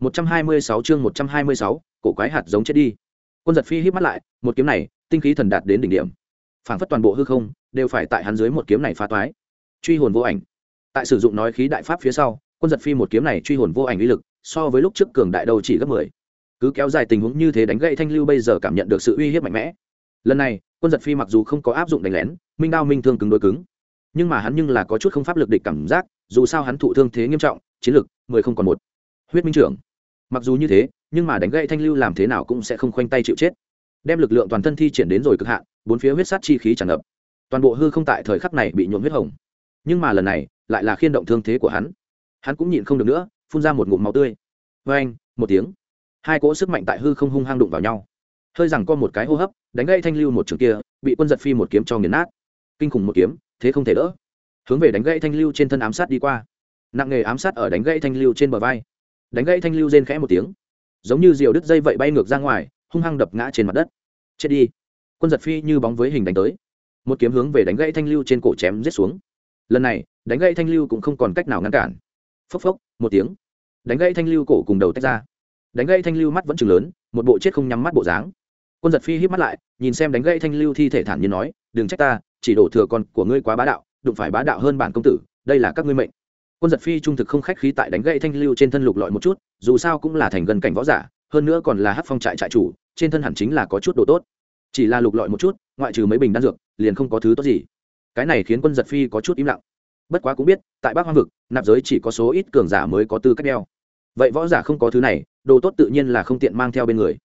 126 chương 126, cổ quái hạt giống chết đi. Quân giật phi híp mắt lại, một kiếm này, tinh khí thần đạt đến đỉnh điểm. Phảng phất toàn bộ hư không đều phải tại hắn dưới một kiếm này phá toái. Truy hồn vô ảnh. Tại sử dụng nói khí đại pháp phía sau, quân giật phi một kiếm này truy hồn vô ảnh uy lực, so với lúc trước cường đại đầu chỉ gấp 10. Cứ kéo dài tình huống như thế đánh gãy thanh lưu bây giờ cảm nhận được sự uy hiếp mạnh mẽ. Lần này, quân giật phi mặc dù không có áp dụng đánh lén, minh đao minh thương cứng đối cứng, nhưng mà hắn nhưng là có chút không pháp lực địch cảm giác, dù sao hắn thụ thương thế nghiêm trọng, chiến lực mười không còn một. Huyết minh trưởng mặc dù như thế, nhưng mà đánh gậy thanh lưu làm thế nào cũng sẽ không khoanh tay chịu chết. Đem lực lượng toàn thân thi triển đến rồi cực hạn, bốn phía huyết sát chi khí tràn ngập. Toàn bộ hư không tại thời khắc này bị nhuộm huyết hồng. Nhưng mà lần này, lại là khiên động thương thế của hắn. Hắn cũng nhịn không được nữa, phun ra một ngụm máu tươi. Vê anh một tiếng. Hai cỗ sức mạnh tại hư không hung hang đụng vào nhau. Hơi rằng co một cái hô hấp, đánh gãy thanh lưu một trường kia, bị quân giật phi một kiếm cho nghiền nát. Kinh khủng một kiếm, thế không thể đỡ. Hướng về đánh gãy thanh lưu trên thân ám sát đi qua. Nặng nghề ám sát ở đánh gãy thanh lưu trên bờ vai đánh gãy thanh lưu rên khẽ một tiếng. Giống như diều đứt dây vậy bay ngược ra ngoài, hung hăng đập ngã trên mặt đất. Chết đi. Quân giật phi như bóng với hình đánh tới. Một kiếm hướng về đánh gãy thanh lưu trên cổ chém giết xuống. Lần này, đánh gãy thanh lưu cũng không còn cách nào ngăn cản. Phốc phốc, một tiếng. Đánh gãy thanh lưu cổ cùng đầu tách ra. Đánh gãy thanh lưu mắt vẫn chừng lớn, một bộ chết không nhắm mắt bộ dáng. Quân giật phi hít mắt lại, nhìn xem đánh gãy thanh lưu thi thể thản nhiên nói, đừng trách ta, chỉ đổ thừa con của ngươi quá bá đạo, đụng phải bá đạo hơn bản công tử, đây là các ngươi mệnh quân giật phi trung thực không khách khí tại đánh gậy thanh lưu trên thân lục lọi một chút, dù sao cũng là thành gần cảnh võ giả, hơn nữa còn là hát phong trại trại chủ, trên thân hẳn chính là có chút đồ tốt. Chỉ là lục lọi một chút, ngoại trừ mấy bình đan dược, liền không có thứ tốt gì. Cái này khiến quân giật phi có chút im lặng. Bất quá cũng biết, tại bắc hoang vực, nạp giới chỉ có số ít cường giả mới có tư cách đeo. Vậy võ giả không có thứ này, đồ tốt tự nhiên là không tiện mang theo bên người.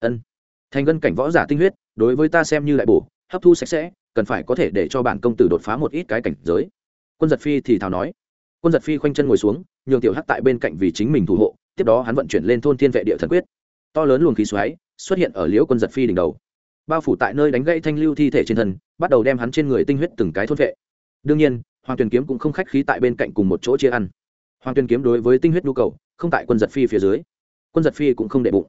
Ân. Thành ngân cảnh võ giả tinh huyết, đối với ta xem như lại bổ, hấp thu sạch sẽ, cần phải có thể để cho bản công tử đột phá một ít cái cảnh giới. Quân giật phi thì thào nói quân giật phi khoanh chân ngồi xuống, nhường tiểu hắc tại bên cạnh vì chính mình thủ hộ, tiếp đó hắn vận chuyển lên thôn thiên vệ địa thần quyết. To lớn luồng khí xoáy xuất hiện ở liễu quân giật phi đỉnh đầu. Bao phủ tại nơi đánh gãy thanh lưu thi thể trên thân, bắt đầu đem hắn trên người tinh huyết từng cái thôn vệ. Đương nhiên, hoàng tuyền kiếm cũng không khách khí tại bên cạnh cùng một chỗ chia ăn. Hoàng tuyền kiếm đối với tinh huyết nhu cầu, không tại quân giật phi phía dưới. Quân giật phi cũng không đệ bụng.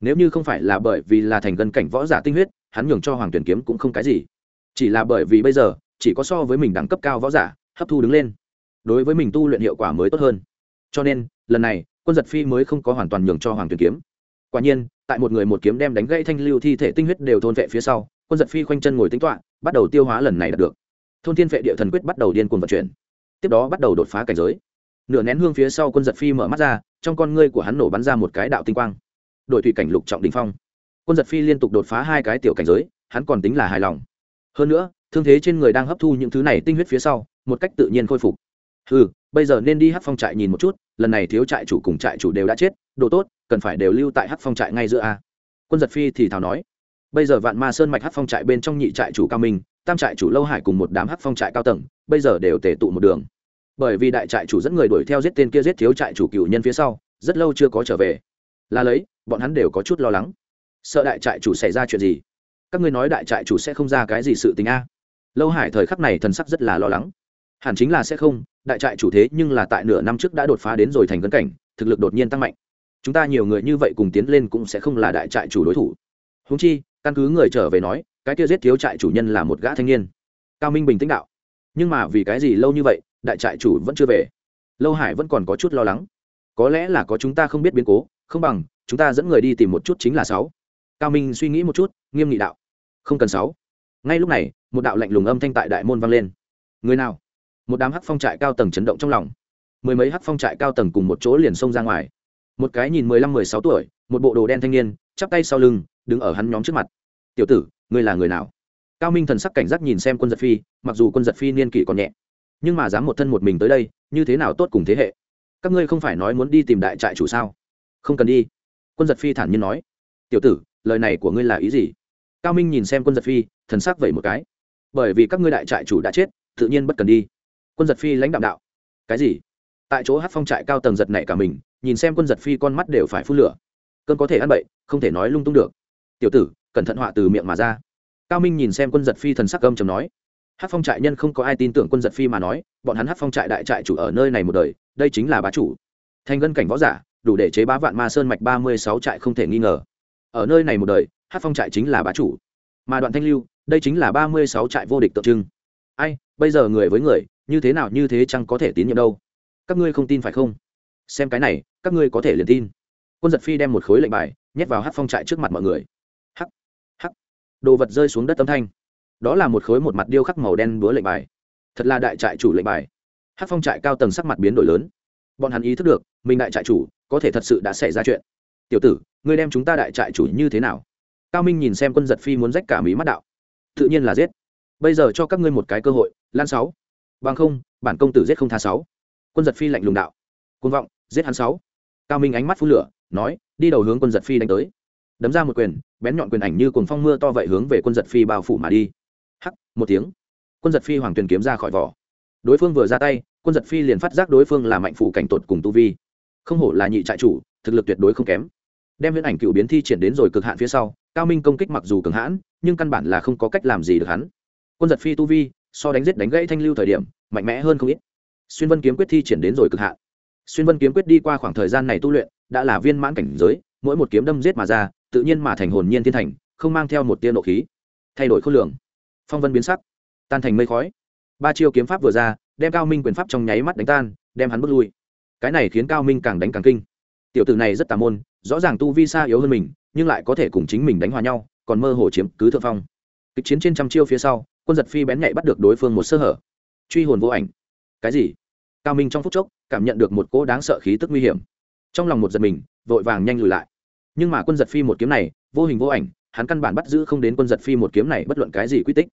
Nếu như không phải là bởi vì là thành gần cảnh võ giả tinh huyết, hắn nhường cho hoàng tuyền kiếm cũng không cái gì. Chỉ là bởi vì bây giờ, chỉ có so với mình đẳng cấp cao võ giả, hấp thu đứng lên đối với mình tu luyện hiệu quả mới tốt hơn. Cho nên, lần này, quân giật phi mới không có hoàn toàn nhường cho hoàng tuyền kiếm. Quả nhiên, tại một người một kiếm đem đánh gãy thanh lưu thi thể tinh huyết đều thôn vệ phía sau, quân giật phi khoanh chân ngồi tính toạ bắt đầu tiêu hóa lần này đạt được. Thôn thiên vệ địa thần quyết bắt đầu điên cuồng vận chuyển. Tiếp đó bắt đầu đột phá cảnh giới. Nửa nén hương phía sau quân giật phi mở mắt ra, trong con ngươi của hắn nổ bắn ra một cái đạo tinh quang. Đội thủy cảnh lục trọng đình phong. Quân giật phi liên tục đột phá hai cái tiểu cảnh giới, hắn còn tính là hài lòng. Hơn nữa, thương thế trên người đang hấp thu những thứ này tinh huyết phía sau, một cách tự nhiên khôi phục ừ bây giờ nên đi hát phong trại nhìn một chút, lần này thiếu trại chủ cùng trại chủ đều đã chết, đồ tốt, cần phải đều lưu tại hát phong trại ngay giữa a. Quân giật phi thì thào nói, bây giờ vạn ma sơn mạch hát phong trại bên trong nhị trại chủ cao minh, tam trại chủ lâu hải cùng một đám hát phong trại cao tầng, bây giờ đều tề tụ một đường. Bởi vì đại trại chủ dẫn người đuổi theo giết tên kia giết thiếu trại chủ cựu nhân phía sau, rất lâu chưa có trở về. Là lấy, bọn hắn đều có chút lo lắng. Sợ đại trại chủ xảy ra chuyện gì? Các ngươi nói đại trại chủ sẽ không ra cái gì sự tình a. Lâu hải thời khắc này thần sắc rất là lo lắng hẳn chính là sẽ không, đại trại chủ thế nhưng là tại nửa năm trước đã đột phá đến rồi thành cân cảnh, thực lực đột nhiên tăng mạnh. Chúng ta nhiều người như vậy cùng tiến lên cũng sẽ không là đại trại chủ đối thủ. Húng chi, căn cứ người trở về nói, cái kia giết thiếu trại chủ nhân là một gã thanh niên. Cao minh bình tĩnh đạo. Nhưng mà vì cái gì lâu như vậy, đại trại chủ vẫn chưa về? Lâu hải vẫn còn có chút lo lắng. Có lẽ là có chúng ta không biết biến cố, không bằng, chúng ta dẫn người đi tìm một chút chính là sáu. Cao minh suy nghĩ một chút, nghiêm nghị đạo. Không cần sáu. Ngay lúc này, một đạo lạnh lùng âm thanh tại đại môn vang lên. Người nào? Một đám hắc phong trại cao tầng chấn động trong lòng. Mười mấy hắc phong trại cao tầng cùng một chỗ liền xông ra ngoài. Một cái nhìn mười lăm, mười sáu tuổi, một bộ đồ đen thanh niên, chắp tay sau lưng, đứng ở hắn nhóm trước mặt. Tiểu tử, ngươi là người nào? Cao minh thần sắc cảnh giác nhìn xem quân giật phi, mặc dù quân giật phi niên kỷ còn nhẹ, nhưng mà dám một thân một mình tới đây, như thế nào tốt cùng thế hệ? Các ngươi không phải nói muốn đi tìm đại trại chủ sao? Không cần đi. Quân giật phi thản nhiên nói. Tiểu tử, lời này của ngươi là ý gì? Cao minh nhìn xem quân giật phi, thần sắc vậy một cái. Bởi vì các ngươi đại trại chủ đã chết, tự nhiên bất cần đi quân giật phi lãnh đạo đạo. Cái gì? Tại chỗ hát phong trại cao tầng giật này cả mình, nhìn xem quân giật phi con mắt đều phải phun lửa. Cơn có thể ăn bậy, không thể nói lung tung được. Tiểu tử, cẩn thận họa từ miệng mà ra. Cao minh nhìn xem quân giật phi thần sắc âm chầm nói. Hát phong trại nhân không có ai tin tưởng quân giật phi mà nói, bọn hắn hát phong trại đại trại chủ ở nơi này một đời, đây chính là bá chủ. Thành ngân cảnh võ giả, đủ để chế bá vạn ma sơn mạch ba mươi sáu trại không thể nghi ngờ. Ở nơi này một đời, hát phong trại chính là bá chủ. Mà đoạn thanh lưu, đây chính là ba mươi sáu trại vô địch tượng trưng. Ai, bây giờ người với người như thế nào, như thế chăng có thể tín nhiệm đâu? Các ngươi không tin phải không? Xem cái này, các ngươi có thể liền tin. Quân giật phi đem một khối lệnh bài nhét vào hát phong trại trước mặt mọi người. Hắc hắc. Đồ vật rơi xuống đất âm thanh. Đó là một khối một mặt điêu khắc màu đen búa lệnh bài. Thật là đại trại chủ lệnh bài. Hát phong trại cao tầng sắc mặt biến đổi lớn. Bọn hắn ý thức được, mình đại trại chủ, có thể thật sự đã xảy ra chuyện. Tiểu tử, ngươi đem chúng ta đại trại chủ như thế nào? Cao minh nhìn xem quân giật phi muốn rách cả mỹ mắt đạo. Tự nhiên là giết. Bây giờ cho các ngươi một cái cơ hội, lan sáu bằng không, bản công tử giết không tha sáu. Quân giật phi lạnh lùng đạo. Côn vọng, giết hắn sáu. Cao minh ánh mắt phun lửa, nói, đi đầu hướng quân giật phi đánh tới. Đấm ra một quyền, bén nhọn quyền ảnh như cồn phong mưa to vậy hướng về quân giật phi bao phủ mà đi. Hắc, một tiếng. Quân giật phi hoàng tuyền kiếm ra khỏi vỏ. Đối phương vừa ra tay, quân giật phi liền phát giác đối phương là mạnh phủ cảnh tột cùng tu vi. Không hổ là nhị trại chủ, thực lực tuyệt đối không kém. Đem viễn ảnh cựu biến thi triển đến rồi cực hạn phía sau, cao minh công kích mặc dù cường hãn, nhưng căn bản là không có cách làm gì được hắn. Quân giật phi tu vi so đánh giết đánh gãy thanh lưu thời điểm, mạnh mẽ hơn không ít. Xuyên vân kiếm quyết thi triển đến rồi cực hạn. Xuyên vân kiếm quyết đi qua khoảng thời gian này tu luyện, đã là viên mãn cảnh giới, mỗi một kiếm đâm giết mà ra, tự nhiên mà thành hồn nhiên thiên thành, không mang theo một tia nộ khí. Thay đổi khối lượng phong vân biến sắc. Tan thành mây khói. Ba chiêu kiếm pháp vừa ra, đem cao minh quyền pháp trong nháy mắt đánh tan, đem hắn bước lui. Cái này khiến cao minh càng đánh càng kinh. Tiểu tử này rất tà môn, rõ ràng tu vi xa yếu hơn mình, nhưng lại có thể cùng chính mình đánh hòa nhau, còn mơ hồ chiếm cứ thượng phong. Kịch chiến trên trăm chiêu phía sau quân giật phi bén nhạy bắt được đối phương một sơ hở. Truy hồn vô ảnh. Cái gì? Cao minh trong phút chốc cảm nhận được một cỗ đáng sợ khí tức nguy hiểm. Trong lòng một giật mình, vội vàng nhanh lùi lại. Nhưng mà quân giật phi một kiếm này, vô hình vô ảnh, hắn căn bản bắt giữ không đến quân giật phi một kiếm này bất luận cái gì quy tích.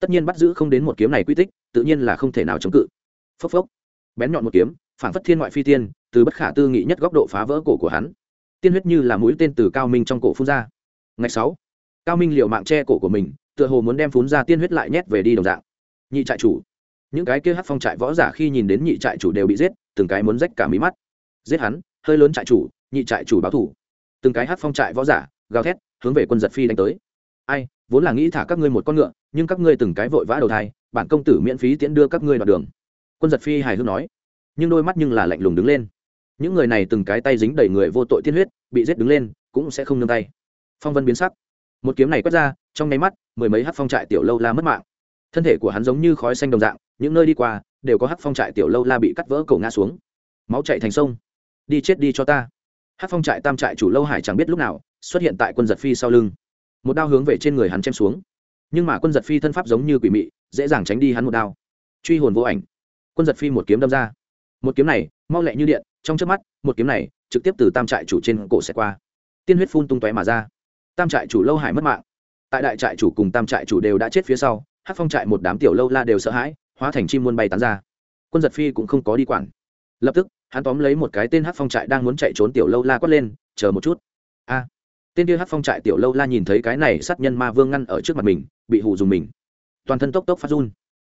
Tất nhiên bắt giữ không đến một kiếm này quy tích, tự nhiên là không thể nào chống cự. Phốc phốc. Bén nhọn một kiếm, phản phất thiên ngoại phi tiên, từ bất khả tư nghị nhất góc độ phá vỡ cổ của hắn. Tiên huyết như là mũi tên từ cao minh trong cổ phun ra. Ngày sáu, cao minh liệu mạng che cổ của mình tựa hồ muốn đem phún ra tiên huyết lại nhét về đi đồng dạng. Nhị trại chủ. Những cái kia hát phong trại võ giả khi nhìn đến nhị trại chủ đều bị giết, từng cái muốn rách cả mí mắt. Giết hắn, hơi lớn trại chủ, nhị trại chủ báo thủ. Từng cái hát phong trại võ giả, gào thét, hướng về quân giật phi đánh tới. Ai, vốn là nghĩ thả các ngươi một con ngựa, nhưng các ngươi từng cái vội vã đầu thai, bản công tử miễn phí tiễn đưa các ngươi đoạn đường. Quân giật phi hài hước nói. Nhưng đôi mắt nhưng là lạnh lùng đứng lên. Những người này từng cái tay dính đầy người vô tội tiên huyết, bị giết đứng lên, cũng sẽ không nương tay. Phong vân biến sắc. Một kiếm này quét ra trong nháy mắt, mười mấy hát phong trại tiểu lâu la mất mạng. Thân thể của hắn giống như khói xanh đồng dạng, những nơi đi qua, đều có hát phong trại tiểu lâu la bị cắt vỡ cổ ngã xuống. Máu chạy thành sông. Đi chết đi cho ta. Hát phong trại tam trại chủ lâu hải chẳng biết lúc nào, xuất hiện tại quân giật phi sau lưng. Một đao hướng về trên người hắn chém xuống. Nhưng mà quân giật phi thân pháp giống như quỷ mị, dễ dàng tránh đi hắn một đao. Truy hồn vô ảnh. Quân giật phi một kiếm đâm ra. Một kiếm này, mau lẹ như điện, trong trước mắt, một kiếm này, trực tiếp từ tam trại chủ trên cổ xẹt qua. Tiên huyết phun tung tóe mà ra. Tam trại chủ lâu hải mất mạng tại đại trại chủ cùng tam trại chủ đều đã chết phía sau hát phong trại một đám tiểu lâu la đều sợ hãi, hóa thành chim muôn bay tán ra. Quân giật phi cũng không có đi quản. Lập tức, hắn tóm lấy một cái tên hát phong trại đang muốn chạy trốn tiểu lâu la quát lên, chờ một chút. A. Tên kia hát phong trại tiểu lâu la nhìn thấy cái này sát nhân ma vương ngăn ở trước mặt mình, bị hù dùng mình. Toàn thân tốc tốc phát run.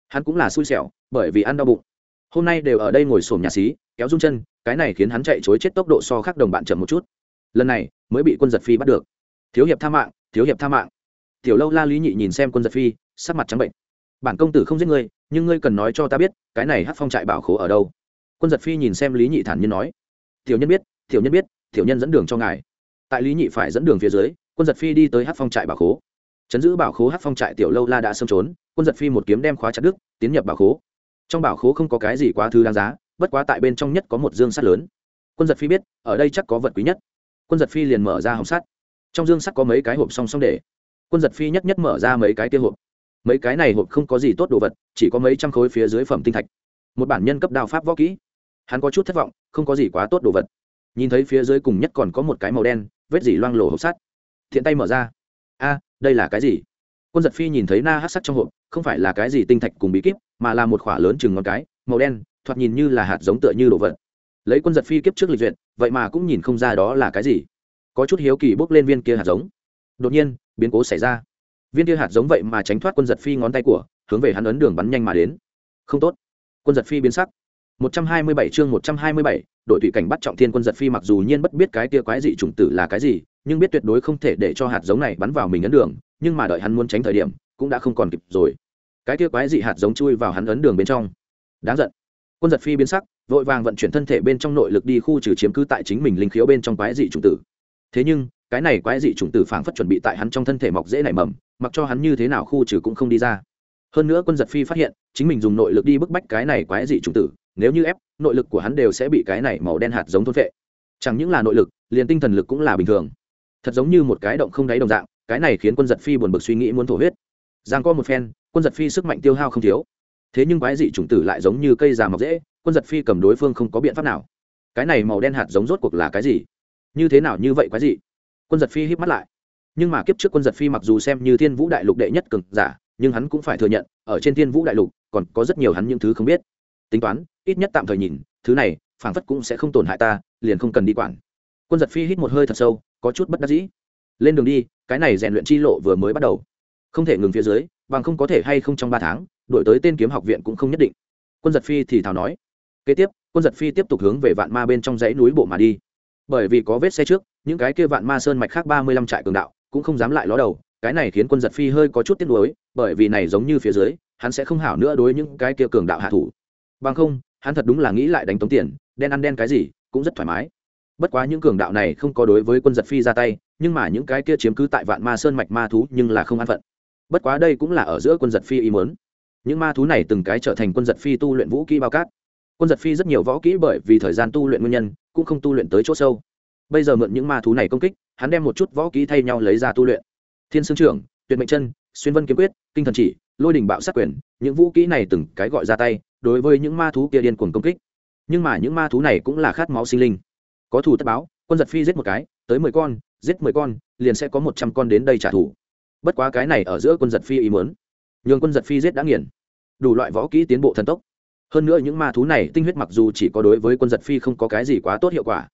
Hắn cũng là xui xẻo, bởi vì ăn đau bụng. Hôm nay đều ở đây ngồi sổm nhà xí, kéo run chân, cái này khiến hắn chạy chối chết tốc độ so khác đồng bạn chậm một chút. Lần này, mới bị quân giật phi bắt được. Thiếu hiệp tha mạng, thiếu hiệp tha mạng tiểu lâu la lý nhị nhìn xem quân giật phi, sắc mặt trắng bệnh. Bản công tử không giết ngươi, nhưng ngươi cần nói cho ta biết, cái này hát phong trại bảo khố ở đâu? Quân giật phi nhìn xem lý nhị thản nhiên nói. Tiểu nhân biết, tiểu nhân biết, tiểu nhân dẫn đường cho ngài. Tại lý nhị phải dẫn đường phía dưới, quân giật phi đi tới hát phong trại bảo khố. Chấn giữ bảo khố hát phong trại tiểu lâu la đã xâm trốn, quân giật phi một kiếm đem khóa chặt đức tiến nhập bảo khố. Trong bảo khố không có cái gì quá thứ đáng giá, bất quá tại bên trong nhất có một dương sắt lớn. Quân giật phi biết, ở đây chắc có vật quý nhất. Quân giật phi liền mở ra hồng sắt. Trong dương sắt có mấy cái hộp song song để quân giật phi nhất nhất mở ra mấy cái tiêu hộp. Mấy cái này hộp không có gì tốt đồ vật, chỉ có mấy trăm khối phía dưới phẩm tinh thạch. Một bản nhân cấp đao pháp võ kỹ. Hắn có chút thất vọng, không có gì quá tốt đồ vật. Nhìn thấy phía dưới cùng nhất còn có một cái màu đen, vết dỉ loang lổ hộp sắt. Thiện tay mở ra. A, đây là cái gì? Quân giật phi nhìn thấy na hát sắt trong hộp, không phải là cái gì tinh thạch cùng bí kíp, mà là một khoả lớn chừng ngón cái, màu đen, thoạt nhìn như là hạt giống tựa như đồ vật. Lấy quân giật phi kiếp trước lịch duyệt, vậy mà cũng nhìn không ra đó là cái gì. Có chút hiếu kỳ bốc lên viên kia hạt giống. Đột nhiên biến cố xảy ra. Viên tia hạt giống vậy mà tránh thoát quân giật phi ngón tay của hướng về hắn ấn đường bắn nhanh mà đến. Không tốt. Quân giật phi biến sắc. 127 chương 127, đội thủy cảnh bắt trọng thiên quân giật phi mặc dù nhiên bất biết cái tia quái dị chủng tử là cái gì nhưng biết tuyệt đối không thể để cho hạt giống này bắn vào mình ấn đường nhưng mà đợi hắn muốn tránh thời điểm cũng đã không còn kịp rồi. Cái tia quái dị hạt giống chui vào hắn ấn đường bên trong. Đáng giận. Quân giật phi biến sắc vội vàng vận chuyển thân thể bên trong nội lực đi khu trừ chiếm cứ tại chính mình linh khiếu bên trong quái dị chủng tử. Thế nhưng cái này quái dị chủng tử phảng phất chuẩn bị tại hắn trong thân thể mọc dễ nảy mầm, mặc cho hắn như thế nào khu trừ cũng không đi ra. Hơn nữa quân giật phi phát hiện, chính mình dùng nội lực đi bức bách cái này quái dị chủng tử, nếu như ép, nội lực của hắn đều sẽ bị cái này màu đen hạt giống thôn vệ chẳng những là nội lực, liền tinh thần lực cũng là bình thường. Thật giống như một cái động không đáy đồng dạng, cái này khiến quân giật phi buồn bực suy nghĩ muốn thổ huyết. Giang co một phen, quân giật phi sức mạnh tiêu hao không thiếu. Thế nhưng quái dị chủng tử lại giống như cây già mọc dễ, quân giật phi cầm đối phương không có biện pháp nào. Cái này màu đen hạt giống rốt cuộc là cái gì? Như thế nào như vậy quái dị? Quân giật phi hít mắt lại. Nhưng mà kiếp trước quân giật phi mặc dù xem như thiên vũ đại lục đệ nhất cực giả, nhưng hắn cũng phải thừa nhận, ở trên thiên vũ đại lục còn có rất nhiều hắn những thứ không biết. Tính toán, ít nhất tạm thời nhìn, thứ này, phảng phất cũng sẽ không tổn hại ta, liền không cần đi quản. Quân giật phi hít một hơi thật sâu, có chút bất đắc dĩ. Lên đường đi, cái này rèn luyện chi lộ vừa mới bắt đầu. Không thể ngừng phía dưới, bằng không có thể hay không trong ba tháng, đổi tới tên kiếm học viện cũng không nhất định. Quân giật phi thì thào nói. Kế tiếp, quân giật phi tiếp tục hướng về vạn ma bên trong dãy núi bộ mà đi. Bởi vì có vết xe trước những cái kia vạn ma sơn mạch khác ba mươi lăm trại cường đạo cũng không dám lại ló đầu, cái này khiến quân giật phi hơi có chút tiếc nuối, bởi vì này giống như phía dưới, hắn sẽ không hảo nữa đối những cái kia cường đạo hạ thủ. Bằng không, hắn thật đúng là nghĩ lại đánh tống tiền, đen ăn đen cái gì, cũng rất thoải mái. Bất quá những cường đạo này không có đối với quân giật phi ra tay, nhưng mà những cái kia chiếm cứ tại vạn ma sơn mạch ma thú nhưng là không an phận. Bất quá đây cũng là ở giữa quân giật phi ý muốn. Những ma thú này từng cái trở thành quân giật phi tu luyện vũ kỹ bao cát. Quân giật phi rất nhiều võ kỹ bởi vì thời gian tu luyện nguyên nhân, cũng không tu luyện tới chỗ sâu bây giờ mượn những ma thú này công kích, hắn đem một chút võ kỹ thay nhau lấy ra tu luyện. Thiên sương trưởng, tuyệt mệnh chân, xuyên vân kiếm quyết, kinh thần chỉ, lôi đình bạo sát quyền, những vũ kỹ này từng cái gọi ra tay, đối với những ma thú kia điên cuồng công kích. Nhưng mà những ma thú này cũng là khát máu sinh linh. Có thù tất báo, quân giật phi giết một cái, tới mười con, giết mười con, liền sẽ có một trăm con đến đây trả thù. Bất quá cái này ở giữa quân giật phi ý muốn. Nhường quân giật phi giết đã nghiền. Đủ loại võ kỹ tiến bộ thần tốc. Hơn nữa những ma thú này tinh huyết mặc dù chỉ có đối với quân giật phi không có cái gì quá tốt hiệu quả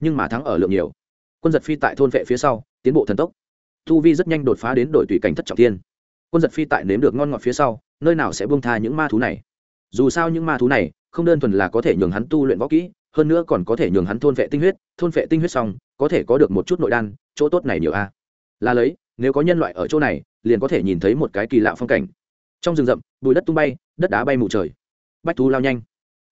nhưng mà thắng ở lượng nhiều. Quân giật phi tại thôn vệ phía sau, tiến bộ thần tốc. Thu vi rất nhanh đột phá đến đổi tùy cảnh thất trọng thiên. Quân giật phi tại nếm được ngon ngọt phía sau, nơi nào sẽ buông tha những ma thú này? Dù sao những ma thú này, không đơn thuần là có thể nhường hắn tu luyện võ kỹ, hơn nữa còn có thể nhường hắn thôn vệ tinh huyết, thôn vệ tinh huyết xong, có thể có được một chút nội đan, chỗ tốt này nhiều a. Là lấy, nếu có nhân loại ở chỗ này, liền có thể nhìn thấy một cái kỳ lạ phong cảnh. Trong rừng rậm, bụi đất tung bay, đất đá bay mù trời. Bách thú lao nhanh.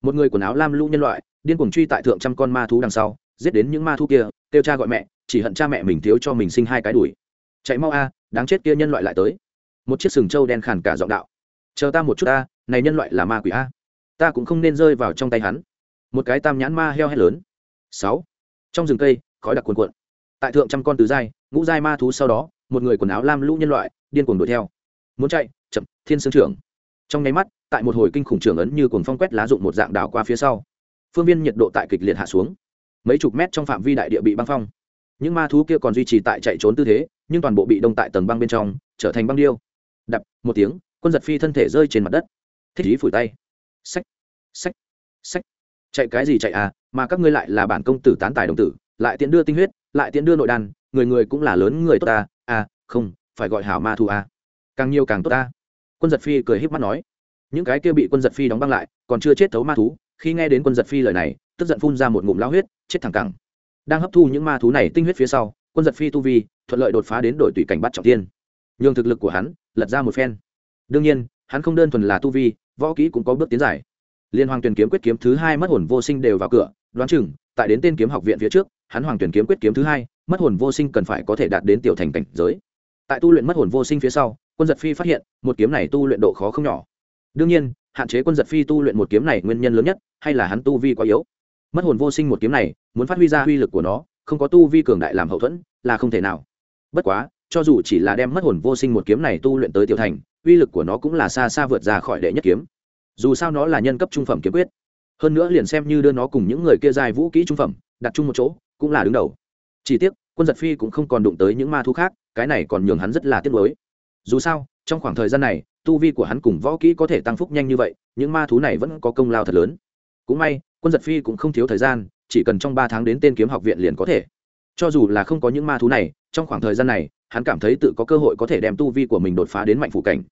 Một người quần áo lam lũ nhân loại, điên cuồng truy tại thượng trăm con ma thú đằng sau giết đến những ma thú kia, kêu cha gọi mẹ, chỉ hận cha mẹ mình thiếu cho mình sinh hai cái đùi. Chạy mau a, đáng chết kia nhân loại lại tới. Một chiếc sừng trâu đen khàn cả giọng đạo. Chờ ta một chút a, này nhân loại là ma quỷ a. Ta cũng không nên rơi vào trong tay hắn. Một cái tam nhãn ma heo hét lớn. Sáu. Trong rừng cây, khói đặc cuồn cuộn. Tại thượng trăm con tứ giai, ngũ giai ma thú sau đó, một người quần áo lam lũ nhân loại, điên cuồng đuổi theo. Muốn chạy, chậm, thiên sương trưởng. Trong nháy mắt, tại một hồi kinh khủng trưởng ấn như cuồng phong quét lá dụng một dạng đảo qua phía sau. Phương viên nhiệt độ tại kịch liệt hạ xuống mấy chục mét trong phạm vi đại địa bị băng phong. Những ma thú kia còn duy trì tại chạy trốn tư thế, nhưng toàn bộ bị đông tại tầng băng bên trong, trở thành băng điêu. Đập, một tiếng, quân giật phi thân thể rơi trên mặt đất. Thích ý phủi tay. Sách sách sách chạy cái gì chạy à mà các ngươi lại là bản công tử tán tài đồng tử, lại tiện đưa tinh huyết, lại tiện đưa nội đàn người người cũng là lớn người tốt ta. À không, phải gọi hảo ma thù à. Càng nhiều càng tốt ta. Quân giật phi cười híp mắt nói. Những cái kia bị quân giật phi đóng băng lại, còn chưa chết thấu ma thú. Khi nghe đến quân giật phi lời này, tức giận phun ra một ngụm lao huyết chết thẳng cẳng. Đang hấp thu những ma thú này tinh huyết phía sau, quân giật phi tu vi, thuận lợi đột phá đến đội tùy cảnh bắt trọng tiên nhường thực lực của hắn lật ra một phen. Đương nhiên, hắn không đơn thuần là tu vi, võ kỹ cũng có bước tiến giải liên hoàng tuyển kiếm quyết kiếm thứ hai mất hồn vô sinh đều vào cửa, đoán chừng, tại đến tên kiếm học viện phía trước, hắn hoàng tuyển kiếm quyết kiếm thứ hai, mất hồn vô sinh cần phải có thể đạt đến tiểu thành cảnh giới. Tại tu luyện mất hồn vô sinh phía sau, quân giật phi phát hiện, một kiếm này tu luyện độ khó không nhỏ. Đương nhiên, hạn chế quân giật phi tu luyện một kiếm này nguyên nhân lớn nhất, hay là hắn tu vi quá yếu mất hồn vô sinh một kiếm này, muốn phát huy ra uy lực của nó, không có tu vi cường đại làm hậu thuẫn, là không thể nào. Bất quá, cho dù chỉ là đem mất hồn vô sinh một kiếm này tu luyện tới tiểu thành, uy lực của nó cũng là xa xa vượt ra khỏi đệ nhất kiếm. Dù sao nó là nhân cấp trung phẩm kiếm quyết. Hơn nữa liền xem như đưa nó cùng những người kia dài vũ kỹ trung phẩm, đặt chung một chỗ, cũng là đứng đầu. Chỉ tiếc, quân giật phi cũng không còn đụng tới những ma thu khác, cái này còn nhường hắn rất là tiếc nuối. Dù sao, trong khoảng thời gian này, tu vi của hắn cùng võ kỹ có thể tăng phúc nhanh như vậy, những ma thú này vẫn có công lao thật lớn. Cũng may quân giật phi cũng không thiếu thời gian, chỉ cần trong ba tháng đến tên kiếm học viện liền có thể. Cho dù là không có những ma thú này, trong khoảng thời gian này, hắn cảm thấy tự có cơ hội có thể đem tu vi của mình đột phá đến mạnh phủ cảnh.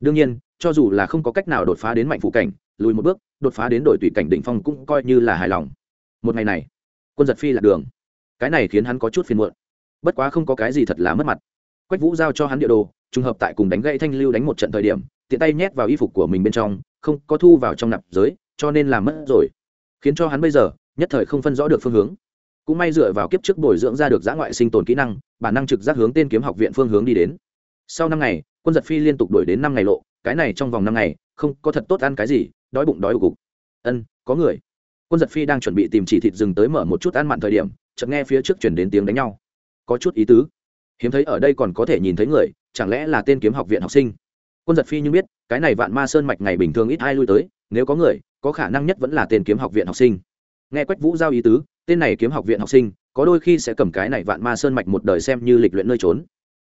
Đương nhiên, cho dù là không có cách nào đột phá đến mạnh phủ cảnh, lùi một bước, đột phá đến đội tùy cảnh đỉnh phong cũng coi như là hài lòng. Một ngày này, quân giật phi lạc đường. Cái này khiến hắn có chút phiền muộn. Bất quá không có cái gì thật là mất mặt. Quách vũ giao cho hắn địa đồ, trùng hợp tại cùng đánh gãy thanh lưu đánh một trận thời điểm, tiện tay nhét vào y phục của mình bên trong, không có thu vào trong nạp giới, cho nên làm mất rồi khiến cho hắn bây giờ, nhất thời không phân rõ được phương hướng. Cũng may dựa vào kiếp trước bồi dưỡng ra được giã ngoại sinh tồn kỹ năng, bản năng trực giác hướng tên kiếm học viện phương hướng đi đến. Sau năm ngày, quân giật phi liên tục đuổi đến năm ngày lộ, cái này trong vòng năm ngày, không có thật tốt ăn cái gì, đói bụng đói gục. Ân, có người. Quân giật phi đang chuẩn bị tìm chỉ thịt dừng tới mở một chút ăn mặn thời điểm, chợt nghe phía trước chuyển đến tiếng đánh nhau. Có chút ý tứ. Hiếm thấy ở đây còn có thể nhìn thấy người, chẳng lẽ là tên kiếm học viện học sinh? Quân giật phi như biết, cái này vạn ma sơn mạch ngày bình thường ít ai lui tới, nếu có người có khả năng nhất vẫn là tên kiếm học viện học sinh. Nghe quách vũ giao ý tứ, tên này kiếm học viện học sinh, có đôi khi sẽ cầm cái này vạn ma sơn mạch một đời xem như lịch luyện nơi trốn.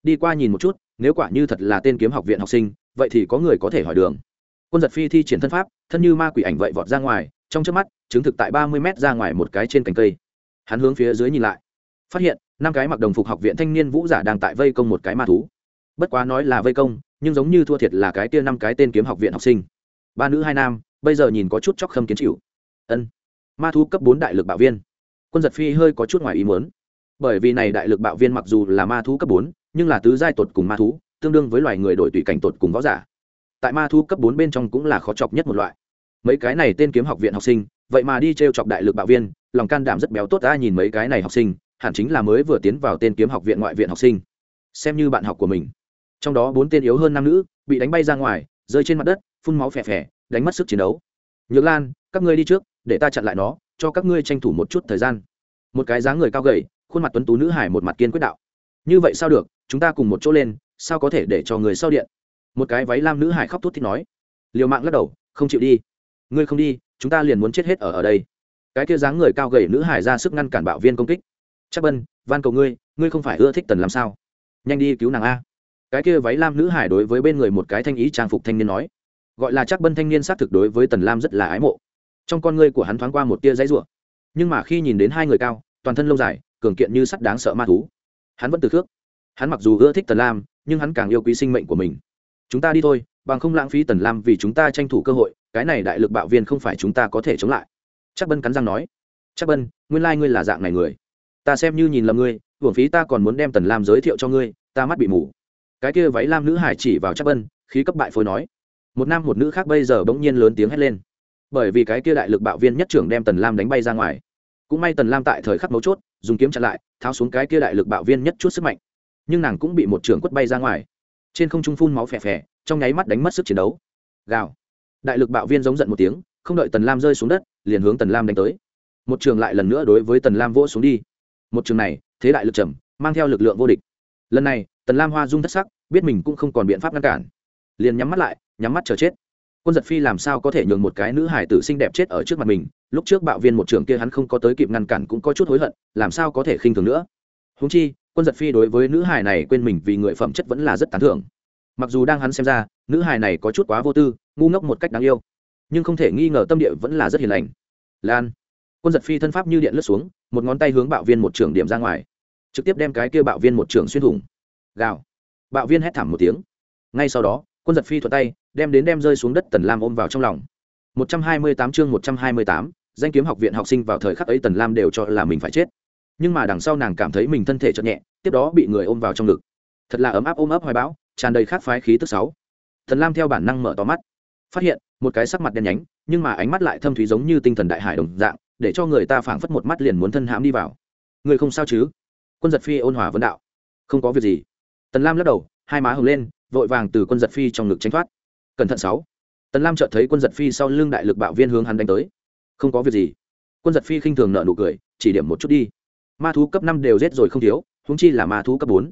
Đi qua nhìn một chút, nếu quả như thật là tên kiếm học viện học sinh, vậy thì có người có thể hỏi đường. Quân giật phi thi triển thân pháp, thân như ma quỷ ảnh vậy vọt ra ngoài, trong trước mắt, chứng thực tại ba mươi mét ra ngoài một cái trên cành cây. Hắn hướng phía dưới nhìn lại, phát hiện, năm cái mặc đồng phục học viện thanh niên vũ giả đang tại vây công một cái ma thú. Bất quá nói là vây công, nhưng giống như thua thiệt là cái tia năm cái tên kiếm học viện học sinh. Ba nữ hai nam bây giờ nhìn có chút chóc khâm kiến chịu. Ân. Ma thú cấp bốn đại lực bạo viên. Quân giật phi hơi có chút ngoài ý muốn. Bởi vì này đại lực bạo viên mặc dù là ma thú cấp bốn, nhưng là tứ giai tột cùng ma thú, tương đương với loài người đổi tùy cảnh tột cùng võ giả. Tại ma thú cấp bốn bên trong cũng là khó chọc nhất một loại. Mấy cái này tên kiếm học viện học sinh, vậy mà đi t r e o chọc đại lực bạo viên, lòng can đảm rất béo tốt ta nhìn mấy cái này học sinh, hẳn chính là mới vừa tiến vào tên kiếm học viện ngoại viện học sinh. Xem như bạn học của mình. Trong đó bốn tên yếu hơn nam nữ, bị đánh bay ra ngoài, rơi trên mặt đất, phun máu phè phè đánh mất sức chiến đấu. Nhược lan, các ngươi đi trước, để ta chặn lại nó, cho các ngươi tranh thủ một chút thời gian. Một cái dáng người cao gầy, khuôn mặt tuấn tú nữ hải một mặt kiên quyết đạo. Như vậy sao được, chúng ta cùng một chỗ lên, sao có thể để cho người sau điện? Một cái váy lam nữ hải khóc thút thít nói. Liều mạng lắc đầu, không chịu đi. Ngươi không đi, chúng ta liền muốn chết hết ở ở đây. Cái kia dáng người cao gầy nữ hải ra sức ngăn cản bạo viên công kích. Chắc bân, van cầu ngươi ngươi không phải ưa thích tần làm sao? Nhanh đi cứu nàng a. Cái kia váy lam nữ hải đối với bên người một cái thanh ý trang phục thanh niên nói gọi là chắc bân thanh niên xác thực đối với tần lam rất là ái mộ. Trong con ngươi của hắn thoáng qua một tia dãy rủa. Nhưng mà khi nhìn đến hai người cao, toàn thân lâu dài, cường kiện như sắt đáng sợ ma thú, hắn vẫn từ khước. Hắn mặc dù ưa thích tần lam, nhưng hắn càng yêu quý sinh mệnh của mình. Chúng ta đi thôi, bằng không lãng phí tần lam vì chúng ta tranh thủ cơ hội, cái này đại lực bạo viên không phải chúng ta có thể chống lại. Chắc bân cắn răng nói. Chắc bân, nguyên lai、like、ngươi là dạng này người. Ta xem như nhìn lầm ngươi, hưởng phí ta còn muốn đem tần lam giới thiệu cho ngươi, ta mắt bị mù. Cái kia váy lam nữ hải chỉ vào chắc bân, khí cấp bại phối nói một nam một nữ khác bây giờ bỗng nhiên lớn tiếng hét lên. Bởi vì cái kia đại lực bạo viên nhất trưởng đem tần lam đánh bay ra ngoài. Cũng may tần lam tại thời khắc mấu chốt, dùng kiếm chặn lại, tháo xuống cái kia đại lực bạo viên nhất chút sức mạnh. Nhưng nàng cũng bị một trưởng quất bay ra ngoài. Trên không trung phun máu phè phè, trong nháy mắt đánh mất sức chiến đấu. Gào. Đại lực bạo viên giống giận một tiếng, không đợi tần lam rơi xuống đất, liền hướng tần lam đánh tới. Một trường lại lần nữa đối với tần lam vỗ xuống đi. Một trường này, thế đại lực trầm, mang theo lực lượng vô địch. Lần này, tần lam hoa dung thất sắc, biết mình cũng không còn biện pháp ngăn cản. Liền nhắm mắt lại nhắm mắt chờ chết. Quân giật phi làm sao có thể nhường một cái nữ hải tử xinh đẹp chết ở trước mặt mình? Lúc trước bạo viên một trường kia hắn không có tới kịp ngăn cản cũng có chút hối hận, làm sao có thể khinh thường nữa? Húng chi, quân giật phi đối với nữ hải này quên mình vì người phẩm chất vẫn là rất tán thưởng. Mặc dù đang hắn xem ra, nữ hải này có chút quá vô tư, ngu ngốc một cách đáng yêu, nhưng không thể nghi ngờ tâm địa vẫn là rất hiền lành. Lan, quân giật phi thân pháp như điện lướt xuống, một ngón tay hướng bạo viên một trường điểm ra ngoài, trực tiếp đem cái kia bạo viên một trường xuyên thủng. Gào. Bạo viên hét thảm một tiếng. Ngay sau đó, quân giật phi thuật tay đem đến đem rơi xuống đất tần lam ôm vào trong lòng. 128 chương 128, danh kiếm học viện học sinh vào thời khắc ấy tần lam đều cho là mình phải chết. Nhưng mà đằng sau nàng cảm thấy mình thân thể chợt nhẹ tiếp đó bị người ôm vào trong ngực. Thật là ấm áp ôm ấp hoài bão tràn đầy khát phái khí tức sáu. Tần lam theo bản năng mở to mắt phát hiện một cái sắc mặt đen nhánh nhưng mà ánh mắt lại thâm thúy giống như tinh thần đại hải đồng dạng để cho người ta phảng phất một mắt liền muốn thân hãm đi vào. Người không sao chứ? Quân giật phi ôn hòa vấn đạo. Không có việc gì. Tần lam lắc đầu hai má hồng lên vội vàng từ quân giật phi trong ngực tranh thoát cẩn thận sáu. Tần lam chợt thấy quân giật phi sau lưng đại lực bạo viên hướng hắn đánh tới. Không có việc gì. Quân giật phi khinh thường nợ nụ cười, chỉ điểm một chút đi. Ma thú cấp năm đều rết rồi không thiếu húng chi là ma thú cấp bốn.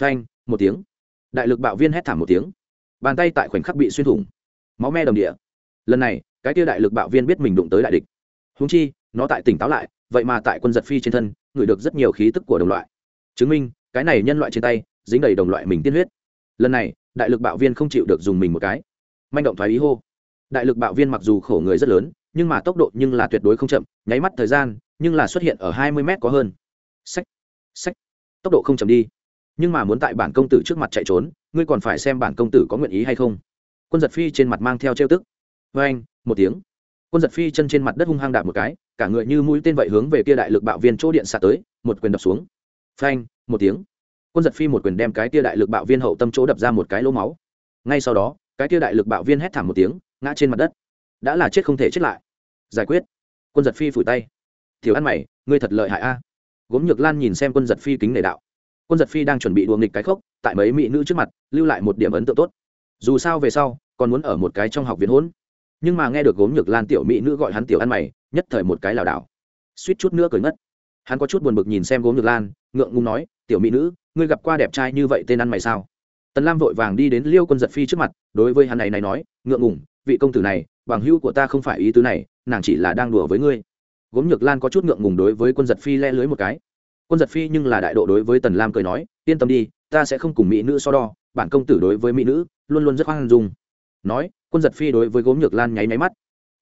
Phanh, một tiếng. Đại lực bạo viên hét thảm một tiếng. Bàn tay tại khoảnh khắc bị xuyên thủng. Máu me đồng địa. Lần này, cái tia đại lực bạo viên biết mình đụng tới đại địch. Húng chi, nó tại tỉnh táo lại, vậy mà tại quân giật phi trên thân, ngửi được rất nhiều khí tức của đồng loại. Chứng minh, cái này nhân loại trên tay, dính đầy đồng loại mình tiên huyết. Lần này, đại lực bạo viên không chịu được dùng mình một cái manh động thoái ý hô. Đại lực bạo viên mặc dù khổ người rất lớn, nhưng mà tốc độ nhưng là tuyệt đối không chậm, nháy mắt thời gian, nhưng là xuất hiện ở hai mươi mét có hơn. Sách sách tốc độ không chậm đi. Nhưng mà muốn tại bản công tử trước mặt chạy trốn, ngươi còn phải xem bản công tử có nguyện ý hay không. Quân giật phi trên mặt mang theo trêu tức. Vê anh, một tiếng. Quân giật phi chân trên mặt đất hung hăng đạp một cái, cả người như mũi tên vậy hướng về kia đại lực bạo viên chỗ điện xạ tới, một quyền đập xuống. Phanh một tiếng. Quân giật phi một quyền đem cái kia đại lực bạo viên hậu tâm chỗ đập ra một cái lỗ máu. Ngay sau đó cái kia đại lực bạo viên hét thảm một tiếng, ngã trên mặt đất. Đã là chết không thể chết lại. Giải quyết. Quân giật phi phủi tay. Thiếu ăn mày, ngươi thật lợi hại a. Gốm nhược lan nhìn xem quân giật phi kính nể đạo. Quân giật phi đang chuẩn bị đùa nghịch cái khốc, tại mấy mỹ nữ trước mặt, lưu lại một điểm ấn tượng tốt. Dù sao về sau, còn muốn ở một cái trong học viện hỗn nhưng mà nghe được gốm nhược lan tiểu mỹ nữ gọi hắn tiểu ăn mày, nhất thời một cái lảo đảo. Suýt chút nữa cười ngất. Hắn có chút buồn bực nhìn xem gốm nhược lan, ngượng ngùng nói, tiểu mỹ nữ, ngươi gặp qua đẹp trai như vậy tên ăn mày sao? Tần lam vội vàng đi đến liêu quân giật phi trước mặt, đối với hắn này này nói, ngượng ngùng, vị công tử này, bằng hữu của ta không phải ý tứ này, nàng chỉ là đang đùa với ngươi. Gốm nhược lan có chút ngượng ngùng đối với quân giật phi le lưới một cái. Quân giật phi nhưng là đại độ đối với tần lam cười nói, yên tâm đi, ta sẽ không cùng mỹ nữ so đo, bản công tử đối với mỹ nữ luôn luôn rất khoan dung. Nói, quân giật phi đối với gốm nhược lan nháy máy mắt.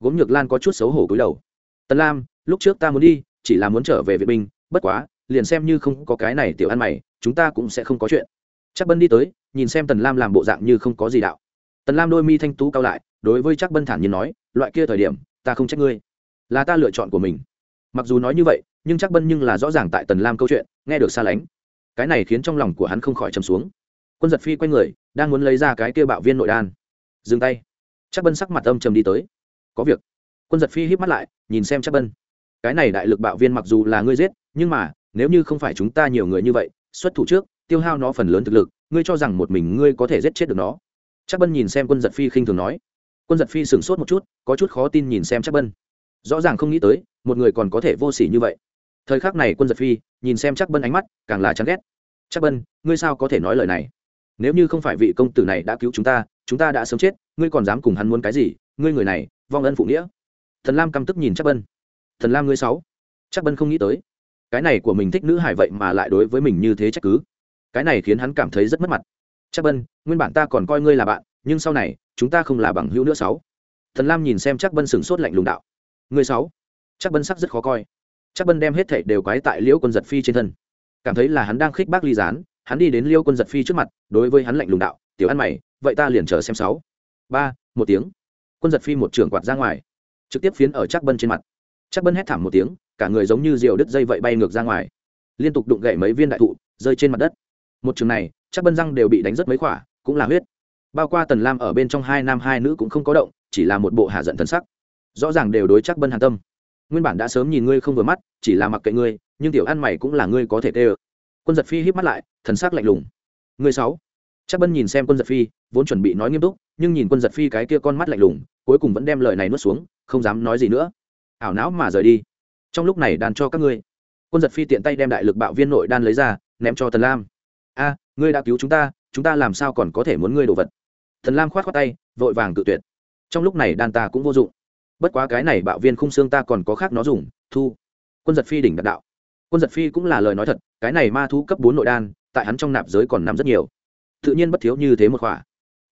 Gốm nhược lan có chút xấu hổ cúi đầu. Tần lam, lúc trước ta muốn đi, chỉ là muốn trở về vệ binh, bất quá, liền xem như không có cái này tiểu ăn mày, chúng ta cũng sẽ không có chuyện. Chắc bân đi tới nhìn xem tần lam làm bộ dạng như không có gì đạo tần lam đôi mi thanh tú cao lại đối với chắc bân thản nhiên nói loại kia thời điểm ta không trách ngươi là ta lựa chọn của mình mặc dù nói như vậy nhưng chắc bân nhưng là rõ ràng tại tần lam câu chuyện nghe được xa lánh cái này khiến trong lòng của hắn không khỏi chầm xuống quân giật phi quay người đang muốn lấy ra cái kia bạo viên nội đan dừng tay chắc bân sắc mặt âm trầm đi tới có việc quân giật phi híp mắt lại nhìn xem chắc bân cái này đại lực bạo viên mặc dù là ngươi giết nhưng mà nếu như không phải chúng ta nhiều người như vậy xuất thủ trước tiêu hao nó phần lớn thực lực, ngươi cho rằng một mình ngươi có thể giết chết được nó. Chắc bân nhìn xem quân giật phi khinh thường nói. Quân giật phi sửng sốt một chút, có chút khó tin nhìn xem chắc bân. Rõ ràng không nghĩ tới, một người còn có thể vô s ỉ như vậy. Thời khắc này quân giật phi nhìn xem chắc bân ánh mắt, càng là chán ghét. Chắc bân, ngươi sao có thể nói lời này? Nếu như không phải vị công tử này đã cứu chúng ta chúng ta đã sớm chết, ngươi còn dám cùng hắn muốn cái gì? Ngươi người này, vong ân phụ nghĩa. Thần lam căm tức nhìn chắc bân. Thần lam ngươi sáu chắc bân không nghĩ tới. Cái này của mình thích nữ hải vậy mà lại đối với mình như thế trách cứ cái này khiến hắn cảm thấy rất mất mặt. Chắc bân, nguyên bản ta còn coi ngươi là bạn, nhưng sau này, chúng ta không là bằng hữu nữa sáu. Thần lam nhìn xem chắc bân sửng sốt lạnh lùng đạo. Ngươi sáu? Chắc bân sắc rất khó coi. Chắc bân đem hết thảy đều quái tại liễu quân giật phi trên thân. Cảm thấy là hắn đang khích bác ly gián, hắn đi đến liêu quân giật phi trước mặt, đối với hắn lạnh lùng đạo, tiểu ăn mày, vậy ta liền chờ xem sáu. Ba, một tiếng. Quân giật phi một trường quạt ra ngoài, trực tiếp phiến ở chắc bân trên mặt. Chắc bân hét thảm một tiếng, cả người giống như diều đứt dây vậy bay ngược ra ngoài. Liên tục đụng gậy mấy viên đại thụ, rơi trên mặt đất một trường này, chắc bân răng đều bị đánh rất mấy khỏa cũng là huyết. Bao qua tần lam ở bên trong hai nam hai nữ cũng không có động, chỉ là một bộ hạ giận thần sắc. Rõ ràng đều đối chắc bân hàn tâm. Nguyên bản đã sớm nhìn ngươi không vừa mắt, chỉ là mặc kệ ngươi, nhưng tiểu ăn mày cũng là ngươi có thể tê ơ. Quân giật phi híp mắt lại, thần sắc lạnh lùng. Ngươi sáu. Chắc bân nhìn xem quân giật phi, vốn chuẩn bị nói nghiêm túc, nhưng nhìn quân giật phi cái kia con mắt lạnh lùng, cuối cùng vẫn đem lời này nuốt xuống, không dám nói gì nữa. Ảo não mà rời đi. Trong lúc này đàn cho các ngươi. Quân giật phi tiện tay đem đại lực bạo viên nội đan lấy ra, ném cho tần lam ngươi đã cứu chúng ta chúng ta làm sao còn có thể muốn ngươi đồ vật? Thần lam khoát khoát tay, vội vàng tự tuyệt. Trong lúc này đan ta cũng vô dụng. Bất quá cái này bạo viên khung xương ta còn có khác nó dùng, thu. Quân giật phi đỉnh đạt đạo. Quân giật phi cũng là lời nói thật, cái này ma thú cấp bốn nội đan, tại hắn trong nạp giới còn nằm rất nhiều. Tự nhiên bất thiếu như thế một khỏa.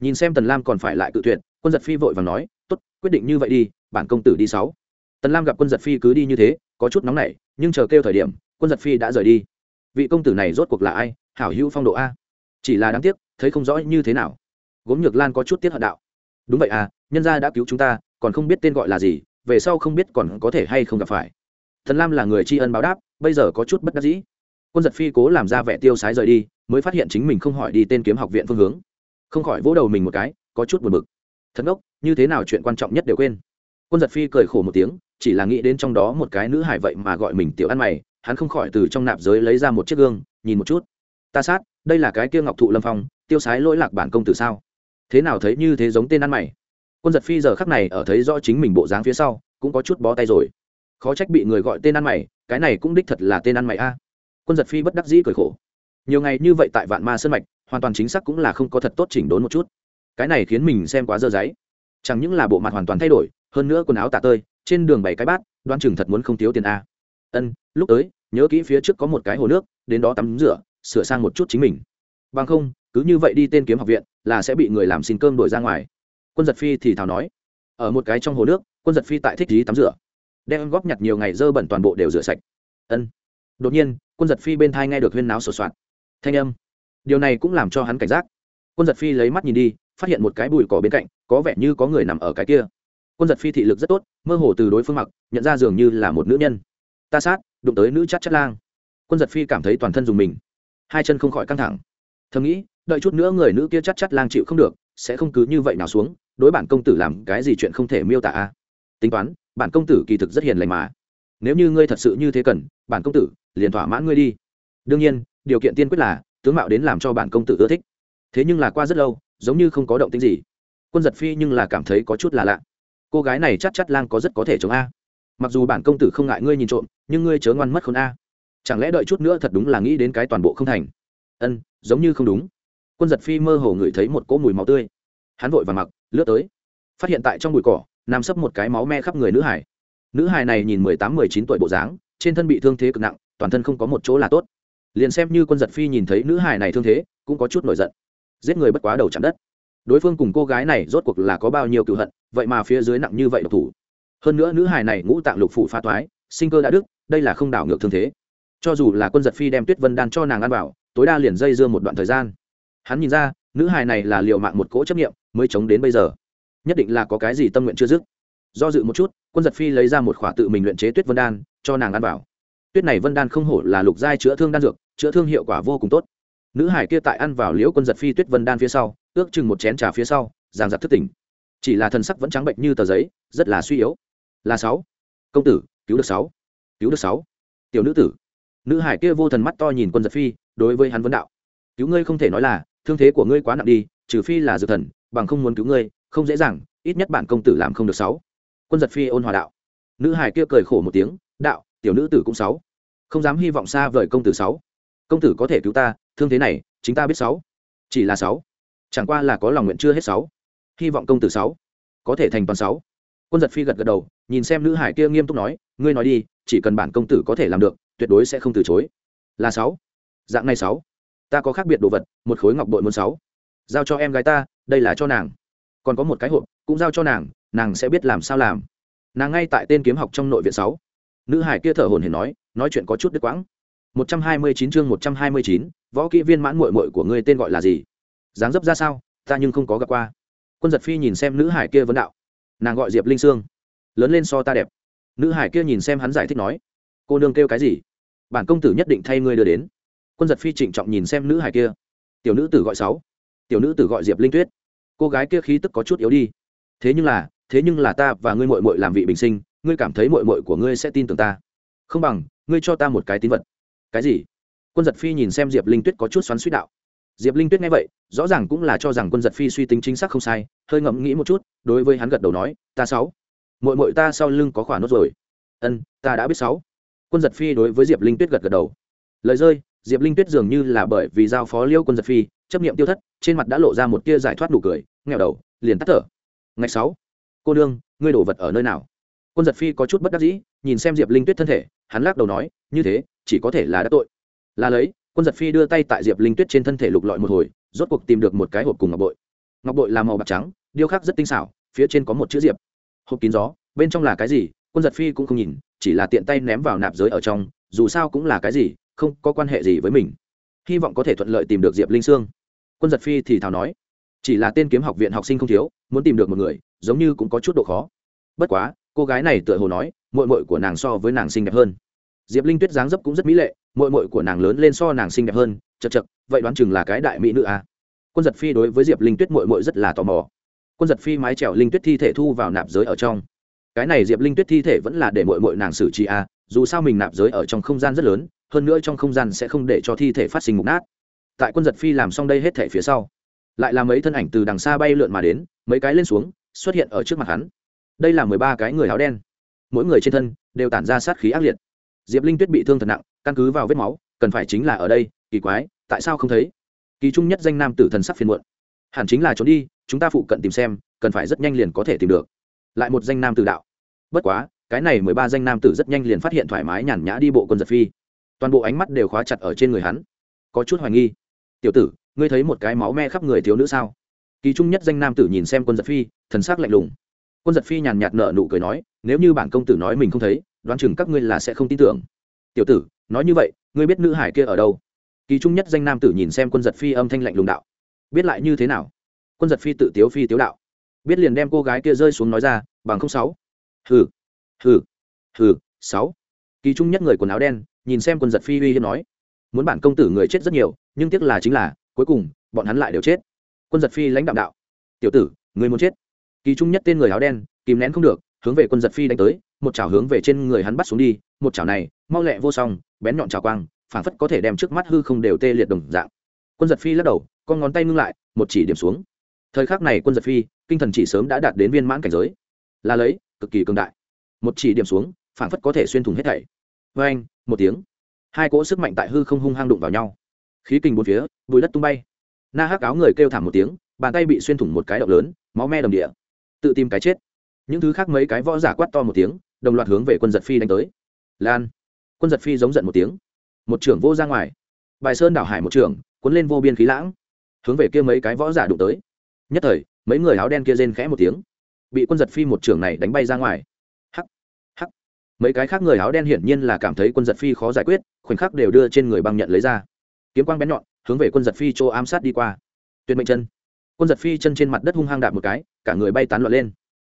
Nhìn xem tần lam còn phải lại cự tuyệt, quân giật phi vội và nói t ố t quyết định như vậy đi, bản công tử đi sáu. Tần lam gặp quân giật phi cứ đi như thế, có chút nóng nảy, nhưng chờ kêu thời điểm, quân giật phi đã rời đi. Vị công tử này rốt cuộc là ai? Hảo hữu phong độ a. Chỉ là đáng tiếc, thấy không rõ như thế nào. Gốm nhược lan có chút tiết hận đạo. Đúng vậy à nhân gia đã cứu chúng ta, còn không biết tên gọi là gì, về sau không biết còn có thể hay không gặp phải. Thần lam là người tri ân báo đáp, bây giờ có chút bất đắc dĩ. Quân giật phi cố làm ra vẻ tiêu sái rời đi, mới phát hiện chính mình không hỏi đi tên kiếm học viện phương hướng. Không khỏi vỗ đầu mình một cái, có chút buồn bực. Thật ngốc như thế nào chuyện quan trọng nhất đều quên. Quân giật phi cười khổ một tiếng, chỉ là nghĩ đến trong đó một cái nữ hải vậy mà gọi mình tiểu ăn mày, hắn không khỏi từ trong nạp giới lấy ra một chiếc gương, nhìn một chút ta sát, đây là cái kia ngọc thụ lâm phong, tiêu sái lỗi lạc bản công tử sao? Thế nào thấy như thế giống tên ăn mày? Quân giật phi giờ khắc này ở thấy rõ chính mình bộ dáng phía sau, cũng có chút bó tay rồi. Khó trách bị người gọi tên ăn mày, cái này cũng đích thật là tên ăn mày a. Quân giật phi bất đắc dĩ cười khổ. Nhiều ngày như vậy tại vạn ma sân mạch, hoàn toàn chính xác cũng là không có thật tốt chỉnh đốn một chút. Cái này khiến mình xem quá dơ giấy. Chẳng những là bộ mặt hoàn toàn thay đổi, hơn nữa quần áo tạ tơi, trên đường bảy cái bát, đoan chừng thật muốn không thiếu tiền a. Ân, lúc tới, nhớ kỹ phía trước có một cái hồ nước, đến đó tắm rửa sửa sang một chút chính mình. Bằng không, cứ như vậy đi tên kiếm học viện là sẽ bị người làm xin cơm đổi ra ngoài. Quân giật phi thì thào nói, ở một cái trong hồ nước, quân giật phi tại thích lý tắm rửa, đem góp nhặt nhiều ngày dơ bẩn toàn bộ đều rửa sạch. Ân. Đột nhiên, quân giật phi bên thai nghe được huyên náo sổ soạt thanh âm. Điều này cũng làm cho hắn cảnh giác. Quân giật phi lấy mắt nhìn đi, phát hiện một cái bụi cỏ bên cạnh, có vẻ như có người nằm ở cái kia. Quân giật phi thị lực rất tốt, mơ hồ từ đối phương mặc, nhận ra dường như là một nữ nhân. Ta sát, đụng tới nữ chắc chất lang. Quân giật phi cảm thấy toàn thân dùng mình hai chân không khỏi căng thẳng. Thầm nghĩ, đợi chút nữa người nữ kia chắc chắc lang chịu không được, sẽ không cứ như vậy nào xuống, đối bản công tử làm cái gì chuyện không thể miêu tả a. Tính toán, bản công tử kỳ thực rất hiền lành mà. Nếu như ngươi thật sự như thế cần, bản công tử, liền thỏa mãn ngươi đi. Đương nhiên, điều kiện tiên quyết là, tướng mạo đến làm cho bản công tử ưa thích. Thế nhưng là qua rất lâu, giống như không có động tính gì. Quân giật phi nhưng là cảm thấy có chút là lạ. Cô gái này chắc chắc lang có rất có thể chống a. Mặc dù bản công tử không ngại ngươi nhìn trộm, nhưng ngươi chớ ngoan mất khôn a chẳng lẽ đợi chút nữa thật đúng là nghĩ đến cái toàn bộ không thành? Ân, giống như không đúng. Quân giật phi mơ hồ ngửi thấy một cỗ mùi máu tươi. Hắn vội và mặc, lướt tới. Phát hiện tại trong bụi cỏ, nằm sấp một cái máu me khắp người nữ hải. Nữ hải này nhìn mười tám, mười chín tuổi bộ dáng, trên thân bị thương thế cực nặng, toàn thân không có một chỗ là tốt. Liền xem như quân giật phi nhìn thấy nữ hải này thương thế, cũng có chút nổi giận. Giết người bất quá đầu chạm đất. Đối phương cùng cô gái này rốt cuộc là có bao nhiêu cựu hận, vậy mà phía dưới nặng như vậy độc thủ. Hơn nữa nữ hải này ngũ tạng lục phủ pha toái, sinh cơ đã đức đây là không đảo ngược thương thế cho dù là quân giật phi đem tuyết vân đan cho nàng ăn vào, tối đa liền dây dưa một đoạn thời gian. Hắn nhìn ra, nữ hài này là liệu mạng một cỗ chấp nghiệm mới chống đến bây giờ. Nhất định là có cái gì tâm nguyện chưa dứt. Do dự một chút, quân giật phi lấy ra một khỏa tự mình luyện chế tuyết vân đan, cho nàng ăn vào. Tuyết này vân đan không hổ là lục giai chữa thương đan dược, chữa thương hiệu quả vô cùng tốt. Nữ hải kia tại ăn vào liễu quân giật phi tuyết vân đan phía sau, ước chừng một chén trà phía sau giàng giặc thức tỉnh. Chỉ là thần sắc vẫn trắng bệnh như tờ giấy, rất là suy yếu. Là sáu. Công tử, cứu được sáu. Cứu được sáu. Tiểu nữ tử nữ hải kia vô thần mắt to nhìn quân giật phi, đối với hắn vấn đạo. Cứu ngươi không thể nói là, thương thế của ngươi quá nặng đi, trừ phi là dược thần, bằng không muốn cứu ngươi, không dễ dàng, ít nhất bản công tử làm không được sáu. Quân giật phi ôn hòa đạo. Nữ hải kia cười khổ một tiếng, đạo, tiểu nữ tử cũng sáu. Không dám hy vọng xa vời công tử sáu. Công tử có thể cứu ta, thương thế này, chính ta biết sáu. Chỉ là sáu. Chẳng qua là có lòng nguyện chưa hết sáu. Hy vọng công tử sáu. Có thể thành toàn sáu. Quân giật phi gật gật đầu, nhìn xem nữ hải kia nghiêm túc nói, ngươi nói đi, chỉ cần bản công tử có thể làm được tuyệt đối sẽ không từ chối. Là sáu. Dạng này sáu. Ta có khác biệt đồ vật, một khối ngọc bội muốn sáu. Giao cho em gái ta, đây là cho nàng. Còn có một cái hộp, cũng giao cho nàng nàng sẽ biết làm sao làm. Nàng ngay tại tên kiếm học trong nội viện sáu. Nữ hải kia thở hồn hển nói nói chuyện có chút đứt quãng. Một trăm hai mươi chín chương một trăm hai mươi chín, võ kỹ viên mãn muội muội của ngươi tên gọi là gì? Dáng dấp ra sao, ta nhưng không có gặp qua. Quân giật phi nhìn xem nữ hải kia vấn đạo. Nàng gọi diệp linh sương. Lớn lên so ta đẹp. Nữ hải kia nhìn xem hắn giải thích nói. Cô nương kêu cái gì? Bản công tử nhất định thay ngươi đưa đến. Quân giật phi trịnh trọng nhìn xem nữ hải kia. Tiểu nữ tử gọi sáu. Tiểu nữ tử gọi diệp linh tuyết. Cô gái kia khí tức có chút yếu đi. Thế nhưng là, thế nhưng là ta và ngươi mội mội làm vị bình sinh, ngươi cảm thấy mội mội của ngươi sẽ tin tưởng ta. Không bằng, ngươi cho ta một cái tín vật. Cái gì? Quân giật phi nhìn xem diệp linh tuyết có chút xoắn suýt đạo. Diệp linh tuyết nghe vậy, rõ ràng cũng là cho rằng quân giật phi suy tính chính xác không sai, hơi ngẫm nghĩ một chút, đối với hắn gật đầu nói, ta sáu. Mội mội ta sau lưng có khỏa nốt rồi. Ân, ta đã biết sáu quân giật phi đối với diệp linh tuyết gật gật đầu. Lời rơi, diệp linh tuyết dường như là bởi vì giao phó liêu quân giật phi, chấp nghiệm tiêu thất, trên mặt đã lộ ra một tia giải thoát nụ cười nghèo đầu, liền tắt thở. Ngày sáu, cô đương ngươi đổ vật ở nơi nào? Quân giật phi có chút bất đắc dĩ, nhìn xem diệp linh tuyết thân thể, hắn lắc đầu nói, như thế, chỉ có thể là đã tội. Là lấy, quân giật phi đưa tay tại diệp linh tuyết trên thân thể lục lọi một hồi, rốt cuộc tìm được một cái hộp cùng ngọc bội. Ngọc bội là màu bạc trắng, điêu khắc rất tinh xảo, phía trên có một chữ diệp. Hộp kín gió, bên trong là cái gì, quân giật phi cũng không nhìn chỉ là tiện tay ném vào nạp giới ở trong, dù sao cũng là cái gì, không có quan hệ gì với mình. Hy vọng có thể thuận lợi tìm được diệp linh sương. Quân giật phi thì thào nói, chỉ là tên kiếm học viện học sinh không thiếu, muốn tìm được một người, giống như cũng có chút độ khó. Bất quá, cô gái này tựa hồ nói mội mội của nàng so với nàng xinh đẹp hơn. Diệp linh tuyết dáng dấp cũng rất mỹ lệ mội mội của nàng lớn lên so nàng xinh đẹp hơn, chật chật, vậy đoán chừng là cái đại mỹ nữ à. quân giật phi đối với diệp linh tuyết mội mội rất là tò mò. Quân giật phi mái trèo linh tuyết thi thể thu vào nạp giới ở trong cái này diệp linh tuyết thi thể vẫn là để mội mội nàng xử trí à, dù sao mình nạp giới ở trong không gian rất lớn hơn nữa trong không gian sẽ không để cho thi thể phát sinh mục nát. Tại quân giật phi làm xong đây hết thể phía sau lại là mấy thân ảnh từ đằng xa bay lượn mà đến mấy cái lên xuống xuất hiện ở trước mặt hắn. Đây là mười ba cái người áo đen. Mỗi người trên thân đều tản ra sát khí ác liệt. Diệp linh tuyết bị thương thật nặng căn cứ vào vết máu cần phải chính là ở đây kỳ quái tại sao không thấy? Kỳ trung nhất danh nam tử thần sắc phiền muộn. Hẳn chính là trốn đi chúng ta phụ cận tìm xem cần phải rất nhanh liền có thể tìm được. Lại một danh nam tử đạo bất quá, cái này mười ba danh nam tử rất nhanh liền phát hiện thoải mái nhàn nhã đi bộ quân giật phi. Toàn bộ ánh mắt đều khóa chặt ở trên người hắn. Có chút hoài nghi. Tiểu tử, ngươi thấy một cái máu me khắp người thiếu nữ sao? Kỳ trung nhất danh nam tử nhìn xem quân giật phi, thần s ắ c lạnh lùng. Quân giật phi nhàn nhạt nợ nụ cười nói, nếu như bản công tử nói mình không thấy, đoán chừng các ngươi là sẽ không tin tưởng. Tiểu tử, nói như vậy, ngươi biết nữ hải kia ở đâu? Kỳ trung nhất danh nam tử nhìn xem quân giật phi âm thanh lạnh lùng đạo. Biết lại như thế nào? Quân giật phi tự tiếu phi tiếu đạo. Biết liền đem cô gái kia rơi xuống nói ra, bằng không sáu hừ. Hừ. Hừ, sáu. Kỳ trung nhất người quần áo đen, nhìn xem quân giật phi uy hiếp nói. Muốn bản công tử người chết rất nhiều, nhưng tiếc là chính là, cuối cùng, bọn hắn lại đều chết. Quân giật phi lãnh đạo đạo. Tiểu tử, người muốn chết. Kỳ trung nhất tên người áo đen, kìm nén không được, hướng về quân giật phi đánh tới, một chảo hướng về trên người hắn bắt xuống đi, một chảo này, mau lẹ vô song, bén nhọn chảo quang, phảng phất có thể đem trước mắt hư không đều tê liệt đồng dạng. Quân giật phi lắc đầu, con ngón tay ngưng lại, một chỉ điểm xuống. Thời khắc này quân giật phi, kinh thần chỉ sớm đã đạt đến viên mãn cảnh giới. Là lấy cực kỳ cường đại. Một chỉ điểm xuống, phảng phất có thể xuyên thủng hết thảy. Vê anh một tiếng. Hai cỗ sức mạnh tại hư không hung hang đụng vào nhau. Khí kình bốn phía, bùi đất tung bay. Na hắc áo người kêu thảm một tiếng, bàn tay bị xuyên thủng một cái động lớn, máu me đầm địa. Tự tìm cái chết. Những thứ khác mấy cái võ giả quát to một tiếng, đồng loạt hướng về quân giật phi đánh tới. Lan. Quân giật phi giống giận một tiếng. Một trưởng vô ra ngoài. Bài sơn đảo hải một trưởng, cuốn lên vô biên khí lãng. Hướng về kia mấy cái võ giả đụng tới. Nhất thời, mấy người áo đen kia rên khẽ một tiếng bị quân giật phi một trưởng này đánh bay ra ngoài. Hắc hắc. Mấy cái khác người áo đen hiển nhiên là cảm thấy quân giật phi khó giải quyết, khoảnh khắc đều đưa trên người băng nhận lấy ra. Kiếm quang bén nhọn, hướng về quân giật phi chỗ ám sát đi qua. Tuyệt mệnh chân. Quân giật phi chân trên mặt đất hung hăng đạp một cái, cả người bay tán loạn lên.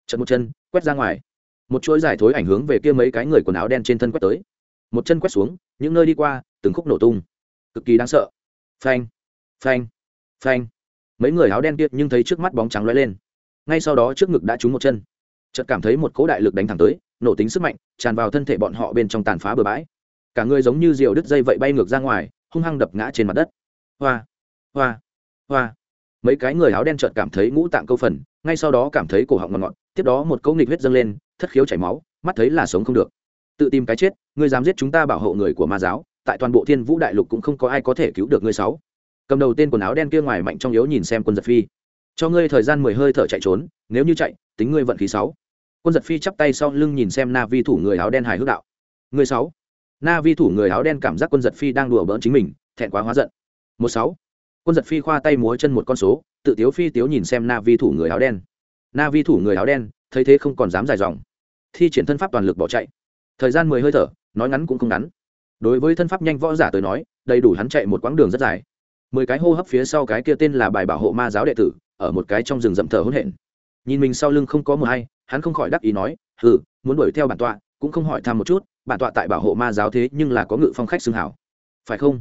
Trận một chân, quét ra ngoài. Một chuỗi giải thối ảnh hướng về kia mấy cái người quần áo đen trên thân quét tới. Một chân quét xuống, những nơi đi qua, từng khúc nổ tung. Cực kỳ đáng sợ. Phanh phanh phanh. Mấy người áo đen kia nhưng thấy trước mắt bóng trắng lóe lên ngay sau đó trước ngực đã trúng một chân. Chợt cảm thấy một cỗ đại lực đánh thẳng tới, nổ tính sức mạnh, tràn vào thân thể bọn họ bên trong tàn phá bừa bãi. Cả người giống như diều đứt dây vậy bay ngược ra ngoài, hung hăng đập ngã trên mặt đất. Hoa hoa hoa. Mấy cái người áo đen chợt cảm thấy ngũ tạng câu phần, ngay sau đó cảm thấy cổ họng ngọt ngọt, tiếp đó một câu nghịch huyết dâng lên, thất khiếu chảy máu, mắt thấy là sống không được. Tự tìm cái chết, ngươi dám giết chúng ta bảo hộ người của ma giáo, tại toàn bộ thiên vũ đại lục cũng không có ai có thể cứu được ngươi sáu. Cầm đầu tên quần áo đen kia ngoài mạnh trong yếu nhìn xem quân giật phi cho ngươi thời gian mười hơi thở chạy trốn, nếu như chạy, tính ngươi vận khí sáu. Quân giật phi chắp tay sau lưng nhìn xem na vi thủ người áo đen hài hước đạo. Người sáu. Na vi thủ người áo đen cảm giác quân giật phi đang đùa bỡn chính mình, thẹn quá hóa giận. Một sáu. Quân giật phi khoa tay múa chân một con số, tự tiếu phi tiếu nhìn xem na vi thủ người áo đen. Na vi thủ người áo đen, thấy thế không còn dám dài dòng. Thi triển thân pháp toàn lực bỏ chạy. Thời gian mười hơi thở, nói ngắn cũng không ngắn. Đối với thân pháp nhanh võ giả tới nói, đầy đủ hắn chạy một quãng đường rất dài. Mười cái hô hấp phía sau cái kia tên là bài bảo hộ ma giáo đệ tử ở một cái trong rừng rậm thở hỗn hển. Nhìn mình sau lưng không có mờ hay hắn không khỏi đắc ý nói hừ, muốn đuổi theo bản tọa cũng không hỏi thăm một chút bản tọa tại bảo hộ ma giáo thế nhưng là có ngự phong khách xưng hảo. Phải không?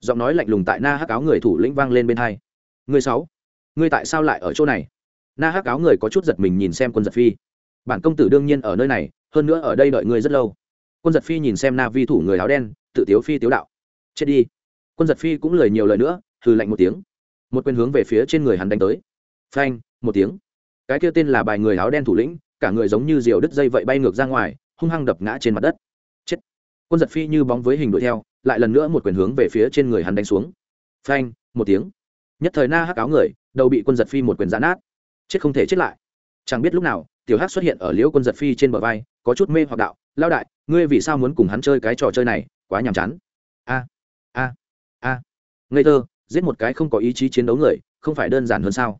Giọng nói lạnh lùng tại na hắc áo người thủ lĩnh vang lên bên hai. Người sáu ngươi tại sao lại ở chỗ này? Na hắc áo người có chút giật mình nhìn xem quân giật phi. Bản công tử đương nhiên ở nơi này hơn nữa ở đây đợi ngươi rất lâu. Quân giật phi nhìn xem na vi thủ người áo đen tự tiếu phi tiếu đạo. Chết đi. Quân giật phi cũng lời nhiều lời nữa hừ lạnh một tiếng. Một quyền hướng về phía trên người hắn đánh tới phanh, một tiếng. Cái kia tên là bài người áo đen thủ lĩnh, cả người giống như diều đứt dây vậy bay ngược ra ngoài, hung hăng đập ngã trên mặt đất. Chết. Quân giật phi như bóng với hình đuổi theo, lại lần nữa một quyền hướng về phía trên người hắn đánh xuống. Phanh, một tiếng. Nhất thời na hắc áo người, đầu bị quân giật phi một quyền giãn nát. Chết không thể chết lại. Chẳng biết lúc nào, tiểu hắc xuất hiện ở liễu quân giật phi trên bờ vai, có chút mê hoặc đạo lao đại, ngươi vì sao muốn cùng hắn chơi cái trò chơi này? Quá nhàm chán. A a a. Ngây thơ, giết một cái không có ý chí chiến đấu người, không phải đơn giản hơn sao?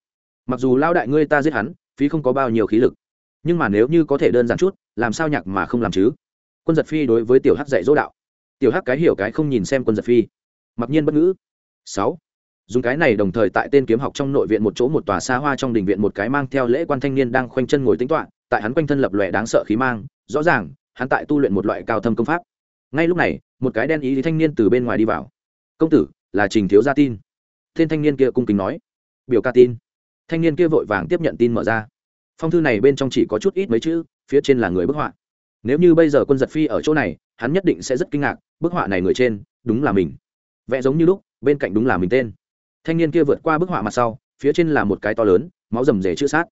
Mặc dù lao đại ngươi ta giết hắn, phí không có bao nhiêu khí lực. Nhưng mà nếu như có thể đơn giản chút, làm sao nhạc mà không làm chứ? Quân giật phi đối với tiểu hắc dạy dỗ đạo. Tiểu hắc cái hiểu cái không nhìn xem quân giật phi. Mặc nhiên bất ngữ. Sáu. Dùng cái này đồng thời tại tên kiếm học trong nội viện một chỗ một tòa xa hoa trong đình viện một cái mang theo lễ quan thanh niên đang khoanh chân ngồi tính toạ tại hắn quanh thân lập lòe đáng sợ khí mang, rõ ràng, hắn tại tu luyện một loại cao thâm công pháp. Ngay lúc này, một cái đen ý thanh niên từ bên ngoài đi vào. Công tử, là trình thiếu gia tin. Tên thanh niên kia cung kính nói. Biểu ca tin thanh niên kia vội vàng tiếp nhận tin mở ra. Phong thư này bên trong chỉ có chút ít mấy chữ, phía trên là người bức họa. Nếu như bây giờ quân giật phi ở chỗ này, hắn nhất định sẽ rất kinh ngạc, bức họa này người trên, đúng là mình. Vẽ giống như lúc, bên cạnh đúng là mình tên. Thanh niên kia vượt qua bức họa mặt sau, phía trên là một cái to lớn, máu rầm rề chữ sát.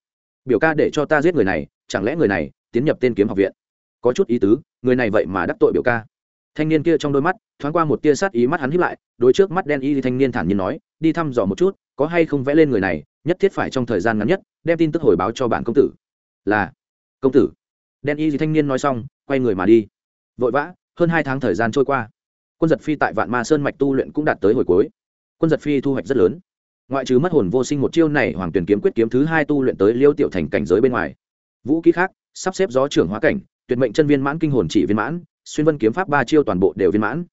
Biểu ca để cho ta giết người này, chẳng lẽ người này tiến nhập tên kiếm học viện? Có chút ý tứ, người này vậy mà đắc tội biểu ca. Thanh niên kia trong đôi mắt, thoáng qua một tia sát ý mắt hắn hiếp lại đôi trước mắt đen y thanh niên thản nhiên nói, đi thăm dò một chút có hay không vẽ lên người này, nhất thiết phải trong thời gian ngắn nhất, đem tin tức hồi báo cho bản công tử. Là, công tử. Đen y gì thanh niên nói xong, quay người mà đi. Vội vã, hơn hai tháng thời gian trôi qua. Quân giật phi tại vạn ma sơn mạch tu luyện cũng đạt tới hồi cuối. Quân giật phi thu hoạch rất lớn. Ngoại trừ mất hồn vô sinh một chiêu này, hoàng tuyển kiếm quyết kiếm thứ hai tu luyện tới liêu tiểu thành cảnh giới bên ngoài. Vũ kỹ khác, sắp xếp gió trưởng hóa cảnh, tuyệt mệnh chân viên mãn kinh hồn chỉ viên mãn, xuyên vân kiếm pháp ba chiêu toàn bộ đều viên mãn.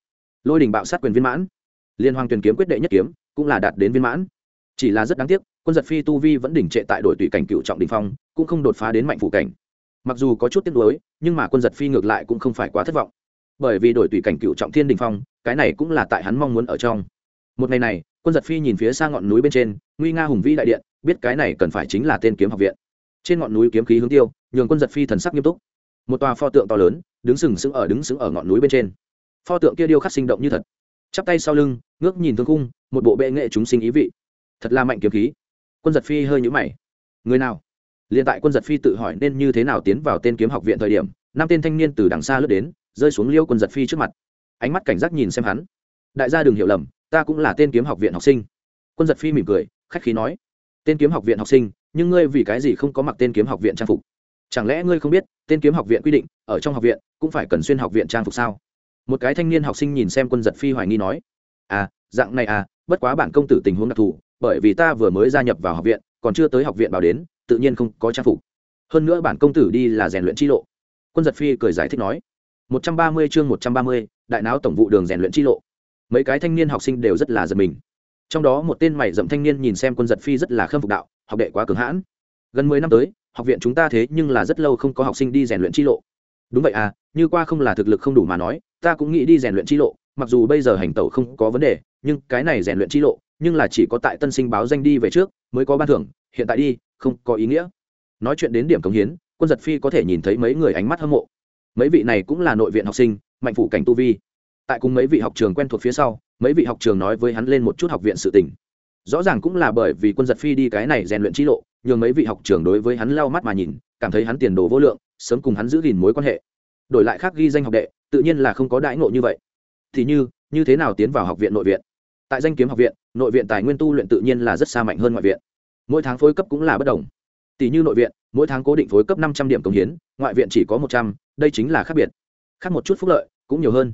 Lôi đình bạo sát quyền viên mãn. Liên hoàng tuyển kiếm quyết đệ nhất kiếm, cũng là đạt đến viên mãn chỉ là rất đáng tiếc, quân giật phi tu vi vẫn đỉnh trệ tại đội tùy cảnh cựu trọng đình phong, cũng không đột phá đến mạnh phủ cảnh. Mặc dù có chút tiếc nuối, nhưng mà quân giật phi ngược lại cũng không phải quá thất vọng. Bởi vì đội tùy cảnh cựu trọng thiên đình phong, cái này cũng là tại hắn mong muốn ở trong. Một ngày này, quân giật phi nhìn phía xa ngọn núi bên trên, nguy nga hùng vĩ đại điện, biết cái này cần phải chính là tên kiếm học viện. Trên ngọn núi kiếm khí hướng tiêu, nhường quân giật phi thần sắc nghiêm túc. Một tòa pho tượng to lớn, đứng sừng sững ở, đứng sững ở ngọn núi bên trên. Pho tượng kia điêu khắc sinh động như thật. Chắp tay sau lưng, ngước nhìn thương cung một bộ bệ nghệ chúng sinh ý vị thật là mạnh kiếm khí. Quân giật phi hơi nhũ mày. Người nào? Liền tại quân giật phi tự hỏi nên như thế nào tiến vào tên kiếm học viện thời điểm, năm tên thanh niên từ đằng xa lướt đến, rơi xuống liêu quân giật phi trước mặt. Ánh mắt cảnh giác nhìn xem hắn. Đại gia đừng hiểu lầm, ta cũng là tên kiếm học viện học sinh. Quân giật phi mỉm cười, khách khí nói. Tên kiếm học viện học sinh, nhưng ngươi vì cái gì không có mặc tên kiếm học viện trang phục? Chẳng lẽ ngươi không biết, tên kiếm học viện quy định, ở trong học viện, cũng phải cần xuyên học viện trang phục sao? Một cái thanh niên học sinh nhìn xem quân giật phi hoài nghi nói. À dạng này à bất quá bản công tử tình huống đặc thù bởi vì ta vừa mới gia nhập vào học viện, còn chưa tới học viện bảo đến, tự nhiên không có trang phục. Hơn nữa bản công tử đi là rèn luyện chi lộ. Quân giật phi cười giải thích nói. Một trăm ba mươi chương một trăm ba mươi, đại não tổng vụ đường rèn luyện chi lộ. Mấy cái thanh niên học sinh đều rất là giật mình. Trong đó một tên mày dậm thanh niên nhìn xem quân giật phi rất là khâm phục đạo, học đệ quá cường hãn. Gần mười năm tới, học viện chúng ta thế nhưng là rất lâu không có học sinh đi rèn luyện chi lộ. Đúng vậy à như qua không là thực lực không đủ mà nói, ta cũng nghĩ đi rèn luyện chi lộ, mặc dù bây giờ hành tẩu không có vấn đề, nhưng cái này rèn luyện chi lộ nhưng là chỉ có tại tân sinh báo danh đi về trước mới có ban thưởng, hiện tại đi, không có ý nghĩa. Nói chuyện đến điểm cống hiến, quân giật phi có thể nhìn thấy mấy người ánh mắt hâm mộ. Mấy vị này cũng là nội viện học sinh, mạnh phủ cảnh tu vi. Tại cùng mấy vị học trường quen thuộc phía sau, mấy vị học trường nói với hắn lên một chút học viện sự tình. Rõ ràng cũng là bởi vì quân giật phi đi cái này rèn luyện trí lộ, nhường mấy vị học trường đối với hắn lau mắt mà nhìn, cảm thấy hắn tiền đồ vô lượng, sớm cùng hắn giữ gìn mối quan hệ. Đổi lại khác ghi danh học đệ, tự nhiên là không có đãi ngộ như vậy. Thì như như thế nào tiến vào học viện nội viện? Tại danh kiếm học viện, nội viện tài nguyên tu luyện tự nhiên là rất xa mạnh hơn ngoại viện. Mỗi tháng phối cấp cũng là bất đồng. Tỷ như nội viện, mỗi tháng cố định phối cấp năm trăm điểm công hiến, ngoại viện chỉ có một trăm, đây chính là khác biệt. Khác một chút phúc lợi, cũng nhiều hơn.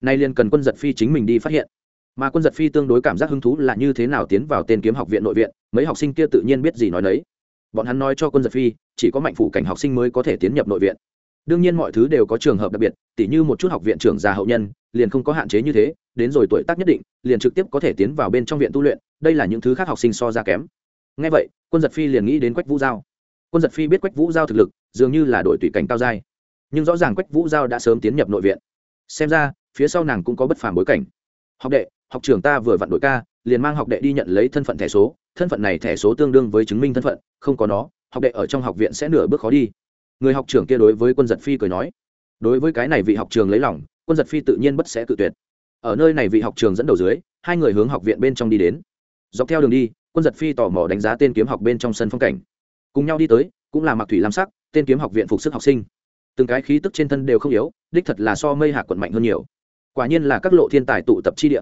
Nay liền cần quân giật phi chính mình đi phát hiện. Mà quân giật phi tương đối cảm giác hứng thú là như thế nào tiến vào tên kiếm học viện nội viện, mấy học sinh kia tự nhiên biết gì nói đấy bọn hắn nói cho quân giật phi, chỉ có mạnh phụ cảnh học sinh mới có thể tiến nhập nội viện đương nhiên mọi thứ đều có trường hợp đặc biệt, tỉ như một chút học viện trưởng già hậu nhân, liền không có hạn chế như thế, đến rồi tuổi tác nhất định, liền trực tiếp có thể tiến vào bên trong viện tu luyện, đây là những thứ khác học sinh so ra kém. Ngay vậy, quân giật phi liền nghĩ đến quách vũ giao. Quân giật phi biết quách vũ giao thực lực, dường như là đội tùy cảnh cao giai. Nhưng rõ ràng quách vũ giao đã sớm tiến nhập nội viện. Xem ra, phía sau nàng cũng có bất phàm bối cảnh. Học đệ, học trưởng ta vừa vặn đội ca, liền mang học đệ đi nhận lấy thân phận thẻ số. Thân phận này thẻ số tương đương với chứng minh thân phận, không có nó, học đệ ở trong học viện sẽ nửa bước khó đi người học trưởng kia đối với quân giật phi cười nói, đối với cái này vị học trường lấy lòng, quân giật phi tự nhiên bất sẽ tự tuyệt. Ở nơi này vị học trường dẫn đầu dưới, hai người hướng học viện bên trong đi đến. Dọc theo đường đi, quân giật phi tò mò đánh giá tên kiếm học bên trong sân phong cảnh. Cùng nhau đi tới, cũng là mặc thủy lam sắc, tên kiếm học viện phục sức học sinh. Từng cái khí tức trên thân đều không yếu, đích thật là so mây hạ quận mạnh hơn nhiều. Quả nhiên là các lộ thiên tài tụ tập chi địa.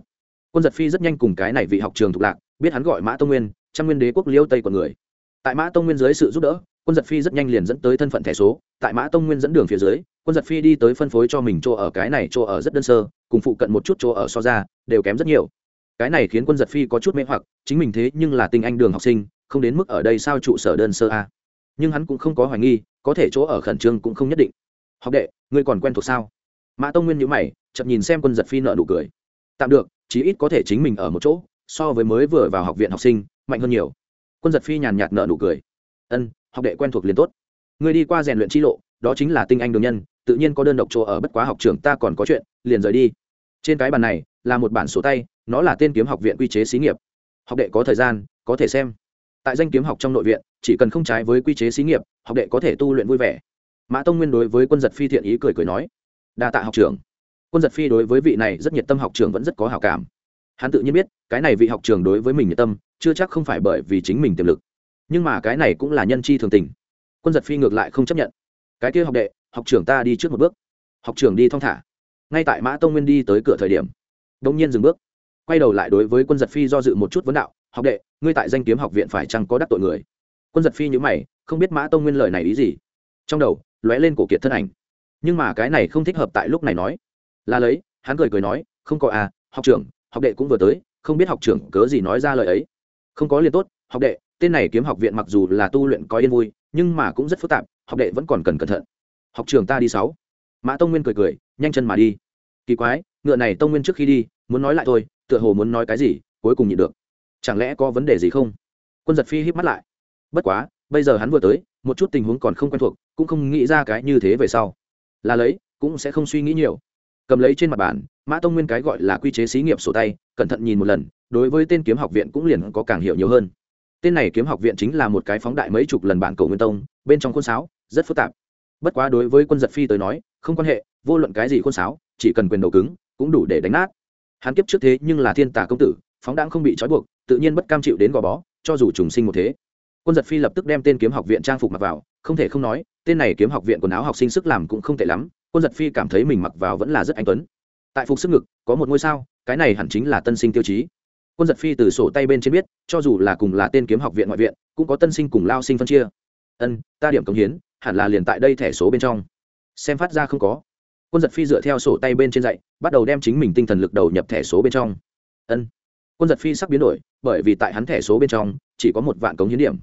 Quân giật phi rất nhanh cùng cái này vị học trường thuộc lạc, biết hắn gọi mã tông nguyên, trăm nguyên đế quốc liêu tây của người. Tại mã tông nguyên dưới sự giúp đỡ quân giật phi rất nhanh liền dẫn tới thân phận thẻ số, tại mã tông nguyên dẫn đường phía dưới, quân giật phi đi tới phân phối cho mình chỗ ở, cái này chỗ ở rất đơn sơ, cùng phụ cận một chút chỗ ở so ra, đều kém rất nhiều. Cái này khiến quân giật phi có chút mê hoặc, chính mình thế nhưng là tinh anh đường học sinh, không đến mức ở đây sao trụ sở đơn sơ a nhưng hắn cũng không có hoài nghi, có thể chỗ ở khẩn trương cũng không nhất định. Học đệ, ngươi còn quen thuộc sao? Mã tông nguyên nhữ mày, chậm nhìn xem quân giật phi nợ nụ cười. Tạm được, chí ít có thể chính mình ở một chỗ, so với mới vừa vào học viện học sinh, mạnh hơn nhiều. Quân giật phi nhàn nhạt nợ nụ cười. Ân học đệ quen thuộc liền tốt. Người đi qua rèn luyện chi lộ, đó chính là tinh anh đường nhân, tự nhiên có đơn độc chỗ ở bất quá học trường ta còn có chuyện, liền rời đi. Trên cái bàn này, là một bản sổ tay, nó là tên kiếm học viện quy chế xí nghiệp. Học đệ có thời gian, có thể xem. Tại danh kiếm học trong nội viện, chỉ cần không trái với quy chế xí nghiệp, học đệ có thể tu luyện vui vẻ. Mã tông nguyên đối với quân giật phi thiện ý cười cười nói, đa tạ học trưởng. Quân giật phi đối với vị này rất nhiệt tâm học trường vẫn rất có hào cảm. Hắn tự nhiên biết, cái này vị học trường đối với mình nhiệt tâm, chưa chắc không phải bởi vì chính mình tiềm lực nhưng mà cái này cũng là nhân chi thường tình. Quân giật phi ngược lại không chấp nhận. Cái kia học đệ, học trưởng ta đi trước một bước. Học trưởng đi thong thả. Ngay tại mã tông nguyên đi tới cửa thời điểm đông nhiên dừng bước. Quay đầu lại đối với quân giật phi do dự một chút vấn đạo, học đệ, ngươi tại danh kiếm học viện phải chăng có đắc tội người? Quân giật phi nhữ mày, không biết mã tông nguyên lời này ý gì. Trong đầu, lóe lên cổ kiệt thân ảnh. Nhưng mà cái này không thích hợp tại lúc này nói. Là lấy, hắn cười cười nói, không có à học trưởng, học đệ cũng vừa tới, không biết học trưởng cớ gì nói ra lời ấy. Không có liền tốt, học đệ tên này kiếm học viện mặc dù là tu luyện có yên vui, nhưng mà cũng rất phức tạp, học đệ vẫn còn cần cẩn thận. Học trường ta đi sáu. Mã tông nguyên cười cười, nhanh chân mà đi. Kỳ quái, ngựa này tông nguyên trước khi đi, muốn nói lại thôi, tựa hồ muốn nói cái gì, cuối cùng nhịn được. Chẳng lẽ có vấn đề gì không? Quân giật phi híp mắt lại. Bất quá, bây giờ hắn vừa tới, một chút tình huống còn không quen thuộc, cũng không nghĩ ra cái như thế về sau. Là lấy, cũng sẽ không suy nghĩ nhiều. Cầm lấy trên mặt bàn, mã tông nguyên cái gọi là quy chế xí nghiệp sổ tay, cẩn thận nhìn một lần, đối với tên kiếm học viện cũng liền có càng hiểu nhiều hơn tên này kiếm học viện chính là một cái phóng đại mấy chục lần bản cầu nguyên tông, bên trong khuôn sáo, rất phức tạp. Bất quá đối với quân giật phi tới nói, không quan hệ, vô luận cái gì khuôn sáo, chỉ cần quyền đầu cứng, cũng đủ để đánh nát. Hắn kiếp trước thế nhưng là thiên tả công tử, phóng đáng không bị trói buộc, tự nhiên bất cam chịu đến gò bó, cho dù trùng sinh một thế. Quân giật phi lập tức đem tên kiếm học viện trang phục mặc vào, không thể không nói, tên này kiếm học viện quần áo học sinh sức làm cũng không tệ lắm, quân giật phi cảm thấy mình mặc vào vẫn là rất anh tuấn. Tại phục sức ngực, có một ngôi sao, cái này hẳn chính là tân sinh tiêu chí quân giật phi từ sổ tay bên trên biết, cho dù là cùng là tên kiếm học viện ngoại viện, cũng có tân sinh cùng lao sinh phân chia. Ân, ta điểm cống hiến, hẳn là liền tại đây thẻ số bên trong. Xem phát ra không có. Quân giật phi dựa theo sổ tay bên trên dạy, bắt đầu đem chính mình tinh thần lực đầu nhập thẻ số bên trong. Ân. Quân giật phi sắp biến đổi, bởi vì tại hắn thẻ số bên trong, chỉ có một vạn cống hiến điểm.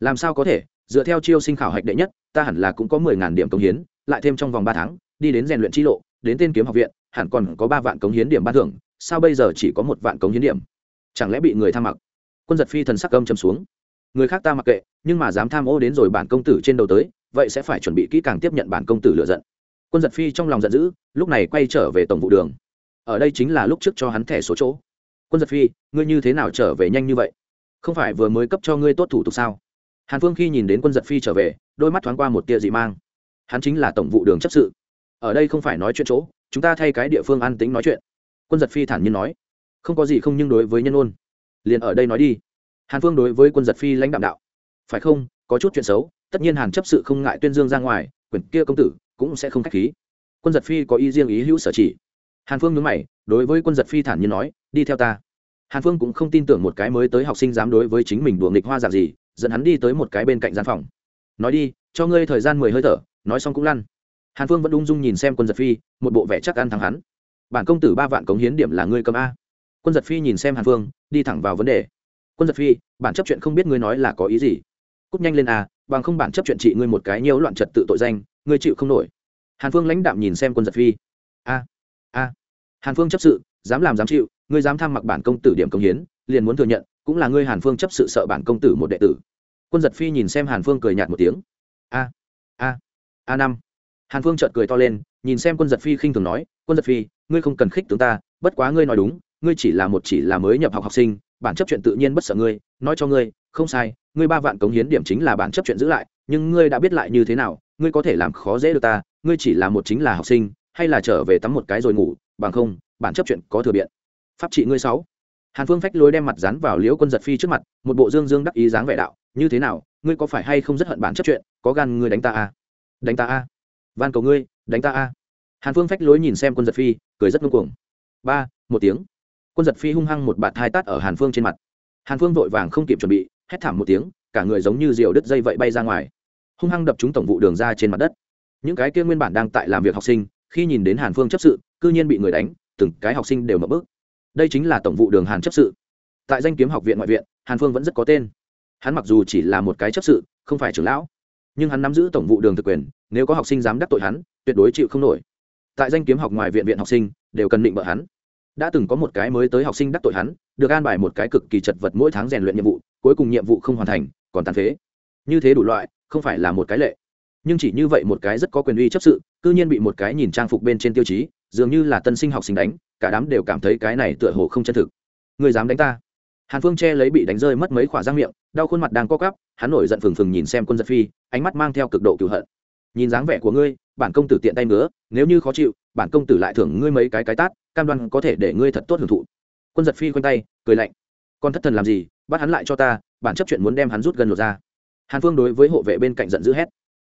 Làm sao có thể? Dựa theo chiêu sinh khảo hạch đệ nhất, ta hẳn là cũng có mười ngàn điểm cống hiến, lại thêm trong vòng ba tháng, đi đến rèn luyện tri lộ, đến tên kiếm học viện, hẳn còn có ba vạn cống hiến điểm ban thưởng, sao bây giờ chỉ có một vạn cống hiến điểm? Chẳng lẽ bị người tham mặc? Quân giật phi thần sắc âm chầm xuống. Người khác ta mặc kệ, nhưng mà dám tham ô đến rồi bản công tử trên đầu tới, vậy sẽ phải chuẩn bị kỹ càng tiếp nhận bản công tử lựa giận. Quân giật phi trong lòng giận dữ, lúc này quay trở về tổng vụ đường. Ở đây chính là lúc trước cho hắn thẻ số chỗ. Quân giật phi, ngươi như thế nào trở về nhanh như vậy? Không phải vừa mới cấp cho ngươi tốt thủ tục sao? Hàn phương khi nhìn đến quân giật phi trở về, đôi mắt thoáng qua một tia dị mang. Hắn chính là tổng vụ đường chấp sự. Ở đây không phải nói chuyện chỗ, chúng ta thay cái địa phương an tính nói chuyện. Quân giật phi thản nhiên nói không có gì không nhưng đối với nhân ôn. Liền ở đây nói đi. Hàn phương đối với quân giật phi lãnh đạo đạo. Phải không, có chút chuyện xấu, tất nhiên hàn chấp sự không ngại tuyên dương ra ngoài, quyển kia công tử cũng sẽ không k h á c h khí. Quân giật phi có ý riêng ý hữu sở chỉ. Hàn phương nhớ mày, đối với quân giật phi thản nhiên nói, đi theo ta. Hàn phương cũng không tin tưởng một cái mới tới học sinh dám đối với chính mình đùa nghịch hoa dạng gì, dẫn hắn đi tới một cái bên cạnh gian phòng. Nói đi, cho ngươi thời gian mười hơi thở, nói xong cũng lăn. Hàn phương vẫn ung dung nhìn xem quân giật phi, một bộ vẻ chắc ăn thắng hắn. Bản công tử ba vạn cống hiến điểm là ngươi cầm a quân giật phi nhìn xem hàn phương đi thẳng vào vấn đề. Quân giật phi bản chấp chuyện không biết ngươi nói là có ý gì. Cúp nhanh lên à, bằng không bản chấp chuyện trị ngươi một cái nhiễu loạn trật tự tội danh ngươi chịu không nổi. Hàn phương lãnh đạm nhìn xem quân giật phi. A a. Hàn phương chấp sự dám làm dám chịu ngươi dám tham mặc bản công tử điểm công hiến liền muốn thừa nhận cũng là ngươi hàn phương chấp sự sợ bản công tử một đệ tử. Quân giật phi nhìn xem hàn phương cười nhạt một tiếng. A a a năm. Hàn phương chợt cười to lên nhìn xem quân giật phi khinh thường nói quân giật phi ngươi không cần khích tướng ta bất quá ngươi nói đúng ngươi chỉ là một chỉ là mới nhập học học sinh, bản chấp chuyện tự nhiên bất sợ ngươi, nói cho ngươi, không sai, ngươi ba vạn cống hiến điểm chính là bản chấp chuyện giữ lại, nhưng ngươi đã biết lại như thế nào, ngươi có thể làm khó dễ được ta, ngươi chỉ là một chính là học sinh, hay là trở về tắm một cái rồi ngủ, bằng không, bản chấp chuyện có thừa biện pháp trị ngươi sáu hàn phương phách lối đem mặt dán vào liễu quân giật phi trước mặt, một bộ dương dương đắc ý dáng vẻ đạo, như thế nào, ngươi có phải hay không rất hận bản chấp chuyện, có gan ngươi đánh ta à? đánh ta à? van cầu ngươi, đánh ta à? hàn phương phách lối nhìn xem quân giật phi, cười rất ngưng cuồng ba, một tiếng quân giật phi hung hăng một bạt hai tát ở hàn phương trên mặt. Hàn phương vội vàng không kịp chuẩn bị, hét thảm một tiếng, cả người giống như diều đứt dây vậy bay ra ngoài. Hung hăng đập trúng tổng vụ đường ra trên mặt đất. Những cái kia nguyên bản đang tại làm việc học sinh, khi nhìn đến hàn phương chấp sự, cư nhiên bị người đánh, từng cái học sinh đều mập bức đây chính là tổng vụ đường hàn chấp sự. Tại danh kiếm học viện ngoại viện, hàn phương vẫn rất có tên. Hắn mặc dù chỉ là một cái chấp sự, không phải trưởng lão, nhưng hắn nắm giữ tổng vụ đường thực quyền, nếu có học sinh dám đắc tội hắn, tuyệt đối chịu không nổi. Tại danh kiếm học ngoài viện viện học sinh, đều cần định bợ hắn đã từng có một cái mới tới học sinh đắc tội hắn, được an bài một cái cực kỳ chật vật mỗi tháng rèn luyện nhiệm vụ, cuối cùng nhiệm vụ không hoàn thành, còn tàn phế. Như thế đủ loại, không phải là một cái lệ. Nhưng chỉ như vậy một cái rất có quyền uy chấp sự, cư nhiên bị một cái nhìn trang phục bên trên tiêu chí, dường như là tân sinh học sinh đánh, cả đám đều cảm thấy cái này tựa hồ không chân thực. Người dám đánh ta? Hàn phương che lấy bị đánh rơi mất mấy khỏa răng miệng, đau khuôn mặt đang co cắp hắn nổi giận phừng phừng nhìn xem quân giật phi, ánh mắt mang theo cực độ cựu hận nhìn dáng vẻ của ngươi, bản công tử tiện tay nữa nếu như khó chịu, bản công tử lại thưởng ngươi mấy cái cái tát, cam đoan có thể để ngươi thật tốt hưởng thụ. Quân giật phi khoanh tay, cười lạnh. Con thất thần làm gì, bắt hắn lại cho ta, bản chấp chuyện muốn đem hắn rút gần lột ra. Hàn phương đối với hộ vệ bên cạnh giận dữ hét.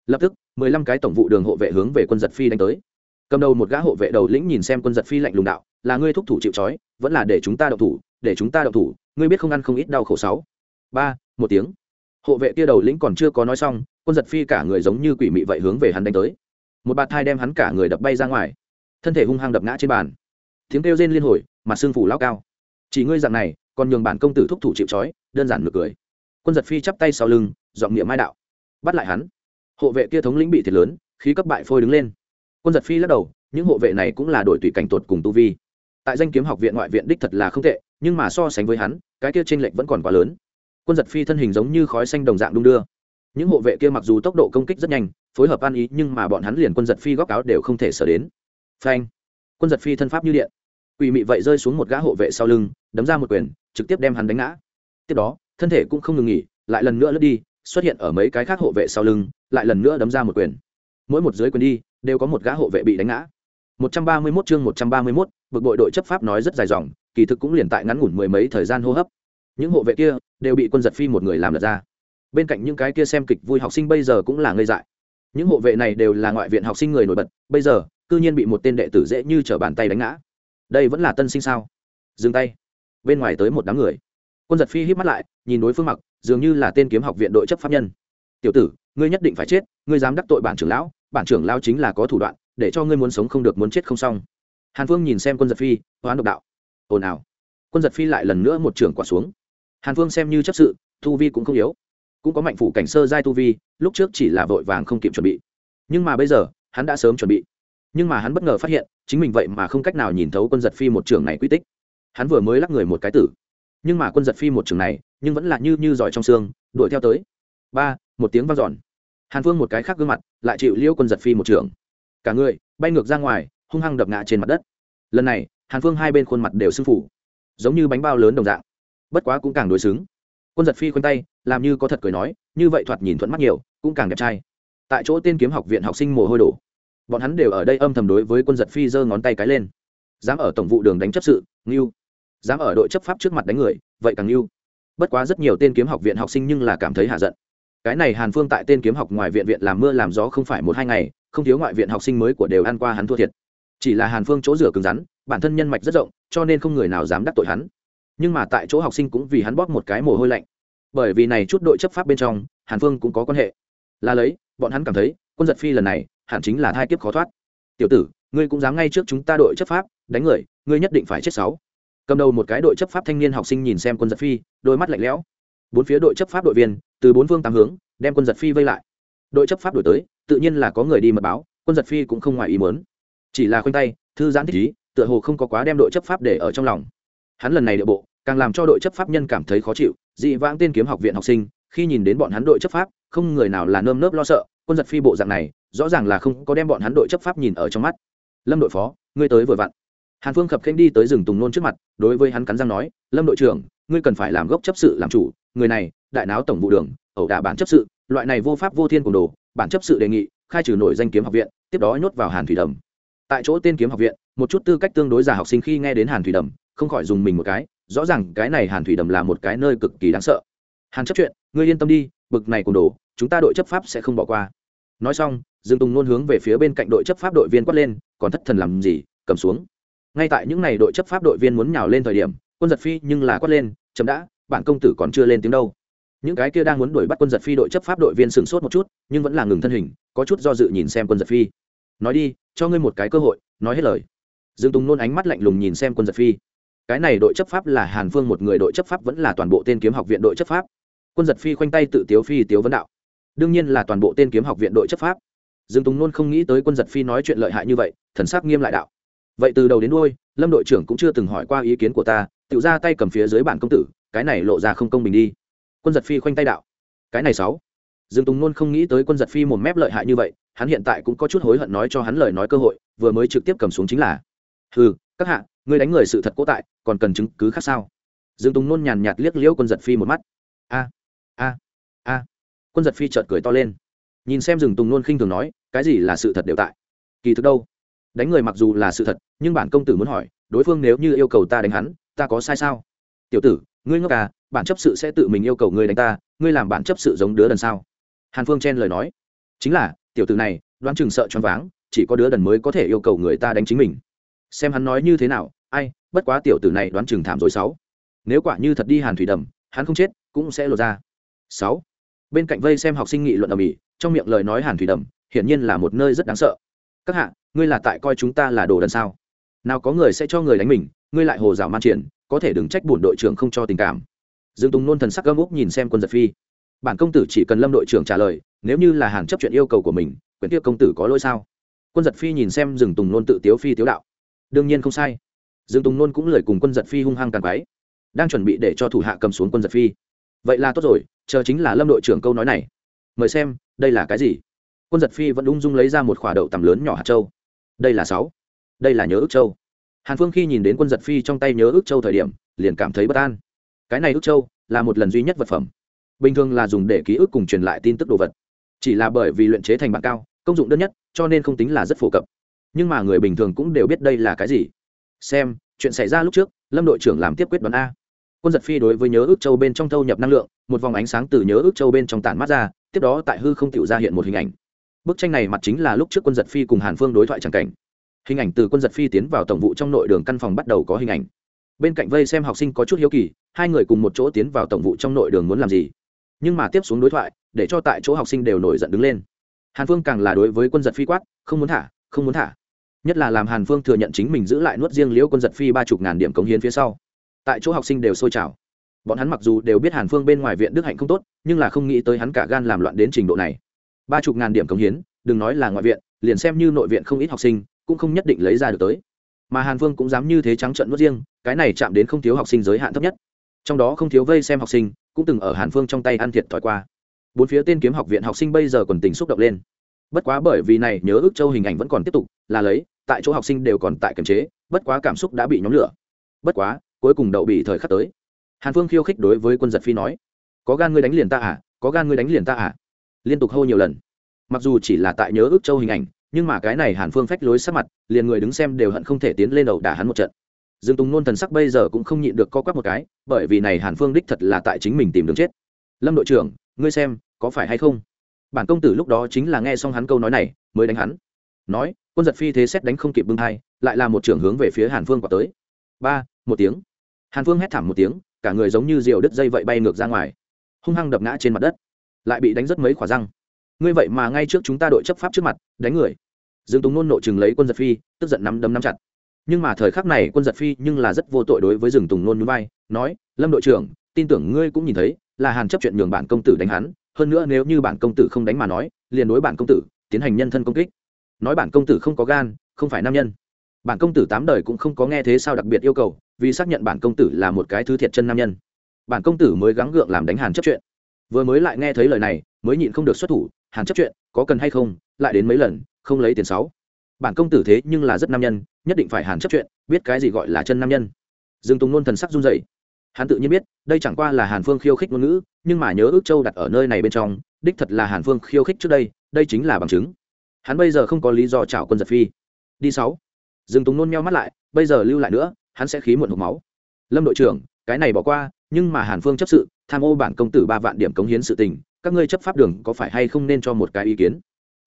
Lập tức, mười lăm cái tổng vụ đường hộ vệ hướng về quân giật phi đánh tới. Cầm đầu một gã hộ vệ đầu lĩnh nhìn xem quân giật phi lạnh lùng đạo, là ngươi thúc thủ chịu trói, vẫn là để chúng ta đậu thủ, để chúng ta đậu thủ, ngươi biết không ăn không ít đau khổ sáu. Ba, một tiếng. Hộ vệ kia đầu lĩnh còn chưa có nói xong quân giật phi cả người giống như quỷ mị vậy hướng về hắn đánh tới. Một bạt thai đem hắn cả người đập bay ra ngoài. Thân thể hung hăng đập ngã trên bàn. Tiếng kêu rên liên hồi mặt xương phủ lao cao. Chỉ ngươi dạng này, còn nhường bản công tử thúc thủ chịu trói, đơn giản ngược cười. Quân giật phi chắp tay sau lưng, giọng miệng mai đạo. Bắt lại hắn. Hộ vệ kia thống lĩnh bị thiệt lớn, khí cấp bại phôi đứng lên. Quân giật phi lắc đầu, những hộ vệ này cũng là đội tùy cảnh tuột cùng tu vi. Tại danh kiếm học viện ngoại viện đích thật là không tệ, nhưng mà so sánh với hắn, cái kia tranh lệch vẫn còn quá lớn. Quân giật phi thân hình giống như khói xanh đồng dạng đung đưa những hộ vệ kia mặc dù tốc độ công kích rất nhanh phối hợp ăn ý nhưng mà bọn hắn liền quân giật phi góc áo đều không thể sở đến. Phanh! Quân giật phi thân pháp như điện. Quỷ mị vậy rơi xuống một gã hộ vệ sau lưng đấm ra một quyền trực tiếp đem hắn đánh ngã. Tiếp đó thân thể cũng không ngừng nghỉ lại lần nữa lướt đi xuất hiện ở mấy cái khác hộ vệ sau lưng lại lần nữa đấm ra một quyền. Mỗi một dưới quyền đi đều có một gã hộ vệ bị đánh ngã. 131 chương 131, bực bội đội chấp pháp nói rất dài dòng kỳ thực cũng liền tại ngắn ngủn mười mấy thời gian hô hấp. Những hộ vệ kia đều bị quân giật phi một người làm lật ra bên cạnh những cái kia xem kịch vui học sinh bây giờ cũng là ngây dại. Những hộ vệ này đều là ngoại viện học sinh người nổi bật, bây giờ, cư nhiên bị một tên đệ tử dễ như t r ở bàn tay đánh ngã. Đây vẫn là tân sinh sao? Dừng tay. Bên ngoài tới một đám người. Quân giật phi hít mắt lại, nhìn đối phương mặc, dường như là tên kiếm học viện đội chấp pháp nhân. Tiểu tử, ngươi nhất định phải chết, ngươi dám đắc tội bản trưởng lão, bản trưởng lão chính là có thủ đoạn, để cho ngươi muốn sống không được muốn chết không xong. Hàn phương nhìn xem quân giật phi, hoán độc đạo. Ồn ào. Quân giật phi lại lần nữa một trưởng quả xuống. Hàn phương xem như chấp sự thu vi cũng không yếu cũng có mạnh phủ cảnh sơ giai tu vi, lúc trước chỉ là vội vàng không kịp chuẩn bị. Nhưng mà bây giờ, hắn đã sớm chuẩn bị. Nhưng mà hắn bất ngờ phát hiện, chính mình vậy mà không cách nào nhìn thấu quân giật phi một trường này quy tích. Hắn vừa mới lắc người một cái tử. Nhưng mà quân giật phi một trường này, nhưng vẫn là như như giỏi trong xương, đuổi theo tới. Ba, một tiếng vang dọn. Hàn phương một cái khác gương mặt, lại chịu liêu quân giật phi một trường. Cả người, bay ngược ra ngoài, hung hăng đập ngã trên mặt đất. Lần này, hàn phương hai bên khuôn mặt đều sưng phủ giống như bánh bao lớn đồng dạng. Bất quá cũng càng đối xứng. Quân giật phi khoanh tay làm như có thật cười nói, như vậy thoạt nhìn thuận mắt nhiều, cũng càng đẹp trai. Tại chỗ tên kiếm học viện học sinh mồ hôi đổ. Bọn hắn đều ở đây âm thầm đối với quân giật phi giơ ngón tay cái lên. Dám ở tổng vụ đường đánh chấp sự, ngưu. Dám ở đội chấp pháp trước mặt đánh người, vậy càng ngưu. Bất quá rất nhiều tên kiếm học viện học sinh nhưng là cảm thấy hạ giận. Cái này hàn phương tại tên kiếm học ngoài viện viện làm mưa làm gió không phải một hai ngày, không thiếu ngoại viện học sinh mới của đều ăn qua hắn thua thiệt. Chỉ là hàn phương chỗ rửa cứng rắn, bản thân nhân mạch rất rộng, cho nên không người nào dám đắc tội hắn. Nhưng mà tại chỗ học sinh cũng vì hắn bóp một cái mồ hôi lạnh bởi vì này chút đội chấp pháp bên trong, hàn phương cũng có quan hệ. Là lấy, bọn hắn cảm thấy, quân giật phi lần này, hẳn chính là thai kiếp khó thoát. Tiểu tử, ngươi cũng dám ngay trước chúng ta đội chấp pháp, đánh người, ngươi nhất định phải chết sáu. Cầm đầu một cái đội chấp pháp thanh niên học sinh nhìn xem quân giật phi, đôi mắt lạnh lẽo. Bốn phía đội chấp pháp đội viên, từ bốn phương tám hướng, đem quân giật phi vây lại. Đội chấp pháp đổi tới, tự nhiên là có người đi mật báo, quân giật phi cũng không ngoài ý muốn. Chỉ là khoanh tay, thư giãn thích ý, tựa hồ không có quá đem đội chấp pháp để ở trong lòng. Hắn lần này địa bộ, càng làm cho đội chấp pháp nhân cảm thấy khó chịu dị vãng tiên kiếm học viện học sinh, khi nhìn đến bọn hắn đội chấp pháp, không người nào là nơm nớp lo sợ, quân giật phi bộ dạng này, rõ ràng là không có đem bọn hắn đội chấp pháp nhìn ở trong mắt. Lâm đội phó, ngươi tới vừa vặn. Hàn phương khập khanh đi tới rừng tùng nôn trước mặt, đối với hắn cắn răng nói, lâm đội trưởng, ngươi cần phải làm gốc chấp sự làm chủ, người này, đại náo tổng vụ đường, ẩu đả bản chấp sự, loại này vô pháp vô thiên cùng đồ, bản chấp sự đề nghị, khai trừ nổi danh kiếm học viện, tiếp đó nhốt vào hàn thủy đầm. Tại chỗ tên kiếm học viện, một chút tư cách tương đối giả học sinh khi nghe đến hàn thủy đầm, không khỏi dùng mình một cái rõ ràng cái này hàn thủy đầm là một cái nơi cực kỳ đáng sợ. Hàn chấp chuyện, ngươi yên tâm đi, bực này cùng đồ, chúng ta đội chấp pháp sẽ không bỏ qua. Nói xong, dương tùng nôn hướng về phía bên cạnh đội chấp pháp đội viên quát lên, còn thất thần làm gì, cầm xuống. Ngay tại những n à y đội chấp pháp đội viên muốn nhào lên thời điểm, quân giật phi nhưng là quát lên chậm đã, bản công tử còn chưa lên tiếng đâu. Những cái kia đang muốn đuổi bắt quân giật phi đội chấp pháp đội viên sửng sốt một chút, nhưng vẫn là ngừng thân hình, có chút do dự nhìn xem quân giật phi. Nói đi, cho ngươi một cái cơ hội, nói hết lời. Dương tùng nôn ánh mắt lạnh lùng nhìn xem quân giật phi cái này đội chấp pháp là hàn phương một người đội chấp pháp vẫn là toàn bộ tên kiếm học viện đội chấp pháp. Quân giật phi khoanh tay tự tiếu phi tiếu vấn đạo. Đương nhiên là toàn bộ tên kiếm học viện đội chấp pháp. Dương tùng nôn không nghĩ tới quân giật phi nói chuyện lợi hại như vậy, thần sắc nghiêm lại đạo. Vậy từ đầu đến đôi lâm đội trưởng cũng chưa từng hỏi qua ý kiến của ta, tự ra tay cầm phía dưới bản công tử, cái này lộ ra không công bình đi. Quân giật phi khoanh tay đạo. Cái này sáu. Dương tùng nôn không nghĩ tới quân giật phi một mép lợi hại như vậy, hắn hiện tại cũng có chút hối hận nói cho hắn lời nói cơ hội, vừa mới trực tiếp cầm xuống chính là ừ các hạ, ngươi đánh người sự thật cố tại, còn cần chứng cứ khác sao? Dương tùng nôn nhàn nhạt liếc liễu quân giật phi một mắt. A a a. Quân giật phi chợt cười to lên. Nhìn xem rừng tùng nôn khinh thường nói, cái gì là sự thật đều tại? Kỳ thực đâu? Đánh người mặc dù là sự thật, nhưng bản công tử muốn hỏi, đối phương nếu như yêu cầu ta đánh hắn, ta có sai sao? Tiểu tử, ngươi ngốc à bản chấp sự sẽ tự mình yêu cầu ngươi đánh ta, ngươi làm bản chấp sự giống đứa đần sao? Hàn phương chen lời nói. Chính là, tiểu tử này, đoán chừng sợ choáng váng, chỉ có đứa đần mới có thể yêu cầu người ta đánh chính mình xem hắn nói như thế nào, ai, bất quá tiểu tử này đoán chừng thảm rồi sáu. Nếu quả như thật đi hàn thủy đầm, hắn không chết, cũng sẽ lột ra. Sáu. Bên cạnh vây xem học sinh nghị luận ở mỹ, trong miệng lời nói hàn thủy đầm, hiển nhiên là một nơi rất đáng sợ. Các hạ, ngươi là tại coi chúng ta là đồ đần sao? Nào có người sẽ cho người đánh mình, ngươi lại hồ dạo man triển, có thể đừng trách bổn đội trưởng không cho tình cảm. Dương tùng nôn thần sắc gâm úc nhìn xem quân giật phi. Bản công tử chỉ cần lâm đội trưởng trả lời, nếu như là hàng chấp chuyện yêu cầu của mình quyền tiêu công tử có lỗi sao? Quân giật phi nhìn xem rừng tùng nôn tự tiếu phi tiếu đạo đương nhiên không sai. Dương tùng nôn cũng lời cùng quân giật phi hung hăng càng quái đang chuẩn bị để cho thủ hạ cầm xuống quân giật phi. Vậy là tốt rồi, chờ chính là lâm đội trưởng câu nói này. Mời xem, đây là cái gì? Quân giật phi vẫn ung dung lấy ra một khỏa đậu tầm lớn nhỏ hạt châu. Đây là sáu. Đây là nhớ ước châu. Hàn phương khi nhìn đến quân giật phi trong tay nhớ ước châu thời điểm, liền cảm thấy bất an. Cái này ước châu là một lần duy nhất vật phẩm. Bình thường là dùng để ký ức cùng truyền lại tin tức đồ vật. Chỉ là bởi vì luyện chế thành bản cao, công dụng đơn nhất, cho nên không tính là rất phổ cập nhưng mà người bình thường cũng đều biết đây là cái gì. Xem, chuyện xảy ra lúc trước, lâm đội trưởng làm tiếp quyết đoán a. Quân giật phi đối với nhớ ước châu bên trong thâu nhập năng lượng, một vòng ánh sáng từ nhớ ước châu bên trong tản mắt ra, tiếp đó tại hư không tiểu ra hiện một hình ảnh. Bức tranh này mặt chính là lúc trước quân giật phi cùng hàn phương đối thoại tràng cảnh. Hình ảnh từ quân giật phi tiến vào tổng vụ trong nội đường căn phòng bắt đầu có hình ảnh. Bên cạnh vây xem học sinh có chút hiếu kỳ, hai người cùng một chỗ tiến vào tổng vụ trong nội đường muốn làm gì. Nhưng mà tiếp xuống đối thoại, để cho tại chỗ học sinh đều nổi giận đứng lên. Hàn phương càng là đối với quân giật phi quát, không muốn thả, không muốn thả nhất là làm hàn phương thừa nhận chính mình giữ lại nuốt riêng liễu quân giật phi ba chục ngàn điểm cống hiến phía sau. Tại chỗ học sinh đều sôi trào. Bọn hắn mặc dù đều biết hàn phương bên ngoài viện đức hạnh không tốt, nhưng là không nghĩ tới hắn cả gan làm loạn đến trình độ này. Ba chục ngàn điểm cống hiến, đừng nói là ngoại viện, liền xem như nội viện không ít học sinh, cũng không nhất định lấy ra được tới. Mà hàn phương cũng dám như thế trắng trận nuốt riêng, cái này chạm đến không thiếu học sinh giới hạn thấp nhất. Trong đó không thiếu vây xem học sinh, cũng từng ở hàn phương trong tay ăn thiệt thòi qua. Bốn phía tên kiếm học viện học sinh bây giờ còn tình xúc động lên. Bất quá bởi vì này, nhớ ước châu hình ảnh vẫn còn tiếp tục, là lấy tại chỗ học sinh đều còn tại kiềm chế, bất quá cảm xúc đã bị nhóm lửa. Bất quá, cuối cùng đậu bị thời khắc tới. Hàn phương khiêu khích đối với quân giật phi nói, có gan ngươi đánh liền ta à có gan ngươi đánh liền ta à. Liên tục hô nhiều lần. Mặc dù chỉ là tại nhớ ước châu hình ảnh, nhưng mà cái này hàn phương phách lối sát mặt, liền người đứng xem đều hận không thể tiến lên đầu đả hắn một trận. Dương tùng nôn thần sắc bây giờ cũng không nhịn được co quắp một cái, bởi vì này hàn phương đích thật là tại chính mình tìm đường chết. Lâm đội trưởng, ngươi xem, có phải hay không? Bản công tử lúc đó chính là nghe xong hắn câu nói này, mới đánh hắn. Nói quân giật phi thế xét đánh không kịp bưng hai lại là một trưởng hướng về phía hàn phương quả tới. Ba, một tiếng. Hàn phương hét thảm một tiếng, cả người giống như rượu đứt dây vậy bay ngược ra ngoài. Hung hăng đập ngã trên mặt đất. Lại bị đánh rất mấy khỏa răng. Ngươi vậy mà ngay trước chúng ta đội chấp pháp trước mặt, đánh người. Dương tùng nôn nộ chừng lấy quân giật phi, tức giận nắm đấm nắm chặt. Nhưng mà thời khắc này quân giật phi nhưng là rất vô tội đối với rừng tùng nôn núi bay nói, lâm đội trưởng, tin tưởng ngươi cũng nhìn thấy, là hàn chấp chuyện nhường bản công tử đánh hắn, hơn nữa nếu như bản công tử không đánh mà nói, liền đối bản công tử tiến hành nhân thân công kích nói bản công tử không có gan, không phải nam nhân. Bản công tử tám đời cũng không có nghe thế sao đặc biệt yêu cầu, vì xác nhận bản công tử là một cái thứ thiệt chân nam nhân. Bản công tử mới gắng gượng làm đánh hàn chấp chuyện. Vừa mới lại nghe thấy lời này, mới nhịn không được xuất thủ, hàn chấp chuyện, có cần hay không? Lại đến mấy lần, không lấy tiền sáu. Bản công tử thế nhưng là rất nam nhân, nhất định phải hàn chấp chuyện, biết cái gì gọi là chân nam nhân. Dương tùng nôn thần sắc run dậy hắn tự nhiên biết, đây chẳng qua là hàn phương khiêu khích ngôn ngữ, nhưng mà nhớ ước châu đặt ở nơi này bên trong, đích thật là hàn phương khiêu khích trước đây đây chính là bằng chứng hắn bây giờ không có lý do chảo quân giật phi. Đi sáu. Dừng tùng nôn meo mắt lại, bây giờ lưu lại nữa, hắn sẽ khí muộn hộp máu. Lâm đội trưởng, cái này bỏ qua, nhưng mà hàn phương chấp sự, tham ô bản công tử ba vạn điểm cống hiến sự tình, các ngươi chấp pháp đường có phải hay không nên cho một cái ý kiến?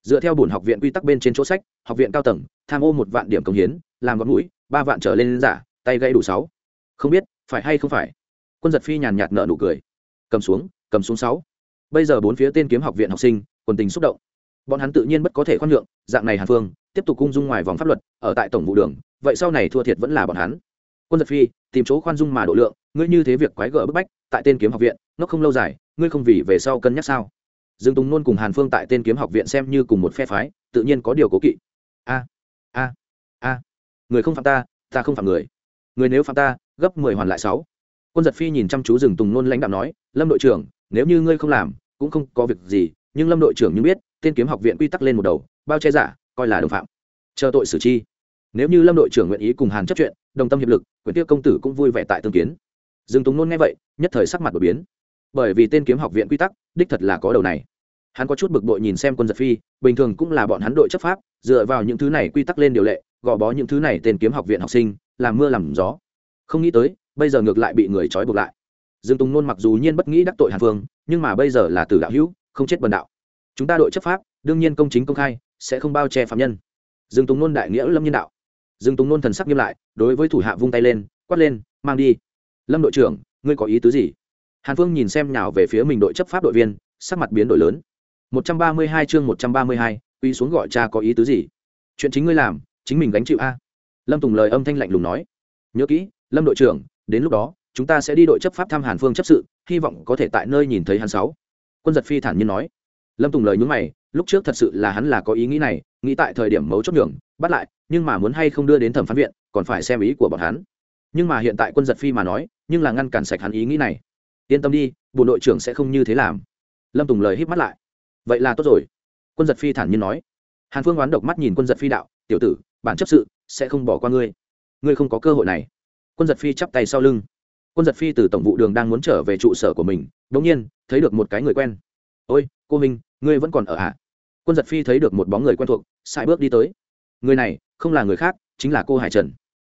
Dựa theo bổn học viện quy tắc bên trên chỗ sách, học viện cao tầng, tham ô một vạn điểm cống hiến, làm gọn mũi ba vạn trở lên giả, tay gãy đủ sáu. Không biết, phải hay không phải? Quân giật phi nhàn nhạt nợ nụ cười. Cầm xuống cầm xuống sáu. Bây giờ bốn phía tên kiếm học viện học sinh, quần tình xúc động bọn hắn tự nhiên bất có thể khoan nhượng, dạng này hàn phương, tiếp tục cung dung ngoài vòng pháp luật, ở tại tổng vụ đường, vậy sau này thua thiệt vẫn là bọn hắn. Quân giật phi, tìm chỗ khoan dung mà độ lượng, ngươi như thế việc quái gở bức bách, tại tên kiếm học viện, nó không lâu dài, ngươi không vì về sau cân nhắc sao? Dương tùng nôn cùng hàn phương tại tên kiếm học viện xem như cùng một phe phái, tự nhiên có điều cố kỵ. A a a, người không phạm ta ta không phạm người. Người nếu phạm ta, gấp mười hoàn lại sáu. Quân giật phi nhìn chăm chú rừng tùng nôn lãnh đạo nói, lâm đội trưởng, nếu như ngươi không làm, cũng không có việc gì, nhưng lâm đội trưởng như biết tên kiếm học viện quy tắc lên một đầu, bao che giả, coi là đồng phạm. Chờ tội xử chi. Nếu như lâm đội trưởng nguyện ý cùng hàn chấp chuyện, đồng tâm hiệp lực quyển tiêu công tử cũng vui vẻ tại tương kiến. Dương tùng nôn nghe vậy, nhất thời sắc mặt đột biến. Bởi vì tên kiếm học viện quy tắc, đích thật là có đầu này. Hắn có chút bực bội nhìn xem quân giật phi, bình thường cũng là bọn hắn đội chấp pháp, dựa vào những thứ này quy tắc lên điều lệ, gò bó những thứ này tên kiếm học viện học sinh, làm mưa làm gió. Không nghĩ tới, bây giờ ngược lại bị người trói buộc lại. Dương tùng nôn mặc dù nhiên bất nghĩ đắc tội hàn phương, nhưng mà bây giờ là từ đạo hữu, không chết bần đạo chúng ta đội chấp pháp, đương nhiên công chính công khai, sẽ không bao che phạm nhân. Dương tùng nôn đại nghĩa lâm nhân đạo. Dương tùng nôn thần sắc nghiêm lại, đối với thủ hạ vung tay lên, quát lên, mang đi. Lâm đội trưởng, ngươi có ý tứ gì? Hàn phương nhìn xem nào về phía mình đội chấp pháp đội viên, sắc mặt biến đổi lớn. Một trăm ba mươi hai chương một trăm ba mươi hai quy xuống gọi cha có ý tứ gì? Chuyện chính ngươi làm, chính mình gánh chịu a. Lâm tùng lời âm thanh lạnh lùng nói. Nhớ kỹ, lâm đội trưởng, đến lúc đó, chúng ta sẽ đi đội chấp pháp thăm hàn phương chấp sự, hy vọng có thể tại nơi nhìn thấy hàn sáu. Quân giật phi thản nhiên nói lâm tùng lời nhúng mày, lúc trước thật sự là hắn là có ý nghĩ này, nghĩ tại thời điểm mấu chốt nhường, bắt lại, nhưng mà muốn hay không đưa đến thẩm phán viện, còn phải xem ý của bọn hắn. Nhưng mà hiện tại quân giật phi mà nói, nhưng là ngăn cản sạch hắn ý nghĩ này. Yên tâm đi, bộ đội trưởng sẽ không như thế làm. Lâm tùng lời hít mắt lại. Vậy là tốt rồi. Quân giật phi thản nhiên nói. Hàn phương oán độc mắt nhìn quân giật phi đạo, tiểu tử, bản chấp sự sẽ không bỏ qua ngươi. Ngươi không có cơ hội này. Quân giật phi chắp tay sau lưng. Quân giật phi từ tổng vụ đường đang muốn trở về trụ sở của mình đ ỗ n g nhiên thấy được một cái người quen ôi cô minh ngươi vẫn còn ở ạ à? quân giật phi thấy được một bóng người quen thuộc sai bước đi tới. Người này không là người khác chính là cô hải trần.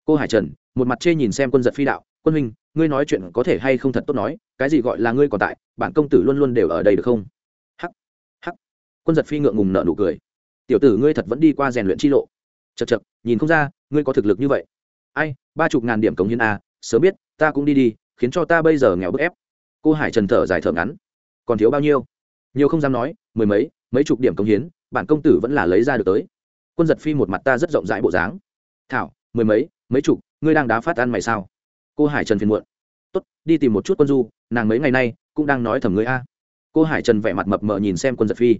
Cô hải trần? Một mặt chê nhìn xem quân giật phi đạo. Quân Minh, ngươi nói chuyện có thể hay không thật tốt nói cái gì gọi là ngươi còn tại bản công tử luôn luôn đều ở đây được không? Hắc hắc. Quân giật phi ngượng ngùng nợ nụ cười. Tiểu tử ngươi thật vẫn đi qua rèn luyện chi lộ. Chật chật nhìn không ra ngươi có thực lực như vậy. Ai ba chục ngàn điểm cống hiến a sớm biết ta cũng đi đi khiến cho ta bây giờ nghèo bức ép. Cô hải trần thở dài thở ngắn. Còn thiếu bao nhiêu? Nhiều không dám nói, mười mấy mấy chục điểm công hiến, bản công tử vẫn là lấy ra được tới. Quân giật phi một mặt ta rất rộng rãi bộ dáng. Thảo, mười mấy mấy chục, ngươi đang đá phát ăn mày sao? Cô hải trần phiền muộn. Tốt, đi tìm một chút quân du, nàng mấy ngày nay cũng đang nói thầm ngươi a. Cô hải trần vẻ mặt mập mờ nhìn xem quân giật phi.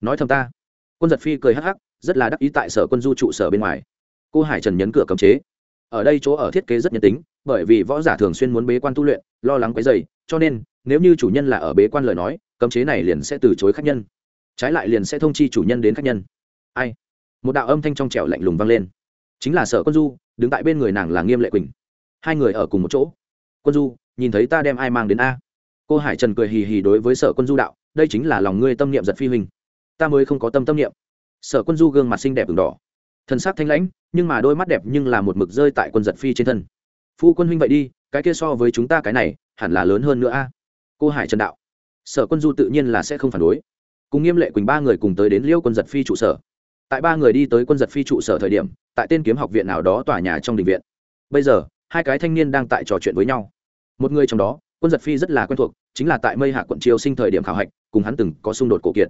Nói thầm ta. Quân giật phi cười hắc hắc, rất là đắc ý tại sở quân du trụ sở bên ngoài. Cô hải trần nhấn cửa cấm chế. Ở đây chỗ ở thiết kế rất nhân tính, bởi vì võ giả thường xuyên muốn bế quan tu luyện, lo lắng cái dày cho nên, nếu như chủ nhân là ở bế quan lời nói cấm chế này liền sẽ từ chối khách nhân. Trái lại liền sẽ thông chi chủ nhân đến khách nhân. Ai? Một đạo âm thanh trong trẻo lạnh lùng vang lên. Chính là sở quân du, đứng tại bên người nàng là nghiêm lệ quỳnh. Hai người ở cùng một chỗ. Quân du, nhìn thấy ta đem ai mang đến a? Cô hải trần cười hì hì đối với sở quân du đạo, đây chính là lòng ngươi tâm niệm giật phi hình ta mới không có tâm tâm niệm. Sở quân du gương mặt xinh đẹp ửng đỏ. Thân xác thanh lãnh, nhưng mà đôi mắt đẹp nhưng là một mực rơi tại quân giật phi trên thân. Phu quân huynh vậy đi, cái kia so với chúng ta cái này, hẳn là lớn hơn nữa a. Cô hải trần đạo sở quân du tự nhiên là sẽ không phản đối. Cùng nghiêm lệ quỳnh ba người cùng tới đến liêu quân giật phi trụ sở. Tại ba người đi tới quân giật phi trụ sở thời điểm, tại tên kiếm học viện nào đó tòa nhà trong đình viện. Bây giờ, hai cái thanh niên đang tại trò chuyện với nhau. Một người trong đó, quân giật phi rất là quen thuộc, chính là tại mây hạ quận triều sinh thời điểm khảo hạch, cùng hắn từng có xung đột cổ kiệt.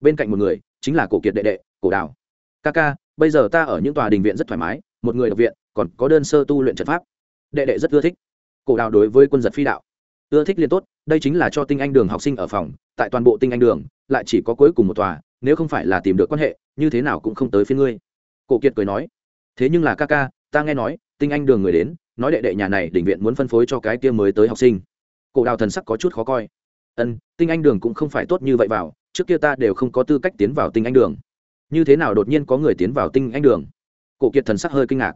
Bên cạnh một người, chính là cổ kiệt đệ đệ, cổ đào. Ca ca, bây giờ ta ở những tòa đình viện rất thoải mái, một người ở viện, còn có đơn sơ tu luyện trận pháp. Đệ đệ rất ưa thích. Cổ đào đối với quân giật phi đạo ưa thích liên tốt, đây chính là cho tinh anh đường học sinh ở phòng, tại toàn bộ tinh anh đường, lại chỉ có cuối cùng một tòa, nếu không phải là tìm được quan hệ, như thế nào cũng không tới phía ngươi. Cổ kiệt cười nói. Thế nhưng là ca ca, ta nghe nói, tinh anh đường người đến, nói đệ đệ nhà này định viện muốn phân phối cho cái kia mới tới học sinh. Cổ đào thần sắc có chút khó coi. Ân, tinh anh đường cũng không phải tốt như vậy vào, trước kia ta đều không có tư cách tiến vào tinh anh đường. Như thế nào đột nhiên có người tiến vào tinh anh đường? Cổ kiệt thần sắc hơi kinh ngạc.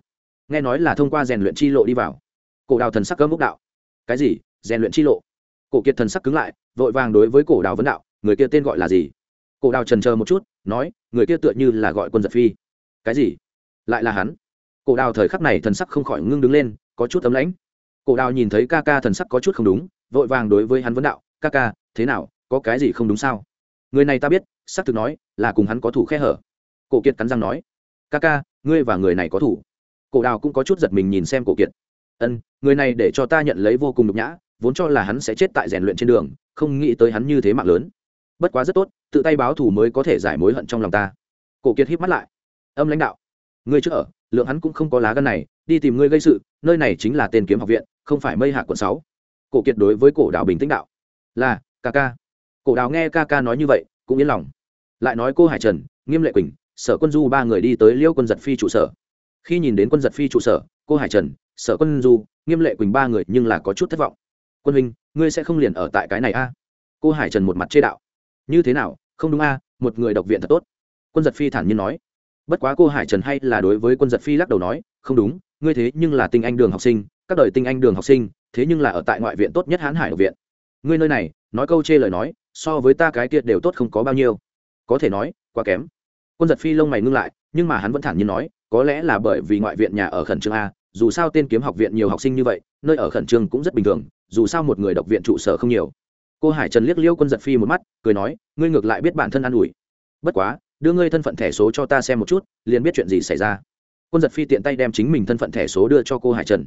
Nghe nói là thông qua rèn luyện chi lộ đi vào. Cổ đào thần sắc cấm bốc đạo. Cái gì? Rèn luyện chi lộ. Cổ kiệt thần sắc cứng lại, vội vàng đối với cổ đào vấn đạo, người kia tên gọi là gì? Cổ đào trần chờ một chút, nói, người kia tựa như là gọi quân giật phi. Cái gì? Lại là hắn? Cổ đào thời khắc này thần sắc không khỏi ngưng đứng lên, có chút ấm lãnh. Cổ đào nhìn thấy ca ca thần sắc có chút không đúng, vội vàng đối với hắn vấn đạo, ca ca, thế nào, có cái gì không đúng sao? Người này ta biết sắc thực nói, là cùng hắn có thủ khe hở. Cổ kiệt cắn răng nói, ca ca, ngươi và người này có thủ. Cổ đào cũng có chút giật mình nhìn xem cổ kiệt. Ân, người này để cho ta nhận lấy vô cùng nhục nhã vốn cho là hắn sẽ chết tại rèn luyện trên đường, không nghĩ tới hắn như thế mạng lớn. Bất quá rất tốt, tự tay báo thù mới có thể giải mối hận trong lòng ta. Cổ kiệt híp mắt lại. Âm lãnh đạo, ngươi trước ở, lượng hắn cũng không có lá gân này, đi tìm ngươi gây sự, nơi này chính là tên kiếm học viện, không phải mây hạ quận sáu. Cổ kiệt đối với cổ đào bình tĩnh đạo. Là, ca ca. Cổ đào nghe ca ca nói như vậy, cũng yên lòng. Lại nói cô hải trần, nghiêm lệ quỳnh, sở quân du ba người đi tới liêu quân giật phi trụ sở. Khi nhìn đến quân giật phi trụ sở, cô hải trần, sở quân du, nghiêm lệ quỳnh ba người nhưng là có chút thất vọng quân huynh, ngươi sẽ không liền ở tại cái này a? Cô hải trần một mặt chê đạo. Như thế nào? Không đúng a, một người độc viện thật tốt. Quân giật phi thản nhiên nói. Bất quá cô hải trần hay là đối với quân giật phi lắc đầu nói, không đúng, ngươi thế nhưng là tinh anh đường học sinh, các đời tinh anh đường học sinh, thế nhưng là ở tại ngoại viện tốt nhất hãn hải độc viện. Ngươi nơi này, nói câu chê lời nói, so với ta cái tiệt đều tốt không có bao nhiêu. Có thể nói, quá kém. Quân giật phi lông mày ngưng lại, nhưng mà hắn vẫn thản nhiên nói, có lẽ là bởi vì ngoại viện nhà ở khẩn trương a, dù sao tên kiếm học viện nhiều học sinh như vậy, nơi ở khẩn trương cũng rất bình thường dù sao một người độc viện trụ sở không nhiều. Cô hải trần liếc liêu quân giật phi một mắt, cười nói, ngươi ngược lại biết bản thân an ủi. Bất quá, đưa ngươi thân phận thẻ số cho ta xem một chút, liền biết chuyện gì xảy ra. Quân giật phi tiện tay đem chính mình thân phận thẻ số đưa cho cô hải trần.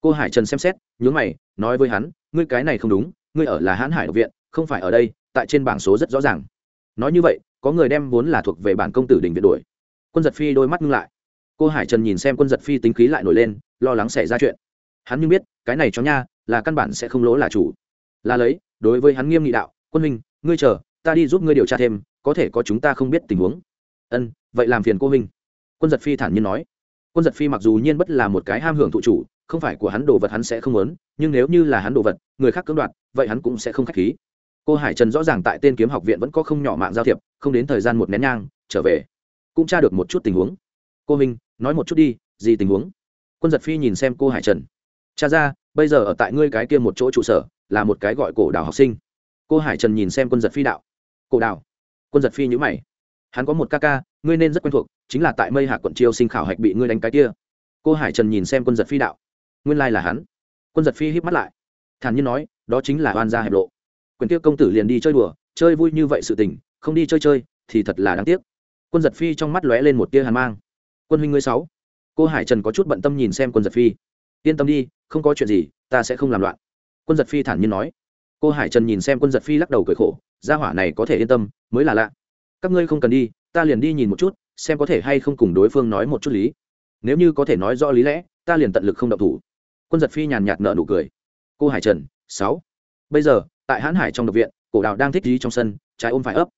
Cô hải trần xem xét, nhướng mày, nói với hắn, ngươi cái này không đúng, ngươi ở là hãn hải độc viện, không phải ở đây, tại trên bảng số rất rõ ràng. Nói như vậy, có người đem vốn là thuộc về bản công tử đình viện đuổi. Quân giật phi đôi mắt ngưng lại. Cô hải trần nhìn xem quân giật phi tính khí lại nổi lên, lo lắng xảy ra chuyện. Hắn như biết, cái này cho nha là căn bản sẽ không lỗ là chủ. Là lấy, đối với hắn nghiêm nghị đạo, quân minh ngươi chờ, ta đi giúp ngươi điều tra thêm, có thể có chúng ta không biết tình huống. Ân, vậy làm phiền cô huynh. Quân giật phi thản nhiên nói. Quân giật phi mặc dù nhiên bất là một cái ham hưởng thụ chủ, không phải của hắn đồ vật hắn sẽ không muốn, nhưng nếu như là hắn đồ vật, người khác cưỡng đoạt, vậy hắn cũng sẽ không k h á c h khí. Cô hải trần rõ ràng tại tên kiếm học viện vẫn có không nhỏ mạng giao thiệp, không đến thời gian một nén nhang, trở về, cũng tra được một chút tình huống. Cô minh nói một chút đi, gì tình huống? Quân giật phi nhìn xem cô hải trần. Cha ra bây giờ ở tại ngươi cái kia một chỗ trụ sở, là một cái gọi cổ đào học sinh. Cô hải trần nhìn xem quân giật phi đạo. Cổ đào quân giật phi nhữ mày. Hắn có một ca ca, ngươi nên rất quen thuộc, chính là tại mây hạ quận chiêu sinh khảo hạch bị ngươi đánh cái kia. Cô hải trần nhìn xem quân giật phi đạo. Nguyên lai là hắn. Quân giật phi híp mắt lại. Thản nhiên nói, đó chính là oan gia hẹp lộ. Quyền tiêu công tử liền đi chơi đùa, chơi vui như vậy sự tình, không đi chơi chơi, thì thật là đáng tiếc. Quân giật phi trong mắt lóe lên một tia hàn mang. Quân huynh ngươi sáu. Cô hải trần có chút bận tâm nhìn xem quân giật phi. Yên tâm đi không có chuyện gì, ta sẽ không làm loạn. Quân giật phi thản nhiên nói. Cô hải trần nhìn xem quân giật phi lắc đầu cười khổ, gia hỏa này có thể yên tâm, mới là lạ. Các ngươi không cần đi, ta liền đi nhìn một chút, xem có thể hay không cùng đối phương nói một chút lý. Nếu như có thể nói rõ lý lẽ, ta liền tận lực không động thủ. Quân giật phi nhàn nhạt nợ nụ cười. Cô hải trần, sáu. Bây giờ, tại hãn hải trong độc viện, cổ đào đang thích gì trong sân, trái ôm phải ấp.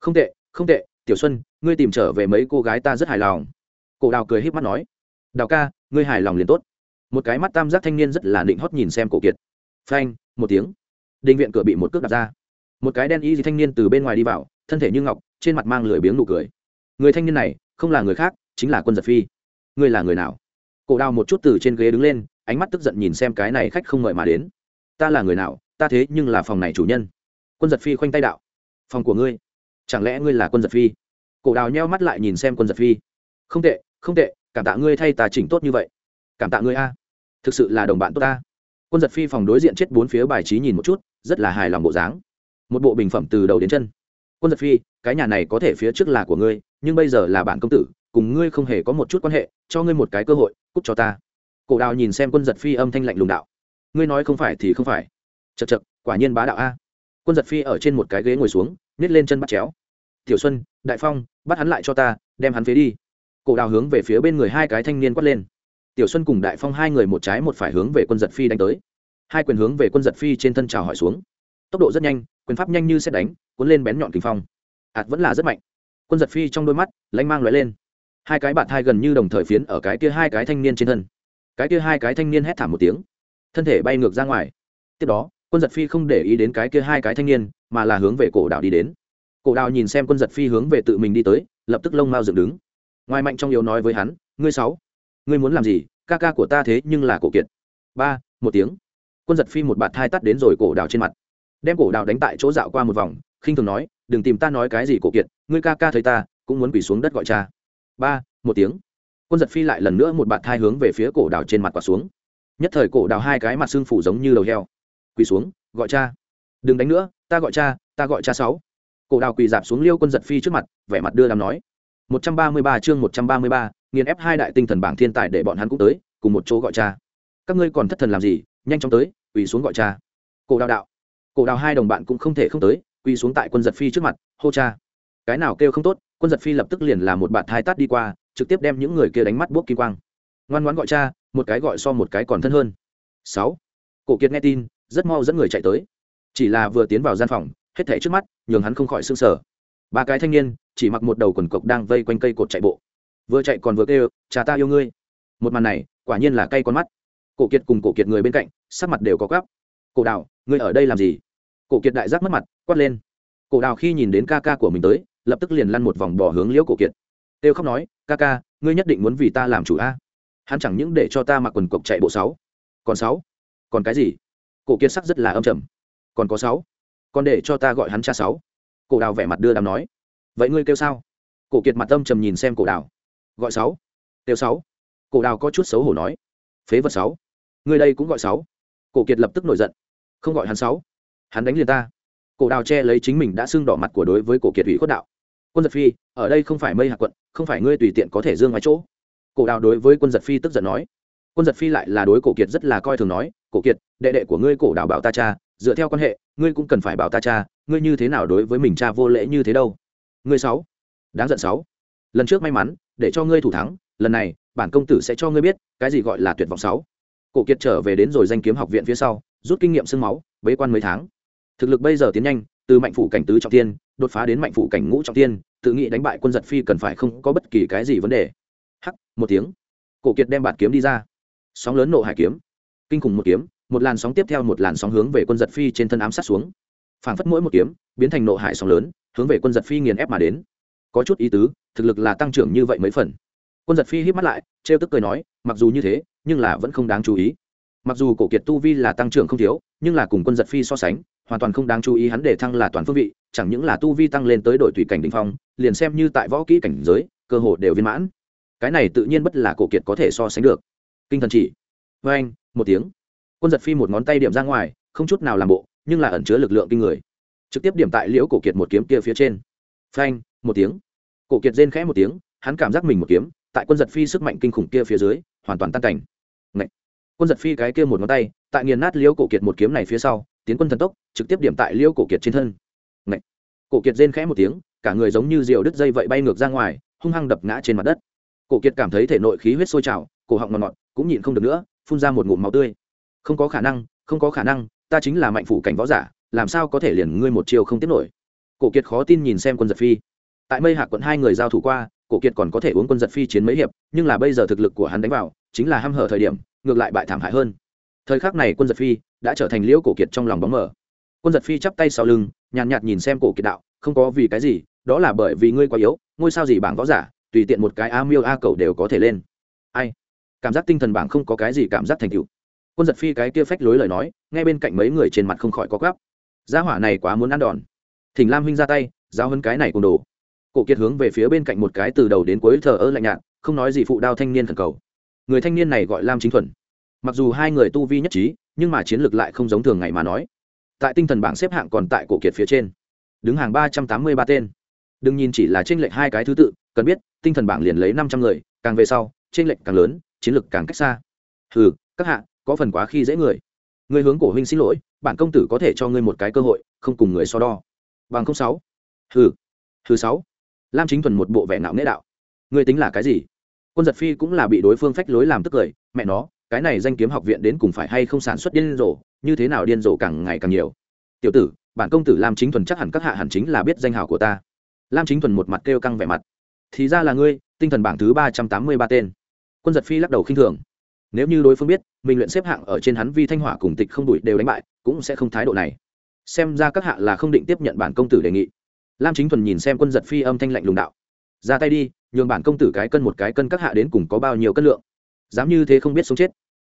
Không tệ không tệ, tiểu xuân, ngươi tìm trở về mấy cô gái ta rất hài lòng. Cổ đào cười híp mắt nói. Đào ca, ngươi hài lòng liền tốt một cái mắt tam giác thanh niên rất là định hót nhìn xem cổ kiệt. Phanh, một tiếng. Định viện cửa bị một cước đặt ra. Một cái đen y gì thanh niên từ bên ngoài đi vào, thân thể như ngọc, trên mặt mang lười biếng nụ cười. Người thanh niên này không là người khác, chính là quân giật phi. Ngươi là người nào? Cổ đào một chút từ trên ghế đứng lên, ánh mắt tức giận nhìn xem cái này khách không ngợi mà đến. Ta là người nào? Ta thế nhưng là phòng này chủ nhân. Quân giật phi khoanh tay đạo. Phòng của ngươi? Chẳng lẽ ngươi là quân giật phi? Cổ đào nheo mắt lại nhìn xem quân giật phi. Không tệ không tệ, cảm tạ ngươi thay ta chỉnh tốt như vậy. Cảm tạ ngươi a thực sự là đồng bạn tốt ta. Quân giật phi phòng đối diện chết bốn phía bài trí nhìn một chút, rất là hài lòng bộ dáng. Một bộ bình phẩm từ đầu đến chân. Quân giật phi, cái nhà này có thể phía trước là của ngươi, nhưng bây giờ là bạn công tử, cùng ngươi không hề có một chút quan hệ, cho ngươi một cái cơ hội cúc cho ta. Cổ đào nhìn xem quân giật phi âm thanh lạnh lùng đạo. Ngươi nói không phải thì không phải. Chật chật quả nhiên bá đạo a. Quân giật phi ở trên một cái ghế ngồi xuống, nhét lên chân bắt chéo. Tiểu xuân, đại phong, bắt hắn lại cho ta, đem hắn phế đi. Cổ đào hướng về phía bên người hai cái thanh niên quát lên tiểu xuân cùng đại phong hai người một trái một phải hướng về quân giật phi đánh tới. Hai quyền hướng về quân giật phi trên thân trào hỏi xuống. Tốc độ rất nhanh, quyền pháp nhanh như xét đánh, cuốn lên bén nhọn kinh phong. Ạt vẫn là rất mạnh. Quân giật phi trong đôi mắt lanh mang loại lên. Hai cái bạn thai gần như đồng thời phiến ở cái kia hai cái thanh niên trên thân. Cái kia hai cái thanh niên hét thảm một tiếng. Thân thể bay ngược ra ngoài. Tiếp đó, quân giật phi không để ý đến cái kia hai cái thanh niên, mà là hướng về cổ đảo đi đến. Cổ đào nhìn xem quân giật phi hướng về tự mình đi tới, lập tức lông mao dựng đứng. Ngoài mạnh trong yếu nói với hắn, ngươi sáu ngươi muốn làm gì ca ca của ta thế nhưng là cổ kiệt. Ba một tiếng. Quân giật phi một bạt thai tắt đến rồi cổ đào trên mặt. Đem cổ đào đánh tại chỗ dạo qua một vòng khinh thường nói đừng tìm ta nói cái gì cổ kiệt ngươi ca ca thấy ta cũng muốn quỳ xuống đất gọi cha. Ba một tiếng. Quân giật phi lại lần nữa một bạt thai hướng về phía cổ đào trên mặt quả xuống. Nhất thời cổ đào hai cái mặt xương phủ giống như đầu heo. Quỳ xuống gọi cha. Đừng đánh nữa ta gọi cha ta gọi cha sáu. Cổ đào quỳ dạp xuống liêu quân giật phi trước mặt vẻ mặt đưa làm nói. 133 chương 133, nghiền ép hai đại tinh thần bảng thiên tài để bọn hắn cũng tới, cùng một chỗ gọi cha. Các ngươi còn thất thần làm gì? Nhanh chóng tới, quỳ xuống gọi cha. Cổ đào đạo. Cổ đào hai đồng bạn cũng không thể không tới, quỳ xuống tại quân giật phi trước mặt, hô cha. Cái nào kêu không tốt, quân giật phi lập tức liền làm một bạn thái tát đi qua, trực tiếp đem những người kia đánh mắt buốc kim quang. Ngoan ngoãn gọi cha, một cái gọi so một cái còn thân hơn. Sáu. Cổ kiệt nghe tin, rất mau dẫn người chạy tới. Chỉ là vừa tiến vào gian phòng, hết thảy trước mắt, nhường hắn không khỏi sưng sở ba cái thanh niên, chỉ mặc một đầu quần cộc đang vây quanh cây cột chạy bộ vừa chạy còn vừa kêu, cha ta yêu ngươi. Một màn này, quả nhiên là cay con mắt. Cổ kiệt cùng cổ kiệt người bên cạnh, sắc mặt đều có gắp cổ đào, ngươi ở đây làm gì? Cổ kiệt đại giác mất mặt, quát lên. Cổ đào khi nhìn đến ca ca của mình tới, lập tức liền lăn một vòng bỏ hướng liễu cổ kiệt. Têu khóc nói, ca ca, ngươi nhất định muốn vì ta làm chủ a. Hắn chẳng những để cho ta mặc quần cộc chạy bộ sáu. Còn sáu? Còn cái gì? Cổ kiệt sắc rất là âm trầm. Còn có sáu? Còn để cho ta gọi hắn cha sáu? Cổ đào vẻ mặt đưa đàm nói. Vậy ngươi kêu sao? Cổ kiệt mặt âm trầm nhìn xem cổ đào gọi sáu. Tiêu sáu. Cổ đào có chút xấu hổ nói. Phế vật sáu. Người đây cũng gọi sáu. Cổ kiệt lập tức nổi giận. Không gọi hắn sáu. Hắn đánh liền ta. Cổ đào che lấy chính mình đã xưng đỏ mặt của đối với cổ kiệt ủy khuất đạo. Quân giật phi, ở đây không phải mây hạ quận, không phải ngươi tùy tiện có thể dương ngoài chỗ. Cổ đào đối với quân giật phi tức giận nói. Quân giật phi lại là đối cổ kiệt rất là coi thường nói. Cổ kiệt, đệ đệ của ngươi cổ đào bảo ta cha, dựa theo quan hệ, ngươi cũng cần phải bảo ta cha, ngươi như thế nào đối với mình cha vô lễ như thế đâu? Ngươi sáu. Đáng giận sáu lần trước may mắn, để cho ngươi thủ thắng, lần này, bản công tử sẽ cho ngươi biết, cái gì gọi là tuyệt vọng sáu. Cổ kiệt trở về đến rồi danh kiếm học viện phía sau, rút kinh nghiệm sương máu, bế quan mấy tháng. Thực lực bây giờ tiến nhanh, từ mạnh phủ cảnh tứ trọng tiên đột phá đến mạnh phủ cảnh ngũ trọng tiên tự nghĩ đánh bại quân giật phi cần phải không có bất kỳ cái gì vấn đề. Hắc, một tiếng. Cổ kiệt đem bản kiếm đi ra. Sóng lớn nộ hải kiếm. Kinh khủng một kiếm, một làn sóng tiếp theo một làn sóng hướng về quân giật phi trên thân ám sát xuống. Phảng phất mỗi một kiếm, biến thành nộ hải sóng lớn, hướng về quân giật phi nghiền ép mà đến có chút ý tứ, thực lực là tăng trưởng như vậy mấy phần. Quân giật phi hít mắt lại, trêu tức cười nói, mặc dù như thế, nhưng là vẫn không đáng chú ý. Mặc dù cổ kiệt tu vi là tăng trưởng không thiếu, nhưng là cùng quân giật phi so sánh, hoàn toàn không đáng chú ý hắn để thăng là toàn phương vị, chẳng những là tu vi tăng lên tới đội tùy cảnh đình phong, liền xem như tại võ kỹ cảnh giới, cơ hội đều viên mãn. Cái này tự nhiên bất là cổ kiệt có thể so sánh được. Kinh thần chỉ. Vê anh, một tiếng. Quân giật phi một ngón tay điểm ra ngoài, không chút nào làm bộ, nhưng là ẩn chứa lực lượng kinh người. Trực tiếp điểm tại liễu cổ kiệt một kiếm kia phía trên. Phanh một tiếng. Cổ kiệt rên khẽ một tiếng, hắn cảm giác mình một kiếm, tại quân giật phi sức mạnh kinh khủng kia phía dưới, hoàn toàn tan cảnh. Ngậy. quân giật phi cái kia một ngón tay, tại nghiền nát liễu cổ kiệt một kiếm này phía sau, tiến quân thần tốc, trực tiếp điểm tại liễu cổ kiệt trên thân. Ngậy. cổ kiệt rên khẽ một tiếng, cả người giống như diều đứt dây vậy bay ngược ra ngoài, hung hăng đập ngã trên mặt đất. Cổ kiệt cảm thấy thể nội khí huyết sôi trào, cổ họng ngọt ngọt, cũng nhịn không được nữa, phun ra một ngụm máu tươi. Không có khả năng, không có khả năng, ta chính là mạnh phủ cảnh võ giả, làm sao có thể liền ngươi một chiều không tiếp nổi? Cổ kiệt khó tin nhìn xem quân giật phi tại mây hạ quận hai người giao thủ qua cổ kiệt còn có thể uống quân giật phi chiến mấy hiệp nhưng là bây giờ thực lực của hắn đánh vào chính là hăm hở thời điểm ngược lại bại thảm hại hơn. Thời khắc này quân giật phi đã trở thành liễu cổ kiệt trong lòng bóng mờ. Quân giật phi chắp tay sau lưng nhàn nhạt, nhạt nhìn xem cổ kiệt đạo không có vì cái gì đó là bởi vì ngươi quá yếu ngôi sao gì bảng võ giả tùy tiện một cái a miêu a cầu đều có thể lên. Ai? Cảm giác tinh thần bảng không có cái gì cảm giác thành tựu. Quân giật phi cái kia phách lối lời nói ngay bên cạnh mấy người trên mặt không khỏi có gắp gia hỏa này quá muốn ăn đòn. Thỉnh lam huynh ra tay giao hơn cái này cùng đồ cổ kiệt hướng về phía bên cạnh một cái từ đầu đến cuối thờ ơ lạnh nhạt, không nói gì phụ đao thanh niên thần cầu. Người thanh niên này gọi lam chính thuần. Mặc dù hai người tu vi nhất trí, nhưng mà chiến lược lại không giống thường ngày mà nói. Tại tinh thần bảng xếp hạng còn tại cổ kiệt phía trên. Đứng hàng ba trăm tám mươi ba tên. Đừng nhìn chỉ là t r ê n lệch hai cái thứ tự, cần biết, tinh thần bảng liền lấy năm trăm người, càng về sau t r ê n lệch càng lớn, chiến lược càng cách xa. Ừ các hạ, có phần quá khi dễ người. Người hướng cổ huynh xin lỗi, bản công tử có thể cho ngươi một cái cơ hội, không cùng người so đo. Bằng không sáu. Hừ. Hừ sáu lam chính thuần một bộ vẻ ngạo nghễ đạo. Ngươi tính là cái gì? Quân giật phi cũng là bị đối phương phách lối làm tức cười. Mẹ nó, cái này danh kiếm học viện đến cùng phải hay không sản xuất điên rồ? Như thế nào điên rồ càng ngày càng nhiều? Tiểu tử, bản công tử lam chính thuần chắc hẳn các hạ hẳn chính là biết danh hào của ta. Lam chính thuần một mặt kêu căng vẻ mặt. Thì ra là ngươi, tinh thần bảng thứ ba trăm tám mươi ba tên. Quân giật phi lắc đầu khinh thường. Nếu như đối phương biết, mình luyện xếp hạng ở trên hắn vi thanh hỏa cùng tịch không đủi đều đánh bại, cũng sẽ không thái độ này. Xem ra các hạ là không định tiếp nhận bản công tử đề nghị lam chính thuần nhìn xem quân giật phi âm thanh lạnh lùng đạo. Ra tay đi, nhường bản công tử cái cân một cái cân các hạ đến cùng có bao nhiêu cân lượng. Dám như thế không biết sống chết.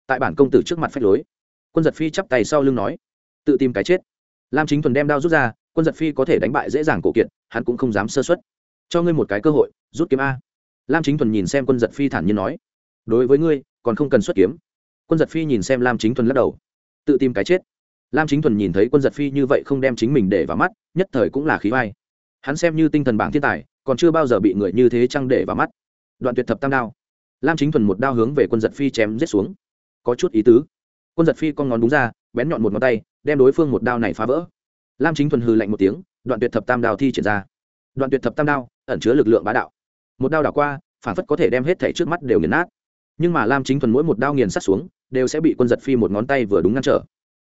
Tại bản công tử trước mặt phách lối. Quân giật phi chắp tay sau lưng nói, tự tìm cái chết. Lam chính thuần đem đao rút ra, quân giật phi có thể đánh bại dễ dàng cổ kiện hắn cũng không dám sơ xuất cho ngươi một cái cơ hội, rút kiếm a. Lam chính thuần nhìn xem quân giật phi thản nhiên nói, đối với ngươi, còn không cần xuất kiếm. Quân giật phi nhìn xem lam chính thuần lắc đầu, tự tìm cái chết. Lam chính thuần nhìn thấy quân giật phi như vậy không đem chính mình để vào mắt, nhất thời cũng là khí vai hắn xem như tinh thần bảng thiên tài, còn chưa bao giờ bị người như thế trăng để vào mắt. Đoạn tuyệt thập tam đao. Lam chính thuần một đao hướng về quân giật phi chém giết xuống. Có chút ý tứ. Quân giật phi con ngón đúng ra, bén nhọn một ngón tay, đem đối phương một đao này phá vỡ. Lam chính thuần hừ lạnh một tiếng, đoạn tuyệt thập tam đao thi triển ra. Đoạn tuyệt thập tam đao, ẩn chứa lực lượng bá đạo. Một đao đảo qua, phản phất có thể đem hết thẻ trước mắt đều nghiền nát. Nhưng mà lam chính thuần mỗi một đao nghiền sắt xuống, đều sẽ bị quân giật phi một ngón tay vừa đúng ngăn trở.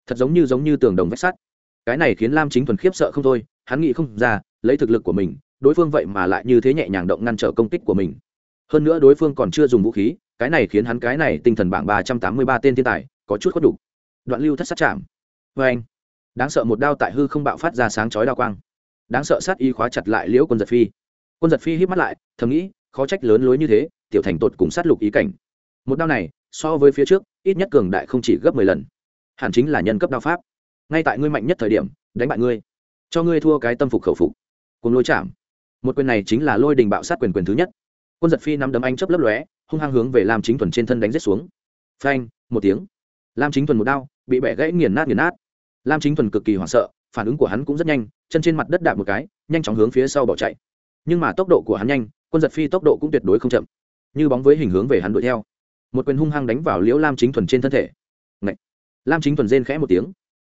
Thật giống như giống như tường đồng vách sắt. Cái này khiến lam chính thuần khiếp sợ không thôi, hắn nghĩ không ra lấy thực lực của mình, đối phương vậy mà lại như thế nhẹ nhàng động ngăn trở công kích của mình. Hơn nữa đối phương còn chưa dùng vũ khí, cái này khiến hắn cái này tinh thần bảng ba trăm tám mươi ba tên thiên tài có chút khuất đủ. Đoạn lưu thất sát chạm. Vê anh, đáng sợ một đao tại hư không bạo phát ra sáng chói đao quang. Đáng sợ sát y khóa chặt lại liễu quân giật phi. Quân giật phi hít mắt lại, thầm nghĩ, khó trách lớn lối như thế, tiểu thành tột cùng sát lục ý cảnh. Một đao này, so với phía trước, ít nhất cường đại không chỉ gấp mười lần. Hẳn chính là nhân cấp đao pháp. Ngay tại ngươi mạnh nhất thời điểm, đánh bại ngươi. Cho ngươi thua cái tâm phục khẩu phục cùng lôi chạm. Một quyền này chính là lôi đình bạo sát quyền quyền thứ nhất. Quân giật phi nắm đấm anh chấp lấp lóe, hung hăng hướng về lam chính thuần trên thân đánh rết xuống. Phanh, một tiếng. Lam chính thuần một đao, bị bẻ gãy nghiền nát nghiền nát. Lam chính thuần cực kỳ hoảng sợ, phản ứng của hắn cũng rất nhanh, chân trên mặt đất đạp một cái, nhanh chóng hướng phía sau bỏ chạy. Nhưng mà tốc độ của hắn nhanh, quân giật phi tốc độ cũng tuyệt đối không chậm. Như bóng với hình hướng về hắn đuổi theo. Một quyền hung hăng đánh vào liễu lam chính thuần trên thân thể. Ngậy! lam chính thuần rên khẽ một tiếng.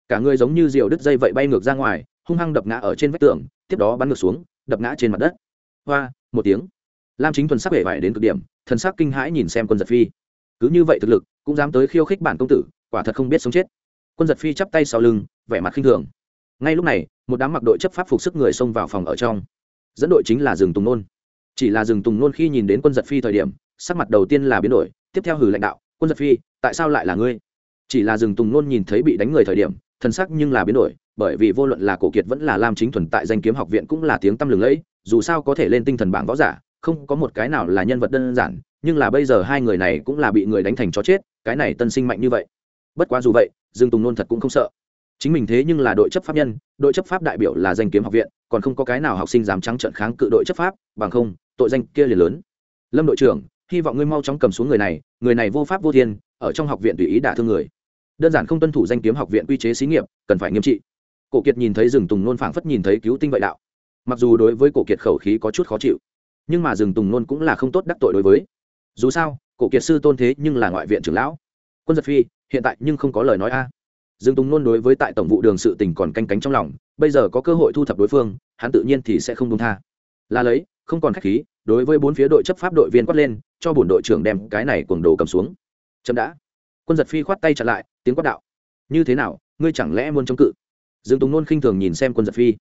Cả người giống như diều đứt dây vậy bay ngược ra ngoài, hung hăng đập ngã ở trên vách tường tiếp đó bắn ngược xuống, đập ngã trên mặt đất. Hoa, một tiếng. Lam chính thuần sắc hể vải đến cực điểm, thần sắc kinh hãi nhìn xem quân giật phi. Cứ như vậy thực lực, cũng dám tới khiêu khích bản công tử, quả thật không biết sống chết. Quân giật phi chắp tay sau lưng, vẻ mặt khinh thường. Ngay lúc này, một đám mặc đội chấp pháp phục sức người xông vào phòng ở trong. Dẫn đội chính là rừng tùng nôn. Chỉ là rừng tùng nôn khi nhìn đến quân giật phi thời điểm, sắc mặt đầu tiên là biến đổi, tiếp theo hử lãnh đạo, quân giật phi, tại sao lại là ngươi? Chỉ là rừng tùng nôn nhìn thấy bị đánh người thời điểm thần sắc nhưng là biến đổi, bởi vì vô luận là cổ kiệt vẫn là lam chính thuần tại danh kiếm học viện cũng là tiếng tăm lừng lẫy, dù sao có thể lên tinh thần bảng võ giả, không có một cái nào là nhân vật đơn giản, nhưng là bây giờ hai người này cũng là bị người đánh thành chó chết, cái này tân sinh mạnh như vậy. Bất quá dù vậy, dương tùng nôn thật cũng không sợ. Chính mình thế nhưng là đội chấp pháp nhân, đội chấp pháp đại biểu là danh kiếm học viện, còn không có cái nào học sinh dám trắng trợn kháng cự đội chấp pháp, bằng không, tội danh kia liền lớn. Lâm đội trưởng, hy vọng ngươi mau chóng cầm xuống người này người này vô pháp vô thiên, ở trong học viện tùy ý đả thương người đơn giản không tuân thủ danh kiếm học viện quy chế xí nghiệp, cần phải nghiêm trị. Cổ kiệt nhìn thấy rừng tùng nôn phảng phất nhìn thấy cứu tinh vậy đạo. Mặc dù đối với cổ kiệt khẩu khí có chút khó chịu, nhưng mà rừng tùng nôn cũng là không tốt đắc tội đối với. Dù sao, cổ kiệt sư tôn thế nhưng là ngoại viện trưởng lão. Quân giật phi, hiện tại nhưng không có lời nói a. Rừng tùng nôn đối với tại tổng vụ đường sự tình còn canh cánh trong lòng, bây giờ có cơ hội thu thập đối phương, hắn tự nhiên thì sẽ không công tha. Là lấy, không còn khách khí, đối với bốn phía đội chấp pháp đội viên quát lên, cho bổn đội trưởng đem cái này cuồng đồ cầm xuống. Chậm đã quân giật phi khoát tay trả lại, tiếng quát đạo. Như thế nào, ngươi chẳng lẽ muốn chống cự? Dương tùng nôn khinh thường nhìn xem quân giật phi.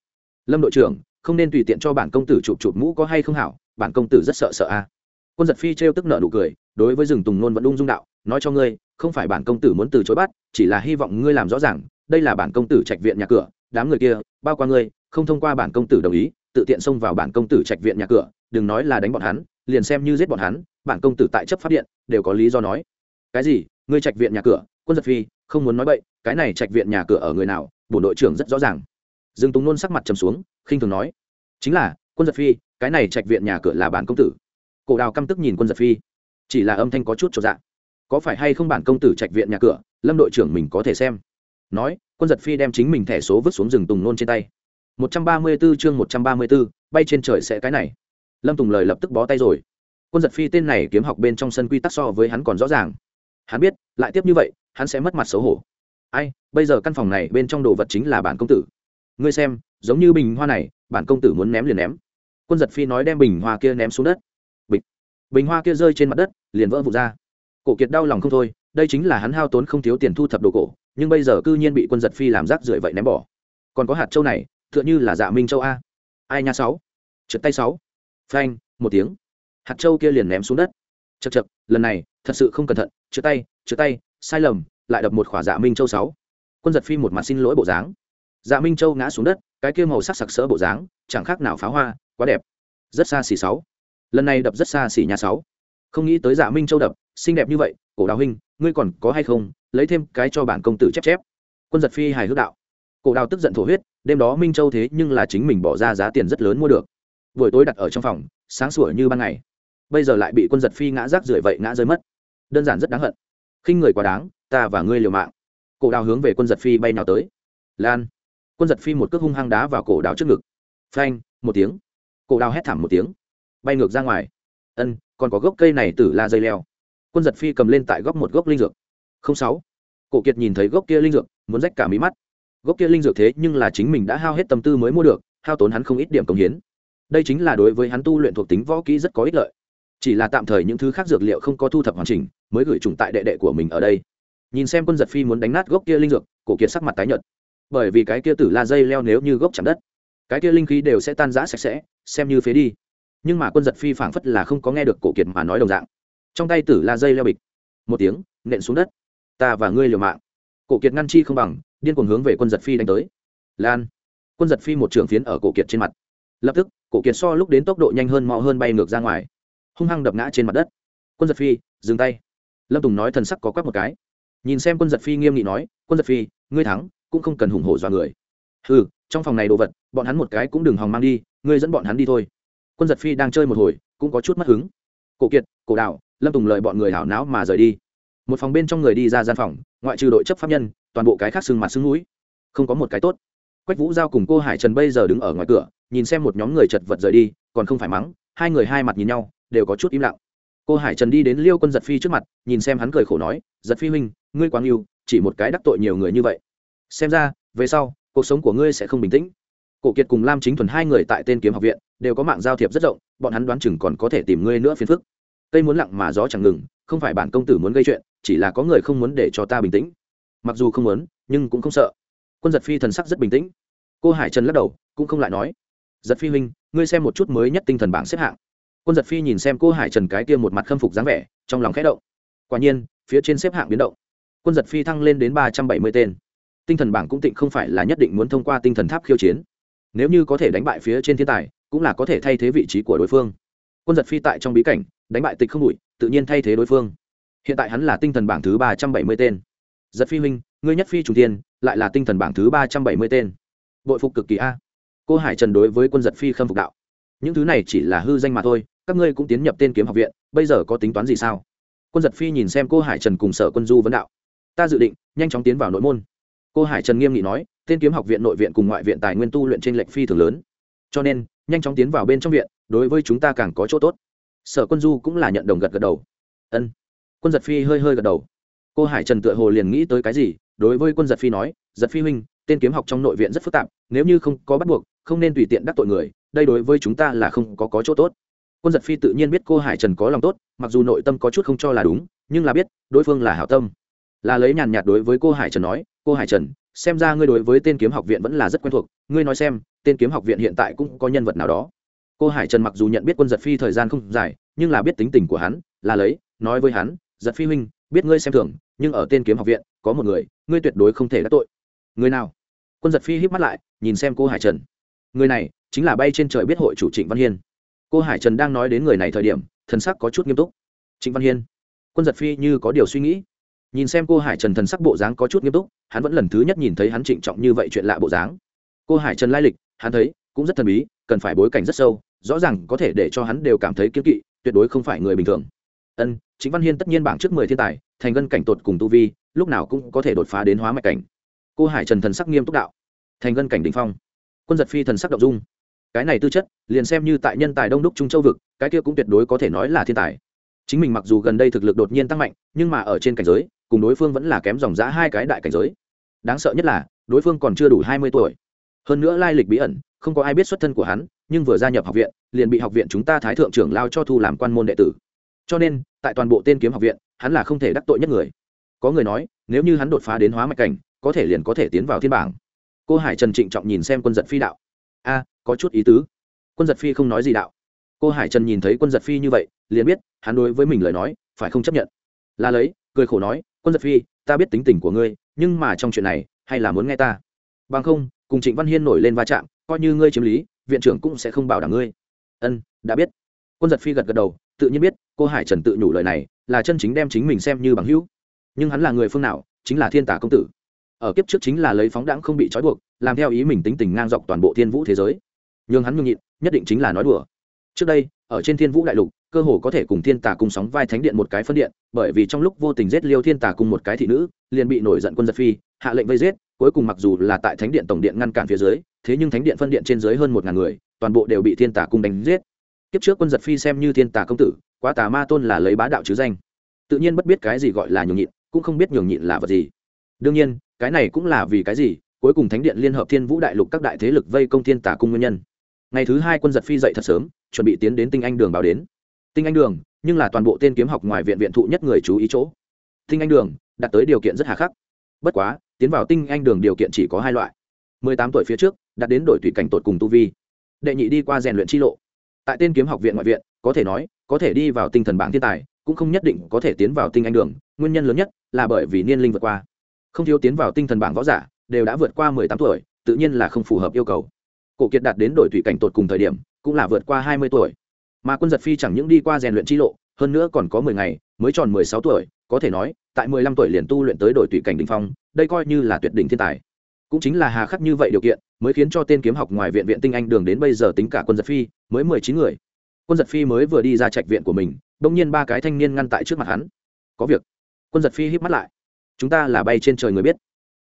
Lâm đội trưởng, không nên tùy tiện cho bản công tử chụp chụp mũ có hay không hảo, bản công tử rất sợ sợ a. Quân giật phi trêu tức nợ nụ cười, đối với rừng tùng nôn vẫn ung dung đạo, nói cho ngươi, không phải bản công tử muốn từ chối bắt, chỉ là hy vọng ngươi làm rõ ràng, đây là bản công tử trạch viện nhà cửa, đám người kia, bao qua ngươi, không thông qua bản công tử đồng ý, tự tiện xông vào bản công tử trạch viện nhà cửa, đừng nói là đánh bọn hắn, liền xem như giết bọn hắn, bản công tử tại chấp pháp điện, đều có lý do nói. Cái gì? Ngươi trạch viện nhà cửa quân giật phi không muốn nói bậy cái này trạch viện nhà cửa ở người nào bổn đội trưởng rất rõ ràng. Dương tùng nôn sắc mặt trầm xuống khinh thường nói chính là quân giật phi cái này trạch viện nhà cửa là bản công tử. Cổ đào căm tức nhìn quân giật phi chỉ là âm thanh có chút cho dạ. Có phải hay không bản công tử trạch viện nhà cửa lâm đội trưởng mình có thể xem. Nói quân giật phi đem chính mình thẻ số vứt xuống rừng tùng nôn trên tay. Một trăm ba mươi 134 chương một trăm ba mươi 134, bay trên trời sẽ cái này. Lâm tùng lời lập tức bó tay rồi. Quân giật phi tên này kiếm học bên trong sân quy tắc so với hắn còn rõ ràng hắn biết, lại tiếp như vậy, hắn sẽ mất mặt xấu hổ. Ai, bây giờ căn phòng này bên trong đồ vật chính là bản công tử. Ngươi xem, giống như bình hoa này, bản công tử muốn ném liền ném. Quân giật phi nói đem bình hoa kia ném xuống đất. Bịch. Bình hoa kia rơi trên mặt đất, liền vỡ vụt ra. Cổ kiệt đau lòng không thôi, đây chính là hắn hao tốn không thiếu tiền thu thập đồ cổ, nhưng bây giờ cư nhiên bị quân giật phi làm rác rưởi vậy ném bỏ. Còn có hạt châu này, tựa như là dạ minh châu a. Ai nha sáu. Trượt tay sáu. Phanh, một tiếng. Hạt châu kia liền ném xuống đất. Chật chật lần này, thật sự không cẩn thận chữa tay chữa tay, sai lầm, lại đập một khỏa dạ minh châu sáu. Quân giật phi một mặt xin lỗi bộ dáng. Dạ minh châu ngã xuống đất, cái kia màu sắc sặc sỡ bộ dáng, chẳng khác nào pháo hoa, quá đẹp. Rất xa xỉ sáu. Lần này đập rất xa xỉ nhà sáu. Không nghĩ tới dạ minh châu đập, xinh đẹp như vậy, cổ đào huynh, ngươi còn có hay không, lấy thêm cái cho bản công tử chép chép. Quân giật phi hài hước đạo. Cổ đào tức giận thổ huyết, đêm đó minh châu thế nhưng là chính mình bỏ ra giá tiền rất lớn mua được. Buổi tối đặt ở trong phòng, sáng sủa như ban ngày. Bây giờ lại bị quân giật phi ngã rác rưởi vậy ngã rơi mất đơn giản rất đáng hận. Khinh người quá đáng, ta và ngươi liều mạng. Cổ đào hướng về quân giật phi bay nào tới. Lan. Quân giật phi một cước hung hăng đá vào cổ đào trước ngực. Phanh, một tiếng. Cổ đào hét thảm một tiếng. Bay ngược ra ngoài. Ân, còn có gốc cây này tử la dây leo. Quân giật phi cầm lên tại góc một gốc linh dược. Không sáu. Cổ kiệt nhìn thấy gốc kia linh dược, muốn rách cả mí mắt. Gốc kia linh dược thế nhưng là chính mình đã hao hết tâm tư mới mua được, hao tốn hắn không ít điểm công hiến. Đây chính là đối với hắn tu luyện thuộc tính võ kỹ rất có ích lợi. Chỉ là tạm thời những thứ khác dược liệu không có thu thập hoàn chỉnh mới gửi trùng tại đệ đệ của mình ở đây. Nhìn xem quân giật phi muốn đánh nát gốc kia linh dược, cổ kiệt sắc mặt tái nhợt. Bởi vì cái kia tử la dây leo nếu như gốc chạm đất, cái kia linh khí đều sẽ tan rã sạch sẽ, xem như phế đi. Nhưng mà quân giật phi phảng phất là không có nghe được cổ kiệt mà nói đồng dạng. Trong tay tử la dây leo bịch. Một tiếng, nện xuống đất. Ta và ngươi liều mạng. Cổ kiệt ngăn chi không bằng, điên cuồng hướng về quân giật phi đánh tới. Lan. Quân giật phi một trường phiến ở cổ kiệt trên mặt. Lập tức, cổ kiệt so lúc đến tốc độ nhanh hơn mò hơn bay ngược ra ngoài. Hung hăng đập ngã trên mặt đất. Quân giật phi, dừng tay lâm tùng nói thần sắc có quắc một cái. Nhìn xem quân giật phi nghiêm nghị nói, quân giật phi, ngươi thắng, cũng không cần hùng hổ dọa người. Ừ trong phòng này đồ vật, bọn hắn một cái cũng đừng hòng mang đi, ngươi dẫn bọn hắn đi thôi. Quân giật phi đang chơi một hồi, cũng có chút mất hứng. Cổ kiệt, cổ đạo, lâm tùng lợi bọn người hảo não mà rời đi. Một phòng bên trong người đi ra gian phòng, ngoại trừ đội chấp pháp nhân, toàn bộ cái khác sưng mặt sưng núi. Không có một cái tốt. Quách vũ giao cùng cô hải trần bây giờ đứng ở ngoài cửa, nhìn xem một nhóm người chật vật rời đi, còn không phải mắng, hai người hai mặt nhìn nhau, đều có chút im lặng cô hải trần đi đến liêu quân giật phi trước mặt, nhìn xem hắn cười khổ nói, giật phi huynh, ngươi quang yêu chỉ một cái đắc tội nhiều người như vậy. Xem ra, về sau, cuộc sống của ngươi sẽ không bình tĩnh. Cổ kiệt cùng lam chính thuần hai người tại tên kiếm học viện, đều có mạng giao thiệp rất rộng, bọn hắn đoán chừng còn có thể tìm ngươi nữa phiền phức. Cây muốn lặng mà gió chẳng ngừng, không phải bản công tử muốn gây chuyện, chỉ là có người không muốn để cho ta bình tĩnh. Mặc dù không muốn, nhưng cũng không sợ. Quân giật phi thần sắc rất bình tĩnh. Cô hải trần lắc đầu, cũng không lại nói, giật phi huynh, ngươi xem một chút mới nhất tinh thần bảng xếp hạng quân giật phi nhìn xem cô hải trần cái kia một mặt khâm phục dáng vẻ, trong lòng khẽ động. Quả nhiên, phía trên xếp hạng biến động. Quân giật phi thăng lên đến ba trăm bảy mươi tên. Tinh thần bảng cũng tịnh không phải là nhất định muốn thông qua tinh thần tháp khiêu chiến. Nếu như có thể đánh bại phía trên thiên tài, cũng là có thể thay thế vị trí của đối phương. Quân giật phi tại trong bí cảnh, đánh bại tịch không đủi tự nhiên thay thế đối phương. Hiện tại hắn là tinh thần bảng thứ ba trăm bảy mươi tên. Giật phi huynh, ngươi nhất phi chủ tiên, lại là tinh thần bảng thứ ba trăm bảy mươi tên. Bội phục cực kỳ a. Cô hải trần đối với quân giật phi khâm phục đạo. Những thứ này chỉ là hư danh mà thôi các ngươi cũng tiến nhập tên kiếm học viện bây giờ có tính toán gì sao? Quân giật phi nhìn xem cô hải trần cùng sở quân du vấn đạo. Ta dự định nhanh chóng tiến vào nội môn. Cô hải trần nghiêm nghị nói tên kiếm học viện nội viện cùng ngoại viện tài nguyên tu luyện trên lệnh phi thường lớn. Cho nên nhanh chóng tiến vào bên trong viện đối với chúng ta càng có chỗ tốt. Sở quân du cũng là nhận đồng gật gật đầu. Ân. Quân giật phi hơi hơi gật đầu. Cô hải trần tựa hồ liền nghĩ tới cái gì đối với quân giật phi nói giật phi huynh tên kiếm học trong nội viện rất phức tạp nếu như không có bắt buộc không nên tùy tiện đắc tội người đây đối với chúng ta là không có, có chỗ tốt quân giật phi tự nhiên biết cô hải trần có lòng tốt, mặc dù nội tâm có chút không cho là đúng, nhưng là biết, đối phương là hảo tâm. Là lấy nhàn nhạt đối với cô hải trần nói, cô hải trần, xem ra ngươi đối với tên kiếm học viện vẫn là rất quen thuộc, ngươi nói xem, tên kiếm học viện hiện tại cũng có nhân vật nào đó. Cô hải trần mặc dù nhận biết quân giật phi thời gian không dài, nhưng là biết tính tình của hắn, là lấy, nói với hắn, giật phi huynh, biết ngươi xem thường, nhưng ở tên kiếm học viện, có một người, ngươi tuyệt đối không thể đắc tội. Người nào? Quân giật phi híp mắt lại, nhìn xem cô hải trần. Người này, chính là bay trên trời biết hội chủ trịnh văn hiên cô hải trần đang nói đến người này thời điểm, thần sắc có chút nghiêm túc. Trịnh văn hiên, quân giật phi như có điều suy nghĩ. Nhìn xem cô hải trần thần sắc bộ dáng có chút nghiêm túc, hắn vẫn lần thứ nhất nhìn thấy hắn trịnh trọng như vậy chuyện lạ bộ dáng. Cô hải trần lai lịch, hắn thấy, cũng rất thần bí, cần phải bối cảnh rất sâu, rõ ràng có thể để cho hắn đều cảm thấy kiếm kỵ, tuyệt đối không phải người bình thường. Ân chính văn hiên tất nhiên bảng trước mười thiên tài, thành ngân cảnh tột cùng tu vi, lúc nào cũng có thể đột phá đến hóa mạch cảnh. Cô hải trần thần sắc nghiêm túc đạo. Thành ngân cảnh đ ỉ n h phong. Quân giật phi thần sắc động dung cái này tư chất, liền xem như tại nhân tài đông đúc trung châu vực, cái kia cũng tuyệt đối có thể nói là thiên tài. Chính mình mặc dù gần đây thực lực đột nhiên tăng mạnh, nhưng mà ở trên cảnh giới, cùng đối phương vẫn là kém dòng giã hai cái đại cảnh giới. Đáng sợ nhất là, đối phương còn chưa đủ hai mươi tuổi. Hơn nữa lai lịch bí ẩn, không có ai biết xuất thân của hắn, nhưng vừa gia nhập học viện, liền bị học viện chúng ta thái thượng trưởng lao cho thu làm quan môn đệ tử. Cho nên, tại toàn bộ tên kiếm học viện, hắn là không thể đắc tội nhất người. Có người nói, nếu như hắn đột phá đến hóa mạch cảnh, có thể liền có thể tiến vào thiên bảng. Cô hải trần trịnh trọng nhìn xem quân giật phi đạo a, có chút ý tứ. Quân giật phi không nói gì đạo. Cô hải trần nhìn thấy quân giật phi như vậy, liền biết, hắn đối với mình lời nói, phải không chấp nhận. Là lấy, cười khổ nói, quân giật phi, ta biết tính tình của ngươi, nhưng mà trong chuyện này, hay là muốn nghe ta. Bằng không, cùng trịnh văn hiên nổi lên va chạm, coi như ngươi chiếm lý, viện trưởng cũng sẽ không bảo đảm ngươi. Ân, đã biết. Quân giật phi gật gật đầu, tự nhiên biết, cô hải trần tự nhủ lời này, là chân chính đem chính mình xem như bằng hữu. Nhưng hắn là người phương nào, chính là thiên tả công tử ở kiếp trước chính là lấy phóng đãng không bị trói buộc, làm theo ý mình tính tình ngang dọc toàn bộ thiên vũ thế giới. Nhưng hắn nhường nhịn, nhất định chính là nói đùa. Trước đây, ở trên thiên vũ đại lục, cơ hồ có thể cùng thiên tà cùng sóng vai thánh điện một cái phân điện, bởi vì trong lúc vô tình giết liêu thiên tà cùng một cái thị nữ, liền bị nổi giận quân giật phi, hạ lệnh vây giết, cuối cùng mặc dù là tại thánh điện tổng điện ngăn cản phía dưới, thế nhưng thánh điện phân điện trên dưới hơn một ngàn người, toàn bộ đều bị thiên tà cung đánh giết. Kiếp trước quân giật phi xem như thiên tà công tử, quá tà ma tôn là lấy bá đạo chứ danh. Tự nhiên bất biết cái gì gọi là nhường nhịn, cũng không biết nhường nhịn là vật gì. Đương nhiên cái này cũng là vì cái gì? Cuối cùng thánh điện liên hợp thiên vũ đại lục các đại thế lực vây công thiên tả cung nguyên nhân. Ngày thứ hai quân giật phi dậy thật sớm, chuẩn bị tiến đến tinh anh đường báo đến. Tinh anh đường, nhưng là toàn bộ tên kiếm học ngoài viện viện thụ nhất người chú ý chỗ. Tinh anh đường, đạt tới điều kiện rất hà khắc. Bất quá, tiến vào tinh anh đường điều kiện chỉ có hai loại. Mười tám tuổi phía trước, đạt đến đội thủy cảnh tột cùng tu vi. Đệ nhị đi qua rèn luyện chi lộ. Tại tên kiếm học viện ngoại viện, có thể nói, có thể đi vào tinh thần bảng thiên tài, cũng không nhất định có thể tiến vào tinh anh đường, nguyên nhân lớn nhất là bởi vì niên linh vượt qua không thiếu tiến vào tinh thần bảng võ giả, đều đã vượt qua mười tám tuổi, tự nhiên là không phù hợp yêu cầu. Cổ kiệt đạt đến đổi thủy cảnh tột cùng thời điểm, cũng là vượt qua hai mươi tuổi. Mà quân giật phi chẳng những đi qua rèn luyện chi lộ, hơn nữa còn có mười ngày, mới tròn mười sáu tuổi, có thể nói, tại mười lăm tuổi liền tu luyện tới đổi tùy cảnh đình phong, đây coi như là tuyệt đỉnh thiên tài. Cũng chính là hà khắc như vậy điều kiện, mới khiến cho tên kiếm học ngoài viện viện tinh anh đường đến bây giờ tính cả quân giật phi, mới mười chín người. Quân giật phi mới vừa đi ra trạch viện của mình bỗng nhiên ba cái thanh niên ngăn tại trước mặt hắn. Có việc. Quân giật phi híp mắt lại chúng ta là bay trên trời người biết.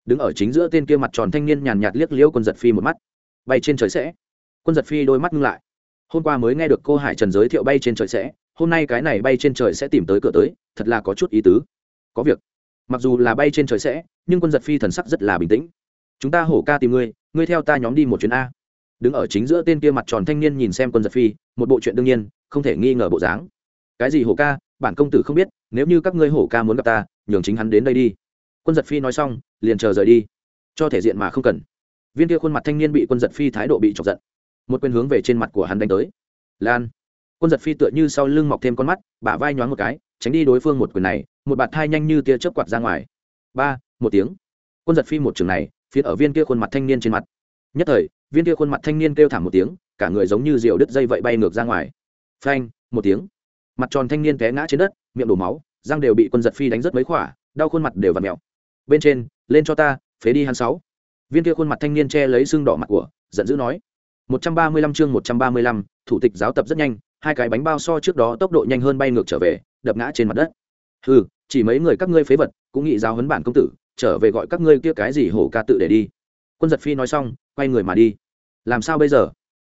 Đứng ở chính giữa tên kia mặt tròn thanh niên nhàn nhạt liếc liễu quân giật phi một mắt. Bay trên trời sẽ. Quân giật phi đôi mắt ngưng lại. Hôm qua mới nghe được cô hải trần giới thiệu bay trên trời sẽ. Hôm nay cái này bay trên trời sẽ tìm tới cửa tới, thật là có chút ý tứ. Có việc. Mặc dù là bay trên trời sẽ, nhưng quân giật phi thần sắc rất là bình tĩnh. Chúng ta hổ ca tìm ngươi ngươi theo ta nhóm đi một chuyến a. Đứng ở chính giữa tên kia mặt tròn thanh niên nhìn xem quân giật phi, một bộ chuyện đương nhiên, không thể nghi ngờ bộ dáng. Cái gì hổ ca, bản công tử không biết, nếu như các ngươi hổ ca muốn gặp ta, nhường chính hắn đến đây đi quân giật phi nói xong, liền chờ rời đi. Cho thể diện mà không cần. Viên kia khuôn mặt thanh niên bị quân giật phi thái độ bị chọc giận. Một quyền hướng về trên mặt của hắn đánh tới. Lan. Quân giật phi tựa như sau lưng mọc thêm con mắt, bả vai nhoáng một cái, tránh đi đối phương một quyền này, một bạt thai nhanh như tia chớp quạt ra ngoài. Ba, một tiếng. Quân giật phi một trường này phía ở viên kia khuôn mặt thanh niên trên mặt. Nhất thời, viên kia khuôn mặt thanh niên kêu thảm một tiếng, cả người giống như diều đứt dây vậy bay ngược ra ngoài. Phanh, một tiếng. Mặt tròn thanh niên té ngã trên đất, miệng đổ máu, răng đều bị quân giật phi đánh rất mấy khỏa, đau khuôn mặt đều v ặ mẹo bên trên lên cho ta phế đi hắn sáu. Viên kia khuôn mặt thanh niên che lấy xương đỏ mặt của giận dữ nói. 135 chương 135, thủ tịch giáo tập rất nhanh hai cái bánh bao so trước đó tốc độ nhanh hơn bay ngược trở về đập ngã trên mặt đất. Hừ chỉ mấy người các ngươi phế vật cũng nghĩ giáo huấn bản công tử trở về gọi các ngươi kia cái gì hổ ca tự để đi. Quân giật phi nói xong quay người mà đi. Làm sao bây giờ?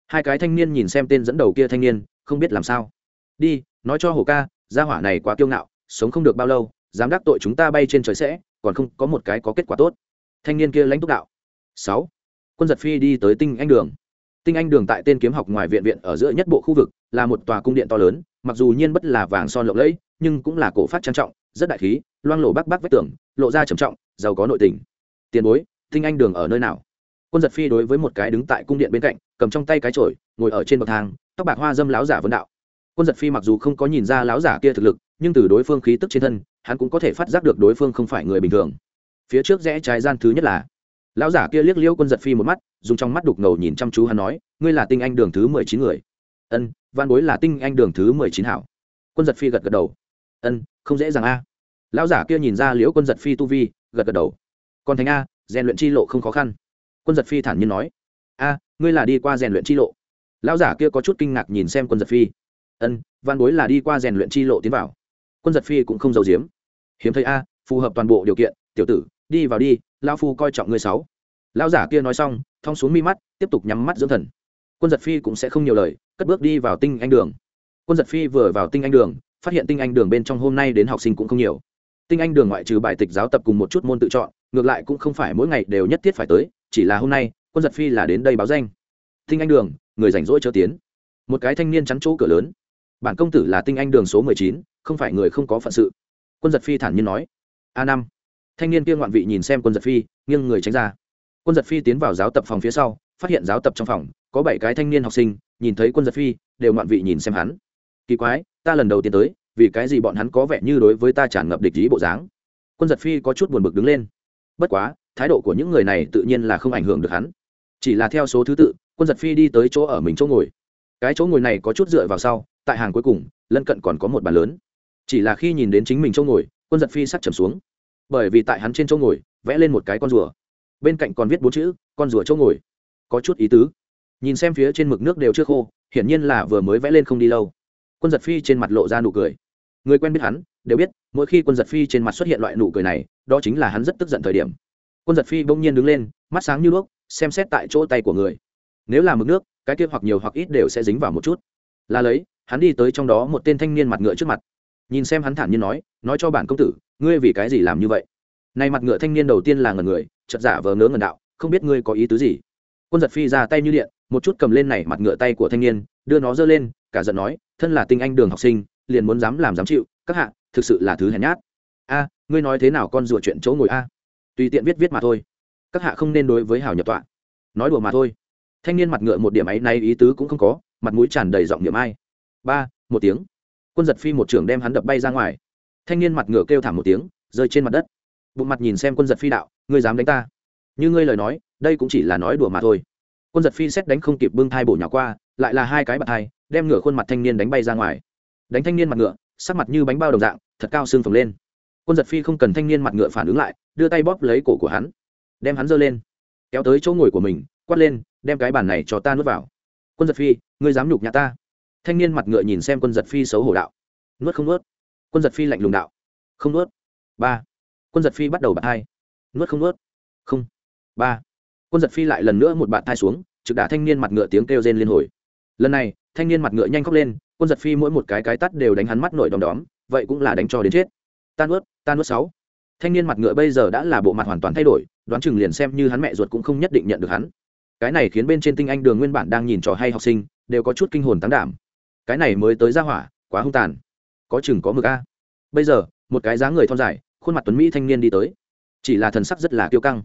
Hai cái thanh niên nhìn xem tên dẫn đầu kia thanh niên không biết làm sao. Đi nói cho hổ ca gia hỏa này quá kiêu ngạo sống không được bao lâu dám đắc tội chúng ta bay trên trời sẽ còn không có một cái có kết quả tốt. Thanh niên kia lãnh túc đạo. Sáu. Quân giật phi đi tới tinh anh đường. Tinh anh đường tại tên kiếm học ngoài viện viện ở giữa nhất bộ khu vực, là một tòa cung điện to lớn, mặc dù nhiên bất là vàng son lộng lẫy, nhưng cũng là cổ phát trang trọng, rất đại khí, loang lổ bắc bắc vách tường, lộ ra trầm trọng, giàu có nội tình. Tiền bối, tinh anh đường ở nơi nào? Quân giật phi đối với một cái đứng tại cung điện bên cạnh, cầm trong tay cái chổi, ngồi ở trên bậc thang, tóc bạc hoa dâm láo giả vân đạo quân giật phi mặc dù không có nhìn ra láo giả kia thực lực, nhưng từ đối phương khí tức trên thân, hắn cũng có thể phát giác được đối phương không phải người bình thường. Phía trước rẽ trái gian thứ nhất là, lão giả kia liếc liêu quân giật phi một mắt, dùng trong mắt đục ngầu nhìn chăm chú hắn nói, ngươi là tinh anh đường thứ mười chín người. Ân văn bối là tinh anh đường thứ mười chín hảo. Quân giật phi gật gật đầu. Ân, không dễ dàng a. Lão giả kia nhìn ra liễu quân giật phi tu vi, gật gật đầu. Còn thành a, rèn luyện chi lộ không khó khăn. Quân giật phi thản nhiên nói. A, ngươi là đi qua rèn luyện chi lộ. Lão giả kia có chút kinh ngạc nhìn xem quân giật phi ân, văn bối là đi qua rèn luyện chi lộ tiến vào. Quân giật phi cũng không giấu giếm. Hiếm thấy a, phù hợp toàn bộ điều kiện, tiểu tử, đi vào đi lao phu coi trọng ngươi sáu. Lão giả kia nói xong, thong xuống mi mắt, tiếp tục nhắm mắt dưỡng thần. Quân giật phi cũng sẽ không nhiều lời, cất bước đi vào tinh anh đường. Quân giật phi vừa vào tinh anh đường, phát hiện tinh anh đường bên trong hôm nay đến học sinh cũng không nhiều. Tinh anh đường ngoại trừ bài tịch giáo tập cùng một chút môn tự chọn, ngược lại cũng không phải mỗi ngày đều nhất thiết phải tới, chỉ là hôm nay, quân giật phi là đến đây báo danh. Tinh anh đường, người rảnh rỗi chớ tiến. Một cái thanh niên chắn chỗ cửa lớn bản công tử là tinh anh đường số mười chín, không phải người không có phận sự. Quân giật phi thản nhiên nói. A năm. Thanh niên kia ngoạn vị nhìn xem quân giật phi, nghiêng người tránh ra. Quân giật phi tiến vào giáo tập phòng phía sau, phát hiện giáo tập trong phòng, có bảy cái thanh niên học sinh, nhìn thấy quân giật phi, đều ngoạn vị nhìn xem hắn. Kỳ quái, ta lần đầu tiên tới, vì cái gì bọn hắn có vẻ như đối với ta tràn ngập địch ý bộ dáng? Quân giật phi có chút buồn bực đứng lên. Bất quá, thái độ của những người này tự nhiên là không ảnh hưởng được hắn. Chỉ là theo số thứ tự, quân giật phi đi tới chỗ ở mình chỗ ngồi. Cái chỗ ngồi này có chút dựa vào sau tại hàng cuối cùng, lân cận còn có một bàn lớn. Chỉ là khi nhìn đến chính mình chỗ ngồi, quân giật phi sắc trầm xuống. Bởi vì tại hắn trên chỗ ngồi, vẽ lên một cái con rùa. Bên cạnh còn viết bốn chữ, con rùa chỗ ngồi. Có chút ý tứ. Nhìn xem phía trên mực nước đều chưa khô, hiển nhiên là vừa mới vẽ lên không đi lâu. Quân giật phi trên mặt lộ ra nụ cười. Người quen biết hắn, đều biết, mỗi khi quân giật phi trên mặt xuất hiện loại nụ cười này, đó chính là hắn rất tức giận thời điểm. Quân giật phi bỗng nhiên đứng lên, mắt sáng như đuốc, xem xét tại chỗ tay của người. Nếu là mực nước, cái kia hoặc nhiều hoặc ít đều sẽ dính vào một chút. Là lấy hắn đi tới trong đó một tên thanh niên mặt ngựa trước mặt. Nhìn xem hắn thản nhiên nói nói cho bản công tử, ngươi vì cái gì làm như vậy? Này mặt ngựa thanh niên đầu tiên là ngần người chật giả vờ ngớ ngần đạo, không biết ngươi có ý tứ gì? Quân giật phi ra tay như điện, một chút cầm lên này mặt ngựa tay của thanh niên, đưa nó giơ lên, cả giận nói, thân là tinh anh đường học sinh, liền muốn dám làm dám chịu, các hạ, thực sự là thứ hèn nhát. A, ngươi nói thế nào con rùa chuyện chỗ ngồi a? Tùy tiện viết viết mà thôi. Các hạ không nên đối với hảo nhập tọa, nói đùa mà thôi. Thanh niên mặt ngựa một điểm ấy nay ý tứ cũng không có, mặt mũi tràn đầy giọng niệm ai ba, một tiếng. Quân giật phi một trưởng đem hắn đập bay ra ngoài. Thanh niên mặt ngựa kêu thảm một tiếng, rơi trên mặt đất. Bụng mặt nhìn xem quân giật phi đạo, ngươi dám đánh ta? Như ngươi lời nói, đây cũng chỉ là nói đùa mà thôi. Quân giật phi xét đánh không kịp bưng thai bổ nhỏ qua, lại là hai cái bạt thai, đem ngửa khuôn mặt thanh niên đánh bay ra ngoài. Đánh thanh niên mặt ngựa, sắc mặt như bánh bao đồng dạng, thật cao xương phồng lên. Quân giật phi không cần thanh niên mặt ngựa phản ứng lại, đưa tay bóp lấy cổ của hắn, đem hắn giơ lên. Kéo tới chỗ ngồi của mình, quát lên, đem cái bàn này cho ta nuốt vào. Quân giật phi, ngươi dám nhục nhà ta? Thanh niên mặt ngựa nhìn xem quân giật phi xấu hổ đạo. Nuốt không nuốt. Quân giật phi lạnh lùng đạo. Không nuốt. Ba. Quân giật phi bắt đầu bạt hai nuốt không nuốt. Không. Ba. Quân giật phi lại lần nữa một bạn thai xuống, trực đả thanh niên mặt ngựa tiếng kêu rên liên hồi. Lần này, thanh niên mặt ngựa nhanh khóc lên, quân giật phi mỗi một cái cái tắt đều đánh hắn mắt nổi đom đóm, vậy cũng là đánh cho đến chết. Tan ướt tan ướt sáu. Thanh niên mặt ngựa bây giờ đã là bộ mặt hoàn toàn thay đổi, đoán chừng liền xem như hắn mẹ ruột cũng không nhất định nhận được hắn. Cái này khiến bên trên tinh anh đường nguyên bản đang nhìn trò hay học sinh, đều có chút kinh hồn tán đảm cái này mới tới ra hỏa, quá hung tàn. Có chừng có mực a. Bây giờ, một cái dáng người thon dài, khuôn mặt tuấn mỹ thanh niên đi tới. Chỉ là thần sắc rất là kiêu căng.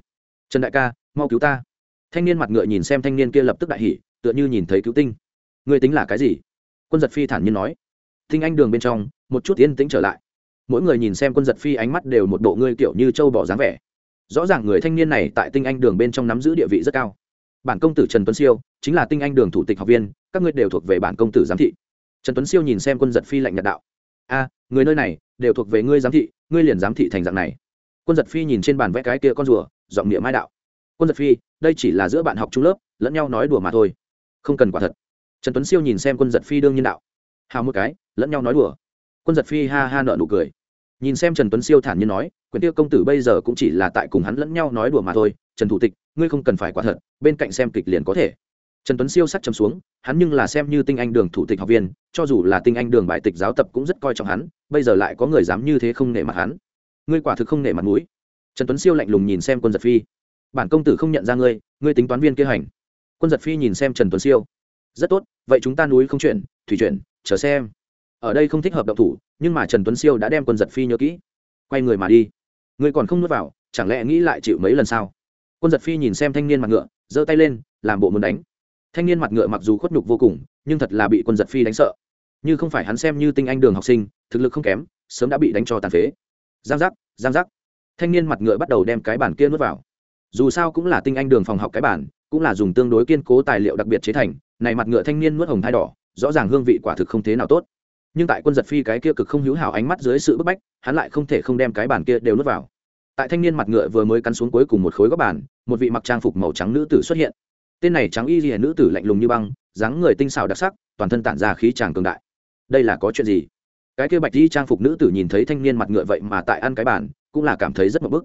Trần đại ca, mau cứu ta. Thanh niên mặt ngựa nhìn xem thanh niên kia lập tức đại hỉ, tựa như nhìn thấy cứu tinh. Ngươi tính là cái gì? Quân giật phi thản nhiên nói. Thinh anh đường bên trong, một chút yên tĩnh trở lại. Mỗi người nhìn xem quân giật phi ánh mắt đều một bộ ngươi kiểu như trâu bỏ dáng vẻ. Rõ ràng người thanh niên này tại tinh anh đường bên trong nắm giữ địa vị rất cao. Bản công tử trần tuấn siêu, chính là tinh anh đường thủ tịch học viên, các ngươi đều thuộc về bản công tử giám thị trần tuấn siêu nhìn xem quân giật phi lạnh nhạt đạo. A, người nơi này đều thuộc về ngươi giám thị, ngươi liền giám thị thành dạng này. Quân giật phi nhìn trên bàn vẽ cái kia con rùa, giọng miệng mai đạo. Quân giật phi, đây chỉ là giữa bạn học trung lớp, lẫn nhau nói đùa mà thôi. Không cần quả thật. Trần tuấn siêu nhìn xem quân giật phi đương nhiên đạo. Hào một cái, lẫn nhau nói đùa. Quân giật phi ha ha nợ nụ cười. Nhìn xem trần tuấn siêu thản nhiên nói, quyền tiêu công tử bây giờ cũng chỉ là tại cùng hắn lẫn nhau nói đùa mà thôi, trần thủ tịch, ngươi không cần phải quả thật, bên cạnh xem kịch liền có thể trần tuấn siêu sắc chấm xuống, hắn nhưng là xem như tinh anh đường thủ tịch học viên, cho dù là tinh anh đường bại tịch giáo tập cũng rất coi trọng hắn, bây giờ lại có người dám như thế không nể mặt hắn. Ngươi quả thực không nể mặt mũi. Trần tuấn siêu lạnh lùng nhìn xem quân giật phi. Bản công tử không nhận ra ngươi ngươi tính toán viên kế hành. Quân giật phi nhìn xem trần tuấn siêu. Rất tốt, vậy chúng ta núi không chuyển, thủy chuyển, chờ xem. Ở đây không thích hợp động thủ, nhưng mà trần tuấn siêu đã đem quân giật phi nhớ kỹ. Quay người mà đi. Ngươi còn không nuốt vào, chẳng lẽ nghĩ lại chịu mấy lần sao? Quân giật phi nhìn xem thanh niên mặt ngựa, giơ tay lên, làm bộ muốn đánh thanh niên mặt ngựa mặc dù khuất nhục vô cùng, nhưng thật là bị quân giật phi đánh sợ. Như không phải hắn xem như tinh anh đường học sinh, thực lực không kém, sớm đã bị đánh cho tàn phế. Giang giác giang giác. Thanh niên mặt ngựa bắt đầu đem cái bản kia nuốt vào. Dù sao cũng là tinh anh đường phòng học cái bản cũng là dùng tương đối kiên cố tài liệu đặc biệt chế thành, này mặt ngựa thanh niên nuốt hồng thai đỏ, rõ ràng hương vị quả thực không thế nào tốt. Nhưng tại quân giật phi cái kia cực không hữu hảo ánh mắt dưới sự bức bách, hắn lại không thể không đem cái bản kia đều nuốt vào. Tại thanh niên mặt ngựa vừa mới cắn xuống cuối cùng một khối góc bàn, một vị mặc trang phục màu trắng nữ tử xuất hiện tên này trắng y ghi nữ tử lạnh lùng như băng, dáng người tinh xảo đặc sắc, toàn thân tản ra khí tràng cường đại. Đây là có chuyện gì? Cái kia bạch y trang phục nữ tử nhìn thấy thanh niên mặt ngựa vậy mà tại ăn cái bàn, cũng là cảm thấy rất mập bức.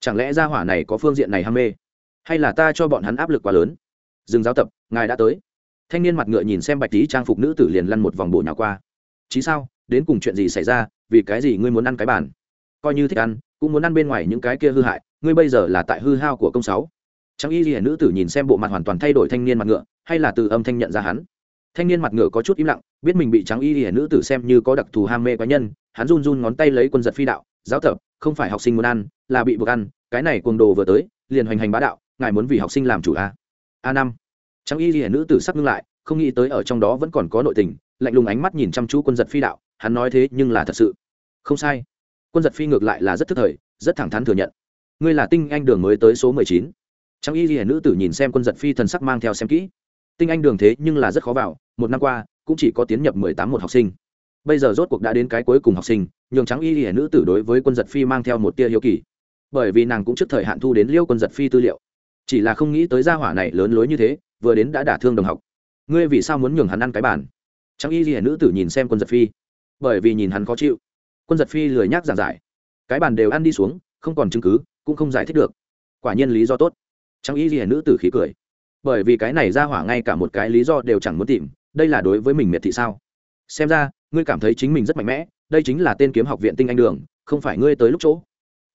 Chẳng lẽ gia hỏa này có phương diện này ham mê? Hay là ta cho bọn hắn áp lực quá lớn? Dừng giáo tập, ngài đã tới. Thanh niên mặt ngựa nhìn xem bạch y trang phục nữ tử liền lăn một vòng bộ nhào qua. Chí sao, đến cùng chuyện gì xảy ra? Vì cái gì ngươi muốn ăn cái bàn? Coi như thích ăn, cũng muốn ăn bên ngoài những cái kia hư hại, ngươi bây giờ là tại hư hao của công sáu trang y ghi nữ tử nhìn xem bộ mặt hoàn toàn thay đổi thanh niên mặt ngựa, hay là từ âm thanh nhận ra hắn. Thanh niên mặt ngựa có chút im lặng, biết mình bị trắng y ghi nữ tử xem như có đặc thù ham mê cá nhân, hắn run run ngón tay lấy quân giật phi đạo, giáo tập, không phải học sinh muốn ăn, là bị buộc ăn, cái này cuồng đồ vừa tới, liền hoành hành bá đạo, ngài muốn vì học sinh làm chủ a a năm. Trắng y ghi nữ tử sắp ngưng lại, không nghĩ tới ở trong đó vẫn còn có nội tình, lạnh lùng ánh mắt nhìn chăm chú quân giật phi đạo, hắn nói thế nhưng là thật sự. Không sai. Quân giật phi ngược lại là rất thức thời, rất thẳng thắn thừa nhận. Ngươi là tinh anh đường mới tới số mười chín trang y ghi nữ tử nhìn xem quân giật phi thần sắc mang theo xem kỹ. Tinh anh đường thế nhưng là rất khó vào, một năm qua, cũng chỉ có tiến nhập mười tám một học sinh. Bây giờ rốt cuộc đã đến cái cuối cùng học sinh, nhường trắng y ghi nữ tử đối với quân giật phi mang theo một tia hiếu kỳ. Bởi vì nàng cũng trước thời hạn thu đến liêu quân giật phi tư liệu. Chỉ là không nghĩ tới gia hỏa này lớn lối như thế, vừa đến đã đả thương đồng học. Ngươi vì sao muốn nhường hắn ăn cái bàn? Trắng y ghi nữ tử nhìn xem quân giật phi. Bởi vì nhìn hắn khó chịu. Quân giật phi lười nhác giảng giải. Cái bàn đều ăn đi xuống, không còn chứng cứ, cũng không giải thích được. Quả nhiên lý do tốt trang y ghi nữ tử khí cười. Bởi vì cái này ra hỏa ngay cả một cái lý do đều chẳng muốn tìm, đây là đối với mình miệt thị sao? Xem ra, ngươi cảm thấy chính mình rất mạnh mẽ, đây chính là tên kiếm học viện tinh anh đường, không phải ngươi tới lúc chỗ.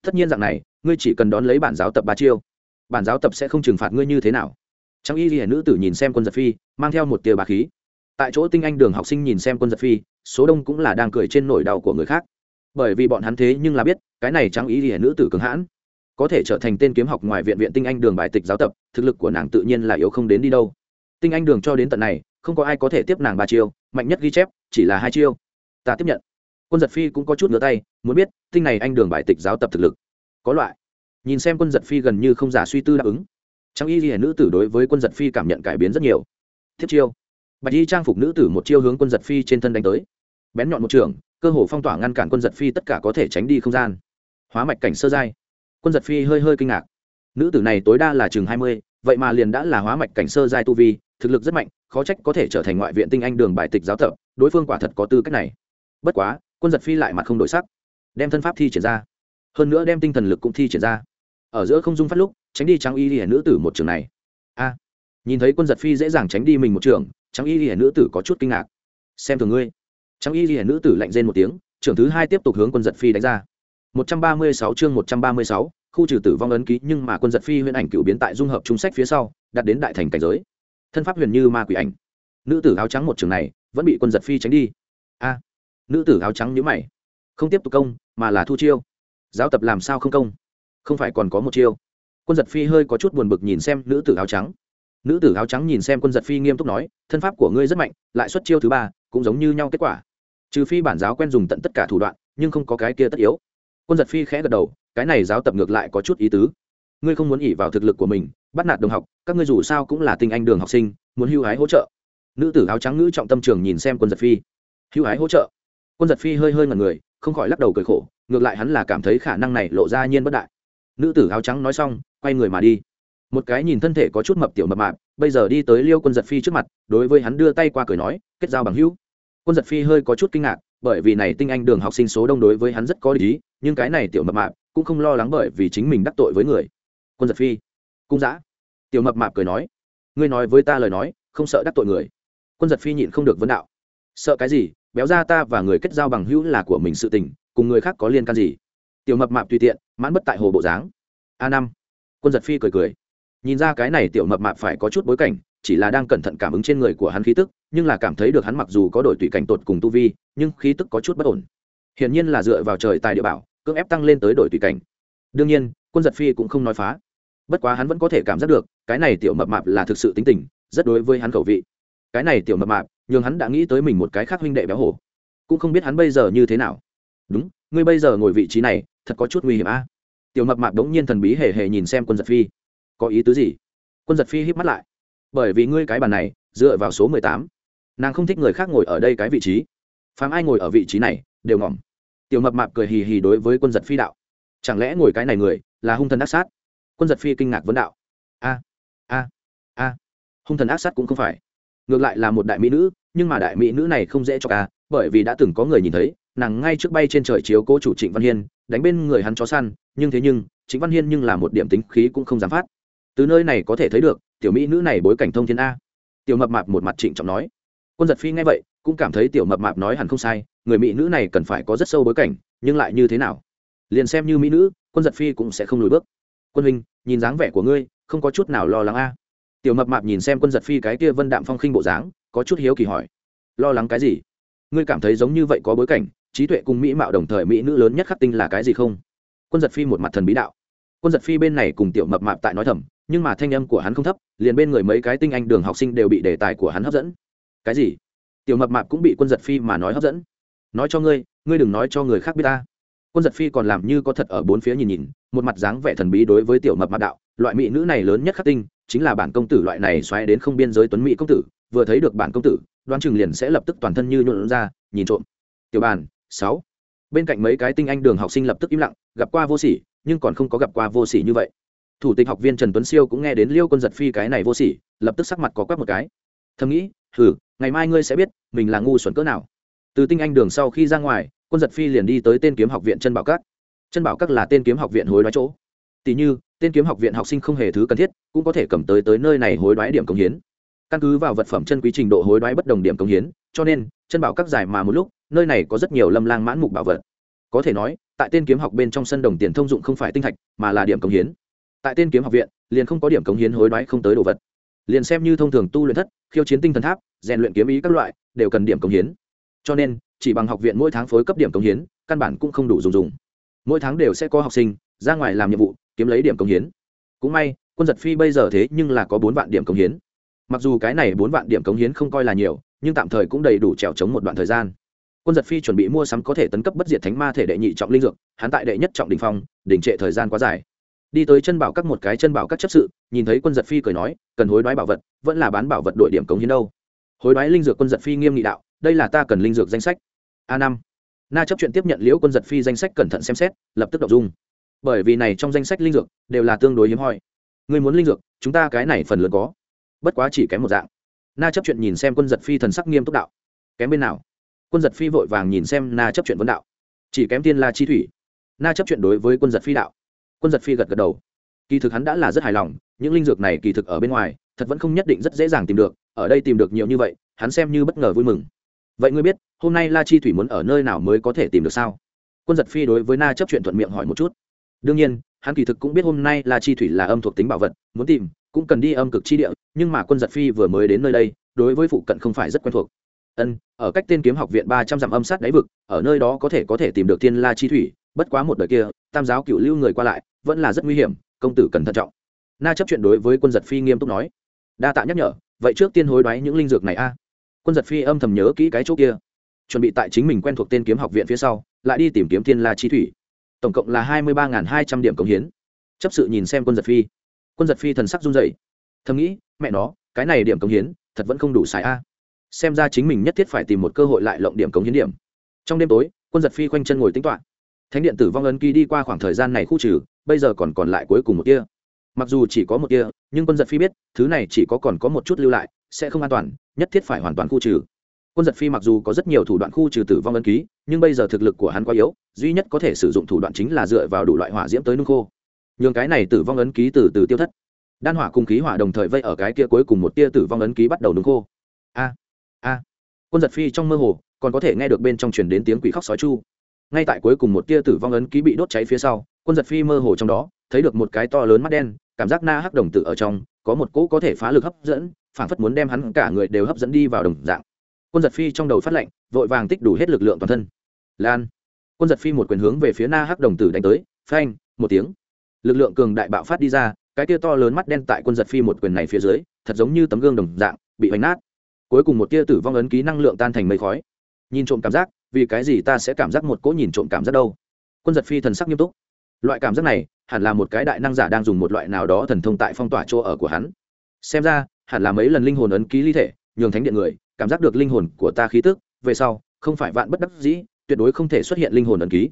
Tất nhiên dạng này, ngươi chỉ cần đón lấy bản giáo tập ba chiêu, bản giáo tập sẽ không trừng phạt ngươi như thế nào. Trang y ghi nữ tử nhìn xem quân giật phi, mang theo một tia bà khí. Tại chỗ tinh anh đường học sinh nhìn xem quân giật phi, số đông cũng là đang cười trên nỗi đau của người khác. Bởi vì bọn hắn thế nhưng là biết, cái này trang ý ghi nữ tử cường hãn có thể trở thành tên kiếm học ngoài viện viện tinh anh đường bài tịch giáo tập, thực lực của nàng tự nhiên là yếu không đến đi đâu. Tinh anh đường cho đến tận này, không có ai có thể tiếp nàng ba chiêu, mạnh nhất ghi chép, chỉ là hai chiêu. Ta tiếp nhận. Quân giật phi cũng có chút ngửa tay, muốn biết, tinh này anh đường bài tịch giáo tập thực lực có loại. Nhìn xem quân giật phi gần như không giả suy tư đáp ứng. Trang y ghi nữ tử đối với quân giật phi cảm nhận cải biến rất nhiều. Thiết chiêu. Bạch y trang phục nữ tử một chiêu hướng quân giật phi trên thân đánh tới. Bén nhọn một trường, cơ hồ phong tỏa ngăn cản quân giật phi tất cả có thể tránh đi không gian. Hóa mạch cảnh sơ giai quân giật phi hơi hơi kinh ngạc. Nữ tử này tối đa là chừng hai mươi, vậy mà liền đã là hóa mạch cảnh sơ giai tu vi, thực lực rất mạnh, khó trách có thể trở thành ngoại viện tinh anh đường bài tịch giáo tập, đối phương quả thật có tư cách này. Bất quá, quân giật phi lại mặt không đổi sắc, đem thân pháp thi triển ra. Hơn nữa đem tinh thần lực cũng thi triển ra. Ở giữa không dung phát lúc, tránh đi trắng y hiển nữ tử một trường này. A, nhìn thấy quân giật phi dễ dàng tránh đi mình một trường, trắng y hiển nữ tử có chút kinh ngạc. Xem thường ngươi. Trắng y hiển nữ tử lạnh rên một tiếng trưởng thứ hai tiếp tục hướng quân giật phi đánh ra. 136 chương 136, khu trừ tử vong ấn ký nhưng mà quân giật phi huyền ảnh cựu biến tại dung hợp trung sách phía sau đạt đến đại thành cảnh giới. Thân pháp huyền như ma quỷ ảnh. Nữ tử áo trắng một trường này vẫn bị quân giật phi tránh đi. A nữ tử áo trắng nhíu mày. Không tiếp tục công mà là thu chiêu. Giáo tập làm sao không công? Không phải còn có một chiêu. Quân giật phi hơi có chút buồn bực nhìn xem nữ tử áo trắng. Nữ tử áo trắng nhìn xem quân giật phi nghiêm túc nói thân pháp của ngươi rất mạnh lại xuất chiêu thứ ba cũng giống như nhau kết quả. Trừ phi bản giáo quen dùng tận tất cả thủ đoạn nhưng không có cái kia tất yếu quân giật phi khẽ gật đầu, cái này giáo tập ngược lại có chút ý tứ. Ngươi không muốn ỉ vào thực lực của mình, bắt nạt đồng học, các ngươi dù sao cũng là tinh anh đường học sinh, muốn hưu hái hỗ trợ. Nữ tử áo trắng ngữ trọng tâm trường nhìn xem quân giật phi. Hưu hái hỗ trợ? Quân giật phi hơi hơi ngần người, không khỏi lắc đầu cười khổ, ngược lại hắn là cảm thấy khả năng này lộ ra nhiên bất đại. Nữ tử áo trắng nói xong, quay người mà đi. Một cái nhìn thân thể có chút mập tiểu mập mạp, bây giờ đi tới liêu quân giật phi trước mặt, đối với hắn đưa tay qua cười nói, kết giao bằng hữu. Quân giật phi hơi có chút kinh ngạc bởi vì này tinh anh đường học sinh số đông đối với hắn rất có lý, nhưng cái này tiểu mập mạp cũng không lo lắng bởi vì chính mình đắc tội với người. Quân giật phi, cung giã. Tiểu mập mạp cười nói, ngươi nói với ta lời nói, không sợ đắc tội người. Quân giật phi nhịn không được vấn đạo, sợ cái gì? Béo ra ta và người kết giao bằng hữu là của mình sự tình, cùng người khác có liên can gì? Tiểu mập mạp tùy tiện, mãn bất tại hồ bộ dáng. A năm. Quân giật phi cười cười. Nhìn ra cái này tiểu mập mạp phải có chút bối cảnh, chỉ là đang cẩn thận cảm ứng trên người của hắn khí tức nhưng là cảm thấy được hắn mặc dù có đổi tùy cảnh tột cùng tu vi, nhưng khí tức có chút bất ổn. Hiển nhiên là dựa vào trời tài địa bảo, cưỡng ép tăng lên tới đổi tùy cảnh. Đương nhiên, quân giật phi cũng không nói phá. Bất quá hắn vẫn có thể cảm giác được, cái này tiểu mập mạp là thực sự tính tình, rất đối với hắn khẩu vị. Cái này tiểu mập mạp, nhường hắn đã nghĩ tới mình một cái khác huynh đệ béo hổ. Cũng không biết hắn bây giờ như thế nào. Đúng, ngươi bây giờ ngồi vị trí này, thật có chút nguy hiểm a. Tiểu mập mạp đống nhiên thần bí hề hề nhìn xem quân giật phi. Có ý tứ gì? Quân giật phi híp mắt lại. Bởi vì ngươi cái bàn này, dựa vào số mười tám nàng không thích người khác ngồi ở đây cái vị trí. Phàm ai ngồi ở vị trí này, đều ngỏm. Tiểu mập mạp cười hì hì đối với quân giật phi đạo. Chẳng lẽ ngồi cái này người là hung thần ác sát? Quân giật phi kinh ngạc vấn đạo. A a a. Hung thần ác sát cũng không phải. Ngược lại là một đại mỹ nữ, nhưng mà đại mỹ nữ này không dễ cho ca bởi vì đã từng có người nhìn thấy, nàng ngay trước bay trên trời chiếu cố chủ trịnh văn hiên, đánh bên người hắn chó săn, nhưng thế nhưng, trịnh văn hiên nhưng là một điểm tính khí cũng không dám phát. Từ nơi này có thể thấy được, tiểu mỹ nữ này bối cảnh thông thiên a. Tiểu mập mạp một mặt trịnh trọng nói quân giật phi nghe vậy, cũng cảm thấy tiểu mập mạp nói hẳn không sai, người mỹ nữ này cần phải có rất sâu bối cảnh, nhưng lại như thế nào? Liền xem như mỹ nữ, quân giật phi cũng sẽ không lùi bước. Quân huynh, nhìn dáng vẻ của ngươi, không có chút nào lo lắng a. Tiểu mập mạp nhìn xem quân giật phi cái kia vân đạm phong khinh bộ dáng, có chút hiếu kỳ hỏi. Lo lắng cái gì? Ngươi cảm thấy giống như vậy có bối cảnh, trí tuệ cùng mỹ mạo đồng thời mỹ nữ lớn nhất khắc tinh là cái gì không? Quân giật phi một mặt thần bí đạo. Quân giật phi bên này cùng tiểu mập mạp tại nói thầm, nhưng mà thanh âm của hắn không thấp, liền bên người mấy cái tinh anh đường học sinh đều bị đề tài của hắn hấp dẫn cái gì? Tiểu mập mạp cũng bị quân giật phi mà nói hấp dẫn. Nói cho ngươi ngươi đừng nói cho người khác biết ta. Quân giật phi còn làm như có thật ở bốn phía nhìn nhìn, một mặt dáng vẻ thần bí đối với tiểu mập mạp đạo, loại mỹ nữ này lớn nhất khắc tinh, chính là bản công tử loại này xoáy đến không biên giới tuấn mỹ công tử, vừa thấy được bản công tử, đoan chừng liền sẽ lập tức toàn thân như nhuộn ra, nhìn trộm. Tiểu bàn, sáu. Bên cạnh mấy cái tinh anh đường học sinh lập tức im lặng, gặp qua vô sỉ, nhưng còn không có gặp qua vô sỉ như vậy. Thủ tịch học viên trần tuấn siêu cũng nghe đến liêu quân giật phi cái này vô sỉ, lập tức sắc mặt có quắc một cái thầm nghĩ, hừ, ngày mai ngươi sẽ biết, mình là ngu xuẩn cỡ nào. Từ tinh anh đường sau khi ra ngoài, quân giật phi liền đi tới tên kiếm học viện chân bảo các. Chân bảo các là tên kiếm học viện hối đoái chỗ. Tỷ như, tên kiếm học viện học sinh không hề thứ cần thiết, cũng có thể cầm tới tới nơi này hối đoái điểm công hiến. Căn cứ vào vật phẩm chân quý trình độ hối đoái bất đồng điểm công hiến, cho nên chân bảo các giải mà một lúc, nơi này có rất nhiều lâm lang mãn mục bảo vật. Có thể nói, tại tên kiếm học bên trong sân đồng tiền thông dụng không phải tinh thạch, mà là điểm công hiến. Tại tên kiếm học viện, liền không có điểm công hiến hối đoái không tới đồ vật liền xem như thông thường tu luyện thất, khiêu chiến tinh thần tháp, rèn luyện kiếm ý các loại, đều cần điểm công hiến. Cho nên, chỉ bằng học viện mỗi tháng phối cấp điểm công hiến, căn bản cũng không đủ dùng dùng. Mỗi tháng đều sẽ có học sinh ra ngoài làm nhiệm vụ, kiếm lấy điểm công hiến. Cũng may, quân giật phi bây giờ thế nhưng là có bốn vạn điểm công hiến. Mặc dù cái này bốn vạn điểm công hiến không coi là nhiều, nhưng tạm thời cũng đầy đủ trèo chống một đoạn thời gian. Quân giật phi chuẩn bị mua sắm có thể tấn cấp bất diệt thánh ma thể đệ nhị trọng linh dược, hắn tại đệ nhất trọng đình phong, đỉnh trệ thời gian quá dài đi tới chân bảo các một cái chân bảo các chấp sự, nhìn thấy quân giật phi cười nói, cần hối đoái bảo vật, vẫn là bán bảo vật đội điểm cống hiến đâu. Hối đoái linh dược quân giật phi nghiêm nghị đạo, đây là ta cần linh dược danh sách. A năm. Na chấp chuyện tiếp nhận liễu quân giật phi danh sách cẩn thận xem xét, lập tức đọc dung. Bởi vì này trong danh sách linh dược, đều là tương đối hiếm hoi. Người muốn linh dược, chúng ta cái này phần lớn có. Bất quá chỉ kém một dạng. Na chấp chuyện nhìn xem quân giật phi thần sắc nghiêm túc đạo. Kém bên nào? Quân giật phi vội vàng nhìn xem na chấp chuyện vấn đạo. Chỉ kém tiên la chi thủy. Na chấp chuyện đối với quân giật phi đạo quân giật phi gật gật đầu. Kỳ thực hắn đã là rất hài lòng, những linh dược này kỳ thực ở bên ngoài, thật vẫn không nhất định rất dễ dàng tìm được, ở đây tìm được nhiều như vậy, hắn xem như bất ngờ vui mừng. Vậy ngươi biết, hôm nay la chi thủy muốn ở nơi nào mới có thể tìm được sao? Quân giật phi đối với na chấp chuyện thuận miệng hỏi một chút. Đương nhiên, hắn kỳ thực cũng biết hôm nay la chi thủy là âm thuộc tính bảo vật, muốn tìm, cũng cần đi âm cực chi địa, nhưng mà quân giật phi vừa mới đến nơi đây, đối với phụ cận không phải rất quen thuộc. Ân, ở cách tên kiếm học viện ba trăm dặm âm sát đáy vực, ở nơi đó có thể có thể tìm được thiên la chi thủy, bất quá một đời kia, tam giáo cựu lưu người qua lại vẫn là rất nguy hiểm, công tử cần thận trọng. Na chấp chuyện đối với quân giật phi nghiêm túc nói. Đa tạ nhắc nhở, vậy trước tiên hối đoái những linh dược này a. Quân giật phi âm thầm nhớ kỹ cái chỗ kia. Chuẩn bị tại chính mình quen thuộc tên kiếm học viện phía sau, lại đi tìm kiếm thiên la chi thủy. Tổng cộng là hai mươi ba hai trăm điểm cống hiến. Chấp sự nhìn xem quân giật phi. Quân giật phi thần sắc run dậy thầm nghĩ, mẹ nó, cái này điểm cống hiến, thật vẫn không đủ xài a. Xem ra chính mình nhất thiết phải tìm một cơ hội lại lộng điểm cống hiến điểm. Trong đêm tối, quân giật phi khoanh chân ngồi tính toạ thánh điện tử vong ấn ký đi qua khoảng thời gian này khu trừ bây giờ còn còn lại cuối cùng một tia. Mặc dù chỉ có một tia, nhưng quân giật phi biết, thứ này chỉ có còn có một chút lưu lại, sẽ không an toàn, nhất thiết phải hoàn toàn khu trừ. Quân giật phi mặc dù có rất nhiều thủ đoạn khu trừ tử vong ân ký, nhưng bây giờ thực lực của hắn quá yếu, duy nhất có thể sử dụng thủ đoạn chính là dựa vào đủ loại hỏa diễm tới nung khô. Nhường cái này tử vong ấn ký từ từ tiêu thất. Đan hỏa cùng khí hỏa đồng thời vây ở cái kia cuối cùng một tia tử vong ấn ký bắt đầu nung khô. A a. Quân giật phi trong mơ hồ, còn có thể nghe được bên trong truyền đến tiếng quỷ khóc sói chu. Ngay tại cuối cùng một tia tử vong ấn ký bị đốt cháy phía sau quân giật phi mơ hồ trong đó, thấy được một cái to lớn mắt đen, cảm giác na hắc đồng tử ở trong, có một cỗ có thể phá lực hấp dẫn, phảng phất muốn đem hắn cả người đều hấp dẫn đi vào đồng dạng. Quân giật phi trong đầu phát lệnh, vội vàng tích đủ hết lực lượng toàn thân. Lan. Quân giật phi một quyền hướng về phía na hắc đồng tử đánh tới, phanh, một tiếng. Lực lượng cường đại bạo phát đi ra, cái tia to lớn mắt đen tại quân giật phi một quyền này phía dưới, thật giống như tấm gương đồng dạng, bị hoành nát. Cuối cùng một tia tử vong ấn ký năng lượng tan thành mây khói. Nhìn trộm cảm giác, vì cái gì ta sẽ cảm giác một cỗ nhìn trộm cảm giác đâu? Quân giật phi thần sắc nghiêm túc loại cảm giác này, hẳn là một cái đại năng giả đang dùng một loại nào đó thần thông tại phong tỏa chỗ ở của hắn. Xem ra, hẳn là mấy lần linh hồn ấn ký ly thể, nhường thánh điện người, cảm giác được linh hồn của ta khí tức, về sau, không phải vạn bất đắc dĩ, tuyệt đối không thể xuất hiện linh hồn ấn ký.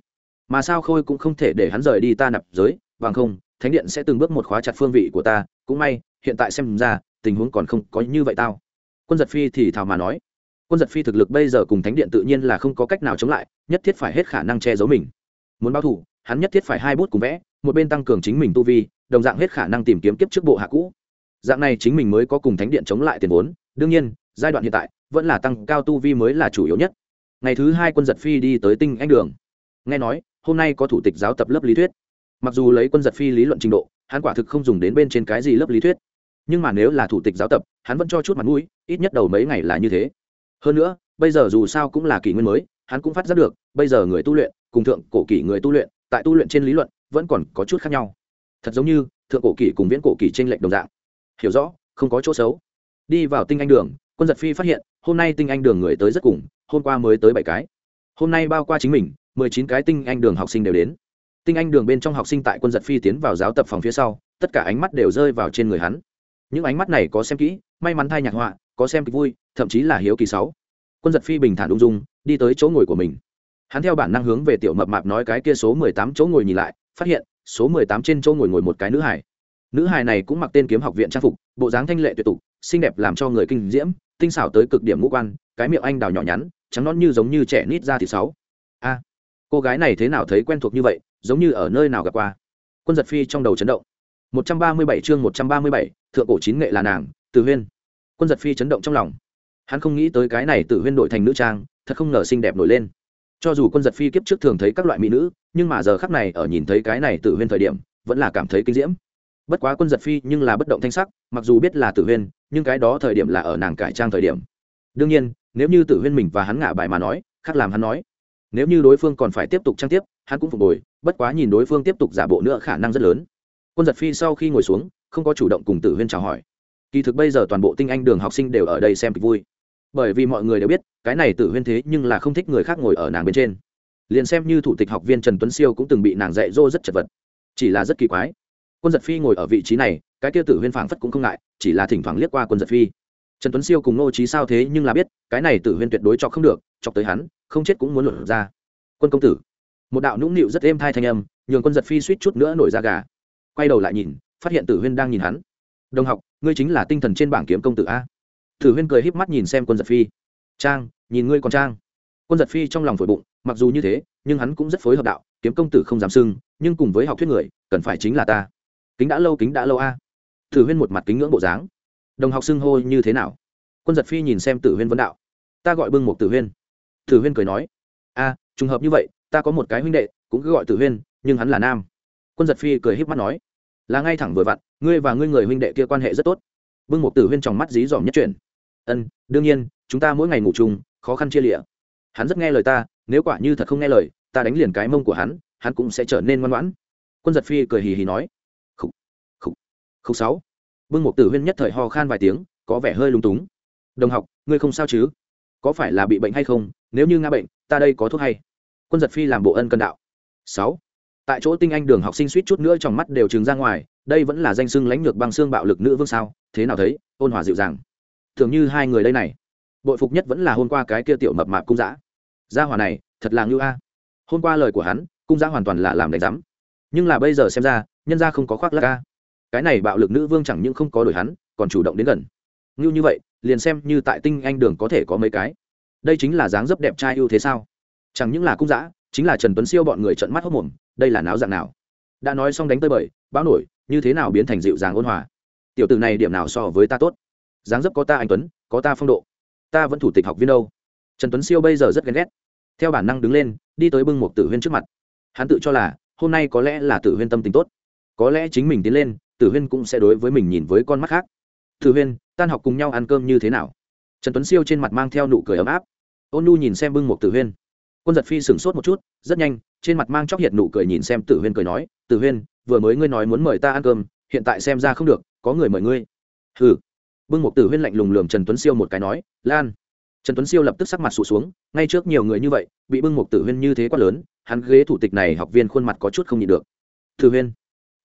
Mà sao khôi cũng không thể để hắn rời đi ta nạp giới, bằng không, thánh điện sẽ từng bước một khóa chặt phương vị của ta, cũng may, hiện tại xem ra, tình huống còn không có như vậy tao. Quân giật phi thì thào mà nói. Quân giật phi thực lực bây giờ cùng thánh điện tự nhiên là không có cách nào chống lại, nhất thiết phải hết khả năng che giấu mình. Muốn báo thủ hắn nhất thiết phải hai bút cùng vẽ, một bên tăng cường chính mình tu vi, đồng dạng hết khả năng tìm kiếm kiếp trước bộ hạ cũ. Dạng này chính mình mới có cùng thánh điện chống lại tiền vốn, đương nhiên, giai đoạn hiện tại vẫn là tăng cao tu vi mới là chủ yếu nhất. Ngày thứ hai quân giật phi đi tới tinh anh đường. Nghe nói, hôm nay có thủ tịch giáo tập lớp lý thuyết. Mặc dù lấy quân giật phi lý luận trình độ, hắn quả thực không dùng đến bên trên cái gì lớp lý thuyết. Nhưng mà nếu là thủ tịch giáo tập, hắn vẫn cho chút mặt mũi, ít nhất đầu mấy ngày là như thế. Hơn nữa, bây giờ dù sao cũng là kỷ nguyên mới, hắn cũng phát giác được, bây giờ người tu luyện, cùng thượng cổ kỷ người tu luyện tại tu luyện trên lý luận vẫn còn có chút khác nhau. Thật giống như thượng cổ kỷ cùng viễn cổ kỷ t r ê n lệch đồng dạng. Hiểu rõ, không có chỗ xấu. Đi vào tinh anh đường, quân giật phi phát hiện, hôm nay tinh anh đường người tới rất cùng, hôm qua mới tới bảy cái. Hôm nay bao qua chính mình, mười chín cái tinh anh đường học sinh đều đến. Tinh anh đường bên trong học sinh tại quân giật phi tiến vào giáo tập phòng phía sau, tất cả ánh mắt đều rơi vào trên người hắn. Những ánh mắt này có xem kỹ, may mắn thay nhạc họa, có xem kịch vui, thậm chí là hiếu kỳ sáu quân giật phi bình thản ung dung, đi tới chỗ ngồi của mình hắn theo bản năng hướng về tiểu mập mạp nói cái kia số mười tám chỗ ngồi nhìn lại, phát hiện, số mười tám trên chỗ ngồi ngồi một cái nữ hải nữ hải này cũng mặc tên kiếm học viện trang phục, bộ dáng thanh lệ tuyệt tục, xinh đẹp làm cho người kinh diễm, tinh xảo tới cực điểm ngũ quan, cái miệng anh đào nhỏ nhắn, trắng non như giống như trẻ nít ra thì sáu. A, cô gái này thế nào thấy quen thuộc như vậy, giống như ở nơi nào gặp qua? Quân giật phi trong đầu chấn động. Một trăm ba mươi bảy chương một trăm ba mươi bảy, thượng cổ chín nghệ là nàng Tử huyên. Quân giật phi chấn động trong lòng. Hắn không nghĩ tới cái này Tử huyên đổi thành nữ trang, thật không ngờ xinh đẹp nổi lên cho dù quân giật phi kiếp trước thường thấy các loại mỹ nữ, nhưng mà giờ khắc này ở nhìn thấy cái này tự huyên thời điểm, vẫn là cảm thấy kinh diễm. Bất quá quân giật phi nhưng là bất động thanh sắc, mặc dù biết là tử huyên, nhưng cái đó thời điểm là ở nàng cải trang thời điểm. Đương nhiên, nếu như tử huyên mình và hắn ngả bài mà nói, khác làm hắn nói. Nếu như đối phương còn phải tiếp tục trang tiếp, hắn cũng phục hồi, bất quá nhìn đối phương tiếp tục giả bộ nữa khả năng rất lớn. Quân giật phi sau khi ngồi xuống, không có chủ động cùng tử huyên chào hỏi. Kỳ thực bây giờ toàn bộ tinh anh đường học sinh đều ở đây xem kịch vui bởi vì mọi người đều biết, cái này tử huyên thế nhưng là không thích người khác ngồi ở nàng bên trên. Liền xem như thủ tịch học viên trần tuấn siêu cũng từng bị nàng dạy dỗ rất chật vật. Chỉ là rất kỳ quái. Quân giật phi ngồi ở vị trí này, cái kia tử huyên phảng phất cũng không ngại, chỉ là thỉnh thoảng liếc qua quân giật phi. Trần tuấn siêu cùng nô trí sao thế nhưng là biết, cái này tử huyên tuyệt đối chọc không được, chọc tới hắn, không chết cũng muốn luận ra. Quân công tử. Một đạo nũng nịu rất êm thai thanh âm, nhường quân giật phi suýt chút nữa nổi ra gà. Quay đầu lại nhìn, phát hiện tử huyên đang nhìn hắn. Đồng học, ngươi chính là tinh thần trên bảng kiếm công tử a? Thử huyên cười híp mắt nhìn xem quân giật phi. Trang, nhìn ngươi còn trang. Quân giật phi trong lòng phổi bụng, mặc dù như thế, nhưng hắn cũng rất phối hợp đạo, kiếm công tử không dám sưng, nhưng cùng với học thuyết người, cần phải chính là ta. Kính đã lâu, kính đã lâu a. À. thử huyên một mặt kính ngưỡng bộ dáng. Đồng học xưng hô như thế nào? Quân giật phi nhìn xem tử huyên vấn đạo. Ta gọi bưng một tử huyên. Tử huyên cười nói. A, trùng hợp như vậy, ta có một cái huynh đệ, cũng cứ gọi tử huyên, nhưng hắn là nam. Quân giật phi cười híp mắt nói. Là ngay thẳng vừa vặn, ngươi và ngươi người huynh đệ kia quan hệ rất tốt. Bưng một tử huyên trong mắt dí dỏm nhất chuyển ân, đương nhiên, chúng ta mỗi ngày ngủ chung, khó khăn chia lịa hắn rất nghe lời ta, nếu quả như thật không nghe lời, ta đánh liền cái mông của hắn hắn cũng sẽ trở nên ngoan ngoãn. Quân giật phi cười hì hì nói. Khúc khúc khúc sáu. Bưng một tử huyên nhất thời ho khan vài tiếng, có vẻ hơi lung túng. Đồng học, ngươi không sao chứ? Có phải là bị bệnh hay không? Nếu như nga bệnh, ta đây có thuốc hay? Quân giật phi làm bộ ân cân đạo. Sáu. Tại chỗ tinh anh đường học sinh suýt chút nữa trong mắt đều trừng ra ngoài, đây vẫn là danh sưng lãnh lược băng xương bạo lực nữ vương sao? Thế nào thấy? Ôn hòa dịu dàng thường như hai người đây này. Bội phục nhất vẫn là hôm qua cái kia tiểu mập mạp cung giã gia hòa này, thật là ngưu a. Hôm qua lời của hắn, cung giã hoàn toàn là làm đánh giám. Nhưng là bây giờ xem ra, nhân ra không có khoác lắc a. Cái này bạo lực nữ vương chẳng những không có đổi hắn, còn chủ động đến gần. Ngưu như vậy, liền xem như tại tinh anh đường có thể có mấy cái. Đây chính là dáng dấp đẹp trai ưu thế sao? Chẳng những là cung giã chính là trần tuấn siêu bọn người trận mắt hốc mồm, đây là náo dạng nào? Đã nói xong đánh tơi bời, báo nổi, như thế nào biến thành dịu dàng ôn hòa? Tiểu tử này điểm nào so với ta tốt? Dáng dấp có ta anh tuấn, có ta phong độ. Ta vẫn thủ tịch học viên đâu. Trần tuấn siêu bây giờ rất ghen ghét. Theo bản năng đứng lên, đi tới bưng một tử huyên trước mặt. Hắn tự cho là, hôm nay có lẽ là tử huyên tâm tình tốt. Có lẽ chính mình tiến lên, tử huyên cũng sẽ đối với mình nhìn với con mắt khác. Tử huyên, tan học cùng nhau ăn cơm như thế nào? Trần tuấn siêu trên mặt mang theo nụ cười ấm áp. Ôn nu nhìn xem bưng một tử huyên. Quân giật phi sửng sốt một chút, rất nhanh, trên mặt mang chóc hiện nụ cười nhìn xem tử huyên cười nói, tử huyên, vừa mới ngươi nói muốn mời ta ăn cơm, hiện tại xem ra không được, có người mời ngươi. Ừ bưng một tử huyên lạnh lùng lường trần tuấn siêu một cái nói, lan. Trần tuấn siêu lập tức sắc mặt sụt xuống, ngay trước nhiều người như vậy, bị bưng một tử huyên như thế quá lớn, hắn ghế thủ tịch này học viên khuôn mặt có chút không nhịn được. Tử huyên,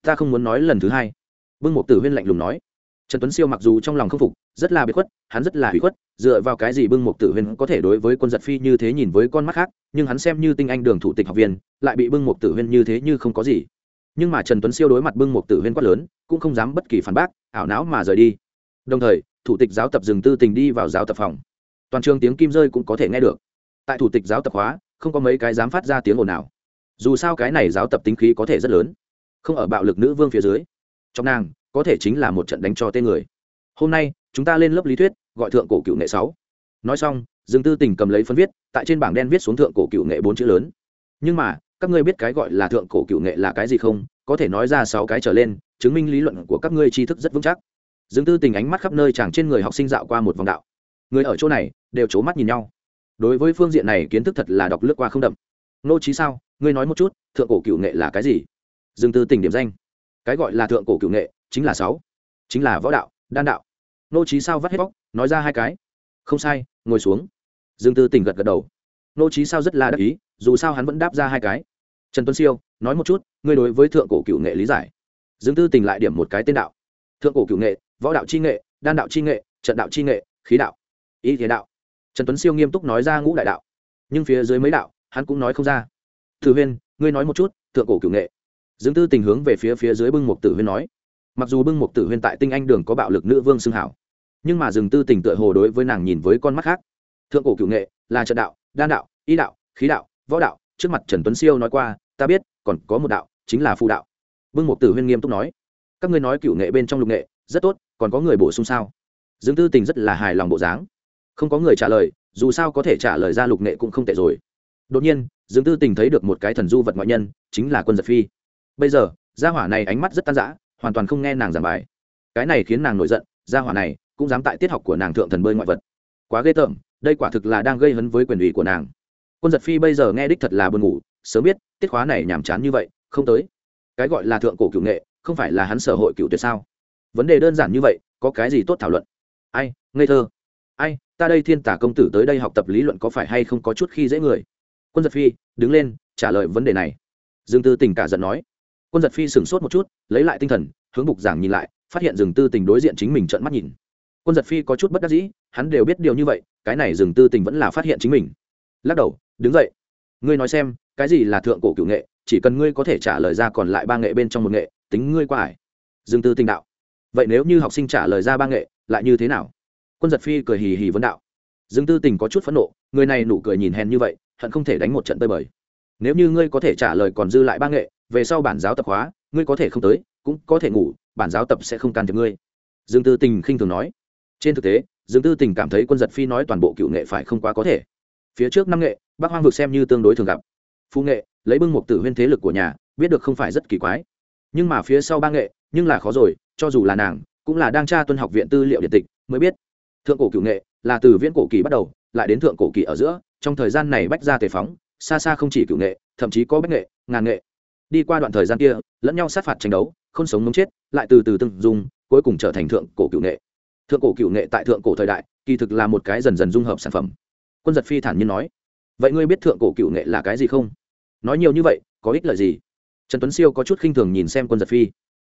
ta không muốn nói lần thứ hai. Bưng một tử huyên lạnh lùng nói. Trần tuấn siêu mặc dù trong lòng không phục, rất là bị khuất, hắn rất là hủy khuất, dựa vào cái gì bưng một tử huyên có thể đối với quân giật phi như thế nhìn với con mắt khác, nhưng hắn xem như tinh anh đường thủ tịch học viên, lại bị bưng một tử huyên như thế như không có gì. Nhưng mà trần tuấn siêu đối mặt bưng một tử huyên quát lớn, cũng không dám bất kỳ phản bác, ảo não mà rời đi đồng thời, thủ tịch giáo tập dừng tư tình đi vào giáo tập phòng. Toàn trường tiếng kim rơi cũng có thể nghe được. Tại thủ tịch giáo tập hóa không có mấy cái dám phát ra tiếng ồn nào. Dù sao cái này giáo tập tính khí có thể rất lớn. Không ở bạo lực nữ vương phía dưới. Trong nàng, có thể chính là một trận đánh cho tên người. Hôm nay, chúng ta lên lớp lý thuyết, gọi thượng cổ cựu nghệ sáu. Nói xong dương tư tình cầm lấy phân viết, tại trên bảng đen viết xuống thượng cổ cựu nghệ bốn chữ lớn. Nhưng mà, các ngươi biết cái gọi là thượng cổ cựu nghệ là cái gì không? Có thể nói ra sáu cái trở lên, chứng minh lý luận của các ngươi tri thức rất vững chắc dương tư tình ánh mắt khắp nơi chàng trên người học sinh dạo qua một vòng đạo. Người ở chỗ này, đều c mắt nhìn nhau. Đối với phương diện này kiến thức thật là đọc lướt qua không đậm. Nô trí sao, ngươi nói một chút, thượng cổ cựu nghệ là cái gì? Dương tư tình điểm danh. Cái gọi là thượng cổ cựu nghệ, chính là sáu. Chính là võ đạo, đan đạo. Nô trí sao vắt hết bóc, nói ra hai cái. Không sai, ngồi xuống. Dương tư tình gật gật đầu. Nô trí sao rất là đắc ý, dù sao hắn vẫn đáp ra hai cái. Trần tuấn siêu, nói một chút, ngươi đối với thượng cổ cựu nghệ lý giải. Dương tư tình lại điểm một cái tên đạo. Thượng cổ cựu nghệ võ đạo c h i nghệ, đan đạo c h i nghệ, trận đạo c h i nghệ, khí đạo ý thế đạo. Trần tuấn siêu nghiêm túc nói ra ngũ đại đạo, nhưng phía dưới mấy đạo, hắn cũng nói không ra. Thử huyên, ngươi nói một chút, thượng cổ cửu nghệ. Dương tư tình hướng về phía phía dưới bưng Mục tử huyên nói. Mặc dù bưng Mục tử huyên tại tinh anh đường có bạo lực nữ vương xưng hảo, nhưng mà dừng tư tình tựa hồ đối với nàng nhìn với con mắt khác. Thượng cổ cửu nghệ là trận đạo, đan đạo ý đạo, khí đạo, võ đạo. Trước mặt trần tuấn siêu nói qua, ta biết, còn có một đạo, chính là phụ đạo. Bưng Mục tử huyên nghiêm túc nói. Các ngươi nói cửu nghệ bên trong lục nghệ rất tốt, còn có người bổ sung sao? Dương tư tình rất là hài lòng bộ dáng. Không có người trả lời, dù sao có thể trả lời ra lục nghệ cũng không tệ rồi. Đột nhiên, dương tư tình thấy được một cái thần du vật ngoại nhân, chính là quân giật phi. Bây giờ, gia hỏa này ánh mắt rất tan rã, hoàn toàn không nghe nàng giảng bài. Cái này khiến nàng nổi giận, gia hỏa này cũng dám tại tiết học của nàng thượng thần bơi ngoại vật. Quá ghê tởm, đây quả thực là đang gây hấn với quyền ủy của nàng. Quân giật phi bây giờ nghe đích thật là buồn ngủ, sớm biết tiết khóa này nhàm chán như vậy, không tới. Cái gọi là thượng cổ cựu nghệ, không phải là hắn sở hội cựu tuyệt sao? Vấn đề đơn giản như vậy, có cái gì tốt thảo luận? Ai, ngây thơ. Ai, ta đây thiên tả công tử tới đây học tập lý luận có phải hay không có chút khi dễ người? Quân giật phi, đứng lên, trả lời vấn đề này. Dương tư tình cả giận nói. Quân giật phi sửng sốt một chút, lấy lại tinh thần, hướng bục giảng nhìn lại, phát hiện rừng tư tình đối diện chính mình trợn mắt nhìn. Quân giật phi có chút bất đắc dĩ, hắn đều biết điều như vậy, cái này rừng tư tình vẫn là phát hiện chính mình. Lắc đầu, đứng dậy. Ngươi nói xem, cái gì là thượng cổ cựu nghệ, chỉ cần ngươi có thể trả lời ra còn lại ba nghệ bên trong một nghệ, tính ngươi qua ải. Dương tư tình đạo vậy nếu như học sinh trả lời ra ba nghệ, lại như thế nào? Quân giật phi cười hì hì vấn đạo. Dương tư tình có chút phẫn nộ, người này nụ cười nhìn hèn như vậy, hận không thể đánh một trận tơi bời. Nếu như ngươi có thể trả lời còn dư lại ba nghệ, về sau bản giáo tập hóa ngươi có thể không tới, cũng có thể ngủ, bản giáo tập sẽ không can thiệp ngươi. Dương tư tình khinh thường nói. Trên thực tế, dương tư tình cảm thấy quân giật phi nói toàn bộ cựu nghệ phải không quá có thể. Phía trước năm nghệ bác hoang vực xem như tương đối thường gặp. Phu nghệ, lấy bưng một tử huyên thế lực của nhà, biết được không phải rất kỳ quái. Nhưng mà phía sau ba nghệ, nhưng là khó rồi cho dù là nàng, cũng là đang tra tuân học viện tư liệu điện tịch, mới biết. Thượng cổ cựu nghệ là từ viễn cổ kỳ bắt đầu, lại đến thượng cổ kỳ ở giữa, trong thời gian này bách ra tề phóng, xa xa không chỉ cựu nghệ, thậm chí có bách nghệ, ngàn nghệ. Đi qua đoạn thời gian kia, lẫn nhau sát phạt tranh đấu, không sống mống chết, lại từ từ từng dùng cuối cùng trở thành thượng cổ cựu nghệ. Thượng cổ cựu nghệ tại thượng cổ thời đại, kỳ thực là một cái dần dần dung hợp sản phẩm. Quân giật phi thản nhiên nói, vậy ngươi biết thượng cổ cựu nghệ là cái gì không? Nói nhiều như vậy, có ích lợi gì? Trần tuấn siêu có chút khinh thường nhìn xem quân giật phi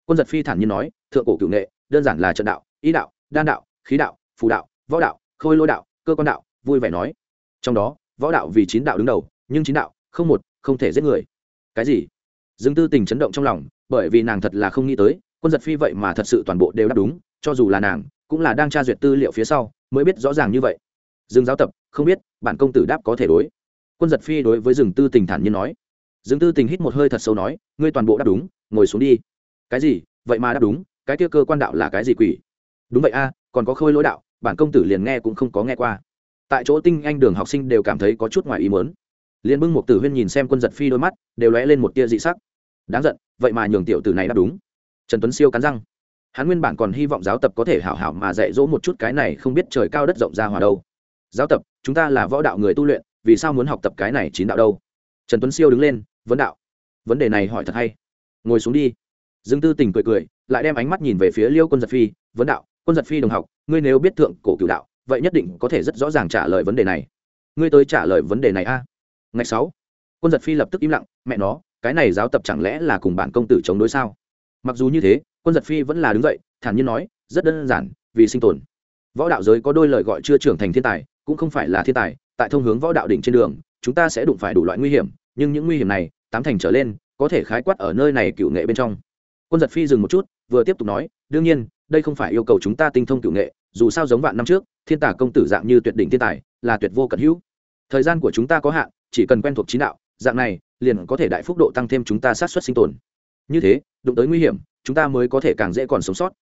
quân giật phi thản nhiên nói, thượng cổ cựu nghệ, đơn giản là trận đạo, ý đạo, đan đạo, khí đạo, phù đạo, võ đạo, khôi lôi đạo, cơ quan đạo, vui vẻ nói. Trong đó, võ đạo vì chín đạo đứng đầu, nhưng chín đạo, không một, không thể giết người. Cái gì? Dương tư tình chấn động trong lòng, bởi vì nàng thật là không nghĩ tới, quân giật phi vậy mà thật sự toàn bộ đều đáp đúng, cho dù là nàng, cũng là đang tra duyệt tư liệu phía sau, mới biết rõ ràng như vậy. Dương giáo tập, không biết, bản công tử đáp có thể đối. Quân giật phi đối với rừng tư tình thản nhiên nói. Rừng tư tình hít một hơi thật sâu nói, ngươi toàn bộ đáp đúng, ngồi xuống đi cái gì? Vậy mà đáp đúng, cái kia cơ quan đạo là cái gì quỷ? Đúng vậy a, còn có khôi lỗi đạo, bản công tử liền nghe cũng không có nghe qua. Tại chỗ tinh anh đường học sinh đều cảm thấy có chút ngoài ý mớn liền bưng một tử huyên nhìn xem quân giật phi đôi mắt, đều lóe lên một tia dị sắc. Đáng giận, vậy mà nhường tiểu tử này đáp đúng. Trần tuấn siêu cắn răng. Hắn nguyên bản còn hy vọng giáo tập có thể hảo hảo mà dạy dỗ một chút cái này không biết trời cao đất rộng ra hòa đâu. Giáo tập, chúng ta là võ đạo người tu luyện, vì sao muốn học tập cái này chín đạo đâu? Trần tuấn siêu đứng lên, vấn đạo. Vấn đề này hỏi thật hay. Ngồi xuống đi dương tư tình cười cười, lại đem ánh mắt nhìn về phía liêu quân giật phi, vấn đạo, quân giật phi đồng học, ngươi nếu biết thượng cổ cựu đạo, vậy nhất định có thể rất rõ ràng trả lời vấn đề này. Ngươi tới trả lời vấn đề này a? À? ngày sáu, quân giật phi lập tức im lặng, mẹ nó, cái này giáo tập chẳng lẽ là cùng bản công tử chống đối sao? Mặc dù như thế, quân giật phi vẫn là đứng dậy, thản nhiên nói, rất đơn giản, vì sinh tồn. Võ đạo giới có đôi lời gọi chưa trưởng thành thiên tài, cũng không phải là thiên tài, tại thông hướng võ đạo đỉnh trên đường, chúng ta sẽ đụng phải đủ loại nguy hiểm, nhưng những nguy hiểm này, tám thành trở lên, có thể khái quát ở nơi này cựu nghệ bên trong quân giật phi dừng một chút vừa tiếp tục nói đương nhiên đây không phải yêu cầu chúng ta tinh thông cựu nghệ dù sao giống vạn năm trước thiên tả công tử dạng như tuyệt đỉnh thiên tài là tuyệt vô cận hữu. Thời gian của chúng ta có hạn chỉ cần quen thuộc trí đạo dạng này liền có thể đại phúc độ tăng thêm chúng ta sát xuất sinh tồn. Như thế đụng tới nguy hiểm chúng ta mới có thể càng dễ còn sống sót.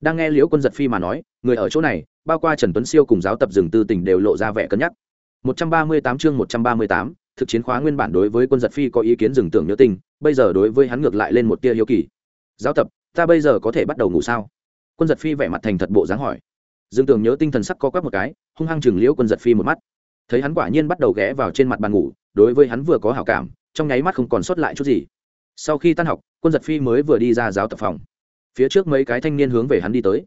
Đang nghe liễu quân giật phi mà nói người ở chỗ này bao qua trần tuấn siêu cùng giáo tập rừng tư tỉnh đều lộ ra vẻ cân nhắc. 138 chương 138, thực chiến khóa nguyên bản đối với quân giật phi có ý kiến dừng tưởng nhớ tình bây giờ đối với hắn ngược lại lên một tia hiếu kỳ giáo tập, ta bây giờ có thể bắt đầu ngủ sao? Quân giật phi vẻ mặt thành thật bộ dáng hỏi. Dương tường nhớ tinh thần sắc co quắp một cái, hung hăng chừng liễu quân giật phi một mắt. Thấy hắn quả nhiên bắt đầu ghé vào trên mặt bàn ngủ, đối với hắn vừa có hảo cảm, trong nháy mắt không còn sót lại chút gì. Sau khi tan học, quân giật phi mới vừa đi ra giáo tập phòng. Phía trước mấy cái thanh niên hướng về hắn đi tới.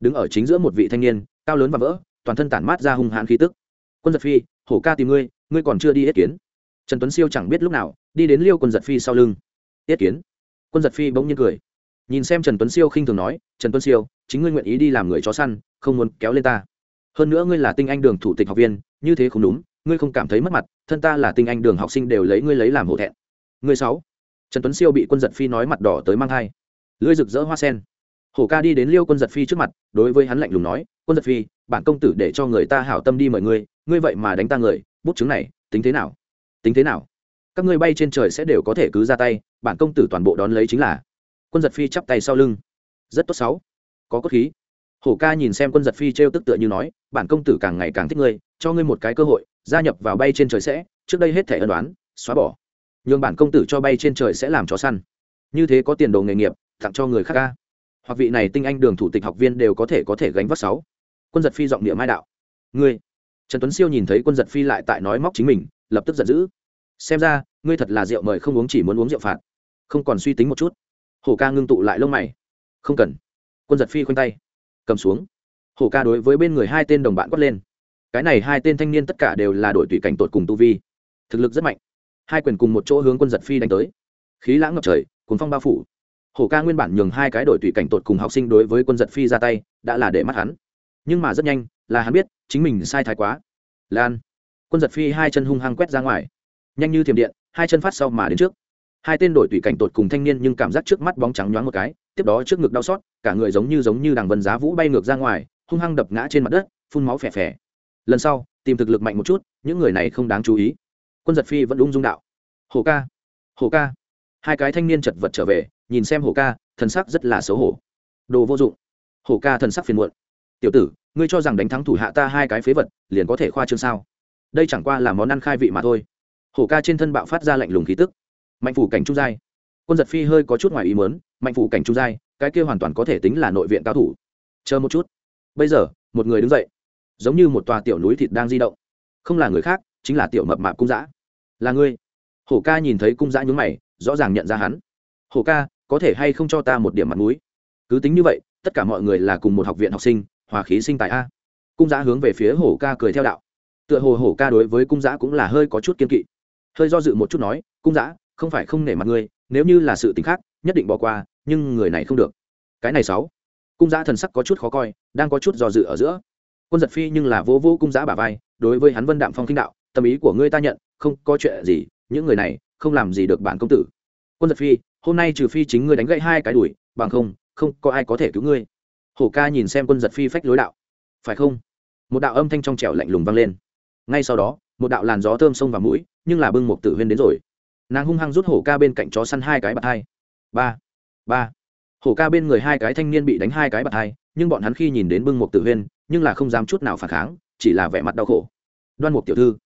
Đứng ở chính giữa một vị thanh niên, cao lớn và vỡ, toàn thân tản mát ra hung hãn khí tức. Quân giật phi, hổ ca tìm ngươi ngươi còn chưa đi yết kiến. Trần tuấn siêu chẳng biết lúc nào, đi đến liêu quân giật phi sau lưng. Yết kiến. Quân giật phi bỗng nhiên cười nhìn xem trần tuấn siêu khinh thường nói, trần tuấn siêu, chính ngươi nguyện ý đi làm người chó săn, không muốn kéo lên ta. Hơn nữa ngươi là tinh anh đường thủ tịch học viên, như thế không đúng, ngươi không cảm thấy mất mặt, thân ta là tinh anh đường học sinh đều lấy ngươi lấy làm hổ thẹn. Ngươi sáu. Trần tuấn siêu bị quân giật phi nói mặt đỏ tới mang thai. Lưỡi rực rỡ hoa sen. Hổ ca đi đến liêu quân giật phi trước mặt, đối với hắn lạnh lùng nói, quân giật phi, bản công tử để cho người ta hảo tâm đi mời ngươi ngươi vậy mà đánh ta người, bút chứng này, tính thế nào? Tính thế nào? Các ngươi bay trên trời sẽ đều có thể cứ ra tay, bản công tử toàn bộ đón lấy chính là quân giật phi chắp tay sau lưng. Rất tốt sáu. Có cốt khí. Hổ ca nhìn xem quân giật phi t r e o tức tựa như nói, bản công tử càng ngày càng thích ngươi, cho ngươi một cái cơ hội, gia nhập vào bay trên trời sẽ, trước đây hết thể ân đoán xóa bỏ. Nhường bản công tử cho bay trên trời sẽ làm chó săn. Như thế có tiền đồ nghề nghiệp, tặng cho người khác ca. Hoặc vị này tinh anh đường thủ tịch học viên đều có thể có thể gánh vác sáu. Quân giật phi giọng địa mai đạo. Ngươi. Trần tuấn siêu nhìn thấy quân giật phi lại tại nói móc chính mình, lập tức giận dữ. Xem ra, ngươi thật là rượu mời không uống chỉ muốn uống rượu phạt. Không còn suy tính một chút hổ ca ngưng tụ lại lông mày. Không cần. Quân giật phi khoanh tay. Cầm xuống. Hổ ca đối với bên người hai tên đồng bạn quát lên. Cái này hai tên thanh niên tất cả đều là đội tùy cảnh tột cùng tu vi. Thực lực rất mạnh. Hai quyền cùng một chỗ hướng quân giật phi đánh tới. Khí lãng ngập trời, cuốn phong bao phủ. Hổ ca nguyên bản nhường hai cái đội tùy cảnh tột cùng học sinh đối với quân giật phi ra tay, đã là để mắt hắn. Nhưng mà rất nhanh, là hắn biết, chính mình sai thái quá. Lan. Quân giật phi hai chân hung hăng quét ra ngoài. Nhanh như thiểm điện, hai chân phát sau mà đến trước hai tên đội tùy cảnh tột cùng thanh niên nhưng cảm giác trước mắt bóng trắng nhoáng một cái, tiếp đó trước ngực đau xót, cả người giống như giống như đằng vân giá vũ bay ngược ra ngoài, hung hăng đập ngã trên mặt đất, phun máu phè phè. Lần sau, tìm thực lực mạnh một chút, những người này không đáng chú ý. Quân giật phi vẫn ung dung đạo. Hồ ca hồ ca. Hai cái thanh niên chật vật trở về, nhìn xem hồ ca, thần sắc rất là xấu hổ. Đồ vô dụng. Hồ ca thần sắc phiền muộn. Tiểu tử, ngươi cho rằng đánh thắng thủ hạ ta hai cái phế vật, liền có thể khoa trương sao? Đây chẳng qua là món ăn khai vị mà thôi. Hổ ca trên thân bạo phát ra lạnh lùng khí tức mạnh phủ cảnh trung giai. Quân giật phi hơi có chút ngoài ý mớn mạnh phủ cảnh trung giai, cái kia hoàn toàn có thể tính là nội viện cao thủ. Chờ một chút. Bây giờ, một người đứng dậy. Giống như một tòa tiểu núi thịt đang di động. Không là người khác, chính là tiểu mập mạp cung giã là ngươi. Hổ ca nhìn thấy cung giã nhúng mày, rõ ràng nhận ra hắn. Hổ ca, có thể hay không cho ta một điểm mặt mũi? Cứ tính như vậy, tất cả mọi người là cùng một học viện học sinh, hòa khí sinh tại a. Cung giã hướng về phía hổ ca cười theo đạo. Tựa hồ hổ ca đối với cung giã cũng là hơi có chút kiên kỵ. Hơi do dự một chút nói, cung giã không phải không nể mặt ngươi, nếu như là sự t ì n h khác, nhất định bỏ qua, nhưng người này không được. Cái này sáu. Cung giã thần sắc có chút khó coi, đang có chút do dự ở giữa. Quân giật phi nhưng là vô vô cung giã bà vai, đối với hắn vân đạm phong kinh đạo, tâm ý của ngươi ta nhận, không có chuyện gì, những người này, không làm gì được bản công tử. Quân giật phi, hôm nay trừ phi chính ngươi đánh gãy hai cái đùi bằng không không có ai có thể cứu ngươi. Hổ ca nhìn xem quân giật phi phách lối đạo. Phải không? Một đạo âm thanh trong trẻo lạnh lùng vang lên. Ngay sau đó, một đạo làn gió thơm sông vào mũi, nhưng là bưng một tử huyên đến rồi nàng hung hăng rút hổ ca bên cạnh chó săn hai cái bạt hai. Ba. Ba. Hổ ca bên người hai cái thanh niên bị đánh hai cái bạt hai, nhưng bọn hắn khi nhìn đến bưng một tử huyên, nhưng là không dám chút nào phản kháng, chỉ là vẻ mặt đau khổ. Đoan mục tiểu thư.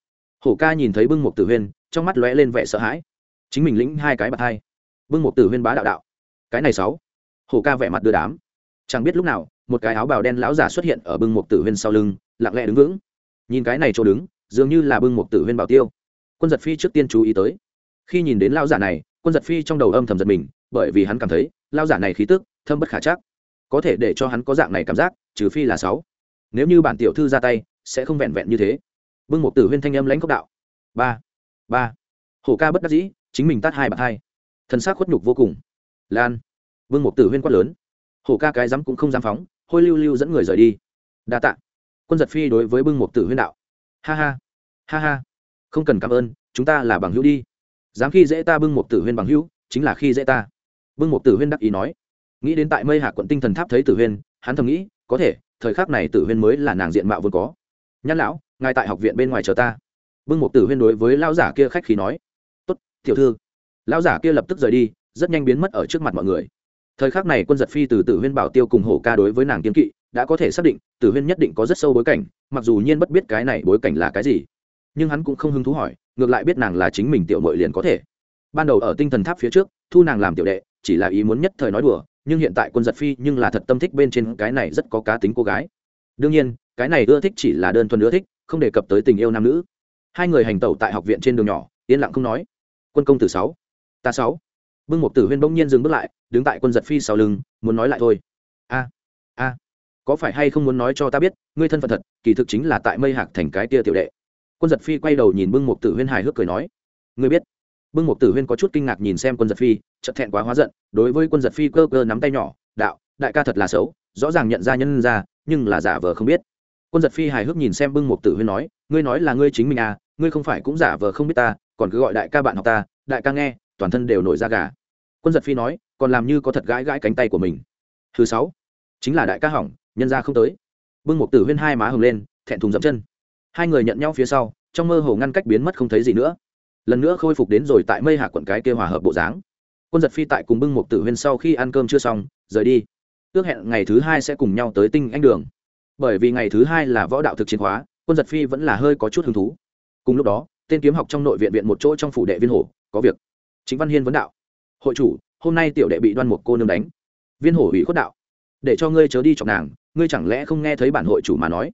Hổ ca nhìn thấy bưng một tử huyên, trong mắt lóe lên vẻ sợ hãi. Chính mình lĩnh hai cái bạt hai. Bưng một tử huyên bá đạo đạo. Cái này sáu. Hổ ca vẻ mặt đưa đám. Chẳng biết lúc nào, một cái áo bào đen lão giả xuất hiện ở bưng một tử huyên sau lưng, lặng lẽ đứng vững. Nhìn cái này chỗ đứng, dường như là bưng một tử huyên bảo tiêu. Quân giật phi trước tiên chú ý tới khi nhìn đến lão giả này, quân giật phi trong đầu âm thầm giật mình, bởi vì hắn cảm thấy, lão giả này khí tức, thâm bất khả chắc. Có thể để cho hắn có dạng này cảm giác, trừ phi là sáu. Nếu như bản tiểu thư ra tay, sẽ không vẹn vẹn như thế. Bưng một tử huyên thanh âm lãnh cốc đạo. Ba ba. Hổ ca bất đắc dĩ, chính mình tát hai bạc hai. Thần s khuất nhục vô cùng. Lan. Bưng một tử huyên quát lớn. Hổ ca cái dám cũng không dám phóng, hôi lưu lưu dẫn người rời đi. Đa tạ. Quân giật phi đối với bưng một tử huyên đạo. Ha ha. Ha ha. Không cần cảm ơn, chúng ta là bằng hữu đi dám khi dễ ta bưng một tử huyên bằng hữu, chính là khi dễ ta. Bưng một tử huyên đắc ý nói. Nghĩ đến tại mây hạ quận tinh thần tháp thấy tử huyên, hắn thầm nghĩ, có thể, thời khắc này tử huyên mới là nàng diện mạo vốn có. Nhăn lão, ngài tại học viện bên ngoài chờ ta. Bưng một tử huyên đối với lão giả kia khách khí nói. Tốt, tiểu thư. Lão giả kia lập tức rời đi, rất nhanh biến mất ở trước mặt mọi người. Thời khắc này quân giật phi từ tử huyên bảo tiêu cùng hổ ca đối với nàng kiên kỵ, đã có thể xác định, tử huyên nhất định có rất sâu bối cảnh, mặc dù nhiên bất biết cái này bối cảnh là cái gì. Nhưng hắn cũng không hứng thú hỏi ngược lại biết nàng là chính mình tiểu mội liền có thể. Ban đầu ở tinh thần tháp phía trước, thu nàng làm tiểu đệ, chỉ là ý muốn nhất thời nói đùa, nhưng hiện tại quân giật phi nhưng là thật tâm thích bên trên cái này rất có cá tính cô gái. Đương nhiên, cái này ưa thích chỉ là đơn thuần ưa thích, không đề cập tới tình yêu nam nữ. Hai người hành tẩu tại học viện trên đường nhỏ, yên lặng không nói. Quân công tử sáu, ta sáu. Bưng một tử huyên bỗng nhiên dừng bước lại, đứng tại quân giật phi sau lưng, muốn nói lại thôi. A a, có phải hay không muốn nói cho ta biết, ngươi thân phận thật, kỳ thực chính là tại mây hạc thành cái tia tiểu đệ quân giật phi quay đầu nhìn bưng Mục tử huyên hài hước cười nói, ngươi biết, bưng Mục tử huyên có chút kinh ngạc nhìn xem quân giật phi, chợt thẹn quá hóa giận, đối với quân giật phi cơ cơ nắm tay nhỏ, đạo, đại ca thật là xấu, rõ ràng nhận ra nhân ra, nhưng là giả vờ không biết. Quân giật phi hài hước nhìn xem bưng Mục tử huyên nói, ngươi nói là ngươi chính mình à ngươi không phải cũng giả vờ không biết ta, còn cứ gọi đại ca bạn học ta, đại ca nghe, toàn thân đều nổi da gà. Quân giật phi nói, còn làm như có thật gãi gãi cánh tay của mình. Thứ sáu, chính là đại ca hỏng, nhân ra không tới. Bưng Mục tử huyên hai má hồng lên, thẹn thùng dậm chân hai người nhận nhau phía sau, trong mơ hồ ngăn cách biến mất không thấy gì nữa. Lần nữa khôi phục đến rồi tại mây hạ quận cái kia hòa hợp bộ dáng. Quân giật phi tại cùng bưng một tử huyên sau khi ăn cơm chưa xong, rời đi. Ước hẹn ngày thứ hai sẽ cùng nhau tới tinh anh đường. Bởi vì ngày thứ hai là võ đạo thực chiến hóa quân giật phi vẫn là hơi có chút hứng thú. Cùng lúc đó, tên kiếm học trong nội viện viện một chỗ trong phủ đệ viên hồ có việc. Chính văn hiên vấn đạo. Hội chủ, hôm nay tiểu đệ bị đoan một cô nương đánh. Viên hổ ủy khuất đạo. Để cho ngươi chớ đi chọc nàng, ngươi chẳng lẽ không nghe thấy bản hội chủ mà nói?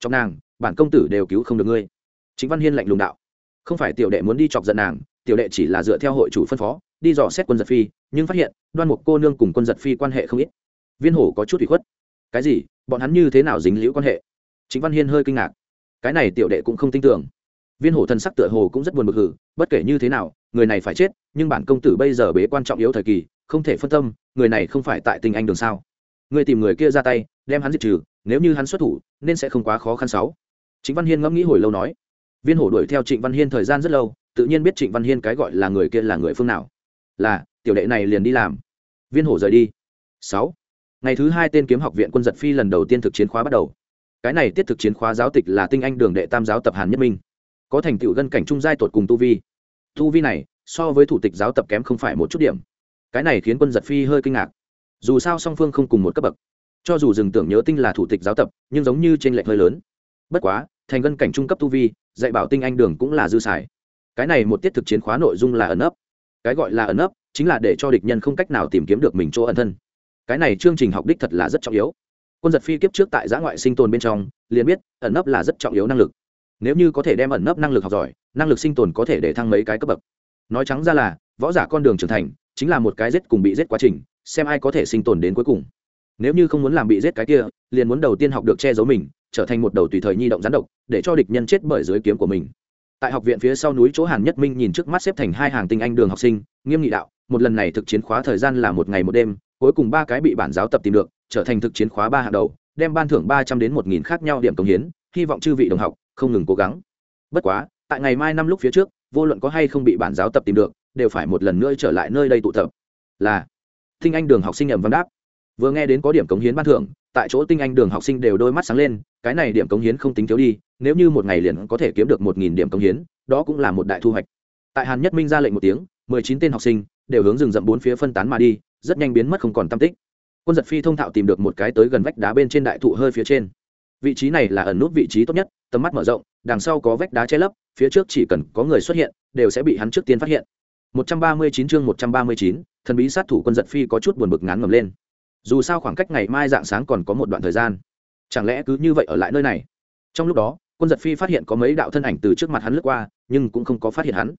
Chọc nàng bản công tử đều cứu không được ngươi. Chính văn hiên lạnh lùng đạo. Không phải tiểu đệ muốn đi chọc giận nàng, tiểu đệ chỉ là dựa theo hội chủ phân phó, đi dò xét quân giật phi, nhưng phát hiện, đoan mục cô nương cùng quân giật phi quan hệ không ít. Viên hổ có chút ủy khuất. Cái gì? Bọn hắn như thế nào dính liễu quan hệ? Chính văn hiên hơi kinh ngạc. Cái này tiểu đệ cũng không tin tưởng. Viên hổ thần sắc tựa hồ cũng rất buồn bực hử bất kể như thế nào, người này phải chết, nhưng bản công tử bây giờ bế quan trọng yếu thời kỳ, không thể phân tâm, người này không phải tại tình anh đường sao? Người tìm người kia ra tay, đem hắn diệt trừ, nếu như hắn xuất thủ, nên sẽ không quá khó khăn sáu trịnh văn hiên ngẫm nghĩ hồi lâu nói, viên hổ đuổi theo trịnh văn hiên thời gian rất lâu, tự nhiên biết trịnh văn hiên cái gọi là người kia là người phương nào. Là, tiểu đệ này liền đi làm. Viên hổ rời đi. Sáu, ngày thứ hai tên kiếm học viện quân giật phi lần đầu tiên thực chiến khóa bắt đầu. Cái này tiết thực chiến khóa giáo tịch là tinh anh đường đệ tam giáo tập hàn nhất minh. Có thành tựu gân cảnh trung giai tột cùng tu vi. Tu vi này, so với thủ tịch giáo tập kém không phải một chút điểm. Cái này khiến quân giật phi hơi kinh ngạc. Dù sao song phương không cùng một cấp bậc. Cho dù dừng tưởng nhớ tinh là thủ tịch giáo tập, nhưng giống như t r ê n lệch hơi lớn. Bất quá thành gân cảnh trung cấp tu vi, dạy bảo tinh anh đường cũng là dư xài. Cái này một tiết thực chiến khóa nội dung là ẩn ấp cái gọi là ẩn ấp chính là để cho địch nhân không cách nào tìm kiếm được mình chỗ ẩn thân. Cái này chương trình học đích thật là rất trọng yếu. Quân giật phi kiếp trước tại giã ngoại sinh tồn bên trong, liền biết ẩn nấp là rất trọng yếu năng lực. Nếu như có thể đem ẩn nấp năng lực học giỏi, năng lực sinh tồn có thể để thăng mấy cái cấp bậc. Nói trắng ra là, võ giả con đường trưởng thành chính là một cái giết cùng bị giết quá trình, xem ai có thể sinh tồn đến cuối cùng. Nếu như không muốn làm bị giết cái kia, liền muốn đầu tiên học được che giấu mình trở thành một đầu tùy thời nhi động gián độc, để cho địch nhân chết bởi dưới kiếm của mình. Tại học viện phía sau núi chỗ hàn nhất minh nhìn trước mắt xếp thành hai hàng tinh anh đường học sinh, nghiêm nghị đạo, một lần này thực chiến khóa thời gian là một ngày một đêm, cuối cùng ba cái bị bản giáo tập tìm được, trở thành thực chiến khóa ba hàng đầu, đem ban thưởng ba trăm đến một nghìn khác nhau điểm công hiến, hy vọng chư vị đồng học không ngừng cố gắng. Bất quá, tại ngày mai năm lúc phía trước, vô luận có hay không bị bản giáo tập tìm được, đều phải một lần nữa trở lại nơi đây tụ tập. Là, tinh anh đường học sinh ẩm văn đáp. Vừa nghe đến có điểm cống hiến ban thưởng tại chỗ tinh anh đường học sinh đều đôi mắt sáng lên cái này điểm cống hiến không tính thiếu đi nếu như một ngày liền có thể kiếm được một nghìn điểm cống hiến đó cũng là một đại thu hoạch. Tại hàn nhất minh ra lệnh một tiếng mười chín tên học sinh đều hướng rừng rậm bốn phía phân tán mà đi rất nhanh biến mất không còn tam tích. Quân giật phi thông thạo tìm được một cái tới gần vách đá bên trên đại thụ hơi phía trên. Vị trí này là ẩn nút vị trí tốt nhất tầm mắt mở rộng đằng sau có vách đá che lấp phía trước chỉ cần có người xuất hiện đều sẽ bị hắn trước tiên phát hiện. 139 chương 139, thần bí sát thủ quân giật phi có chút buồn bực ngán ngầm lên dù sao khoảng cách ngày mai dạng sáng còn có một đoạn thời gian. Chẳng lẽ cứ như vậy ở lại nơi này? Trong lúc đó, quân giật phi phát hiện có mấy đạo thân ảnh từ trước mặt hắn lướt qua, nhưng cũng không có phát hiện hắn.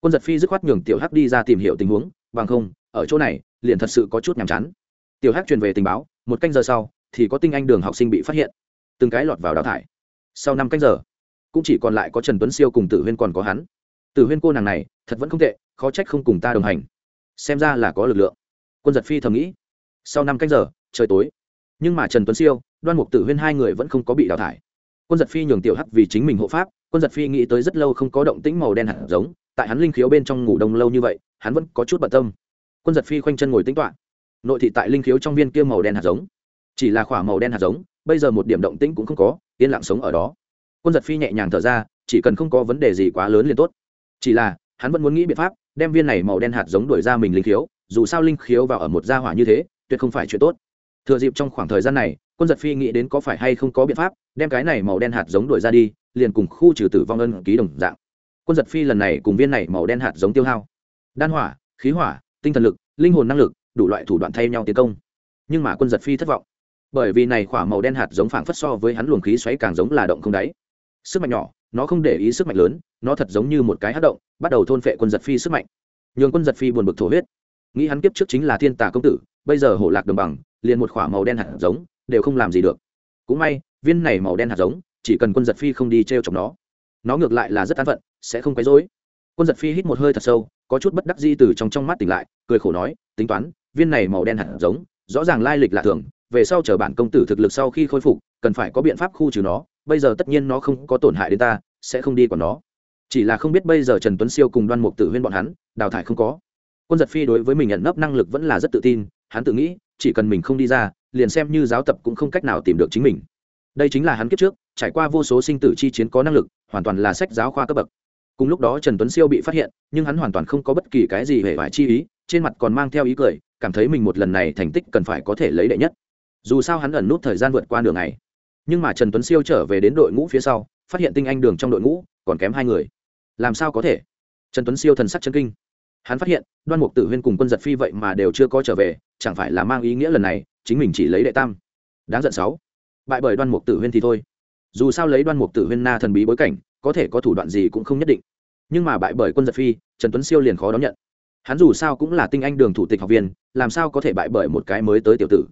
Quân giật phi dứt khoát nhường tiểu hắc đi ra tìm hiểu tình huống, bằng không, ở chỗ này, liền thật sự có chút nhàm chán. Tiểu hắc truyền về tình báo, một canh giờ sau, thì có tinh anh đường học sinh bị phát hiện. Từng cái lọt vào đào thải. Sau năm canh giờ, cũng chỉ còn lại có trần tuấn siêu cùng tử huyên còn có hắn. Tử huyên cô nàng này, thật vẫn không tệ, khó trách không cùng ta đồng hành. Xem ra là có lực lượng. Quân giật phi thầm nghĩ sau năm canh giờ, trời tối. Nhưng mà trần tuấn siêu, đoan mục tử huyên hai người vẫn không có bị đào thải. Quân giật phi nhường tiểu hắc vì chính mình hộ pháp, quân giật phi nghĩ tới rất lâu không có động tĩnh màu đen hạt giống, tại hắn linh khiếu bên trong ngủ đông lâu như vậy, hắn vẫn có chút bận tâm. Quân giật phi khoanh chân ngồi tính toạ nội thị tại linh khiếu trong viên kia màu đen hạt giống. Chỉ là khỏa màu đen hạt giống, bây giờ một điểm động tĩnh cũng không có, yên lặng sống ở đó. Quân giật phi nhẹ nhàng thở ra, chỉ cần không có vấn đề gì quá lớn liền tốt. Chỉ là, hắn vẫn muốn nghĩ biện pháp, đem viên này màu đen hạt giống đuổi ra mình linh khiếu, dù sao linh khiếu vào ở một gia hỏa như thế tuyệt không phải chuyện tốt. Thừa dịp trong khoảng thời gian này, quân giật phi nghĩ đến có phải hay không có biện pháp, đem cái này màu đen hạt giống đổi ra đi, liền cùng khu trừ tử vong ân ký đồng dạng. Quân giật phi lần này cùng viên này màu đen hạt giống tiêu hao. Đan hỏa, khí hỏa, tinh thần lực, linh hồn năng lực, đủ loại thủ đoạn thay nhau tiến công. Nhưng mà quân giật phi thất vọng. Bởi vì này khỏa màu đen hạt giống phảng phất so với hắn luồng khí xoáy càng giống là động không đáy. Sức mạnh nhỏ, nó không để ý sức mạnh lớn, nó thật giống như một cái hát động, bắt đầu thôn phệ quân giật phi sức mạnh. Nhường quân giật phi buồn bực thổ huyết. Nghĩ hắn kiếp trước chính là thiên tà công tử bây giờ hổ lạc đồng bằng, liền một khỏa màu đen hạt giống, đều không làm gì được. Cũng may, viên này màu đen hạt giống, chỉ cần quân giật phi không đi t r e o chọc nó nó ngược lại là rất an phận, sẽ không quấy dối quân giật phi hít một hơi thật sâu, có chút bất đắc di từ trong trong mắt tỉnh lại, cười khổ nói, tính toán, viên này màu đen hạt giống, rõ ràng lai lịch lạ thường, về sau chờ bản công tử thực lực sau khi khôi phục, cần phải có biện pháp khu trừ nó, bây giờ tất nhiên nó không có tổn hại đến ta, sẽ không đi còn nó. Chỉ là không biết bây giờ trần tuấn siêu cùng đoan mục tử huyên bọn hắn, đào thải không có. Quân giật phi đối với mình nhận nấp năng lực vẫn là rất tự tin hắn tự nghĩ, chỉ cần mình không đi ra, liền xem như giáo tập cũng không cách nào tìm được chính mình. Đây chính là hắn kiếp trước, trải qua vô số sinh tử chi chiến có năng lực, hoàn toàn là sách giáo khoa cấp bậc. Cùng lúc đó trần tuấn siêu bị phát hiện, nhưng hắn hoàn toàn không có bất kỳ cái gì hề phải chi ý, trên mặt còn mang theo ý cười, cảm thấy mình một lần này thành tích cần phải có thể lấy đệ nhất. Dù sao hắn ẩn nút thời gian vượt qua đường này nhưng mà trần tuấn siêu trở về đến đội ngũ phía sau, phát hiện tinh anh đường trong đội ngũ còn kém hai người. Làm sao có thể? Trần tuấn siêu thần sắc chân kinh hắn phát hiện, đoan mục tử huyên cùng quân giật phi vậy mà đều chưa có trở về, chẳng phải là mang ý nghĩa lần này, chính mình chỉ lấy đệ tam. Đáng giận sáu. Bại bởi đoan mục tử huyên thì thôi. Dù sao lấy đoan mục tử huyên na thần bí bối cảnh, có thể có thủ đoạn gì cũng không nhất định. Nhưng mà bại bởi quân giật phi, trần tuấn siêu liền khó đón nhận. Hắn dù sao cũng là tinh anh đường thủ tịch học viên, làm sao có thể bại bởi một cái mới tới tiểu tử?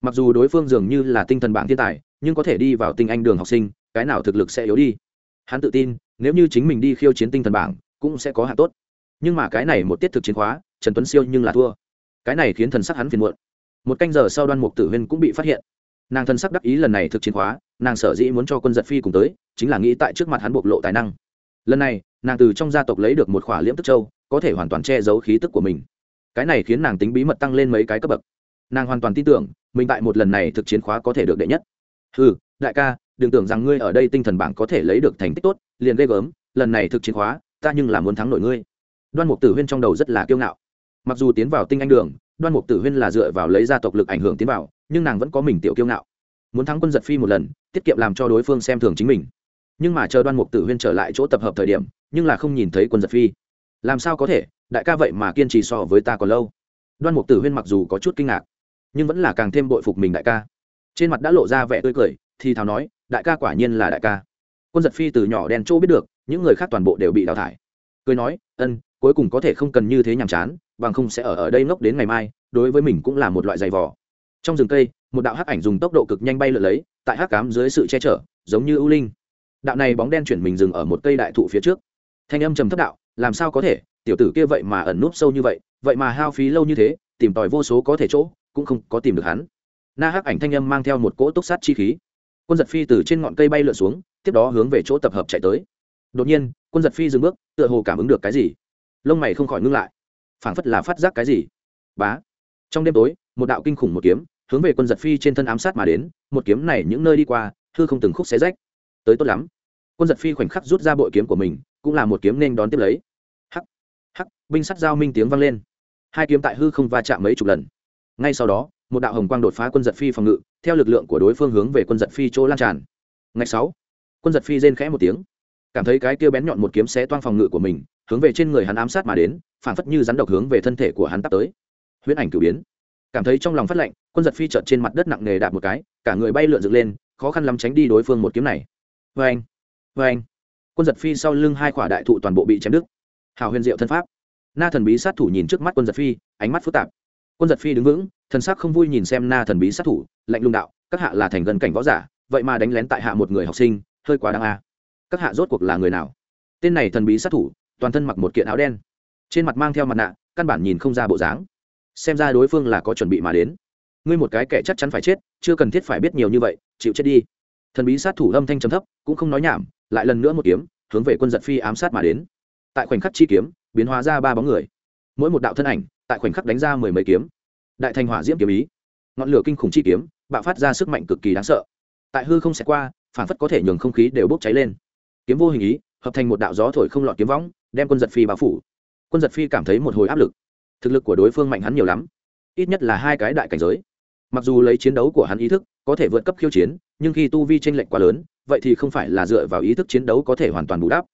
Mặc dù đối phương dường như là tinh thần bảng thiên tài, nhưng có thể đi vào tinh anh đường học sinh, cái nào thực lực sẽ yếu đi? Hắn tự tin, nếu như chính mình đi khiêu chiến tinh thần bảng, cũng sẽ có hạ tốt nhưng mà cái này một tiết thực chiến khóa, trần tuấn siêu nhưng là thua. Cái này khiến thần sắc hắn phiền muộn. Một canh giờ sau đoan mục tử huyên cũng bị phát hiện. Nàng thần sắc đắc ý lần này thực chiến khóa, nàng sở dĩ muốn cho quân giật phi cùng tới, chính là nghĩ tại trước mặt hắn bộc lộ tài năng. Lần này, nàng từ trong gia tộc lấy được một khỏa liễm tức châu, có thể hoàn toàn che giấu khí tức của mình. Cái này khiến nàng tính bí mật tăng lên mấy cái cấp bậc. Nàng hoàn toàn tin tưởng, mình tại một lần này thực chiến khóa có thể được đệ nhất. Ừ đại ca, đừng tưởng rằng ngươi ở đây tinh thần bảng có thể lấy được thành tích tốt, liền ghê gớm, lần này thực chiến khóa, ta nhưng là muốn thắng nổi ngươi đoan mục tử huyên trong đầu rất là kiêu ngạo. Mặc dù tiến vào tinh anh đường, đoan mục tử huyên là dựa vào lấy gia tộc lực ảnh hưởng tiến vào, nhưng nàng vẫn có mình tiểu kiêu ngạo. Muốn thắng quân giật phi một lần, tiết kiệm làm cho đối phương xem thường chính mình. Nhưng mà chờ đoan mục tử huyên trở lại chỗ tập hợp thời điểm, nhưng là không nhìn thấy quân giật phi. Làm sao có thể, đại ca vậy mà kiên trì so với ta còn lâu. Đoan mục tử huyên mặc dù có chút kinh ngạc, nhưng vẫn là càng thêm bội phục mình đại ca. Trên mặt đã lộ ra vẻ tươi cười, thì thào nói, đại ca quả nhiên là đại ca. Quân giật phi từ nhỏ đen chỗ biết được, những người khác toàn bộ đều bị đào thải. Cười nói, ân cuối cùng có thể không cần như thế nhàm chán, bằng không sẽ ở ở đây ngốc đến ngày mai, đối với mình cũng là một loại giày vò. Trong rừng cây, một đạo hắc ảnh dùng tốc độ cực nhanh bay lượn lấy, tại hắc cám dưới sự che chở, giống như ưu linh. Đạo này bóng đen chuyển mình dừng ở một cây đại thụ phía trước. Thanh âm trầm thấp đạo, làm sao có thể? Tiểu tử kia vậy mà ẩn núp sâu như vậy vậy mà hao phí lâu như thế, tìm tòi vô số có thể chỗ, cũng không có tìm được hắn. Na hắc ảnh thanh âm mang theo một cỗ túc sát chi khí. Quân giật phi từ trên ngọn cây bay lượn xuống, tiếp đó hướng về chỗ tập hợp chạy tới. Đột nhiên, quân giật phi dừng bước, tựa hồ cảm ứng được cái gì lông mày không khỏi ngưng lại phảng phất là phát giác cái gì bá trong đêm tối một đạo kinh khủng một kiếm hướng về quân giật phi trên thân ám sát mà đến một kiếm này những nơi đi qua hư không từng khúc xé rách tới tốt lắm quân giật phi khoảnh khắc rút ra bội kiếm của mình cũng là một kiếm nên đón tiếp lấy hắc hắc binh sắt giao minh tiếng vang lên hai kiếm tại hư không va chạm mấy chục lần ngay sau đó một đạo hồng quang đột phá quân giật phi phòng ngự theo lực lượng của đối phương hướng về quân giật phi chỗ lan tràn ngày sáu quân giật phi rên khẽ một tiếng cảm thấy cái kia bén nhọn một kiếm xé toang phòng ngự của mình hướng về trên người hắn ám sát mà đến phản phất như rắn độc hướng về thân thể của hắn tắt tới. Huyễn ảnh cử biến. Cảm thấy trong lòng phát lạnh, quân giật phi trợt trên mặt đất nặng nề đạp một cái, cả người bay lượn dựng lên, khó khăn lắm tránh đi đối phương một kiếm này. Vê anh vê anh quân giật phi sau lưng hai quả đại thụ toàn bộ bị chém đứt. Hào huyền diệu thân pháp. Na thần bí sát thủ nhìn trước mắt quân giật phi, ánh mắt phức tạp. Quân giật phi đứng vững, thần sắc không vui nhìn xem na thần bí sát thủ, lạnh lùng đạo, các hạ là thành gần cảnh võ giả, vậy mà đánh lén tại hạ một người học sinh, hơi quá đáng a. Các hạ rốt cuộc là người nào? Tên này thần bí sát thủ toàn thân mặc một kiện áo đen. Trên mặt mang theo mặt nạ, căn bản nhìn không ra bộ dáng. Xem ra đối phương là có chuẩn bị mà đến. Ngươi một cái kẻ chắc chắn phải chết, chưa cần thiết phải biết nhiều như vậy, chịu chết đi. Thần bí sát thủ âm thanh trầm thấp, cũng không nói nhảm, lại lần nữa một kiếm, hướng về quân giật phi ám sát mà đến. Tại khoảnh khắc chi kiếm, biến hóa ra ba bóng người. Mỗi một đạo thân ảnh, tại khoảnh khắc đánh ra mười mấy kiếm. Đại thành hỏa diễm kiếm ý. Ngọn lửa kinh khủng chi kiếm, bạo phát ra sức mạnh cực kỳ đáng sợ. Tại hư không xẹt qua, phản phất có thể nhường không khí đều bốc cháy lên. Kiếm vô hình ý, hợp thành một đạo gió thổi không lọt kiếm võng đem quân giật phi bao phủ. Quân giật phi cảm thấy một hồi áp lực. Thực lực của đối phương mạnh hắn nhiều lắm. Ít nhất là hai cái đại cảnh giới. Mặc dù lấy chiến đấu của hắn ý thức có thể vượt cấp khiêu chiến, nhưng khi tu vi tranh lệch quá lớn, vậy thì không phải là dựa vào ý thức chiến đấu có thể hoàn toàn bù đắp.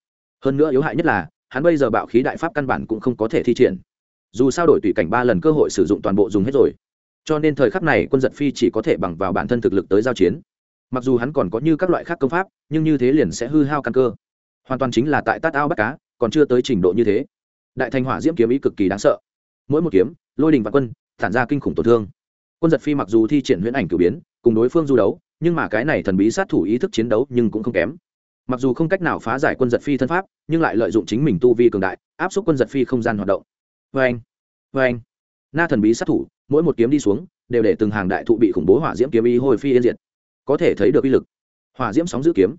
Hơn nữa yếu hại nhất là, hắn bây giờ bạo khí đại pháp căn bản cũng không có thể thi triển. Dù sao đổi tùy cảnh ba lần cơ hội sử dụng toàn bộ dùng hết rồi. Cho nên thời khắc này quân giật phi chỉ có thể bằng vào bản thân thực lực tới giao chiến. Mặc dù hắn còn có như các loại khác công pháp, nhưng như thế liền sẽ hư hao căn cơ. Hoàn toàn chính là tại tát ao bắt cá còn chưa tới trình độ như thế. Đại thanh hỏa diễm kiếm ý cực kỳ đáng sợ. Mỗi một kiếm, lôi đình và quân thản ra kinh khủng tổn thương. Quân giật phi mặc dù thi triển huyễn ảnh cử biến, cùng đối phương du đấu, nhưng mà cái này thần bí sát thủ ý thức chiến đấu nhưng cũng không kém. Mặc dù không cách nào phá giải quân giật phi thân pháp, nhưng lại lợi dụng chính mình tu vi cường đại, áp suất quân giật phi không gian hoạt động. Vê anh vê anh na thần bí sát thủ, mỗi một kiếm đi xuống, đều để từng hàng đại thụ bị khủng bố hỏa diễm kiếm ý hồi phi yên diệt. Có thể thấy được uy lực. Hỏa diễm sóng giữ kiếm.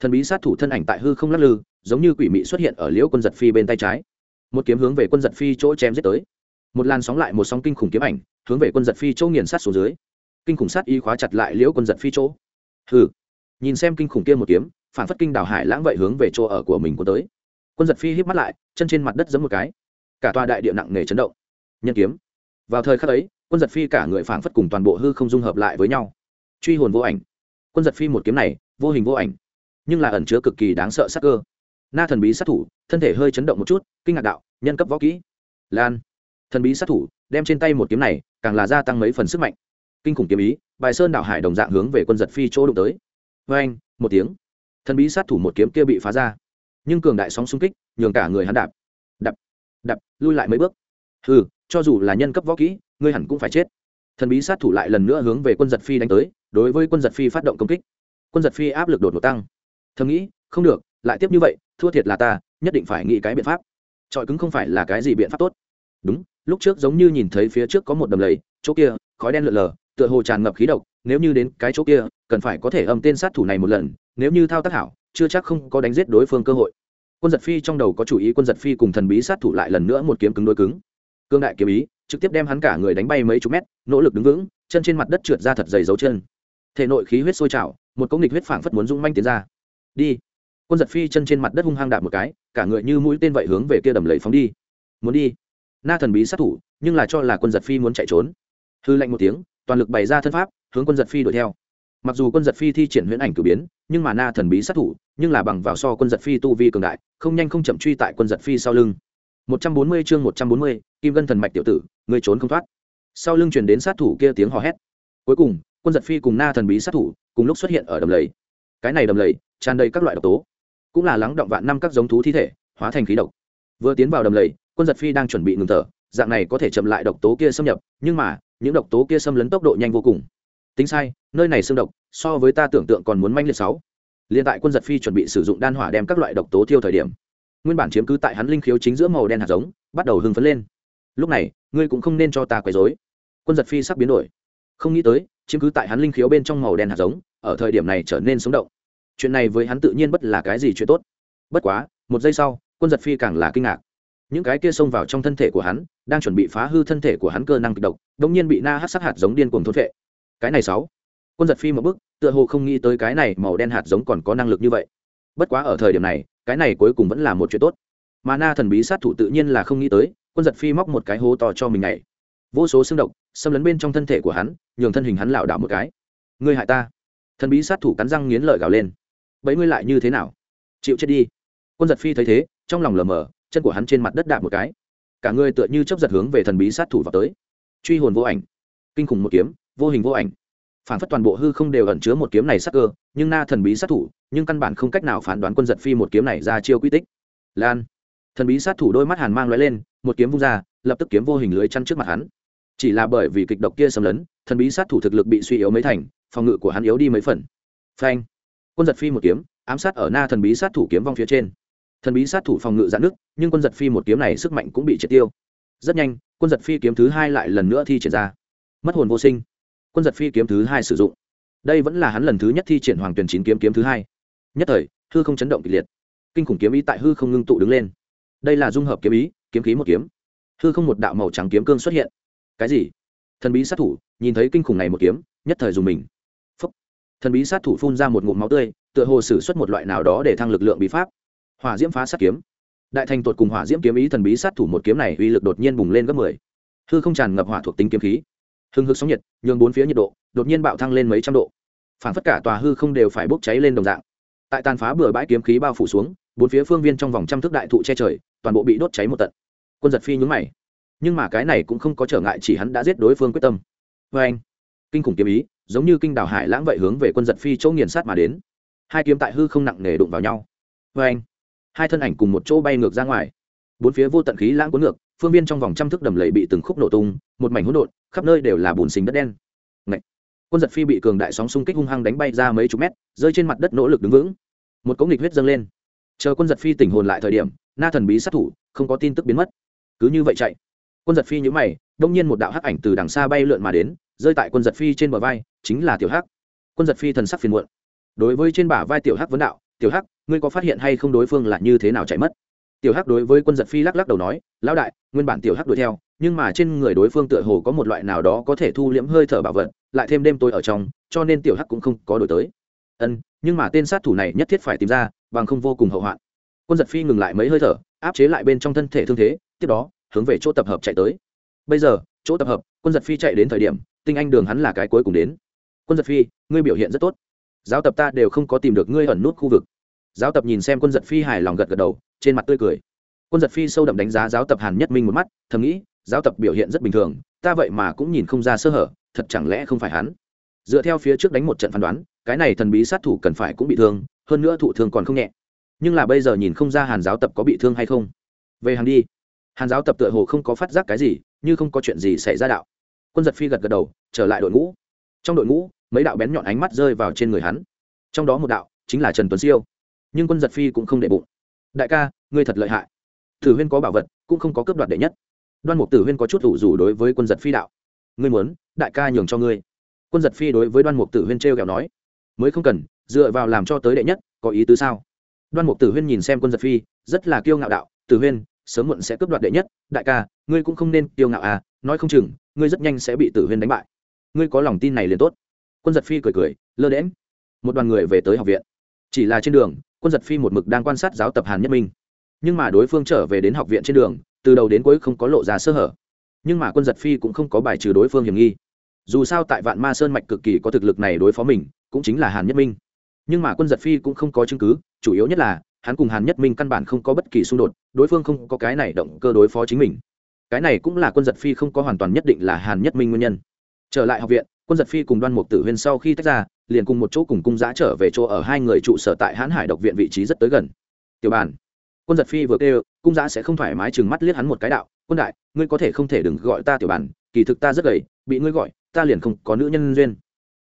Thần bí sát thủ thân ảnh tại hư không lắc lư giống như quỷ mị xuất hiện ở liễu quân giật phi bên tay trái. Một kiếm hướng về quân giật phi chỗ chém giết tới. Một làn sóng lại một sóng kinh khủng kiếm ảnh hướng về quân giật phi chỗ nghiền sát xuống dưới. Kinh khủng sát y khóa chặt lại liễu quân giật phi chỗ. Hừ. Nhìn xem kinh khủng kia một kiếm, phản phất kinh đảo hải lãng vậy hướng về chỗ ở của mình của tới. Quân giật phi hít mắt lại, chân trên mặt đất giấm một cái. Cả tòa đại địa nặng nề chấn động. Nhân kiếm. Vào thời khắc ấy, quân giật phi cả người phản phất cùng toàn bộ hư không dung hợp lại với nhau. Truy hồn vô ảnh. Quân giật phi một kiếm này, vô hình vô ảnh. Nhưng là ẩn chứa cực kỳ đáng sợ sắc cơ na thần bí sát thủ, thân thể hơi chấn động một chút, kinh ngạc đạo, nhân cấp võ kỹ. Lan. Thần bí sát thủ, đem trên tay một kiếm này, càng là gia tăng mấy phần sức mạnh. Kinh khủng kiếm ý, bài sơn đảo hải đồng dạng hướng về quân giật phi chỗ đụng tới. Vê anh một tiếng. Thần bí sát thủ một kiếm kia bị phá ra. Nhưng cường đại sóng xung kích, nhường cả người hắn đạp. Đạp đạp lui lại mấy bước. Ừ cho dù là nhân cấp võ kỹ, ngươi hẳn cũng phải chết. Thần bí sát thủ lại lần nữa hướng về quân giật phi đánh tới, đối với quân giật phi phát động công kích. Quân giật phi áp lực đột ngột tăng. Thầm nghĩ, không được, lại tiếp như vậy thua thiệt là ta, nhất định phải nghĩ cái biện pháp. Trọi cứng không phải là cái gì biện pháp tốt. Đúng, lúc trước giống như nhìn thấy phía trước có một đầm lầy, chỗ kia, khói đen lượn lờ, tựa hồ tràn ngập khí độc, nếu như đến cái chỗ kia, cần phải có thể âm tên sát thủ này một lần, nếu như thao tác hảo, chưa chắc không có đánh giết đối phương cơ hội. Quân giật phi trong đầu có chủ ý quân giật phi cùng thần bí sát thủ lại lần nữa một kiếm cứng đôi cứng. Cương đại kiếm ý, trực tiếp đem hắn cả người đánh bay mấy chục mét, nỗ lực đứng vững, chân trên mặt đất trượt ra thật dày dấu chân. Thể nội khí huyết sôi trào, một công nghịch huyết phảng phất muốn rung manh tiến ra. Đi quân giật phi chân trên mặt đất hung hăng đạp một cái cả người như mũi tên vậy hướng về kia đầm lầy phóng đi. Muốn đi? Na thần bí sát thủ nhưng là cho là quân giật phi muốn chạy trốn. Hư lạnh một tiếng toàn lực bày ra thân pháp hướng quân giật phi đuổi theo. Mặc dù quân giật phi thi triển huyễn ảnh cử biến nhưng mà na thần bí sát thủ nhưng là bằng vào so quân giật phi tu vi cường đại không nhanh không chậm truy tại quân giật phi sau lưng. 140 chương 140, kim gân thần mạch tiểu tử người trốn không thoát. Sau lưng truyền đến sát thủ kia tiếng hò hét. Cuối cùng quân giật phi cùng na thần bí sát thủ cùng lúc xuất hiện ở đầm lầy. Cái này đầm lầy tràn đầy các loại độc tố cũng là lắng động vạn năm các giống thú thi thể, hóa thành khí độc. Vừa tiến vào đầm lầy, quân giật phi đang chuẩn bị ngừng thở, dạng này có thể chậm lại độc tố kia xâm nhập, nhưng mà, những độc tố kia xâm lấn tốc độ nhanh vô cùng. Tính sai, nơi này xương độc, so với ta tưởng tượng còn muốn manh liệt sáu. Liền tại quân giật phi chuẩn bị sử dụng đan hỏa đem các loại độc tố thiêu thời điểm, nguyên bản chiếm cứ tại hắn linh khiếu chính giữa màu đen hạt giống, bắt đầu hưng phấn lên. Lúc này, ngươi cũng không nên cho ta quấy rối. Quân giật phi sắp biến đổi. Không nghĩ tới, chiếm cứ tại hắn linh khiếu bên trong màu đen hạt giống, ở thời điểm này trở nên sống động chuyện này với hắn tự nhiên bất là cái gì chuyện tốt. Bất quá một giây sau quân giật phi càng là kinh ngạc. Những cái kia xông vào trong thân thể của hắn đang chuẩn bị phá hư thân thể của hắn cơ năng kịch độc đ nhiên bị na hát sắc hạt giống điên cuồng thôn vệ cái này sáu. Quân giật phi một bước, tựa hồ không nghĩ tới cái này màu đen hạt giống còn có năng lực như vậy. Bất quá ở thời điểm này cái này cuối cùng vẫn là một chuyện tốt. Mà na thần bí sát thủ tự nhiên là không nghĩ tới quân giật phi móc một cái hố to cho mình này vô số xương độc xâm lấn bên trong thân thể của hắn nhường thân hình hắn lảo đảo một cái. Ngươi hại ta. Thần bí sát thủ cắn răng nghiến lợi gào lên bấy ngươi lại như thế nào? Chịu chết đi. Quân giật phi thấy thế, trong lòng lờ mờ, chân của hắn trên mặt đất đạp một cái. Cả người tựa như chấp giật hướng về thần bí sát thủ vào tới. Truy hồn vô ảnh. Kinh khủng một kiếm, vô hình vô ảnh. Phản phất toàn bộ hư không đều ẩn chứa một kiếm này sắc cơ, nhưng na thần bí sát thủ, nhưng căn bản không cách nào phán đoán quân giật phi một kiếm này ra chiêu quy tích. Lan. Thần bí sát thủ đôi mắt hàn mang l lên, một kiếm vung ra, lập tức kiếm vô hình lưới chăn trước mặt hắn. Chỉ là bởi vì kịch độc kia xâm lấn, thần bí sát thủ thực lực bị suy yếu mấy thành, phòng ngự của hắn yếu đi mấy phần. Phanh quân giật phi một kiếm, ám sát ở na thần bí sát thủ kiếm vong phía trên. Thần bí sát thủ phòng ngự giãn nước nhưng quân giật phi một kiếm này sức mạnh cũng bị triệt tiêu. Rất nhanh, quân giật phi kiếm thứ hai lại lần nữa thi triển ra. Mất hồn vô sinh. Quân giật phi kiếm thứ hai sử dụng. Đây vẫn là hắn lần thứ nhất thi triển hoàng tuyển chín kiếm kiếm thứ hai. Nhất thời, hư không chấn động kịch liệt. Kinh khủng kiếm ý tại hư không ngưng tụ đứng lên. Đây là dung hợp kiếm ý, kiếm khí một kiếm. Hư không một đạo màu trắng kiếm cương xuất hiện. Cái gì? Thần bí sát thủ, nhìn thấy kinh khủng này một kiếm, nhất thời dùng mình thần bí sát thủ phun ra một ngụm máu tươi, tựa hồ sử xuất một loại nào đó để thăng lực lượng bí pháp. Hỏa diễm phá sát kiếm. Đại thành tột cùng hỏa diễm kiếm ý thần bí sát thủ một kiếm này uy lực đột nhiên bùng lên gấp mười. Hư không tràn ngập hỏa thuộc tính kiếm khí. Hưng hực sóng nhiệt, nhường bốn phía nhiệt độ đột nhiên bạo thăng lên mấy trăm độ. Phản phất cả tòa hư không đều phải bốc cháy lên đồng dạng. Tại tàn phá bừa bãi kiếm khí bao phủ xuống, bốn phía phương viên trong vòng trăm thước đại thụ che trời, toàn bộ bị đốt cháy một tận. Quân giật phi nhúng mày. Nhưng mà cái này cũng không có trở ngại chỉ hắn đã giết đối phương quyết tâm. Vê anh. Kinh khủng kiếm ý giống như kinh đảo hải lãng vậy hướng về quân giật phi chỗ nghiền sát mà đến. Hai kiếm tại hư không nặng nề đụng vào nhau. Vê anh, hai thân ảnh cùng một chỗ bay ngược ra ngoài. Bốn phía vô tận khí lãng cuốn ngược, phương viên trong vòng trăm thước đầm lầy bị từng khúc nổ tung, một mảnh hỗn độn, khắp nơi đều là bùn xình đất đen. Ngậy. quân giật phi bị cường đại sóng xung kích hung hăng đánh bay ra mấy chục mét, rơi trên mặt đất nỗ lực đứng vững. Một cống nghịch huyết dâng lên. Chờ quân giật phi tỉnh hồn lại thời điểm, na thần bí sát thủ, không có tin tức biến mất. Cứ như vậy chạy. Quân giật phi nhữ mày, đông nhiên một đạo hắc ảnh từ đằng xa bay lượn mà đến rơi tại quân giật phi trên bờ vai, chính là tiểu hắc. Quân giật phi thần sắc phiền muộn. Đối với trên bả vai tiểu hắc vấn đạo, tiểu hắc, ngươi có phát hiện hay không đối phương là như thế nào chạy mất? Tiểu hắc đối với quân giật phi lắc lắc đầu nói, lão đại, nguyên bản tiểu hắc đuổi theo, nhưng mà trên người đối phương tựa hồ có một loại nào đó có thể thu liễm hơi thở bảo vật, lại thêm đêm tôi ở trong, cho nên tiểu hắc cũng không có đổi tới. Ân nhưng mà tên sát thủ này nhất thiết phải tìm ra, bằng không vô cùng hậu hoạn. Quân giật phi ngừng lại mấy hơi thở, áp chế lại bên trong thân thể thương thế, tiếp đó, hướng về chỗ tập hợp chạy tới. Bây giờ, chỗ tập hợp, quân giật phi chạy đến thời điểm tinh anh đường hắn là cái cuối cùng đến. Quân giật phi, ngươi biểu hiện rất tốt. Giáo tập ta đều không có tìm được ngươi ẩn nút khu vực. Giáo tập nhìn xem quân giật phi hài lòng gật gật đầu, trên mặt tươi cười. Quân giật phi sâu đậm đánh giá giáo tập hàn nhất minh một mắt, thầm nghĩ, giáo tập biểu hiện rất bình thường, ta vậy mà cũng nhìn không ra sơ hở, thật chẳng lẽ không phải hắn? Dựa theo phía trước đánh một trận phán đoán, cái này thần bí sát thủ cần phải cũng bị thương, hơn nữa thụ thương còn không nhẹ. Nhưng là bây giờ nhìn không ra hàn giáo tập có bị thương hay không. Về hàng đi. Hàn giáo tập tựa hồ không có phát giác cái gì, như không có chuyện gì xảy ra đạo quân giật phi gật gật đầu, trở lại đội ngũ. Trong đội ngũ, mấy đạo bén nhọn ánh mắt rơi vào trên người hắn. Trong đó một đạo chính là trần tuấn siêu. Nhưng quân giật phi cũng không để bụng. Đại ca, ngươi thật lợi hại. Tử huyên có bảo vật, cũng không có cướp đoạt đệ nhất. Đoan mục tử huyên có chút ủ rủ đối với quân giật phi đạo. Ngươi muốn, đại ca nhường cho ngươi. Quân giật phi đối với đoan mục tử huyên t r e o kẹo nói. Mới không cần, dựa vào làm cho tới đệ nhất, có ý tứ sao? Đoan mục tử huyên nhìn xem quân giật phi, rất là kiêu ngạo đạo. Tử huyên, sớm muộn sẽ cướp đoạt đệ nhất. Đại ca, ngươi cũng không nên kiêu ngạo à nói không chừng ngươi rất nhanh sẽ bị tử huyên đánh bại. Ngươi có lòng tin này liền tốt. Quân giật phi cười cười, lơ đễm một đoàn người về tới học viện. Chỉ là trên đường, quân giật phi một mực đang quan sát giáo tập hàn nhất minh. Nhưng mà đối phương trở về đến học viện trên đường, từ đầu đến cuối không có lộ ra sơ hở. Nhưng mà quân giật phi cũng không có bài trừ đối phương hiểm nghi. Dù sao tại vạn ma sơn mạch cực kỳ có thực lực này đối phó mình, cũng chính là hàn nhất minh. Nhưng mà quân giật phi cũng không có chứng cứ, chủ yếu nhất là, hắn cùng hàn nhất minh căn bản không có bất kỳ xung đột, đối phương không có cái này động cơ đối phó chính mình cái này cũng là quân giật phi không có hoàn toàn nhất định là hàn nhất minh nguyên nhân. Trở lại học viện, quân giật phi cùng đoan mục tử huyên sau khi tách ra, liền cùng một chỗ cùng cung giã trở về chỗ ở hai người trụ sở tại hãn hải độc viện vị trí rất tới gần. Tiểu bản quân giật phi vừa kêu, cung giã sẽ không thoải mái chừng mắt liếc hắn một cái đạo, quân đại, ngươi có thể không thể đừng gọi ta tiểu bản kỳ thực ta rất gầy, bị ngươi gọi, ta liền không có nữ nhân duyên.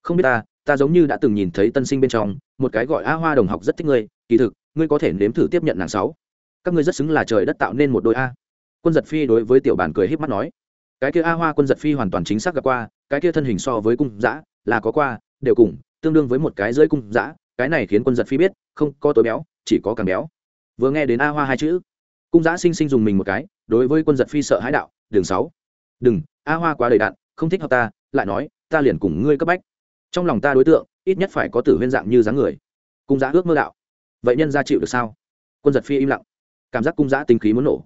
Không biết ta ta giống như đã từng nhìn thấy tân sinh bên trong, một cái gọi a hoa đồng học rất thích ngươi, kỳ thực, ngươi có thể nếm thử tiếp nhận nàng sáu. Các ngươi rất xứng là trời đất tạo nên một đôi a quân giật phi đối với tiểu bản cười híp mắt nói, cái kia a hoa quân giật phi hoàn toàn chính xác gặp qua, cái kia thân hình so với cung giã là có qua, đều cùng, tương đương với một cái rơi cung giã cái này khiến quân giật phi biết, không có tối béo, chỉ có càng béo. Vừa nghe đến a hoa hai chữ, cung giã sinh sinh dùng mình một cái, đối với quân giật phi sợ hãi đạo đường sáu đừng, a hoa quá đầy đạn, không thích hợp ta, lại nói, ta liền cùng ngươi cấp bách. Trong lòng ta đối tượng, ít nhất phải có tử huyên dạng như dáng người. Cung giã ước mơ đạo, vậy nhân ra chịu được sao? Quân giật phi im lặng, cảm giác cung giã tính khí muốn nổ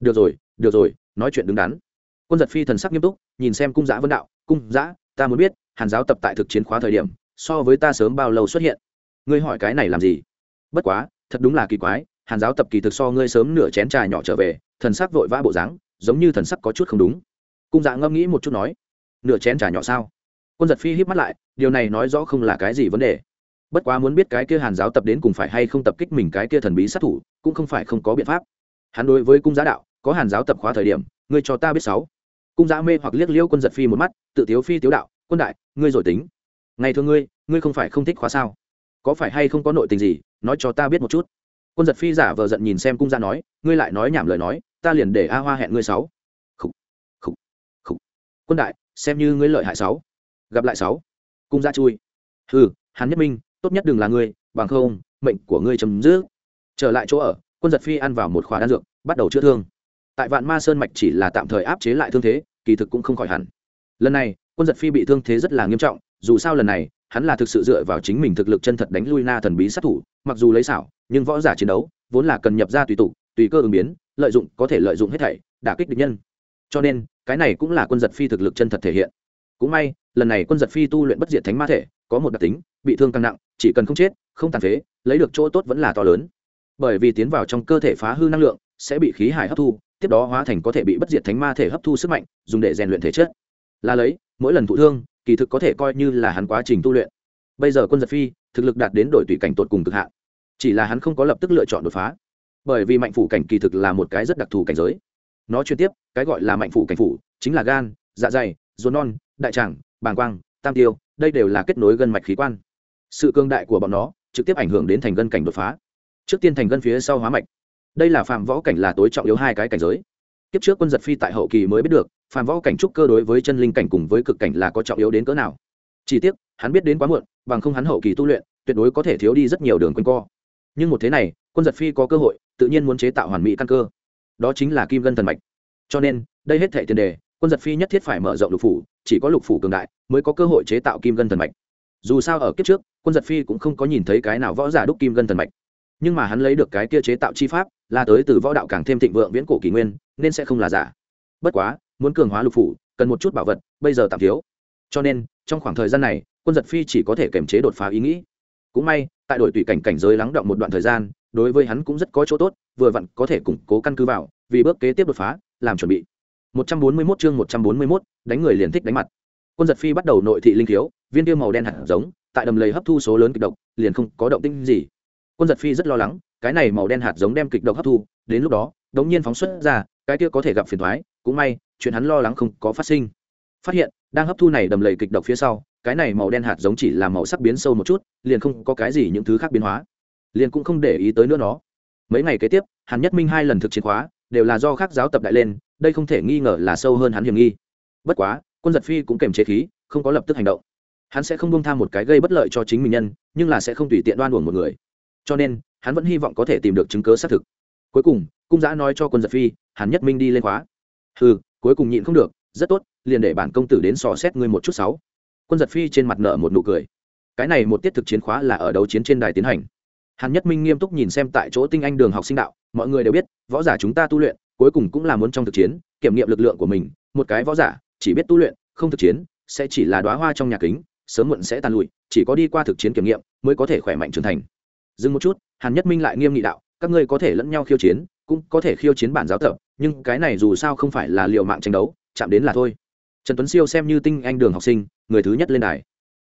được rồi được rồi, nói chuyện đứng đắn. Quân giật phi thần sắc nghiêm túc, nhìn xem cung giã vân đạo. Cung giã, ta muốn biết, hàn giáo tập tại thực chiến khóa thời điểm, so với ta sớm bao lâu xuất hiện? Ngươi hỏi cái này làm gì? Bất quá, thật đúng là kỳ quái, hàn giáo tập kỳ thực so ngươi sớm nửa chén trà nhỏ trở về, thần sắc vội vã bộ dáng, giống như thần sắc có chút không đúng. Cung dạ ngâm nghĩ một chút nói, nửa chén trà nhỏ sao? Quân giật phi híp mắt lại, điều này nói rõ không là cái gì vấn đề. Bất quá muốn biết cái kia hàn giáo tập đến cùng phải hay không tập kích mình cái kia thần bí sát thủ, cũng không phải không có biện pháp. Hắn đối với cung giá đạo có hàn giáo tập khóa thời điểm, ngươi cho ta biết sáu. Cung giã mê hoặc liếc liêu quân giật phi một mắt, tự tiếu phi tiếu đạo, quân đại, ngươi rồi tính. Ngày thường ngươi ngươi không phải không thích khóa sao? Có phải hay không có nội tình gì? Nói cho ta biết một chút. Quân giật phi giả vờ giận nhìn xem cung gia nói, ngươi lại nói nhảm lời nói, ta liền để a hoa hẹn ngươi sáu. Khúc khúc khúc quân đại, xem như ngươi lợi hại sáu. Gặp lại sáu. Cung gia chui. Ừ hắn nhất minh, tốt nhất đừng là ngươi, bằng không, mệnh của ngươi chấm dứt. Trở lại chỗ ở, quân giật phi ăn vào một khóa đan dược, bắt đầu chữa thương tại vạn ma sơn mạch chỉ là tạm thời áp chế lại thương thế, kỳ thực cũng không khỏi hẳn. Lần này, quân giật phi bị thương thế rất là nghiêm trọng, dù sao lần này, hắn là thực sự dựa vào chính mình thực lực chân thật đánh lui na thần bí sát thủ, mặc dù lấy xảo, nhưng võ giả chiến đấu, vốn là cần nhập ra tùy tụ tùy cơ ứng biến, lợi dụng, có thể lợi dụng hết thảy, đả kích địch nhân. Cho nên, cái này cũng là quân giật phi thực lực chân thật thể hiện. Cũng may, lần này quân giật phi tu luyện bất diệt thánh ma thể, có một đặc tính, bị thương càng nặng, chỉ cần không chết, không tàn phế, lấy được chỗ tốt vẫn là to lớn. Bởi vì tiến vào trong cơ thể phá hư năng lượng, sẽ bị khí hải hấp thu tiếp đó hóa thành có thể bị bất diệt thánh ma thể hấp thu sức mạnh, dùng để rèn luyện thể chất. Là lấy, mỗi lần thụ thương, kỳ thực có thể coi như là hắn quá trình tu luyện. Bây giờ quân giật phi, thực lực đạt đến đội tùy cảnh tột cùng cực hạn. Chỉ là hắn không có lập tức lựa chọn đột phá. Bởi vì mạnh phủ cảnh kỳ thực là một cái rất đặc thù cảnh giới. Nó chuyên tiếp, cái gọi là mạnh phủ cảnh phủ, chính là gan dạ dày, ruột non, đại tràng, bàng quang, tam tiêu, đây đều là kết nối gân mạch khí quan. Sự cương đại của bọn nó, trực tiếp ảnh hưởng đến thành gân cảnh đột phá. Trước tiên thành gân phía sau hóa mạch đây là phạm võ cảnh là tối trọng yếu hai cái cảnh giới. Kiếp trước quân giật phi tại hậu kỳ mới biết được phạm võ cảnh trúc cơ đối với chân linh cảnh cùng với cực cảnh là có trọng yếu đến cỡ nào. Chỉ tiếc, hắn biết đến quá muộn, bằng không hắn hậu kỳ tu luyện, tuyệt đối có thể thiếu đi rất nhiều đường quanh co. Nhưng một thế này, quân giật phi có cơ hội, tự nhiên muốn chế tạo hoàn mỹ căn cơ. Đó chính là kim gân thần mạch. Cho nên, đây hết thể tiền đề, quân giật phi nhất thiết phải mở rộng lục phủ, chỉ có lục phủ cường đại, mới có cơ hội chế tạo kim gân thần mạch. Dù sao ở kiếp trước, quân giật phi cũng không có nhìn thấy cái nào võ giả đúc kim gân thần mạch. Nhưng mà hắn lấy được cái kia chế tạo chi pháp là tới từ võ đạo càng thêm thịnh vượng viễn cổ kỷ nguyên nên sẽ không là giả. Bất quá muốn cường hóa lục phủ cần một chút bảo vật bây giờ tạm thiếu. Cho nên trong khoảng thời gian này quân giật phi chỉ có thể kiềm chế đột phá ý nghĩ. Cũng may tại đội tùy cảnh cảnh giới lắng động một đoạn thời gian đối với hắn cũng rất có chỗ tốt vừa vặn có thể củng cố căn cứ vào vì bước kế tiếp đột phá làm chuẩn bị. 141 chương 141, đánh người liền thích đánh mặt. Quân giật phi bắt đầu nội thị linh thiếu viên tiêu màu đen hạt giống tại đầm lầy hấp thu số lớn kịch độc liền không có động tĩnh gì. Quân giật phi rất lo lắng cái này màu đen hạt giống đem kịch độc hấp thu, đến lúc đó, đống nhiên phóng xuất ra, cái kia có thể gặp phiền thoái, cũng may, chuyện hắn lo lắng không có phát sinh. Phát hiện, đang hấp thu này đầm lầy kịch độc phía sau, cái này màu đen hạt giống chỉ là màu sắc biến sâu một chút, liền không có cái gì những thứ khác biến hóa. Liền cũng không để ý tới nữa nó. Mấy ngày kế tiếp, hắn nhất minh hai lần thực chiến khóa, đều là do khác giáo tập đại lên, đây không thể nghi ngờ là sâu hơn hắn hiểm nghi. Bất quá, quân giật phi cũng kềm chế khí, không có lập tức hành động. Hắn sẽ không bông tham một cái gây bất lợi cho chính mình nhân, nhưng là sẽ không tùy tiện đoan uổng một người. Cho nên hắn vẫn hy vọng có thể tìm được chứng cớ xác thực. Cuối cùng, cung giã nói cho quân giật phi hắn nhất minh đi lên khóa. Ừ cuối cùng nhịn không được, rất tốt, liền để bản công tử đến sò xét ngươi một chút sáu. Quân giật phi trên mặt nợ một nụ cười. Cái này một tiết thực chiến khóa là ở đấu chiến trên đài tiến hành. Hàn nhất minh nghiêm túc nhìn xem tại chỗ tinh anh đường học sinh đạo, mọi người đều biết, võ giả chúng ta tu luyện, cuối cùng cũng là muốn trong thực chiến, kiểm nghiệm lực lượng của mình, một cái võ giả chỉ biết tu luyện, không thực chiến, sẽ chỉ là đoá hoa trong nhà kính, sớm muộn sẽ tàn lụi, chỉ có đi qua thực chiến kiểm nghiệm, mới có thể khỏe mạnh trưởng thành dừng một chút, hàn nhất minh lại nghiêm nghị đạo, các ngươi có thể lẫn nhau khiêu chiến, cũng có thể khiêu chiến bản giáo tập, nhưng cái này dù sao không phải là liệu mạng tranh đấu, chạm đến là thôi. Trần tuấn siêu xem như tinh anh đường học sinh, người thứ nhất lên đài.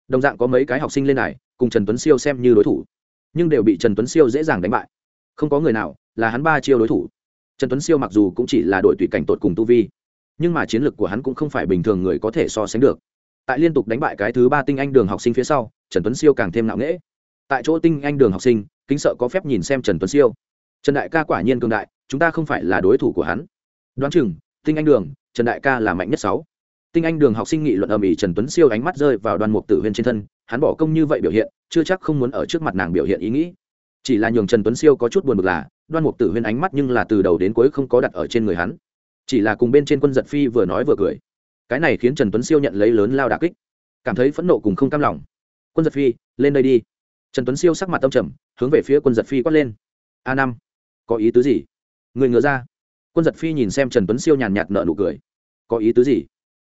Đồng dạng có mấy cái học sinh lên đài, cùng trần tuấn siêu xem như đối thủ, nhưng đều bị trần tuấn siêu dễ dàng đánh bại. Không có người nào là hắn ba chiêu đối thủ. Trần tuấn siêu mặc dù cũng chỉ là đội tùy cảnh tột cùng tu vi, nhưng mà chiến lược của hắn cũng không phải bình thường người có thể so sánh được. Tại liên tục đánh bại cái thứ ba tinh anh đường học sinh phía sau, trần tuấn siêu càng thêm nặng nễ tại chỗ tinh anh đường học sinh, kính sợ có phép nhìn xem trần tuấn siêu. Trần đại ca quả nhiên cường đại, chúng ta không phải là đối thủ của hắn. Đoán chừng, tinh anh đường, trần đại ca là mạnh nhất sáu. Tinh anh đường học sinh nghị luận ầm ĩ trần tuấn siêu ánh mắt rơi vào đoàn mục tử huyên trên thân, hắn bỏ công như vậy biểu hiện, chưa chắc không muốn ở trước mặt nàng biểu hiện ý nghĩ. Chỉ là nhường trần tuấn siêu có chút buồn bực là, đoan mục tử huyên ánh mắt nhưng là từ đầu đến cuối không có đặt ở trên người hắn. Chỉ là cùng bên trên quân giật phi vừa nói vừa cười. Cái này khiến trần tuấn siêu nhận lấy lớn lao đà kích. Cảm thấy phẫn nộ cùng không cam lòng. Quân giật phi, lên đây đi trần tuấn siêu sắc mặt tâm trầm, hướng về phía quân giật phi quát lên. A năm, có ý tứ gì? Người ngựa ra. Quân giật phi nhìn xem trần tuấn siêu nhàn nhạt nợ nụ cười. Có ý tứ gì?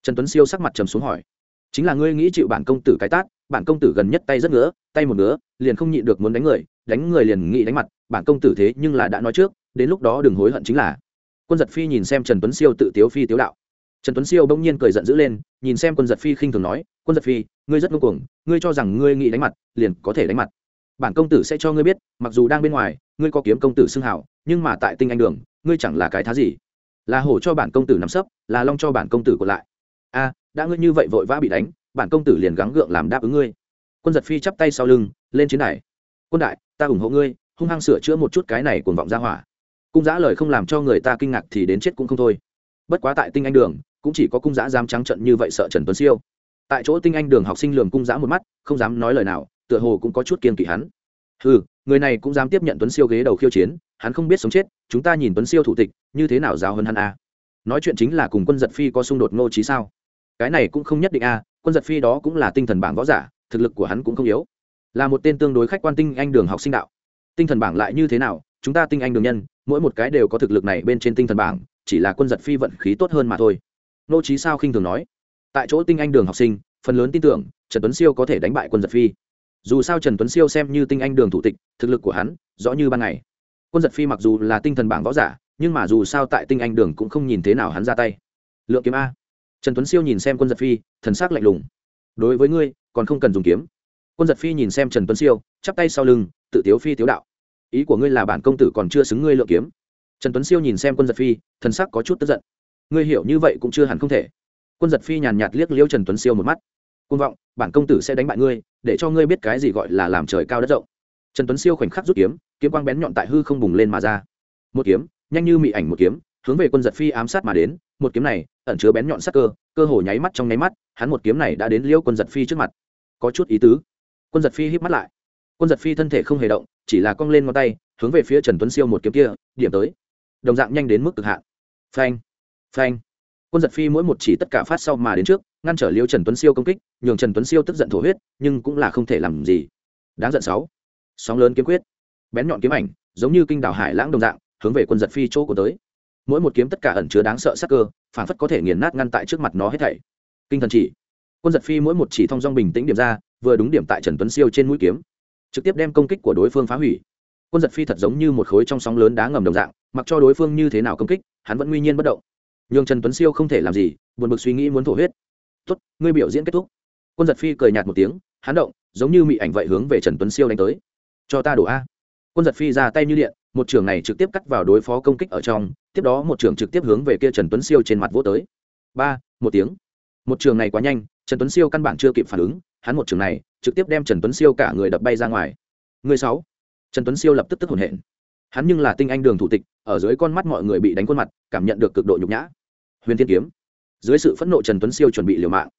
Trần tuấn siêu sắc mặt trầm xuống hỏi. Chính là ngươi nghĩ chịu bản công tử cái tát, bản công tử gần nhất tay rất ngứa, tay một ngứa, liền không nhịn được muốn đánh người đánh người liền nghĩ đánh mặt, bản công tử thế nhưng là đã nói trước, đến lúc đó đừng hối hận chính là. Quân giật phi nhìn xem trần tuấn siêu tự tiếu phi tiếu đạo trần tuấn siêu bỗng nhiên cười giận dữ lên, nhìn xem quân giật phi khinh thường nói, quân giật phi, ngươi rất ngông cuồng, ngươi cho rằng ngươi nghĩ đánh mặt, liền có thể đánh mặt. Bản công tử sẽ cho ngươi biết, mặc dù đang bên ngoài, ngươi có kiếm công tử xưng hảo nhưng mà tại tinh anh đường, ngươi chẳng là cái thá gì. Là hổ cho bản công tử nắm sấp, là long cho bản công tử còn lại. A, đã ngươi như vậy vội vã bị đánh, bản công tử liền gắng gượng làm đáp ứng ngươi. Quân giật phi chắp tay sau lưng, lên chiến đài. Quân đại, ta ủng hộ ngươi, hung hăng sửa chữa một chút cái này cuồng vọng ra hỏa. Cung giã lời không làm cho người ta kinh ngạc thì đến chết cũng không thôi. Bất quá tại tinh anh đường cũng chỉ có cung giã dám trắng trận như vậy sợ trần tuấn siêu. Tại chỗ tinh anh đường học sinh lường cung giã một mắt không dám nói lời nào tựa hồ cũng có chút kiên kỵ hắn. Ừ người này cũng dám tiếp nhận tuấn siêu ghế đầu khiêu chiến hắn không biết sống chết chúng ta nhìn tuấn siêu thủ tịch như thế nào giáo hơn hắn a? À? nói chuyện chính là cùng quân giật phi có xung đột ngô trí sao? Cái này cũng không nhất định a à, quân giật phi đó cũng là tinh thần bảng võ giả thực lực của hắn cũng không yếu. Là một tên tương đối khách quan tinh anh đường học sinh đạo. Tinh thần bảng lại như thế nào chúng ta tinh anh đường nhân mỗi một cái đều có thực lực này bên trên tinh thần bảng chỉ là quân giật phi vận khí tốt hơn mà thôi nô trí sao khinh thường nói, tại chỗ tinh anh đường học sinh, phần lớn tin tưởng trần tuấn siêu có thể đánh bại quân giật phi. Dù sao trần tuấn siêu xem như tinh anh đường thủ tịch, thực lực của hắn rõ như ban ngày. Quân giật phi mặc dù là tinh thần bảng võ giả, nhưng mà dù sao tại tinh anh đường cũng không nhìn thế nào hắn ra tay. Lượng kiếm a. Trần tuấn siêu nhìn xem quân giật phi, thần s ắ c lạnh lùng. Đối với ngươi, còn không cần dùng kiếm. Quân giật phi nhìn xem trần tuấn siêu, chắp tay sau lưng, tự tiếu phi tiếu đạo. Ý của ngươi là bản công tử còn chưa xứng ngươi lượng kiếm. Trần tuấn siêu nhìn xem quân giật phi, thần sắc có chút tức giận ngươi hiểu như vậy cũng chưa hẳn không thể. Quân giật phi nhàn nhạt liếc liêu trần tuấn siêu một mắt. Côn vọng, bản công tử sẽ đánh bại ngươi, để cho ngươi biết cái gì gọi là làm trời cao đất rộng. Trần tuấn siêu khoảnh khắc rút kiếm kiếm quang bén nhọn tại hư không bùng lên mà ra. Một kiếm, nhanh như mị ảnh một kiếm, hướng về quân giật phi ám sát mà đến. Một kiếm này, ẩn chứa bén nhọn sắc cơ cơ hồ nháy mắt trong nháy mắt, hắn một kiếm này đã đến liêu quân giật phi trước mặt. Có chút ý tứ. Quân giật phi híp mắt lại. Quân giật phi thân thể không hề động, chỉ là cong lên ngón tay, hướng về phía trần tuấn siêu một kiếm kia, điểm tới. Đồng dạng nhanh đến mức cực hạn. Phanh phanh. Quân giật phi mỗi một chỉ tất cả phát sau mà đến trước, ngăn trở liêu trần tuấn siêu công kích, nhường trần tuấn siêu tức giận thổ huyết, nhưng cũng là không thể làm gì. Đáng giận sáu. Sóng lớn kiếm quyết. Bén nhọn kiếm ảnh, giống như kinh đảo hải lãng đồng dạng, hướng về quân giật phi chỗ của tới. Mỗi một kiếm tất cả ẩn chứa đáng sợ sắc cơ, phản phất có thể nghiền nát ngăn tại trước mặt nó hết thảy. Kinh thần chỉ. Quân giật phi mỗi một chỉ thong dong bình tĩnh điểm ra, vừa đúng điểm tại trần tuấn siêu trên mũi kiếm. Trực tiếp đem công kích của đối phương phá hủy. Quân giật phi thật giống như một khối trong sóng lớn đá ngầm đồng dạng, mặc cho đối phương như thế nào công kích, hắn vẫn nguy nhiên bất động nhường trần tuấn siêu không thể làm gì, buồn bực suy nghĩ muốn thổ huyết. Tốt, ngươi biểu diễn kết thúc. Quân giật phi cười nhạt một tiếng, hắn động, giống như mị ảnh vậy hướng về trần tuấn siêu đánh tới. Cho ta đổ a. Quân giật phi ra tay như điện, một trường này trực tiếp cắt vào đối phó công kích ở trong, tiếp đó một trường trực tiếp hướng về kia trần tuấn siêu trên mặt vỗ tới. Ba, một tiếng. Một trường này quá nhanh, trần tuấn siêu căn bản chưa kịp phản ứng, hắn một trường này trực tiếp đem trần tuấn siêu cả người đập bay ra ngoài. Người sáu. Trần tuấn siêu lập tức tức hồn hển. Hắn nhưng là tinh anh đường thủ tịch, ở dưới con mắt mọi người bị đánh khuôn mặt, cảm nhận được cực độ nhục nhã huyền thiên kiếm. Dưới sự phẫn nộ trần tuấn siêu chuẩn bị liều mạng,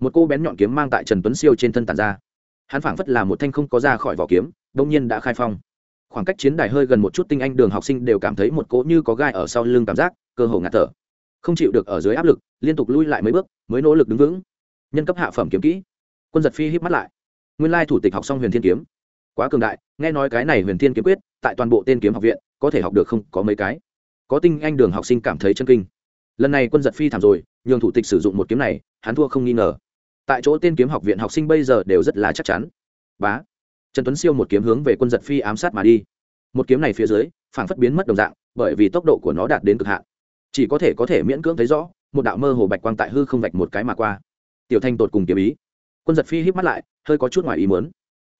một cô bén nhọn kiếm mang tại trần tuấn siêu trên thân tàn ra. Hắn phảng phất là một thanh không có ra khỏi vỏ kiếm đông nhiên đã khai phong. Khoảng cách chiến đài hơi gần một chút tinh anh đường học sinh đều cảm thấy một cỗ như có gai ở sau lưng cảm giác, cơ hồ ngạt thở. Không chịu được ở dưới áp lực, liên tục lui lại mấy bước, mới nỗ lực đứng vững. Nhân cấp hạ phẩm kiếm kỹ. Quân giật phi híp mắt lại. Nguyên lai thủ tịch học xong huyền thiên kiếm. Quá cường đại, nghe nói cái này huyền thiên kiếm quyết, tại toàn bộ tên kiếm học viện, có thể học được không có mấy cái. Có tinh anh đường học sinh cảm thấy chân kinh lần này quân giật phi thảm rồi, nhường thủ tịch sử dụng một kiếm này, hắn thua không nghi ngờ. Tại chỗ tên kiếm học viện học sinh bây giờ đều rất là chắc chắn. Bá. Trần tuấn siêu một kiếm hướng về quân giật phi ám sát mà đi. Một kiếm này phía dưới, phảng phất biến mất đồng dạng, bởi vì tốc độ của nó đạt đến cực hạn. Chỉ có thể có thể miễn cưỡng thấy rõ, một đạo mơ hồ bạch quang tại hư không vạch một cái mà qua. Tiểu thanh tột cùng kiếm ý. Quân giật phi híp mắt lại, hơi có chút ngoài ý muốn.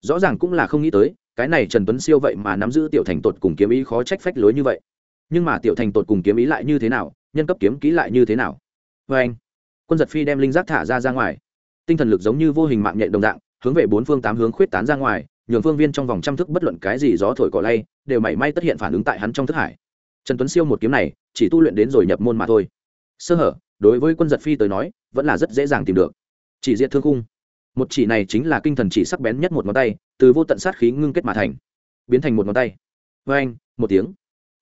Rõ ràng cũng là không nghĩ tới, cái này trần tuấn siêu vậy mà nắm giữ tiểu thành tột cùng kiếm ý khó trách phách lối như vậy. Nhưng mà tiểu thành tột cùng kiếm ý lại như thế nào nhân cấp kiếm kỹ lại như thế nào? Vê anh, quân giật phi đem linh giác thả ra ra ngoài. Tinh thần lực giống như vô hình mạng nhện đồng dạng, hướng về bốn phương tám hướng khuyết tán ra ngoài, nhường phương viên trong vòng trăm thức bất luận cái gì gió thổi cỏ lay, đều mảy may tất hiện phản ứng tại hắn trong thức hải. Trần tuấn siêu một kiếm này, chỉ tu luyện đến rồi nhập môn mà thôi. Sơ hở, đối với quân giật phi tới nói, vẫn là rất dễ dàng tìm được. Chỉ diệt thương khung. Một chỉ này chính là kinh thần chỉ sắc bén nhất một ngón tay, từ vô tận sát khí ngưng kết mà thành, biến thành một ngón tay. Vê anh, một tiếng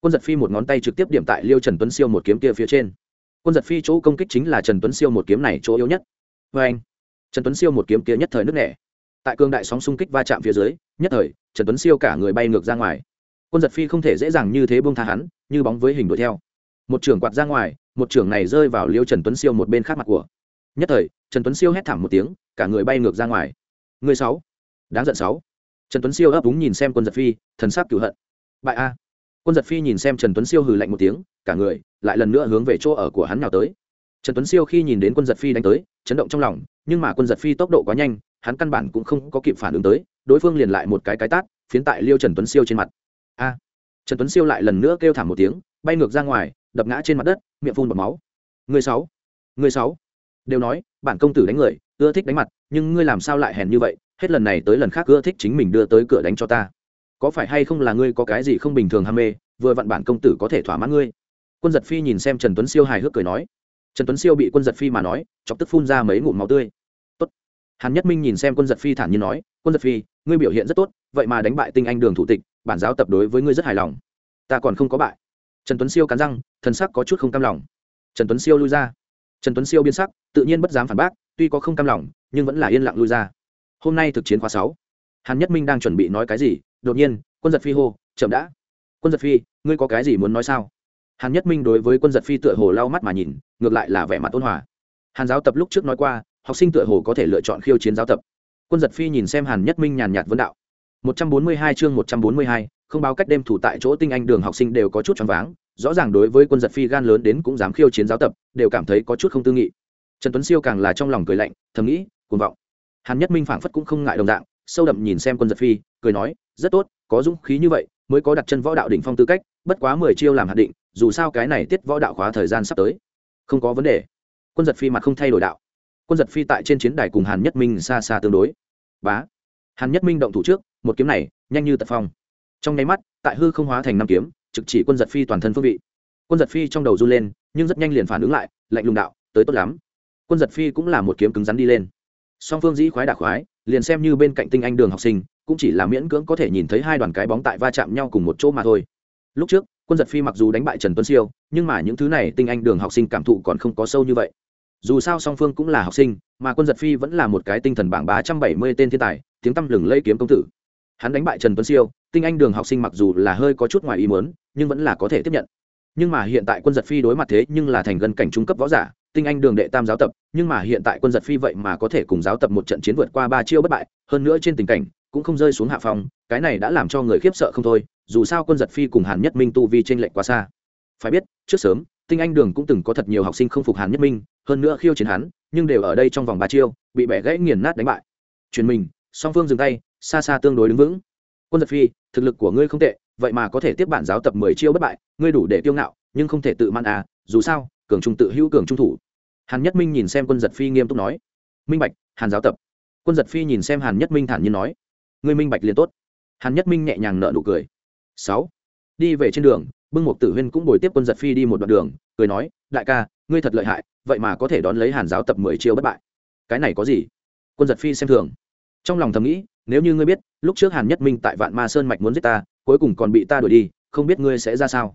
quân giật phi một ngón tay trực tiếp điểm tại liêu trần tuấn siêu một kiếm kia phía trên. Quân giật phi chỗ công kích chính là trần tuấn siêu một kiếm này chỗ yếu nhất. Vê anh, trần tuấn siêu một kiếm kia nhất thời nước nẻ. Tại cương đại sóng xung kích va chạm phía dưới, nhất thời, trần tuấn siêu cả người bay ngược ra ngoài. Quân giật phi không thể dễ dàng như thế buông tha hắn, như bóng với hình đuổi theo. Một trưởng quạt ra ngoài, một trưởng này rơi vào liêu trần tuấn siêu một bên khác mặt của. Nhất thời, trần tuấn siêu hét thảm một tiếng, cả người bay ngược ra ngoài. Người sáu, đáng giận sáu. Trần tuấn siêu ấp úng nhìn xem quân giật phi, thần sắc cửu hận. Bại a quân giật phi nhìn xem trần tuấn siêu hừ lạnh một tiếng, cả người lại lần nữa hướng về chỗ ở của hắn nào tới. Trần tuấn siêu khi nhìn đến quân giật phi đánh tới, chấn động trong lòng, nhưng mà quân giật phi tốc độ quá nhanh, hắn căn bản cũng không có kịp phản ứng tới, đối phương liền lại một cái cái tát, phiến tại liêu trần tuấn siêu trên mặt. A! Trần tuấn siêu lại lần nữa kêu thảm một tiếng, bay ngược ra ngoài, đập ngã trên mặt đất, miệng phun bọt máu. Người sáu! Người sáu! Đều nói, bản công tử đánh người, ưa thích đánh mặt, nhưng ngươi làm sao lại hèn như vậy? Hết lần này tới lần khác ưa thích chính mình đưa tới cửa đánh cho ta có phải hay không là ngươi có cái gì không bình thường ham mê, vừa vặn bản công tử có thể thỏa mãn ngươi? Quân giật phi nhìn xem trần tuấn siêu hài hước cười nói. Trần tuấn siêu bị quân giật phi mà nói, chọc tức phun ra mấy ngụm máu tươi. Tốt. Hàn nhất minh nhìn xem quân giật phi thản nhiên nói, quân giật phi, ngươi biểu hiện rất tốt, vậy mà đánh bại tinh anh đường thủ tịch, bản giáo tập đối với ngươi rất hài lòng. Ta còn không có bại. Trần tuấn siêu cắn răng, thần sắc có chút không cam lòng. Trần tuấn siêu lui ra. Trần tuấn siêu biên sắc, tự nhiên bất dám phản bác, tuy có không cam lòng, nhưng vẫn là yên lặng lui ra. Hôm nay thực chiến khóa sáu. Hàn nhất minh đang chuẩn bị nói cái gì đột nhiên quân giật phi hô chậm đã! Quân giật phi ngươi có cái gì muốn nói sao? Hàn nhất minh đối với quân giật phi tựa hồ lau mắt mà nhìn ngược lại là vẻ mặt ôn hòa. Hàn giáo tập lúc trước nói qua học sinh tựa hồ có thể lựa chọn khiêu chiến giáo tập. Quân giật phi nhìn xem hàn nhất minh nhàn nhạt vấn đạo. 142 chương 142, không báo cách đêm thủ tại chỗ tinh anh đường học sinh đều có chút choáng váng rõ ràng đối với quân giật phi gan lớn đến cũng dám khiêu chiến giáo tập đều cảm thấy có chút không tư nghị. Trần tuấn siêu càng là trong lòng cười lạnh thầm nghĩ cuồng vọng. Hàn nhất minh phảng phất cũng không ngại đồng dạng sâu đậm nhìn xem quân giật phi, cười nói, rất tốt, có dũng khí như vậy mới có đặt chân võ đạo đỉnh phong tư cách, bất quá mười chiêu làm hạt định, dù sao cái này tiết võ đạo khóa thời gian sắp tới. Không có vấn đề. Quân giật phi mặt không thay đổi đạo. Quân giật phi tại trên chiến đài cùng hàn nhất minh xa xa tương đối. Bá. Hàn nhất minh động thủ trước, một kiếm này, nhanh như tật phong. Trong nháy mắt, tại hư không hóa thành năm kiếm, trực chỉ quân giật phi toàn thân phương vị. Quân giật phi trong đầu run lên, nhưng rất nhanh liền phản ứng lại, lạnh lùng đạo, tới tốt lắm. Quân giật phi cũng là một kiếm cứng rắn đi lên. Song phương dĩ khoái đả khoái liền xem như bên cạnh tinh anh đường học sinh, cũng chỉ là miễn cưỡng có thể nhìn thấy hai đoàn cái bóng tại va chạm nhau cùng một chỗ mà thôi. Lúc trước, quân giật phi mặc dù đánh bại trần tuấn siêu, nhưng mà những thứ này tinh anh đường học sinh cảm thụ còn không có sâu như vậy. Dù sao song phương cũng là học sinh, mà quân giật phi vẫn là một cái tinh thần bảng ba trăm bảy mươi tên thiên tài, tiếng tăm lừng lây kiếm công tử. Hắn đánh bại trần tuấn siêu, tinh anh đường học sinh mặc dù là hơi có chút ngoài ý mớn nhưng vẫn là có thể tiếp nhận. Nhưng mà hiện tại quân giật phi đối mặt thế nhưng là thành gần cảnh trung cấp võ giả tinh anh đường đệ tam giáo tập, nhưng mà hiện tại quân giật phi vậy mà có thể cùng giáo tập một trận chiến vượt qua ba chiêu bất bại, hơn nữa trên tình cảnh cũng không rơi xuống hạ phòng cái này đã làm cho người khiếp sợ không thôi, dù sao quân giật phi cùng hàn nhất minh tu vi t r ê n lệch quá xa. Phải biết, trước sớm, tinh anh đường cũng từng có thật nhiều học sinh không phục hàn nhất minh, hơn nữa khiêu chiến hắn, nhưng đều ở đây trong vòng ba chiêu, bị bẻ gãy nghiền nát đánh bại. Truyền mình, song phương dừng tay, xa xa tương đối đứng vững. Quân giật phi, thực lực của ngươi không tệ, vậy mà có thể tiếp bản giáo tập mười chiêu bất bại, ngươi đủ để kiêu ngạo, nhưng không thể tự man à dù sao cường trung tự hữu cường trung thủ. Hàn nhất minh nhìn xem quân giật phi nghiêm túc nói, minh bạch, hàn giáo tập. Quân giật phi nhìn xem hàn nhất minh thản nhiên nói, ngươi minh bạch liền tốt. Hàn nhất minh nhẹ nhàng nợ nụ cười. Sáu, đi về trên đường, bưng mục tử huyên cũng bồi tiếp quân giật phi đi một đoạn đường, cười nói, đại ca, ngươi thật lợi hại, vậy mà có thể đón lấy hàn giáo tập mười chiêu bất bại. Cái này có gì? Quân giật phi xem thường. Trong lòng thầm nghĩ, nếu như ngươi biết, lúc trước hàn nhất minh tại vạn ma sơn mạch muốn giết ta, cuối cùng còn bị ta đuổi đi, không biết ngươi sẽ ra sao?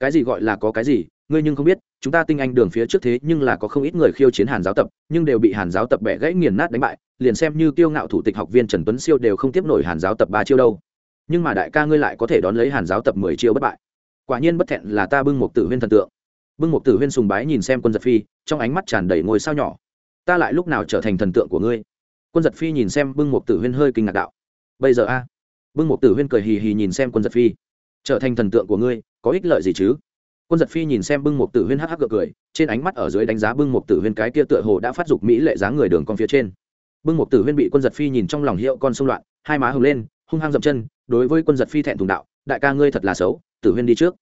Cái gì gọi là có cái gì ngươi nhưng không biết, chúng ta tinh anh đường phía trước thế nhưng là có không ít người khiêu chiến hàn giáo tập, nhưng đều bị hàn giáo tập bẻ gãy nghiền nát đánh bại, liền xem như kiêu ngạo thủ tịch học viên trần tuấn siêu đều không tiếp nổi hàn giáo tập ba chiêu đâu. Nhưng mà đại ca ngươi lại có thể đón lấy hàn giáo tập mười chiêu bất bại. Quả nhiên bất thẹn là ta bưng một tử huyên thần tượng. Bưng một tử huyên sùng bái nhìn xem quân giật phi, trong ánh mắt tràn đầy ngôi sao nhỏ. Ta lại lúc nào trở thành thần tượng của ngươi? Quân giật phi nhìn xem bưng một tử huyên hơi kinh ngạc đạo. Bây giờ a? Bưng một tử huyên cười hì hì nhìn xem quân giật phi. Trở thành thần tượng của ngươi, có ích lợi gì chứ? Quân giật phi nhìn xem bưng Mục tử huyên hắc hắc gượng cười, trên ánh mắt ở dưới đánh giá bưng Mục tử huyên cái kia tựa hồ đã phát dục mỹ lệ dáng người đường con phía trên. Bưng Mục tử huyên bị quân giật phi nhìn trong lòng hiệu con xung loạn, hai má hừng lên, hung hăng dậm chân, đối với quân giật phi thẹn thùng đạo, đại ca ngươi thật là xấu, tử huyên đi trước.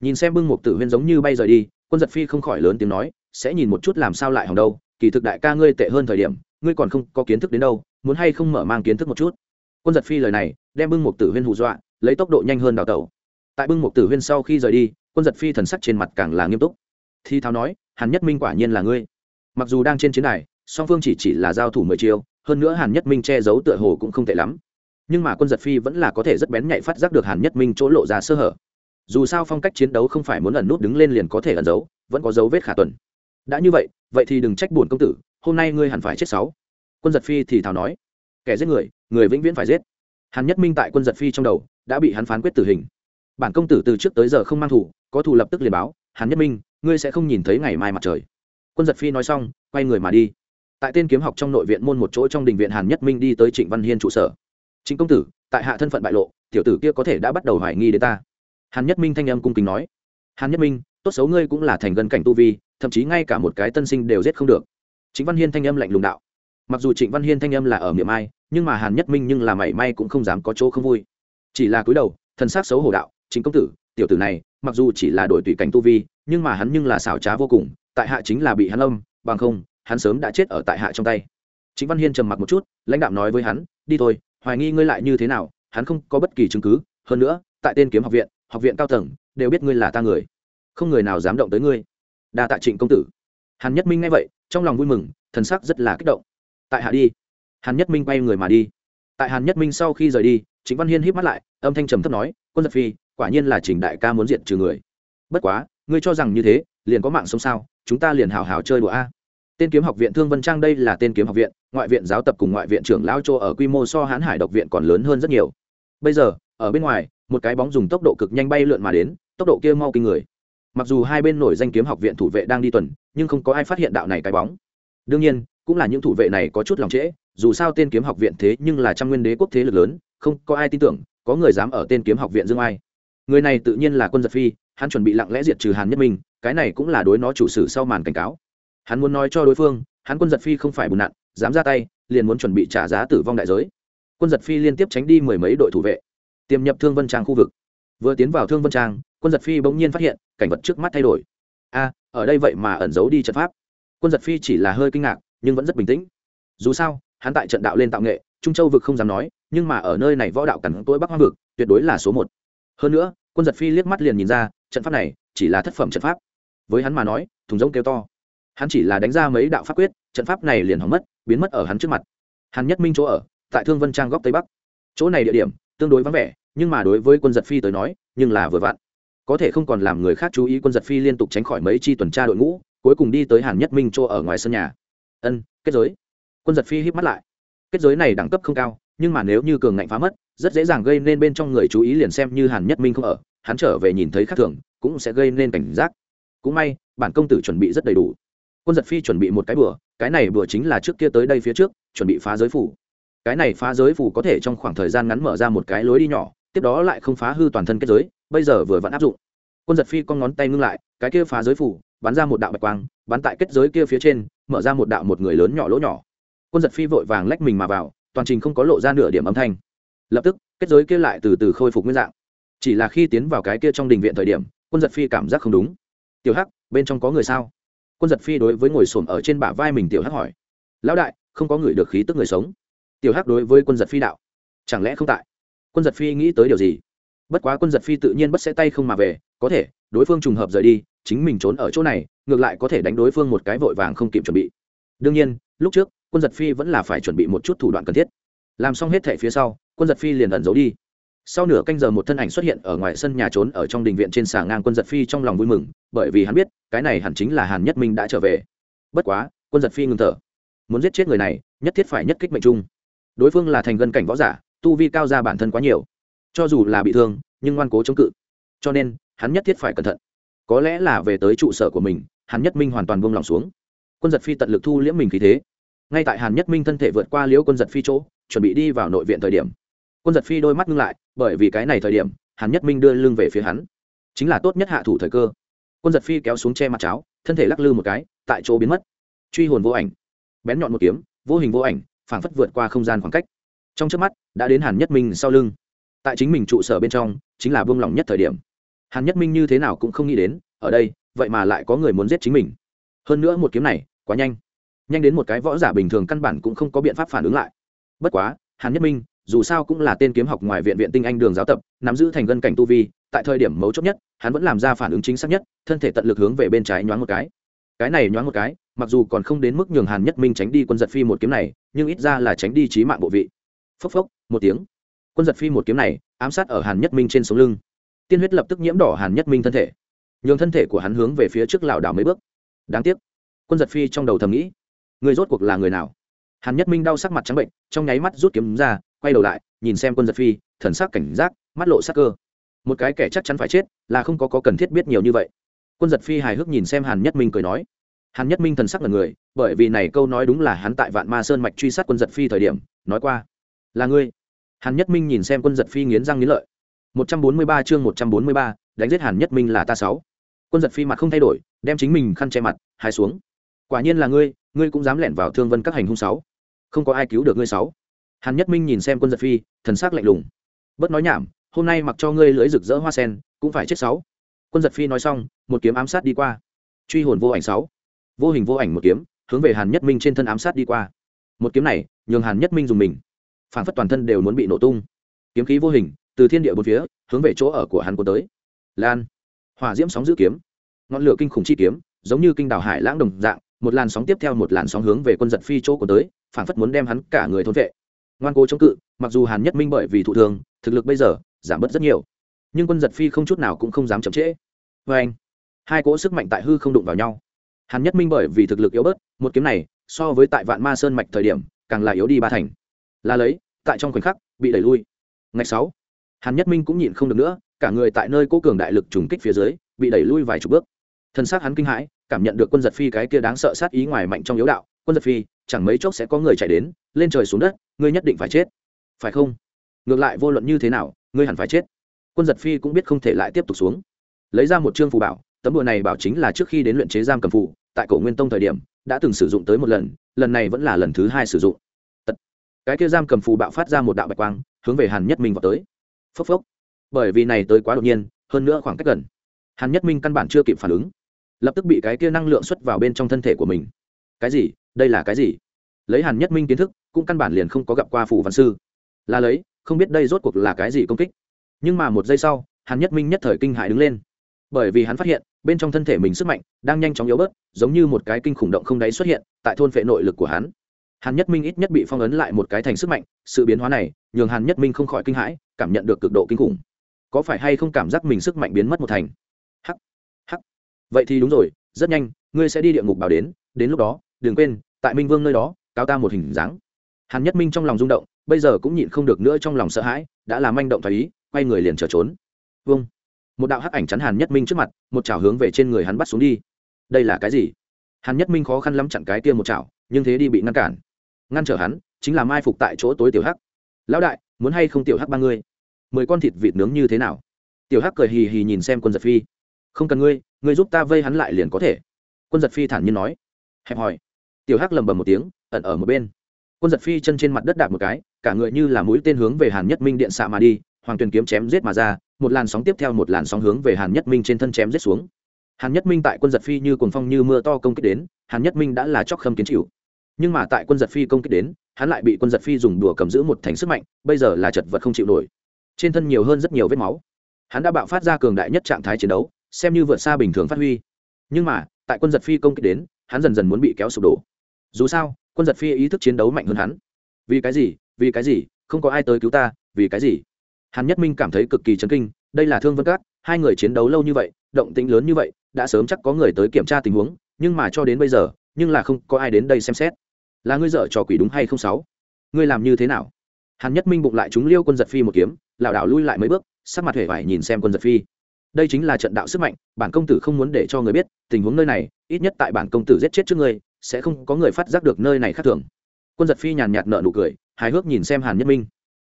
Nhìn xem bưng Mục tử huyên giống như bay rời đi, quân giật phi không khỏi lớn tiếng nói, sẽ nhìn một chút làm sao lại hỏng đâu, kỳ thực đại ca ngươi tệ hơn thời điểm, ngươi còn không có kiến thức đến đâu, muốn hay không mở mang kiến thức một chút? Quân giật phi lời này, đem bưng Mục tử huyên hù dọa, lấy tốc độ nhanh hơn đào tẩu. Tại bưng Mục tử huyên sau khi rời đi quân giật phi thần sắc trên mặt càng là nghiêm túc. Thi tháo nói, hàn nhất minh quả nhiên là ngươi. Mặc dù đang trên chiến đài, song phương chỉ chỉ là giao thủ mười chiêu, hơn nữa hàn nhất minh che giấu tựa hồ cũng không tệ lắm. Nhưng mà quân giật phi vẫn là có thể rất bén nhạy phát giác được hàn nhất minh chỗ lộ ra sơ hở. Dù sao phong cách chiến đấu không phải muốn ẩn nút đứng lên liền có thể ẩn giấu, vẫn có dấu vết khả tuần. Đã như vậy vậy thì đừng trách buồn công tử, hôm nay ngươi hẳn phải chết sáu. Quân giật phi thì thào nói, kẻ giết người người vĩnh viễn phải giết. Hàn nhất minh tại quân giật phi trong đầu, đã bị hắn phán quyết tử hình. Bản công tử từ trước tới giờ không mang thủ có thủ lập tức liền báo, hàn nhất minh, ngươi sẽ không nhìn thấy ngày mai mặt trời. Quân giật phi nói xong, quay người mà đi. Tại tên kiếm học trong nội viện môn một chỗ trong đình viện hàn nhất minh đi tới trịnh văn hiên trụ sở. Trịnh công tử, tại hạ thân phận bại lộ, tiểu tử kia có thể đã bắt đầu hoài nghi đến ta. Hàn nhất minh thanh âm cung kính nói. Hàn nhất minh, tốt xấu ngươi cũng là thành gần cảnh tu vi, thậm chí ngay cả một cái tân sinh đều giết không được. Trịnh văn hiên thanh âm lạnh lùng đạo. Mặc dù trịnh văn hiên thanh âm là ở miệng ai, nhưng mà hàn nhất minh nhưng là mảy may cũng không dám có chỗ không vui. Chỉ là cúi đầu, thần s á c xấu hổ đạo chính công tử, tiểu tử này mặc dù chỉ là đổi tùy cảnh tu vi, nhưng mà hắn nhưng là xảo trá vô cùng, tại hạ chính là bị hắn âm, bằng không, hắn sớm đã chết ở tại hạ trong tay. Chính văn hiên trầm mặc một chút, lãnh đạo nói với hắn, đi thôi, hoài nghi ngươi lại như thế nào, hắn không có bất kỳ chứng cứ, hơn nữa, tại tên kiếm học viện học viện cao tầng, đều biết ngươi là ta người, không người nào dám động tới ngươi. Đa tạ trịnh công tử. Hàn nhất minh nghe vậy, trong lòng vui mừng, thần sắc rất là kích động. Tại hạ đi. Hàn nhất minh quay người mà đi. Tại hàn nhất minh sau khi rời đi chính văn hiên híp mắt lại, âm thanh trầm thấp nói, quân giật phi quả nhiên là trình đại ca muốn diện trừ người. Bất quá, ngươi cho rằng như thế, liền có mạng sống sao? Chúng ta liền hào hào chơi đùa a. Tên kiếm học viện thương vân trang đây là tên kiếm học viện, ngoại viện giáo tập cùng ngoại viện trưởng lao châu ở quy mô so hãn hải độc viện còn lớn hơn rất nhiều. Bây giờ, ở bên ngoài, một cái bóng dùng tốc độ cực nhanh bay lượn mà đến, tốc độ kia mau kinh người. Mặc dù hai bên nổi danh kiếm học viện thủ vệ đang đi tuần, nhưng không có ai phát hiện đạo này cái bóng. Đương nhiên, cũng là những thủ vệ này có chút lòng trễ, dù sao tên kiếm học viện thế nhưng là trăm nguyên đế quốc thế lực lớn, không có ai tin tưởng, có người dám ở tên kiếm học viện dương ai người này tự nhiên là quân giật phi, hắn chuẩn bị lặng lẽ diệt trừ hàn nhất minh, cái này cũng là đối nó chủ sử sau màn cảnh cáo. Hắn muốn nói cho đối phương, hắn quân giật phi không phải bùn nặn, dám ra tay, liền muốn chuẩn bị trả giá tử vong đại giới. Quân giật phi liên tiếp tránh đi mười mấy đội thủ vệ, tiềm nhập thương vân trang khu vực. Vừa tiến vào thương vân trang, quân giật phi bỗng nhiên phát hiện, cảnh vật trước mắt thay đổi. A, ở đây vậy mà ẩn giấu đi trận pháp. Quân giật phi chỉ là hơi kinh ngạc, nhưng vẫn rất bình tĩnh. Dù sao, hắn tại trận đạo lên tạo nghệ, trung châu vực không dám nói, nhưng mà ở nơi này võ đạo cằn tối bắc hoang vực, tuyệt đối là số một hơn nữa, quân giật phi liếc mắt liền nhìn ra, trận pháp này chỉ là thất phẩm trận pháp. Với hắn mà nói, thùng rông kêu to. Hắn chỉ là đánh ra mấy đạo pháp quyết, trận pháp này liền hỏng mất, biến mất ở hắn trước mặt. Hắn nhất minh chỗ ở, tại thương vân trang góc tây bắc. Chỗ này địa điểm, tương đối vắng vẻ, nhưng mà đối với quân giật phi tới nói, nhưng là vừa vặn. Có thể không còn làm người khác chú ý, quân giật phi liên tục tránh khỏi mấy chi tuần tra đội ngũ, cuối cùng đi tới hàn nhất minh chỗ ở ngoài sân nhà. Ân, kết giới. Quân giật phi híp mắt lại. Kết giới này đẳng cấp không cao nhưng mà nếu như cường ngạnh phá mất, rất dễ dàng gây nên bên trong người chú ý liền xem như hàn nhất minh không ở, hắn trở về nhìn thấy khác thường, cũng sẽ gây nên cảnh giác. Cũng may, bản công tử chuẩn bị rất đầy đủ. Quân giật phi chuẩn bị một cái bừa, cái này bừa chính là trước kia tới đây phía trước, chuẩn bị phá giới phủ. Cái này phá giới phủ có thể trong khoảng thời gian ngắn mở ra một cái lối đi nhỏ, tiếp đó lại không phá hư toàn thân kết giới, bây giờ vừa vẫn áp dụng. Quân giật phi con ngón tay ngưng lại, cái kia phá giới phủ, bắn ra một đạo bạch quang, bắn tại kết giới kia phía trên, mở ra một đạo một người lớn nhỏ lỗ nhỏ. Quân giật phi vội vàng lách mình mà vào toàn trình không có lộ ra nửa điểm âm thanh. Lập tức, kết giới kia lại từ từ khôi phục nguyên dạng. Chỉ là khi tiến vào cái kia trong đình viện thời điểm, quân giật phi cảm giác không đúng. Tiểu hắc, bên trong có người sao? Quân giật phi đối với ngồi xổm ở trên bả vai mình tiểu hắc hỏi. Lão đại, không có người được khí tức người sống. Tiểu hắc đối với quân giật phi đạo. Chẳng lẽ không tại? Quân giật phi nghĩ tới điều gì? Bất quá quân giật phi tự nhiên bất sẽ tay không mà về, có thể, đối phương trùng hợp rời đi, chính mình trốn ở chỗ này, ngược lại có thể đánh đối phương một cái vội vàng không kịp chuẩn bị. Đương nhiên, lúc trước quân giật phi vẫn là phải chuẩn bị một chút thủ đoạn cần thiết. Làm xong hết thẻ phía sau, quân giật phi liền ẩn giấu đi. Sau nửa canh giờ một thân ảnh xuất hiện ở ngoài sân nhà trốn ở trong đình viện trên xà ngang quân giật phi trong lòng vui mừng, bởi vì hắn biết, cái này hẳn chính là hàn nhất minh đã trở về. Bất quá, quân giật phi ngừng thở. Muốn giết chết người này, nhất thiết phải nhất kích mệnh trung. Đối phương là thành gân cảnh võ giả, tu vi cao ra bản thân quá nhiều. Cho dù là bị thương, nhưng ngoan cố chống cự. Cho nên, hắn nhất thiết phải cẩn thận. Có lẽ là về tới trụ sở của mình hắn nhất minh hoàn toàn buông lòng xuống. Quân giật phi tận lực thu liễm mình khí thế ngay tại hàn nhất minh thân thể vượt qua liễu quân giật phi chỗ, chuẩn bị đi vào nội viện thời điểm. Quân giật phi đôi mắt ngưng lại, bởi vì cái này thời điểm, hàn nhất minh đưa lưng về phía hắn. Chính là tốt nhất hạ thủ thời cơ. Quân giật phi kéo xuống che mặt cháo, thân thể lắc lư một cái, tại chỗ biến mất. Truy hồn vô ảnh. Bén nhọn một kiếm, vô hình vô ảnh, phảng phất vượt qua không gian khoảng cách. Trong trước mắt, đã đến hàn nhất minh sau lưng. Tại chính mình trụ sở bên trong, chính là buông lỏng nhất thời điểm. Hàn nhất minh như thế nào cũng không nghĩ đến, ở đây, vậy mà lại có người muốn giết chính mình. Hơn nữa một kiếm này, quá nhanh nhanh đến một cái võ giả bình thường căn bản cũng không có biện pháp phản ứng lại. Bất quá, hàn nhất minh, dù sao cũng là tên kiếm học ngoài viện viện tinh anh đường giáo tập, nắm giữ thành gân cảnh tu vi, tại thời điểm mấu chốt nhất, hắn vẫn làm ra phản ứng chính xác nhất, thân thể tận lực hướng về bên trái nhoáng một cái. Cái này nhoáng một cái, mặc dù còn không đến mức nhường hàn nhất minh tránh đi quân giật phi một kiếm này, nhưng ít ra là tránh đi trí mạng bộ vị. Phốc phốc, một tiếng. Quân giật phi một kiếm này, ám sát ở hàn nhất minh trên sống lưng. Tiên huyết lập tức nhiễm đỏ hàn nhất minh thân thể. Nhường thân thể của hắn hướng về phía trước lảo đảo mấy bước. Đáng tiếc, quân giật phi trong đầu thầm nghĩ người rốt cuộc là người nào? Hàn nhất minh đau sắc mặt trắng bệnh trong nháy mắt rút kiếm ra quay đầu lại nhìn xem quân giật phi thần sắc cảnh giác mắt lộ sắc cơ. Một cái kẻ chắc chắn phải chết là không có, có cần thiết biết nhiều như vậy. Quân giật phi hài hước nhìn xem hàn nhất minh cười nói. Hàn nhất minh thần sắc là người bởi vì này câu nói đúng là hắn tại vạn ma sơn mạch truy sát quân giật phi thời điểm nói qua. Là ngươi. Hàn nhất minh nhìn xem quân giật phi nghiến răng nghiến lợi. một trăm bốn mươi ba chương một trăm bốn mươi ba đánh giết hàn nhất minh là ta sáu. Quân giật phi mặt không thay đổi đem chính mình khăn che mặt hai xuống quả nhiên là ngươi ngươi cũng dám lẻn vào thương vân các hành hung sáu. Không có ai cứu được ngươi sáu. Hàn nhất minh nhìn xem quân giật phi, thần sắc lạnh lùng. Bớt nói nhảm, hôm nay mặc cho ngươi lưỡi rực rỡ hoa sen, cũng phải chết sáu. Quân giật phi nói xong, một kiếm ám sát đi qua. Truy hồn vô ảnh sáu. Vô hình vô ảnh một kiếm, hướng về hàn nhất minh trên thân ám sát đi qua. Một kiếm này, nhường hàn nhất minh dùng mình. Phản phất toàn thân đều muốn bị nổ tung. Kiếm khí vô hình, từ thiên địa bốn phía, hướng về chỗ ở của hắn có tới. Lan. Hỏa diễm sóng giữ kiếm. Ngọn lửa kinh khủng chi kiếm, giống như kinh đảo hải lãng đồng dạng một làn sóng tiếp theo một làn sóng hướng về quân giật phi chỗ của tới phản phất muốn đem hắn cả người thôn vệ. Ngoan cố chống cự, mặc dù hàn nhất minh bởi vì thụ thường thực lực bây giờ giảm bớt rất nhiều, nhưng quân giật phi không chút nào cũng không dám chậm trễ. Vê anh, hai cỗ sức mạnh tại hư không đụng vào nhau. Hàn nhất minh bởi vì thực lực yếu bớt, một kiếm này, so với tại vạn ma sơn mạch thời điểm, càng là yếu đi ba thành. Là lấy, tại trong khoảnh khắc, bị đẩy lui. Ngày sáu, hàn nhất minh cũng nhịn không được nữa, cả người tại nơi cố cường đại lực trùng kích phía dưới, bị đẩy lui vài chục bước. Thân xác hắn kinh hãi cảm nhận được quân giật phi cái kia đáng sợ sát ý ngoài mạnh trong yếu đạo, quân giật phi, chẳng mấy chốc sẽ có người chạy đến, lên trời xuống đất, ngươi nhất định phải chết. Phải không? Ngược lại vô luận như thế nào, ngươi hẳn phải chết. Quân giật phi cũng biết không thể lại tiếp tục xuống. Lấy ra một chương phù bảo, tấm đùa này bảo chính là trước khi đến luyện chế giam cầm phù, tại cổ nguyên tông thời điểm, đã từng sử dụng tới một lần lần này vẫn là lần thứ hai sử dụng. Tật. cái kia giam cầm phù bạo phát ra một đạo bạch quang, hướng về hàn nhất minh vào tới. Phốc phốc. Bởi vì này tới quá đột nhiên, hơn nữa khoảng cách gần. Hàn nhất minh căn bản chưa kịp phản ứng lập tức bị cái kia năng lượng xuất vào bên trong thân thể của mình. Cái gì? Đây là cái gì? Lấy hàn nhất minh kiến thức, cũng căn bản liền không có gặp qua phụ văn sư. Là lấy, không biết đây rốt cuộc là cái gì công kích. Nhưng mà một giây sau, hàn nhất minh nhất thời kinh hại đứng lên. Bởi vì hắn phát hiện, bên trong thân thể mình sức mạnh đang nhanh chóng yếu bớt, giống như một cái kinh khủng động không đáy xuất hiện, tại thôn phệ nội lực của hắn. Hàn nhất minh ít nhất bị phong ấn lại một cái thành sức mạnh, sự biến hóa này nhường hàn nhất minh không khỏi kinh hãi, cảm nhận được cực độ kinh khủng. Có phải hay không cảm giác mình sức mạnh biến mất một thành? Vậy thì đúng rồi, rất nhanh, ngươi sẽ đi địa ngục bảo đến đến lúc đó, đừng quên, tại minh vương nơi đó cao ta một hình dáng. Hàn nhất minh trong lòng rung động, bây giờ cũng nhịn không được nữa trong lòng sợ hãi, đã làm manh động thoái ý, quay người liền trở trốn. Vâng. Một đạo hắc ảnh chắn hàn nhất minh trước mặt, một chảo hướng về trên người hắn bắt xuống đi. Đây là cái gì? Hàn nhất minh khó khăn lắm chặn cái kia một chảo, nhưng thế đi bị ngăn cản. Ngăn trở hắn, chính là mai phục tại chỗ tối tiểu hắc. Lão đại, muốn hay không tiểu hắc ba ngươi? Mười con thịt vịt nướng như thế nào? Tiểu hắc cười hì hì nhìn xem quân giật phi không cần ngươi ngươi giúp ta vây hắn lại liền có thể. Quân giật phi thản nhiên nói. Hẹp hòi. Tiểu hắc lầm bầm một tiếng, ẩn ở một bên. Quân giật phi chân trên mặt đất đạp một cái, cả người như là mũi tên hướng về hàn nhất minh điện xạ mà đi, hoàng tuyền kiếm chém giết mà ra, một làn sóng tiếp theo một làn sóng hướng về hàn nhất minh trên thân chém giết xuống. Hàn nhất minh tại quân giật phi như cồn phong như mưa to công kích đến, hàn nhất minh đã là chóc khâm kiến chịu. Nhưng mà tại quân giật phi công kích đến, hắn lại bị quân giật phi dùng đùa cầm giữ một thành sức mạnh, bây giờ là chật vật không chịu nổi. Trên thân nhiều hơn rất nhiều vết máu. Hắn đã bạo phát ra cường đại nhất trạng thái chiến đấu xem như vượt xa bình thường phát huy. Nhưng mà, tại quân giật phi công kích đến, hắn dần dần muốn bị kéo sụp đổ. Dù sao, quân giật phi ý thức chiến đấu mạnh hơn hắn. Vì cái gì, vì cái gì, không có ai tới cứu ta, vì cái gì? Hàn nhất minh cảm thấy cực kỳ chấn kinh, đây là thương vân cát hai người chiến đấu lâu như vậy, động tĩnh lớn như vậy, đã sớm chắc có người tới kiểm tra tình huống, nhưng mà cho đến bây giờ, nhưng là không có ai đến đây xem xét. Là ngươi dở trò quỷ đúng hay không sáu? Ngươi làm như thế nào? Hàn nhất minh bụng lại chúng liêu quân giật phi một kiếm, lảo đảo lui lại mấy bước, sắc mặt hể vải nhìn xem quân giật phi đây chính là trận đạo sức mạnh, bản công tử không muốn để cho người biết, tình huống nơi này, ít nhất tại bản công tử giết chết trước ngươi, sẽ không có người phát giác được nơi này khác thường. Quân giật phi nhàn nhạt nợ nụ cười, hài hước nhìn xem hàn nhất minh.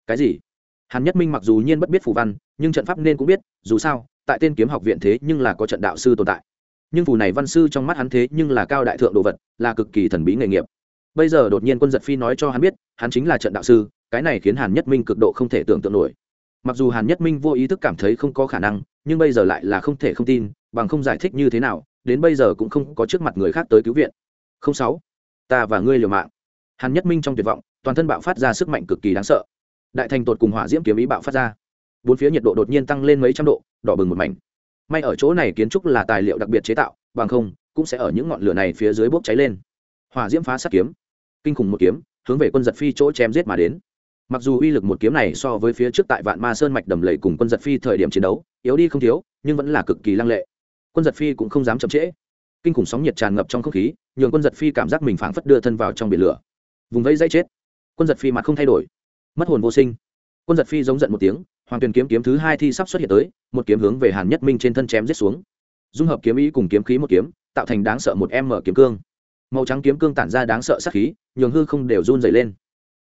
Cái gì? Hàn nhất minh mặc dù nhiên bất biết phù văn, nhưng trận pháp nên cũng biết, dù sao, tại tên kiếm học viện thế nhưng là có trận đạo sư tồn tại. Nhưng phù này văn sư trong mắt hắn thế nhưng là cao đại thượng đồ vật, là cực kỳ thần bí nghề nghiệp. Bây giờ đột nhiên quân giật phi nói cho hắn biết, hắn chính là trận đạo sư, cái này khiến hàn nhất minh cực độ không thể tưởng tượng nổi mặc dù hàn nhất minh vô ý thức cảm thấy không có khả năng, nhưng bây giờ lại là không thể không tin, bằng không giải thích như thế nào, đến bây giờ cũng không có trước mặt người khác tới cứu viện. Không sáu, ta và ngươi liều mạng. Hàn nhất minh trong tuyệt vọng, toàn thân bạo phát ra sức mạnh cực kỳ đáng sợ. Đại thành tột cùng hỏa diễm kiếm ý bạo phát ra. Bốn phía nhiệt độ đột nhiên tăng lên mấy trăm độ, đỏ bừng một mảnh. May ở chỗ này kiến trúc là tài liệu đặc biệt chế tạo, bằng không, cũng sẽ ở những ngọn lửa này phía dưới bốc cháy lên. Hỏa diễm phá sát kiếm. Kinh khủng một kiếm, hướng về quân giật phi chỗ chém giết mà đến mặc dù uy lực một kiếm này so với phía trước tại vạn ma sơn mạch đầm lầy cùng quân giật phi thời điểm chiến đấu, yếu đi không thiếu, nhưng vẫn là cực kỳ lăng lệ. Quân giật phi cũng không dám chậm trễ. Kinh khủng sóng nhiệt tràn ngập trong không khí, nhường quân giật phi cảm giác mình phảng phất đưa thân vào trong biển lửa. Vùng vẫy dây chết. Quân giật phi mặt không thay đổi. Mất hồn vô sinh. Quân giật phi giống giận một tiếng, hoàng tuyền kiếm kiếm thứ hai thi sắp xuất hiện tới, một kiếm hướng về hàn nhất minh trên thân chém giết xuống. Dung hợp kiếm ý cùng kiếm khí một kiếm, tạo thành đáng sợ một em mở kiếm cương. Màu trắng kiếm cương tản ra đáng sợ sát khí, nhường hư không đều run dày lên.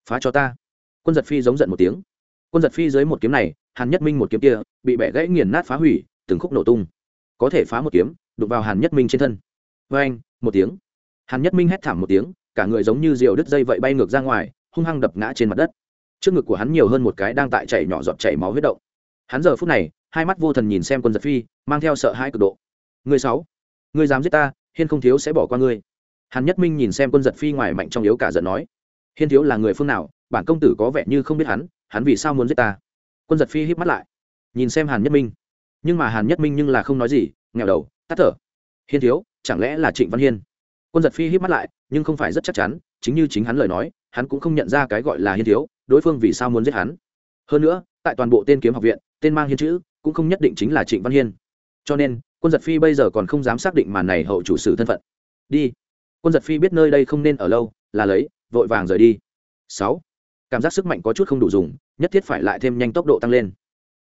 Phá cho ta quân giật phi giống giận một tiếng. Quân giật phi dưới một kiếm này, hàn nhất minh một kiếm kia, bị bẻ gãy nghiền nát phá hủy, từng khúc nổ tung. Có thể phá một kiếm, đụng vào hàn nhất minh trên thân. Vê anh một tiếng. Hàn nhất minh hét thảm một tiếng, cả người giống như rượu đứt dây vậy bay ngược ra ngoài, hung hăng đập ngã trên mặt đất. Trước ngực của hắn nhiều hơn một cái đang tại chảy nhỏ giọt chảy máu huyết động. Hắn giờ phút này, hai mắt vô thần nhìn xem quân giật phi, mang theo sợ hãi cực độ. Người sáu, người dám giết ta, hiên không thiếu sẽ bỏ qua ngươi. Hàn nhất minh nhìn xem quân giật phi ngoài mạnh trong yếu cả giận nói hiên thiếu là người phương nào, bản công tử có vẻ như không biết hắn hắn vì sao muốn giết ta? Quân giật phi híp mắt lại, nhìn xem hàn nhất minh. Nhưng mà hàn nhất minh nhưng là không nói gì nghèo đầu, tắt thở. Hiên thiếu, chẳng lẽ là trịnh văn hiên? Quân giật phi híp mắt lại, nhưng không phải rất chắc chắn, chính như chính hắn lời nói, hắn cũng không nhận ra cái gọi là hiên thiếu, đối phương vì sao muốn giết hắn. Hơn nữa, tại toàn bộ tên kiếm học viện, tên mang hiên chữ, cũng không nhất định chính là trịnh văn hiên. Cho nên, quân giật phi bây giờ còn không dám xác định màn này hậu chủ sử thân phận. Đi. Quân giật phi biết nơi đây không nên ở lâu, là lấy vội vàng rời đi. Sáu, cảm giác sức mạnh có chút không đủ dùng, nhất thiết phải lại thêm nhanh tốc độ tăng lên.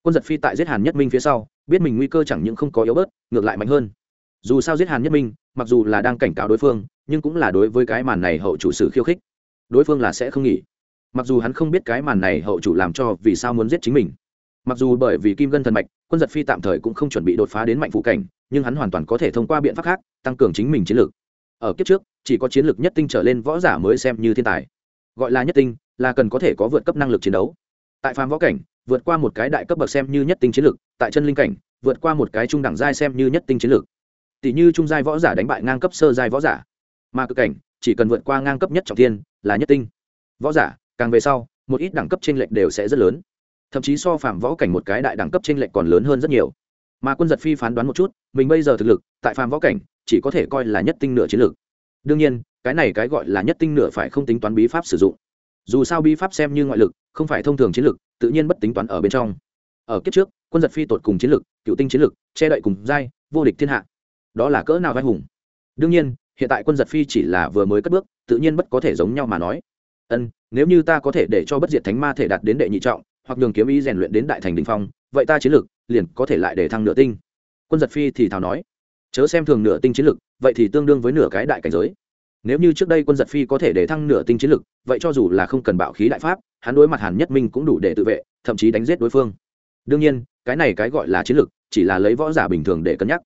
Quân giật phi tại giết hàn nhất minh phía sau, biết mình nguy cơ chẳng những không có yếu bớt, ngược lại mạnh hơn. Dù sao giết hàn nhất minh, mặc dù là đang cảnh cáo đối phương, nhưng cũng là đối với cái màn này hậu chủ sử khiêu khích. Đối phương là sẽ không nghỉ. Mặc dù hắn không biết cái màn này hậu chủ làm cho vì sao muốn giết chính mình. Mặc dù bởi vì kim gân thần mạch, quân giật phi tạm thời cũng không chuẩn bị đột phá đến mạnh phụ cảnh, nhưng hắn hoàn toàn có thể thông qua biện pháp khác, tăng cường chính mình chiến lược ở kiếp trước, chỉ có chiến lược nhất tinh trở lên võ giả mới xem như thiên tài. Gọi là nhất tinh, là cần có thể có vượt cấp năng lực chiến đấu. Tại phàm võ cảnh, vượt qua một cái đại cấp bậc xem như nhất tinh chiến lược, tại chân linh cảnh, vượt qua một cái trung đẳng giai xem như nhất tinh chiến lược. Tỷ như trung giai võ giả đánh bại ngang cấp sơ giai võ giả, mà cực cảnh, chỉ cần vượt qua ngang cấp nhất trọng thiên, là nhất tinh. Võ giả, càng về sau, một ít đẳng cấp t r ê n lệch đều sẽ rất lớn. Thậm chí so phàm võ cảnh một cái đại đẳng cấp t r ê n lệch còn lớn hơn rất nhiều mà quân giật phi phán đoán một chút, mình bây giờ thực lực, tại phàm võ cảnh, chỉ có thể coi là nhất tinh nửa chiến lược. Đương nhiên, cái này cái gọi là nhất tinh nửa phải không tính toán bí pháp sử dụng. Dù sao bí pháp xem như ngoại lực, không phải thông thường chiến lược, tự nhiên bất tính toán ở bên trong. Ở kiếp trước, quân giật phi tột cùng chiến lược, cựu tinh chiến lược, che đậy cùng giai, vô địch thiên hạ. Đó là cỡ nào vai hùng? Đương nhiên, hiện tại quân giật phi chỉ là vừa mới cất bước, tự nhiên bất có thể giống nhau mà nói. Ân, nếu như ta có thể để cho bất diệt thánh ma thể đạt đến đệ nhị trọng, hoặc đường kiếm ý rèn luyện đến đại thành đình phong, vậy ta chiến lược liền có thể lại để thăng nửa tinh. Quân giật phi thì thào nói, chớ xem thường nửa tinh chiến lược vậy thì tương đương với nửa cái đại cảnh giới. Nếu như trước đây quân giật phi có thể để thăng nửa tinh chiến lược vậy cho dù là không cần bạo khí đại pháp, hắn đối mặt hàn nhất minh cũng đủ để tự vệ, thậm chí đánh giết đối phương. Đương nhiên, cái này cái gọi là chiến lược chỉ là lấy võ giả bình thường để cân nhắc.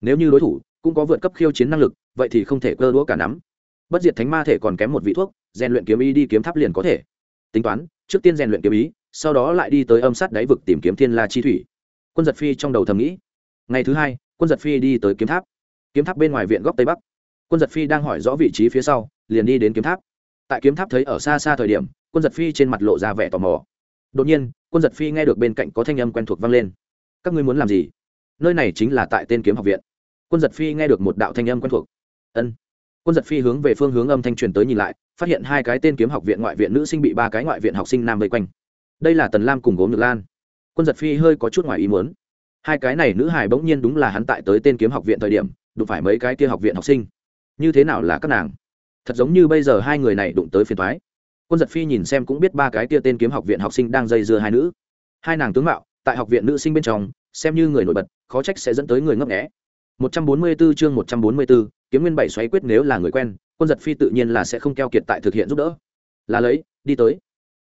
Nếu như đối thủ cũng có vượt cấp khiêu chiến năng lực, vậy thì không thể cơ đũa cả nắm. Bất diệt thánh ma thể còn kém một vị thuốc, rèn luyện kiếm ý đi kiếm tháp liền có thể. Tính toán, trước tiên rèn luyện kiếm ý sau đó lại đi tới âm sát đáy vực tìm kiếm thiên la chi thủy quân giật phi trong đầu thầm nghĩ. Ngày thứ hai, quân giật phi đi tới kiếm tháp. Kiếm tháp bên ngoài viện góc tây bắc. Quân giật phi đang hỏi rõ vị trí phía sau, liền đi đến kiếm tháp. Tại kiếm tháp thấy ở xa xa thời điểm, quân giật phi trên mặt lộ ra vẻ tò mò. Đột nhiên, quân giật phi nghe được bên cạnh có thanh âm quen thuộc vang lên. Các ngươi muốn làm gì? Nơi này chính là tại tên kiếm học viện. Quân giật phi nghe được một đạo thanh âm quen thuộc. Ân. Quân giật phi hướng về phương hướng âm thanh truyền tới nhìn lại, phát hiện hai cái tên kiếm học viện ngoại viện nữ sinh bị ba cái ngoại viện học sinh nam vây quanh. Đây là tần lam cùng gốm nhược lan quân giật phi hơi có chút ngoài ý muốn. Hai cái này nữ hài bỗng nhiên đúng là hắn tại tới tên kiếm học viện thời điểm đụng phải mấy cái kia học viện học sinh. Như thế nào là các nàng? Thật giống như bây giờ hai người này đụng tới phiền thoái quân giật phi nhìn xem cũng biết ba cái kia tên kiếm học viện học sinh đang dây dưa hai nữ. Hai nàng tướng mạo tại học viện nữ sinh bên trong xem như người nổi bật khó trách sẽ dẫn tới người ngấp nghẽ 144 chương 144, kiếm nguyên bảy xoáy quyết nếu là người quen, quân giật phi tự nhiên là sẽ không keo kiệt tại thực hiện giúp đỡ. Là lấy, đi tới.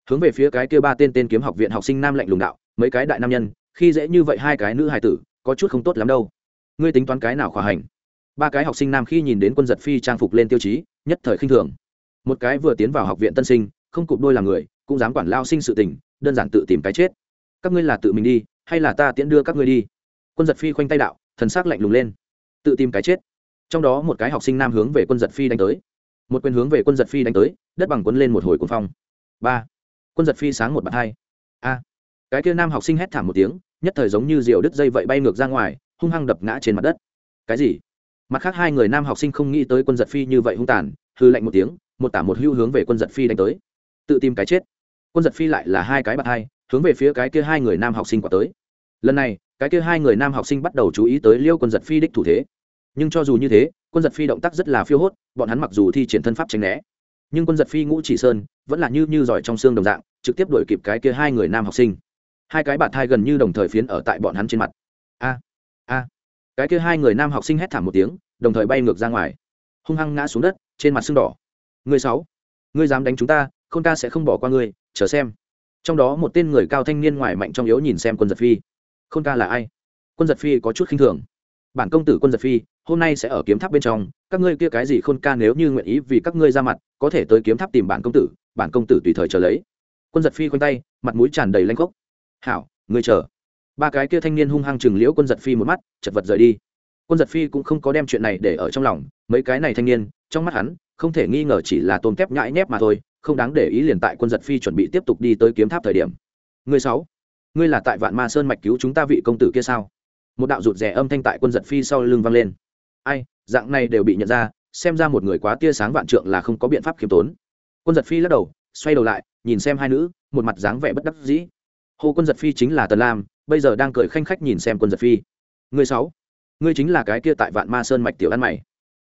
Hướng về phía cái kia ba tên tên kiếm học viện học sinh nam lạnh lùng đạo, mấy cái đại nam nhân, khi dễ như vậy hai cái nữ hài tử, có chút không tốt lắm đâu. Ngươi tính toán cái nào khỏa hành? Ba cái học sinh nam khi nhìn đến quân giật phi trang phục lên tiêu chí, nhất thời khinh thường. Một cái vừa tiến vào học viện tân sinh, không cụp đôi là người, cũng dám quản lao sinh sự tình, đơn giản tự tìm cái chết. Các ngươi là tự mình đi, hay là ta tiễn đưa các ngươi đi? Quân giật phi khoanh tay đạo, thần sắc lạnh lùng lên tự tìm cái chết trong đó một cái học sinh nam hướng về quân giật phi đánh tới một quyền hướng về quân giật phi đánh tới đất bằng quấn lên một hồi quân phong ba quân giật phi sáng một bạt hai a cái kia nam học sinh hét thảm một tiếng, nhất thời giống như diều đứt dây vậy bay ngược ra ngoài, hung hăng đập ngã trên mặt đất. Cái gì? Mặt khác hai người nam học sinh không nghĩ tới quân giật phi như vậy hung tàn, hư lạnh một tiếng, một tả một hưu hướng về quân giật phi đánh tới. Tự tìm cái chết. Quân giật phi lại là hai cái bạt hai, hướng về phía cái kia hai người nam học sinh quả tới. Lần này, cái kia hai người nam học sinh bắt đầu chú ý tới liêu quân giật phi đích thủ thế. Nhưng cho dù như thế, quân giật phi động tác rất là phiêu hốt, bọn hắn mặc dù thi triển thân pháp tránh né, nhưng quân giật phi ngũ chỉ sơn, vẫn là như như giỏi trong xương đồng dạng, trực tiếp đuổi kịp cái kia hai người nam học sinh hai cái bạt thai gần như đồng thời phiến ở tại bọn hắn trên mặt. A a. Cái kia hai người nam học sinh hét thảm một tiếng, đồng thời bay ngược ra ngoài. Hung hăng ngã xuống đất, trên mặt sưng đỏ. Người sáu, ngươi dám đánh chúng ta không ca sẽ không bỏ qua ngươi, chờ xem. Trong đó một tên người cao thanh niên ngoài mạnh trong yếu nhìn xem quân giật phi. Không ca là ai? Quân giật phi có chút khinh thường. Bản công tử quân giật phi, hôm nay sẽ ở kiếm tháp bên trong, các ngươi kia cái gì khôn ca nếu như nguyện ý vì các ngươi ra mặt, có thể tới kiếm tháp tìm bản công tử, bản công tử tùy thời chờ lấy. Quân giật phi khoanh tay, mặt mũi tràn đầy lanh gốc hảo ngươi chờ ba cái kia thanh niên hung hăng chừng liễu quân giật phi một mắt chật vật rời đi quân giật phi cũng không có đem chuyện này để ở trong lòng mấy cái này thanh niên trong mắt hắn không thể nghi ngờ chỉ là tôm tép nhãi nhép mà thôi không đáng để ý liền tại quân giật phi chuẩn bị tiếp tục đi tới kiếm tháp thời điểm Ngươi sáu, ngươi là tại Vạn Ma Sơn mạch cứu chúng ta vị công tử kia sao? Một đạo rụt rè âm thanh tại quân giật phi sau lưng vang lên. Ai, dạng này đều bị nhận ra, xem ra một người quá tia sáng vạn trượng là không có biện pháp khiêm tốn. Quân giật phi lắc đầu, xoay đầu lại, nhìn xem hai nữ, một mặt dáng vẻ bất đắc dĩ. Hồ Quân giật phi chính là Tần Lam, bây giờ đang cười khanh khách nhìn xem Quân giật phi. Ngươi sáu, ngươi chính là cái kia tại Vạn Ma Sơn mạch tiểu ăn mày.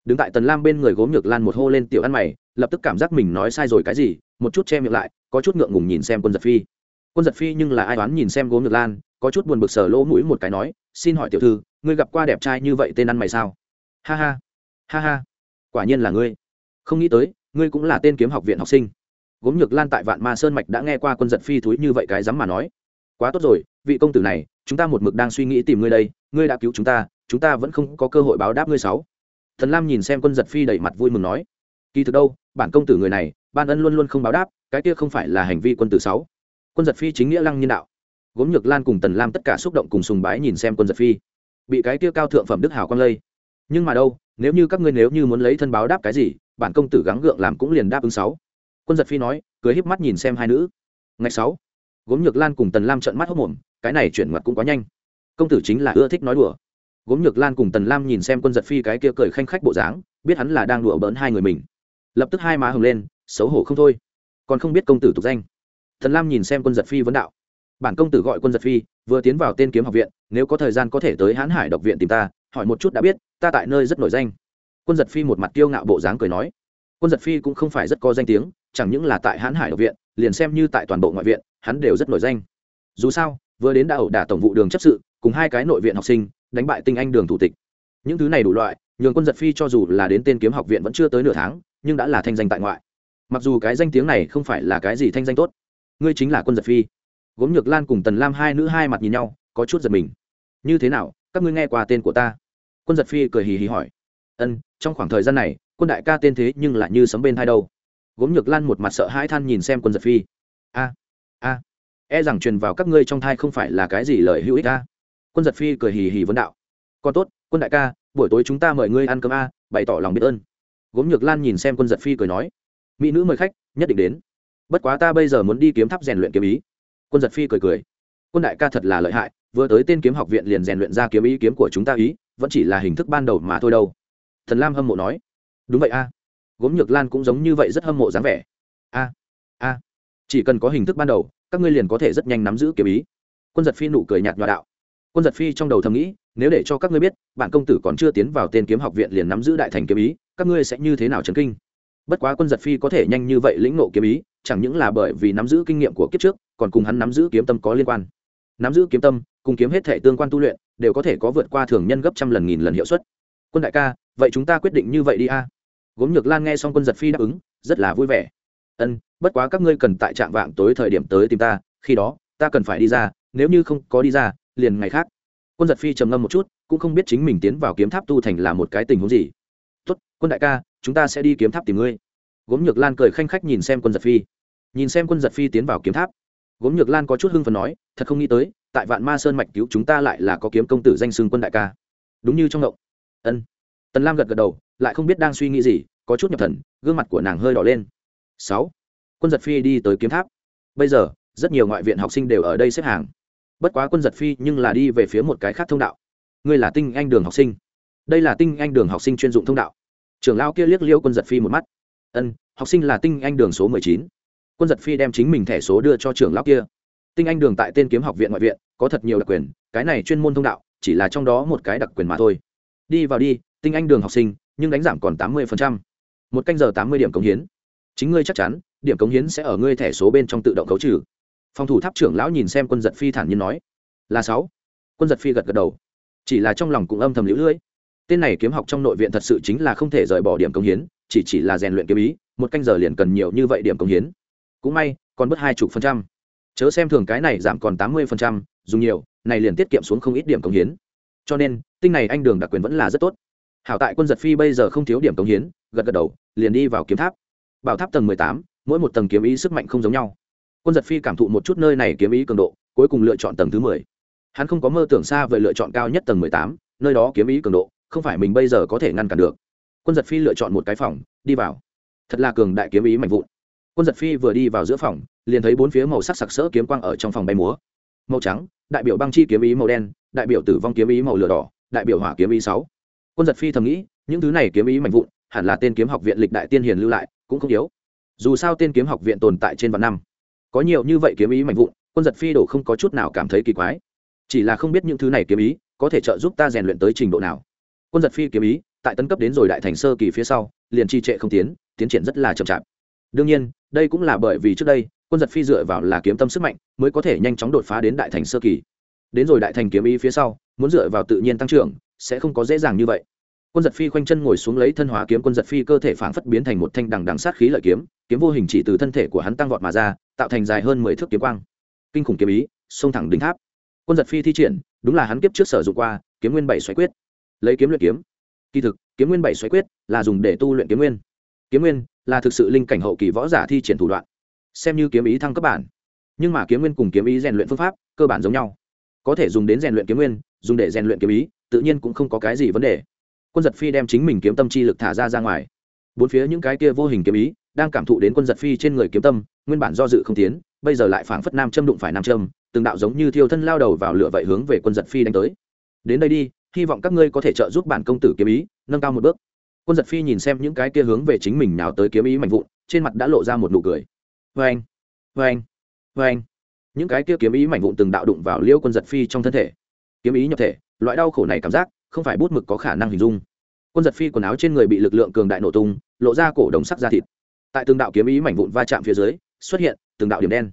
Đứng tại Tần Lam bên người gốm nhược lan một hô lên tiểu ăn mày, lập tức cảm giác mình nói sai rồi cái gì, một chút che miệng lại có chút ngượng ngùng nhìn xem quân giật phi quân giật phi nhưng là ai đoán nhìn xem gốm Nhược lan có chút buồn bực sờ lỗ mũi một cái nói xin hỏi tiểu thư ngươi gặp qua đẹp trai như vậy tên ăn mày sao ha ha ha ha quả nhiên là ngươi không nghĩ tới ngươi cũng là tên kiếm học viện học sinh gốm nhược lan tại vạn ma sơn mạch đã nghe qua quân giật phi thúi như vậy cái dám mà nói quá tốt rồi, vị công tử này, chúng ta một mực đang suy nghĩ tìm ngươi đây, ngươi đã cứu chúng ta chúng ta vẫn không có cơ hội báo đáp ngươi sáu. Thần lam nhìn xem quân giật phi đẩy mặt vui mừng nói, kỳ thực đâu, bản công tử người này, ban ân luôn luôn không báo đáp, cái kia không phải là hành vi quân tử sáu. Quân giật phi chính nghĩa lăng nhân đạo. Gốm nhược lan cùng tần lam tất cả xúc động cùng sùng bái nhìn xem quân giật phi. Bị cái kia cao thượng phẩm đức hảo quang lây. Nhưng mà đâu, nếu như các ngươi nếu như muốn lấy thân báo đáp cái gì, bản công tử gắng gượng làm cũng liền đáp ứng sáu. Quân giật phi nói, cười híp mắt nhìn xem hai nữ. Ngày sáu gốm nhược lan cùng tần lam trợn mắt hốc mồm, cái này chuyển mặt cũng quá nhanh. Công tử chính là ưa thích nói đùa. Gốm nhược lan cùng tần lam nhìn xem quân giật phi cái kia cười khanh khách bộ dáng, biết hắn là đang đùa bỡn hai người mình. Lập tức hai má hừng lên, xấu hổ không thôi. Còn không biết công tử tục danh. Tần lam nhìn xem quân giật phi vấn đạo. Bản công tử gọi quân giật phi, vừa tiến vào tên kiếm học viện, nếu có thời gian có thể tới hãn hải độc viện tìm ta, hỏi một chút đã biết, ta tại nơi rất nổi danh. Quân giật phi một mặt tiêu ngạo bộ dáng cười nói. Quân giật phi cũng không phải rất có danh tiếng, chẳng những là tại hãn hải độc viện, liền xem như tại toàn bộ ngoại viện hắn đều rất nổi danh. Dù sao, vừa đến đã ẩu đả tổng vụ đường chấp sự, cùng hai cái nội viện học sinh, đánh bại tinh anh đường thủ tịch. Những thứ này đủ loại, nhường quân giật phi cho dù là đến tên kiếm học viện vẫn chưa tới nửa tháng, nhưng đã là thanh danh tại ngoại. Mặc dù cái danh tiếng này không phải là cái gì thanh danh tốt, ngươi chính là quân giật phi. Gốm nhược lan cùng tần lam hai nữ hai mặt nhìn nhau, có chút giật mình. Như thế nào, các ngươi nghe qua tên của ta? Quân giật phi cười hì hì hỏi. Ân, trong khoảng thời gian này, quân đại ca tên thế nhưng lại như sấm bên hai đâu. Gốm nhược lan một mặt sợ hãi than nhìn xem quân giật phi. A a. E rằng truyền vào các ngươi trong thai không phải là cái gì lời hữu ích a. Quân giật phi cười hì hì vấn đạo. Còn tốt, quân đại ca, buổi tối chúng ta mời ngươi ăn cơm a, bày tỏ lòng biết ơn. Gốm nhược lan nhìn xem quân giật phi cười nói. Mỹ nữ mời khách, nhất định đến. Bất quá ta bây giờ muốn đi kiếm tháp rèn luyện kiếm ý. Quân giật phi cười cười. Quân đại ca thật là lợi hại, vừa tới tên kiếm học viện liền rèn luyện ra kiếm ý kiếm của chúng ta ý, vẫn chỉ là hình thức ban đầu mà thôi đâu. Thần lam hâm mộ nói. Đúng vậy a. Gốm nhược lan cũng giống như vậy rất hâm mộ dáng vẻ. A. a chỉ cần có hình thức ban đầu, các ngươi liền có thể rất nhanh nắm giữ kiếm ý. Quân giật phi nụ cười nhạt nhòa đạo. Quân giật phi trong đầu thầm nghĩ, nếu để cho các ngươi biết, bạn công tử còn chưa tiến vào tên kiếm học viện liền nắm giữ đại thành kiếm ý, các ngươi sẽ như thế nào chấn kinh? Bất quá quân giật phi có thể nhanh như vậy lĩnh nộ kiếm ý, chẳng những là bởi vì nắm giữ kinh nghiệm của kiếp trước, còn cùng hắn nắm giữ kiếm tâm có liên quan. Nắm giữ kiếm tâm, cùng kiếm hết thể tương quan tu luyện, đều có thể có vượt qua thường nhân gấp trăm lần nghìn lần hiệu suất. Quân đại ca, vậy chúng ta quyết định như vậy đi a. Gốm nhược lan nghe xong quân giật phi đáp ứng, rất là vui vẻ. Ân bất quá các ngươi cần tại trạm vạng tối thời điểm tới tìm ta, khi đó, ta cần phải đi ra, nếu như không có đi ra, liền ngày khác. Quân giật phi trầm ngâm một chút, cũng không biết chính mình tiến vào kiếm tháp tu thành là một cái tình huống gì. Tốt, quân đại ca, chúng ta sẽ đi kiếm tháp tìm ngươi. Gốm nhược lan cười khanh khách nhìn xem quân giật phi. Nhìn xem quân giật phi tiến vào kiếm tháp, gốm nhược lan có chút hưng phần nói, thật không nghĩ tới, tại vạn ma sơn mạch cứu chúng ta lại là có kiếm công tử danh xưng quân đại ca. Đúng như trong ngộng. Ân. Tần lam gật gật đầu, lại không biết đang suy nghĩ gì, có chút nhập thần, gương mặt của nàng hơi đỏ lên. Sáu quân giật phi đi tới kiếm tháp. Bây giờ, rất nhiều ngoại viện học sinh đều ở đây xếp hàng. Bất quá quân giật phi nhưng là đi về phía một cái khác thông đạo. Ngươi là tinh anh đường học sinh. Đây là tinh anh đường học sinh chuyên dụng thông đạo. Trưởng lao kia liếc liêu quân giật phi một mắt. Ân, học sinh là tinh anh đường số mười chín. Quân giật phi đem chính mình thẻ số đưa cho trưởng lão kia. Tinh anh đường tại tên kiếm học viện ngoại viện, có thật nhiều đặc quyền, cái này chuyên môn thông đạo, chỉ là trong đó một cái đặc quyền mà thôi. Đi vào đi, tinh anh đường học sinh, nhưng đánh giảm còn tám mươi một canh giờ tám mươi điểm cống hiến. Chính ngươi chắc chắn điểm cống hiến sẽ ở ngươi thẻ số bên trong tự động khấu trừ. Phòng thủ tháp trưởng lão nhìn xem quân giật phi thản nhiên nói. Là sáu. Quân giật phi gật gật đầu. Chỉ là trong lòng cũng âm thầm lũ lưỡi tên này kiếm học trong nội viện thật sự chính là không thể rời bỏ điểm cống hiến, chỉ chỉ là rèn luyện kiếm ý, một canh giờ liền cần nhiều như vậy điểm cống hiến. Cũng may, còn bớt hai chục phần trăm. Chớ xem thường cái này giảm còn tám mươi phần trăm, dùng nhiều, này liền tiết kiệm xuống không ít điểm cống hiến. Cho nên, tinh này anh đường đặc quyền vẫn là rất tốt. Hảo tại quân giật phi bây giờ không thiếu điểm cống hiến, gật gật đầu, liền đi vào kiếm tháp. Bảo tháp tầng mười tám mỗi một tầng kiếm ý sức mạnh không giống nhau. Quân giật phi cảm thụ một chút nơi này kiếm ý cường độ, cuối cùng lựa chọn tầng thứ mười. Hắn không có mơ tưởng xa về lựa chọn cao nhất tầng mười tám, nơi đó kiếm ý cường độ, không phải mình bây giờ có thể ngăn cản được. Quân giật phi lựa chọn một cái phòng, đi vào. Thật là cường đại kiếm ý mạnh vụn. Quân giật phi vừa đi vào giữa phòng, liền thấy bốn phía màu sắc sặc sỡ kiếm quang ở trong phòng bay múa. Màu trắng, đại biểu băng chi kiếm ý màu đen, đại biểu tử vong kiếm ý màu lửa đỏ, đại biểu hỏa kiếm ý sáu. Quân giật phi thầm nghĩ, những thứ này kiếm ý mạnh vụn, hẳn là tên kiếm học viện lịch đại tiên hiền lưu lại, cũng không yếu dù sao tên kiếm học viện tồn tại trên vạn năm. Có nhiều như vậy kiếm ý mạnh vụn, quân giật phi đổ không có chút nào cảm thấy kỳ quái. Chỉ là không biết những thứ này kiếm ý có thể trợ giúp ta rèn luyện tới trình độ nào. Quân giật phi kiếm ý, tại tấn cấp đến rồi đại thành sơ kỳ phía sau, liền trì trệ không tiến tiến triển rất là chậm chạp. Đương nhiên, đây cũng là bởi vì trước đây, quân giật phi dựa vào là kiếm tâm sức mạnh mới có thể nhanh chóng đột phá đến đại thành sơ kỳ. Đến rồi đại thành kiếm ý phía sau, muốn dựa vào tự nhiên tăng trưởng, sẽ không có dễ dàng như vậy quân giật phi khoanh chân ngồi xuống lấy thân hóa kiếm, quân giật phi cơ thể phảng phất biến thành một thanh đằng đằng sát khí lợi kiếm kiếm vô hình chỉ từ thân thể của hắn tăng vọt mà ra, tạo thành dài hơn mười thước kiếm quang. Kinh khủng kiếm ý, xông thẳng đỉnh tháp. Quân giật phi thi triển, đúng là hắn kiếp trước sở dụng qua, kiếm nguyên bảy xoáy quyết. Lấy kiếm luyện kiếm. Kỳ thực, kiếm nguyên bảy xoáy quyết là dùng để tu luyện kiếm nguyên. Kiếm nguyên là thực sự linh cảnh hậu kỳ võ giả thi triển thủ đoạn. Xem như kiếm ý thăng cấp bản, nhưng mà kiếm nguyên cùng kiếm ý rèn luyện phương pháp cơ bản giống nhau. Có thể dùng đến rèn luyện kiếm nguyên, dùng để rèn luyện kiếm ý, tự nhiên cũng không có cái gì vấn đề quân giật phi đem chính mình kiếm tâm chi lực thả ra ra ngoài. Bốn phía những cái kia vô hình kiếm ý đang cảm thụ đến quân giật phi trên người kiếm tâm, nguyên bản do dự không tiến, bây giờ lại phảng phất nam châm đụng phải nam châm, từng đạo giống như thiêu thân lao đầu vào lửa vậy hướng về quân giật phi đánh tới. Đến đây đi, hy vọng các ngươi có thể trợ giúp bản công tử kiếm ý, nâng cao một bước. Quân giật phi nhìn xem những cái kia hướng về chính mình nào tới kiếm ý mạnh vụn, trên mặt đã lộ ra một nụ cười. Vê anh vê anh vê anh những cái kia kiếm ý mạnh vụn từng đạo đụng vào liêu quân giật phi trong thân thể. Kiếm ý nhập thể, loại đau khổ này cảm giác không phải bút mực có khả năng hình dung. Quân giật phi quần áo trên người bị lực lượng cường đại nổ tung lộ ra cổ đồng sắc da thịt. Tại từng đạo kiếm ý mảnh vụn va chạm phía dưới xuất hiện từng đạo điểm đen.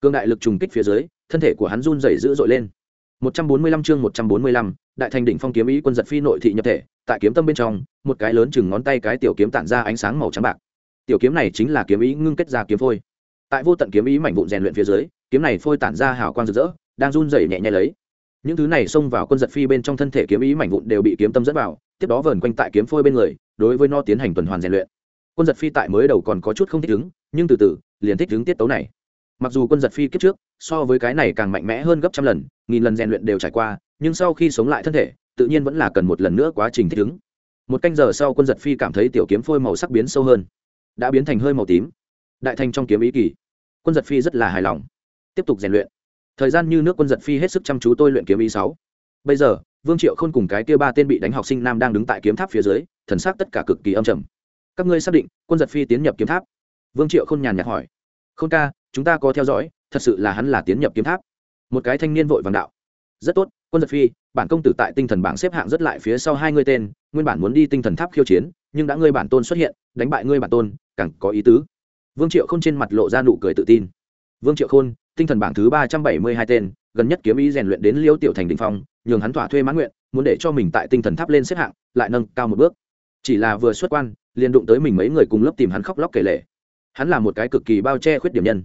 Cường đại lực trùng kích phía dưới thân thể của hắn run rẩy dữ dội lên. 145 chương 145, đại thành đỉnh phong kiếm ý quân giật phi nội thị nhập thể tại kiếm tâm bên trong một cái lớn chừng ngón tay cái tiểu kiếm tản ra ánh sáng màu trắng bạc. Tiểu kiếm này chính là kiếm ý ngưng kết ra kiếm phôi. Tại vô tận kiếm ý mảnh vụn rèn luyện phía dưới kiếm này phôi tản ra hào quang rực rỡ đang run rẩy nhẹ nhẹ lấy những thứ này xông vào quân giật phi bên trong thân thể kiếm ý mảnh vụn đều bị kiếm tâm dẫn vào, tiếp đó vờn quanh tại kiếm phôi bên người, đối với nó tiến hành tuần hoàn rèn luyện. Quân giật phi tại mới đầu còn có chút không thích ứng, nhưng từ từ, liền thích ứng tiết tấu này. Mặc dù quân giật phi kiếp trước, so với cái này càng mạnh mẽ hơn gấp trăm lần, nghìn lần rèn luyện đều trải qua, nhưng sau khi sống lại thân thể, tự nhiên vẫn là cần một lần nữa quá trình thích ứng. Một canh giờ sau quân giật phi cảm thấy tiểu kiếm phôi màu sắc biến sâu hơn, đã biến thành hơi màu tím, đại thành trong kiếm ý kỳ. Quân giật phi rất là hài lòng, tiếp tục rèn luyện thời gian như nước quân giật phi hết sức chăm chú tôi luyện kiếm ý sáu. Bây giờ, vương triệu khôn cùng cái kia ba tên bị đánh học sinh nam đang đứng tại kiếm tháp phía dưới, thần sắc tất cả cực kỳ âm trầm. Các ngươi xác định, quân giật phi tiến nhập kiếm tháp? Vương triệu khôn nhàn nhạt hỏi. Khôn ca, chúng ta có theo dõi, thật sự là hắn là tiến nhập kiếm tháp. Một cái thanh niên vội vàng đạo. Rất tốt, quân giật phi, bản công tử tại tinh thần bảng xếp hạng rất lại phía sau hai ngươi tên, nguyên bản muốn đi tinh thần tháp khiêu chiến, nhưng đã ngươi bản tôn xuất hiện, đánh bại ngươi bản tôn, càng có ý tứ. Vương triệu k h ô n trên mặt lộ ra nụ cười tự tin. Vương triệu khôn tinh thần bảng thứ ba trăm bảy mươi hai tên, gần nhất kiếm ý rèn luyện đến liêu tiểu thành đình phong, nhường hắn thỏa thuê mãn nguyện, muốn để cho mình tại tinh thần tháp lên xếp hạng, lại nâng cao một bước. Chỉ là vừa xuất quan, liền đụng tới mình mấy người cùng lớp tìm hắn khóc lóc kể lể. Hắn là một cái cực kỳ bao che khuyết điểm nhân.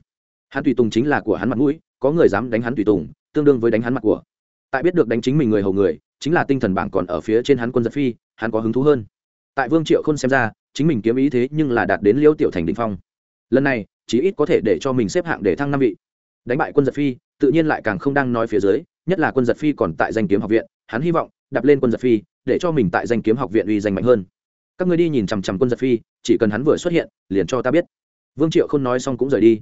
Hắn tùy tùng chính là của hắn mặt mũi, có người dám đánh hắn tùy tùng, tương đương với đánh hắn mặt của. Tại biết được đánh chính mình người hầu người, chính là tinh thần bảng còn ở phía trên hắn quân giật phi, hắn có hứng thú hơn. Tại vương triệu khôn xem ra, chính mình kiếm ý thế nhưng là đạt đến liêu tiểu thành đình phong. Lần này, chí ít có thể để cho mình xếp hạng để thăng năm vị đánh bại quân giật phi, tự nhiên lại càng không đang nói phía dưới, nhất là quân giật phi còn tại danh kiếm học viện, hắn hy vọng, đạp lên quân giật phi, để cho mình tại danh kiếm học viện uy danh mạnh hơn. Các người đi nhìn chằm chằm quân giật phi, chỉ cần hắn vừa xuất hiện, liền cho ta biết. Vương triệu không nói xong cũng rời đi.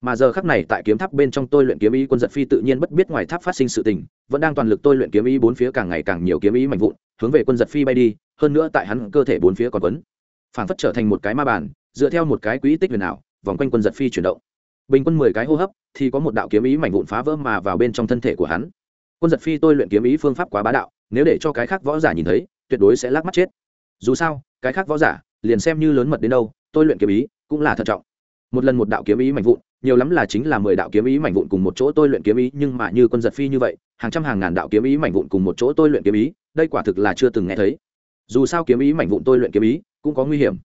Mà giờ khắc này tại kiếm tháp bên trong tôi luyện kiếm ý quân giật phi tự nhiên bất biết ngoài tháp phát sinh sự tình, vẫn đang toàn lực tôi luyện kiếm ý bốn phía càng ngày càng nhiều kiếm ý mạnh vụn, hướng về quân giật phi bay đi, hơn nữa tại hắn cơ thể bốn phía còn quấn. Phản phất trở thành một cái ma bàn, dựa theo một cái quỹ tích huyền ảo, vòng quanh quân giật phi chuyển động bình quân mười cái hô hấp thì có một đạo kiếm ý mảnh vụn phá vỡ mà vào bên trong thân thể của hắn. Quân giật phi tôi luyện kiếm ý phương pháp quá bá đạo, nếu để cho cái khác võ giả nhìn thấy, tuyệt đối sẽ lắc mắt chết. Dù sao, cái khác võ giả, liền xem như lớn mật đến đâu, tôi luyện kiếm ý cũng là thận trọng. Một lần một đạo kiếm ý mạnh vụn, nhiều lắm là chính là mười đạo kiếm ý mạnh vụn cùng một chỗ tôi luyện kiếm ý, nhưng mà như quân giật phi như vậy, hàng trăm hàng ngàn đạo kiếm ý mạnh vụn cùng một chỗ tôi luyện kiếm ý, đây quả thực là chưa từng nghe thấy. Dù sao kiếm ý mạnh vụn tôi luyện kiếm ý cũng có nguy hiểm.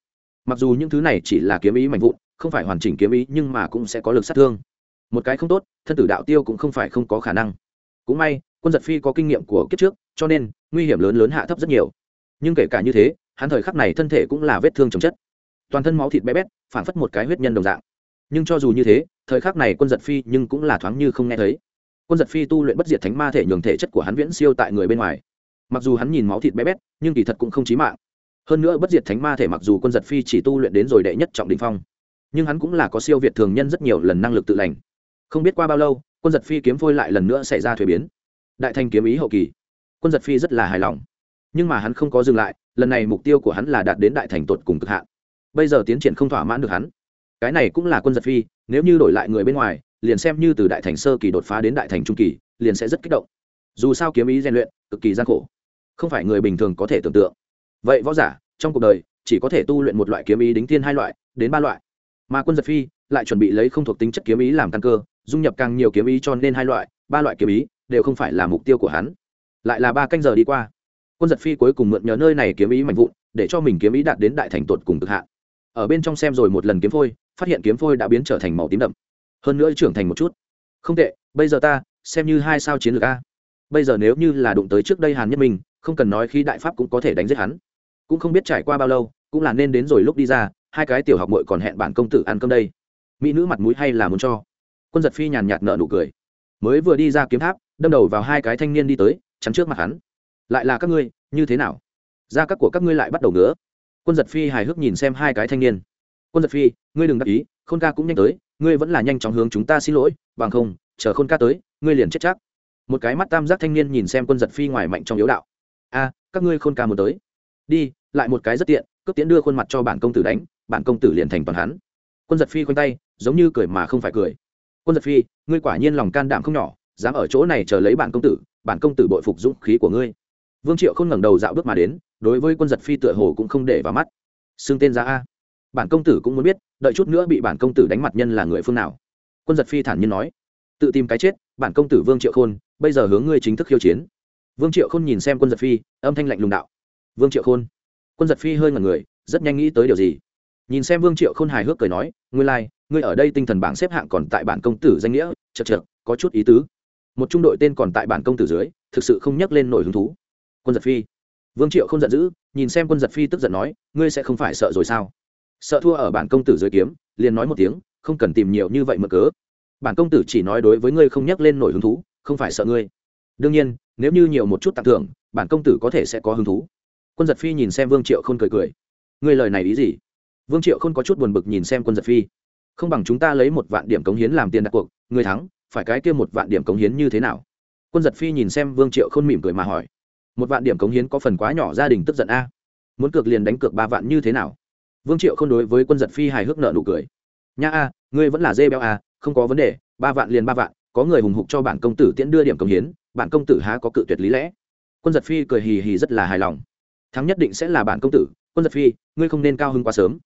Mặc dù những thứ này chỉ là kiếm ý mạnh vụn không phải hoàn chỉnh kiếm ý nhưng mà cũng sẽ có lực sát thương. Một cái không tốt, thân tử đạo tiêu cũng không phải không có khả năng. Cũng may, quân giật phi có kinh nghiệm của kiếp trước, cho nên, nguy hiểm lớn lớn hạ thấp rất nhiều. Nhưng kể cả như thế, hắn thời khắc này thân thể cũng là vết thương chồng chất. Toàn thân máu thịt bé bét phản phất một cái huyết nhân đồng dạng. Nhưng cho dù như thế, thời khắc này quân giật phi nhưng cũng là thoáng như không nghe thấy. Quân giật phi tu luyện bất diệt thánh ma thể nhường thể chất của hắn viễn siêu tại người bên ngoài. Mặc dù hắn nhìn máu thịt bé bét, nhưng kỳ thật cũng không chí mạng. Hơn nữa bất diệt thánh ma thể mặc dù quân giật phi chỉ tu luyện đến rồi đệ nhất trọng đình phong nhưng hắn cũng là có siêu việt thường nhân rất nhiều lần năng lực tự lành. Không biết qua bao lâu, quân giật phi kiếm phôi lại lần nữa xảy ra thuế biến. Đại thanh kiếm ý hậu kỳ. Quân giật phi rất là hài lòng. Nhưng mà hắn không có dừng lại, lần này mục tiêu của hắn là đạt đến đại thành tột cùng cực hạn. Bây giờ tiến triển không thỏa mãn được hắn. Cái này cũng là quân giật phi, nếu như đổi lại người bên ngoài, liền xem như từ đại thành sơ kỳ đột phá đến đại thành trung kỳ, liền sẽ rất kích động. Dù sao kiếm ý rèn luyện, cực kỳ gian khổ. Không phải người bình thường có thể tưởng tượng. Vậy võ giả, trong cuộc đời, chỉ có thể tu luyện một loại kiếm ý đính thiên hai loại, đến ba loại mà quân giật phi lại chuẩn bị lấy không thuộc tính chất kiếm ý làm căn cơ, dung nhập càng nhiều kiếm ý cho nên hai loại, ba loại kiếm ý đều không phải là mục tiêu của hắn. Lại là ba canh giờ đi qua, quân giật phi cuối cùng mượn nhớ nơi này kiếm ý mạnh vụn để cho mình kiếm ý đạt đến đại thành tột cùng cực hạn. Ở bên trong xem rồi một lần kiếm phôi, phát hiện kiếm phôi đã biến trở thành màu tím đậm, hơn nữa trưởng thành một chút. Không tệ, bây giờ ta, xem như hai sao chiến lược a. Bây giờ nếu như là đụng tới trước đây hàn nhất minh, không cần nói khi đại pháp cũng có thể đánh giết hắn. Cũng không biết trải qua bao lâu, cũng là nên đến rồi lúc đi ra hai cái tiểu học mội còn hẹn bản công tử ăn cơm đây. Mỹ nữ mặt mũi hay là muốn cho? Quân giật phi nhàn nhạt nợ nụ cười. Mới vừa đi ra kiếm tháp, đâm đầu vào hai cái thanh niên đi tới, chắn trước mặt hắn. Lại là các ngươi, như thế nào? Gia các của các ngươi lại bắt đầu ngứa. Quân giật phi hài hước nhìn xem hai cái thanh niên. Quân giật phi, ngươi đừng đắc ý, khôn ca cũng nhanh tới, ngươi vẫn là nhanh chóng hướng chúng ta xin lỗi, bằng không, chờ khôn ca tới, ngươi liền chết chắc. Một cái mắt tam giác thanh niên nhìn xem quân giật phi ngoài mạnh trong yếu đạo. A, các ngươi khôn ca muốn tới. Đi, lại một cái rất tiện, cướp tiễn đưa khuôn mặt cho bản công tử đánh bản công tử liền thành toàn hắn. Quân giật phi khoanh tay, giống như cười mà không phải cười. Quân giật phi, ngươi quả nhiên lòng can đảm không nhỏ, dám ở chỗ này chờ lấy bản công tử, bản công tử bội phục dũng khí của ngươi. Vương triệu không ngẩng đầu dạo bước mà đến, đối với quân giật phi tựa hồ cũng không để vào mắt. Xưng tên ra a. Bản công tử cũng muốn biết, đợi chút nữa bị bản công tử đánh mặt nhân là người phương nào. Quân giật phi thản nhiên nói. Tự tìm cái chết, bản công tử vương triệu khôn, bây giờ hướng ngươi chính thức khiêu chiến. Vương triệu khôn nhìn xem quân giật phi, âm thanh lạnh lùng đạo. Vương triệu khôn. Quân giật phi hơi ngần người, rất nhanh nghĩ tới điều gì nhìn xem vương triệu khôn hài hước cười nói ngươi lai、like, ngươi ở đây tinh thần bảng xếp hạng còn tại bản công tử danh nghĩa chật chật có chút ý tứ. Một trung đội tên còn tại bản công tử dưới thực sự không nhắc lên nổi hứng thú. Quân giật phi. Vương triệu không giận dữ nhìn xem quân giật phi tức giận nói ngươi sẽ không phải sợ rồi sao? Sợ thua ở bản công tử dưới kiếm liền nói một tiếng không cần tìm nhiều như vậy mở cớ. Bản công tử chỉ nói đối với ngươi không nhắc lên nổi hứng thú không phải sợ ngươi. Đương nhiên nếu như nhiều một chút tặng thưởng bản công tử có thể sẽ có hứng thú. Quân giật phi nhìn xem vương triệu không cười cười. Ngươi lời này ý gì? Vương triệu không có chút buồn bực nhìn xem quân giật phi. Không bằng chúng ta lấy một vạn điểm cống hiến làm tiền đặt cuộc, người thắng, phải cái kia một vạn điểm cống hiến như thế nào? Quân giật phi nhìn xem vương triệu không mỉm cười mà hỏi. Một vạn điểm cống hiến có phần quá nhỏ, gia đình tức giận a. Muốn cược liền đánh cược ba vạn như thế nào? Vương triệu không đối với quân giật phi hài hước nợ nụ cười. Nha a, ngươi vẫn là dê béo a, không có vấn đề, ba vạn liền ba vạn, có người hùng hục cho bản công tử tiễn đưa điểm cống hiến, bản công tử há có cự tuyệt lý lẽ? Quân giật phi cười hì hì rất là hài lòng. Thắng nhất định sẽ là bản công tử. Quân giật phi, ngươi không nên cao hứng quá sớm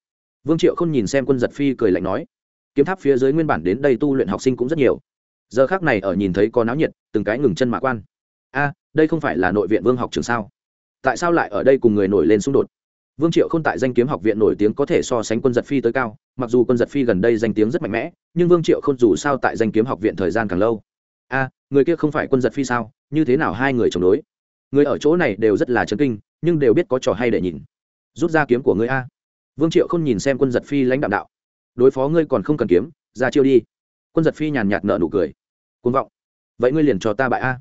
vương triệu không nhìn xem quân giật phi cười lạnh nói, kiếm tháp phía dưới nguyên bản đến đây tu luyện học sinh cũng rất nhiều. Giờ khác này ở nhìn thấy có náo nhiệt, từng cái ngừng chân mạ quan. A, đây không phải là nội viện vương học trường sao? Tại sao lại ở đây cùng người nổi lên xung đột? Vương triệu k h ô n tại danh kiếm học viện nổi tiếng có thể so sánh quân giật phi tới cao, mặc dù quân giật phi gần đây danh tiếng rất mạnh mẽ, nhưng vương triệu không dù sao tại danh kiếm học viện thời gian càng lâu. A, người kia không phải quân giật phi sao? Như thế nào hai người chống đối? Người ở chỗ này đều rất là chấn kinh, nhưng đều biết có trò hay để nhìn. Rút ra kiếm của ngươi a vương triệu không nhìn xem quân giật phi lãnh đạo đạo. Đối phó ngươi còn không cần kiếm, ra chiêu đi. Quân giật phi nhàn nhạt nợ nụ cười. Côn vọng. Vậy ngươi liền cho ta bại a.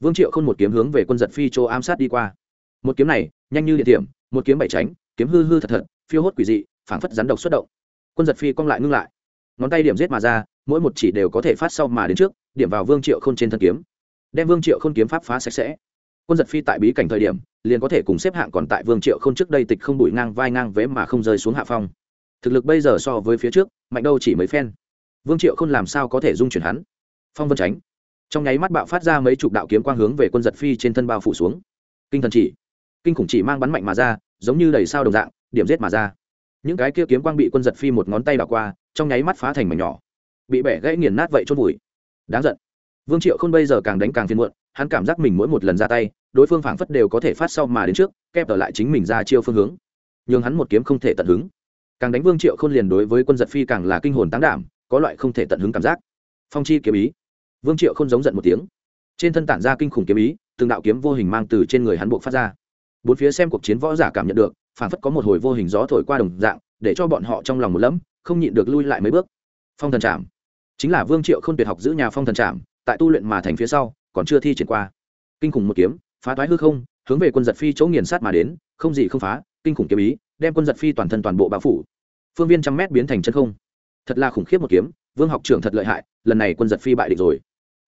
Vương triệu không một kiếm hướng về quân giật phi chỗ ám sát đi qua. Một kiếm này, nhanh như địa điểm một kiếm bảy tránh kiếm hư hư thật thật, phiêu hốt quỷ dị, phảng phất rắn độc xuất động. Quân giật phi cong lại ngưng lại. Ngón tay điểm giết mà ra, mỗi một chỉ đều có thể phát sau mà đến trước, điểm vào vương triệu k h ô n trên thân kiếm. Đem vương triệu k h ô n kiếm pháp phá sạch sẽ. Quân giật phi tại bí cảnh thời điểm liền có thể cùng xếp hạng còn tại vương triệu k h ô n trước đây tịch không đủi ngang vai ngang vế mà không rơi xuống hạ phong. Thực lực bây giờ so với phía trước, mạnh đâu chỉ mấy phen. Vương triệu Khôn làm sao có thể dung chuyển hắn? Phong vân tránh trong nháy mắt bạo phát ra mấy chục đạo kiếm quang hướng về quân giật phi trên thân bao phủ xuống. Kinh thần chỉ. Kinh khủng chỉ mang bắn mạnh mà ra, giống như đầy sao đồng dạng, điểm giết mà ra. Những cái kia kiếm quang bị quân giật phi một ngón tay đảo qua, trong nháy mắt phá thành mảnh nhỏ. Bị bẻ gãy nghiền nát vậy chôn vùi. Đáng giận. Vương triệu Khôn bây giờ càng đánh càng phiền muộn hắn cảm giác mình mỗi một lần ra tay, đối phương phảng phất đều có thể phát sau mà đến trước kép ở lại chính mình ra chiêu phương hướng. Nhưng hắn một kiếm không thể tận hứng. Càng đánh vương triệu Khôn liền đối với quân giật phi càng là kinh hồn tán đảm, có loại không thể tận hứng cảm giác. Phong chi kiếm ý. Vương triệu không giống giận một tiếng. Trên thân tản ra kinh khủng kiếm ý, từng đạo kiếm vô hình mang từ trên người hắn buộc phát ra. Bốn phía xem cuộc chiến võ giả cảm nhận được phản phất có một hồi vô hình gió thổi qua đồng dạng, để cho bọn họ trong lòng một lẫm, không nhịn được lui lại mấy bước. Phong thần trảm. Chính là vương triệu không tuyệt học giữ nhà phong thần trảm, tại tu luyện mà thành phía sau còn chưa thi triển qua. Kinh khủng một kiếm, phá toái hư không, hướng về quân giật phi chỗ nghiền sát mà đến, không gì không phá, kinh khủng kiếm ý, đem quân giật phi toàn thân toàn bộ bao phủ. Phương viên trăm mét biến thành chân không. Thật là khủng khiếp một kiếm, vương học trưởng thật lợi hại, lần này quân giật phi bại địch rồi.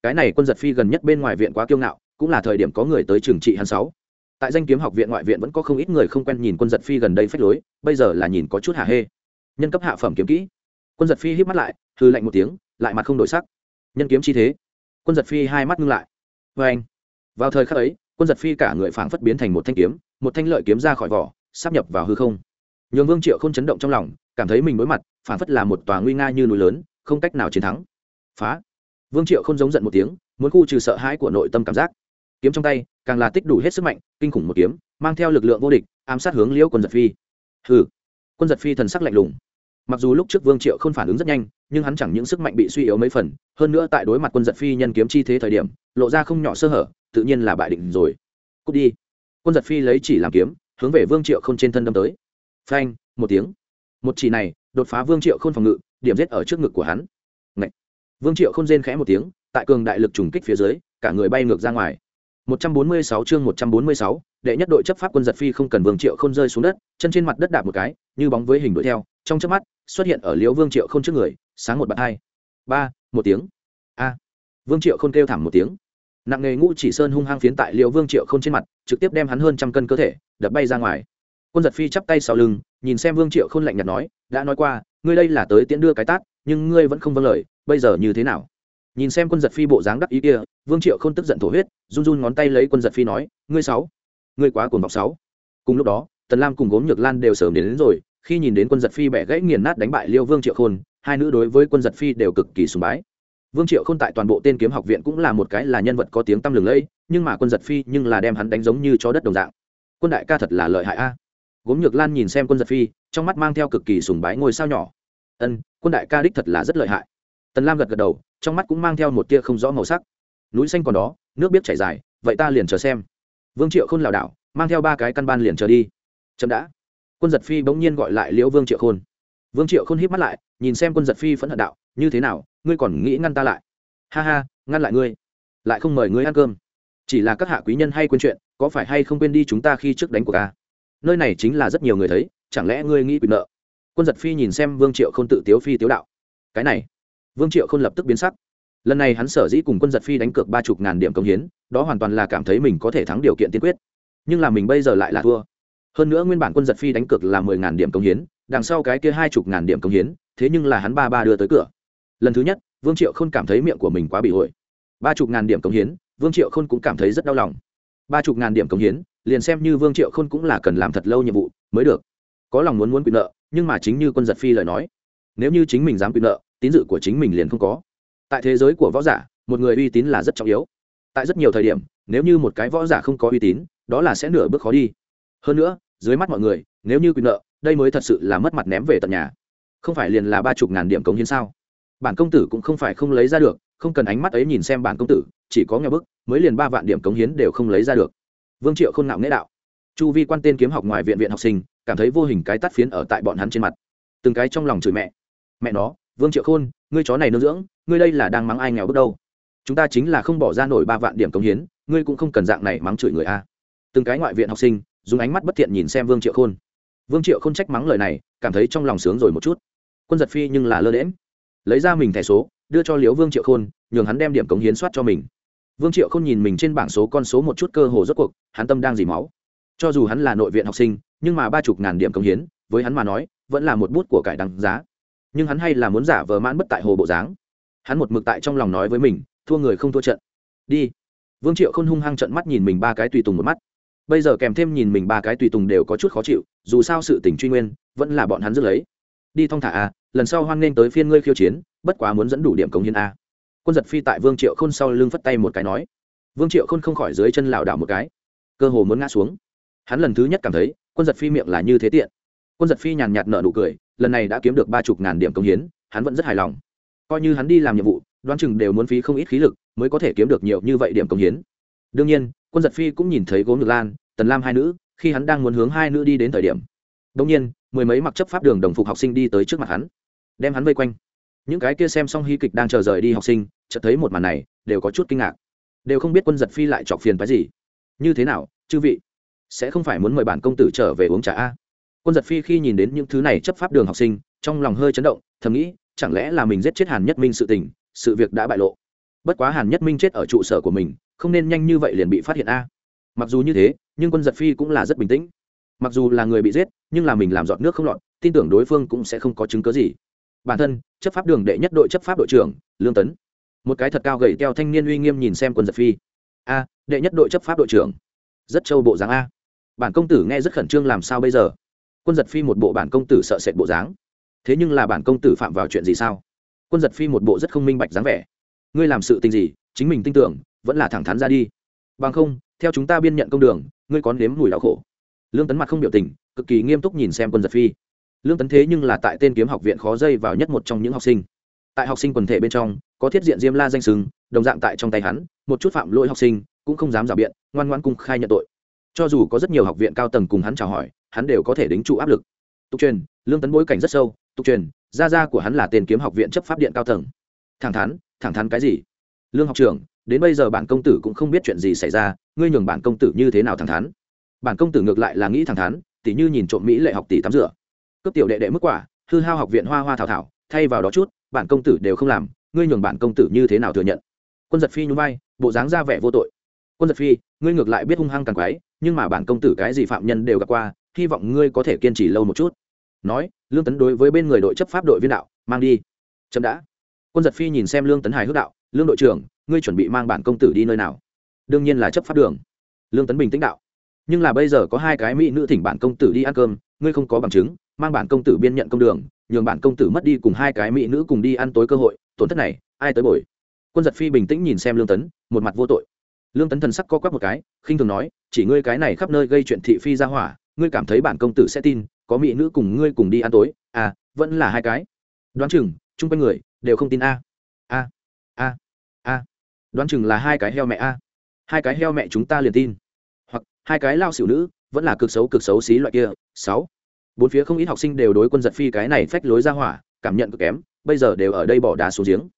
Cái này quân giật phi gần nhất bên ngoài viện quá kiêu ngạo, cũng là thời điểm có người tới trường trị hắn sáu. Tại danh kiếm học viện ngoại viện vẫn có không ít người không quen nhìn quân giật phi gần đây phách lối, bây giờ là nhìn có chút hạ hê. Nhân cấp hạ phẩm kiếm kỹ. Quân giật phi hít mắt lại hư lạnh một tiếng, lại mặt không đổi sắc. Nhân kiếm chi thế. Quân giật phi hai mắt ngưng lại vê anh. Vào thời khắc ấy, quân giật phi cả người phảng phất biến thành một thanh kiếm, một thanh lợi kiếm ra khỏi vỏ sắp nhập vào hư không. Nhường vương triệu không chấn động trong lòng, cảm thấy mình đối mặt, phảng phất là một tòa nguy nga như núi lớn, không cách nào chiến thắng. Phá. Vương triệu không giống giận một tiếng, muốn khu trừ sợ hãi của nội tâm cảm giác. Kiếm trong tay, càng là tích đủ hết sức mạnh, kinh khủng một kiếm, mang theo lực lượng vô địch, ám sát hướng liễu quân giật phi. Hừ. Quân giật phi thần sắc lạnh lùng mặc dù lúc trước vương triệu không phản ứng rất nhanh nhưng hắn chẳng những sức mạnh bị suy yếu mấy phần hơn nữa tại đối mặt quân giật phi nhân kiếm chi thế thời điểm lộ ra không nhỏ sơ hở tự nhiên là bại định rồi. Cút đi. Quân giật phi lấy chỉ làm kiếm hướng về vương triệu không trên thân đâm tới. Phanh một tiếng. Một chỉ này đột phá vương triệu không phòng ngự điểm giết ở trước ngực của hắn. Ngậy. vương triệu không rên khẽ một tiếng tại cường đại lực trùng kích phía dưới cả người bay ngược ra ngoài. 146 chương 146, đệ nhất đội chấp pháp quân giật phi không cần Vương Triệu không rơi xuống đất, chân trên mặt đất đạp một cái, như bóng với hình đuổi theo, trong chớp mắt, xuất hiện ở Liễu Vương Triệu không trước người, sáng một bạt hai. Ba, một tiếng. A. Vương Triệu không kêu thảm một tiếng. Nặng nghề ngũ chỉ sơn hung hăng phiến tại Liễu Vương Triệu không trên mặt, trực tiếp đem hắn hơn trăm cân cơ thể đập bay ra ngoài. Quân giật phi chắp tay sau lưng, nhìn xem Vương Triệu không lạnh nhạt nói, đã nói qua, ngươi đây là tới tiễn đưa cái tát, nhưng ngươi vẫn không vâng lời, bây giờ như thế nào? nhìn xem quân giật phi bộ dáng đắc ý kia vương triệu không tức giận thổ huyết run run ngón tay lấy quân giật phi nói ngươi sáu ngươi quá cuồng vọng sáu cùng lúc đó tần lam cùng gốm nhược lan đều sớm đến, đến rồi khi nhìn đến quân giật phi bẻ gãy nghiền nát đánh bại liêu vương triệu khôn, hai nữ đối với quân giật phi đều cực kỳ sùng bái. Vương triệu khôn tại toàn bộ tên kiếm học viện cũng là một cái là nhân vật có tiếng tăm lừng lẫy, nhưng mà quân giật phi nhưng là đem hắn đánh giống như chó đất đồng dạng. Quân đại ca thật là lợi hại a. Gốm nhược lan nhìn xem quân giật phi, trong mắt mang theo cực kỳ sùng bái ngôi sao nhỏ. Ân, quân đại ca đích thật là rất lợi hại. Tần lam gật gật đầu, trong mắt cũng mang theo một tia không rõ màu sắc. Núi xanh còn đó, nước biết chảy dài, vậy ta liền chờ xem. Vương triệu khôn lảo đảo, mang theo ba cái căn ban liền chờ đi. Chậm đã quân giật phi bỗng nhiên gọi lại liễu vương triệu khôn. Vương triệu khôn híp mắt lại, nhìn xem quân giật phi phẫn hận đạo, như thế nào, ngươi còn nghĩ ngăn ta lại? Ha ha, ngăn lại ngươi, lại không mời ngươi ăn cơm. Chỉ là các hạ quý nhân hay quên chuyện, có phải hay không quên đi chúng ta khi trước đánh của ca nơi này chính là rất nhiều người thấy, chẳng lẽ ngươi nghĩ quyền nợ? Quân giật phi nhìn xem vương triệu k h ô n tự tiếu phi tiếu đạo. Cái này. Vương triệu không lập tức biến sắc. Lần này hắn sở dĩ cùng quân giật phi đánh cược ba chục ngàn điểm công hiến, đó hoàn toàn là cảm thấy mình có thể thắng điều kiện tiên quyết. Nhưng là mình bây giờ lại là thua hơn nữa nguyên bản quân giật phi đánh cược là mười ngàn điểm công hiến, đằng sau cái kia hai chục ngàn điểm công hiến, thế nhưng là hắn ba ba đưa tới cửa. Lần thứ nhất, vương triệu không cảm thấy miệng của mình quá bị hội. Ba chục ngàn điểm công hiến, vương triệu khôn cũng cảm thấy rất đau lòng. Ba chục ngàn điểm công hiến, liền xem như vương triệu khôn cũng là cần làm thật lâu nhiệm vụ, mới được. Có lòng muốn muốn quyền nợ, nhưng mà chính như quân giật phi lời nói, nếu như chính mình dám quyền nợ, tín dự của chính mình liền không có. Tại thế giới của võ giả, một người uy tín là rất trọng yếu. Tại rất nhiều thời điểm, nếu như một cái võ giả không có uy tín, đó là sẽ nửa bước khó đi. Hơn nữa dưới mắt mọi người, nếu như quyền nợ, đây mới thật sự là mất mặt ném về tận nhà. Không phải liền là ba chục ngàn điểm cống hiến sao? Bản công tử cũng không phải không lấy ra được, không cần ánh mắt ấy nhìn xem bản công tử, chỉ có nghe bức, mới liền ba vạn điểm cống hiến đều không lấy ra được. Vương triệu không nạo nghĩa đạo. Chu vi quan tên kiếm học ngoài viện viện học sinh, cảm thấy vô hình cái tắt phiến ở tại bọn hắn trên mặt. Từng cái trong lòng chửi mẹ. Mẹ nó, vương triệu khôn, ngươi chó này nương dưỡng, ngươi đây là đang mắng ai nghèo bước đâu? Chúng ta chính là không bỏ ra nổi ba vạn điểm cống hiến, ngươi cũng không cần dạng này mắng chửi người a. Từng cái ngoại viện học sinh dùng ánh mắt bất thiện nhìn xem vương triệu khôn. Vương triệu không trách mắng lời này, cảm thấy trong lòng sướng rồi một chút. Quân giật phi nhưng là lơ đễm lấy ra mình thẻ số, đưa cho liễu vương triệu khôn, nhường hắn đem điểm cống hiến soát cho mình. Vương triệu không nhìn mình trên bảng số con số một chút cơ hồ rốt cuộc, hắn tâm đang dì máu. Cho dù hắn là nội viện học sinh, nhưng mà ba chục ngàn điểm cống hiến, với hắn mà nói, vẫn là một bút của cải đăng giá. Nhưng hắn hay là muốn giả vờ mãn bất tại hồ bộ dáng. Hắn một mực tại trong lòng nói với mình, thua người không thua trận. Đi. Vương triệu k h ô n hung hăng trận mắt nhìn mình ba cái tùy tùng một mắt bây giờ kèm thêm nhìn mình ba cái tùy tùng đều có chút khó chịu, dù sao sự tình truy nguyên, vẫn là bọn hắn dứt lấy. Đi thong thả a lần sau hoan nghênh tới phiên ngươi khiêu chiến, bất quá muốn dẫn đủ điểm cống hiến a. Quân giật phi tại vương triệu khôn sau lưng phất tay một cái nói. Vương triệu khôn không khỏi dưới chân lảo đảo một cái. Cơ hồ muốn ngã xuống. Hắn lần thứ nhất cảm thấy, quân giật phi miệng là như thế tiện. Quân giật phi nhàn nhạt nợ nụ cười, lần này đã kiếm được ba chục ngàn điểm cống hiến, hắn vẫn rất hài lòng. Coi như hắn đi làm nhiệm vụ, đoán chừng đều muốn phí không ít khí lực, mới có thể kiếm được nhiều như vậy điểm cống hiến. Đương nhiên quân giật phi cũng nhìn thấy gốm ngược lan, tần lam hai nữ, khi hắn đang muốn hướng hai nữ đi đến thời điểm. Đông nhiên, mười mấy mặc chấp pháp đường đồng phục học sinh đi tới trước mặt hắn, đem hắn vây quanh. Những cái kia xem xong hy kịch đang chờ rời đi học sinh, chợt thấy một màn này, đều có chút kinh ngạc. Đều không biết quân giật phi lại chọc phiền cái gì. Như thế nào, chư vị? Sẽ không phải muốn mời bản công tử trở về uống trà a? Quân giật phi khi nhìn đến những thứ này chấp pháp đường học sinh, trong lòng hơi chấn động, thầm nghĩ, chẳng lẽ là mình giết chết hàn nhất minh sự tình, sự việc đã bại lộ bất quá hàn nhất minh chết ở trụ sở của mình, không nên nhanh như vậy liền bị phát hiện a. Mặc dù như thế, nhưng quân giật phi cũng là rất bình tĩnh. Mặc dù là người bị giết, nhưng là mình làm giọt nước không lọt, tin tưởng đối phương cũng sẽ không có chứng cớ gì. Bản thân, chấp pháp đường đệ nhất đội chấp pháp đội trưởng, lương tấn. Một cái thật cao gầy teo thanh niên uy nghiêm nhìn xem quân giật phi. A, đệ nhất đội chấp pháp đội trưởng. Rất châu bộ dáng a. Bản công tử nghe rất khẩn trương làm sao bây giờ? Quân giật phi một bộ bản công tử sợ sệt bộ dáng. Thế nhưng là bản công tử phạm vào chuyện gì sao? Quân giật phi một bộ rất không minh bạch dáng vẻ ngươi làm sự tình gì, chính mình tin tưởng, vẫn là thẳng thắn ra đi. Bằng không, theo chúng ta biên nhận công đường, ngươi có nếm mùi đau khổ. Lương tấn mặt không biểu tình, cực kỳ nghiêm túc nhìn xem quân giật phi. Lương tấn thế nhưng là tại tên kiếm học viện khó dây vào nhất một trong những học sinh. Tại học sinh quần thể bên trong, có thiết diện diêm la danh sừng đồng dạng tại trong tay hắn, một chút phạm lỗi học sinh, cũng không dám rào biện, ngoan ngoan cung khai nhận tội. Cho dù có rất nhiều học viện cao tầng cùng hắn chào hỏi, hắn đều có thể đính trụ áp lực. Tục truyền, lương tấn bối cảnh rất sâu. Tục truyền, gia gia của hắn là tên kiếm học viện chấp pháp điện cao tầng. Thẳng thắn thẳng thắn cái gì? Lương học trưởng, đến bây giờ bản công tử cũng không biết chuyện gì xảy ra, ngươi nhường bản công tử như thế nào thẳng thắn? Bản công tử ngược lại là nghĩ thẳng thắn, tỉ như nhìn trộm mỹ lệ học tỷ tắm rửa. Cấp tiểu đệ đệ mức quả, hư hao học viện hoa hoa thảo thảo, thay vào đó chút, bản công tử đều không làm, ngươi nhường bản công tử như thế nào thừa nhận? Quân giật phi nhún vai, bộ dáng ra vẻ vô tội. Quân giật phi, ngươi ngược lại biết hung hăng càng quái, nhưng mà bản công tử cái gì phạm nhân đều gặp qua, hy vọng ngươi có thể kiên trì lâu một chút. Nói, lương tấn đối với bên người đội chấp pháp đội viên đạo, mang đi. Chậm đã quân giật phi nhìn xem lương tấn Hải hước đạo, lương đội trưởng, ngươi chuẩn bị mang bản công tử đi nơi nào? Đương nhiên là chấp pháp đường. Lương tấn bình tĩnh đạo, nhưng là bây giờ có hai cái mỹ nữ thỉnh bản công tử đi ăn cơm, ngươi không có bằng chứng, mang bản công tử biên nhận công đường, nhường bản công tử mất đi cùng hai cái mỹ nữ cùng đi ăn tối cơ hội, tổn thất này, ai tới bồi? Quân giật phi bình tĩnh nhìn xem lương tấn, một mặt vô tội. Lương tấn thần sắc co quắp một cái, khinh thường nói, chỉ ngươi cái này khắp nơi gây chuyện thị phi ra hỏa, ngươi cảm thấy bản công tử sẽ tin, có mỹ nữ cùng ngươi cùng đi ăn tối à vẫn là hai cái. Đoán chừng, chung quanh người đều không tin a. A a a. Đoán chừng là hai cái heo mẹ a. Hai cái heo mẹ chúng ta liền tin. Hoặc hai cái lao xỉu nữ vẫn là cực xấu cực xấu xí loại kia. Sáu. Bốn phía không ít học sinh đều đối quân giật phi cái này phách lối ra hỏa cảm nhận cực kém bây giờ đều ở đây bỏ đá xuống giếng.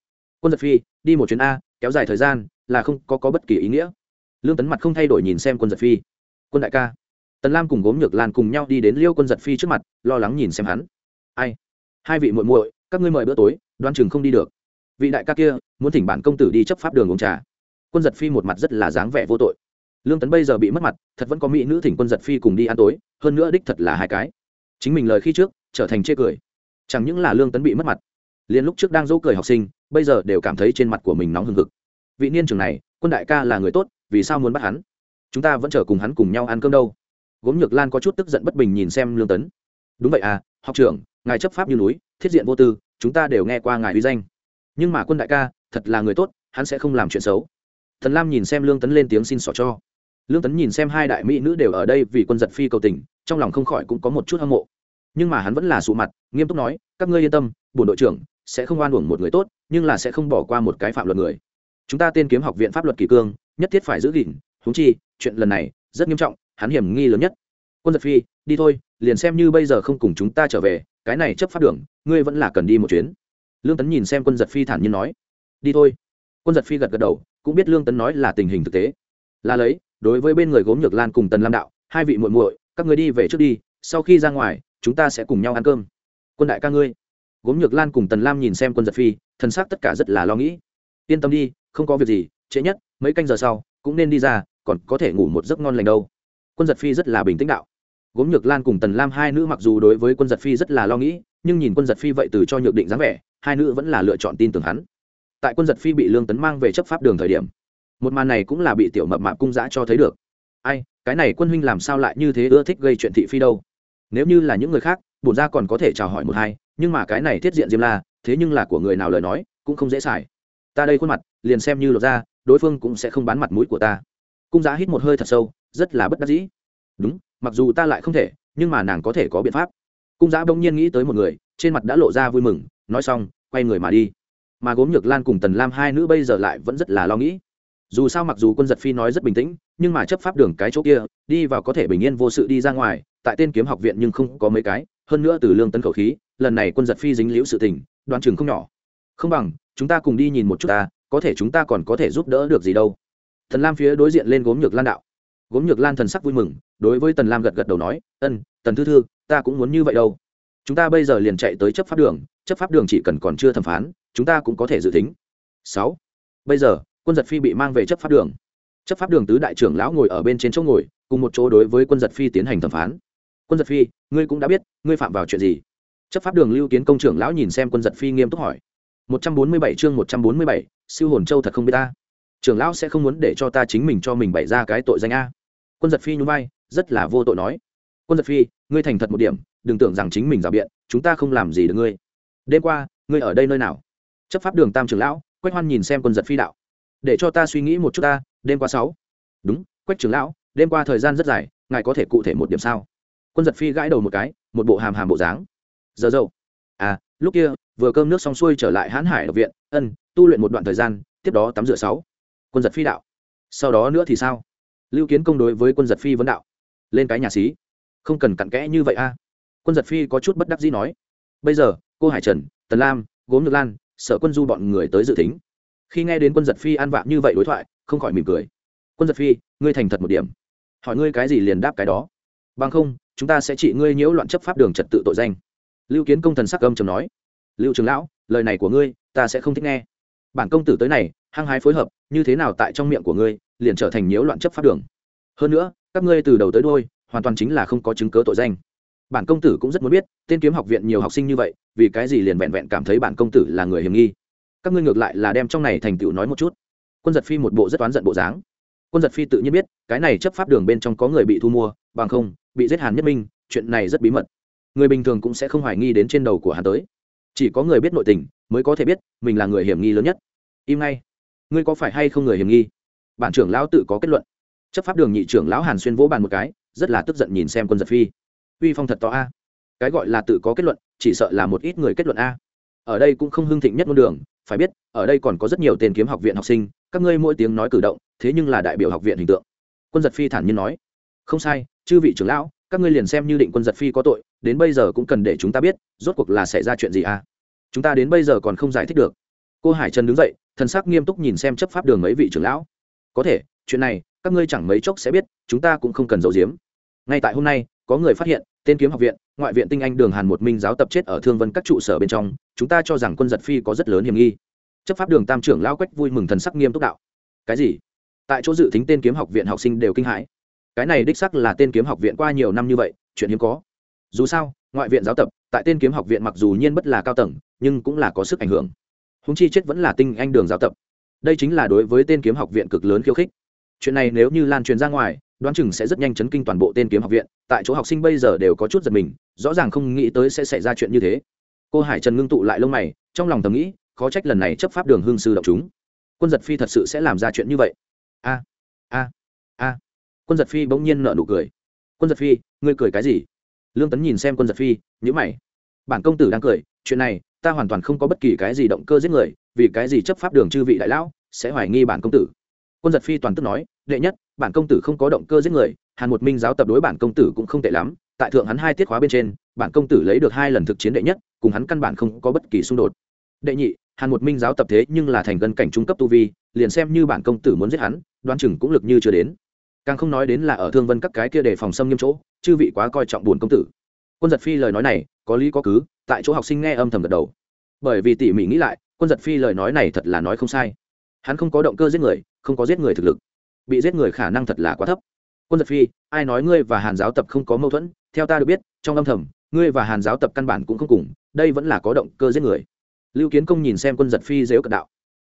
Quân giật phi đi một chuyến a kéo dài thời gian là không có, có bất kỳ ý nghĩa. Lương tấn mặt không thay đổi nhìn xem quân giật phi. Quân đại ca. Tần lam cùng gốm nhược lan cùng nhau đi đến liêu quân giật phi trước mặt lo lắng nhìn xem hắn. Ai? Hai vị muội muội các ngươi mời bữa tối đoan chừng không đi được. Vị đại ca kia, muốn thỉnh bản công tử đi chấp pháp đường uống trà. Quân giật phi một mặt rất là dáng vẻ vô tội. Lương tấn bây giờ bị mất mặt, thật vẫn có mỹ nữ thỉnh quân giật phi cùng đi ăn tối, hơn nữa đích thật là hai cái. Chính mình lời khi trước, trở thành chê cười. Chẳng những là lương tấn bị mất mặt, liền lúc trước đang dỗ cười học sinh, bây giờ đều cảm thấy trên mặt của mình nóng hừng hực. Vị niên trưởng này, quân đại ca là người tốt, vì sao muốn bắt hắn? Chúng ta vẫn chờ cùng hắn cùng nhau ăn cơm đâu. Gốm nhược lan có chút tức giận bất bình nhìn xem lương tấn. Đúng vậy à học trưởng, ngài chấp pháp như núi, thiết diện vô tư chúng ta đều nghe qua ngài uy danh. Nhưng mà quân đại ca, thật là người tốt, hắn sẽ không làm chuyện xấu. Thần lam nhìn xem lương tấn lên tiếng xin xỏ cho. Lương tấn nhìn xem hai đại mỹ nữ đều ở đây vì quân giật phi cầu tình, trong lòng không khỏi cũng có một chút hâm mộ. Nhưng mà hắn vẫn là sụ mặt, nghiêm túc nói, các ngươi yên tâm, bổn đội trưởng sẽ không oan uổng một người tốt, nhưng là sẽ không bỏ qua một cái phạm luật người. Chúng ta tên kiếm học viện pháp luật kỳ cương, nhất thiết phải giữ gìn húng chi, chuyện lần này rất nghiêm trọng, hắn hiểm nghi lớn nhất. Quân giật phi, đi thôi, liền xem như bây giờ không cùng chúng ta trở về cái này chấp pháp đường, ngươi vẫn là cần đi một chuyến. Lương tấn nhìn xem quân giật phi thản nhiên nói, đi thôi. Quân giật phi gật gật đầu, cũng biết lương tấn nói là tình hình thực tế. Là lấy, đối với bên người gốm nhược lan cùng tần lam đạo, hai vị muội muội, các người đi về trước đi, sau khi ra ngoài, chúng ta sẽ cùng nhau ăn cơm. Quân đại ca ngươi. Gốm nhược lan cùng tần lam nhìn xem quân giật phi thân xác tất cả rất là lo nghĩ. Yên tâm đi, không có việc gì, trễ nhất, mấy canh giờ sau, cũng nên đi ra, còn có thể ngủ một giấc ngon lành đâu. Quân giật phi rất là bình tĩnh đạo gốm nhược lan cùng tần lam hai nữ mặc dù đối với quân giật phi rất là lo nghĩ, nhưng nhìn quân giật phi vậy từ cho nhược định dáng vẻ, hai nữ vẫn là lựa chọn tin tưởng hắn. Tại quân giật phi bị lương tấn mang về chấp pháp đường thời điểm, một màn này cũng là bị tiểu mập mạp cung giã cho thấy được. Ai, cái này quân huynh làm sao lại như thế ưa thích gây chuyện thị phi đâu? Nếu như là những người khác, bổn ra còn có thể chào hỏi một hai, nhưng mà cái này thiết diện diêm la, thế nhưng là của người nào lời nói, cũng không dễ xài. Ta đây khuôn mặt, liền xem như lột ra đối phương cũng sẽ không bán mặt mũi của ta. Cung giá hít một hơi thật sâu, rất là bất đắc dĩ. Đúng mặc dù ta lại không thể, nhưng mà nàng có thể có biện pháp. Cung giã bỗng nhiên nghĩ tới một người, trên mặt đã lộ ra vui mừng, nói xong, quay người mà đi. Mà gốm nhược lan cùng tần lam hai nữ bây giờ lại vẫn rất là lo nghĩ. Dù sao mặc dù quân giật phi nói rất bình tĩnh, nhưng mà chấp pháp đường cái chỗ kia, đi vào có thể bình yên vô sự đi ra ngoài, tại tên kiếm học viện nhưng không có mấy cái, hơn nữa từ lương tấn khẩu khí, lần này quân giật phi dính liễu sự tình, đoán chừng không nhỏ. Không bằng, chúng ta cùng đi nhìn một chút ta, có thể chúng ta còn có thể giúp đỡ được gì đâu. Thần lam phía đối diện lên gốm nhược lan đạo. Gốm nhược lan thần sắc vui mừng đối với tần lam gật gật đầu nói, ân, tần thư thư, ta cũng muốn như vậy đâu. Chúng ta bây giờ liền chạy tới chấp pháp đường, chấp pháp đường chỉ cần còn chưa thẩm phán, chúng ta cũng có thể dự tính. Sáu. Bây giờ, quân giật phi bị mang về chấp pháp đường. Chấp pháp đường tứ đại trưởng lão ngồi ở bên trên chỗ ngồi, cùng một chỗ đối với quân giật phi tiến hành thẩm phán. Quân giật phi, ngươi cũng đã biết, ngươi phạm vào chuyện gì? Chấp pháp đường lưu kiến công trưởng lão nhìn xem quân giật phi nghiêm túc hỏi. Một trăm bốn mươi bảy chương một trăm bốn mươi bảy, siêu hồn châu thật không biết ta. Trưởng lão sẽ không muốn để cho ta chính mình cho mình bày ra cái tội danh a quân giật phi nhún vai, rất là vô tội nói. Quân giật phi, ngươi thành thật một điểm, đừng tưởng rằng chính mình rào biện, chúng ta không làm gì được ngươi. Đêm qua, ngươi ở đây nơi nào? Chấp pháp đường tam trưởng lão, quách hoan nhìn xem quân giật phi đạo. Để cho ta suy nghĩ một chút ta, đêm qua sáu. Đúng, quách trưởng lão, đêm qua thời gian rất dài, ngài có thể cụ thể một điểm sao? Quân giật phi gãi đầu một cái, một bộ hàm hàm bộ dáng. Giờ dâu à lúc kia, vừa cơm nước xong xuôi trở lại hãn hải đ viện, ân, tu luyện một đoạn thời gian, tiếp đó tắm rửa sáu. Quân giật phi đạo. Sau đó nữa thì sao? Lưu kiến công đối với quân giật phi vấn đạo, lên cái nhà xí, không cần cặn kẽ như vậy a. Quân giật phi có chút bất đắc dĩ nói, bây giờ, cô hải trần, tần lam, gốm nhược lan sợ quân du bọn người tới dự tính. Khi nghe đến quân giật phi an vạm như vậy đối thoại, không khỏi mỉm cười. Quân giật phi, ngươi thành thật một điểm. Hỏi ngươi cái gì liền đáp cái đó. Bằng không, chúng ta sẽ trị ngươi nhiễu loạn chấp pháp đường trật tự tội danh. Lưu kiến công thần sắc âm chầm nói, lưu trường lão, lời này của ngươi, ta sẽ không thích nghe. Bản công tử tới này, hăng hái phối hợp, như thế nào tại trong miệng của ngươi liền trở thành nhiễu loạn chấp pháp đường. Hơn nữa, các ngươi từ đầu tới đôi hoàn toàn chính là không có chứng cớ tội danh. Bản công tử cũng rất muốn biết, tên kiếm học viện nhiều học sinh như vậy, vì cái gì liền vẹn vẹn cảm thấy bản công tử là người hiểm nghi? Các ngươi ngược lại là đem trong này thành tựu nói một chút. Quân giật phi một bộ rất oán giận bộ dáng. Quân giật phi tự nhiên biết, cái này chấp pháp đường bên trong có người bị thu mua, bằng không, bị giết hàn nhất minh, chuyện này rất bí mật. Người bình thường cũng sẽ không hoài nghi đến trên đầu của hắn tới. Chỉ có người biết nội tình, mới có thể biết, mình là người hiểm nghi lớn nhất. Im ngay. Ngươi có phải hay không người hiểm nghi? Bản trưởng lão tự có kết luận. Chấp pháp đường nhị trưởng lão hàn xuyên vỗ bàn một cái, rất là tức giận nhìn xem quân giật phi. Uy phong thật to a. Cái gọi là tự có kết luận, chỉ sợ là một ít người kết luận a. Ở đây cũng không hưng thịnh nhất ngôn đường, phải biết, ở đây còn có rất nhiều tên kiếm học viện học sinh, các ngươi mỗi tiếng nói cử động, thế nhưng là đại biểu học viện hình tượng. Quân giật phi thản nhiên nói. Không sai, chư vị trưởng lão, các ngươi liền xem như định quân giật phi có tội, đến bây giờ cũng cần để chúng ta biết, rốt cuộc là xảy ra chuyện gì à chúng ta đến bây giờ còn không giải thích được. Cô hải trần đứng dậy, thần sắc nghiêm túc nhìn xem chấp pháp đường mấy vị trưởng lão có thể, chuyện này, các ngươi chẳng mấy chốc sẽ biết, chúng ta cũng không cần giấu giếm. Ngay tại hôm nay, có người phát hiện, tên kiếm học viện, ngoại viện tinh anh đường hàn một minh giáo tập chết ở thương vân các trụ sở bên trong, chúng ta cho rằng quân giật phi có rất lớn hiểm nghi. Chấp pháp đường tam trưởng lao quách vui mừng thần sắc nghiêm túc đạo. Cái gì? Tại chỗ dự tính tên kiếm học viện học sinh đều kinh hãi. Cái này đích sắc là tên kiếm học viện qua nhiều năm như vậy, chuyện hiếm có. Dù sao, ngoại viện giáo tập, tại tên kiếm học viện mặc dù nhiên bất là cao tầng, nhưng cũng là có sức ảnh hưởng. Húng chi chết vẫn là tinh anh đường giáo tập đây chính là đối với tên kiếm học viện cực lớn khiêu khích. Chuyện này nếu như lan truyền ra ngoài, đoán chừng sẽ rất nhanh chấn kinh toàn bộ tên kiếm học viện. Tại chỗ học sinh bây giờ đều có chút giật mình, rõ ràng không nghĩ tới sẽ xảy ra chuyện như thế. Cô hải trần ngưng tụ lại lông mày, trong lòng thầm nghĩ, khó trách lần này chấp pháp đường hương sư động chúng. Quân giật phi thật sự sẽ làm ra chuyện như vậy. A a a. Quân giật phi bỗng nhiên nợ nụ cười. Quân giật phi, ngươi cười cái gì? Lương tấn nhìn xem quân giật phi nhữ mày. Bản công tử đang cười, chuyện này, ta hoàn toàn không có bất kỳ cái gì động cơ giết người vì cái gì chấp pháp đường chư vị đại lão sẽ hoài nghi bản công tử? Quân giật phi toàn tức nói, đệ nhất, bản công tử không có động cơ giết người, hàn một minh giáo tập đối bản công tử cũng không tệ lắm, tại thượng hắn hai tiết khóa bên trên, bản công tử lấy được hai lần thực chiến đệ nhất, cùng hắn căn bản không có bất kỳ xung đột. Đệ nhị, hàn một minh giáo tập thế nhưng là thành gân cảnh trung cấp tu vi, liền xem như bản công tử muốn giết hắn, đoán chừng cũng lực như chưa đến. Càng không nói đến là ở thương vân các cái kia để phòng xâm nghiêm chỗ, chư vị quá coi trọng buồn công tử. Quân giật phi lời nói này, có lý có cứ, tại chỗ học sinh nghe âm thầm gật đầu. Bởi vì tỉ mỉ nghĩ lại quân giật phi lời nói này thật là nói không sai. Hắn không có động cơ giết người, không có giết người thực lực. Bị giết người khả năng thật là quá thấp. Quân giật phi, ai nói ngươi và hàn giáo tập không có mâu thuẫn? Theo ta được biết, trong âm thầm, ngươi và hàn giáo tập căn bản cũng không cùng, đây vẫn là có động cơ giết người. Lưu kiến công nhìn xem quân giật phi dếu cận đạo.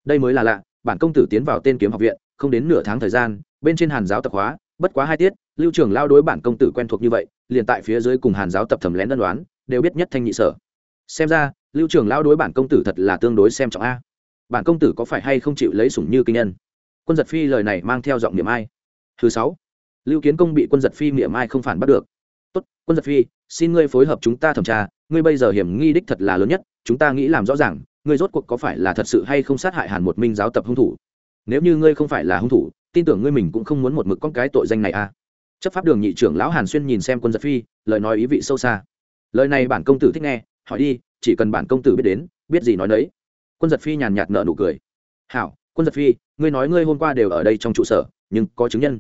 Đây mới là lạ, bản công tử tiến vào tên kiếm học viện, không đến nửa tháng thời gian, bên trên hàn giáo tập hóa, bất quá hai tiết, lưu trường lao đối bản công tử quen thuộc như vậy, liền tại phía dưới cùng hàn giáo tập thẩm lén đ đoán đều biết nhất thanh nhị sở. Xem ra lưu trường lao đối bản công tử thật là tương đối xem trọng a. Bản công tử có phải hay không chịu lấy sủng như kinh nhân? Quân giật phi lời này mang theo giọng niệm ai? Thứ sáu. Lưu kiến công bị quân giật phi niệm ai không phản bắt được. Tốt, quân giật phi, xin ngươi phối hợp chúng ta thẩm tra, ngươi bây giờ hiểm nghi đích thật là lớn nhất, chúng ta nghĩ làm rõ ràng, ngươi rốt cuộc có phải là thật sự hay không sát hại hàn một minh giáo tập hung thủ? Nếu như ngươi không phải là hung thủ, tin tưởng ngươi mình cũng không muốn một mực con cái tội danh này a. Chấp pháp đường nhị trưởng lão hàn xuyên nhìn xem quân giật phi, lời nói ý vị sâu xa. Lời này bản công tử thích nghe, hỏi đi chỉ cần bản công tử biết đến, biết gì nói đấy quân giật phi nhàn nhạt nợ nụ cười. Hảo, quân giật phi, ngươi nói ngươi hôm qua đều ở đây trong trụ sở, nhưng có chứng nhân.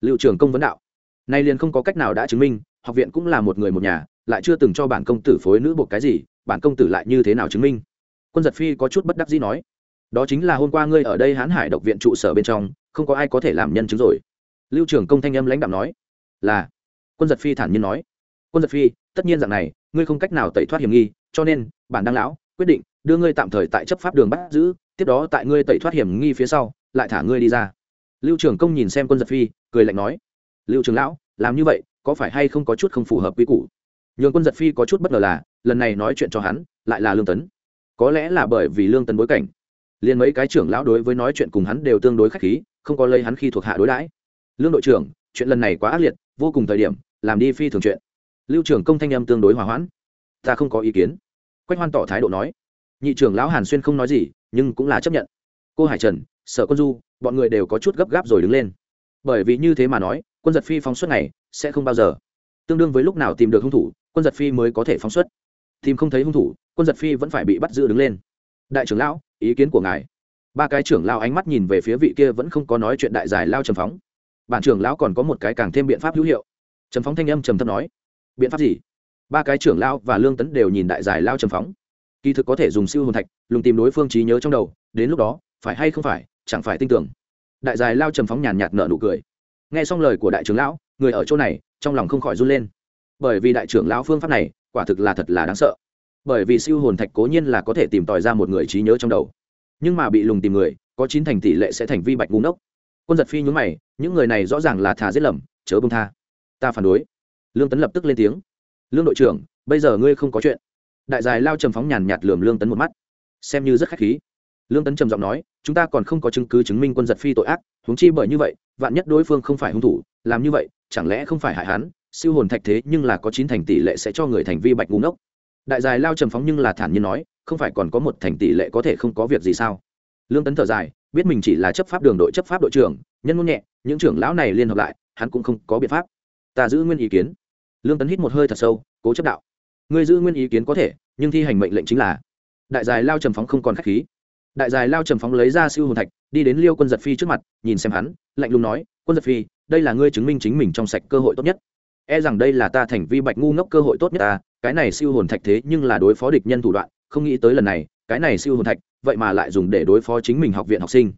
Liệu trưởng công vấn đạo. Nay liền không có cách nào đã chứng minh, học viện cũng là một người một nhà, lại chưa từng cho bản công tử phối nữ buộc cái gì, bản công tử lại như thế nào chứng minh? Quân giật phi có chút bất đắc dĩ nói. Đó chính là hôm qua ngươi ở đây hãn hải độc viện trụ sở bên trong, không có ai có thể làm nhân chứng rồi. Lưu trưởng công thanh âm lãnh đạo nói. Là. Quân giật phi thản nhiên nói. Quân giật phi, tất nhiên dạng này, ngươi không cách nào tẩy thoát hiểm nghi cho nên, bản đăng lão, quyết định đưa ngươi tạm thời tại chấp pháp đường bắt giữ, tiếp đó tại ngươi tẩy thoát hiểm nghi phía sau, lại thả ngươi đi ra. Lưu trưởng công nhìn xem quân giật phi, cười lạnh nói, lưu trưởng lão, làm như vậy, có phải hay không có chút không phù hợp quy củ? Nhường quân giật phi có chút bất ngờ là, lần này nói chuyện cho hắn, lại là lương tấn. Có lẽ là bởi vì lương tấn bối cảnh, liền mấy cái trưởng lão đối với nói chuyện cùng hắn đều tương đối khách khí, không có lấy hắn khi thuộc hạ đối đãi. Lương đội trưởng, chuyện lần này quá ác liệt, vô cùng thời điểm, làm đi phi thường chuyện. Lưu trưởng công thanh âm tương đối hòa hoãn. Ta không có ý kiến quách hoan tỏ thái độ nói, nhị trưởng lão hàn xuyên không nói gì, nhưng cũng là chấp nhận. Cô hải trần, sở quân du, bọn người đều có chút gấp gáp rồi đứng lên. Bởi vì như thế mà nói, quân giật phi phóng xuất này sẽ không bao giờ. Tương đương với lúc nào tìm được hung thủ, quân giật phi mới có thể phóng xuất. Tìm không thấy hung thủ, quân giật phi vẫn phải bị bắt giữ đứng lên. Đại trưởng lão, ý kiến của ngài. Ba cái trưởng lão ánh mắt nhìn về phía vị kia vẫn không có nói chuyện đại giải lao trầm phóng. Bản trưởng lão còn có một cái càng thêm biện pháp hữu hiệu. Trầm phóng thanh âm trầm thấp nói, biện pháp gì? Ba cái trưởng lão và lương tấn đều nhìn đại giải lao trầm phóng. Kỳ thực có thể dùng siêu hồn thạch, lùng tìm đối phương trí nhớ trong đầu, đến lúc đó, phải hay không phải, chẳng phải tin tưởng. Đại giải lao trầm phóng nhàn nhạt nở nụ cười. Nghe xong lời của đại trưởng lão, người ở chỗ này, trong lòng không khỏi run lên. Bởi vì đại trưởng lão phương pháp này, quả thực là thật là đáng sợ. Bởi vì siêu hồn thạch cố nhiên là có thể tìm tòi ra một người trí nhớ trong đầu. Nhưng mà bị lùng tìm người, có chín thành tỷ lệ sẽ thành vi bạch búng đốc quân giật phi nhúng mày, những người này rõ ràng là thà giết lầm, chớ bông tha. Ta phản đối. Lương tấn lập tức lên tiếng lương đội trưởng, bây giờ ngươi không có chuyện. Đại dài lao trầm phóng nhàn nhạt lườm lương tấn một mắt. Xem như rất khách khí. Lương tấn trầm giọng nói, chúng ta còn không có chứng cứ chứng minh quân giật phi tội ác, huống chi bởi như vậy, vạn nhất đối phương không phải hung thủ, làm như vậy, chẳng lẽ không phải hại hắn? Siêu hồn thạch thế nhưng là có chín thành tỷ lệ sẽ cho người thành vi bạch ngu ngốc. Đại dài lao trầm phóng nhưng là thản nhiên nói, không phải còn có một thành tỷ lệ có thể không có việc gì sao? Lương tấn thở dài, biết mình chỉ là chấp pháp đường đội, chấp pháp đội trưởng, nhân ngôn nhẹ, những trưởng lão này liên hợp lại, hắn cũng không có biện pháp. Ta giữ nguyên ý kiến lương tấn hít một hơi thật sâu, cố chấp đạo. Ngươi giữ nguyên ý kiến có thể, nhưng thi hành mệnh lệnh chính là. Đại dài lao trầm phóng không còn k h á c h khí. Đại dài lao trầm phóng lấy ra siêu hồn thạch, đi đến liêu quân giật phi trước mặt, nhìn xem hắn, lạnh lùng nói, quân giật phi, đây là ngươi chứng minh chính mình trong sạch cơ hội tốt nhất. E rằng đây là ta thành vi bạch ngu ngốc cơ hội tốt nhất ta, cái này siêu hồn thạch thế nhưng là đối phó địch nhân thủ đoạn, không nghĩ tới lần này, cái này siêu hồn thạch, vậy mà lại dùng để đối phó chính mình học viện học sinh.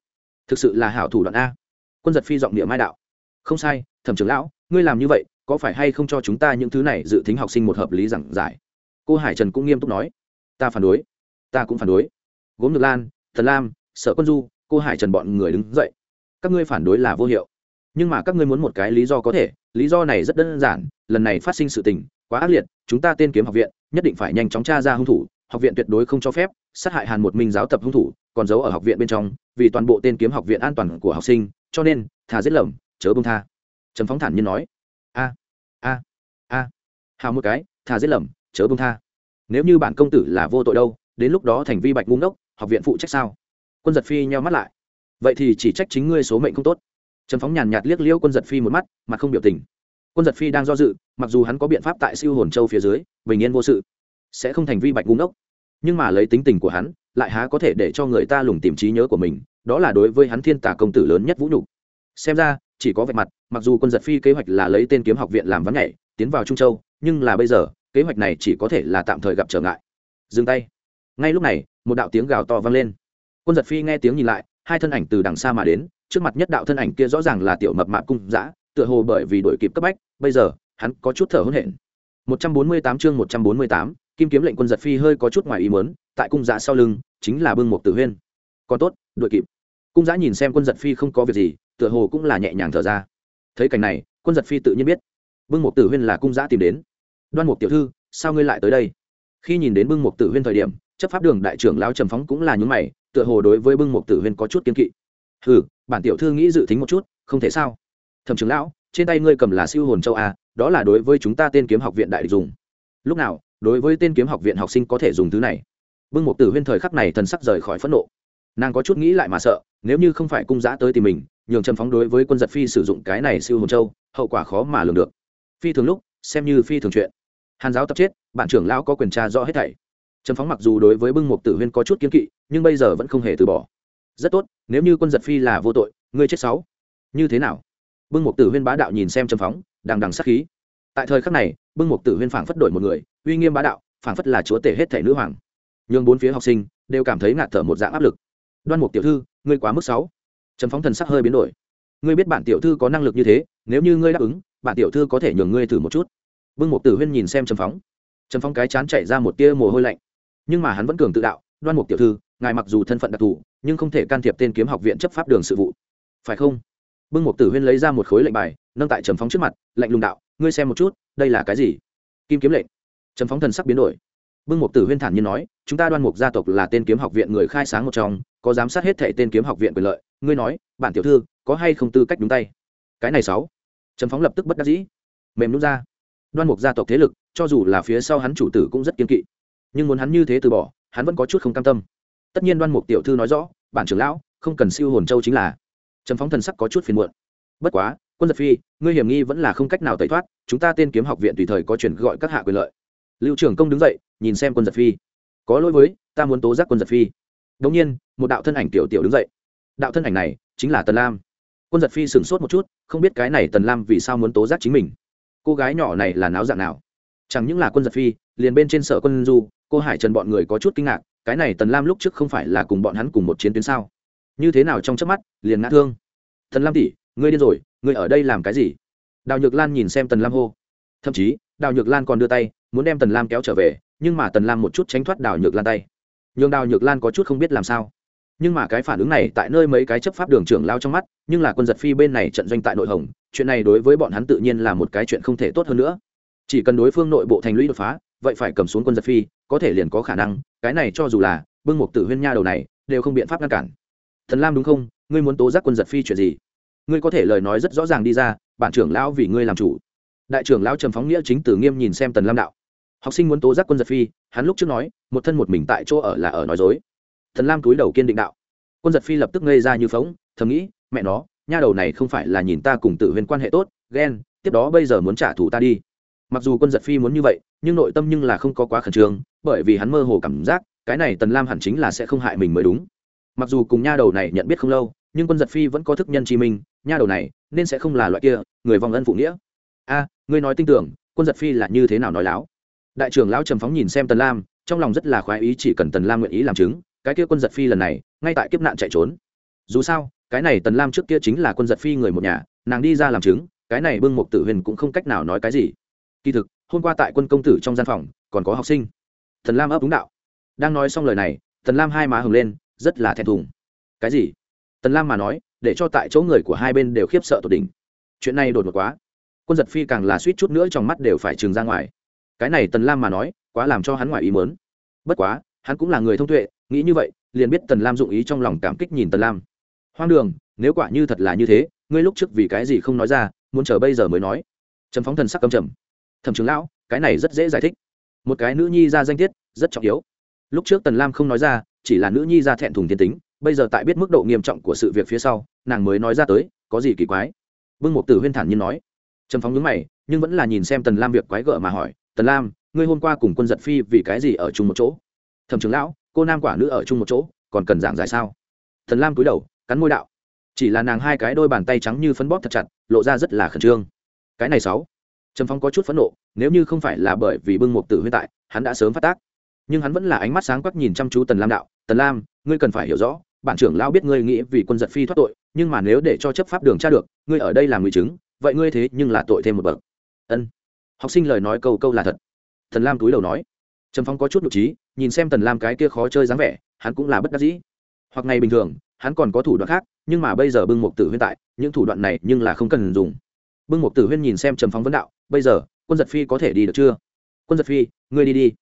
Thực sự là hảo thủ đoạn a. Quân giật phi giọng địa mai đạo. Không sai, thẩm trưởng lão, ngươi làm như vậy có phải hay không cho chúng ta những thứ này dự tính học sinh một hợp lý giảng giải? Cô hải trần cũng nghiêm túc nói. Ta phản đối. Ta cũng phản đối. Gốm được lan, thần lam, sở quân du, cô hải trần bọn người đứng dậy. Các ngươi phản đối là vô hiệu. Nhưng mà các ngươi muốn một cái lý do có thể. Lý do này rất đơn giản. Lần này phát sinh sự tình quá ác liệt. Chúng ta tên kiếm học viện, nhất định phải nhanh chóng tra ra hung thủ. Học viện tuyệt đối không cho phép sát hại hàn một minh giáo tập hung thủ, còn giấu ở học viện bên trong, vì toàn bộ tên kiếm học viện an toàn của học sinh. Cho nên, thà giết lầm, chớ bông tha. Trần phóng thản nhiên nói a a a. Hào một cái thà giết lầm, chớ bông tha. Nếu như bản công tử là vô tội đâu, đến lúc đó thành vi bạch ngu ngốc, học viện phụ trách sao? Quân giật phi nheo mắt lại. Vậy thì chỉ trách chính ngươi số mệnh không tốt. Trần phóng nhàn nhạt liếc liễu quân giật phi một mắt, mà không biểu tình. Quân giật phi đang do dự, mặc dù hắn có biện pháp tại siêu hồn châu phía dưới, bình yên vô sự, sẽ không thành vi bạch ngu ngốc. Nhưng mà lấy tính tình của hắn, lại há có thể để cho người ta lùng tìm trí nhớ của mình, đó là đối với hắn thiên tả công tử lớn nhất vũ nhục. Xem ra chỉ có vạch mặt mặc dù quân giật phi kế hoạch là lấy tên kiếm học viện làm vắng nhảy tiến vào trung châu nhưng là bây giờ kế hoạch này chỉ có thể là tạm thời gặp trở ngại. Dừng tay. Ngay lúc này một đạo tiếng gào to vang lên. Quân giật phi nghe tiếng nhìn lại hai thân ảnh từ đằng xa mà đến trước mặt nhất đạo thân ảnh kia rõ ràng là tiểu mập mạp cung dã tựa hồ bởi vì đổi kịp cấp bách bây giờ hắn có chút thở hổn hển. 148 chương 148, kim kiếm lệnh quân giật phi hơi có chút ngoài ý muốn tại cung dã sau lưng chính là bưng một tử huyên. Còn tốt đuổi kịp. Cung dã nhìn xem quân giật phi không có việc gì tựa hồ cũng là nhẹ nhàng thở ra. Thấy cảnh này, quân giật phi tự nhiên biết. Bưng mục tử huyên là cung giã tìm đến. Đoan mục tiểu thư, sao ngươi lại tới đây? Khi nhìn đến bưng mục tử huyên thời điểm, chấp pháp đường đại trưởng lao trầm phóng cũng là những mày, tựa hồ đối với bưng mục tử huyên có chút kiên kỵ. Ừ bản tiểu thư nghĩ dự tính một chút, không thể sao? Thẩm trưởng lão, trên tay ngươi cầm là siêu hồn châu a đó là đối với chúng ta tên kiếm học viện đại địch dùng. Lúc nào, đối với tên kiếm học viện học sinh có thể dùng thứ này? Bưng mục tử huyên thời khắc này thần sắc rời khỏi phẫn nộ. Nàng có chút nghĩ lại mà sợ, nếu như không phải cung giã tới tìm mình nhường trầm phóng đối với quân giật phi sử dụng cái này siêu hồn châu, hậu quả khó mà lường được. Phi thường lúc, xem như phi thường chuyện. Hàn giáo tập chết, bạn trưởng lão có quyền tra rõ hết thảy. Trầm phóng mặc dù đối với bưng mục tử huyên có chút kiên kỵ, nhưng bây giờ vẫn không hề từ bỏ. Rất tốt, nếu như quân giật phi là vô tội, ngươi chết sáu. Như thế nào? Bưng mục tử huyên bá đạo nhìn xem trầm phóng, đằng đằng sắc khí. Tại thời khắc này, bưng mục tử huyên phảng phất đổi một người, uy nghiêm bá đạo, phảng phất là chúa tể hết thảy nữ hoàng. Nhưng bốn phía học sinh đều cảm thấy ngạt thở một dạng áp lực. Đoan mục tiểu thư, ngươi quá mức sáu. Trần phóng thần sắc hơi biến đổi. Ngươi biết bản tiểu thư có năng lực như thế, nếu như ngươi đáp ứng, bản tiểu thư có thể nhường ngươi thử một chút. Bưng mục tử huyên nhìn xem Trần phóng. Trần phóng cái chán chạy ra một tia mồ hôi lạnh. Nhưng mà hắn vẫn cường tự đạo, đoan mục tiểu thư, ngài mặc dù thân phận đặc thù, nhưng không thể can thiệp tên kiếm học viện chấp pháp đường sự vụ. Phải không? Bưng mục tử huyên lấy ra một khối lệnh bài, nâng tại trầm phóng trước mặt lệnh lùng đạo, ngươi xem một chút, đây là cái gì? Kim kiếm lệnh. Trầm phóng thần sắc biến đổi. Bưng mục tử huyên thản nhiên nói, chúng ta đoan mục gia tộc là tên kiếm học viện người khai sáng một trong có giám sát hết thệ tên kiếm học viện quyền lợi, ngươi nói, bản tiểu thư, có hay không tư cách đúng tay? Cái này sáu. Trầm phóng lập tức bất đắc dĩ. Mềm nút ra. Đoan mục gia tộc thế lực, cho dù là phía sau hắn chủ tử cũng rất kiên kỵ. Nhưng muốn hắn như thế từ bỏ, hắn vẫn có chút không cam tâm. Tất nhiên đoan mục tiểu thư nói rõ, bản trưởng lão, không cần siêu hồn châu chính là. Trầm phóng thần sắc có chút phiền muộn. Bất quá, quân giật phi, ngươi hiểm nghi vẫn là không cách nào tẩy thoát, chúng ta tên kiếm học viện tùy thời có chuyển gọi các hạ quyền lợi. Lưu trưởng công đứng dậy, nhìn xem quân giật phi. Có lỗi với, ta muốn tố giác quân giật phi đống nhiên, một đạo thân ảnh tiểu tiểu đứng dậy. Đạo thân ảnh này chính là tần lam. Quân giật phi sửng sốt một chút, không biết cái này tần lam vì sao muốn tố giác chính mình. Cô gái nhỏ này là náo dạng nào? Chẳng những là quân giật phi, liền bên trên sở quân du, cô hải trần bọn người có chút kinh ngạc, cái này tần lam lúc trước không phải là cùng bọn hắn cùng một chiến tuyến sao? Như thế nào trong chớp mắt, liền ngã thương? Tần lam tỷ, ngươi điên rồi, ngươi ở đây làm cái gì? Đào nhược lan nhìn xem tần lam hô. Thậm chí, đào nhược lan còn đưa tay, muốn đem tần lam kéo trở về, nhưng mà tần lam một chút tránh thoát đào nhược lan tay nhường đào nhược lan có chút không biết làm sao. Nhưng mà cái phản ứng này tại nơi mấy cái chấp pháp đường trưởng lao trong mắt, nhưng là quân giật phi bên này trận doanh tại nội hồng, chuyện này đối với bọn hắn tự nhiên là một cái chuyện không thể tốt hơn nữa. Chỉ cần đối phương nội bộ thành lũy đột phá, vậy phải cầm xuống quân giật phi, có thể liền có khả năng, cái này cho dù là bưng một tử huyên nha đầu này, đều không biện pháp ngăn cản. Thần lam đúng không? Ngươi muốn tố giác quân giật phi chuyện gì? Ngươi có thể lời nói rất rõ ràng đi ra, bản trưởng lão vì ngươi làm chủ. Đại trưởng lão trầm phóng nghĩa chính tử nghiêm nhìn xem tần lam đạo học sinh muốn tố giác quân giật phi, hắn lúc trước nói, một thân một mình tại chỗ ở là ở nói dối. Thần lam túi đầu kiên định đạo. Quân giật phi lập tức ngây ra như phóng, thầm nghĩ, mẹ nó, nha đầu này không phải là nhìn ta cùng tự huyền quan hệ tốt, ghen, tiếp đó bây giờ muốn trả thù ta đi. Mặc dù quân giật phi muốn như vậy, nhưng nội tâm nhưng là không có quá khẩn trương, bởi vì hắn mơ hồ cảm giác, cái này tần lam hẳn chính là sẽ không hại mình mới đúng. Mặc dù cùng nha đầu này nhận biết không lâu, nhưng quân giật phi vẫn có thức nhân chi minh, nha đầu này nên sẽ không là loại kia, người vòng ân phụ nghĩa. A, ngươi nói tin tưởng, quân giật phi là như thế nào nói láo? Đại trưởng lão trầm phóng nhìn xem tần lam, trong lòng rất là khoái ý chỉ cần tần lam nguyện ý làm chứng, cái kia quân giật phi lần này, ngay tại kiếp nạn chạy trốn. Dù sao, cái này tần lam trước kia chính là quân giật phi người một nhà, nàng đi ra làm chứng, cái này bưng mục tử huyền cũng không cách nào nói cái gì. Kỳ thực, hôm qua tại quân công tử trong gian phòng, còn có học sinh. Tần lam ấp đúng đạo. Đang nói xong lời này, tần lam hai má hừng lên, rất là thẹn thùng. Cái gì? Tần lam mà nói, để cho tại chỗ người của hai bên đều khiếp sợ tột đỉnh. Chuyện này đột ngột quá. Quân giật phi càng là suýt chút nữa trong mắt đều phải trừng ra ngoài cái này tần lam mà nói, quá làm cho hắn ngoài ý mớn bất quá, hắn cũng là người thông tuệ, nghĩ như vậy, liền biết tần lam dụng ý trong lòng cảm kích nhìn tần lam. Hoang đường, nếu quả như thật là như thế, ngươi lúc trước vì cái gì không nói ra, muốn chờ bây giờ mới nói. Trầm phóng thần sắc cầm trầm. Thẩm trưởng lão, cái này rất dễ giải thích. Một cái nữ nhi ra danh tiết, rất trọng yếu. Lúc trước tần lam không nói ra, chỉ là nữ nhi ra thẹn thùng thiên tính, bây giờ tại biết mức độ nghiêm trọng của sự việc phía sau, nàng mới nói ra tới, có gì kỳ quái. Vương mục tử huyên thản nhiên nói. Trầm phóng nhướng mày, nhưng vẫn là nhìn xem tần lam việc quái gở mà hỏi tần lam, ngươi hôm qua cùng quân giật phi vì cái gì ở chung một chỗ? Thẩm trưởng lão, cô nam quả nữ ở chung một chỗ, còn cần giảng giải sao? Thần lam cúi đầu, cắn môi đạo. Chỉ là nàng hai cái đôi bàn tay trắng như phấn bóp thật chặt, lộ ra rất là khẩn trương. Cái này sáu. Trầm phong có chút phẫn nộ, nếu như không phải là bởi vì bưng một tử huyên tại, hắn đã sớm phát tác. Nhưng hắn vẫn là ánh mắt sáng quắc nhìn chăm chú tần lam đạo. Tần lam, ngươi cần phải hiểu rõ, bản trưởng lão biết ngươi nghĩ vì quân giật phi thoát tội, nhưng mà nếu để cho chấp pháp đường tra được, ngươi ở đây làm người chứng, vậy ngươi thế nhưng là tội thêm một bậc. Ân học sinh lời nói câu câu là thật. Thần lam túi đầu nói. Trầm phong có chút nhục trí, nhìn xem tần lam cái kia khó chơi dáng vẻ, hắn cũng là bất đắc dĩ. Hoặc ngày bình thường, hắn còn có thủ đoạn khác, nhưng mà bây giờ bưng một tử huyên tại, những thủ đoạn này nhưng là không cần dùng. Bưng một tử huyên nhìn xem trầm phóng vấn đạo, bây giờ, quân giật phi có thể đi được chưa? Quân giật phi, ngươi đi đi.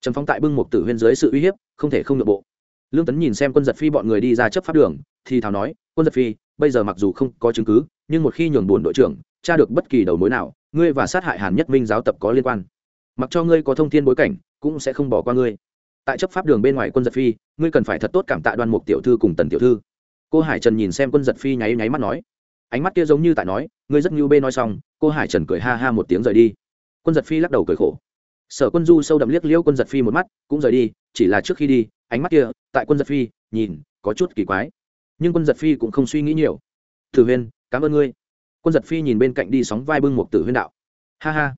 Trầm phóng tại bưng một tử huyên dưới sự uy hiếp, không thể không nội bộ. Lương tấn nhìn xem quân giật phi bọn người đi ra chấp pháp đường, thì thào nói, quân giật phi, bây giờ mặc dù không có chứng cứ, nhưng một khi nhường buồn đội trưởng, tra được bất kỳ đầu mối nào ngươi và sát hại hàn nhất minh giáo tập có liên quan. Mặc cho ngươi có thông tin bối cảnh, cũng sẽ không bỏ qua ngươi. Tại chấp pháp đường bên ngoài quân giật phi, ngươi cần phải thật tốt cảm tạ đoan mục tiểu thư cùng tần tiểu thư. Cô hải trần nhìn xem quân giật phi nháy nháy mắt nói. Ánh mắt kia giống như tại nói, ngươi rất như bê nói xong, cô hải trần cười ha ha một tiếng rời đi. Quân giật phi lắc đầu cười khổ. Sở quân du sâu đậm liếc liễu quân giật phi một mắt, cũng rời đi, chỉ là trước khi đi, ánh mắt kia, tại quân giật phi, nhìn, có chút kỳ quái. Nhưng quân giật phi cũng không suy nghĩ nhiều. Thử huyên, cảm ơn ngươi quân giật phi nhìn bên cạnh đi sóng vai bưng một tử huyên đạo. Ha ha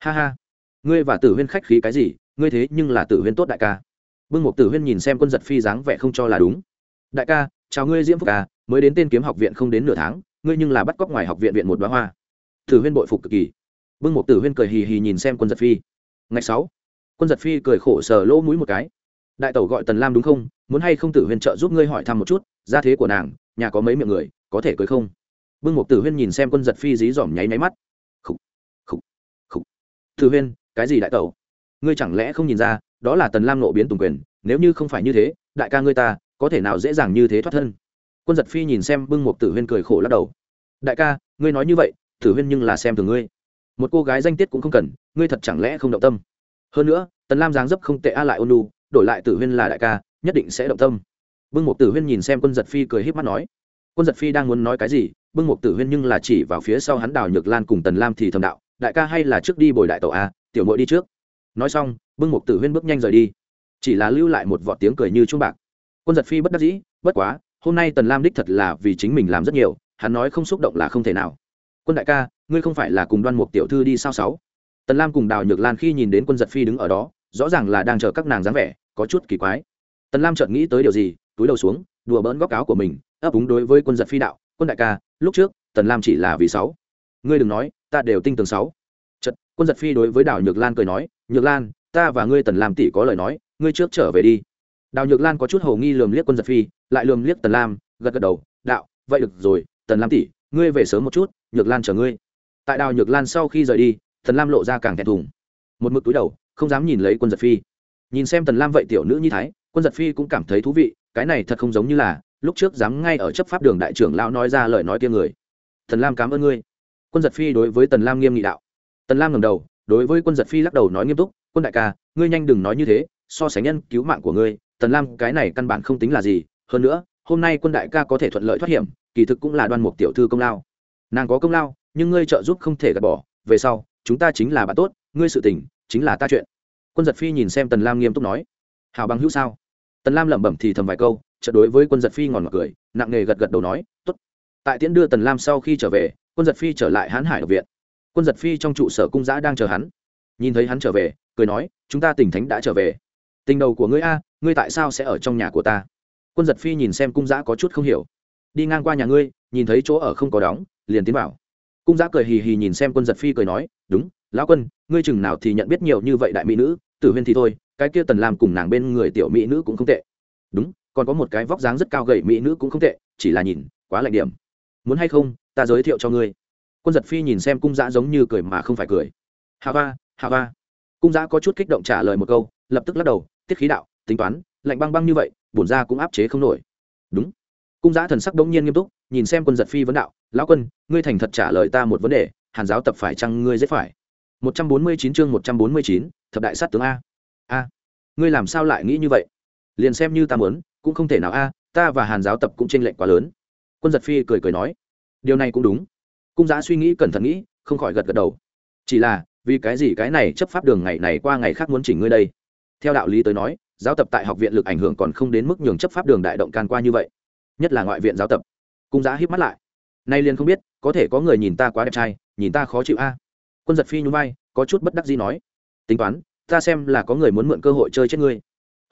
ha ha. Ngươi và tử huyên khách khí cái gì? Ngươi thế nhưng là tử huyên tốt đại ca. Bưng một tử huyên nhìn xem quân giật phi dáng vẻ không cho là đúng. Đại ca, chào ngươi diễm phúc ca mới đến tên kiếm học viện không đến nửa tháng, ngươi nhưng là bắt cóc ngoài học viện viện một đoá hoa. Tử huyên bội phục cực kỳ. Bưng một tử huyên cười hì hì nhìn xem quân giật phi. Ngày sáu, quân giật phi cười khổ sờ lỗ mũi một cái. Đại tẩu gọi tần lam đúng không? Muốn hay không tử huyên trợ giúp ngươi hỏi thăm một chút, gia thế của nàng, nhà có mấy miệng người, có thể cưới không? Bưng một tử huyên nhìn xem quân giật phi dí dỏm nháy máy mắt. Khúc khúc khúc tử huyên, cái gì đại tẩu? Ngươi chẳng lẽ không nhìn ra, đó là tần lam nộ biến tùng quyền, nếu như không phải như thế, đại ca ngươi ta, có thể nào dễ dàng như thế thoát thân? Quân giật phi nhìn xem bưng một tử huyên cười khổ lắc đầu. Đại ca, ngươi nói như vậy, tử huyên nhưng là xem từ ngươi. Một cô gái danh tiết cũng không cần, ngươi thật chẳng lẽ không động tâm? Hơn nữa, tần lam giáng dấp không tệ a lại ôn lu đổi lại tử huyên là đại ca, nhất định sẽ động tâm. Bưng một tử huyên nhìn xem quân giật phi cười híp mắt nói quân giật phi đang muốn nói cái gì, bưng mục tử huyên nhưng là chỉ vào phía sau hắn đào nhược lan cùng tần lam thì thầm đạo, đại ca hay là trước đi bồi đại tổ a à, tiểu mội đi trước. Nói xong, bưng mục tử huyên bước nhanh rời đi. Chỉ là lưu lại một vọt tiếng cười như trung bạc. Quân giật phi bất đắc dĩ, bất quá, hôm nay tần lam đích thật là vì chính mình làm rất nhiều, hắn nói không xúc động là không thể nào. Quân đại ca, ngươi không phải là cùng đoan mục tiểu thư đi sao sáu? Tần lam cùng đào nhược lan khi nhìn đến quân giật phi đứng ở đó, rõ ràng là đang chờ các nàng dáng vẻ, có chút kỳ quái. Tần lam chợt nghĩ tới điều gì, túi đầu xuống đùa bỡn góc áo của mình, ấp úng đối với quân giật phi đạo, quân đại ca, lúc trước, tần lam chỉ là vì sáu. Ngươi đừng nói, ta đều tinh tường sáu. Chật quân giật phi đối với đào nhược lan cười nói, nhược lan, ta và ngươi tần lam tỷ có lời nói, ngươi trước trở về đi. Đào nhược lan có chút hầu nghi lườm liếc quân giật phi, lại lườm liếc tần lam, gật gật đầu, đạo, vậy được rồi, tần lam tỷ, ngươi về sớm một chút, nhược lan chờ ngươi. Tại đào nhược lan sau khi rời đi, tần lam lộ ra càng thẹn thùng. Một mực túi đầu, không dám nhìn lấy quân giật phi. Nhìn xem tần lam vậy tiểu nữ như thái, quân giật phi cũng cảm thấy thú vị cái này thật không giống như là, lúc trước dám ngay ở chấp pháp đường đại trưởng lão nói ra lời nói kia người. Tần lam cảm ơn ngươi. Quân giật phi đối với tần lam nghiêm nghị đạo. Tần lam ngầm đầu, đối với quân giật phi lắc đầu nói nghiêm túc, quân đại ca, ngươi nhanh đừng nói như thế, so sánh nhân cứu mạng của ngươi, tần lam cái này căn bản không tính là gì. Hơn nữa, hôm nay quân đại ca có thể thuận lợi thoát hiểm, kỳ thực cũng là đoan mục tiểu thư công lao. Nàng có công lao, nhưng ngươi trợ giúp không thể gạt bỏ. Về sau, chúng ta chính là bạn tốt, ngươi sự tình chính là ta chuyện. Quân giật phi nhìn xem tần lam nghiêm túc nói hào bằng hữu sao? Tần lam lẩm bẩm thì thầm vài câu, chợt đối với quân giật phi ngòn ngọt cười, nặng nề gật gật đầu nói t ố t tại tiễn đưa tần lam sau khi trở về, quân giật phi trở lại hãn hải đ viện. Quân giật phi trong trụ sở cung giã đang chờ hắn. Nhìn thấy hắn trở về, cười nói, chúng ta tỉnh thánh đã trở về. Tình đầu của ngươi a, ngươi tại sao sẽ ở trong nhà của ta? Quân giật phi nhìn xem cung giã có chút không hiểu. Đi ngang qua nhà ngươi, nhìn thấy chỗ ở không có đóng, liền tiến vào. Cung giã cười hì hì nhìn xem quân giật phi cười nói, đúng, lão quân, ngươi chừng nào thì nhận biết nhiều như vậy đại mỹ nữ, tử huyên thì thôi cái kia tần làm cùng nàng bên người tiểu mỹ nữ cũng không tệ. Đúng, còn có một cái vóc dáng rất cao gầy mỹ nữ cũng không tệ, chỉ là nhìn, quá lạnh điểm. Muốn hay không, ta giới thiệu cho ngươi. Quân giật phi nhìn xem cung giã giống như cười mà không phải cười. Hà va hà va. Cung giã có chút kích động trả lời một câu, lập tức lắc đầu, tiết khí đạo, tính toán, lạnh băng băng như vậy, bổn ra cũng áp chế không nổi. Đúng. Cung giã thần sắc đống nhiên nghiêm túc, nhìn xem quân giật phi vấn đạo, lão quân, ngươi thành thật trả lời ta một vấn đề, hàn giáo tập phải chăng ngươi dễ phải? Một trăm bốn mươi chín chương một trăm bốn mươi chín, thập đại sát tướng a a, ngươi làm sao lại nghĩ như vậy? Liền xem như ta muốn, cũng không thể nào a, ta và hàn giáo tập cũng tranh lệch quá lớn. Quân giật phi cười cười nói, điều này cũng đúng. Cung Giá suy nghĩ cẩn thận nghĩ, không khỏi gật gật đầu. Chỉ là, vì cái gì cái này chấp pháp đường ngày này qua ngày khác muốn chỉnh ngươi đây? Theo đạo lý tới nói, giáo tập tại học viện lực ảnh hưởng còn không đến mức nhường chấp pháp đường đại động can qua như vậy. Nhất là ngoại viện giáo tập. Cung giá híp mắt lại. Nay liền không biết, có thể có người nhìn ta quá đẹp trai, nhìn ta khó chịu a. Quân giật phi nhún vai, có chút bất đắc gì nói, tính toán ta xem là có người muốn mượn cơ hội chơi chết ngươi.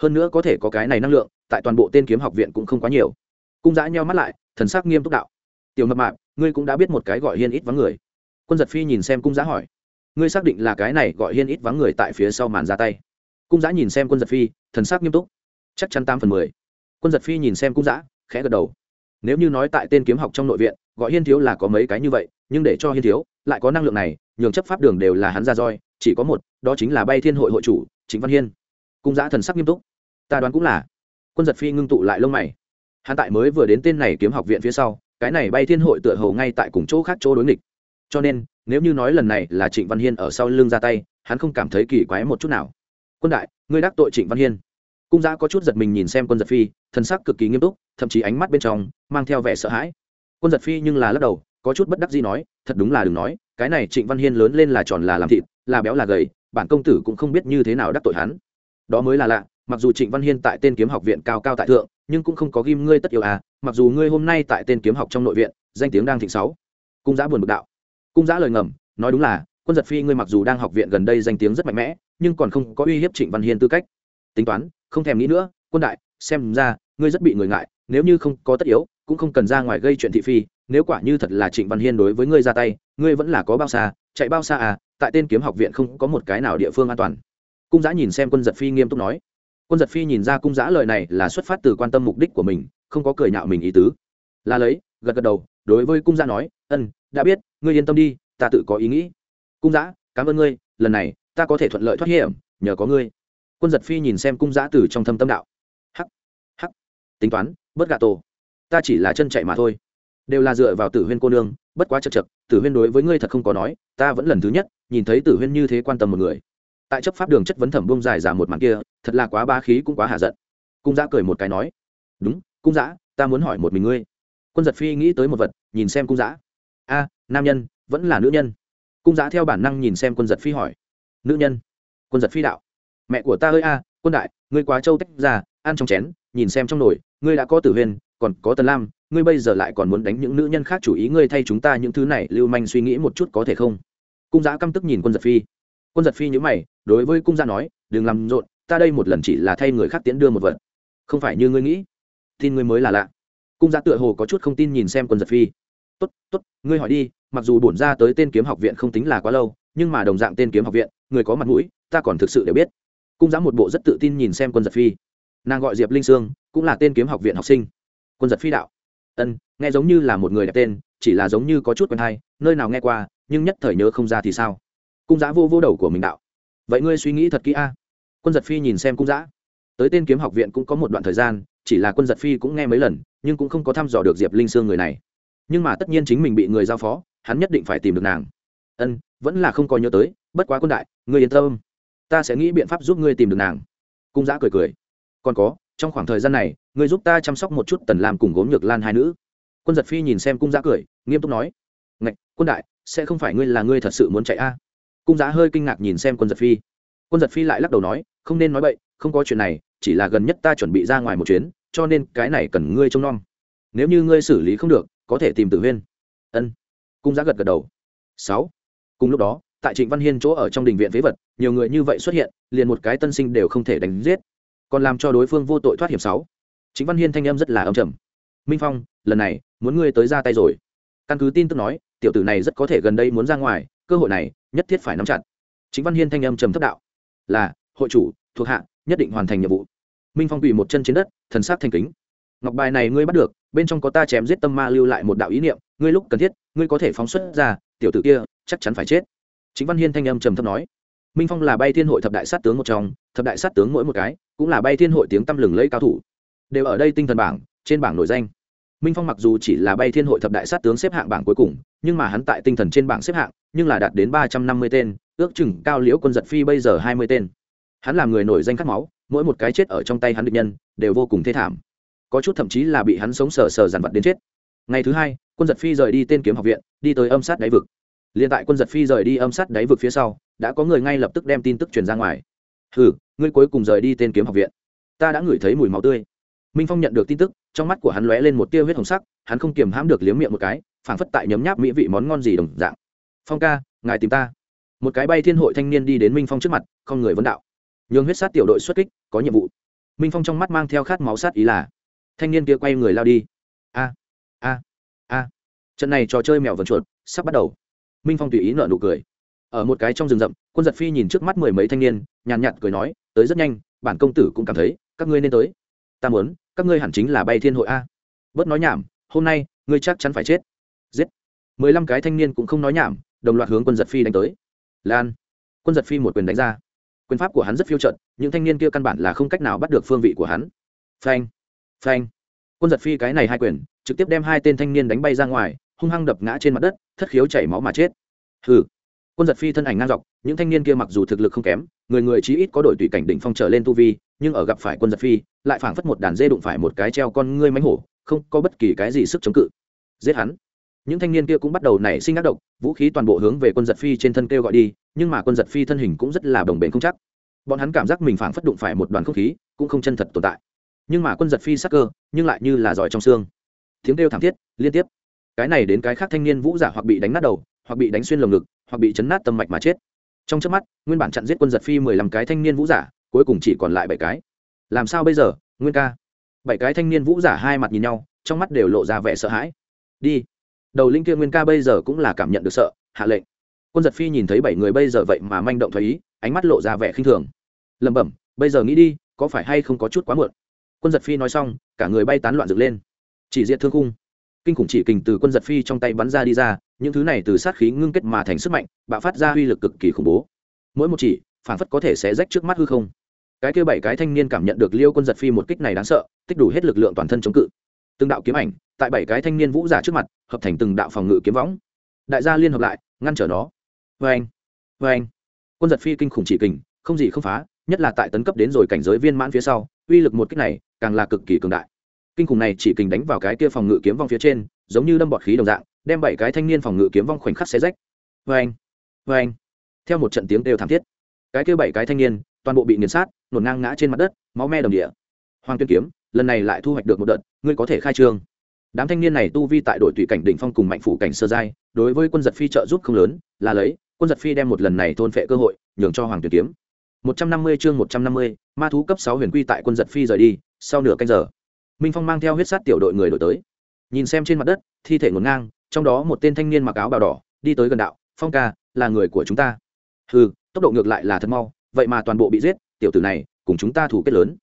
Hơn nữa có thể có cái này năng lượng, tại toàn bộ tên kiếm học viện cũng không quá nhiều. Cung giã nheo mắt lại, thần sắc nghiêm túc đạo. Tiểu mập mạp, ngươi cũng đã biết một cái gọi hiên ít vắng người. Quân giật phi nhìn xem cung giã hỏi. Ngươi xác định là cái này gọi hiên ít vắng người tại phía sau màn ra tay. Cung giã nhìn xem quân giật phi, thần sắc nghiêm túc. Chắc chắn tám phần mười. Quân giật phi nhìn xem cung giã khẽ gật đầu. Nếu như nói tại tên kiếm học trong nội viện, gọi hiên thiếu là có mấy cái như vậy, nhưng để cho hiên thiếu lại có năng lượng này, nhường chấp pháp đường đều là hắn ra roi, chỉ có một, đó chính là bay thiên hội hội chủ chính văn hiên. Cung giã thần sắc nghiêm túc. Ta đoán cũng là. Quân giật phi ngưng tụ lại lông mày. Hắn tại mới vừa đến tên này kiếm học viện phía sau, cái này bay thiên hội tựa hồ ngay tại cùng chỗ khác chỗ đối nghịch. Cho nên, nếu như nói lần này là trịnh văn hiên ở sau lưng ra tay, hắn không cảm thấy kỳ quái một chút nào. Quân đại, ngươi đắc tội trịnh văn hiên. Cung giã có chút giật mình nhìn xem quân giật phi thân sắc cực kỳ nghiêm túc, thậm chí ánh mắt bên trong mang theo vẻ sợ hãi. Quân giật phi nhưng là lắc đầu có chút bất đắc gì nói, thật đúng là đừng nói, cái này trịnh văn hiên lớn lên là tròn là làm thịt, là béo là gầy, bản công tử cũng không biết như thế nào đắc tội hắn. Đó mới là lạ, mặc dù trịnh văn hiên tại tên kiếm học viện cao cao tại thượng, nhưng cũng không có ghim ngươi tất yêu à mặc dù ngươi hôm nay tại tên kiếm học trong nội viện, danh tiếng đang thịnh sáu. Cung giã buồn bực đạo. Cung giã lời ngầm, nói đúng là, quân giật phi ngươi mặc dù đang học viện gần đây danh tiếng rất mạnh mẽ, nhưng còn không có uy hiếp trịnh văn hiên tư cách. Tính toán, không thèm nghĩ nữa, quân đại, xem ra, ngươi rất bị người ngại, nếu như không có tất yếu, cũng không cần ra ngoài gây chuyện thị phi nếu quả như thật là trịnh văn hiên đối với ngươi ra tay, ngươi vẫn là có bao xa, chạy bao xa à tại tên kiếm học viện không có một cái nào địa phương an toàn. Cung giã nhìn xem quân giật phi nghiêm túc nói. Quân giật phi nhìn ra cung giã lời này là xuất phát từ quan tâm mục đích của mình, không có cười nhạo mình ý tứ. Là lấy, gật gật đầu, đối với cung giã nói, ân, đã biết, ngươi yên tâm đi, ta tự có ý nghĩ. Cung giã, cảm ơn ngươi, lần này, ta có thể thuận lợi thoát hiểm, nhờ có ngươi. Quân giật phi nhìn xem cung giã từ trong thâm tâm đạo. Hắc hắc, tính toán, bớt gà tổ. Ta chỉ là chân chạy mà thôi đều là dựa vào tử huyên cô nương, bất quá chật chật, tử huyên đối với ngươi thật không có nói, ta vẫn lần thứ nhất nhìn thấy tử huyên như thế quan tâm một người. Tại chấp pháp đường chất vấn thẩm bông dài giả một màn kia, thật là quá ba khí cũng quá hạ giận. Cung giã cười một cái nói, đúng, cung giã ta muốn hỏi một mình ngươi. Quân giật phi nghĩ tới một vật, nhìn xem cung giã a, nam nhân, vẫn là nữ nhân? Cung giã theo bản năng nhìn xem quân giật phi hỏi. Nữ nhân? Quân giật phi đạo. Mẹ của ta ơi a, quân đại, ngươi quá trâu tách ra, ăn trong chén, nhìn xem trong nồi, ngươi đã có tử huyên, còn có tần lam ngươi bây giờ lại còn muốn đánh những nữ nhân khác chủ ý, ngươi thay chúng ta những thứ này, lưu manh suy nghĩ một chút có thể không? Cung giã căm tức nhìn quân giật phi. Quân giật phi nhữ mày, đối với cung giã nói, đừng làm rộn, ta đây một lần chỉ là thay người khác tiễn đưa một vật. Không phải như ngươi nghĩ. Tin ngươi mới là lạ. Cung giã tựa hồ có chút không tin nhìn xem quân giật phi. Tốt tốt, ngươi hỏi đi, mặc dù bổn ra tới tên kiếm học viện không tính là quá lâu, nhưng mà đồng dạng tên kiếm học viện, người có mặt mũi, ta còn thực sự đều biết. Cung giã một bộ rất tự tin nhìn xem quân giật phi. Nàng gọi diệp linh sương, cũng là tên kiếm học viện học sinh. Quân giật phi đạo ân, nghe giống như là một người đẹp tên, chỉ là giống như có chút quen hay, nơi nào nghe qua, nhưng nhất thời nhớ không ra thì sao? Cung giã vô vô đầu của mình đạo. Vậy ngươi suy nghĩ thật kỹ a. Quân giật phi nhìn xem cung giã tới tên kiếm học viện cũng có một đoạn thời gian, chỉ là quân giật phi cũng nghe mấy lần, nhưng cũng không có thăm dò được diệp linh sương người này. Nhưng mà tất nhiên chính mình bị người giao phó, hắn nhất định phải tìm được nàng. Ân, vẫn là không có nhớ tới, bất quá quân đại, ngươi yên tâm. Ta sẽ nghĩ biện pháp giúp ngươi tìm được nàng. Cung giã cười cười. Còn có trong khoảng thời gian này ngươi giúp ta chăm sóc một chút tần làm cùng gốm nhược lan hai nữ. Quân giật phi nhìn xem cung giã cười nghiêm túc nói ngạch quân đại sẽ không phải ngươi là ngươi thật sự muốn chạy a? Cung giã hơi kinh ngạc nhìn xem quân giật phi. Quân giật phi lại lắc đầu nói không nên nói bậy, không có chuyện này chỉ là gần nhất ta chuẩn bị ra ngoài một chuyến cho nên cái này cần ngươi trông nom. Nếu như ngươi xử lý không được có thể tìm tử huyên. Ân. Cung giã gật gật đầu. Sáu. Cùng lúc đó tại trịnh văn hiên chỗ ở trong đình viện phế vật nhiều người như vậy xuất hiện liền một cái tân sinh đều không thể đánh giết còn làm cho đối phương vô tội thoát hiểm sáu. Chính văn hiên thanh âm rất là âm trầm. Minh phong, lần này, muốn ngươi tới ra tay rồi. Căn cứ tin tức nói, tiểu tử này rất có thể gần đây muốn ra ngoài, cơ hội này, nhất thiết phải nắm chặt. Chính văn hiên thanh âm trầm thấp đạo. Là, hội chủ, thuộc hạ, nhất định hoàn thành nhiệm vụ. Minh phong quỳ một chân trên đất, thần sát thanh kính. Ngọc bài này ngươi bắt được, bên trong có ta chém giết tâm ma lưu lại một đạo ý niệm, ngươi lúc cần thiết, ngươi có thể phóng xuất ra, tiểu tử kia, chắc chắn phải chết. Chính văn hiên thanh âm trầm thấp nói. Minh phong là bay thiên hội thập đại sát tướng một trong thập đại sát tướng mỗi một cái, cũng là bay thiên hội tiếng tăm lừng lẫy cao thủ. Đều ở đây tinh thần bảng, trên bảng nổi danh. Minh phong mặc dù chỉ là bay thiên hội thập đại sát tướng xếp hạng bảng cuối cùng, nhưng mà hắn tại tinh thần trên bảng xếp hạng, nhưng là đạt đến ba trăm năm mươi tên, ước chừng cao liễu quân giật phi bây giờ hai mươi tên. Hắn là người nổi danh khát máu, mỗi một cái chết ở trong tay hắn được nhân, đều vô cùng thê thảm. Có chút thậm chí là bị hắn sống sờ sờ dằn vặt đến chết. Ngày thứ hai, quân giật phi rời đi tên kiếm học viện, đi tới âm sát đáy vực. Liền tại quân giật phi rời đi âm sát đáy vực phía sau, đã có người ngay lập tức đem tin tức truyền ra ngoài hừ, ngươi cuối cùng rời đi tên kiếm học viện. Ta đã ngửi thấy mùi máu tươi. Minh phong nhận được tin tức, trong mắt của hắn lóe lên một tia huyết hồng sắc, hắn không kiềm hãm được liếm miệng một cái, phảng phất tại nhấm nháp mỹ vị món ngon gì đồng dạng. Phong ca, ngài tìm ta. Một cái bay thiên hội thanh niên đi đến minh phong trước mặt, không người vấn đạo. Nhường huyết sát tiểu đội xuất kích, có nhiệm vụ. Minh phong trong mắt mang theo khát máu sát ý là, thanh niên kia quay người lao đi. A a a. Trận này trò chơi mèo vần chuột sắp bắt đầu. Minh phong tùy ý nợ nụ cười ở một cái trong rừng rậm, quân giật phi nhìn trước mắt mười mấy thanh niên, nhàn nhạt cười nói, tới rất nhanh, bản công tử cũng cảm thấy, các ngươi nên tới. Ta muốn, các ngươi hẳn chính là bay thiên hội a. Bớt nói nhảm, hôm nay, ngươi chắc chắn phải chết. Giết. Mười lăm cái thanh niên cũng không nói nhảm, đồng loạt hướng quân giật phi đánh tới. Lan. Quân giật phi một quyền đánh ra. Quyền pháp của hắn rất phiêu trận những thanh niên kia căn bản là không cách nào bắt được phương vị của hắn. Phanh. Phanh. Quân giật phi cái này hai quyền, trực tiếp đem hai tên thanh niên đánh bay ra ngoài, hung hăng đập ngã trên mặt đất, thất khiếu chảy máu mà chết. Hừ quân giật phi thân ảnh ngang dọc, những thanh niên kia mặc dù thực lực không kém, người người chí ít có đội tùy cảnh đỉnh phong trở lên tu vi, nhưng ở gặp phải quân giật phi, lại phảng phất một đàn dê đụng phải một cái treo con ngươi mánh hổ, không có bất kỳ cái gì sức chống cự. Giết hắn. Những thanh niên kia cũng bắt đầu nảy sinh ác động vũ khí toàn bộ hướng về quân giật phi trên thân kêu gọi đi, nhưng mà quân giật phi thân hình cũng rất là đồng bền không chắc. Bọn hắn cảm giác mình phảng phất đụng phải một đoàn không khí, cũng không chân thật tồn tại. Nhưng mà quân giật phi sắc cơ, nhưng lại như là giỏi trong xương. Tiếng kêu thảm thiết, liên tiếp. Cái này đến cái khác thanh niên vũ giả hoặc bị đánh nát đầu hoặc bị đánh xuyên lồng ngực, hoặc bị chấn nát tâm mạch mà chết. Trong trước mắt, nguyên bản chặn giết quân giật phi mười lăm cái thanh niên vũ giả, cuối cùng chỉ còn lại bảy cái. Làm sao bây giờ, nguyên ca? Bảy cái thanh niên vũ giả hai mặt nhìn nhau, trong mắt đều lộ ra vẻ sợ hãi. Đi. Đầu linh kia nguyên ca bây giờ cũng là cảm nhận được sợ, hạ lệnh. Quân giật phi nhìn thấy bảy người bây giờ vậy mà manh động thấy ý, ánh mắt lộ ra vẻ khinh thường. Lẩm bẩm, bây giờ nghĩ đi, có phải hay không có chút quá muộn? Quân giật phi nói xong, cả người bay tán loạn dựng lên. Chỉ diện thương khung. Kinh khủng chỉ kình từ quân giật phi trong tay bắn ra đi ra những thứ này từ sát khí ngưng kết mà thành sức mạnh, bạo phát ra uy lực cực kỳ khủng bố. Mỗi một chỉ, phản phất có thể sẽ rách trước mắt hư không. Cái kia bảy cái thanh niên cảm nhận được liêu quân giật phi một kích này đáng sợ, tích đủ hết lực lượng toàn thân chống cự. Từng đạo kiếm ảnh, tại bảy cái thanh niên vũ giả trước mặt, hợp thành từng đạo phòng ngự kiếm võng. Đại gia liên hợp lại, ngăn trở nó. Vê anh vê anh quân giật phi kinh khủng chỉ kình, không gì không phá, nhất là tại tấn cấp đến rồi cảnh giới viên mãn phía sau, uy lực một kích này càng là cực kỳ cường đại. Kinh khủng này chỉ kình đánh vào cái kia phòng ngự kiếm vong phía trên, giống như đâm bọt khí đồng dạng đem bảy cái thanh niên phòng ngự kiếm vong khoảnh khắc xé rách. Vê anh vê anh. Theo một trận tiếng đều thảm thiết, cái kia bảy cái thanh niên toàn bộ bị nghiền sát, nổn ngang ngã trên mặt đất, máu me đồng địa. Hoàng tuyên kiếm, lần này lại thu hoạch được một đợt, ngươi có thể khai trương. Đám thanh niên này tu vi tại đội tùy cảnh đỉnh phong cùng mạnh phủ cảnh sơ giai, đối với quân giật phi trợ giúp không lớn, là lấy, quân giật phi đem một lần này thôn phệ cơ hội, nhường cho hoàng tuyên kiếm. Một trăm năm mươi chương một trăm năm mươi, ma thú cấp sáu huyền quy tại quân giật phi rời đi, sau nửa canh giờ, minh phong mang theo huyết sát tiểu đội người đổi tới. Nhìn xem trên mặt đất, thi thể ngổn ngang trong đó một tên thanh niên mặc áo bào đỏ, đi tới gần đạo, phong ca, là người của chúng ta. Ừ tốc độ ngược lại là thật mau, vậy mà toàn bộ bị giết, tiểu tử này, cùng chúng ta thủ kết lớn.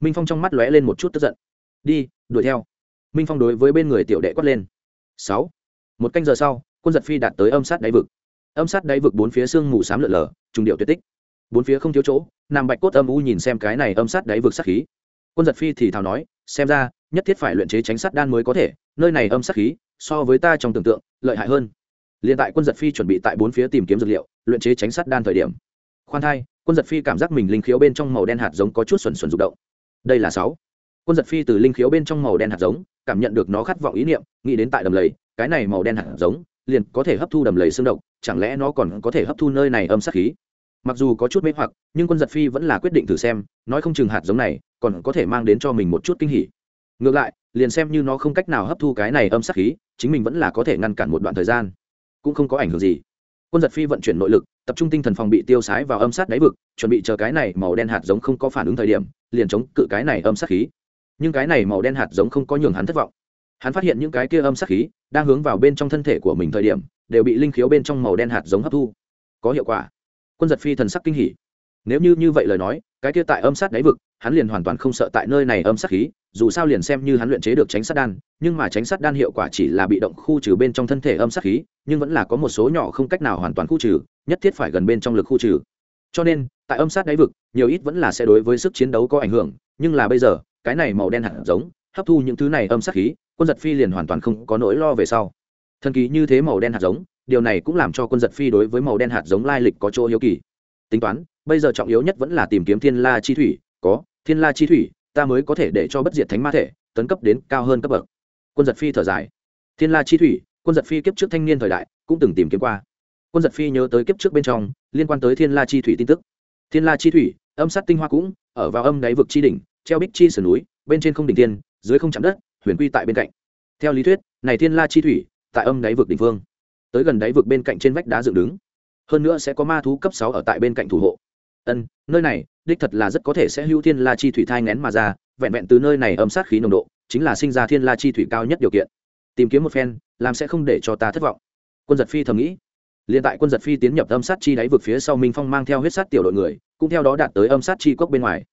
Minh phong trong mắt lóe lên một chút tức giận. Đi, đuổi theo. Minh phong đối với bên người tiểu đệ quát lên. Sáu. Một canh giờ sau, quân giật phi đạt tới âm sát đáy vực. Âm sát đáy vực bốn phía sương mù sám lượn lợn lờ trùng điệu tuyệt tích. Bốn phía không thiếu chỗ, nam bạch cốt âm u nhìn xem cái này âm sát đáy vực sát khí. Quân giật phi thì thào nói, xem ra, nhất thiết phải luyện chế tránh sát đan mới có thể, nơi này âm sát khí so với ta trong tưởng tượng, lợi hại hơn. Liền tại quân giật phi chuẩn bị tại bốn phía tìm kiếm dược liệu, luyện chế tránh sát đan thời điểm. Khoan thai, quân giật phi cảm giác mình linh khiếu bên trong màu đen hạt giống có chút xuẩn xuẩn rụng động. Đây là sáu. Quân giật phi từ linh khiếu bên trong màu đen hạt giống, cảm nhận được nó khát vọng ý niệm, nghĩ đến tại đầm lầy, cái này màu đen hạt giống liền có thể hấp thu đầm lầy xương độc, chẳng lẽ nó còn có thể hấp thu nơi này âm sát khí? Mặc dù có chút mê hoặc, nhưng quân giật phi vẫn là quyết định thử xem, nói không chừng hạt giống này còn có thể mang đến cho mình một chút kinh hỉ ngược lại, liền xem như nó không cách nào hấp thu cái này âm sát khí, chính mình vẫn là có thể ngăn cản một đoạn thời gian. Cũng không có ảnh hưởng gì. Quân giật phi vận chuyển nội lực, tập trung tinh thần phòng bị tiêu sái vào âm sát đáy vực, chuẩn bị chờ cái này màu đen hạt giống không có phản ứng thời điểm, liền chống cự cái này âm sát khí. Nhưng cái này màu đen hạt giống không có nhường hắn thất vọng. Hắn phát hiện những cái kia âm sát khí đang hướng vào bên trong thân thể của mình thời điểm, đều bị linh khiếu bên trong màu đen hạt giống hấp thu. Có hiệu quả. Quân giật phi thần sắc kinh hỉ. Nếu như như vậy lời nói, cái kia tại âm sát đáy vực hắn liền hoàn toàn không sợ tại nơi này âm sát khí, dù sao liền xem như hắn luyện chế được tránh sát đan, nhưng mà tránh sát đan hiệu quả chỉ là bị động khu trừ bên trong thân thể âm sát khí, nhưng vẫn là có một số nhỏ không cách nào hoàn toàn khu trừ, nhất thiết phải gần bên trong lực khu trừ. Cho nên, tại âm sát đáy vực, nhiều ít vẫn là sẽ đối với sức chiến đấu có ảnh hưởng, nhưng là bây giờ, cái này màu đen hạt giống, hấp thu những thứ này âm sát khí, quân giật phi liền hoàn toàn không có nỗi lo về sau. Thần kỳ như thế màu đen hạt giống, điều này cũng làm cho quân giật phi đối với màu đen hạt giống lai lịch có chỗ hiếu kỳ. Tính toán, bây giờ trọng yếu nhất vẫn là tìm kiếm thiên la chi thủy, có thiên la chi thủy, ta mới có thể để cho bất diệt thánh ma thể, tấn cấp đến cao hơn cấp bậc. Quân giật phi thở dài. Thiên la chi thủy, quân giật phi kiếp trước thanh niên thời đại, cũng từng tìm kiếm qua. Quân giật phi nhớ tới kiếp trước bên trong, liên quan tới thiên la chi thủy tin tức. Thiên la chi thủy, âm sát tinh hoa cũng, ở vào âm đáy vực chi đỉnh, treo bích chi sườn núi, bên trên không đỉnh tiên dưới không chạm đất, huyền quy tại bên cạnh. Theo lý thuyết, này thiên la chi thủy, tại âm đáy vực đỉnh phương tới gần đáy vực bên cạnh trên vách đá dựng đứng. Hơn nữa sẽ có ma thú cấp sáu ở tại bên cạnh thủ hộ ân, nơi này, đích thật là rất có thể sẽ hữu thiên la chi thủy thai ngén mà ra, vẹn vẹn từ nơi này âm sát khí nồng độ, chính là sinh ra thiên la chi thủy cao nhất điều kiện. Tìm kiếm một phen, làm sẽ không để cho ta thất vọng. Quân giật phi thầm nghĩ. Liền tại quân giật phi tiến nhập âm sát chi đáy vực phía sau minh phong mang theo huyết sát tiểu đội người, cũng theo đó đạt tới âm sát chi cốc bên ngoài.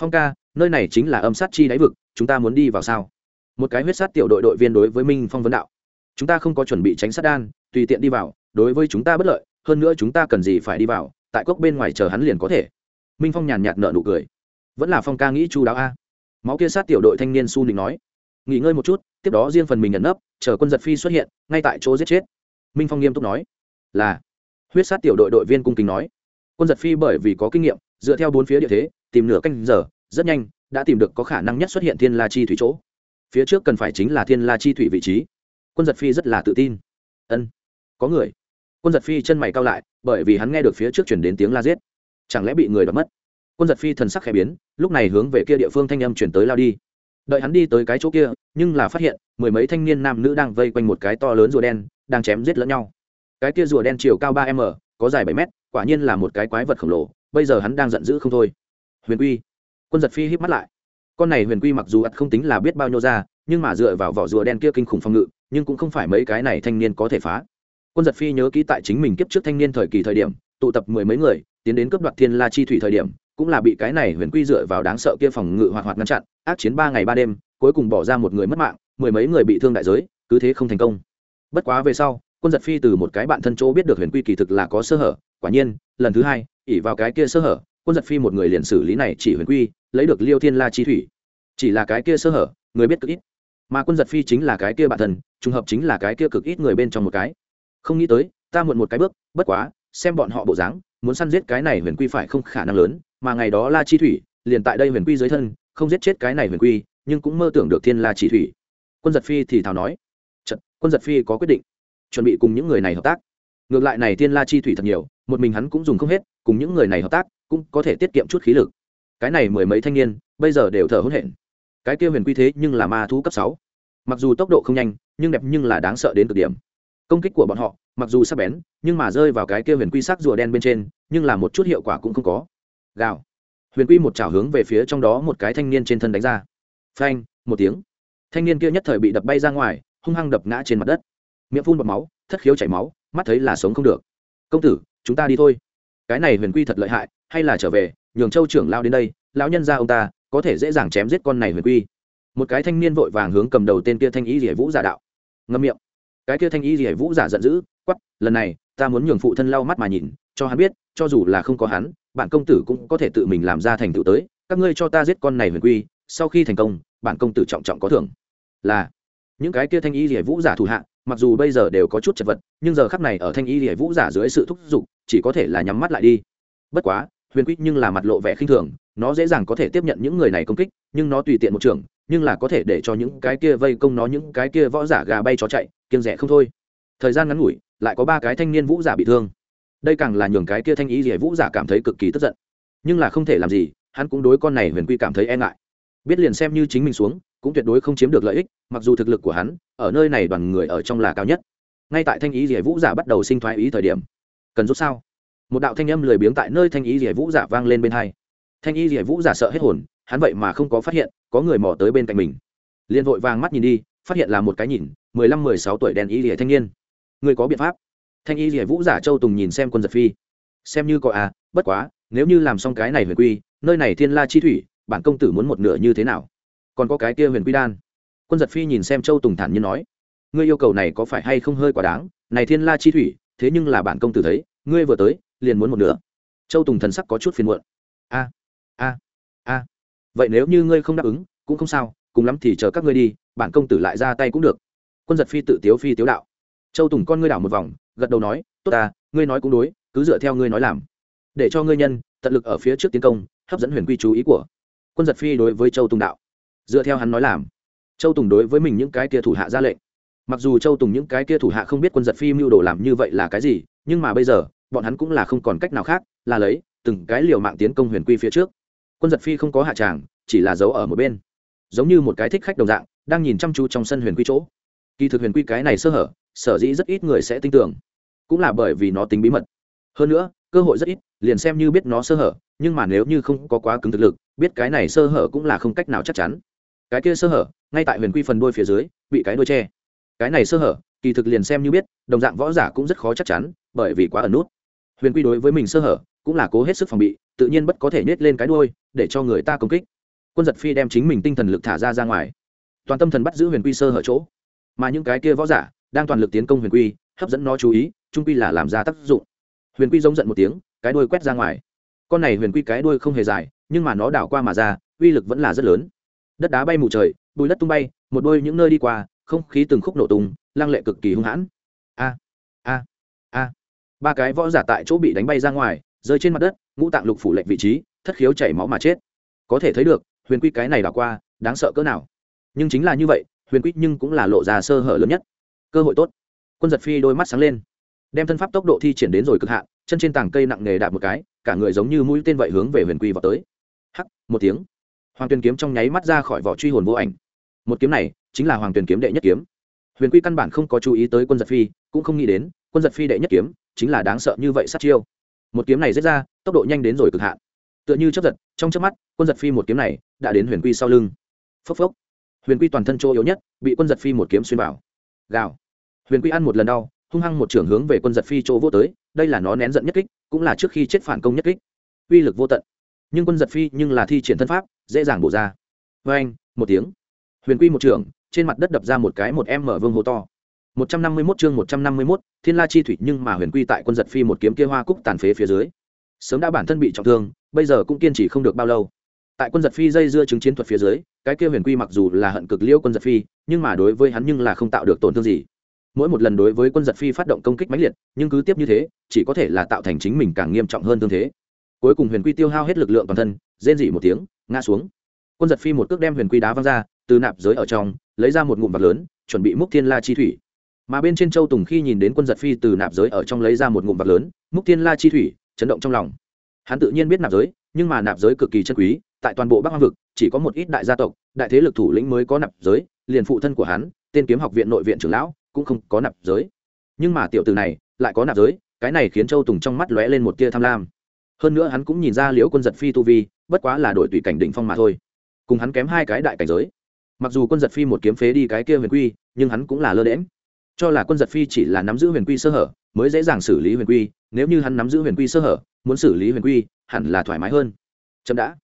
Phong ca, nơi này chính là âm sát chi đáy vực, chúng ta muốn đi vào sao? Một cái huyết sát tiểu đội đội viên đối với minh phong vấn đạo. Chúng ta không có chuẩn bị tránh sát đan, tùy tiện đi vào, đối với chúng ta bất lợi, hơn nữa chúng ta cần gì phải đi vào? Tại cốc bên ngoài chờ hắn liền có thể. Minh phong nhàn nhạt nợ nụ cười. Vẫn là phong ca nghĩ chu đáo a. Máu kia sát tiểu đội thanh niên su nịnh nói. Nghỉ ngơi một chút, tiếp đó riêng phần mình nhận nấp, chờ quân giật phi xuất hiện, ngay tại chỗ giết chết. Minh phong nghiêm túc nói. Là. Huyết sát tiểu đội đội viên cung kính nói. Quân giật phi bởi vì có kinh nghiệm, dựa theo bốn phía địa thế, tìm nửa canh giờ, rất nhanh, đã tìm được có khả năng nhất xuất hiện thiên la chi thủy chỗ. Phía trước cần phải chính là thiên la chi thủy vị trí. Quân giật phi rất là tự tin. Ân. Có người quân giật phi chân mày cao lại, bởi vì hắn nghe được phía trước chuyển đến tiếng la giết. Chẳng lẽ bị người đoạt mất? Quân giật phi thần sắc khẽ biến, lúc này hướng về kia địa phương thanh âm chuyển tới lao đi. Đợi hắn đi tới cái chỗ kia, nhưng là phát hiện, mười mấy thanh niên nam nữ đang vây quanh một cái to lớn rùa đen, đang chém giết lẫn nhau. Cái kia rùa đen chiều cao ba m, có dài bảy m quả nhiên là một cái quái vật khổng lồ, bây giờ hắn đang giận dữ không thôi. Huyền quy. Quân giật phi híp mắt lại. Con này huyền quy mặc dù ắt không tính là biết bao nhiêu ra, nhưng mà dựa vào vỏ rùa đen kia kinh khủng phòng ngự, nhưng cũng không phải mấy cái này thanh niên có thể phá quân giật phi nhớ kỹ tại chính mình kiếp trước thanh niên thời kỳ thời điểm tụ tập mười mấy người tiến đến cướp đoạt thiên la chi thủy thời điểm cũng là bị cái này huyền quy dựa vào đáng sợ kia phòng ngự hoạt hoạt ngăn chặn ác chiến ba ngày ba đêm cuối cùng bỏ ra một người mất mạng mười mấy người bị thương đại giới cứ thế không thành công. Bất quá về sau quân giật phi từ một cái bạn thân chỗ biết được huyền quy kỳ thực là có sơ hở quả nhiên lần thứ hai ỉ vào cái kia sơ hở quân giật phi một người liền xử lý này chỉ huyền quy lấy được liêu thiên la chi thủy. Chỉ là cái kia sơ hở người biết cực ít. Mà quân giật phi chính là cái kia bạn thân, trùng hợp chính là cái kia cực ít người bên trong một cái không nghĩ tới, ta muộn một cái bước, bất quá, xem bọn họ bộ dáng, muốn săn giết cái này huyền quy phải không khả năng lớn, mà ngày đó la chi thủy, liền tại đây huyền quy dưới thân, không giết chết cái này huyền quy, nhưng cũng mơ tưởng được thiên la chi thủy. Quân giật phi thì thào nói trận quân giật phi có quyết định, chuẩn bị cùng những người này hợp tác. Ngược lại này thiên la chi thủy thật nhiều, một mình hắn cũng dùng không hết, cùng những người này hợp tác, cũng có thể tiết kiệm chút khí lực. Cái này mười mấy thanh niên, bây giờ đều thở hổn hển. Cái kia huyền quy thế nhưng là ma thú cấp sáu. Mặc dù tốc độ không nhanh, nhưng đẹp nhưng là đáng sợ đến cực điểm công kích của bọn họ, mặc dù sắc bén, nhưng mà rơi vào cái kia huyền quy sắc rùa đen bên trên, nhưng là một chút hiệu quả cũng không có. Gào. Huyền quy một chảo hướng về phía trong đó một cái thanh niên trên thân đánh ra. Phanh, một tiếng. Thanh niên kia nhất thời bị đập bay ra ngoài, hung hăng đập ngã trên mặt đất. Miệng phun bọt máu, thất khiếu chảy máu, mắt thấy là sống không được. Công tử, chúng ta đi thôi. Cái này huyền quy thật lợi hại, hay là trở về, nhường châu trưởng lao đến đây, lão nhân ra ông ta, có thể dễ dàng chém giết con này huyền quy. Một cái thanh niên vội vàng hướng cầm đầu tên kia thanh ý rỉa vũ giả đạo. Ngâm miệng cái kia thanh y rỉa vũ giả giận dữ quắp lần này, ta muốn nhường phụ thân lau mắt mà nhìn, cho hắn biết, cho dù là không có hắn, bản công tử cũng có thể tự mình làm ra thành tựu tới, các ngươi cho ta giết con này huyền quy, sau khi thành công, bản công tử trọng trọng có thưởng. Là, những cái kia thanh y rỉa vũ giả thủ hạ, mặc dù bây giờ đều có chút chật vật, nhưng giờ khắp này ở thanh y rỉa vũ giả dưới sự thúc giục, chỉ có thể là nhắm mắt lại đi. Bất quá, huyền quy nhưng là mặt lộ vẻ khinh thường, nó dễ dàng có thể tiếp nhận những người này công kích, nhưng nó tùy tiện một trường, nhưng là có thể để cho những cái kia vây công nó những cái kia võ giả gà bay chó chạy kiêng rẻ không thôi. Thời gian ngắn ngủi, lại có ba cái thanh niên vũ giả bị thương. Đây càng là nhường cái kia thanh ý rẻ vũ giả cảm thấy cực kỳ tức giận. Nhưng là không thể làm gì, hắn cũng đối con này huyền quy cảm thấy e ngại. Biết liền xem như chính mình xuống, cũng tuyệt đối không chiếm được lợi ích, mặc dù thực lực của hắn, ở nơi này đoàn người ở trong là cao nhất. Ngay tại thanh ý rẻ vũ giả bắt đầu sinh thoái ý thời điểm, cần rút sao? Một đạo thanh âm lười biếng tại nơi thanh ý rẻ vũ giả vang lên bên hai. Thanh ý rẻ vũ giả sợ hết hồn, hắn vậy mà không có phát hiện, có người mò tới bên cạnh mình. Liền vội vàng mắt nhìn đi phát hiện là một cái nhìn, mười lăm, mười sáu tuổi đen y rỉa thanh niên. Người có biện pháp. Thanh y rỉa vũ giả châu tùng nhìn xem quân giật phi. Xem như có à bất quá, nếu như làm xong cái này huyền quy, nơi này thiên la chi thủy, bản công tử muốn một nửa như thế nào? Còn có cái kia huyền quy đan. Quân giật phi nhìn xem châu tùng thản nhiên nói. Ngươi yêu cầu này có phải hay không hơi quá đáng? Này thiên la chi thủy, thế nhưng là bản công tử thấy, ngươi vừa tới, liền muốn một nửa. Châu tùng thần sắc có chút phiền muộn. A a a. Vậy nếu như ngươi không đáp ứng, cũng không sao cùng lắm thì chờ các ngươi đi, bản công tử lại ra tay cũng được. Quân giật phi tự tiếu phi tiếu đạo. Châu tùng con ngươi đảo một vòng, gật đầu nói, tốt ta, ngươi nói cũng đối, cứ dựa theo ngươi nói làm. Để cho ngươi nhân, tận lực ở phía trước tiến công, hấp dẫn huyền quy chú ý của quân giật phi đối với châu tùng đạo. Dựa theo hắn nói làm. Châu tùng đối với mình những cái kia thủ hạ ra lệnh. Mặc dù châu tùng những cái kia thủ hạ không biết quân giật phi mưu đồ làm như vậy là cái gì, nhưng mà bây giờ, bọn hắn cũng là không còn cách nào khác, là lấy từng cái liều mạng tiến công huyền quy phía trước. Quân giật phi không có hạ tràng, chỉ là giấu ở một bên giống như một cái thích khách đồng dạng, đang nhìn chăm chú trong sân huyền quy chỗ. Kỳ thực huyền quy cái này sơ hở, sở dĩ rất ít người sẽ tin tưởng. Cũng là bởi vì nó tính bí mật. Hơn nữa, cơ hội rất ít, liền xem như biết nó sơ hở, nhưng mà nếu như không có quá cứng thực lực, biết cái này sơ hở cũng là không cách nào chắc chắn. Cái kia sơ hở, ngay tại huyền quy phần đôi phía dưới, bị cái đôi tre cái này sơ hở, kỳ thực liền xem như biết, đồng dạng võ giả cũng rất khó chắc chắn, bởi vì quá ẩn nút. Huyền quy đối với mình sơ hở, cũng là cố hết sức phòng bị, tự nhiên bất có thể nhét lên cái đôi để cho người ta công kích quân giật phi đem chính mình tinh thần lực thả ra ra ngoài. Toàn tâm thần bắt giữ huyền quy sơ hở chỗ. Mà những cái kia võ giả đang toàn lực tiến công huyền quy, hấp dẫn nó chú ý, trung quy là làm ra tác dụng. Huyền quy giống giận một tiếng, cái đuôi quét ra ngoài. Con này huyền quy cái đuôi không hề dài, nhưng mà nó đảo qua mà ra, uy lực vẫn là rất lớn. Đất đá bay mù trời, bùi đất tung bay, một đôi những nơi đi qua, không khí từng khúc nổ tung, lăng lệ cực kỳ hung hãn. A a a. Ba cái võ giả tại chỗ bị đánh bay ra ngoài, rơi trên mặt đất, ngũ tạng lục phủ lệnh vị trí, thất khiếu chảy máu mà chết. Có thể thấy được huyền quy cái này đảo qua, đáng sợ cỡ nào? Nhưng chính là như vậy, huyền quy nhưng cũng là lộ ra sơ hở lớn nhất. Cơ hội tốt. Quân giật phi đôi mắt sáng lên. Đem thân pháp tốc độ thi triển đến rồi cực hạn, chân trên tảng cây nặng nề đạp một cái, cả người giống như mũi tên vậy hướng về huyền quy vào tới. Hắc, một tiếng. Hoàng tuyền kiếm trong nháy mắt ra khỏi vỏ truy hồn vô ảnh. Một kiếm này, chính là hoàng tuyền kiếm đệ nhất kiếm. Huyền quy căn bản không có chú ý tới quân giật phi, cũng không nghĩ đến, quân giật phi đệ nhất kiếm, chính là đáng sợ như vậy sát chiêu. Một kiếm này giết ra, tốc độ nhanh đến rồi cực hạn tựa như chấp giật trong chớp mắt quân giật phi một kiếm này đã đến huyền quy sau lưng. Phốc phốc. Huyền quy toàn thân chỗ yếu nhất bị quân giật phi một kiếm xuyên vào. Gào. Huyền quy ăn một lần đau hung hăng một trưởng hướng về quân giật phi chỗ vô tới đây là nó nén giận nhất kích cũng là trước khi chết phản công nhất kích. Uy lực vô tận. Nhưng quân giật phi nhưng là thi triển thân pháp dễ dàng bổ ra. Vê anh một tiếng. Huyền quy một trưởng trên mặt đất đập ra một cái một em mở vương hố to. Một trăm năm mươi 151 chương một trăm năm mươi 151, Thiên La chi thủy nhưng mà Huyền Quy tại quân giật phi một kiếm kia hoa cúc tàn phế phía dưới. Sớm đã bản thân bị trọng thương, bây giờ cũng kiên trì không được bao lâu. Tại quân giật phi dây dưa chứng chiến thuật phía dưới, cái kia Huyền Quy mặc dù là hận cực liêu quân giật phi, nhưng mà đối với hắn nhưng là không tạo được tổn thương gì. Mỗi một lần đối với quân giật phi phát động công kích mãnh liệt, nhưng cứ tiếp như thế, chỉ có thể là tạo thành chính mình càng nghiêm trọng hơn tương thế. Cuối cùng Huyền Quy tiêu hao hết lực lượng toàn thân, rên dỉ một tiếng, ngã xuống. Quân giật phi một cước đem Huyền Quy đá văng ra, từ nạp giới ở trong, lấy ra một ngụm vật lớn, chuẩn bị múc Thiên La chi thủy mà bên trên châu tùng khi nhìn đến quân giật phi từ nạp giới ở trong lấy ra một ngụm vạc lớn múc thiên la chi thủy chấn động trong lòng hắn tự nhiên biết nạp giới, nhưng mà nạp giới cực kỳ chân quý, tại toàn bộ bắc hoang vực, chỉ có một ít đại gia tộc, đại thế lực thủ lĩnh mới có nạp giới, liền phụ thân của hắn, tên kiếm học viện nội viện trưởng lão, cũng không có nạp giới. Nhưng mà tiểu từ này lại có nạp giới, cái này khiến châu tùng trong mắt lóe lên một tia tham lam. Hơn nữa hắn cũng nhìn ra liễu quân giật phi tu vi, bất quá là đổi tùy cảnh đỉnh phong mà thôi. Cùng hắn kém hai cái đại cảnh giới. Mặc dù quân giật phi một kiếm phế đi cái kia huyền quy, nhưng hắn cũng là lơ đễm cho là quân giật phi chỉ là nắm giữ huyền quy sơ hở, mới dễ dàng xử lý huyền quy, nếu như hắn nắm giữ huyền quy sơ hở muốn xử lý huyền quy, hẳn là thoải mái hơn. Chậm đã.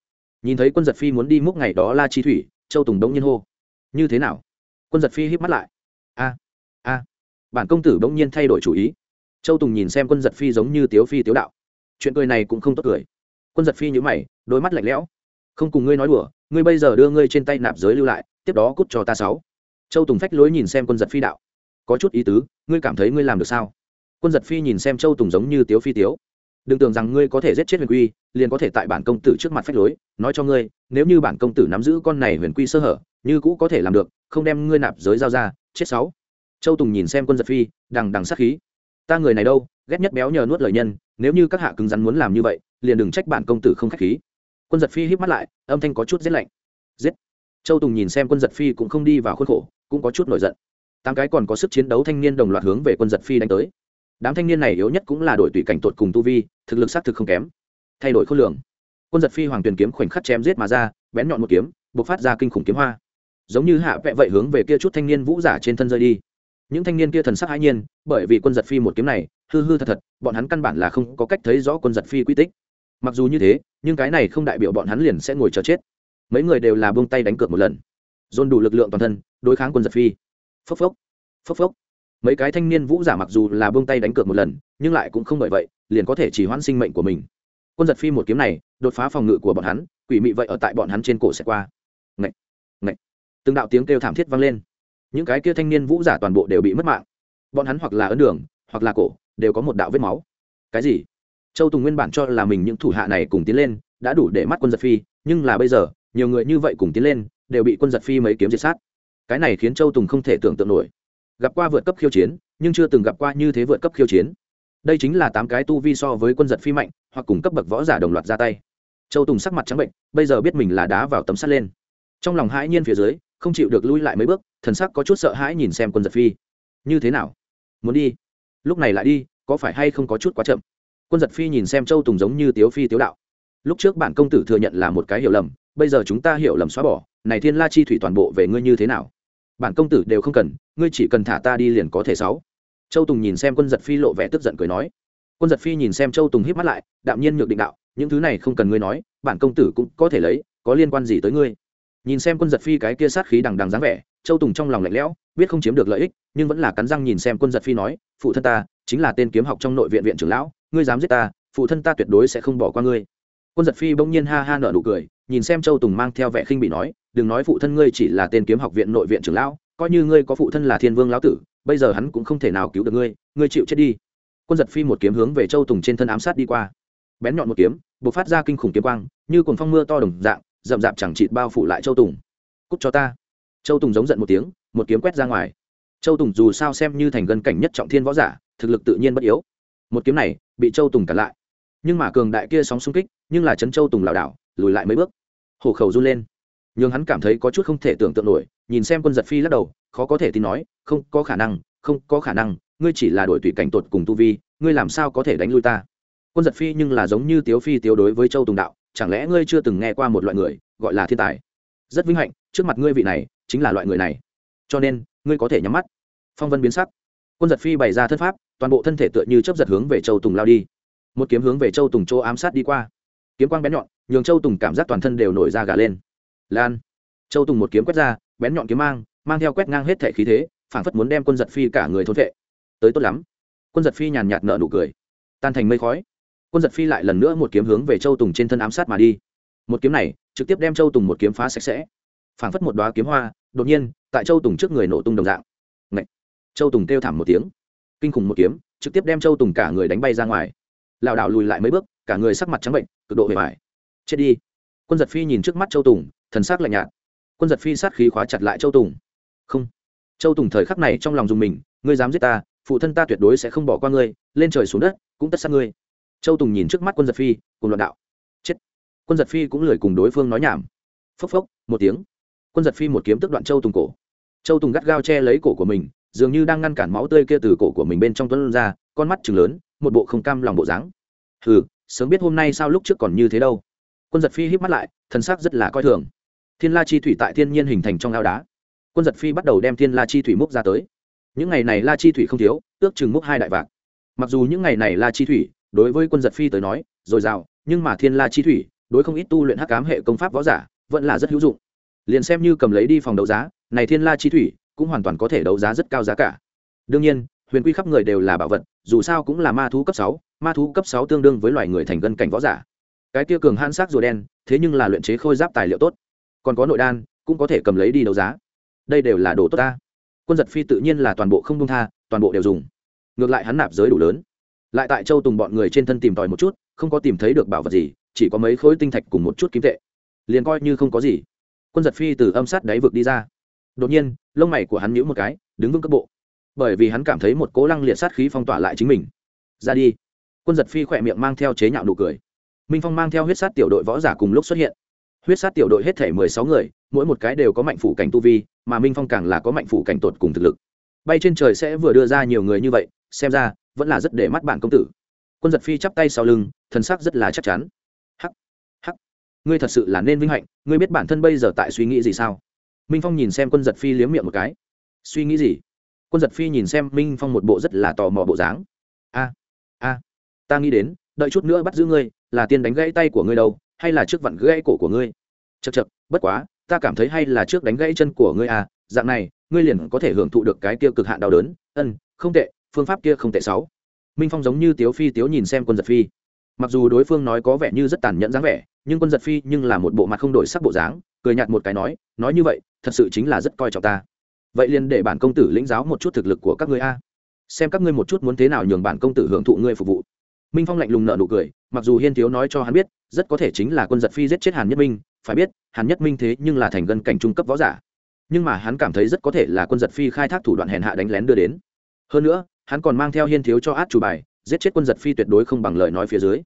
Nhìn thấy quân giật phi muốn đi múc ngày đó la chi thủy, châu tùng đống nhiên hô. Như thế nào? Quân giật phi híp mắt lại. A a. Bản công tử đống nhiên thay đổi chủ ý. Châu tùng nhìn xem quân giật phi giống như tiếu phi tiếu đạo. Chuyện cười này cũng không tốt cười. Quân giật phi nhữ mày, đôi mắt lạnh lẽo. Không cùng ngươi nói đùa, ngươi bây giờ đưa ngươi trên tay nạp giới lưu lại, tiếp đó cút cho ta sáu. Châu tùng phách lối nhìn xem quân giật phi đạo. Có chút ý tứ, ngươi cảm thấy ngươi làm được sao? Quân giật phi nhìn xem châu tùng giống như tiếu phi tiếu đừng tưởng rằng ngươi có thể giết chết huyền quy, liền có thể tại bản công tử trước mặt phách lối. Nói cho ngươi, nếu như bản công tử nắm giữ con này huyền quy sơ hở, như cũ có thể làm được, không đem ngươi nạp giới giao ra. Chết sáu. Châu tùng nhìn xem quân giật phi, đằng đằng sát khí. Ta người này đâu? Ghét nhất béo nhờ nuốt lời nhân, nếu như các hạ cứng rắn muốn làm như vậy, liền đừng trách bản công tử không k h á c h khí. Quân giật phi híp mắt lại, âm thanh có chút rét lạnh. Giết. Châu tùng nhìn xem quân giật phi cũng không đi vào khuôn khổ, cũng có chút nổi giận. Tám cái còn có sức chiến đấu thanh niên đồng loạt hướng về quân giật phi đánh tới đám thanh niên này yếu nhất cũng là đội tùy cảnh tột cùng tu vi, thực lực xác thực không kém. Thay đổi khối lượng quân giật phi hoàng tuyền kiếm khoảnh khắc chém giết mà ra, bén nhọn một kiếm, bộc phát ra kinh khủng kiếm hoa. Giống như hạ vẹ vậy hướng về kia chút thanh niên vũ giả trên thân rơi đi. Những thanh niên kia thần sắc hãi nhiên, bởi vì quân giật phi một kiếm này, hư hư thật thật, bọn hắn căn bản là không có cách thấy rõ quân giật phi quy tích. Mặc dù như thế, nhưng cái này không đại biểu bọn hắn liền sẽ ngồi chờ chết. Mấy người đều là buông tay đánh cược một lần. Dồn đủ lực lượng toàn thân, đối kháng quân giật phi. Phốc phốc. Phốc phốc mấy cái thanh niên vũ giả mặc dù là buông tay đánh cược một lần, nhưng lại cũng không bởi vậy, liền có thể chỉ hoãn sinh mệnh của mình. Quân giật phi một kiếm này, đột phá phòng ngự của bọn hắn, quỷ mị vậy ở tại bọn hắn trên cổ sẽ qua. Ngậy! Ngậy! từng đạo tiếng kêu thảm thiết vang lên. Những cái kia thanh niên vũ giả toàn bộ đều bị mất mạng. Bọn hắn hoặc là ấn đường, hoặc là cổ, đều có một đạo vết máu. Cái gì? Châu tùng nguyên bản cho là mình những thủ hạ này cùng tiến lên, đã đủ để mắt quân giật phi, nhưng là bây giờ, nhiều người như vậy cùng tiến lên, đều bị quân giật phi mấy kiếm diệt sát. Cái này khiến châu tùng không thể tưởng tượng nổi gặp qua vượt cấp khiêu chiến, nhưng chưa từng gặp qua như thế vượt cấp khiêu chiến. Đây chính là tám cái tu vi so với quân giật phi mạnh, hoặc cùng cấp bậc võ giả đồng loạt ra tay. Châu tùng sắc mặt trắng bệnh, bây giờ biết mình là đá vào tấm sắt lên. Trong lòng hãi nhiên phía dưới, không chịu được lui lại mấy bước, thần sắc có chút sợ hãi nhìn xem quân giật phi. Như thế nào? Muốn đi? Lúc này lại đi, có phải hay không có chút quá chậm? Quân giật phi nhìn xem châu tùng giống như tiếu phi tiếu đạo. Lúc trước bản công tử thừa nhận là một cái hiểu lầm, bây giờ chúng ta hiểu lầm xóa bỏ, này thiên la chi thủy toàn bộ về ngươi như thế nào? Bản công tử đều không cần, ngươi chỉ cần thả ta đi liền có thể sáu. Châu tùng nhìn xem quân giật phi lộ vẻ tức giận cười nói. Quân giật phi nhìn xem châu tùng híp mắt lại, đạm nhiên nhược định đạo, những thứ này không cần ngươi nói, bản công tử cũng có thể lấy, có liên quan gì tới ngươi? Nhìn xem quân giật phi cái kia sát khí đằng đằng dáng vẻ, châu tùng trong lòng lạnh lẽo, biết không chiếm được lợi ích, nhưng vẫn là cắn răng nhìn xem quân giật phi nói, phụ thân ta, chính là tên kiếm học trong nội viện viện trưởng lão, ngươi dám giết ta, phụ thân ta tuyệt đối sẽ không bỏ qua ngươi quân giật phi bỗng nhiên ha ha nở nụ cười, nhìn xem châu tùng mang theo vẻ khinh bị nói, đừng nói phụ thân ngươi chỉ là tên kiếm học viện nội viện trưởng lão, coi như ngươi có phụ thân là thiên vương lão tử, bây giờ hắn cũng không thể nào cứu được ngươi ngươi chịu chết đi. Quân giật phi một kiếm hướng về châu tùng trên thân ám sát đi qua. Bén nhọn một kiếm b ộ c phát ra kinh khủng kiếm quang, như cồn phong mưa to đồng dạng, rậm rạp chẳng chịt bao phủ lại châu tùng. Cúc cho ta. Châu tùng giống giận một tiếng, một kiếm quét ra ngoài. Châu tùng dù sao xem như thành gân cảnh nhất trọng thiên võ giả, thực lực tự nhiên bất yếu. Một kiếm này, bị châu tùng cản lại nhưng mà cường đại kia sóng xung kích, nhưng là trấn châu tùng lảo đảo, lùi lại mấy bước. Hổ khẩu run lên. Nhưng hắn cảm thấy có chút không thể tưởng tượng nổi, nhìn xem quân giật phi lắc đầu, khó có thể tin nói, không có khả năng, không có khả năng, ngươi chỉ là đổi tùy cảnh tột cùng tu vi, ngươi làm sao có thể đánh lui ta? Quân giật phi nhưng là giống như tiếu phi tiếu đối với châu tùng đạo, chẳng lẽ ngươi chưa từng nghe qua một loại người, gọi là thiên tài? Rất vinh hạnh, trước mặt ngươi vị này, chính là loại người này. Cho nên, ngươi có thể nhắm mắt. Phong vân biến sắc. Quân giật phi bày ra thân pháp, toàn bộ thân thể tựa như chấp giật hướng về châu tùng lao đi một kiếm hướng về châu tùng chỗ ám sát đi qua. Kiếm quang bén nhọn, nhường châu tùng cảm giác toàn thân đều nổi ra gà lên. Lan. Châu tùng một kiếm quét ra, bén nhọn kiếm mang mang theo quét ngang hết thể khí thế, phảng phất muốn đem quân giật phi cả người thôn vệ. Tới tốt lắm. Quân giật phi nhàn nhạt nợ nụ cười. Tan thành mây khói. Quân giật phi lại lần nữa một kiếm hướng về châu tùng trên thân ám sát mà đi. Một kiếm này, trực tiếp đem châu tùng một kiếm phá sạch sẽ. Phảng phất một đoá kiếm hoa, đột nhiên, tại châu tùng trước người nổ tung đồng dạng. Ngậy! châu tùng kêu thảm một tiếng. Kinh khủng một kiếm, trực tiếp đem châu tùng cả người đánh bay ra ngoài lảo đảo lùi lại mấy bước, cả người sắc mặt trắng bệnh, cực độ bề mải chết đi. Quân giật phi nhìn trước mắt châu tùng, thần sắc lạnh nhạt. Quân giật phi sát khí khóa chặt lại châu tùng. Không. Châu tùng thời khắc này trong lòng dùng mình, ngươi dám giết ta, phụ thân ta tuyệt đối sẽ không bỏ qua ngươi, lên trời xuống đất, cũng tất sát ngươi. Châu tùng nhìn trước mắt quân giật phi, cùng loạn đạo. Chết. Quân giật phi cũng lười cùng đối phương nói nhảm. Phốc phốc, một tiếng. Quân giật phi một kiếm tức đoạn châu tùng cổ. Châu tùng gắt gao che lấy cổ của mình, dường như đang ngăn cản máu tươi kia từ cổ của mình bên trong tuấn ra, con mắt chừng lớn một bộ không cam lòng bộ dáng. Hừ, sớm biết hôm nay sao lúc trước còn như thế đâu. Quân giật phi híp mắt lại thân sắc rất là coi thường. Thiên la chi thủy tại thiên nhiên hình thành trong ao đá. Quân giật phi bắt đầu đem thiên la chi thủy múc ra tới. Những ngày này la chi thủy không thiếu, ước chừng múc hai đại vạc. Mặc dù những ngày này la chi thủy, đối với quân giật phi tới nói, dồi dào, nhưng mà thiên la chi thủy, đối không ít tu luyện hắc cám hệ công pháp võ giả, vẫn là rất hữu dụng. Liền xem như cầm lấy đi phòng đấu giá, này thiên la chi thủy cũng hoàn toàn có thể đấu giá rất cao giá cả. Đương nhiên huyền quy khắp người đều là bảo vật, dù sao cũng là ma thú cấp sáu, ma thú cấp sáu tương đương với loài người thành gân cảnh võ giả. Cái kia cường han sắc rùa đen, thế nhưng là luyện chế khôi giáp tài liệu tốt. Còn có nội đan, cũng có thể cầm lấy đi đấu giá. Đây đều là đồ tốt ta. Quân giật phi tự nhiên là toàn bộ không đông tha, toàn bộ đều dùng. Ngược lại hắn nạp giới đủ lớn. Lại tại châu tùng bọn người trên thân tìm tòi một chút, không có tìm thấy được bảo vật gì, chỉ có mấy khối tinh thạch cùng một chút kim tệ. Liền coi như không có gì. Quân giật phi từ âm sát đáy vực đi ra. Đột nhiên, lông mày của hắn nhíu một cái, đứng vững cấp bộ bởi vì hắn cảm thấy một cố lăng liệt sát khí phong tỏa lại chính mình. Ra đi. Quân giật phi khỏe miệng mang theo chế nhạo nụ cười. Minh phong mang theo huyết sát tiểu đội võ giả cùng lúc xuất hiện. Huyết sát tiểu đội hết thể mười sáu người, mỗi một cái đều có mạnh phủ cảnh tu vi, mà minh phong càng là có mạnh phủ cảnh tột cùng thực lực. Bay trên trời sẽ vừa đưa ra nhiều người như vậy, xem ra, vẫn là rất để mắt bản công tử. Quân giật phi chắp tay sau lưng thân xác rất là chắc chắn. Hắc hắc. Ngươi thật sự là nên vinh hạnh, ngươi biết bản thân bây giờ tại suy nghĩ gì sao? Minh phong nhìn xem quân giật phi liếm miệng một cái. Suy nghĩ gì? Quân giật phi nhìn xem minh phong một bộ rất là tò mò bộ dáng. A a, ta nghĩ đến, đợi chút nữa bắt giữ ngươi, là tiên đánh gãy tay của ngươi đâu, hay là trước vặn gãy cổ của ngươi? Chật chật bất quá, ta cảm thấy hay là trước đánh gãy chân của ngươi à dạng này, ngươi liền có thể hưởng thụ được cái kia cực hạn đau đớn. Ân, không tệ, phương pháp kia không tệ sáu. Minh phong giống như tiếu phi tiếu nhìn xem quân giật phi. Mặc dù đối phương nói có vẻ như rất tàn nhẫn dáng vẻ, nhưng quân giật phi nhưng là một bộ mặt không đổi sắc bộ dáng, cười nhạt một cái nói nói như vậy, thật sự chính là rất coi trọng ta vậy liền để bản công tử lĩnh giáo một chút thực lực của các ngươi a. Xem các ngươi một chút muốn thế nào nhường bản công tử hưởng thụ ngươi phục vụ. Minh phong lạnh lùng nợ nụ cười, mặc dù hiên thiếu nói cho hắn biết, rất có thể chính là quân giật phi giết chết hàn nhất minh, phải biết, hàn nhất minh thế nhưng là thành gân cảnh trung cấp võ giả. Nhưng mà hắn cảm thấy rất có thể là quân giật phi khai thác thủ đoạn hèn hạ đánh lén đưa đến. Hơn nữa, hắn còn mang theo hiên thiếu cho át chủ bài, giết chết quân giật phi tuyệt đối không bằng lời nói phía dưới.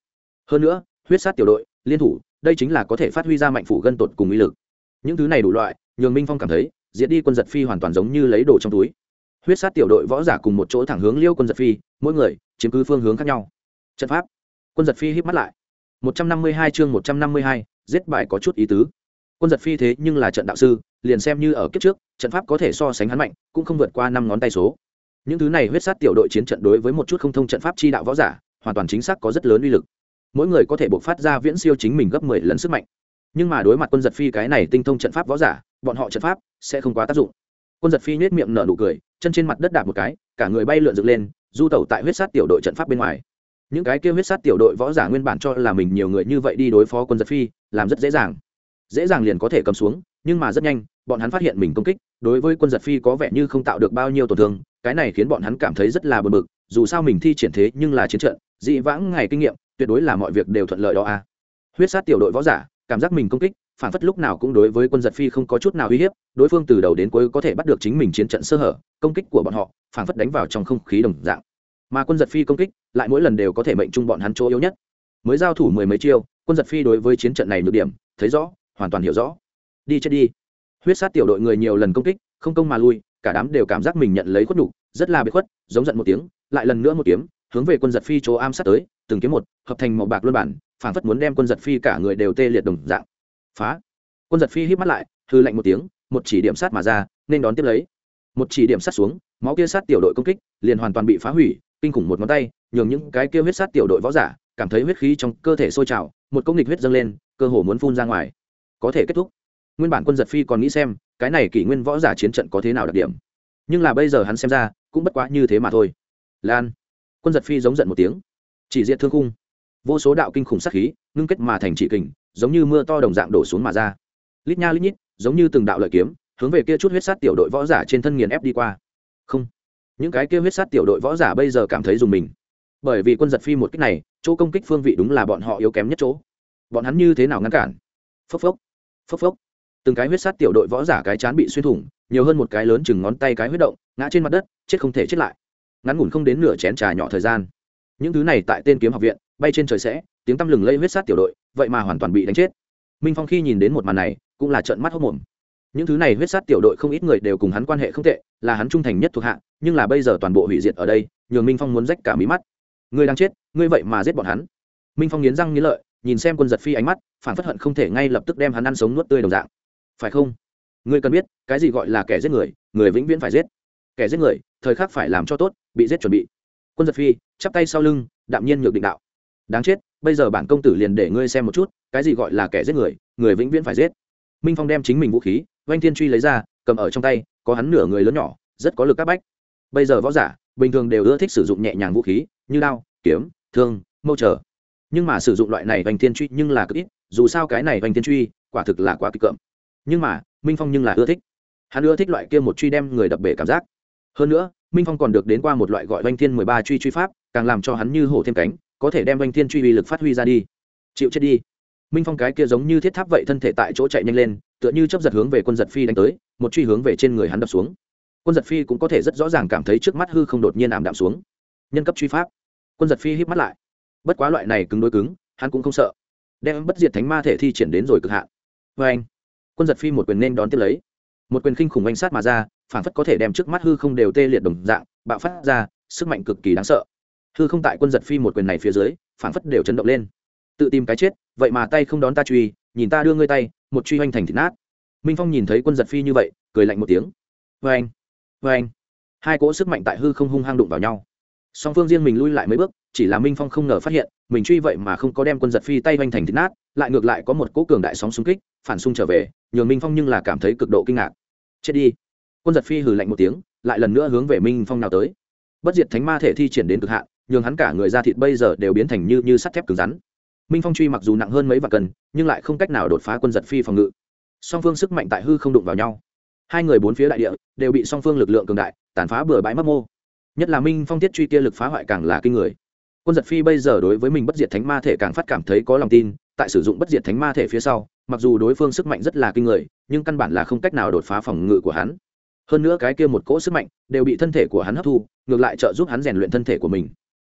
Hơn nữa, huyết sát tiểu đội, liên thủ, đây chính là có thể phát huy ra mạnh phủ gân tột cùng uy lực. Những thứ này đủ loại, nhường minh phong cảm thấy diệt đi quân giật phi hoàn toàn giống như lấy đồ trong túi. Huyết sát tiểu đội võ giả cùng một chỗ thẳng hướng liêu quân giật phi, mỗi người chiếm cứ phương hướng khác nhau. Trận pháp. Quân giật phi hít mắt lại. Một trăm năm mươi hai chương một trăm năm mươi hai, giết bại có chút ý tứ. Quân giật phi thế nhưng là trận đạo sư, liền xem như ở kiếp trước, trận pháp có thể so sánh hắn mạnh, cũng không vượt qua năm ngón tay số. Những thứ này huyết sát tiểu đội chiến trận đối với một chút không thông trận pháp chi đạo võ giả, hoàn toàn chính xác có rất lớn uy lực. Mỗi người có thể buộc phát ra viễn siêu chính mình gấp mười lần sức mạnh. Nhưng mà đối mặt quân giật phi cái này tinh thông trận pháp võ giả bọn họ trận pháp sẽ không quá tác dụng. Quân giật phi nhếch miệng nở nụ cười, chân trên mặt đất đạp một cái, cả người bay lượn dựng lên, du tẩu tại huyết sát tiểu đội trận pháp bên ngoài. Những cái kia huyết sát tiểu đội võ giả nguyên bản cho là mình nhiều người như vậy đi đối phó quân giật phi, làm rất dễ dàng. Dễ dàng liền có thể cầm xuống, nhưng mà rất nhanh, bọn hắn phát hiện mình công kích, đối với quân giật phi có vẻ như không tạo được bao nhiêu tổn thương, cái này khiến bọn hắn cảm thấy rất là bờ bực, dù sao mình thi triển thế nhưng là chiến trận, dị vãng ngày kinh nghiệm, tuyệt đối là mọi việc đều thuận lợi đó a. À. huyết sát tiểu đội võ giả, cảm giác mình công kích phản phất lúc nào cũng đối với quân giật phi không có chút nào uy hiếp, đối phương từ đầu đến cuối có thể bắt được chính mình chiến trận sơ hở, công kích của bọn họ, phản phất đánh vào trong không khí đồng dạng. Mà quân giật phi công kích, lại mỗi lần đều có thể mệnh chung bọn hắn chỗ yếu nhất. Mới giao thủ mười mấy chiêu, quân giật phi đối với chiến trận này nhược điểm, thấy rõ, hoàn toàn hiểu rõ. Đi chết đi. Huyết sát tiểu đội người nhiều lần công kích, không công mà lui, cả đám đều cảm giác mình nhận lấy khuất nhục rất là bị khuất, giống giận một tiếng, lại lần nữa một kiếm, hướng về quân giật phi chỗ am sát tới, từng kiếm một, hợp thành màu bạc luân bản phảng phất muốn đem quân giật phi cả người đều tê liệt đồng dạng phá. Quân giật phi hít mắt lại, hư lạnh một tiếng, một chỉ điểm sát mà ra, nên đón tiếp lấy. Một chỉ điểm sát xuống, máu kia sát tiểu đội công kích, liền hoàn toàn bị phá hủy, kinh khủng một ngón tay, nhường những cái kia huyết sát tiểu đội võ giả, cảm thấy huyết khí trong cơ thể sôi trào, một công nghịch huyết dâng lên, cơ hồ muốn phun ra ngoài. Có thể kết thúc. Nguyên bản quân giật phi còn nghĩ xem, cái này kỷ nguyên võ giả chiến trận có thế nào đặc điểm. Nhưng là bây giờ hắn xem ra, cũng bất quá như thế mà thôi. Lan. Quân giật phi giống giận một tiếng. Chỉ diện thương khung. Vô số đạo kinh khủng sát khí, ngưng kết mà thành chỉ kình giống như mưa to đồng dạng đổ xuống mà ra. Lít nha lít nhít, giống như từng đạo lợi kiếm, hướng về kia chút huyết sát tiểu đội võ giả trên thân nghiền ép đi qua. Không, những cái kia huyết sát tiểu đội võ giả bây giờ cảm thấy dùng mình. Bởi vì quân giật phi một cách này, chỗ công kích phương vị đúng là bọn họ yếu kém nhất chỗ. Bọn hắn như thế nào ngăn cản? Phốc phốc phốc phốc. Từng cái huyết sát tiểu đội võ giả cái chán bị xuyên thủng, nhiều hơn một cái lớn chừng ngón tay cái huyết động, ngã trên mặt đất, chết không thể chết lại. Ngắn ngủn không đến nửa chén trà nhỏ thời gian. Những thứ này tại tên kiếm học viện, bay trên trời sẽ tiếng tăm lừng lây huyết sát tiểu đội, vậy mà hoàn toàn bị đánh chết. Minh phong khi nhìn đến một màn này, cũng là trợn mắt hốc mồm những thứ này huyết sát tiểu đội không ít người đều cùng hắn quan hệ không tệ, là hắn trung thành nhất thuộc hạ, nhưng là bây giờ toàn bộ hủy diệt ở đây, nhường minh phong muốn rách cả mí mắt. Ngươi đang chết, ngươi vậy mà giết bọn hắn. Minh phong nghiến răng nghiến lợi, nhìn xem quân giật phi ánh mắt, phản phất hận không thể ngay lập tức đem hắn ăn sống nuốt tươi đồng dạng. Phải không? Ngươi cần biết, cái gì gọi là kẻ giết người người vĩnh viễn phải giết. Kẻ giết người, thời khắc phải làm cho tốt, bị giết chuẩn bị. Quân giật phi, chắp tay sau lưng, đạm nhiên nhược định đạo đáng chết, bây giờ bản công tử liền để ngươi xem một chút, cái gì gọi là kẻ giết người người vĩnh viễn phải giết. Minh phong đem chính mình vũ khí, oanh thiên truy lấy ra, cầm ở trong tay, có hắn nửa người lớn nhỏ, rất có lực áp bách. Bây giờ võ giả, bình thường đều ưa thích sử dụng nhẹ nhàng vũ khí, như đao, kiếm, thương, mâu trở nhưng mà sử dụng loại này oanh thiên truy nhưng là cực ít, dù sao cái này oanh thiên truy, quả thực là quá kịch cợm. Nhưng mà, minh phong nhưng là ưa thích. Hắn ưa thích loại kia một truy đem người đập bể cảm giác. Hơn nữa, minh phong còn được đến qua một loại gọi oanh thiên mười ba truy truy pháp, càng làm cho hắn như hổ thêm cánh có thể đem oanh thiên truy uy lực phát huy ra đi. Chịu chết đi. Minh phong cái kia giống như thiết tháp vậy thân thể tại chỗ chạy nhanh lên, tựa như chấp giật hướng về quân giật phi đánh tới, một truy hướng về trên người hắn đập xuống. Quân giật phi cũng có thể rất rõ ràng cảm thấy trước mắt hư không đột nhiên ảm đạm xuống. Nhân cấp truy pháp. Quân giật phi híp mắt lại. Bất quá loại này cứng đối cứng, hắn cũng không sợ. Đem bất diệt thánh ma thể thi triển đến rồi cực hạn. Vê anh, quân giật phi một quyền nên đón tiếp lấy. Một quyền khinh khủng oanh sát mà ra, phản phất có thể đem trước mắt hư không đều tê liệt đồng dạng, bạo phát ra, sức mạnh cực kỳ đáng sợ hư không tại quân giật phi một quyền này phía dưới phản phất đều chấn động lên. Tự tìm cái chết, vậy mà tay không đón ta truy, nhìn ta đưa ngươi tay, một truy hoành thành thịt nát. Minh phong nhìn thấy quân giật phi như vậy, cười lạnh một tiếng. Vê anh vê anh. Hai cỗ sức mạnh tại hư không hung hăng đụng vào nhau. Song phương riêng mình lui lại mấy bước, chỉ là minh phong không ngờ phát hiện, mình truy vậy mà không có đem quân giật phi tay hoành thành thịt nát, lại ngược lại có một cỗ cường đại sóng xung kích, phản xung trở về, nhường minh phong nhưng là cảm thấy cực độ kinh ngạc. Chết đi. Quân giật phi hừ lạnh một tiếng, lại lần nữa hướng về minh phong nào tới. Bất diệt thánh ma thể thi triển đến cực hạn nhường hắn cả người ra thịt bây giờ đều biến thành như như sắt thép cứng rắn. Minh phong truy mặc dù nặng hơn mấy vạn cân, nhưng lại không cách nào đột phá quân giật phi phòng ngự. Song phương sức mạnh tại hư không đụng vào nhau. Hai người bốn phía đại địa đều bị song phương lực lượng cường đại tàn phá bừa bãi mất mô. Nhất là minh phong tiết truy kia lực phá hoại càng là kinh người. Quân giật phi bây giờ đối với mình bất diệt thánh ma thể càng phát cảm thấy có lòng tin, tại sử dụng bất diệt thánh ma thể phía sau, mặc dù đối phương sức mạnh rất là kinh người, nhưng căn bản là không cách nào đột phá phòng ngự của hắn. Hơn nữa cái kia một cỗ sức mạnh đều bị thân thể của hắn hấp thu, ngược lại trợ giúp hắn rèn luyện thân thể của mình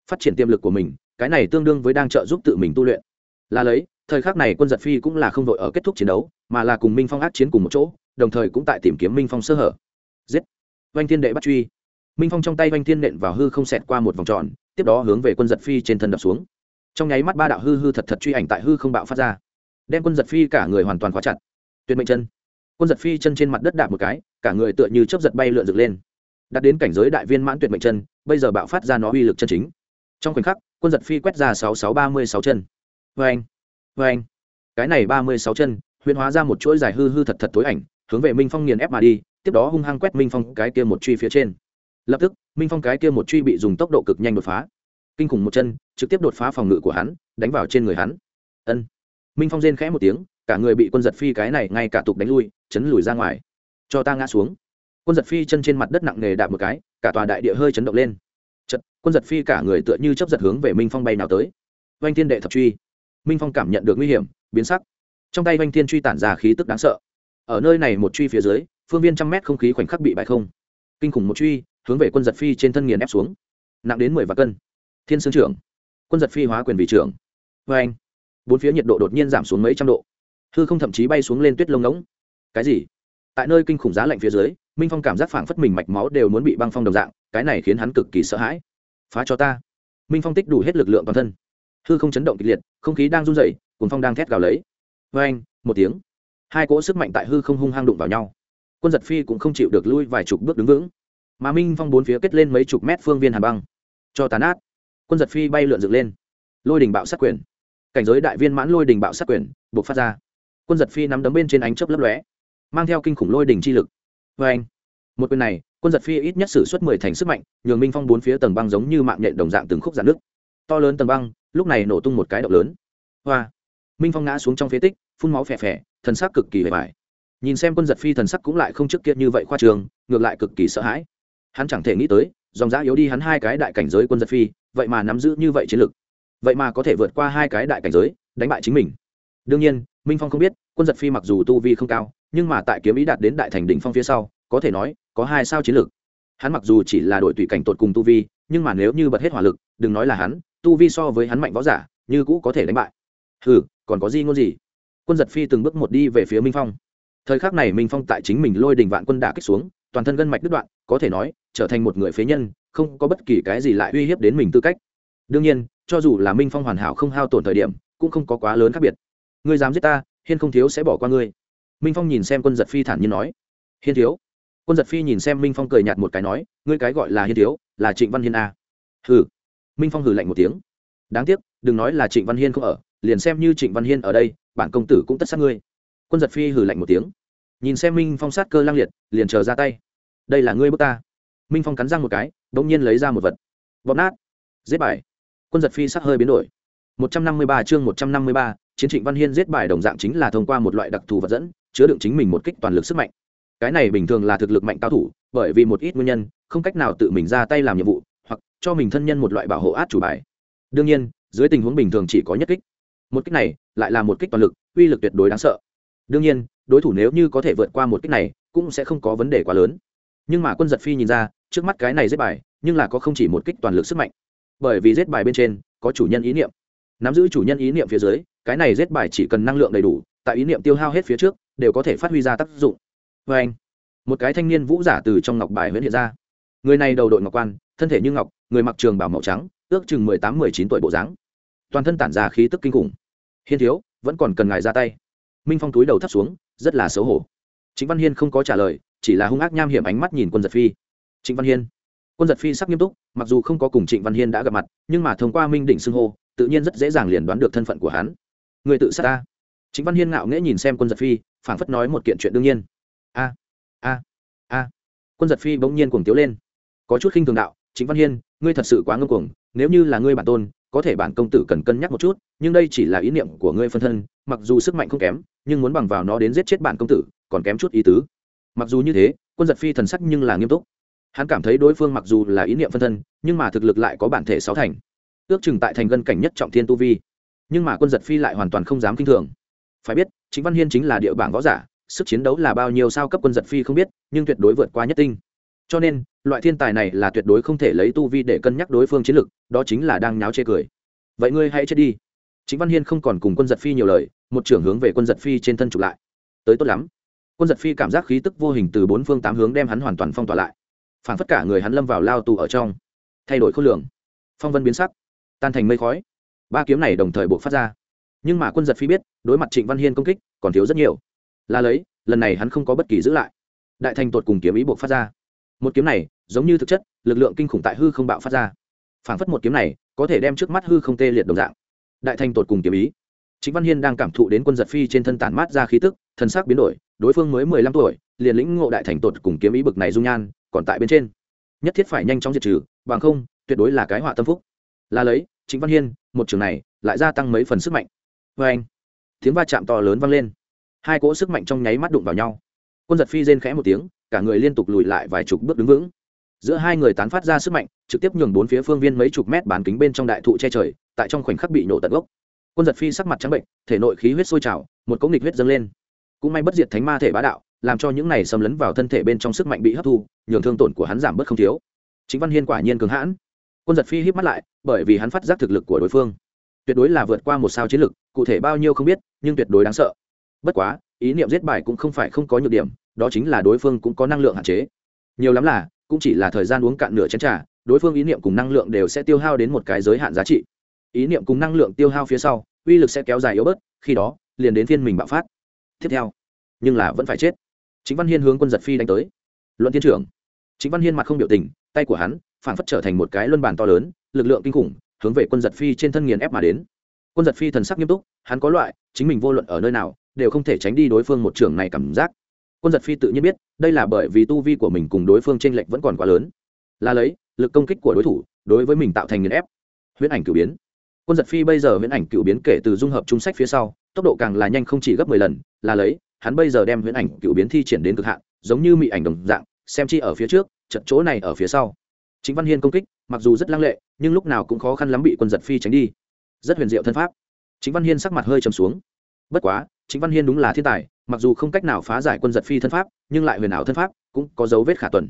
phát triển tiềm lực của mình, cái này tương đương với đang trợ giúp tự mình tu luyện. Là lấy, thời khắc này quân giật phi cũng là không đội ở kết thúc chiến đấu, mà là cùng minh phong ác chiến cùng một chỗ, đồng thời cũng tại tìm kiếm minh phong sơ hở. Giết! Oanh thiên đệ bắt truy. Minh phong trong tay oanh thiên nện vào hư không xẹt qua một vòng tròn, tiếp đó hướng về quân giật phi trên thân đập xuống. Trong nháy mắt ba đạo hư hư thật thật truy ảnh tại hư không bạo phát ra. Đem quân giật phi cả người hoàn toàn khóa chặt. Tuyệt mệnh chân. Quân giật phi chân trên mặt đất đạp một cái, cả người tựa như chấp giật bay lượn rực lên. Đặt đến cảnh giới đại viên mãn tuyệt mệnh chân, bây giờ bạo phát ra nó uy lực chân chính trong khoảnh khắc, quân giật phi quét ra sáu sáu ba mươi sáu chân. Vê anh vê anh. Cái này ba mươi sáu chân huyền hóa ra một chuỗi dài hư hư thật thật tối ảnh, hướng về minh phong nghiền ép mà đi, tiếp đó hung hăng quét minh phong cái kia một truy phía trên. Lập tức, minh phong cái kia một truy bị dùng tốc độ cực nhanh đột phá. Kinh khủng một chân, trực tiếp đột phá phòng ngự của hắn, đánh vào trên người hắn. Ân. Minh phong rên khẽ một tiếng, cả người bị quân giật phi cái này ngay cả tục đánh lui, chấn lùi ra ngoài. Cho ta ngã xuống. Quân giật phi chân trên mặt đất nặng nề đạp một cái, cả tòa đại địa hơi chấn động lên chật, quân giật phi cả người tựa như chấp giật hướng về minh phong bay nào tới. Vành thiên đệ thập truy. Minh phong cảm nhận được nguy hiểm, biến sắc. Trong tay Vành thiên truy tản ra khí tức đáng sợ. Ở nơi này một truy phía dưới, phương viên trăm mét không khí khoảnh khắc bị bại không. Kinh khủng một truy, hướng về quân giật phi trên thân nghiền ép xuống. Nặng đến mười vạn cân. Thiên sương trưởng. Quân giật phi hóa quyền vị trưởng. Vành. anh bốn phía nhiệt độ đột nhiên giảm xuống mấy trăm độ. Hư không thậm chí bay xuống lên tuyết lông ngỗng. Cái gì? Tại nơi kinh khủng giá lạnh phía dưới, minh phong cảm giác phảng phất mình mạch máu đều muốn bị băng phong đồng dạng, cái này khiến hắn cực kỳ sợ hãi. Phá cho ta. Minh phong tích đủ hết lực lượng toàn thân. Hư không chấn động kịch liệt, không khí đang run rẩy cuốn phong đang thét gào lấy. Vê anh một tiếng. Hai cỗ sức mạnh tại hư không hung hăng đụng vào nhau. Quân giật phi cũng không chịu được lui vài chục bước đứng vững. Mà minh phong bốn phía kết lên mấy chục mét phương viên hàn băng. Cho tàn át quân giật phi bay lượn dựng lên. Lôi đình bạo sát quyền. Cảnh giới đại viên mãn lôi đình bạo sát quyền buộc phát ra. Quân giật phi nắm đấm bên trên ánh chớp lấp lóe mang theo kinh khủng lôi đình chi lực. Vê anh một quyền này quân giật phi ít nhất sử suất mười thành sức mạnh nhường minh phong bốn phía tầng băng giống như mạng nhện đồng dạng từng khúc giãn nước to lớn tầng băng lúc này nổ tung một cái động lớn. Hoa minh phong ngã xuống trong phế tích phun máu phè phè thần sắc cực kỳ hề vải nhìn xem quân giật phi thần sắc cũng lại không trước kia như vậy khoa trường ngược lại cực kỳ sợ hãi. Hắn chẳng thể nghĩ tới dòng giã yếu đi hắn hai cái đại cảnh giới quân giật phi vậy mà nắm giữ như vậy chiến lực, vậy mà có thể vượt qua hai cái đại cảnh giới đánh bại chính mình. Đương nhiên minh phong không biết quân giật phi mặc dù tu vi không cao nhưng mà tại kiếm ý đạt đến đại thành đỉnh phong phía sau, có thể nói, có hai sao chiến lược. Hắn mặc dù chỉ là đội tùy cảnh tột cùng tu vi, nhưng mà nếu như bật hết hỏa lực, đừng nói là hắn, tu vi so với hắn mạnh võ giả, như cũ có thể đánh bại. Hừ, còn có gì ngôn gì? Quân giật phi từng bước một đi về phía minh phong. Thời khắc này minh phong tại chính mình lôi đình vạn quân đả kích xuống, toàn thân gân mạch đứt đoạn, có thể nói, trở thành một người phế nhân, không có bất kỳ cái gì lại uy hiếp đến mình tư cách. Đương nhiên, cho dù là minh phong hoàn hảo không hao tổn thời điểm, cũng không có quá lớn khác biệt. Ngươi dám giết ta, hiên không thiếu sẽ bỏ qua ngươi minh phong nhìn xem quân giật phi thản nhiên nói. Hiên thiếu. Quân giật phi nhìn xem minh phong cười nhạt một cái nói, ngươi cái gọi là hiên thiếu, là trịnh văn hiên a hừ. Minh phong hừ lạnh một tiếng. Đáng tiếc, đừng nói là trịnh văn hiên không ở, liền xem như trịnh văn hiên ở đây, bản công tử cũng tất sát ngươi. Quân giật phi hừ lạnh một tiếng. Nhìn xem minh phong sát cơ lang liệt, liền chờ ra tay. Đây là ngươi bước ta. Minh phong cắn răng một cái đ ỗ n g nhiên lấy ra một vật. Bóp nát. Giết bài. Quân giật phi sắc hơi biến đổi. Một trăm năm mươi ba chương một trăm năm mươi ba, chiến trịnh văn hiên giết bài đồng dạng chính là thông qua một loại đặc thù vật dẫn chứa đựng chính mình một kích toàn lực sức mạnh. Cái này bình thường là thực lực mạnh cao thủ, bởi vì một ít nguyên nhân, không cách nào tự mình ra tay làm nhiệm vụ, hoặc cho mình thân nhân một loại bảo hộ át chủ bài. Đương nhiên, dưới tình huống bình thường chỉ có nhất kích. Một kích này lại là một kích toàn lực, uy lực tuyệt đối đáng sợ. Đương nhiên, đối thủ nếu như có thể vượt qua một kích này, cũng sẽ không có vấn đề quá lớn. Nhưng mà quân giật phi nhìn ra, trước mắt cái này giết bài, nhưng là có không chỉ một kích toàn lực sức mạnh. Bởi vì giết bài bên trên, có chủ nhân ý niệm. Nắm giữ chủ nhân ý niệm phía dưới, cái này giết bài chỉ cần năng lượng đầy đủ, tại ý niệm tiêu hao hết phía trước đều có thể phát huy ra tác dụng. Vê anh, một cái thanh niên vũ giả từ trong ngọc bài huyễn hiện ra. Người này đầu đội ngọc quan, thân thể như ngọc, người mặc trường bảo màu trắng, ước chừng mười tám, mười chín tuổi bộ dáng. Toàn thân tản ra khí tức kinh khủng. Hiên thiếu, vẫn còn cần ngài ra tay. Minh phong túi đầu thắt xuống, rất là xấu hổ. Trịnh văn hiên không có trả lời, chỉ là hung ác nham hiểm ánh mắt nhìn quân giật phi. Trịnh văn hiên. Quân giật phi sắc nghiêm túc, mặc dù không có cùng trịnh văn hiên đã gặp mặt, nhưng mà thông qua minh đỉnh xưng hô, tự nhiên rất dễ dàng liền đoán được thân phận của hắn. Người tự sát ta. Chính văn hiên ngạo nghễ nhìn xem quân giật phi, phảng phất nói một kiện chuyện đương nhiên. A a a. Quân giật phi bỗng nhiên cuồng tiếu lên. Có chút khinh thường đạo, Chính văn hiên, ngươi thật sự quá ngưng cuồng, nếu như là ngươi bản tôn, có thể bản công tử cần cân nhắc một chút, nhưng đây chỉ là ý niệm của ngươi phân thân, mặc dù sức mạnh không kém, nhưng muốn bằng vào nó đến giết chết bản công tử, còn kém chút ý tứ. Mặc dù như thế, quân giật phi thần sắc nhưng là nghiêm túc. Hắn cảm thấy đối phương mặc dù là ý niệm phân thân, nhưng mà thực lực lại có bản thể sáu thành, ước chừng tại thành gân cảnh nhất trọng thiên tu vi. Nhưng mà quân giật phi lại hoàn toàn không dám k i n h thường phải biết chính văn hiên chính là địa bảng võ giả, sức chiến đấu là bao nhiêu sao cấp quân giật phi không biết, nhưng tuyệt đối vượt qua nhất tinh. Cho nên, loại thiên tài này là tuyệt đối không thể lấy tu vi để cân nhắc đối phương chiến lực, đó chính là đang nháo chê cười. Vậy ngươi hãy chết đi. Chính văn hiên không còn cùng quân giật phi nhiều lời, một trưởng hướng về quân giật phi trên thân chụp lại. Tới tốt lắm. Quân giật phi cảm giác khí tức vô hình từ bốn phương tám hướng đem hắn hoàn toàn phong tỏa lại. Phản phất cả người hắn lâm vào lao tù ở trong. Thay đổi khối lượng phong vân biến sắc. Tan thành mây khói. Ba kiếm này đồng thời buộc phát ra nhưng mà quân giật phi biết, đối mặt trịnh văn hiên công kích, còn thiếu rất nhiều. Là lấy, lần này hắn không có bất kỳ giữ lại. Đại thành tột cùng kiếm ý buộc phát ra. Một kiếm này, giống như thực chất, lực lượng kinh khủng tại hư không bạo phát ra. Phản phất một kiếm này, có thể đem trước mắt hư không tê liệt đồng dạng. Đại thành tột cùng kiếm ý. Chính văn hiên đang cảm thụ đến quân giật phi trên thân tản mát ra khí tức, thân sắc biến đổi, đối phương mới mười lăm tuổi, liền lĩnh ngộ đại thành tột cùng kiếm ý bực này dung nhan, còn tại bên trên. Nhất thiết phải nhanh chóng diệt trừ, bằng không, tuyệt đối là cái họa tâm phúc. Là lấy chính văn hiên, một trường này, lại gia tăng mấy phần sức mạnh vê anh. Tiếng va chạm to lớn vang lên. Hai cỗ sức mạnh trong nháy mắt đụng vào nhau. Quân giật phi rên khẽ một tiếng, cả người liên tục lùi lại vài chục bước đứng vững. Giữa hai người tán phát ra sức mạnh, trực tiếp nhường bốn phía phương viên mấy chục mét bán kính bên trong đại thụ che trời, tại trong khoảnh khắc bị nổ tận gốc. Quân giật phi sắc mặt trắng bệnh, thể nội khí huyết sôi trào, một cống nghịch huyết dâng lên. Cũng may bất diệt thánh ma thể bá đạo, làm cho những này xâm lấn vào thân thể bên trong sức mạnh bị hấp thu, nhường thương tổn của hắn giảm bớt không thiếu. Chính văn hiên quả nhiên cường hãn. Quân giật phi híp mắt lại, bởi vì hắn phát giác thực lực của đối phương. Tuyệt đối là vượt qua một sao chiến lực cụ thể bao nhiêu không biết, nhưng tuyệt đối đáng sợ. Bất quá, ý niệm giết bài cũng không phải không có nhược điểm, đó chính là đối phương cũng có năng lượng hạn chế. Nhiều lắm là, cũng chỉ là thời gian uống cạn nửa chén trà, đối phương ý niệm cùng năng lượng đều sẽ tiêu hao đến một cái giới hạn giá trị. Ý niệm cùng năng lượng tiêu hao phía sau, uy lực sẽ kéo dài yếu bớt, khi đó, liền đến phiên mình bạo phát. Tiếp theo, nhưng là vẫn phải chết. Chính văn hiên hướng quân giật phi đánh tới. Luận thiên trưởng. Chính văn hiên mặt không biểu tình, tay của hắn phản phất trở thành một cái luân bàn to lớn, lực lượng kinh khủng, hướng về quân giật phi trên thân nghiền ép mà đến quân giật phi thần sắc nghiêm túc, hắn có loại, chính mình vô luận ở nơi nào, đều không thể tránh đi đối phương một trường này cảm giác. Quân giật phi tự nhiên biết, đây là bởi vì tu vi của mình cùng đối phương t r ê n lệch vẫn còn quá lớn. Là lấy, lực công kích của đối thủ, đối với mình tạo thành nghiền ép. Huyễn ảnh cửu biến. Quân giật phi bây giờ huyễn ảnh cửu biến kể từ dung hợp trung sách phía sau, tốc độ càng là nhanh không chỉ gấp mười lần, là lấy, hắn bây giờ đem huyễn ảnh cửu biến thi triển đến cực hạn, giống như mị ảnh đồng dạng, xem chi ở phía trước trận chỗ này ở phía sau. Chính văn hiên công kích, mặc dù rất lăng lệ, nhưng lúc nào cũng khó khăn lắm bị quân giật phi tránh đi rất huyền diệu thân pháp. Chính văn hiên sắc mặt hơi trầm xuống. Bất quá, chính văn hiên đúng là thiên tài, mặc dù không cách nào phá giải quân giật phi thân pháp, nhưng lại huyền ảo thân pháp cũng có dấu vết khả tuần.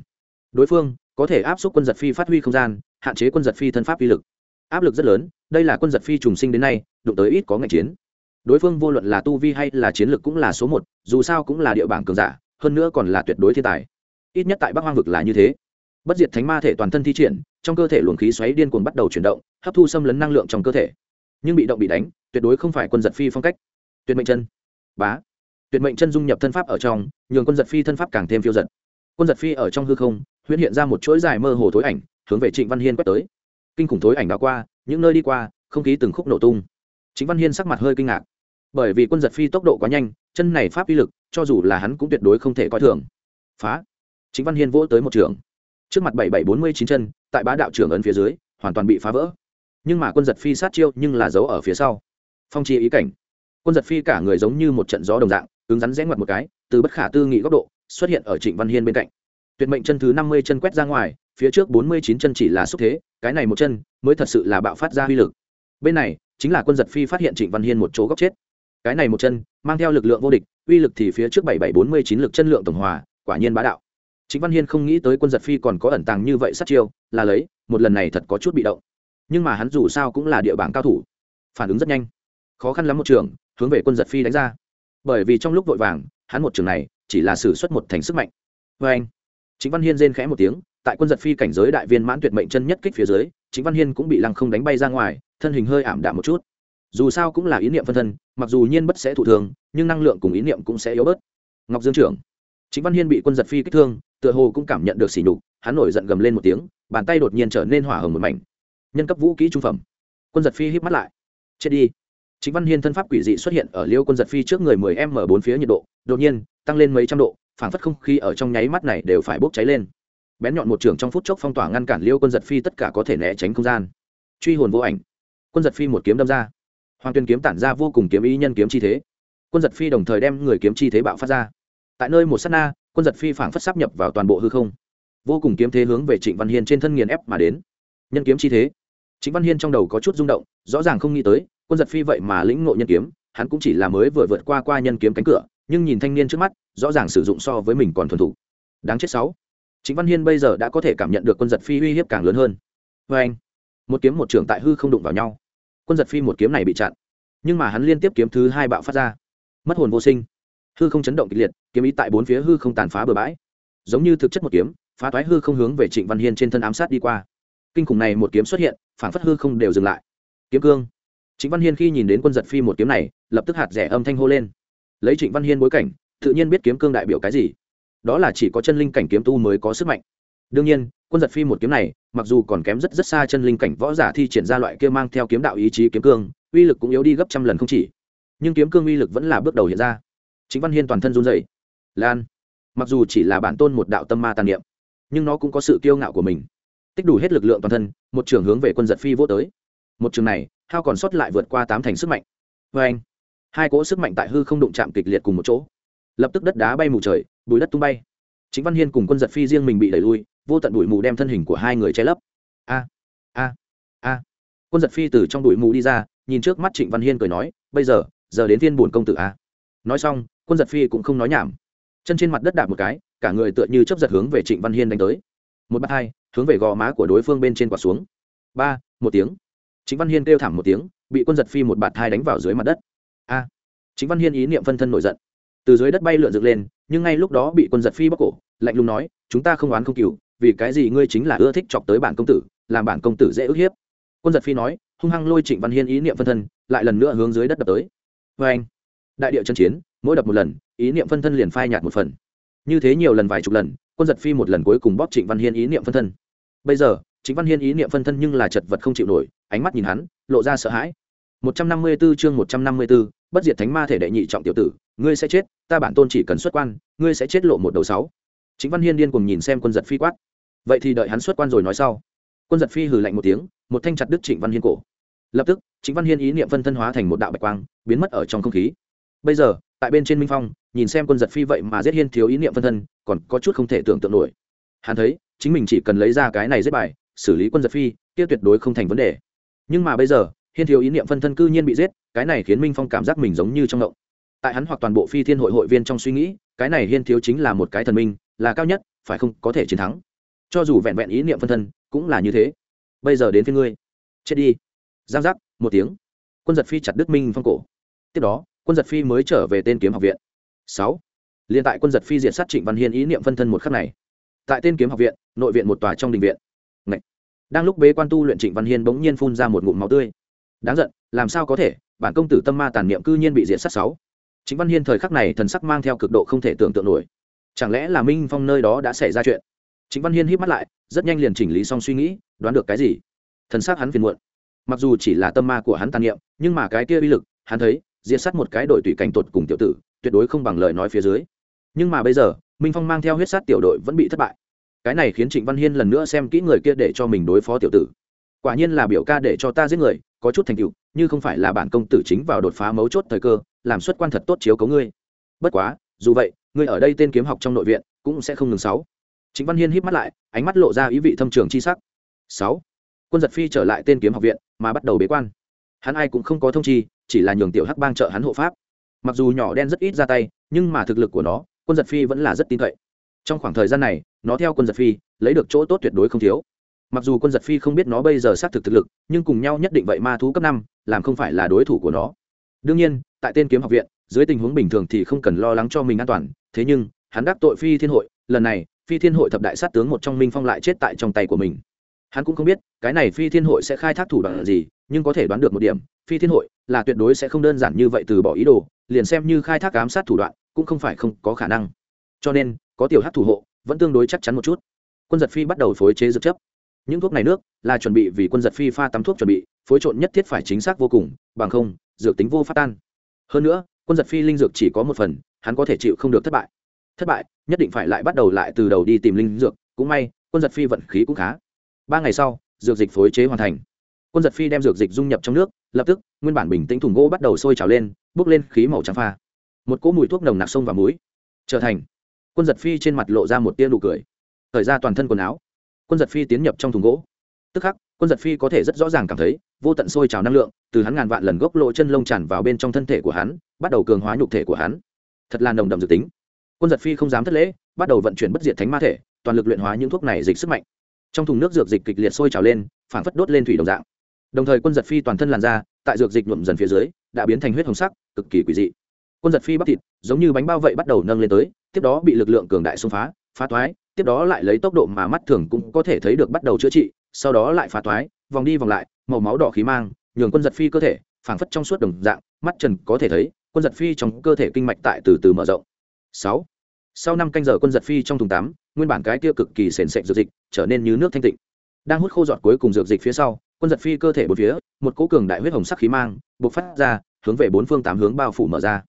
Đối phương có thể áp suất quân giật phi phát huy không gian, hạn chế quân giật phi thân pháp uy lực. Áp lực rất lớn, đây là quân giật phi trùng sinh đến nay, đụng tới ít có ngạch chiến. Đối phương vô luận là tu vi hay là chiến lược cũng là số một, dù sao cũng là địa bảng cường giả, hơn nữa còn là tuyệt đối thiên tài. Ít nhất tại bắc hoang vực là như thế. Bất diệt thánh ma thể toàn thân thi triển, trong cơ thể luồng khí xoáy điên cuồng bắt đầu chuyển động, hấp thu xâm lấn năng lượng trong cơ thể nhưng bị động bị đánh, tuyệt đối không phải quân giật phi phong cách. Tuyệt mệnh chân. Bá. Tuyệt mệnh chân dung nhập thân pháp ở trong, nhường quân giật phi thân pháp càng thêm phiêu giật. Quân giật phi ở trong hư không, huyễn hiện ra một chuỗi dài mơ hồ thối ảnh, hướng về trịnh văn hiên quét tới. Kinh khủng thối ảnh đã qua, những nơi đi qua, không khí từng khúc nổ tung. Chính văn hiên sắc mặt hơi kinh ngạc. Bởi vì quân giật phi tốc độ quá nhanh, chân này pháp uy lực, cho dù là hắn cũng tuyệt đối không thể coi thường. Phá. Chính văn hiên vỗ tới một trường. Trước mặt bảy bảy bốn mươi chín chân, tại bá đạo trưởng ấn phía dưới, hoàn toàn bị phá vỡ nhưng mà quân giật phi sát chiêu nhưng là giấu ở phía sau. Phong chi ý cảnh. Quân giật phi cả người giống như một trận gió đồng dạng ứng rắn rẽ ngoặt một cái, từ bất khả tư nghị góc độ, xuất hiện ở trịnh văn hiên bên cạnh. Tuyệt mệnh chân thứ năm mươi chân quét ra ngoài, phía trước bốn mươi chín chân chỉ là xúc thế, cái này một chân mới thật sự là bạo phát ra uy lực. Bên này, chính là quân giật phi phát hiện trịnh văn hiên một chỗ góc chết. Cái này một chân mang theo lực lượng vô địch, uy lực thì phía trước bảy bảy bốn mươi chín lực chân lượng tổng hòa, quả nhiên bá đạo. Trịnh văn hiên không nghĩ tới quân giật phi còn có ẩn tàng như vậy sát chiêu, là lấy, một lần này thật có chút bị động nhưng mà hắn dù sao cũng là địa bảng cao thủ. Phản ứng rất nhanh. Khó khăn lắm một trường, hướng về quân giật phi đánh ra. Bởi vì trong lúc vội vàng, hắn một trường này chỉ là xử suất một thành sức mạnh. Vê anh chính văn hiên rên khẽ một tiếng, tại quân giật phi cảnh giới đại viên mãn tuyệt mệnh chân nhất kích phía dưới chính văn hiên cũng bị lăng không đánh bay ra ngoài, thân hình hơi ảm đạm một chút. Dù sao cũng là ý niệm phân thân, mặc dù nhiên bất sẽ thụ thường nhưng năng lượng cùng ý niệm cũng sẽ yếu bớt. Ngọc dương trưởng chính văn hiên bị quân giật phi kích thương, tựa hồ cũng cảm nhận được sỉ nhục, hắn nổi giận gầm lên một tiếng, bàn tay đột nhiên trở nên hỏa hồng một mảnh nhân cấp vũ kỹ trung phẩm. Quân giật phi híp mắt lại. Chết đi. Chính văn hiên thân pháp quỷ dị xuất hiện ở liêu quân giật phi trước người mười m bốn phía nhiệt độ, đột nhiên, tăng lên mấy trăm độ, phảng phất không khí ở trong nháy mắt này đều phải bốc cháy lên. Bén nhọn một trường trong phút chốc phong tỏa ngăn cản liêu quân giật phi tất cả có thể né tránh không gian. Truy hồn vô ảnh. Quân giật phi một kiếm đâm ra. Hoàng tuyên kiếm tản ra vô cùng kiếm ý nhân kiếm chi thế. Quân giật phi đồng thời đem người kiếm chi thế bạo phát ra. Tại nơi một s á t na, quân giật phi phảng phất sắp nhập vào toàn bộ hư không. Vô cùng kiếm thế hướng về trịnh văn hiên trên thân nghiền ép mà đến. Nhân kiếm chi thế trịnh văn hiên trong đầu có chút rung động, rõ ràng không nghĩ tới, quân giật phi vậy mà lĩnh ngộ nhân kiếm, hắn cũng chỉ là mới vừa vượt qua qua nhân kiếm cánh cửa, nhưng nhìn thanh niên trước mắt, rõ ràng sử dụng so với mình còn thuần thủ đáng chết sáu. Trịnh văn hiên bây giờ đã có thể cảm nhận được quân giật phi uy hiếp càng lớn hơn. Vê anh, một kiếm một trường tại hư không đụng vào nhau. Quân giật phi một kiếm này bị chặn, nhưng mà hắn liên tiếp kiếm thứ hai bạo phát ra. Mất hồn vô sinh. Hư không chấn động kịch liệt, kiếm ý tại bốn phía hư không tàn phá bừa bãi. Giống như thực chất một kiếm, phá toái hư không hướng về trịnh văn hiên trên thân ám sát đi qua kinh khủng này một kiếm xuất hiện phản phất hư không đều dừng lại. Kiếm cương. Trịnh văn hiên khi nhìn đến quân giật phi một kiếm này, lập tức hạt rẻ âm thanh hô lên. Lấy trịnh văn hiên bối cảnh, tự nhiên biết kiếm cương đại biểu cái gì. Đó là chỉ có chân linh cảnh kiếm tu mới có sức mạnh. Đương nhiên, quân giật phi một kiếm này, mặc dù còn kém rất rất xa chân linh cảnh võ giả thi triển ra loại kia mang theo kiếm đạo ý chí kiếm cương, uy lực cũng yếu đi gấp trăm lần không chỉ. Nhưng kiếm cương uy lực vẫn là bước đầu hiện ra. Chính văn hiên toàn thân run dậy lan. Mặc dù chỉ là bản tôn một đạo tâm ma tàn niệm, nhưng nó cũng có sự kiêu ngạo của mình tích đủ hết lực lượng toàn thân, một trường hướng về quân giật phi vô tới. Một trường này, hao còn sót lại vượt qua tám thành sức mạnh. Vê anh, hai cỗ sức mạnh tại hư không đụng chạm kịch liệt cùng một chỗ. Lập tức đất đá bay mù trời, bùi đất tung bay. Chính văn hiên cùng quân giật phi riêng mình bị đẩy lui, vô tận bụi mù đem thân hình của hai người che lấp. A a a. Quân giật phi từ trong bụi mù đi ra, nhìn trước mắt trịnh văn hiên cười nói, bây giờ giờ đến thiên bổn công tử a. Nói xong, quân giật phi cũng không nói nhảm. Chân trên mặt đất đạp một cái, cả người tựa như chấp giật hướng về trịnh văn hiên đánh tới. Một bát hai hướng về gò má của đối phương bên trên quả xuống. Ba một tiếng. Chính văn hiên kêu thảm một tiếng bị quân giật phi một bạt hai đánh vào dưới mặt đất. A. À, chính văn hiên ý niệm phân thân nổi giận. Từ dưới đất bay lượn dựng lên nhưng ngay lúc đó bị quân giật phi bóc cổ lạnh lùng nói chúng ta không oán không cừu vì cái gì ngươi chính là ưa thích chọc tới bản công tử làm bản công tử dễ ức hiếp? Quân giật phi nói hung hăng lôi trịnh văn hiên ý niệm phân thân lại lần nữa hướng dưới đất đập tới. Vê anh đại điệu chân chiến mỗi đập một lần ý niệm phân thân liền phai nhạt một phần. Như thế nhiều lần vài chục lần quân giật phi một lần cuối cùng bóp trịnh văn hiên ý niệm phân thân. Bây giờ trịnh văn hiên ý niệm phân thân nhưng là chật vật không chịu nổi ánh mắt nhìn hắn lộ ra sợ hãi. 154 chương 154, bất diệt thánh ma thể đệ nhị trọng tiểu tử ngươi sẽ chết ta bản tôn chỉ cần xuất quan ngươi sẽ chết lộ một đầu sáu. Chính văn hiên điên cùng nhìn xem quân giật phi quát. Vậy thì đợi hắn xuất quan rồi nói sau. Quân giật phi hừ lạnh một tiếng một thanh chặt đứt trịnh văn hiên cổ. Lập tức chính văn hiên ý niệm phân thân hóa thành một đạo bạch quang biến mất ở trong không khí. Bây giờ tại bên trên minh phong nhìn xem quân giật phi vậy mà giết hiên thiếu ý niệm phân thân còn có chút không thể tưởng tượng nổi. Hắn thấy, chính mình chỉ cần lấy ra cái này giết bài, xử lý quân giật phi, kia tuyệt đối không thành vấn đề. Nhưng mà bây giờ, hiên thiếu ý niệm phân thân cư nhiên bị giết, cái này khiến minh phong cảm giác mình giống như trong ngộng. Tại hắn hoặc toàn bộ phi thiên hội hội viên trong suy nghĩ, cái này hiên thiếu chính là một cái thần minh, là cao nhất, phải không, có thể chiến thắng. Cho dù vẹn vẹn ý niệm phân thân, cũng là như thế. Bây giờ đến phía ngươi. Chết đi. Giang giác, một tiếng. Quân giật phi chặt đức minh phong cổ. Tiếp đó, quân giật phi mới trở về tên kiếm học viện. Sáu liên tại quân giật phi diện sát trịnh văn hiên ý niệm phân thân một khắc này. Tại tên kiếm học viện, nội viện một tòa trong đình viện. Ngậy. đang lúc bế quan tu luyện trịnh văn hiên bỗng nhiên phun ra một ngụm máu tươi. Đáng giận, làm sao có thể? Bản công tử tâm ma tàn niệm cư nhiên bị diện sát sáu. Chính văn hiên thời khắc này thần sắc mang theo cực độ không thể tưởng tượng nổi. Chẳng lẽ là minh phong nơi đó đã xảy ra chuyện? Chính văn hiên hít mắt lại, rất nhanh liền chỉnh lý xong suy nghĩ, đoán được cái gì? Thần sắc hắn phiền muộn. Mặc dù chỉ là tâm ma của hắn tàn niệm, nhưng mà cái kia uy lực, hắn thấy, diệt sát một cái đội tùy cảnh tột cùng tiểu tử, tuyệt đối không bằng lời nói phía dưới nhưng mà bây giờ, minh phong mang theo huyết sát tiểu đội vẫn bị thất bại. Cái này khiến trịnh văn hiên lần nữa xem kỹ người kia để cho mình đối phó tiểu tử. Quả nhiên là biểu ca để cho ta giết người, có chút thành tựu, như không phải là bản công tử chính vào đột phá mấu chốt thời cơ, làm xuất quan thật tốt chiếu cấu ngươi. Bất quá, dù vậy, ngươi ở đây tên kiếm học trong nội viện, cũng sẽ không ngừng sáu. Trịnh văn hiên híp mắt lại, ánh mắt lộ ra ý vị thâm trường chi sắc. Sáu. Quân giật phi trở lại tên kiếm học viện, mà bắt đầu bế quan. Hắn ai cũng không có thông chi, chỉ là nhường tiểu hắc bang trợ hắn hộ pháp. Mặc dù nhỏ đen rất ít ra tay, nhưng mà thực lực của nó quân giật phi vẫn là rất tin cậy. Trong khoảng thời gian này, nó theo quân giật phi, lấy được chỗ tốt tuyệt đối không thiếu. Mặc dù quân giật phi không biết nó bây giờ xác thực thực lực, nhưng cùng nhau nhất định vậy ma thú cấp năm, làm không phải là đối thủ của nó. Đương nhiên, tại tên kiếm học viện, dưới tình huống bình thường thì không cần lo lắng cho mình an toàn, thế nhưng, hắn đắc tội phi thiên hội, lần này, phi thiên hội thập đại sát tướng một trong minh phong lại chết tại trong tay của mình. Hắn cũng không biết, cái này phi thiên hội sẽ khai thác thủ đoạn gì, nhưng có thể đoán được một điểm, phi thiên hội là tuyệt đối sẽ không đơn giản như vậy từ bỏ ý đồ liền xem như khai thác ám sát thủ đoạn, cũng không phải không có khả năng. Cho nên, có tiểu hát thủ hộ, vẫn tương đối chắc chắn một chút. Quân giật phi bắt đầu phối chế dược chấp những thuốc này nước là chuẩn bị vì quân giật phi pha tắm thuốc chuẩn bị, phối trộn nhất thiết phải chính xác vô cùng, bằng không, dược tính vô phát tan. Hơn nữa, quân giật phi linh dược chỉ có một phần, hắn có thể chịu không được thất bại. Thất bại, nhất định phải lại bắt đầu lại từ đầu đi tìm linh dược, cũng may, quân giật phi vận khí cũng khá. Ba ngày sau, dược dịch phối chế hoàn thành quân giật phi đem dược dịch dung nhập trong nước, lập tức, nguyên bản bình tĩnh thùng gỗ bắt đầu sôi trào lên bốc lên khí màu trắng pha. Một cỗ mùi thuốc nồng nặc sông và muối trở thành. Quân giật phi trên mặt lộ ra một tia nụ cười. Thời ra toàn thân quần áo. Quân giật phi tiến nhập trong thùng gỗ. Tức khắc, quân giật phi có thể rất rõ ràng cảm thấy, vô tận sôi trào năng lượng, từ hắn ngàn vạn lần gốc lộ chân lông tràn vào bên trong thân thể của hắn, bắt đầu cường hóa nhục thể của hắn. Thật là nồng đậm dự tính. Quân giật phi không dám thất lễ, bắt đầu vận chuyển bất diệt thánh ma thể, toàn lực luyện hóa những thuốc này dịch sức mạnh. Trong thùng nước dược dịch kịch liệt sôi trào lên, phảng phất đốt lên thủy đồng dạng đồng thời quân giật phi toàn thân làn da, tại dược dịch nhuộm dần phía dưới, đã biến thành huyết hồng sắc, cực kỳ quỷ dị. Quân giật phi bắp thịt, giống như bánh bao vậy bắt đầu nâng lên tới, tiếp đó bị lực lượng cường đại xông phá phá toái, tiếp đó lại lấy tốc độ mà mắt thường cũng có thể thấy được bắt đầu chữa trị, sau đó lại phá toái, vòng đi vòng lại, màu máu đỏ khí mang, nhường quân giật phi cơ thể, phảng phất trong suốt đồng dạng, mắt trần có thể thấy, quân giật phi trong cơ thể kinh mạch tại từ từ mở rộng. Sáu. Sau năm canh giờ quân giật phi trong thùng tắm, nguyên bản cái kia cực kỳ sền sệt dược dịch, trở nên như nước thanh tịnh đang hút khô giọt cuối cùng dược dịch phía sau, quân giật phi cơ thể bốn phía, một cỗ cường đại huyết hồng sắc khí mang bộc phát ra, hướng về bốn phương tám hướng bao phủ mở ra.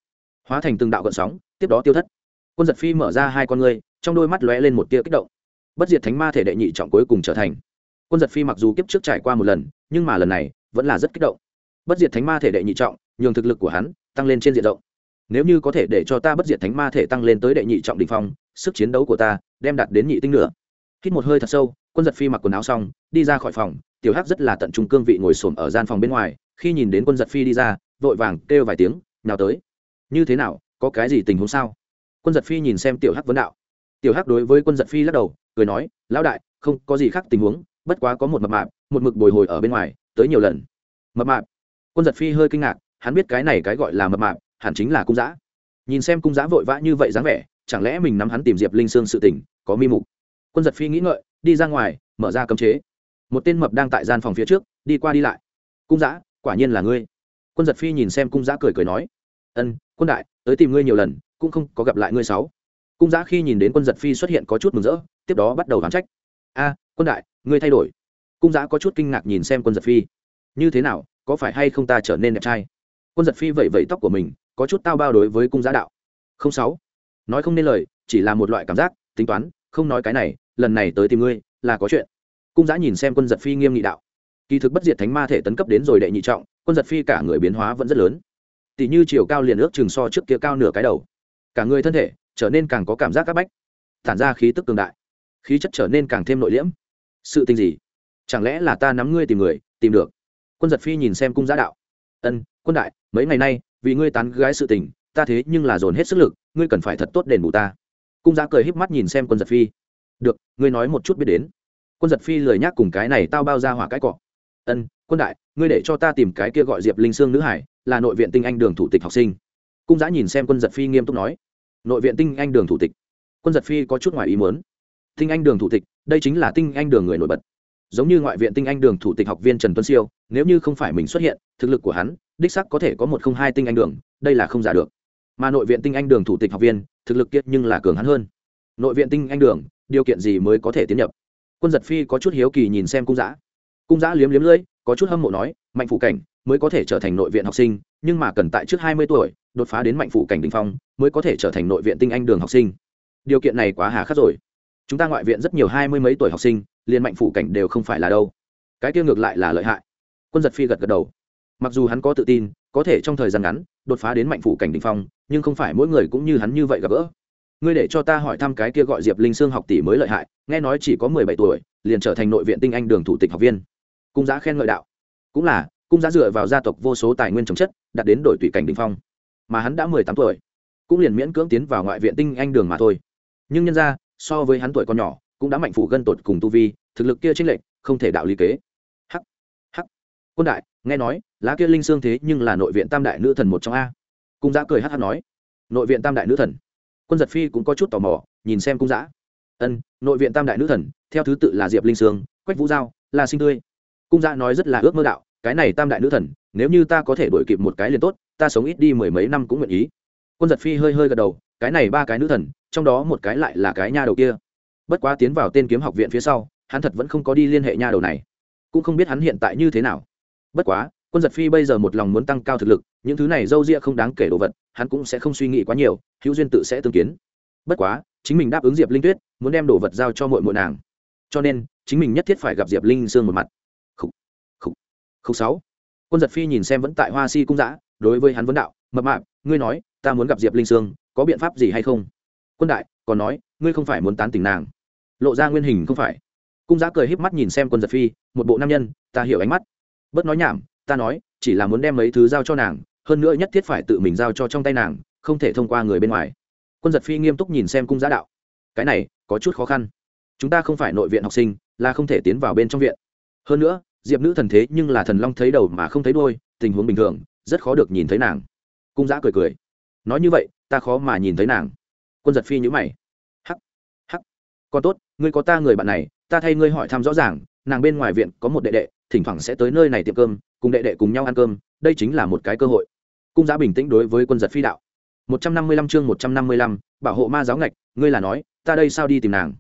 Hóa thành từng đạo gợn sóng, tiếp đó tiêu thất. Quân giật phi mở ra hai con ngươi, trong đôi mắt lóe lên một tia kích động. Bất diệt thánh ma thể đệ nhị trọng cuối cùng trở thành. Quân giật phi mặc dù kiếp trước trải qua một lần, nhưng mà lần này vẫn là rất kích động. Bất diệt thánh ma thể đệ nhị trọng, nhường thực lực của hắn tăng lên trên diện rộng. Nếu như có thể để cho ta bất diệt thánh ma thể tăng lên tới đệ nhị trọng đ ỉ n h phong, sức chiến đấu của ta đem đạt đến nhị tinh nữa hít một hơi thật sâu quân giật phi mặc quần áo xong, đi ra khỏi phòng, tiểu hắc rất là tận trung cương vị ngồi xổm ở gian phòng bên ngoài, khi nhìn đến quân giật phi đi ra, vội vàng kêu vài tiếng, nào tới. Như thế nào? Có cái gì tình huống sao? Quân giật phi nhìn xem tiểu hắc vấn đạo. Tiểu hắc đối với quân giật phi lắc đầu, cười nói, lão đại, không có gì khác tình huống, bất quá có một mập mạp, một mực bồi hồi ở bên ngoài, tới nhiều lần. Mập mạp? Quân giật phi hơi kinh ngạc, hắn biết cái này cái gọi là mập mạp, hẳn chính là cung giã nhìn xem cung giã vội vã như vậy dáng vẻ, chẳng lẽ mình nắm hắn tìm diệp linh sương sự tỉnh có mi mục? Quân giật phi nghĩ ngợi đi ra ngoài, mở ra cấm chế. Một tên mập đang tại gian phòng phía trước, đi qua đi lại. Cung giã, quả nhiên là ngươi. Quân giật phi nhìn xem cung giã cười cười nói. Ân, quân đại, tới tìm ngươi nhiều lần, cũng không có gặp lại ngươi sáu. Cung giã khi nhìn đến quân giật phi xuất hiện có chút mừng rỡ, tiếp đó bắt đầu đoán trách. A, quân đại, ngươi thay đổi. Cung giã có chút kinh ngạc nhìn xem quân giật phi. Như thế nào, có phải hay không ta trở nên đẹp trai? Quân giật phi vẩy vẩy tóc của mình, có chút tao bao đối với cung giã đạo. Không sáu, nói không nên lời, chỉ là một loại cảm giác tính toán, không nói cái này lần này tới tìm ngươi, là có chuyện. Cung giã nhìn xem quân giật phi nghiêm nghị đạo. Kỳ thực bất diệt thánh ma thể tấn cấp đến rồi đệ nhị trọng, quân giật phi cả người biến hóa vẫn rất lớn. Tỷ như chiều cao liền ước chừng so trước kia cao nửa cái đầu. Cả người thân thể trở nên càng có cảm giác c áp bách, tản ra khí tức cường đại. Khí chất trở nên càng thêm nội liễm. Sự tình gì? Chẳng lẽ là ta nắm ngươi tìm người, tìm được? Quân giật phi nhìn xem cung giã đạo. Ân, quân đại, mấy ngày nay, vì ngươi tán gái sự tình, ta thế nhưng là dồn hết sức lực, ngươi cần phải thật tốt đền bù ta. Cung giã cười híp mắt nhìn xem quân giật phi được, ngươi nói một chút biết đến. Quân giật phi lời nhắc cùng cái này tao bao ra hỏa cái cọ. Ân, quân đại, ngươi để cho ta tìm cái kia gọi diệp linh sương nữ hải, là nội viện tinh anh đường thủ tịch học sinh. Cung giã nhìn xem quân giật phi nghiêm túc nói. Nội viện tinh anh đường thủ tịch. Quân giật phi có chút ngoài ý muốn. Tinh anh đường thủ tịch, đây chính là tinh anh đường người nổi bật. Giống như ngoại viện tinh anh đường thủ tịch học viên trần tuấn siêu, nếu như không phải mình xuất hiện, thực lực của hắn, đích sắc có thể có một không hai tinh anh đường, đây là không giả được. Mà nội viện tinh anh đường thủ tịch học viên, thực lực kiệt nhưng là cường hắn hơn. Nội viện tinh anh đường điều kiện gì mới có thể tiến nhập. Quân giật phi có chút hiếu kỳ nhìn xem cung giã. Cung giã liếm liếm lưỡi, có chút hâm mộ nói, mạnh phủ cảnh mới có thể trở thành nội viện học sinh, nhưng mà cần tại trước hai mươi tuổi, đột phá đến mạnh phủ cảnh đình phong mới có thể trở thành nội viện tinh anh đường học sinh. Điều kiện này quá hà khắc rồi. Chúng ta ngoại viện rất nhiều hai mươi mấy tuổi học sinh, liền mạnh phủ cảnh đều không phải là đâu. Cái kia ngược lại là lợi hại. Quân giật phi gật gật đầu. Mặc dù hắn có tự tin, có thể trong thời gian ngắn đột phá đến mạnh phủ cảnh đình phong, nhưng không phải mỗi người cũng như hắn như vậy gặp gỡ ngươi để cho ta hỏi thăm cái kia gọi diệp linh sương học tỷ mới lợi hại, nghe nói chỉ có mười bảy tuổi, liền trở thành nội viện tinh anh đường thủ tịch học viên. Cung giá khen ngợi đạo. Cũng là, cung giá dựa vào gia tộc vô số tài nguyên trồng chất, đạt đến đổi tùy cảnh đình phong. Mà hắn đã mười tám tuổi, cũng liền miễn cưỡng tiến vào ngoại viện tinh anh đường mà thôi. Nhưng nhân ra, so với hắn tuổi còn nhỏ, cũng đã mạnh phủ gân tột cùng tu vi, thực lực kia chênh lệch, không thể đạo lý kế. Hắc hắc. Quân đại, nghe nói, lá kia linh xương thế nhưng là nội viện tam đại nữ thần một trong a. Cung Giá cười hắc hắc nói. Nội viện tam đại nữ thần quân giật phi cũng có chút tò mò, nhìn xem cung giã ân, nội viện tam đại nữ thần, theo thứ tự là diệp linh sương, quách vũ giao, la sinh tươi. Cung giã nói rất là ước mơ đạo, cái này tam đại nữ thần, nếu như ta có thể đổi kịp một cái liền tốt, ta sống ít đi mười mấy năm cũng nguyện ý. Quân giật phi hơi hơi gật đầu, cái này ba cái nữ thần, trong đó một cái lại là cái nha đầu kia. Bất quá tiến vào tên kiếm học viện phía sau, hắn thật vẫn không có đi liên hệ nha đầu này. Cũng không biết hắn hiện tại như thế nào. Bất quá quân giật phi bây giờ một lòng muốn tăng cao thực lực, những thứ này d â u ria không đáng kể đồ vật, hắn cũng sẽ không suy nghĩ quá nhiều, hữu duyên tự sẽ tương kiến. Bất quá, chính mình đáp ứng diệp linh tuyết, muốn đem đồ vật giao cho mội mội nàng. Cho nên, chính mình nhất thiết phải gặp diệp linh sương một mặt. Khúc khúc khúc sáu. Quân giật phi nhìn xem vẫn tại hoa si cung giã đối với hắn vấn đạo, mập mạp, ngươi nói, ta muốn gặp diệp linh sương, có biện pháp gì hay không? Quân đại, còn nói, ngươi không phải muốn tán tỉnh nàng. Lộ ra nguyên hình không phải. Cung giã cười híp mắt nhìn xem quân giật phi, một bộ nam nhân, ta hiểu ánh mắt. Bớt nói nhảm ta nói, chỉ là muốn đem mấy thứ giao cho nàng, hơn nữa nhất thiết phải tự mình giao cho trong tay nàng, không thể thông qua người bên ngoài. Quân giật phi nghiêm túc nhìn xem cung giã đạo. Cái này, có chút khó khăn. Chúng ta không phải nội viện học sinh, là không thể tiến vào bên trong viện. Hơn nữa, diệp nữ thần thế nhưng là thần long thấy đầu mà không thấy đôi tình huống bình thường, rất khó được nhìn thấy nàng. Cung giã cười cười. Nói như vậy, ta khó mà nhìn thấy nàng. Quân giật phi nhữ mày. Hắc hắc. Còn tốt, ngươi có ta người bạn này, ta thay ngươi hỏi thăm rõ ràng, nàng bên ngoài viện có một đệ đệ, thỉnh thoảng sẽ tới nơi này tiệm cơm cùng đệ đệ cùng nhau ăn cơm, đây chính là một cái cơ hội. Cung giá bình tĩnh đối với quân giật phi đạo. Một trăm năm mươi lăm chương một trăm năm mươi lăm, bảo hộ ma giáo ngạch, ngươi là nói, ta đây sao đi tìm nàng?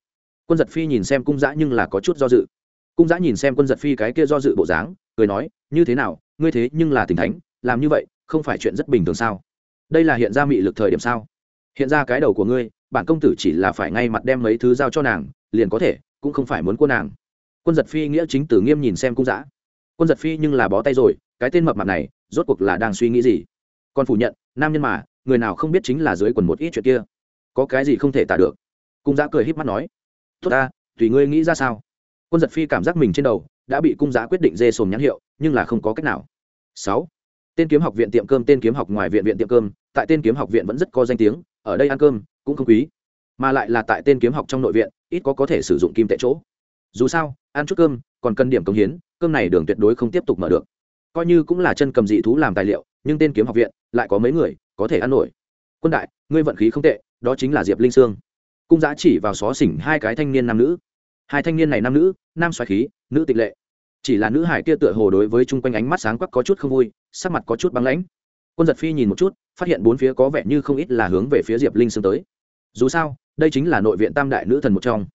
Quân giật phi nhìn xem cung giã nhưng là có chút do dự. Cung giã nhìn xem quân giật phi cái kia do dự bộ dáng, cười nói, như thế nào, ngươi thế nhưng là tình thánh, làm như vậy, không phải chuyện rất bình thường sao? Đây là hiện ra mị lực thời điểm sao? Hiện ra cái đầu của ngươi, bản công tử chỉ là phải ngay mặt đem mấy thứ giao cho nàng, liền có thể, cũng không phải muốn cô nàng. Quân giật phi nghĩa chính tử nghiêm nhìn xem cung giã quân giật phi nhưng là bó tay rồi, cái tên mập mặt này, rốt cuộc là đang suy nghĩ gì? Còn phủ nhận, nam nhân mà, người nào không biết chính là dưới quần một ít chuyện kia. Có cái gì không thể tả được? Cung giã cười h í p mắt nói. Tốt ta, tùy ngươi nghĩ ra sao? Quân giật phi cảm giác mình trên đầu đã bị cung giã quyết định dê sồn nhãn hiệu, nhưng là không có cách nào. Sáu. Tên kiếm học viện tiệm cơm, tên kiếm học ngoài viện viện tiệm cơm, tại tên kiếm học viện vẫn rất có danh tiếng, ở đây ăn cơm cũng không quý. Mà lại là tại tên kiếm học trong nội viện, ít có có thể sử dụng kim tệ chỗ. Dù sao, ăn chút cơm còn cần điểm công hiến, cơm này đường tuyệt đối không tiếp tục mở được. Coi như cũng là chân cầm dị thú làm tài liệu, nhưng tên kiếm học viện, lại có mấy người, có thể ăn nổi. Quân đại, ngươi vận khí không tệ, đó chính là diệp linh sương. Cung giá chỉ vào xó xỉnh hai cái thanh niên nam nữ. Hai thanh niên này nam nữ, nam xoáy khí, nữ tịch lệ. Chỉ là nữ hải kia tựa hồ đối với chung quanh ánh mắt sáng quắc có chút không vui, sắc mặt có chút băng lãnh. Quân giật phi nhìn một chút, phát hiện bốn phía có vẻ như không ít là hướng về phía diệp linh sương tới. Dù sao, đây chính là nội viện tam đại nữ thần một trong.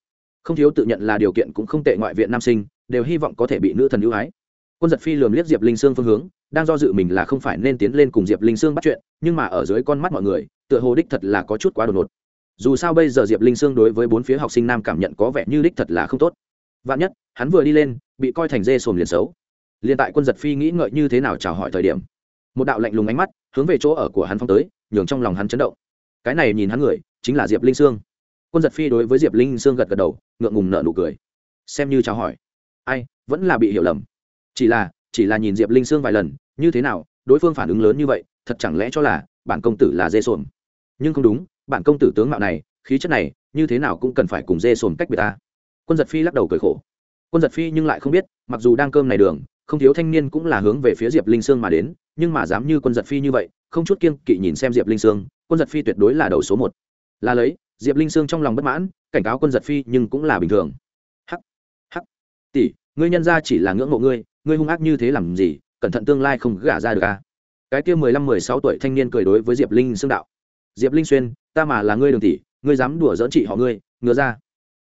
Không thiếu tự nhận là điều kiện cũng không tệ ngoại viện nam sinh đều hy vọng có thể bị nữ thần ưu ái. Quân giật phi lườm liếc diệp linh sương phương hướng, đang do dự mình là không phải nên tiến lên cùng diệp linh sương bắt chuyện, nhưng mà ở dưới con mắt mọi người, tựa hồ đích thật là có chút quá đột ngột. Dù sao bây giờ diệp linh sương đối với bốn phía học sinh nam cảm nhận có vẻ như đích thật là không tốt. Vạn nhất, hắn vừa đi lên, bị coi thành dê sồn liền xấu. Liền tại quân giật phi nghĩ ngợi như thế nào chào hỏi thời điểm, một đạo lạnh lùng ánh mắt hướng về chỗ ở của hắn phong tới, nhường trong lòng hắn chấn động. Cái này nhìn hắn người, chính là diệp linh sương. Quân giật phi đối với diệp linh sương gật gật đầu, ngượng ngùng nợ nụ cười. Xem như chào hỏi ai, vẫn là bị hiểu lầm. Chỉ là chỉ là nhìn diệp linh sương vài lần, như thế nào, đối phương phản ứng lớn như vậy, thật chẳng lẽ cho là bản công tử là dê sồn? Nhưng không đúng, bản công tử tướng mạo này, khí chất này, như thế nào cũng cần phải cùng dê sồn cách biệt ta. Quân giật phi lắc đầu cười khổ. Quân giật phi nhưng lại không biết, mặc dù đang cơm này đường, không thiếu thanh niên cũng là hướng về phía diệp linh sương mà đến, nhưng mà dám như quân giật phi như vậy, không chút kiên kỵ nhìn xem diệp linh sương, quân giật phi tuyệt đối là đầu số một. Là lấy, diệp linh sương trong lòng bất mãn, cảnh cáo quân giật phi nhưng cũng là bình thường tỷ, ngươi nhân ra chỉ là ngưỡng mộ ngươi ngươi hung ác như thế làm gì, cẩn thận tương lai không gả ra được à? Cái kia mười lăm mười sáu tuổi thanh niên cười đối với diệp linh xương đạo. Diệp linh xuyên, ta mà là ngươi đường tỷ, ngươi dám đùa dỡn chị họ ngươi, ngứa ra.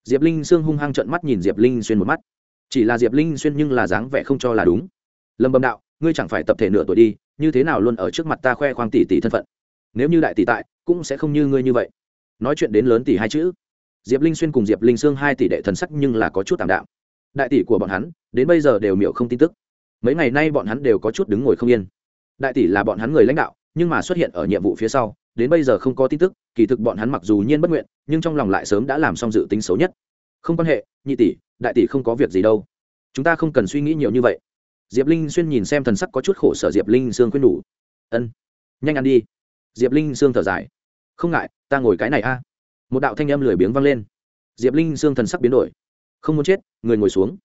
Diệp linh xương hung hăng trợn mắt nhìn diệp linh xuyên một mắt. Chỉ là diệp linh xuyên nhưng là dáng vẻ không cho là đúng. Lâm bầm đạo, ngươi chẳng phải tập thể nửa tuổi đi, như thế nào luôn ở trước mặt ta khoe khoang tỷ tỷ thân phận? Nếu như đại tỷ tại, cũng sẽ không như ngươi như vậy. Nói chuyện đến lớn tỷ hai chữ. Diệp linh xuyên cùng diệp linh sương hai tỷ đệ thần sắc nhưng là có chút tạm đạo đại tỷ của bọn hắn, đến bây giờ đều miểu không tin tức. Mấy ngày nay bọn hắn đều có chút đứng ngồi không yên. Đại tỷ là bọn hắn người lãnh đạo, nhưng mà xuất hiện ở nhiệm vụ phía sau, đến bây giờ không có tin tức, kỳ thực bọn hắn mặc dù nhiên bất nguyện, nhưng trong lòng lại sớm đã làm xong dự tính xấu nhất. Không quan hệ, nhị tỷ, đại tỷ không có việc gì đâu. Chúng ta không cần suy nghĩ nhiều như vậy. Diệp linh xuyên nhìn xem thần sắc có chút khổ sở diệp linh sương khuyên đủ. ân, nhanh ăn đi. Diệp linh sương thở dài. Không ngại, ta ngồi cái này a. Một đạo thanh âm lười biếng vang lên. Diệp linh sương thần sắc biến đổi không muốn chết, người ngồi xuống.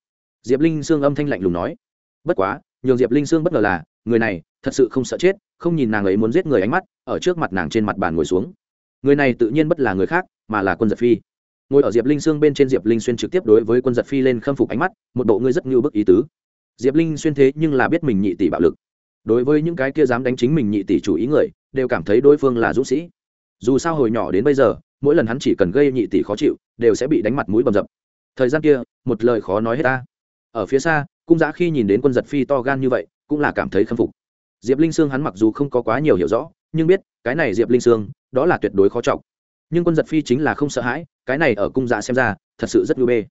Diệp linh sương âm thanh lạnh lùng nói. Bất quá, nhường diệp linh sương bất ngờ là, người này thật sự không sợ chết, không nhìn nàng ấy muốn giết người ánh mắt, ở trước mặt nàng trên mặt bàn ngồi xuống. Người này tự nhiên bất là người khác, mà là quân giật phi. Ngồi ở diệp linh sương bên trên diệp linh xuyên trực tiếp đối với quân giật phi lên khâm phục ánh mắt, một bộ ngươi rất ngưu bức ý tứ. Diệp linh xuyên thế nhưng là biết mình nhị tỷ bạo lực. Đối với những cái kia dám đánh chính mình nhị tỷ chủ ý người, đều cảm thấy đối phương là dũng sĩ. Dù sao hồi nhỏ đến bây giờ, mỗi lần hắn chỉ cần gây nhị tỷ khó chịu, đều sẽ bị đánh mặt mũi bầm dập thời gian kia, một lời khó nói hết ta. Ở phía xa, cung giã khi nhìn đến quân giật phi to gan như vậy, cũng là cảm thấy khâm phục. Diệp linh sương hắn mặc dù không có quá nhiều hiểu rõ, nhưng biết, cái này diệp linh sương, đó là tuyệt đối khó trọng nhưng quân giật phi chính là không sợ hãi, cái này ở cung giã xem ra, thật sự rất nhu bê.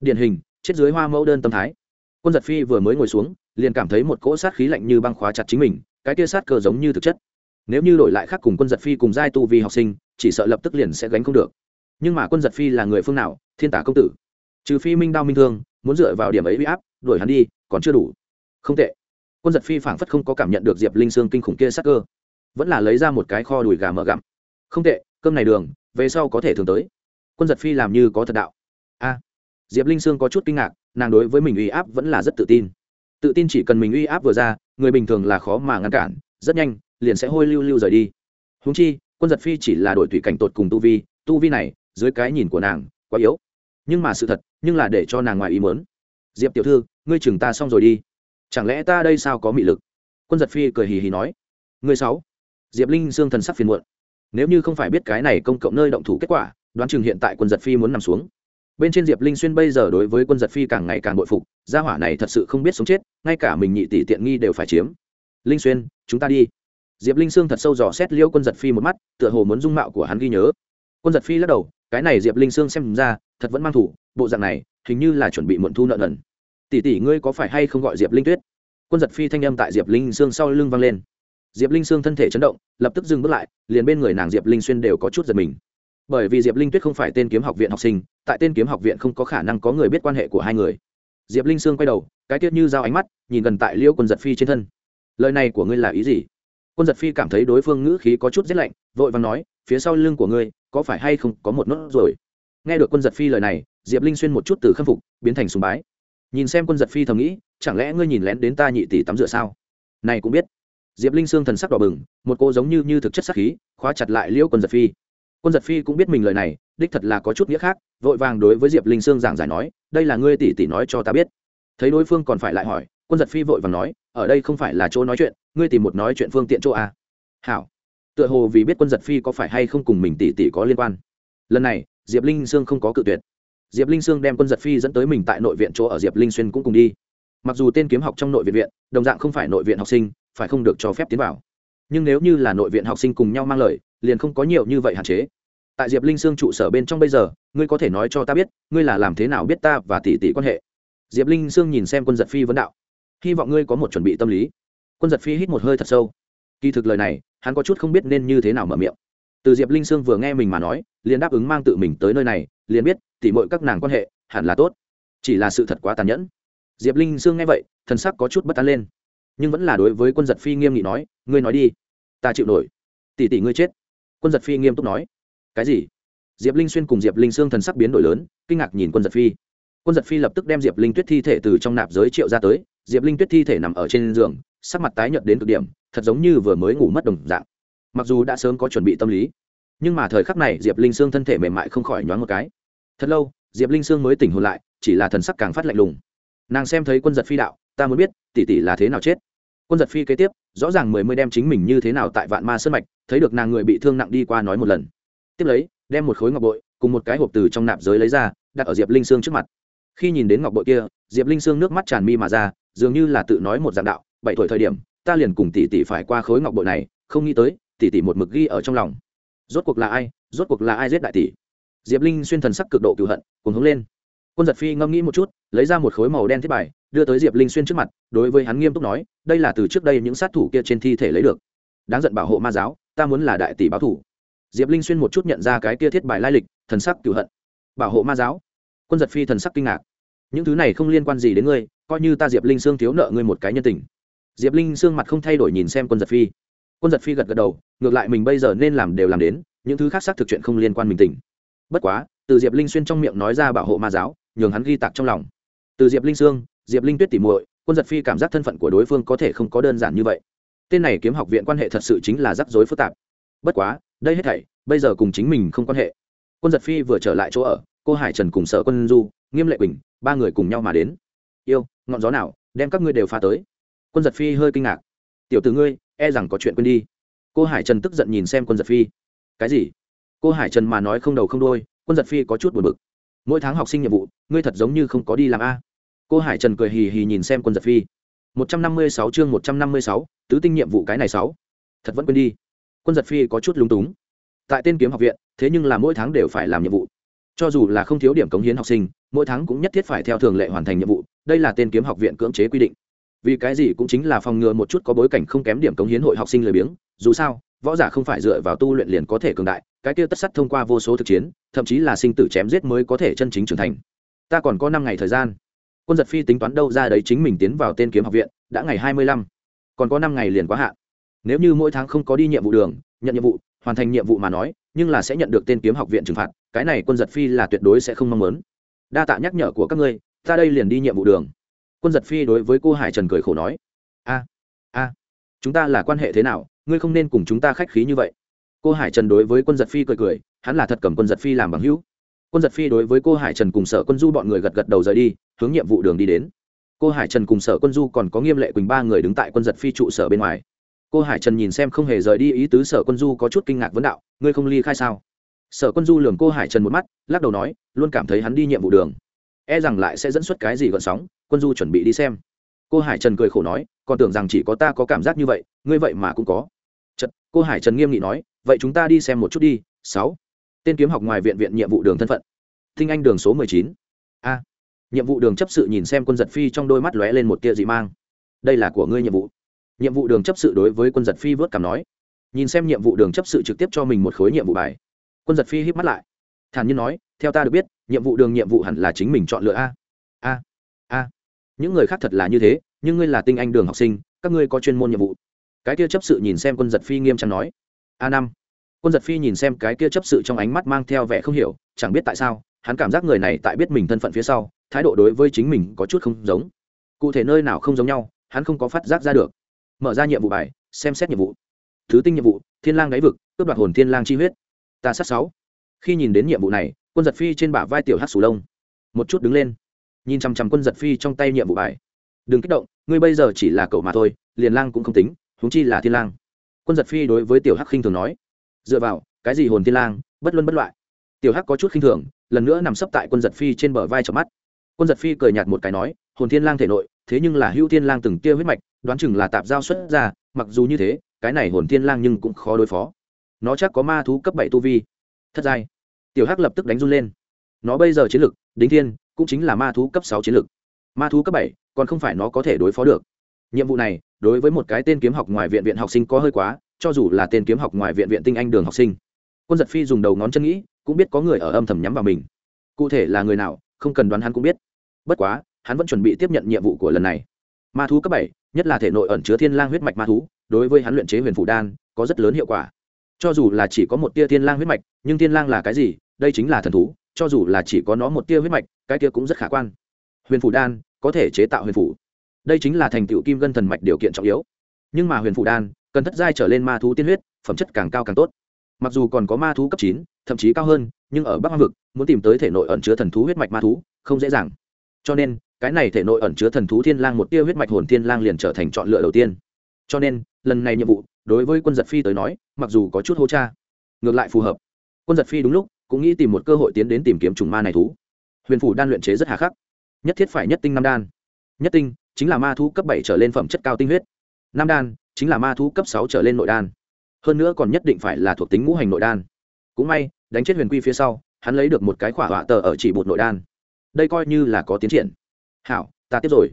Điển hình, chết dưới hoa mẫu đơn tâm thái. Quân giật phi vừa mới ngồi xuống, liền cảm thấy một cỗ sát khí lạnh như băng khóa chặt chính mình, cái kia sát cờ giống như thực chất. Nếu như đổi lại khác cùng quân giật phi cùng giai tu vi học sinh, chỉ sợ lập tức liền sẽ gánh không được. Nhưng mà quân giật phi là người phương nào? Thiên tả công tử trừ phi minh đao minh thương muốn dựa vào điểm ấy huy áp, đuổi hắn đi, còn chưa đủ. Không tệ. Quân giật phi phảng phất không có cảm nhận được diệp linh sương kinh khủng kia sắc cơ. Vẫn là lấy ra một cái kho đùi gà mở gặm. Không tệ, cơm này đường, về sau có thể thường tới. Quân giật phi làm như có thật đạo. A. Diệp linh sương có chút kinh ngạc, nàng đối với mình uy áp vẫn là rất tự tin. Tự tin chỉ cần mình uy áp vừa ra, người bình thường là khó mà ngăn cản, rất nhanh, liền sẽ hôi lưu lưu rời đi. Húng chi, quân giật phi chỉ là đổi thủy cảnh tột cùng tu vi tu vi này, dưới cái nhìn của nàng, quá yếu nhưng mà sự thật, nhưng là để cho nàng ngoài ý mớn diệp tiểu thư, ngươi chừng ta xong rồi đi. Chẳng lẽ ta đây sao có mị lực? Quân giật phi cười hì hì nói. Người sáu. Diệp linh xương thần sắc phiền muộn. Nếu như không phải biết cái này công cộng nơi động thủ kết quả, đoán chừng hiện tại quân giật phi muốn nằm xuống. Bên trên diệp linh xuyên bây giờ đối với quân giật phi càng ngày càng bội phục, gia hỏa này thật sự không biết sống chết, ngay cả mình nhị tỷ tiện nghi đều phải chiếm. Linh xuyên, chúng ta đi. Diệp linh sương thật sâu dò xét liễu quân giật phi một mắt, tựa hồ muốn dung mạo của hắn ghi nhớ. Quân giật phi lắc đầu, cái này diệp linh sương xem ra thật vẫn mang thủ, bộ dạng này, hình như là chuẩn bị muộn thu nợ nần. Tỷ tỷ ngươi có phải hay không gọi diệp linh tuyết? Quân giật phi thanh âm tại diệp linh sương sau lưng vang lên. Diệp linh sương thân thể chấn động, lập tức dừng bước lại, liền bên người nàng diệp linh xuyên đều có chút giật mình. Bởi vì diệp linh tuyết không phải tên kiếm học viện học sinh, tại tên kiếm học viện không có khả năng có người biết quan hệ của hai người. Diệp linh sương quay đầu, cái tiết như dao ánh mắt, nhìn gần tại liêu quân giật phi trên thân. Lời này của ngươi là ý gì? Quân giật phi cảm thấy đối phương ngữ khí có chút rét lạnh, vội vàng nói, phía sau lưng của ngươi, có phải hay không có một nốt rồi nghe được quân giật phi lời này, diệp linh xuyên một chút từ khâm phục, biến thành sùng bái. Nhìn xem quân giật phi thầm nghĩ, chẳng lẽ ngươi nhìn lén đến ta nhị tỷ tắm rửa sao? Này cũng biết. Diệp linh xương thần sắc đỏ bừng, một cô giống như như thực chất sắc khí, khóa chặt lại liễu quân giật phi. Quân giật phi cũng biết mình lời này, đích thật là có chút nghĩa khác, vội vàng đối với diệp linh sương giảng giải nói, đây là ngươi tỷ tỷ nói cho ta biết. Thấy đối phương còn phải lại hỏi, quân giật phi vội vàng nói, ở đây không phải là chỗ nói chuyện, ngươi tìm một nói chuyện phương tiện chỗ a hảo. Tựa hồ vì biết quân giật phi có phải hay không cùng mình tỷ tỷ có liên quan. Lần này diệp linh sương không có cự tuyệt. Diệp linh sương đem quân giật phi dẫn tới mình tại nội viện chỗ ở diệp linh xuyên cũng cùng đi. Mặc dù tên kiếm học trong nội viện viện, đồng dạng không phải nội viện học sinh, phải không được cho phép tiến vào. Nhưng nếu như là nội viện học sinh cùng nhau mang lời, liền không có nhiều như vậy hạn chế. Tại diệp linh sương trụ sở bên trong bây giờ, ngươi có thể nói cho ta biết, ngươi là làm thế nào biết ta và tỷ tỷ quan hệ? Diệp linh sương nhìn xem quân giật phi vấn đạo. Hy vọng ngươi có một chuẩn bị tâm lý. Quân giật phi hít một hơi thật sâu. Kỳ thực lời này, hắn có chút không biết nên như thế nào mở miệng từ diệp linh sương vừa nghe mình mà nói, liền đáp ứng mang tự mình tới nơi này, liền biết, tỉ mọi các nàng quan hệ, hẳn là tốt. Chỉ là sự thật quá tàn nhẫn. Diệp linh sương nghe vậy, thần sắc có chút bất tán lên. Nhưng vẫn là đối với quân giật phi nghiêm nghị nói, ngươi nói đi, ta chịu nổi. Tỷ tỷ ngươi chết. Quân giật phi nghiêm túc nói. Cái gì? Diệp linh xuyên cùng diệp linh sương thần sắc biến đổi lớn, kinh ngạc nhìn quân giật phi. Quân giật phi lập tức đem diệp linh tuyết thi thể từ trong nạp giới triệu ra tới. Diệp linh tuyết thi thể nằm ở trên giường, sắc mặt tái nhợt đến cực điểm, thật giống như vừa mới ngủ mất đồng dạng mặc dù đã sớm có chuẩn bị tâm lý, nhưng mà thời khắc này diệp linh sương thân thể mềm mại không khỏi nhoáng một cái. Thật lâu, diệp linh sương mới tỉnh hồn lại, chỉ là thần sắc càng phát lạnh lùng. Nàng xem thấy quân giật phi đạo, ta muốn biết, tỷ tỷ là thế nào chết? Quân giật phi kế tiếp, rõ ràng mười mươi đem chính mình như thế nào tại vạn ma sơn mạch, thấy được nàng người bị thương nặng đi qua nói một lần. Tiếp lấy, đem một khối ngọc bội, cùng một cái hộp từ trong nạp giới lấy ra, đặt ở diệp linh sương trước mặt. Khi nhìn đến ngọc bội kia, diệp linh sương nước mắt tràn mi mà ra, dường như là tự nói một dạng đạo, bảy tuổi thời điểm, ta liền cùng tỷ tỷ phải qua khối ngọc bội này, không nghĩ tới tỷ tỷ một mực ghi ở trong lòng. Rốt cuộc là ai? Rốt cuộc là ai giết đại tỷ? Diệp linh xuyên thần sắc cực độ cựu hận cùng hướng lên. Quân giật phi ngẫm nghĩ một chút, lấy ra một khối màu đen thiết bài, đưa tới diệp linh xuyên trước mặt, đối với hắn nghiêm túc nói, đây là từ trước đây những sát thủ kia trên thi thể lấy được. Đáng giận bảo hộ ma giáo, ta muốn là đại tỷ báo thủ diệp linh xuyên một chút nhận ra cái kia thiết bài lai lịch, thần sắc cựu hận. Bảo hộ ma giáo? Quân giật phi thần sắc kinh ngạc. Những thứ này không liên quan gì đến ngươi, coi như ta diệp linh sương thiếu nợ ngươi một cái nhân tình. Diệp linh sương mặt không thay đổi nhìn xem quân giật phi quân giật phi gật gật đầu, ngược lại mình bây giờ nên làm đều làm đến, những thứ khác xác thực chuyện không liên quan mình tỉnh. bất quá, từ diệp linh xuyên trong miệng nói ra bảo hộ ma giáo, nhường hắn ghi tạc trong lòng. Từ diệp linh sương diệp linh tuyết tỉ muội, quân giật phi cảm giác thân phận của đối phương có thể không có đơn giản như vậy. Tên này kiếm học viện quan hệ thật sự chính là rắc rối phức tạp. Bất quá, đây hết thảy, bây giờ cùng chính mình không quan hệ. Quân giật phi vừa trở lại chỗ ở, cô hải trần cùng sở quân du, nghiêm lệ quỳnh, ba người cùng nhau mà đến. Yêu, ngọn gió nào, đem các ngươi đều pha tới. Quân giật phi hơi kinh ngạc. Tiểu từ ngươi e rằng có chuyện quên đi. Cô hải trần tức giận nhìn xem quân giật phi. Cái gì? Cô hải trần mà nói không đầu không đôi quân giật phi có chút buồn bực. Mỗi tháng học sinh nhiệm vụ, ngươi thật giống như không có đi làm a. Cô hải trần cười hì hì nhìn xem quân giật phi. Một trăm năm mươi sáu chương một trăm năm mươi sáu, tứ tinh nhiệm vụ cái này sáu. Thật vẫn quên đi. Quân giật phi có chút lúng túng. Tại tên kiếm học viện, thế nhưng là mỗi tháng đều phải làm nhiệm vụ. Cho dù là không thiếu điểm cống hiến học sinh, mỗi tháng cũng nhất thiết phải theo thường lệ hoàn thành nhiệm vụ. Đây là tên kiếm học viện cưỡng chế quy định vì cái gì cũng chính là phòng ngừa một chút có bối cảnh không kém điểm cống hiến hội học sinh lười biếng, dù sao, võ giả không phải dựa vào tu luyện liền có thể cường đại, cái kia tất sắt thông qua vô số thực chiến, thậm chí là sinh tử chém giết mới có thể chân chính trưởng thành. Ta còn có năm ngày thời gian. Quân giật phi tính toán đâu ra đấy chính mình tiến vào tên kiếm học viện, đã ngày hai mươi lăm. Còn có năm ngày liền quá hạn. Nếu như mỗi tháng không có đi nhiệm vụ đường, nhận nhiệm vụ, hoàn thành nhiệm vụ mà nói, nhưng là sẽ nhận được tên kiếm học viện trừng phạt, cái này quân giật phi là tuyệt đối sẽ không mong muốn. Đa tạ nhắc nhở của các ngươi, ta đây liền đi nhiệm vụ đường quân giật phi đối với cô hải trần cười khổ nói, a a, chúng ta là quan hệ thế nào? Ngươi không nên cùng chúng ta khách khí như vậy. Cô hải trần đối với quân giật phi cười cười, hắn là thật cầm quân giật phi làm bằng hữu. Quân giật phi đối với cô hải trần cùng sở quân du bọn người gật gật đầu rời đi, hướng nhiệm vụ đường đi đến. Cô hải trần cùng sở quân du còn có nghiêm lệ quỳnh ba người đứng tại quân giật phi trụ sở bên ngoài. Cô hải trần nhìn xem không hề rời đi ý tứ sở quân du có chút kinh ngạc vấn đạo, ngươi không ly khai sao? Sở quân du lường cô hải trần một mắt, lắc đầu nói, luôn cảm thấy hắn đi nhiệm vụ đường e rằng lại sẽ dẫn xuất cái gì gợn sóng quân du chuẩn bị đi xem. Cô hải trần cười khổ nói còn tưởng rằng chỉ có ta có cảm giác như vậy ngươi vậy mà cũng có. Chật, cô hải trần nghiêm nghị nói vậy chúng ta đi xem một chút đi sáu. Tên kiếm học ngoài viện viện nhiệm vụ đường thân phận. Thinh anh đường số mười chín. A. Nhiệm vụ đường chấp sự nhìn xem quân giật phi trong đôi mắt lóe lên một tia dị mang. Đây là của ngươi nhiệm vụ. Nhiệm vụ đường chấp sự đối với quân giật phi vớt cảm nói. Nhìn xem nhiệm vụ đường chấp sự trực tiếp cho mình một khối nhiệm vụ bài. Quân giật phi hít mắt lại. Thản nhiên nói theo ta được biết, nhiệm vụ đường nhiệm vụ hẳn là chính mình chọn lựa a. A a. Những người khác thật là như thế, nhưng ngươi là tinh anh đường học sinh, các ngươi có chuyên môn nhiệm vụ. Cái kia chấp sự nhìn xem quân giật phi nghiêm trang nói. A năm. Quân giật phi nhìn xem cái kia chấp sự trong ánh mắt mang theo vẻ không hiểu, chẳng biết tại sao, hắn cảm giác người này tại biết mình thân phận phía sau, thái độ đối với chính mình có chút không giống. Cụ thể nơi nào không giống nhau, hắn không có phát giác ra được. Mở ra nhiệm vụ bài, xem xét nhiệm vụ. Thứ tinh nhiệm vụ, thiên lang đáy vực, cướp đoạt hồn thiên lang chi huyết. Ta sát sáu. Khi nhìn đến nhiệm vụ này quân giật phi trên bả vai tiểu hát sù lông. Một chút đứng lên, nhìn chằm chằm quân giật phi trong tay nhiệm vụ bài. Đừng kích động, ngươi bây giờ chỉ là cậu mà thôi, liền lang cũng không tính, huống chi là thiên lang. Quân giật phi đối với tiểu hắc khinh thường nói. Dựa vào, cái gì hồn thiên lang, bất luân bất loại. Tiểu hắc có chút khinh thường, lần nữa nằm sấp tại quân giật phi trên bờ vai chợp mắt. Quân giật phi cười nhạt một cái nói, hồn thiên lang thể nội, thế nhưng là hữu thiên lang từng tia huyết mạch, đoán chừng là tạp giao xuất ra, mặc dù như thế, cái này hồn thiên lang nhưng cũng khó đối phó. Nó chắc có ma thú cấp bảy tu vi. Thất giai tiểu hắc lập tức đánh run lên. Nó bây giờ chiến lực, đính thiên, cũng chính là ma thú cấp sáu chiến lực. Ma thú cấp bảy, còn không phải nó có thể đối phó được. Nhiệm vụ này, đối với một cái tên kiếm học ngoài viện viện học sinh có hơi quá, cho dù là tên kiếm học ngoài viện viện tinh anh đường học sinh. Quân giật phi dùng đầu ngón chân nghĩ, cũng biết có người ở âm thầm nhắm vào mình. Cụ thể là người nào, không cần đoán hắn cũng biết. Bất quá, hắn vẫn chuẩn bị tiếp nhận nhiệm vụ của lần này. Ma thú cấp bảy, nhất là thể nội ẩn chứa thiên lang huyết mạch ma thú, đối với hắn luyện chế huyền phủ đan, có rất lớn hiệu quả cho dù là chỉ có một tia thiên lang huyết mạch, nhưng thiên lang là cái gì? Đây chính là thần thú, cho dù là chỉ có nó một tia huyết mạch, cái tia cũng rất khả quan. Huyền phủ đan, có thể chế tạo huyền phủ. Đây chính là thành tựu kim gân thần mạch điều kiện trọng yếu. Nhưng mà huyền phủ đan, cần thất giai trở lên ma thú tiên huyết, phẩm chất càng cao càng tốt. Mặc dù còn có ma thú cấp chín, thậm chí cao hơn, nhưng ở bắc hoang vực, muốn tìm tới thể nội ẩn chứa thần thú huyết mạch ma thú, không dễ dàng. Cho nên, cái này thể nội ẩn chứa thần thú thiên lang một tia huyết mạch hồn thiên lang liền trở thành chọn lựa đầu tiên. Cho nên lần này nhiệm vụ, đối với quân giật phi tới nói, mặc dù có chút hô cha, ngược lại phù hợp. Quân giật phi đúng lúc, cũng nghĩ tìm một cơ hội tiến đến tìm kiếm trùng ma này thú. Huyền phủ đan luyện chế rất hà khắc. Nhất thiết phải nhất tinh năm đan. Nhất tinh chính là ma thú cấp bảy trở lên phẩm chất cao tinh huyết. Năm đan chính là ma thú cấp sáu trở lên nội đan. Hơn nữa còn nhất định phải là thuộc tính ngũ hành nội đan. Cũng may, đánh chết huyền quy phía sau, hắn lấy được một cái khỏa họa tờ ở chỉ bột nội đan. Đây coi như là có tiến triển. Hảo, ta tiếp rồi.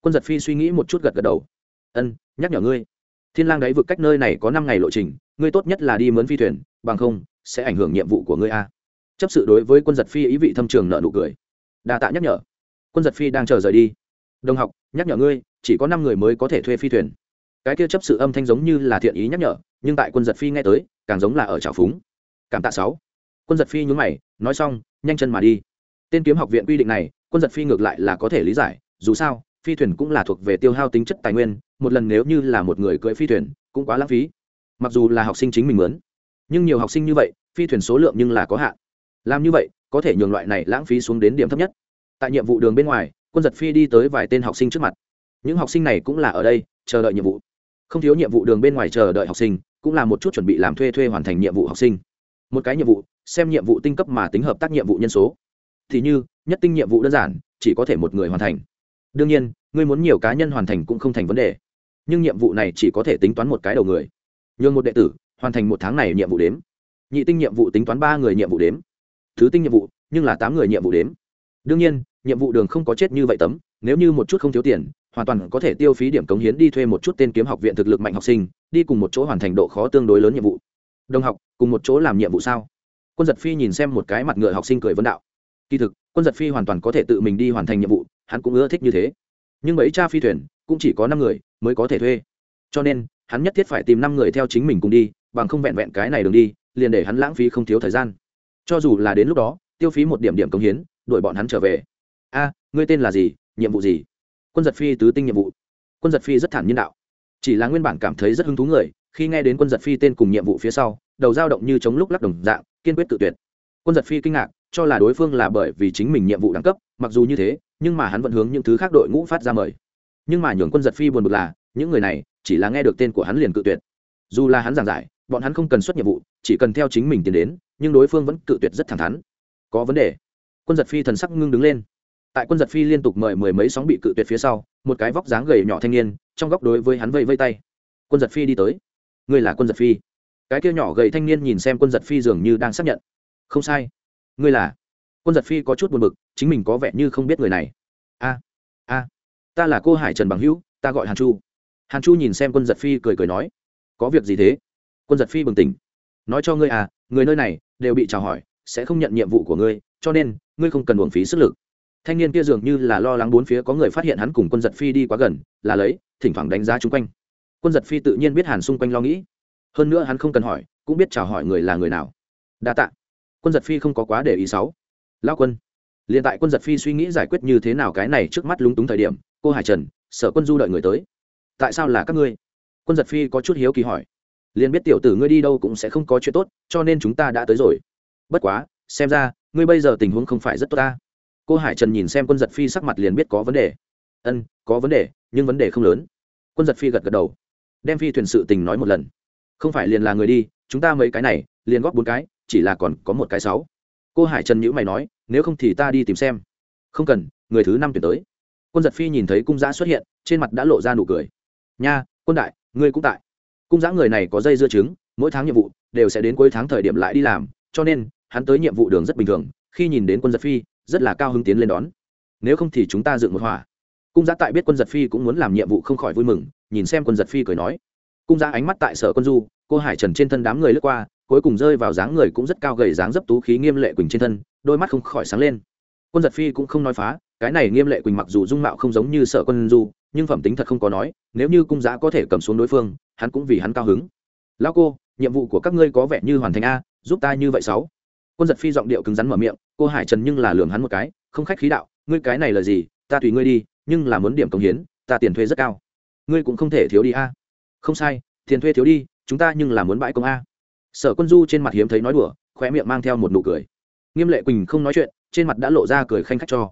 Quân giật phi suy nghĩ một chút gật gật đầu. Ân, nhắc nhở ngươi thiên lang đáy vực cách nơi này có năm ngày lộ trình, ngươi tốt nhất là đi mướn phi thuyền, bằng không, sẽ ảnh hưởng nhiệm vụ của ngươi a. Chấp sự đối với quân giật phi ý vị thâm trường nợ nụ cười. Đa tạ nhắc nhở. Quân giật phi đang chờ rời đi. Đồng học, nhắc nhở ngươi, chỉ có năm người mới có thể thuê phi thuyền. Cái kia chấp sự âm thanh giống như là thiện ý nhắc nhở, nhưng tại quân giật phi nghe tới, càng giống là ở trào phúng. Cảm tạ sáu. Quân giật phi nhún mày, nói xong, nhanh chân mà đi. Tên kiếm học viện quy định này, quân giật phi ngược lại là có thể lý giải, dù sao, phi thuyền cũng là thuộc về tiêu hao tính chất tài nguyên một lần nếu như là một người cưỡi phi thuyền, cũng quá lãng phí. Mặc dù là học sinh chính mình mướn, nhưng nhiều học sinh như vậy, phi thuyền số lượng nhưng là có hạn. Làm như vậy, có thể nhường loại này lãng phí xuống đến điểm thấp nhất. Tại nhiệm vụ đường bên ngoài, quân giật phi đi tới vài tên học sinh trước mặt. Những học sinh này cũng là ở đây, chờ đợi nhiệm vụ. Không thiếu nhiệm vụ đường bên ngoài chờ đợi học sinh, cũng là một chút chuẩn bị làm thuê thuê hoàn thành nhiệm vụ học sinh. Một cái nhiệm vụ, xem nhiệm vụ tinh cấp mà tính hợp tác nhiệm vụ nhân số. Thì như, nhất tinh nhiệm vụ đơn giản, chỉ có thể một người hoàn thành. Đương nhiên ngươi muốn nhiều cá nhân hoàn thành cũng không thành vấn đề nhưng nhiệm vụ này chỉ có thể tính toán một cái đầu người. Nhường một đệ tử, hoàn thành một tháng này nhiệm vụ đếm. Nhị tinh nhiệm vụ tính toán ba người nhiệm vụ đếm. Thứ tinh nhiệm vụ, nhưng là tám người nhiệm vụ đếm. Đương nhiên, nhiệm vụ đường không có chết như vậy tấm, nếu như một chút không thiếu tiền, hoàn toàn có thể tiêu phí điểm cống hiến đi thuê một chút tên kiếm học viện thực lực mạnh học sinh, đi cùng một chỗ hoàn thành độ khó tương đối lớn nhiệm vụ. Đồng học, cùng một chỗ làm nhiệm vụ sao? Quân giật phi nhìn xem một cái mặt ngựa học sinh cười vấn đạo. Kỳ thực, quân giật phi hoàn toàn có thể tự mình đi hoàn thành nhiệm vụ, hắn cũng ưa thích như thế. Nhưng mấy cha phi thuyền, cũng chỉ có năm người mới có thể thuê. Cho nên, hắn nhất thiết phải tìm năm người theo chính mình cùng đi, bằng không vẹn vẹn cái này đường đi, liền để hắn lãng phí không thiếu thời gian. Cho dù là đến lúc đó, tiêu phí một điểm điểm công hiến, đuổi bọn hắn trở về. A, ngươi tên là gì? Nhiệm vụ gì? Quân giật phi tứ tinh nhiệm vụ. Quân giật phi rất thản nhiên đạo. Chỉ là nguyên bản cảm thấy rất hứng thú người, khi nghe đến quân giật phi tên cùng nhiệm vụ phía sau, đầu dao động như chống lúc lắc đồng dạng, kiên quyết tự tuyệt. Quân giật phi kinh ngạc, cho là đối phương là bởi vì chính mình nhiệm vụ đẳng cấp, mặc dù như thế, nhưng mà hắn vẫn hướng những thứ khác đội ngũ phát ra mời nhưng mà nhường quân giật phi buồn bực là, những người này chỉ là nghe được tên của hắn liền cự tuyệt. Dù là hắn giảng giải, bọn hắn không cần xuất nhiệm vụ, chỉ cần theo chính mình tiến đến, nhưng đối phương vẫn cự tuyệt rất thẳng thắn. Có vấn đề. Quân giật phi thần sắc ngưng đứng lên. Tại quân giật phi liên tục mời mười mấy sóng bị cự tuyệt phía sau, một cái vóc dáng gầy nhỏ thanh niên, trong góc đối với hắn vây vây tay. Quân giật phi đi tới. Ngươi là quân giật phi. Cái kia nhỏ gầy thanh niên nhìn xem quân giật phi dường như đang xác nhận. Không sai. Ngươi là. Quân giật phi có chút buồn bực, chính mình có vẻ như không biết người này ta là cô hải trần bằng hữu, ta gọi hàn chu. Hàn chu nhìn xem quân giật phi cười cười nói, có việc gì thế? Quân giật phi bừng tỉnh. Nói cho ngươi à người nơi này đều bị chào hỏi, sẽ không nhận nhiệm vụ của ngươi, cho nên, ngươi không cần uổng phí sức lực. Thanh niên kia dường như là lo lắng bốn phía có người phát hiện hắn cùng quân giật phi đi quá gần, là lấy, thỉnh thoảng đánh giá chung quanh. Quân giật phi tự nhiên biết hàn xung quanh lo nghĩ. Hơn nữa hắn không cần hỏi, cũng biết chào hỏi người là người nào. Đa tạ. Quân giật phi không có quá để ý sáu lao quân, liền tại quân giật phi suy nghĩ giải quyết như thế nào cái này trước mắt lúng túng thời điểm cô hải trần, sở quân du đợi người tới. Tại sao là các ngươi? Quân giật phi có chút hiếu kỳ hỏi. Liền biết tiểu tử ngươi đi đâu cũng sẽ không có chuyện tốt, cho nên chúng ta đã tới rồi. Bất quá, xem ra, ngươi bây giờ tình huống không phải rất tốt ta. Cô hải trần nhìn xem quân giật phi sắc mặt liền biết có vấn đề. Ân, có vấn đề, nhưng vấn đề không lớn. Quân giật phi gật gật đầu. Đem phi thuyền sự tình nói một lần. Không phải liền là người đi, chúng ta mấy cái này, liền góp bốn cái, chỉ là còn có một cái sáu. Cô hải trần nhữ mày nói, nếu không thì ta đi tìm xem. Không cần, người thứ năm tuyển tới quân giật phi nhìn thấy cung giã xuất hiện, trên mặt đã lộ ra nụ cười. Nha, quân đại, ngươi cũng tại. Cung giã người này có dây dưa chứng, mỗi tháng nhiệm vụ đều sẽ đến cuối tháng thời điểm lại đi làm, cho nên, hắn tới nhiệm vụ đường rất bình thường, khi nhìn đến quân giật phi, rất là cao hứng tiến lên đón. Nếu không thì chúng ta dựng một hỏa cung giã tại biết quân giật phi cũng muốn làm nhiệm vụ không khỏi vui mừng, nhìn xem quân giật phi cười nói. Cung giã ánh mắt tại sở quân du, cô hải trần trên thân đám người lướt qua, cuối cùng rơi vào dáng người cũng rất cao gầy dáng dấp tú khí nghiêm lệ quỳnh trên thân, đôi mắt không khỏi sáng lên. Quân giật phi cũng không nói phá cái này nghiêm lệ quỳnh mặc dù dung mạo không giống như sở quân du, nhưng phẩm tính thật không có nói, nếu như cung giá có thể cầm xuống đối phương, hắn cũng vì hắn cao hứng. Lao cô, nhiệm vụ của các ngươi có vẻ như hoàn thành a, giúp ta như vậy sáu. Quân giật phi giọng điệu cứng rắn mở miệng, cô hải trần nhưng là lường hắn một cái, không khách khí đạo, ngươi cái này là gì, ta tùy ngươi đi, nhưng là muốn điểm công hiến, ta tiền thuê rất cao. Ngươi cũng không thể thiếu đi a. Không sai, tiền thuê thiếu đi, chúng ta nhưng là muốn bãi công a. Sở quân du trên mặt hiếm thấy nói đùa khoe miệng mang theo một nụ cười. Nghiêm lệ quỳnh không nói chuyện, trên mặt đã lộ ra cười khanh khách cho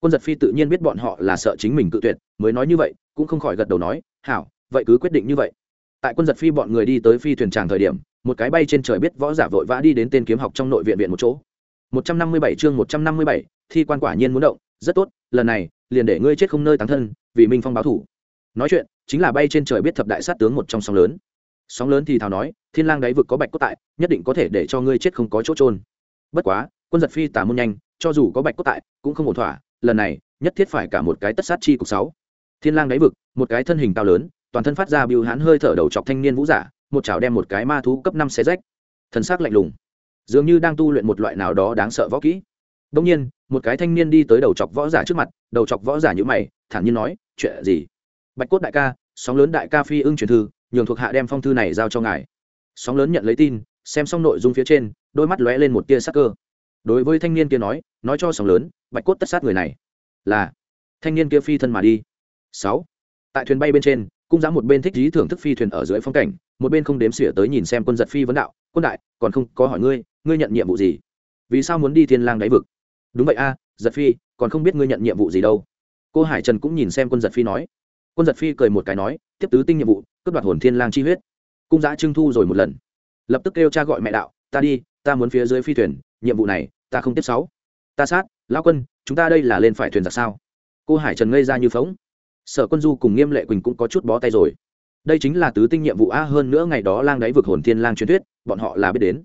quân giật phi tự nhiên biết bọn họ là sợ chính mình cự tuyệt mới nói như vậy cũng không khỏi gật đầu nói hảo vậy cứ quyết định như vậy. Tại quân giật phi bọn người đi tới phi thuyền tràng thời điểm một cái bay trên trời biết võ giả vội vã đi đến tên kiếm học trong nội viện viện một chỗ. 157 chương 157, thi quan quả nhiên muốn động rất tốt lần này liền để ngươi chết không nơi táng thân vì minh phong báo thủ. Nói chuyện chính là bay trên trời biết thập đại sát tướng một trong sóng lớn. Sóng lớn thì thào nói thiên lang đáy vực có bạch cốt tại nhất định có thể để cho ngươi chết không có chỗ trôn bất quá quân giật phi tả môn nhanh cho dù có bạch cốt tại cũng không ổn thỏa lần này, nhất thiết phải cả một cái tất sát chi cục sáu. Thiên lang đáy vực, một cái thân hình cao lớn, toàn thân phát ra biêu hãn hơi thở đầu chọc thanh niên vũ giả, một chảo đem một cái ma thú cấp năm xé rách. Thần sắc lạnh lùng. Dường như đang tu luyện một loại nào đó đáng sợ võ kỹ. Đông nhiên, một cái thanh niên đi tới đầu chọc võ giả trước mặt, đầu chọc võ giả như mày, thản nhiên nói, chuyện gì? Bạch cốt đại ca, sóng lớn đại ca phi ưng truyền thư, nhường thuộc hạ đem phong thư này giao cho ngài. Sóng lớn nhận lấy tin, xem xong nội dung phía trên, đôi mắt lóe lên một tia sắc cơ đối với thanh niên kia nói nói cho sóng lớn, bạch cốt tất sát người này. Là, thanh niên kia phi thân mà đi. Sáu, tại thuyền bay bên trên, cung giá một bên thích lý thưởng thức phi thuyền ở dưới phong cảnh, một bên không đếm xỉa tới nhìn xem quân giật phi vấn đạo, quân đại, còn không có hỏi ngươi ngươi nhận nhiệm vụ gì? Vì sao muốn đi thiên lang đáy vực? Đúng vậy a, giật phi, còn không biết ngươi nhận nhiệm vụ gì đâu. Cô hải trần cũng nhìn xem quân giật phi nói. Quân giật phi cười một cái nói, tiếp tứ tinh nhiệm vụ, cướp đoạt hồn thiên lang chi huyết. Cung giã trưng thu rồi một lần. Lập tức kêu cha gọi mẹ đạo, ta đi, ta muốn phía dưới phi thuyền nhiệm vụ này, ta không tiếp sáu. Ta sát, lão quân, chúng ta đây là lên phải thuyền giặc sao? Cô hải trần ngây ra như phóng sở quân du cùng nghiêm lệ quỳnh cũng có chút bó tay rồi. Đây chính là tứ tinh nhiệm vụ a hơn nữa ngày đó lang đáy vực hồn thiên lang truyền thuyết, bọn họ là biết đến.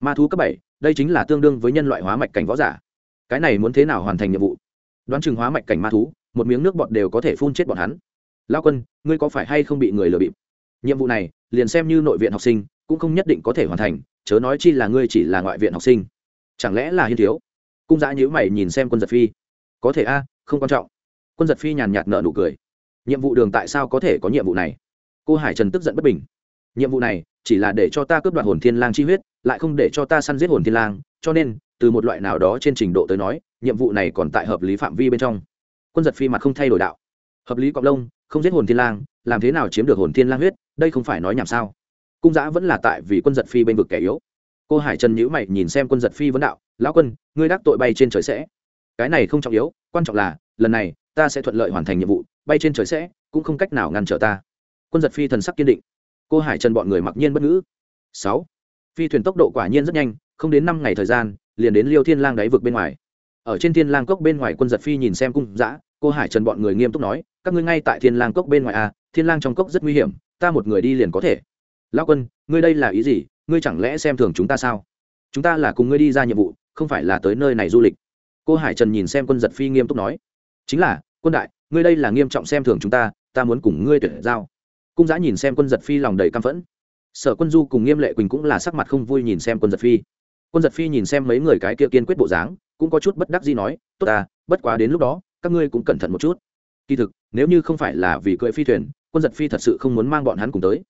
Ma thú cấp bảy, đây chính là tương đương với nhân loại hóa mạch cảnh võ giả. Cái này muốn thế nào hoàn thành nhiệm vụ? Đoán chừng hóa mạch cảnh ma thú, một miếng nước bọt đều có thể phun chết bọn hắn. Lao quân, ngươi có phải hay không bị người lừa bịp? Nhiệm vụ này, liền xem như nội viện học sinh, cũng không nhất định có thể hoàn thành, chớ nói chi là ngươi chỉ là ngoại viện học sinh chẳng lẽ là hiên thiếu? Cung giã nhữ mày nhìn xem quân giật phi. Có thể a, không quan trọng. Quân giật phi nhàn nhạt nợ nụ cười. Nhiệm vụ đường tại sao có thể có nhiệm vụ này? Cô hải trần tức giận bất bình. Nhiệm vụ này chỉ là để cho ta cướp đoạt hồn thiên lang chi huyết, lại không để cho ta săn giết hồn thiên lang, cho nên, từ một loại nào đó trên trình độ tới nói, nhiệm vụ này còn tại hợp lý phạm vi bên trong. Quân giật phi mặt không thay đổi đạo. Hợp lý cộng lông, không giết hồn thiên lang, làm thế nào chiếm được hồn thiên lang huyết, đây không phải nói nhảm sao? Cung giã vẫn là tại vì quân giật phi bên vực kẻ yếu cô hải trần nhữ mày nhìn xem quân giật phi vấn đạo, lão quân, ngươi đắc tội bay trên trời sẽ. Cái này không trọng yếu, quan trọng là, lần này, ta sẽ thuận lợi hoàn thành nhiệm vụ, bay trên trời sẽ, cũng không cách nào ngăn trở ta. Quân giật phi thần sắc kiên định. Cô hải trần bọn người mặc nhiên bất ngữ. Sáu. Phi thuyền tốc độ quả nhiên rất nhanh, không đến năm ngày thời gian, liền đến liêu thiên lang đáy vực bên ngoài. Ở trên thiên lang cốc bên ngoài quân giật phi nhìn xem cung dã, cô hải trần bọn người nghiêm túc nói, các ngươi ngay tại thiên lang cốc bên ngoài à thiên lang trong cốc rất nguy hiểm, ta một người đi liền có thể. Lão quân, ngươi đây là ý gì? Ngươi chẳng lẽ xem thường chúng ta sao? Chúng ta là cùng ngươi đi ra nhiệm vụ, không phải là tới nơi này du lịch. Cô hải trần nhìn xem quân giật phi nghiêm túc nói. Chính là, quân đại, ngươi đây là nghiêm trọng xem thường chúng ta ta muốn cùng ngươi tuyển giao. Cung giã nhìn xem quân giật phi lòng đầy căm phẫn. Sở quân du cùng nghiêm lệ quỳnh cũng là sắc mặt không vui nhìn xem quân giật phi. Quân giật phi nhìn xem mấy người cái kia kiên quyết bộ dáng, cũng có chút bất đắc gì nói, tốt ta, bất quá đến lúc đó, các ngươi cũng cẩn thận một chút. Kỳ thực, nếu như không phải là vì cưỡi phi thuyền, quân giật phi thật sự không muốn mang bọn hắn cùng tới.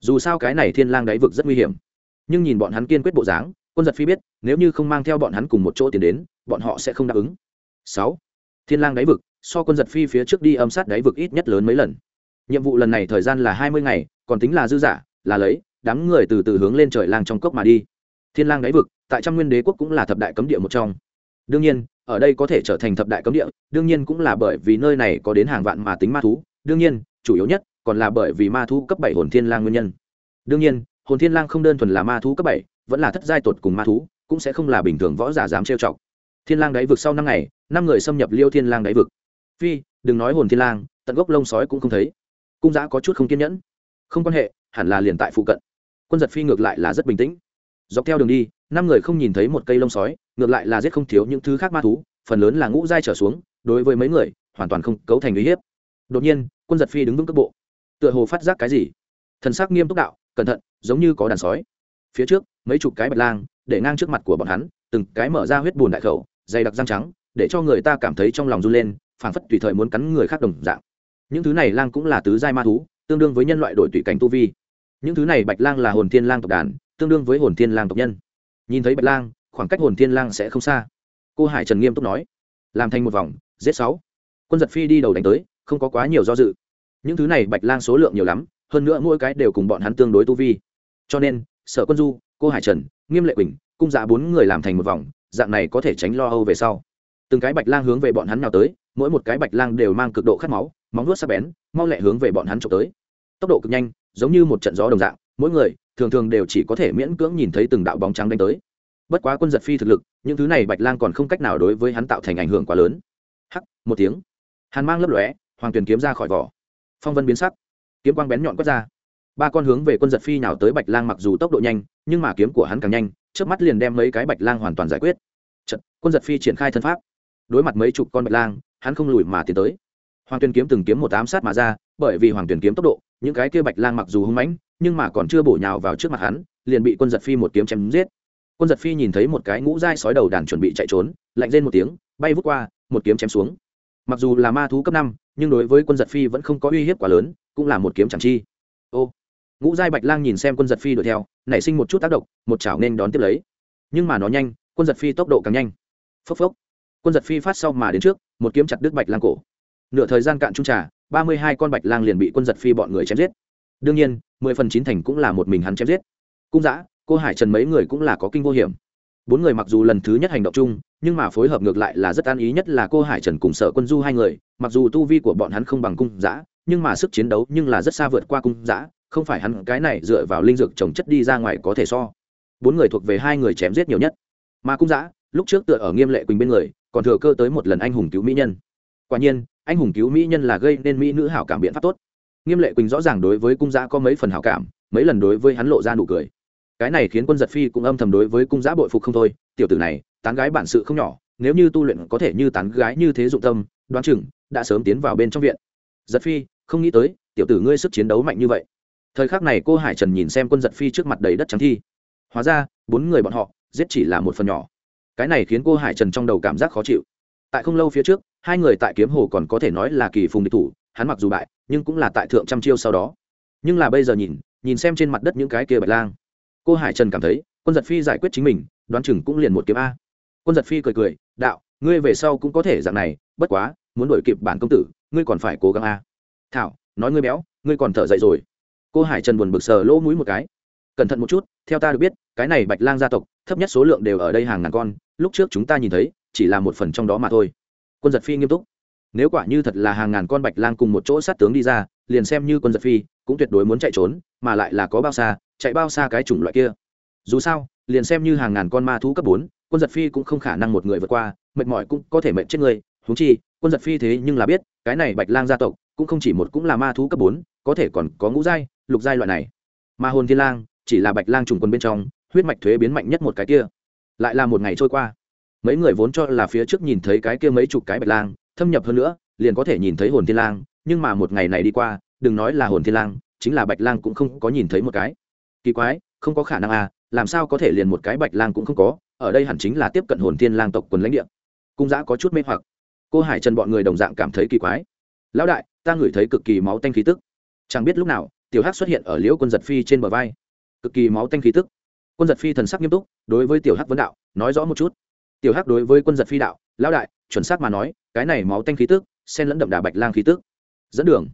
Dù sao cái này thiên lang đáy vực rất nguy hiểm nhưng nhìn bọn hắn kiên quyết bộ dáng, quân giật phi biết, nếu như không mang theo bọn hắn cùng một chỗ tiến đến, bọn họ sẽ không đáp ứng. Sáu, thiên lang đáy vực, so quân giật phi phía trước đi âm sát đáy vực ít nhất lớn mấy lần. Nhiệm vụ lần này thời gian là hai mươi ngày, còn tính là dư giả, là lấy, đám người từ từ hướng lên trời lang trong cốc mà đi. Thiên lang đáy vực, tại trăm nguyên đế quốc cũng là thập đại cấm địa một trong. Đương nhiên, ở đây có thể trở thành thập đại cấm địa, đương nhiên cũng là bởi vì nơi này có đến hàng vạn mà tính ma thú. Đương nhiên, chủ yếu nhất còn là bởi vì ma thú cấp bảy hồn thiên lang nguyên nhân. Đương nhiên hồn thiên lang không đơn thuần là ma thú cấp bảy, vẫn là thất giai tột cùng ma thú, cũng sẽ không là bình thường võ giả dám trêu chọc. Thiên lang đáy vực sau năm ngày, năm người xâm nhập liêu thiên lang đáy vực. Phi, đừng nói hồn thiên lang, tận gốc lông sói cũng không thấy. Cung giã có chút không kiên nhẫn. Không quan hệ, hẳn là liền tại phụ cận. Quân giật phi ngược lại là rất bình tĩnh. Dọc theo đường đi, năm người không nhìn thấy một cây lông sói, ngược lại là giết không thiếu những thứ khác ma thú, phần lớn là ngũ giai trở xuống, đối với mấy người, hoàn toàn không cấu thành uy hiếp. Đột nhiên, quân giật phi đứng vững cước bộ. Tựa hồ phát giác cái gì? Thần sắc nghiêm túc đạo cẩn thận, giống như có đàn sói. Phía trước, mấy chục cái bạch lang, để ngang trước mặt của bọn hắn, từng cái mở ra huyết bùn đại khẩu, dày đặc răng trắng, để cho người ta cảm thấy trong lòng run lên, phảng phất tùy thời muốn cắn người khác đồng dạng. Những thứ này lang cũng là tứ giai ma thú, tương đương với nhân loại đội tùy cảnh tu vi. Những thứ này bạch lang là hồn thiên lang tộc đàn, tương đương với hồn thiên lang tộc nhân. Nhìn thấy bạch lang, khoảng cách hồn thiên lang sẽ không xa. Cô hải trần nghiêm túc nói, làm thành một vòng, giết sáu. Quân giật phi đi đầu đánh tới, không có quá nhiều do dự. Những thứ này bạch lang số lượng nhiều lắm hơn nữa mỗi cái đều cùng bọn hắn tương đối tu vi. Cho nên, sở quân du, cô hải trần, nghiêm lệ quỳnh, cung dạ bốn người làm thành một vòng, dạng này có thể tránh lo âu về sau. Từng cái bạch lang hướng về bọn hắn nào tới, mỗi một cái bạch lang đều mang cực độ khát máu, móng nuốt sắc bén, mau lẹ hướng về bọn hắn trộm tới. Tốc độ cực nhanh, giống như một trận gió đồng dạng, mỗi người, thường thường đều chỉ có thể miễn cưỡng nhìn thấy từng đạo bóng trắng đánh tới. Bất quá quân giật phi thực lực, những thứ này bạch lang còn không cách nào đối với hắn tạo thành ảnh hưởng quá lớn. Hắc, một tiếng. Hàn mang lấp lóe, hoàng tuyền kiếm ra khỏi vỏ. Phong vân biến sắc kiếm quang bén nhọn quất ra. Ba con hướng về quân giật phi nào tới bạch lang mặc dù tốc độ nhanh nhưng mà kiếm của hắn càng nhanh trước mắt liền đem mấy cái bạch lang hoàn toàn giải quyết. Chật, quân giật phi triển khai thân pháp. Đối mặt mấy chục con bạch lang hắn không lùi mà tiến tới. Hoàng tuyền kiếm từng kiếm một ám sát mà ra bởi vì hoàng tuyền kiếm tốc độ những cái kia bạch lang mặc dù hung mãnh nhưng mà còn chưa bổ nhào vào trước mặt hắn liền bị quân giật phi một kiếm chém giết. Quân giật phi nhìn thấy một cái ngũ dai sói đầu đàn chuẩn bị chạy trốn lạnh lên một tiếng bay vút qua một kiếm chém xuống. Mặc dù là ma thú cấp năm nhưng đối với quân giật phi vẫn không có uy hiếp quá lớn, cũng là một kiếm chẳng chi. Ô, ngũ giai bạch lang nhìn xem quân giật phi đuổi theo, nảy sinh một chút tác động, một chảo nên đón tiếp lấy. Nhưng mà nó nhanh, quân giật phi tốc độ càng nhanh. Phốc phốc. Quân giật phi phát sau mà đến trước, một kiếm chặt đứt bạch lang cổ. Nửa thời gian cạn trung trà, ba mươi hai con bạch lang liền bị quân giật phi bọn người chém giết. Đương nhiên, mười phần chín thành cũng là một mình hắn chém giết. Cung giã, cô hải trần mấy người cũng là có kinh vô hiểm bốn người mặc dù lần thứ nhất hành động chung, nhưng mà phối hợp ngược lại là rất an ý nhất là cô hải trần cùng sở quân du hai người. Mặc dù tu vi của bọn hắn không bằng cung giã nhưng mà sức chiến đấu nhưng là rất xa vượt qua cung giã không phải hắn cái này dựa vào linh dược trồng chất đi ra ngoài có thể so. Bốn người thuộc về hai người chém giết nhiều nhất. Mà cung giã lúc trước tựa ở nghiêm lệ quỳnh bên người, còn thừa cơ tới một lần anh hùng cứu mỹ nhân. Quả nhiên, anh hùng cứu mỹ nhân là gây nên mỹ nữ hảo cảm biện pháp tốt. Nghiêm lệ quỳnh rõ ràng đối với cung giã có mấy phần hảo cảm, mấy lần đối với hắn lộ ra nụ cười cái này khiến quân giật phi cũng âm thầm đối với cung giã bội phục không thôi. Tiểu tử này, tán gái bản sự không nhỏ, nếu như tu luyện có thể như tán gái như thế dụng tâm, đoán chừng đã sớm tiến vào bên trong viện. Giật phi, không nghĩ tới, tiểu tử ngươi sức chiến đấu mạnh như vậy. Thời khắc này cô hải trần nhìn xem quân giật phi trước mặt đầy đất trắng thi. Hóa ra, bốn người bọn họ, giết chỉ là một phần nhỏ. Cái này khiến cô hải trần trong đầu cảm giác khó chịu. Tại không lâu phía trước, hai người tại kiếm hồ còn có thể nói là kỳ phùng địch thủ, hắn mặc dù bại, nhưng cũng là tại thượng trăm chiêu sau đó. Nhưng là bây giờ nhìn nhìn xem trên mặt đất những cái kia bạch lang cô hải trần cảm thấy, quân giật phi giải quyết chính mình, đoán chừng cũng liền một kiếm a. Quân giật phi cười cười, đạo, ngươi về sau cũng có thể dạng này, bất quá, muốn đổi kịp bản công tử, ngươi còn phải cố gắng a. Thảo, nói ngươi béo, ngươi còn thở dậy rồi. Cô hải trần buồn bực sờ lỗ mũi một cái. Cẩn thận một chút, theo ta được biết, cái này bạch lang gia tộc, thấp nhất số lượng đều ở đây hàng ngàn con, lúc trước chúng ta nhìn thấy, chỉ là một phần trong đó mà thôi. Quân giật phi nghiêm túc. Nếu quả như thật là hàng ngàn con bạch lang cùng một chỗ sát tướng đi ra, liền xem như quân giật phi, cũng tuyệt đối muốn chạy trốn, mà lại là có bao xa chạy bao xa cái chủng loại kia. Dù sao, liền xem như hàng ngàn con ma thú cấp bốn, quân giật phi cũng không khả năng một người vượt qua, mệt mỏi cũng có thể mệt chết người. Húng chi, quân giật phi thế nhưng là biết, cái này bạch lang gia tộc, cũng không chỉ một cũng là ma thú cấp bốn, có thể còn có ngũ giai, lục giai loại này. Ma hồn thiên lang, chỉ là bạch lang trùng quân bên trong, huyết mạch thuế biến mạnh nhất một cái kia. Lại là một ngày trôi qua. Mấy người vốn cho là phía trước nhìn thấy cái kia mấy chục cái bạch lang, thâm nhập hơn nữa, liền có thể nhìn thấy hồn thiên lang, nhưng mà một ngày này đi qua, đừng nói là hồn thiên lang, chính là bạch lang cũng không có nhìn thấy một cái kỳ quái, không có khả năng à làm sao có thể liền một cái bạch lang cũng không có, ở đây hẳn chính là tiếp cận hồn thiên lang tộc quần lãnh địa. Cung giã có chút mê hoặc. Cô hải trần bọn người đồng dạng cảm thấy kỳ quái. Lão đại, ta ngửi thấy cực kỳ máu tanh khí tức. Chẳng biết lúc nào, tiểu hắc xuất hiện ở liễu quân giật phi trên bờ vai. Cực kỳ máu tanh khí tức. Quân giật phi thần sắc nghiêm túc, đối với tiểu hắc vấn đạo, nói rõ một chút. Tiểu hắc đối với quân giật phi đạo, lão đại, chuẩn xác mà nói, cái này máu tanh khí tức, xen lẫn đậm đà bạch lang khí tức. Dẫn đường.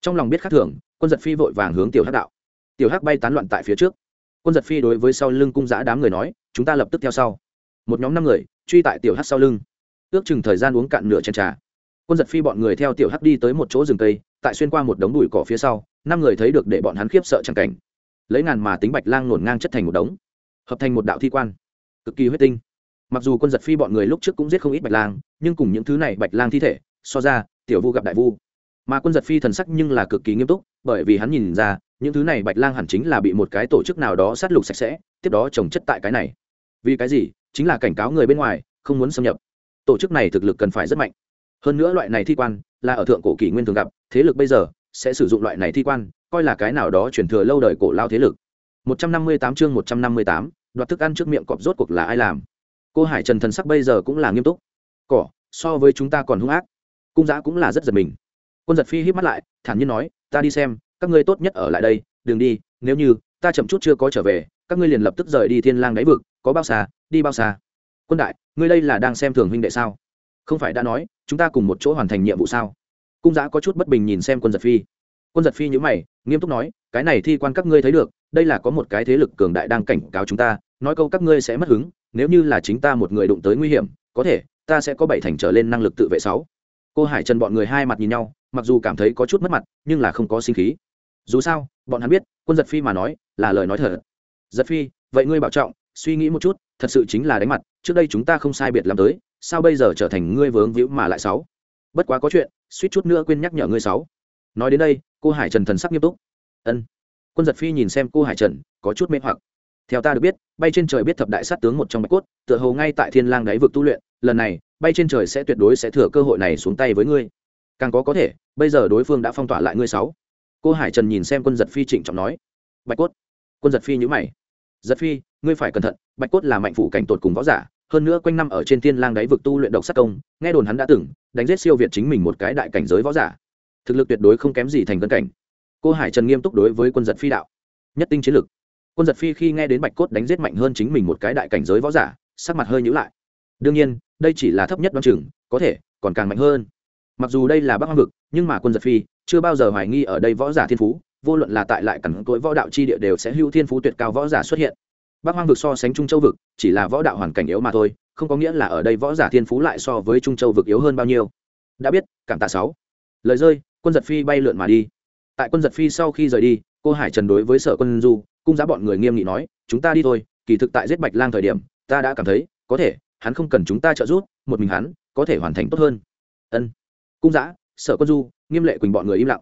Trong lòng biết khác thường, quân giật phi vội vàng hướng tiểu hắc đạo tiểu hắc bay tán loạn tại phía trước. Quân giật phi đối với sau lưng cung giã đám người nói, chúng ta lập tức theo sau. Một nhóm năm người, truy tại tiểu hắc sau lưng. Ước chừng thời gian uống cạn nửa chén trà. Quân giật phi bọn người theo tiểu hắc đi tới một chỗ rừng cây, tại xuyên qua một đống đùi cỏ phía sau, năm người thấy được để bọn hắn khiếp sợ chẳng cảnh. Lấy ngàn mà tính bạch lang nổn ngang chất thành một đống, hợp thành một đạo thi quan. Cực kỳ huyết tinh. Mặc dù quân giật phi bọn người lúc trước cũng giết không ít bạch lang, nhưng cùng những thứ này bạch lang thi thể, so ra, tiểu vu gặp đại vu. Mà quân giật phi thần sắc nhưng là cực kỳ nghiêm túc bởi vì hắn nhìn ra những thứ này bạch lang hẳn chính là bị một cái tổ chức nào đó sát lục sạch sẽ tiếp đó trồng chất tại cái này. Vì cái gì? Chính là cảnh cáo người bên ngoài không muốn xâm nhập. Tổ chức này thực lực cần phải rất mạnh. Hơn nữa loại này thi quan là ở thượng cổ kỷ nguyên thường gặp thế lực bây giờ sẽ sử dụng loại này thi quan coi là cái nào đó truyền thừa lâu đời cổ lao thế lực. 158 chương 158, đoạt thức ăn trước miệng cọp rốt cuộc là ai làm? Cô hải trần thần sắc bây giờ cũng là nghiêm túc. Cỏ so với chúng ta còn hung ác. Cung giã cũng là rất giật mình. Quân giật phi hít mắt lại thản nhiên nói ta đi xem, các ngươi tốt nhất ở lại đây, đừng đi, nếu như, ta chậm chút chưa có trở về, các ngươi liền lập tức rời đi thiên lang đáy vực, có bao xa, đi bao xa. Quân đại, ngươi đây là đang xem thường huynh đệ sao? Không phải đã nói, chúng ta cùng một chỗ hoàn thành nhiệm vụ sao? Cung giã có chút bất bình nhìn xem quân giật phi. Quân giật phi nhữ mày, nghiêm túc nói, cái này thi quan các ngươi thấy được, đây là có một cái thế lực cường đại đang cảnh cáo chúng ta, nói câu các ngươi sẽ mất hứng, nếu như là chính ta một người đụng tới nguy hiểm, có thể, ta sẽ có bảy thành trở lên năng lực tự vệ sáu. Cô hải trần bọn người hai mặt nhìn nhau mặc dù cảm thấy có chút mất mặt, nhưng là không có sinh khí. Dù sao, bọn hắn biết, quân giật phi mà nói, là lời nói thật. Giật phi, vậy ngươi bảo trọng, suy nghĩ một chút, thật sự chính là đánh mặt, trước đây chúng ta không sai biệt làm tới, sao bây giờ trở thành ngươi vướng víu mà lại sáu? Bất quá có chuyện, suýt chút nữa quên nhắc nhở ngươi sáu. Nói đến đây, cô hải trần thần sắc nghiêm túc. Ân. Quân giật phi nhìn xem cô hải trần, có chút mê hoặc. Theo ta được biết, bay trên trời biết thập đại sát tướng một trong bạch cốt, tựa hồ ngay tại thiên lang đáy vực tu luyện, lần này, bay trên trời sẽ tuyệt đối sẽ thừa cơ hội này xuống tay với ngươi càng có có thể, bây giờ đối phương đã phong tỏa lại ngươi sáu. Cô hải trần nhìn xem quân giật phi trịnh trọng nói. Bạch cốt. Quân giật phi nhữ mày. Giật phi, ngươi phải cẩn thận, bạch cốt là mạnh phủ cảnh tột cùng võ giả, hơn nữa quanh năm ở trên thiên lang đáy vực tu luyện độc sát công, nghe đồn hắn đã từng đánh giết siêu việt chính mình một cái đại cảnh giới võ giả. Thực lực tuyệt đối không kém gì thành cân cảnh. Cô hải trần nghiêm túc đối với quân giật phi đạo. Nhất tinh chiến lực. Quân giật phi khi nghe đến bạch cốt đánh giết mạnh hơn chính mình một cái đại cảnh giới võ giả, sắc mặt hơi nhữ lại. Đương nhiên, đây chỉ là thấp nhất đoan chừng, có thể, còn càng mạnh hơn mặc dù đây là bắc hoang vực, nhưng mà quân giật phi, chưa bao giờ hoài nghi ở đây võ giả thiên phú, vô luận là tại lại cẳng tối võ đạo chi địa đều sẽ hưu thiên phú tuyệt cao võ giả xuất hiện. Bắc hoang vực so sánh trung châu vực, chỉ là võ đạo hoàn cảnh yếu mà thôi, không có nghĩa là ở đây võ giả thiên phú lại so với trung châu vực yếu hơn bao nhiêu. Đã biết, cảm tạ sáu. Lời rơi, quân giật phi bay lượn mà đi. Tại quân giật phi sau khi rời đi, cô hải trần đối với sở quân du, cung giá bọn người nghiêm nghị nói, chúng ta đi thôi, kỳ thực tại giết bạch lang thời điểm, ta đã cảm thấy, có thể, hắn không cần chúng ta trợ giúp, một mình hắn có thể hoàn thành tốt hơn. Ân cung giã sở quân du, nghiêm lệ quỳnh bọn người im lặng.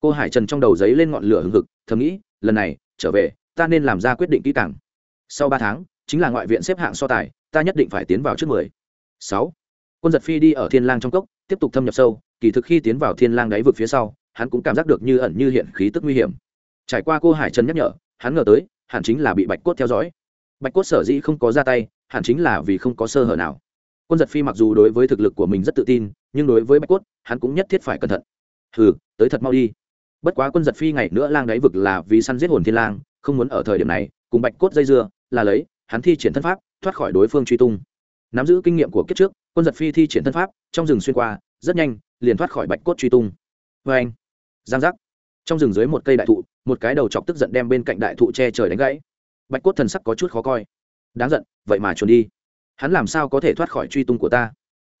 Cô hải trần trong đầu giấy lên ngọn lửa hừng hực, thầm nghĩ, lần này, trở về, ta nên làm ra quyết định kỹ càng. Sau ba tháng, chính là ngoại viện xếp hạng so tài, ta nhất định phải tiến vào trước mười. Sáu. Quân giật phi đi ở thiên lang trong cốc, tiếp tục thâm nhập sâu, kỳ thực khi tiến vào thiên lang đáy vực phía sau, hắn cũng cảm giác được như ẩn như hiện khí tức nguy hiểm. Trải qua cô hải trần nhắc nhở, hắn ngờ tới, hẳn chính là bị bạch cốt theo dõi. Bạch cốt sở dĩ không có ra tay, hẳn chính là vì không có sơ hở nào. Quân giật phi mặc dù đối với thực lực của mình rất tự tin nhưng đối với bạch cốt, hắn cũng nhất thiết phải cẩn thận. Hừ, tới thật mau đi. Bất quá quân giật phi ngày nữa lang đáy vực là vì săn giết hồn thiên lang, không muốn ở thời điểm này, cùng bạch cốt dây dưa, là lấy, hắn thi triển thân pháp, thoát khỏi đối phương truy tung. Nắm giữ kinh nghiệm của kiếp trước, quân giật phi thi triển thân pháp, trong rừng xuyên qua, rất nhanh, liền thoát khỏi bạch cốt truy tung. Vê anh, giang giác. Trong rừng dưới một cây đại thụ, một cái đầu chọc tức giận đem bên cạnh đại thụ che trời đánh gãy. Bạch cốt thần sắc có chút khó coi. Đáng giận, vậy mà trốn đi. Hắn làm sao có thể thoát khỏi truy tung của ta?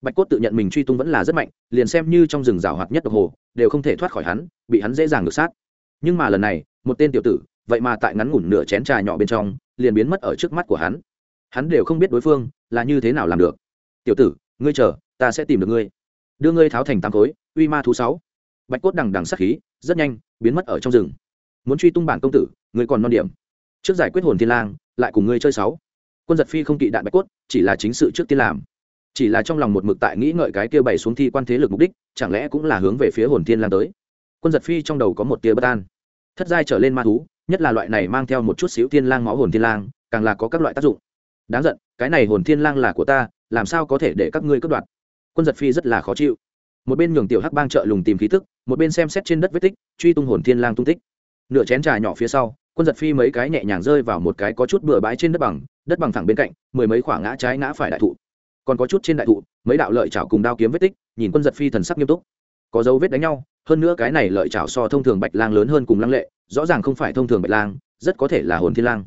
Bạch cốt tự nhận mình truy tung vẫn là rất mạnh, liền xem như trong rừng rào hoạt nhất độc hồ, đều không thể thoát khỏi hắn, bị hắn dễ dàng ngược sát. Nhưng mà lần này, một tên tiểu tử, vậy mà tại ngắn ngủn nửa chén trà nhỏ bên trong, liền biến mất ở trước mắt của hắn. Hắn đều không biết đối phương là như thế nào làm được. Tiểu tử, ngươi chờ, ta sẽ tìm được ngươi. Đưa ngươi tháo thành tám khối, uy ma thú sáu. Bạch cốt đằng đằng sắc khí, rất nhanh, biến mất ở trong rừng. Muốn truy tung bản công tử, ngươi còn non điểm. Trước giải quyết hồn thiên lang, lại cùng ngươi chơi sáu. Quân giật phi không kỵ đạn bạch cốt, chỉ là chính sự trước tiên làm chỉ là trong lòng một mực tại nghĩ ngợi cái kia bày xuống thi quan thế lực mục đích, chẳng lẽ cũng là hướng về phía hồn thiên lang tới? Quân giật phi trong đầu có một tia bất an. Thất giai trở lên ma thú, nhất là loại này mang theo một chút xíu thiên lang máu hồn thiên lang, càng là có các loại tác dụng. Đáng giận, cái này hồn thiên lang là của ta, làm sao có thể để các ngươi cướp đoạt? Quân giật phi rất là khó chịu. Một bên nhường tiểu hắc bang trợ lùng tìm khí tức, một bên xem xét trên đất vết tích, truy tung hồn thiên lang tung tích. Nửa chén trà nhỏ phía sau, quân giật phi mấy cái nhẹ nhàng rơi vào một cái có chút bừa bãi trên đất bằng đất bằng thẳng bên cạnh, mười mấy khoảng ngã trái ngã phải đại thụ còn có chút trên đại thụ, mấy đạo lợi chảo cùng đao kiếm vết tích, nhìn quân giật phi thần sắc nghiêm túc. Có dấu vết đánh nhau, hơn nữa cái này lợi chảo so thông thường bạch lang lớn hơn cùng lăng lệ, rõ ràng không phải thông thường bạch lang, rất có thể là hồn thiên lang.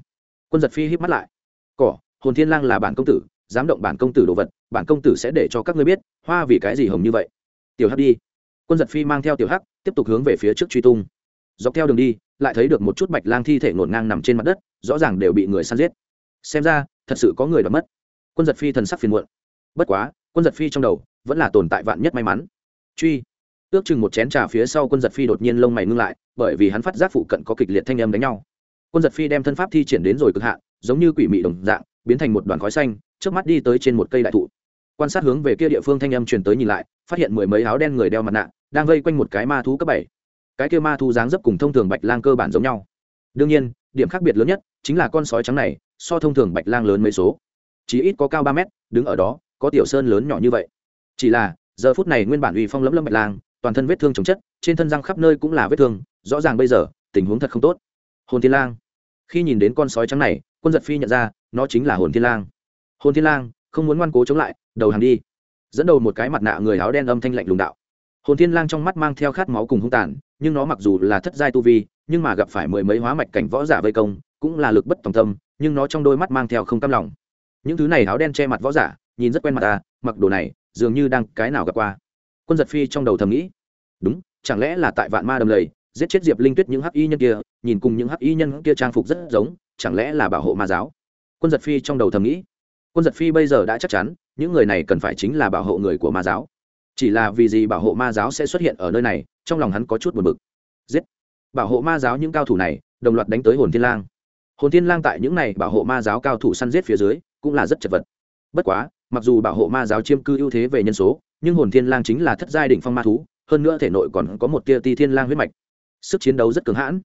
Quân giật phi híp mắt lại. Cỏ, hồn thiên lang là bản công tử, dám động bản công tử đồ vật, bản công tử sẽ để cho các ngươi biết, hoa vì cái gì hồng như vậy. Tiểu hắc đi. Quân giật phi mang theo tiểu hắc, tiếp tục hướng về phía trước truy tung. Dọc theo đường đi, lại thấy được một chút bạch lang thi thể ngổn ngang nằm trên mặt đất, rõ ràng đều bị người săn giết. Xem ra, thật sự có người đã mất. Quân giật phi thần sắc phiền muộn bất quá, quân giật phi trong đầu vẫn là tồn tại vạn nhất may mắn. Truy. Ước chừng một chén trà phía sau quân giật phi đột nhiên lông mày ngưng lại, bởi vì hắn phát giác phụ cận có kịch liệt thanh âm đánh nhau. Quân giật phi đem thân pháp thi triển đến rồi cực hạn, giống như quỷ mị đồng dạng, biến thành một đoàn khói xanh trước mắt đi tới trên một cây đại thụ. Quan sát hướng về kia địa phương thanh âm truyền tới nhìn lại, phát hiện mười mấy áo đen người đeo mặt nạ, đang vây quanh một cái ma thú cấp bảy. Cái kia ma thú dáng dấp cùng thông thường bạch lang cơ bản giống nhau. Đương nhiên, điểm khác biệt lớn nhất chính là con sói trắng này, so thông thường bạch lang lớn mấy số. Chỉ ít có cao ba mét, đứng ở đó có tiểu sơn lớn nhỏ như vậy. Chỉ là, giờ phút này nguyên bản uy phong lấm lấm bạch lang, toàn thân vết thương chống chất, trên thân răng khắp nơi cũng là vết thương, rõ ràng bây giờ, tình huống thật không tốt. Hồn thiên lang. Khi nhìn đến con sói trắng này, quân giật phi nhận ra, nó chính là hồn thiên lang. Hồn thiên lang, không muốn ngoan cố chống lại, đầu hàng đi. Dẫn đầu một cái mặt nạ người áo đen âm thanh lạnh lùng đạo. Hồn thiên lang trong mắt mang theo khát máu cùng hung tàn, nhưng nó mặc dù là thất giai tu vi, nhưng mà gặp phải mười mấy hóa mạch cảnh võ giả vây công, cũng là lực bất tòng tâm, nhưng nó trong đôi mắt mang theo không cam lòng. Những thứ này áo đen che mặt võ giả nhìn rất quen mặt ta, mặc đồ này, dường như đang cái nào gặp qua. Quân giật phi trong đầu thầm nghĩ, đúng, chẳng lẽ là tại vạn ma đầm lầy, giết chết diệp linh tuyết những hắc y nhân kia, nhìn cùng những hắc y nhân kia trang phục rất giống, chẳng lẽ là bảo hộ ma giáo? Quân giật phi trong đầu thầm nghĩ, quân giật phi bây giờ đã chắc chắn, những người này cần phải chính là bảo hộ người của ma giáo. Chỉ là vì gì bảo hộ ma giáo sẽ xuất hiện ở nơi này, trong lòng hắn có chút buồn bực. Giết! Bảo hộ ma giáo những cao thủ này, đồng loạt đánh tới hồn thiên lang. Hồn thiên lang tại những này bảo hộ ma giáo cao thủ săn giết phía dưới, cũng là rất chật vật. Bất quá mặc dù bảo hộ ma giáo chiêm cư ưu thế về nhân số, nhưng hồn thiên lang chính là thất giai đỉnh phong ma thú, hơn nữa thể nội còn có một tia ti thiên lang huyết mạch. Sức chiến đấu rất cứng hãn.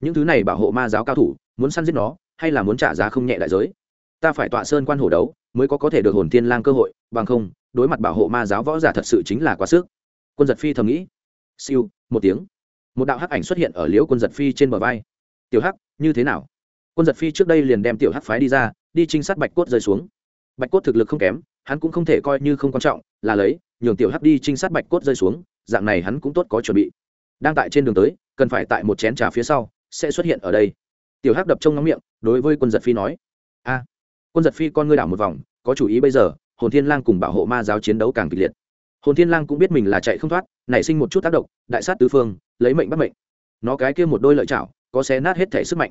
Những thứ này bảo hộ ma giáo cao thủ, muốn săn giết nó, hay là muốn trả giá không nhẹ đại giới? Ta phải tọa sơn quan hổ đấu, mới có có thể được hồn thiên lang cơ hội, bằng không, đối mặt bảo hộ ma giáo võ giả thật sự chính là quá sức. Quân giật phi thầm nghĩ. Siêu, một tiếng. Một đạo hắc ảnh xuất hiện ở liễu quân giật phi trên bờ vai. Tiểu hắc, như thế nào? Quân giật phi trước đây liền đem tiểu hắc phái đi ra, đi trinh sát bạch cốt rơi xuống bạch cốt thực lực không kém, hắn cũng không thể coi như không quan trọng, là lấy, nhường tiểu hắc đi trinh sát bạch cốt rơi xuống, dạng này hắn cũng tốt có chuẩn bị. Đang tại trên đường tới, cần phải tại một chén trà phía sau, sẽ xuất hiện ở đây. Tiểu hắc đập trông ngóng miệng, đối với quân giật phi nói, a, quân giật phi con ngươi đảo một vòng, có chủ ý bây giờ, hồn thiên lang cùng bảo hộ ma giáo chiến đấu càng kịch liệt. Hồn thiên lang cũng biết mình là chạy không thoát, nảy sinh một chút tác động, đại sát tứ phương, lấy mệnh bắt mệnh. Nó cái kia một đôi lợi chảo, có xé nát hết thể sức mạnh.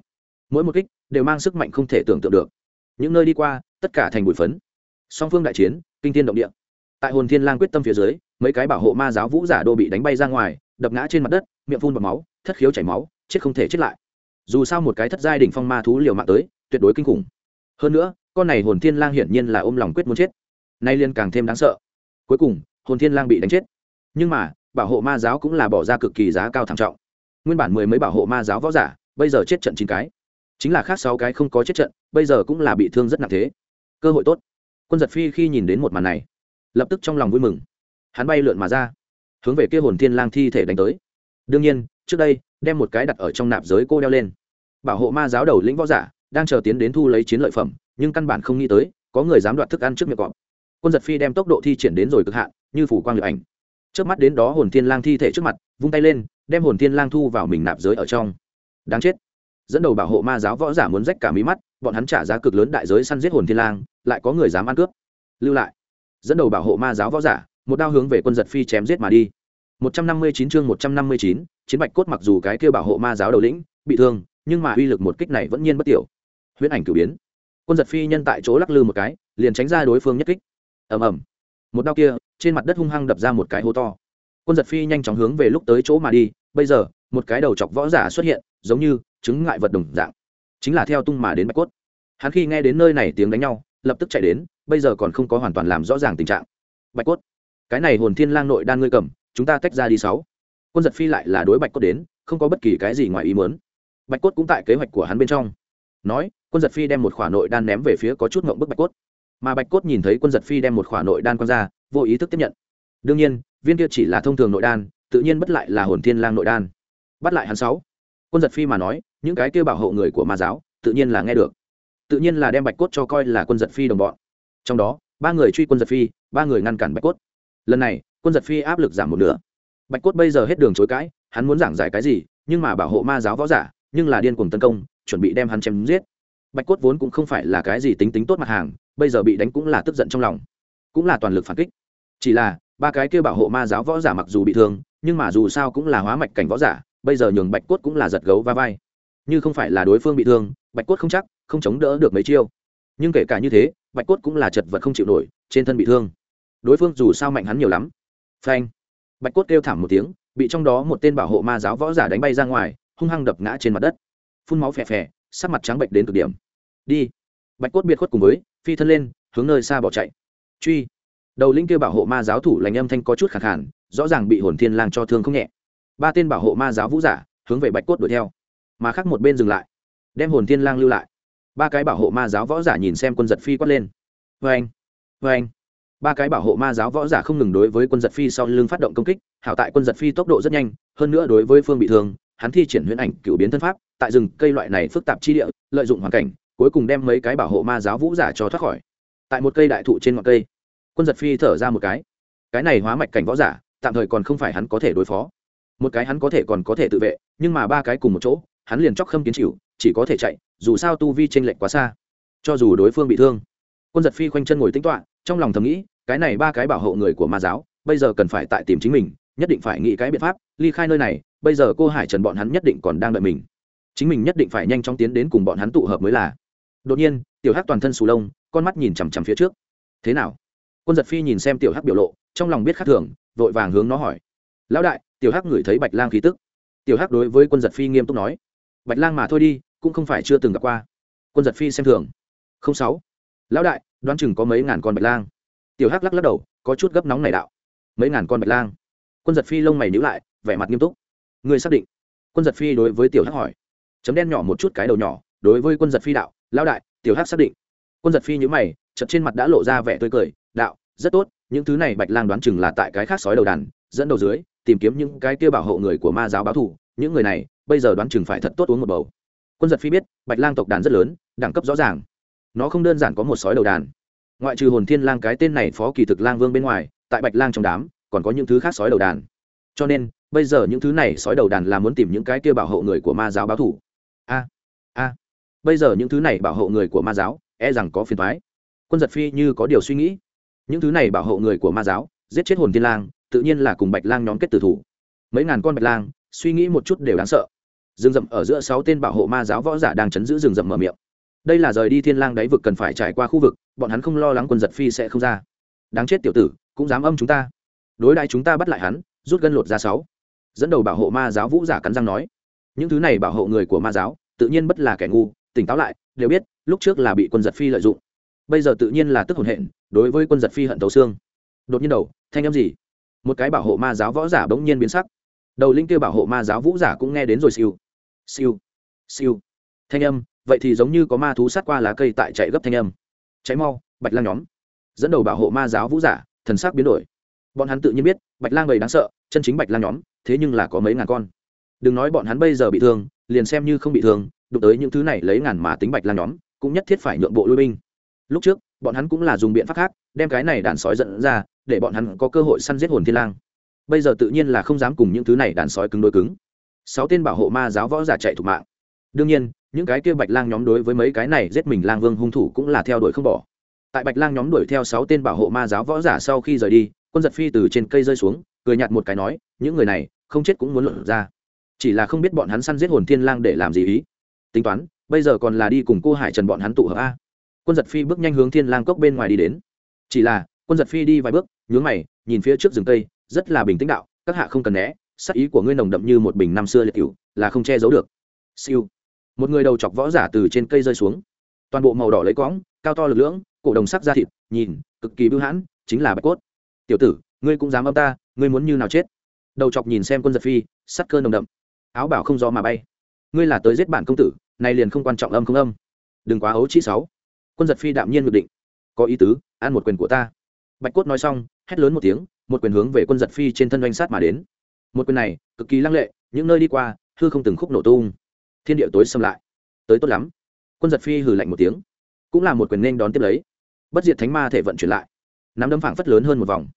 Mỗi một kích đều mang sức mạnh không thể tưởng tượng được những nơi đi qua, tất cả thành bụi phấn. Song phương đại chiến, kinh thiên động địa. Tại hồn thiên lang quyết tâm phía dưới, mấy cái bảo hộ ma giáo vũ giả đô bị đánh bay ra ngoài, đập ngã trên mặt đất, miệng phun bọt máu, thất khiếu chảy máu, chết không thể chết lại. Dù sao một cái thất giai đỉnh phong ma thú liều mạng tới, tuyệt đối kinh khủng. Hơn nữa, con này hồn thiên lang hiển nhiên là ôm lòng quyết muốn chết. Nay liên càng thêm đáng sợ. Cuối cùng, hồn thiên lang bị đánh chết. Nhưng mà, bảo hộ ma giáo cũng là bỏ ra cực kỳ giá cao thảm trọng. Nguyên bản mười mấy bảo hộ ma giáo võ giả, bây giờ chết trận chín cái chính là khác sáu cái không có chết trận, bây giờ cũng là bị thương rất nặng thế. Cơ hội tốt. Quân giật phi khi nhìn đến một màn này, lập tức trong lòng vui mừng. Hắn bay lượn mà ra, hướng về kia hồn thiên lang thi thể đánh tới. Đương nhiên, trước đây, đem một cái đặt ở trong nạp giới cô đeo lên. Bảo hộ ma giáo đầu lĩnh võ giả, đang chờ tiến đến thu lấy chiến lợi phẩm, nhưng căn bản không nghĩ tới, có người dám đoạt thức ăn trước miệng cọp. Quân giật phi đem tốc độ thi triển đến rồi cực hạn, như phủ quang liệt ảnh. Trước mắt đến đó hồn thiên lang thi thể trước mặt, vung tay lên, đem hồn thiên lang thu vào mình nạp giới ở trong. Đáng chết dẫn đầu bảo hộ ma giáo võ giả muốn rách cả mí mắt bọn hắn trả giá cực lớn đại giới săn giết hồn thiên lang lại có người dám ăn cướp. Lưu lại. Dẫn đầu bảo hộ ma giáo võ giả một đao hướng về quân giật phi chém giết mà đi. 159 chương 159, chiến bạch cốt mặc dù cái kia bảo hộ ma giáo đầu lĩnh bị thương nhưng mà uy lực một kích này vẫn nhiên bất tiểu. Huyễn ảnh cử biến. Quân giật phi nhân tại chỗ lắc lư một cái liền tránh ra đối phương nhất kích. Ầm ầm. Một đao kia trên mặt đất hung hăng đập ra một cái hố to quân giật phi nhanh chóng hướng về lúc tới chỗ mà đi, bây giờ, một cái đầu chọc võ giả xuất hiện, giống như chứng ngại vật đồng dạng. Chính là theo tung mà đến bạch cốt. Hắn khi nghe đến nơi này tiếng đánh nhau, lập tức chạy đến, bây giờ còn không có hoàn toàn làm rõ ràng tình trạng. Bạch cốt, cái này hồn thiên lang nội đan ngươi cầm, chúng ta tách ra đi sáu. Quân giật phi lại là đối bạch cốt đến, không có bất kỳ cái gì ngoài ý muốn. Bạch cốt cũng tại kế hoạch của hắn bên trong. Nói, quân giật phi đem một khỏa nội đan ném về phía có chút ngộng bức bạch cốt. Mà bạch cốt nhìn thấy quân giật phi đem một khỏa nội đan quăng ra, vô ý thức tiếp nhận. Đương nhiên viên kia chỉ là thông thường nội đan, tự nhiên bất lại là hồn thiên lang nội đan. Bắt lại hắn sáu. Quân giật phi mà nói, những cái kia bảo hộ người của ma giáo, tự nhiên là nghe được. Tự nhiên là đem bạch cốt cho coi là quân giật phi đồng bọn. Trong đó, ba người truy quân giật phi, ba người ngăn cản bạch cốt. Lần này, quân giật phi áp lực giảm một nửa. Bạch cốt bây giờ hết đường chối cãi, hắn muốn giảng giải cái gì, nhưng mà bảo hộ ma giáo võ giả, nhưng là điên cuồng tấn công, chuẩn bị đem hắn chém giết. Bạch cốt vốn cũng không phải là cái gì tính tính tốt mặt hàng, bây giờ bị đánh cũng là tức giận trong lòng. Cũng là toàn lực phản kích. Chỉ là ba cái kia bảo hộ ma giáo võ giả mặc dù bị thương, nhưng mà dù sao cũng là hóa mạch cảnh võ giả, bây giờ nhường bạch cốt cũng là giật gấu va vai. Như không phải là đối phương bị thương, bạch cốt không chắc, không chống đỡ được mấy chiêu. Nhưng kể cả như thế, bạch cốt cũng là chật vật không chịu nổi, trên thân bị thương. Đối phương dù sao mạnh hắn nhiều lắm. Phanh. Bạch cốt kêu thảm một tiếng, bị trong đó một tên bảo hộ ma giáo võ giả đánh bay ra ngoài, hung hăng đập ngã trên mặt đất. Phun máu phè phè, sắc mặt trắng bệnh đến cực điểm. Đi. Bạch cốt biệt khuất cùng với, phi thân lên, hướng nơi xa bỏ chạy. Truy đầu linh kia bảo hộ ma giáo thủ lành âm thanh có chút khẳng khản rõ ràng bị hồn thiên lang cho thương không nhẹ. Ba tên bảo hộ ma giáo vũ giả hướng về bạch cốt đuổi theo, mà khác một bên dừng lại, đem hồn thiên lang lưu lại. Ba cái bảo hộ ma giáo võ giả nhìn xem quân giật phi quát lên. Vê anh vê anh ba cái bảo hộ ma giáo võ giả không ngừng đối với quân giật phi sau lưng phát động công kích, hảo tại quân giật phi tốc độ rất nhanh, hơn nữa đối với phương bị thương, hắn thi triển huyễn ảnh cựu biến thân pháp, tại rừng cây loại này phức tạp chi địa, lợi dụng hoàn cảnh, cuối cùng đem mấy cái bảo hộ ma giáo vũ giả cho thoát khỏi. Tại một cây đại thụ trên ngọn cây quân giật phi thở ra một cái. Cái này hóa mạch cảnh võ giả, tạm thời còn không phải hắn có thể đối phó. Một cái hắn có thể còn có thể tự vệ, nhưng mà ba cái cùng một chỗ, hắn liền chóc khâm kiến chịu, chỉ có thể chạy, dù sao tu vi t r ê n lệch quá xa. Cho dù đối phương bị thương, quân giật phi khoanh chân ngồi tính toạ trong lòng thầm nghĩ, cái này ba cái bảo hộ người của ma giáo, bây giờ cần phải tại tìm chính mình, nhất định phải nghĩ cái biện pháp, ly khai nơi này, bây giờ cô hải trần bọn hắn nhất định còn đang đợi mình. Chính mình nhất định phải nhanh chóng tiến đến cùng bọn hắn tụ hợp mới là. Đột nhiên, tiểu hắc toàn thân sù lông, con mắt nhìn chằm chằm phía trước. Thế nào? Quân giật phi nhìn xem tiểu hắc biểu lộ, trong lòng biết khác thường, vội vàng hướng nó hỏi. Lão đại, tiểu hắc ngửi thấy bạch lang khí tức. Tiểu hắc đối với quân giật phi nghiêm túc nói. Bạch lang mà thôi đi, cũng không phải chưa từng gặp qua. Quân giật phi xem thường. Không sáu. Lão đại, đoán chừng có mấy ngàn con bạch lang. Tiểu hắc lắc lắc đầu, có chút gấp nóng này đạo. Mấy ngàn con bạch lang? Quân giật phi lông mày nhíu lại, vẻ mặt nghiêm túc. Người xác định? Quân giật phi đối với tiểu hắc hỏi. Chấm đen nhỏ một chút cái đầu nhỏ, đối với quân giật phi đạo. Lão đại, tiểu hắc xác định. Quân giật phi nhíu mày chật trên mặt đã lộ ra vẻ tươi cười đạo, rất tốt, những thứ này bạch lang đoán chừng là tại cái khác sói đầu đàn, dẫn đầu dưới, tìm kiếm những cái kia bảo hộ người của ma giáo báo thủ những người này, bây giờ đoán chừng phải thật tốt uống một bầu. Quân giật phi biết, bạch lang tộc đàn rất lớn, đẳng cấp rõ ràng. Nó không đơn giản có một sói đầu đàn. Ngoại trừ hồn thiên lang cái tên này phó kỳ thực lang vương bên ngoài, tại bạch lang trong đám, còn có những thứ khác sói đầu đàn. Cho nên, bây giờ những thứ này sói đầu đàn là muốn tìm những cái kia bảo hộ người của ma giáo báo thủ a a. Bây giờ những thứ này bảo hộ người của ma giáo e rằng có phiền thoái quân giật phi như có điều suy nghĩ những thứ này bảo hộ người của ma giáo, giết chết hồn thiên lang, tự nhiên là cùng bạch lang nhóm kết tử thủ. Mấy ngàn con bạch lang, suy nghĩ một chút đều đáng sợ. Rừng rậm ở giữa sáu tên bảo hộ ma giáo võ giả đang chấn giữ rừng rậm mở miệng. Đây là rời đi thiên lang đáy vực cần phải trải qua khu vực, bọn hắn không lo lắng quân giật phi sẽ không ra. Đáng chết tiểu tử, cũng dám âm chúng ta. Đối đại chúng ta bắt lại hắn, rút gân lột ra sáu. Dẫn đầu bảo hộ ma giáo vũ giả cắn răng nói. Những thứ này bảo hộ người của ma giáo, tự nhiên bất là kẻ ngu, tỉnh táo lại, đều biết, lúc trước là bị quân giật phi lợi dụng bây giờ tự nhiên là tức hồn hện, đối với quân giật phi hận tấu xương. Đột nhiên đầu, thanh âm gì? Một cái bảo hộ ma giáo võ giả bỗng nhiên biến sắc. Đầu linh kêu bảo hộ ma giáo vũ giả cũng nghe đến rồi siêu. Siêu. Siêu. Thanh âm, vậy thì giống như có ma thú sát qua lá cây tại chạy gấp thanh âm. Cháy mau, bạch lang nhóm. Dẫn đầu bảo hộ ma giáo vũ giả, thần sắc biến đổi. Bọn hắn tự nhiên biết, bạch lang bầy đáng sợ, chân chính bạch lang nhóm, thế nhưng là có mấy ngàn con. Đừng nói bọn hắn bây giờ bị thương, liền xem như không bị thương, đụng tới những thứ này lấy ngàn mà tính bạch lang nhóm, cũng nhất thiết phải nhượng bộ lui binh lúc trước, bọn hắn cũng là dùng biện pháp khác, đem cái này đàn sói dẫn ra, để bọn hắn có cơ hội săn giết hồn thiên lang. Bây giờ tự nhiên là không dám cùng những thứ này đàn sói cứng đối cứng. Sáu tên bảo hộ ma giáo võ giả chạy thủ mạng. Đương nhiên, những cái kia bạch lang nhóm đối với mấy cái này giết mình lang vương hung thủ cũng là theo đuổi không bỏ. Tại bạch lang nhóm đuổi theo sáu tên bảo hộ ma giáo võ giả sau khi rời đi, quân giật phi từ trên cây rơi xuống, cười nhạt một cái nói, những người này, không chết cũng muốn luận ra. Chỉ là không biết bọn hắn săn giết hồn thiên lang để làm gì ý. Tính toán, bây giờ còn là đi cùng cô hải trần bọn hắn tụ hợp a quân giật phi bước nhanh hướng thiên lang cốc bên ngoài đi đến. Chỉ là quân giật phi đi vài bước nhướng mày nhìn phía trước rừng cây rất là bình tĩnh đạo các hạ không cần né sắc ý của ngươi nồng đậm như một bình năm xưa liệt cửu, là không che giấu được. Siêu. Một người đầu chọc võ giả từ trên cây rơi xuống. Toàn bộ màu đỏ lấy cõng cao to lực lưỡng cổ đồng sắc da thịt nhìn cực kỳ bưu hãn chính là bạch cốt. Tiểu tử ngươi cũng dám âm ta ngươi muốn như nào chết? Đầu chọc nhìn xem quân giật phi sắt cơ nồng đậm. Áo bảo không gió mà bay. Ngươi là tới giết bản công tử này liền không quan trọng âm không âm. Đừng quá ấu chỉ sáu quân giật phi đạm nhiên ngược định. Có ý tứ, ăn một quyền của ta. Bạch cốt nói xong, hét lớn một tiếng, một quyền hướng về quân giật phi trên thân doanh sát mà đến. Một quyền này, cực kỳ lăng lệ, những nơi đi qua, hư không từng khúc nổ tung. Thiên địa tối xâm lại. Tới tốt lắm. Quân giật phi hừ lạnh một tiếng. Cũng là một quyền nên đón tiếp lấy. Bất diệt thánh ma thể vận chuyển lại. Nắm đấm phảng phất lớn hơn một vòng.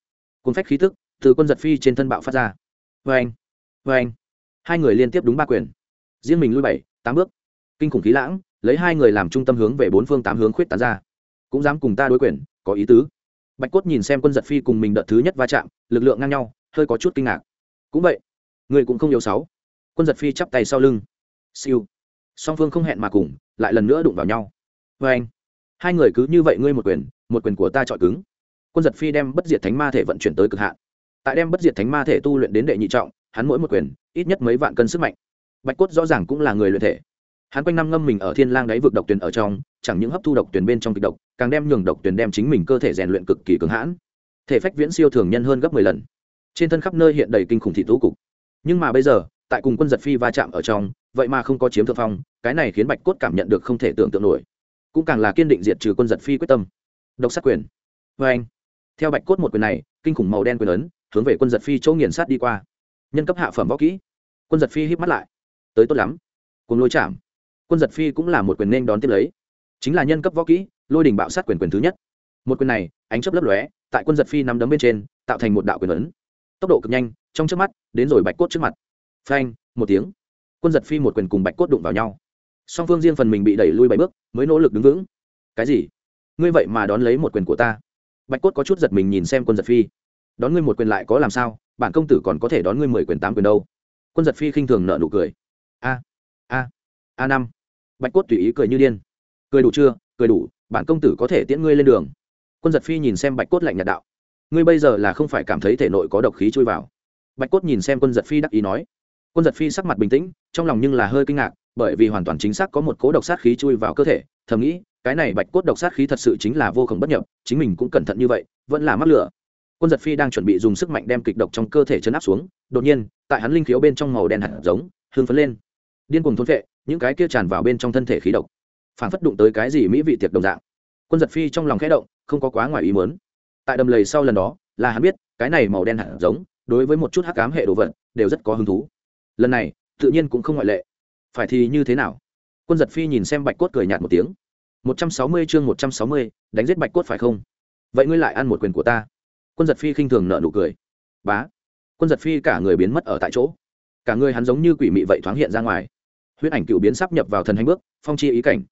Cuốn phách khí tức từ quân giật phi trên thân bạo phát ra. Vê anh vê anh hai người liên tiếp đúng ba quyền. Riêng mình lui bảy, tám bước. Kinh khủng khí lãng lấy hai người làm trung tâm hướng về bốn phương tám hướng khuyết tán ra. Cũng dám cùng ta đối quyền, có ý tứ. Bạch cốt nhìn xem quân giật phi cùng mình đợt thứ nhất va chạm, lực lượng ngang nhau, hơi có chút kinh ngạc. Cũng vậy, người cũng không yếu sáu. Quân giật phi chắp tay sau lưng. Siêu. Song phương không hẹn mà cùng, lại lần nữa đụng vào nhau. Vê anh, hai người cứ như vậy ngươi một quyền một quyền của ta chọi cứng. Quân giật phi đem bất diệt thánh ma thể vận chuyển tới cực hạn. Tại đem bất diệt thánh ma thể tu luyện đến đệ nhị trọng, hắn mỗi một quyền, ít nhất mấy vạn cân sức mạnh. Bạch cốt rõ ràng cũng là người luyện thể hắn quanh năm ngâm mình ở thiên lang đáy vực độc tuyền ở trong, chẳng những hấp thu độc tuyền bên trong kịch độc, càng đem nhường độc tuyền đem chính mình cơ thể rèn luyện cực kỳ cứng hãn. Thể phách viễn siêu thường nhân hơn gấp mười lần. Trên thân khắp nơi hiện đầy kinh khủng thị tú cục. Nhưng mà bây giờ, tại cùng quân giật phi va chạm ở trong, vậy mà không có chiếm thượng phong, cái này khiến bạch cốt cảm nhận được không thể tưởng tượng nổi. Cũng càng là kiên định diệt trừ quân giật phi quyết tâm. Độc sát quyền. Vê anh, theo bạch cốt một quyền này, kinh khủng màu đen quyền ấn, hướng về quân giật phi chỗ nghiền sát đi qua. Nhân cấp hạ phẩm võ kỹ. Quân giật phi híp mắt lại. Tới tốt lắm. Cùng lôi chạm quân giật phi cũng là một quyền nên đón tiếp lấy. Chính là nhân cấp võ kỹ, lôi đình bạo sát quyền quyền thứ nhất. Một quyền này, ánh chấp lấp lóe, tại quân giật phi nắm đấm bên trên, tạo thành một đạo quyền ấn. Tốc độ cực nhanh, trong trước mắt, đến rồi bạch cốt trước mặt. Phanh, một tiếng. Quân giật phi một quyền cùng bạch cốt đụng vào nhau. Song phương riêng phần mình bị đẩy lui bảy bước, mới nỗ lực đứng vững. Cái gì? Ngươi vậy mà đón lấy một quyền của ta. Bạch cốt có chút giật mình nhìn xem quân giật phi. Đón ngươi một quyền lại có làm sao? Bản công tử còn có thể đón ngươi mười quyền tám quyền đâu. Quân giật phi khinh thường nợ nụ cười. A a a năm bạch cốt tùy ý cười như điên. Cười đủ chưa? Cười đủ, bản công tử có thể tiễn ngươi lên đường. Quân giật phi nhìn xem bạch cốt lạnh nhạt đạo. Ngươi bây giờ là không phải cảm thấy thể nội có độc khí chui vào. Bạch cốt nhìn xem quân giật phi đắc ý nói. Quân giật phi sắc mặt bình tĩnh, trong lòng nhưng là hơi kinh ngạc, bởi vì hoàn toàn chính xác có một cố độc sát khí chui vào cơ thể, thầm nghĩ, cái này bạch cốt độc sát khí thật sự chính là vô khổng bất nhập, chính mình cũng cẩn thận như vậy, vẫn là mắc lửa. Quân giật phi đang chuẩn bị dùng sức mạnh đem kịch độc trong cơ thể chấn áp xuống, đột nhiên, tại hắn linh khiếu bên trong màu đen hạt giống hương phấn lên. Điên cuồng thôn vệ những cái kia tràn vào bên trong thân thể khí độc phản phất đụng tới cái gì mỹ vị tiệc đồng dạng. Quân giật phi trong lòng khẽ động, không có quá ngoài ý muốn. Tại đầm lầy sau lần đó, là hắn biết, cái này màu đen hạt giống, đối với một chút hắc cám hệ đồ vật, đều rất có hứng thú. Lần này, tự nhiên cũng không ngoại lệ. Phải thì như thế nào? Quân giật phi nhìn xem bạch cốt cười nhạt một tiếng. Một trăm sáu mươi chương một trăm sáu mươi, đánh giết bạch cốt phải không? Vậy ngươi lại ăn một quyền của ta. Quân giật phi khinh thường nợ nụ cười. Bá. Quân giật phi cả người biến mất ở tại chỗ. Cả người hắn giống như quỷ mị vậy thoáng hiện ra ngoài huyết ảnh cựu biến sắp nhập vào thần hành bước, phong chi ý cảnh.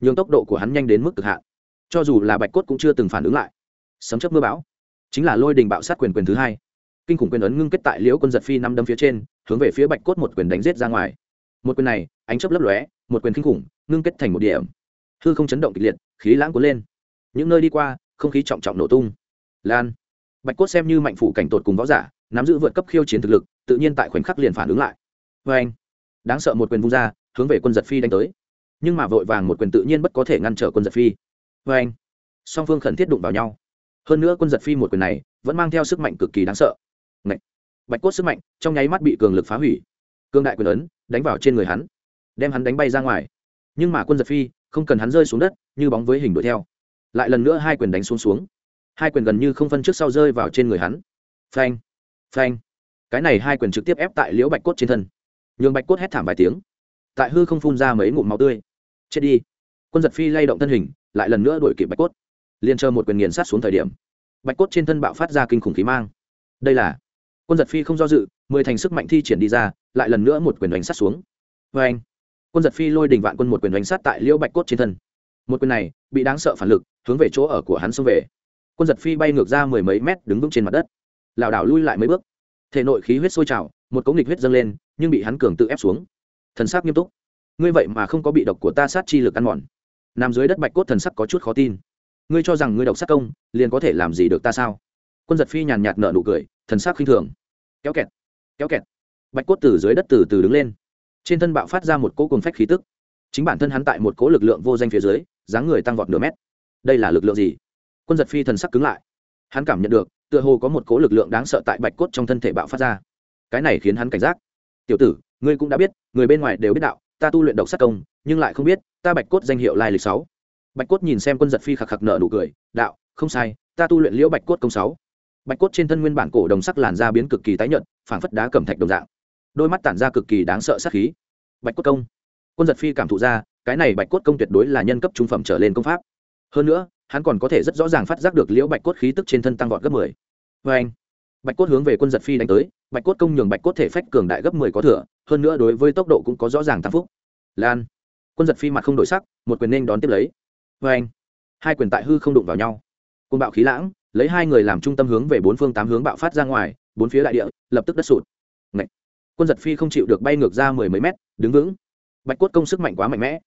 Nhường tốc độ của hắn nhanh đến mức cực hạn. Cho dù là bạch cốt cũng chưa từng phản ứng lại. Sấm chấp mưa bão, chính là lôi đình bạo sát quyền quyền thứ hai. Kinh khủng quyền ấn ngưng kết tại liễu quân giật phi năm đâm phía trên, hướng về phía bạch cốt một quyền đánh giết ra ngoài. Một quyền này, ánh chấp lấp lóe, một quyền kinh khủng, ngưng kết thành một điểm. Hư không chấn động kịch liệt, khí lãng cuốn lên. Những nơi đi qua, không khí trọng trọng nổ tung. Lan. Bạch cốt xem như mạnh phủ cảnh tột cùng võ giả, nắm giữ vượt cấp khiêu chiến thực lực, tự nhiên tại khoảnh khắc liền phản ứng lại. Vê anh đáng sợ một quyền vung ra, hướng về quân giật phi đánh tới. Nhưng mà vội vàng một quyền tự nhiên bất có thể ngăn trở quân giật phi. Vê anh, song phương khẩn thiết đụng vào nhau. Hơn nữa quân giật phi một quyền này vẫn mang theo sức mạnh cực kỳ đáng sợ. Ngậy! bạch cốt sức mạnh trong nháy mắt bị cường lực phá hủy. Cương đại quyền ấn đánh vào trên người hắn, đem hắn đánh bay ra ngoài. Nhưng mà quân giật phi không cần hắn rơi xuống đất, như bóng với hình đuổi theo. Lại lần nữa hai quyền đánh xuống xuống. Hai quyền gần như không phân trước sau rơi vào trên người hắn. Phanh! Phanh! Cái này hai quyền trực tiếp ép tại liễu bạch cốt trên thân nhường bạch cốt hét thảm vài tiếng. Tại hư không phun ra mấy ngụm máu tươi. Chết đi. Quân giật phi lay động thân hình, lại lần nữa đuổi kịp bạch cốt. Liền chờ một quyền nghiền sát xuống thời điểm, bạch cốt trên thân bạo phát ra kinh khủng khí mang. Đây là quân giật phi không do dự, mười thành sức mạnh thi triển đi ra, lại lần nữa một quyền đánh sát xuống. Vê anh quân giật phi lôi đình vạn quân một quyền đánh sát tại liễu bạch cốt trên thân. Một quyền này bị đáng sợ phản lực, hướng về chỗ ở của hắn xông về. Quân giật phi bay ngược ra mười mấy mét đứng vững trên mặt đất. Lảo đảo lui lại mấy bước. Thể nội khí huyết sôi trào, một cống nghịch huyết dâng lên nhưng bị hắn cường tự ép xuống. Thần sắc nghiêm túc. Ngươi vậy mà không có bị độc của ta sát chi lực ăn mòn. Nằm dưới đất bạch cốt thần sắc có chút khó tin. Ngươi cho rằng ngươi độc sát công, liền có thể làm gì được ta sao? Quân giật phi nhàn nhạt nở nụ cười, thần sắc khinh thường. Kéo kẹt kéo kẹt. Bạch cốt từ dưới đất từ từ đứng lên. Trên thân bạo phát ra một cỗ cồn phách khí tức. Chính bản thân hắn tại một cỗ lực lượng vô danh phía dưới, dáng người tăng vọt nửa mét. Đây là lực lượng gì? Quân giật phi thần sắc cứng lại. Hắn cảm nhận được, tựa hồ có một cỗ lực lượng đáng sợ tại bạch cốt trong thân thể bạo phát ra. Cái này khiến hắn cảnh giác tiểu tử, ngươi cũng đã biết, người bên ngoài đều biết đạo, ta tu luyện độc sát công, nhưng lại không biết, ta bạch cốt danh hiệu lai lịch sáu. Bạch cốt nhìn xem quân giật phi khạc khạc nợ nụ cười, đạo, không sai, ta tu luyện liễu bạch cốt công sáu. Bạch cốt trên thân nguyên bản cổ đồng sắc làn da biến cực kỳ tái nhợt, phảng phất đá cẩm thạch đồng dạng. Đôi mắt tản ra cực kỳ đáng sợ sát khí. Bạch cốt công. Quân giật phi cảm thụ ra, cái này bạch cốt công tuyệt đối là nhân cấp trung phẩm trở lên công pháp. Hơn nữa, hắn còn có thể rất rõ ràng phát giác được liễu bạch cốt khí tức trên thân tăng vọt gấp mười. Vê anh bạch cốt hướng về quân giật phi đánh tới, bạch cốt công nhường bạch cốt thể phách cường đại gấp mười có thừa, hơn nữa đối với tốc độ cũng có rõ ràng tăng phúc. Lan. Quân giật phi mặt không đổi sắc, một quyền nên đón tiếp lấy. Vê anh, hai quyền tại hư không đụng vào nhau. Côn bạo khí lãng, lấy hai người làm trung tâm hướng về bốn phương tám hướng bạo phát ra ngoài, bốn phía đại địa, lập tức đất sụt. Ngậy. quân giật phi không chịu được bay ngược ra mười mấy mét, đứng vững. Bạch cốt công sức mạnh quá mạnh mẽ.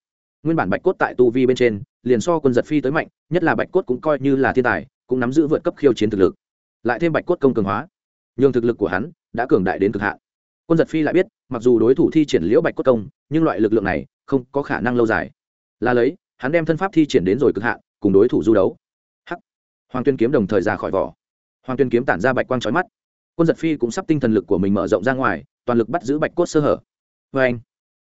Nguyên bản bạch cốt tại tu vi bên trên, liền so quân giật phi tới mạnh, nhất là bạch cốt cũng coi như là thiên tài, cũng nắm giữ vượt cấp khiêu chiến thực lực lại thêm bạch cốt công cường hóa. Nhường thực lực của hắn đã cường đại đến cực hạn. Quân giật phi lại biết, mặc dù đối thủ thi triển liễu bạch cốt công, nhưng loại lực lượng này không có khả năng lâu dài. Là lấy, hắn đem thân pháp thi triển đến rồi cực hạn, cùng đối thủ du đấu. Hắc! Hoàng tuyên kiếm đồng thời ra khỏi vỏ. Hoàng tuyên kiếm tản ra bạch quang trói mắt. Quân giật phi cũng sắp tinh thần lực của mình mở rộng ra ngoài, toàn lực bắt giữ bạch cốt sơ hở. Vê anh,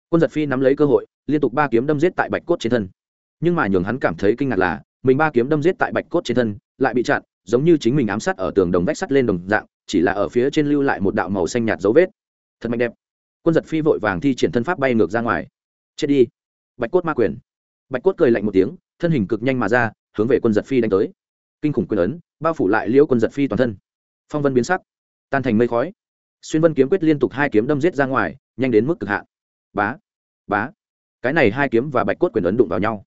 quân giật phi nắm lấy cơ hội, liên tục ba kiếm đâm giết tại bạch cốt trên thân. Nhưng mà nhường hắn cảm thấy kinh ngạc là, mình ba kiếm đâm giết tại bạch cốt trên thân, lại bị chặn giống như chính mình ám sát ở tường đồng vách sắt lên đồng dạng, chỉ là ở phía trên lưu lại một đạo màu xanh nhạt dấu vết. Thật mạnh đẹp. Quân giật phi vội vàng thi triển thân pháp bay ngược ra ngoài. Chết đi. Bạch cốt ma quyền. Bạch cốt cười lạnh một tiếng, thân hình cực nhanh mà ra, hướng về quân giật phi đánh tới. Kinh khủng quyền ấn, bao phủ lại liễu quân giật phi toàn thân. Phong vân biến sắc. Tan thành mây khói. Xuyên vân kiếm quyết liên tục hai kiếm đâm giết ra ngoài, nhanh đến mức cực hạn. Bá. Bá. Cái này hai kiếm và bạch cốt quyền ấn đụng vào nhau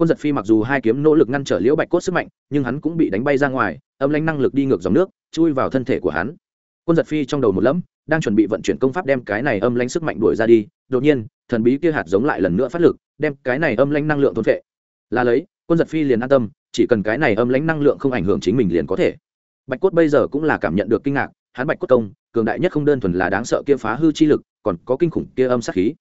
quân giật phi mặc dù hai kiếm nỗ lực ngăn trở liễu bạch cốt sức mạnh, nhưng hắn cũng bị đánh bay ra ngoài, âm lãnh năng lực đi ngược dòng nước, chui vào thân thể của hắn. Quân giật phi trong đầu một lẫm, đang chuẩn bị vận chuyển công pháp đem cái này âm lãnh sức mạnh đuổi ra đi, đột nhiên, thần bí kia hạt giống lại lần nữa phát lực, đem cái này âm lãnh năng lượng thôn phệ là lấy, quân giật phi liền an tâm, chỉ cần cái này âm lãnh năng lượng không ảnh hưởng chính mình liền có thể. Bạch cốt bây giờ cũng là cảm nhận được kinh ngạc, hắn bạch cốt công, cường đại nhất không đơn thuần là đáng sợ kia phá hư chi lực, còn có kinh khủng kia âm sát khí.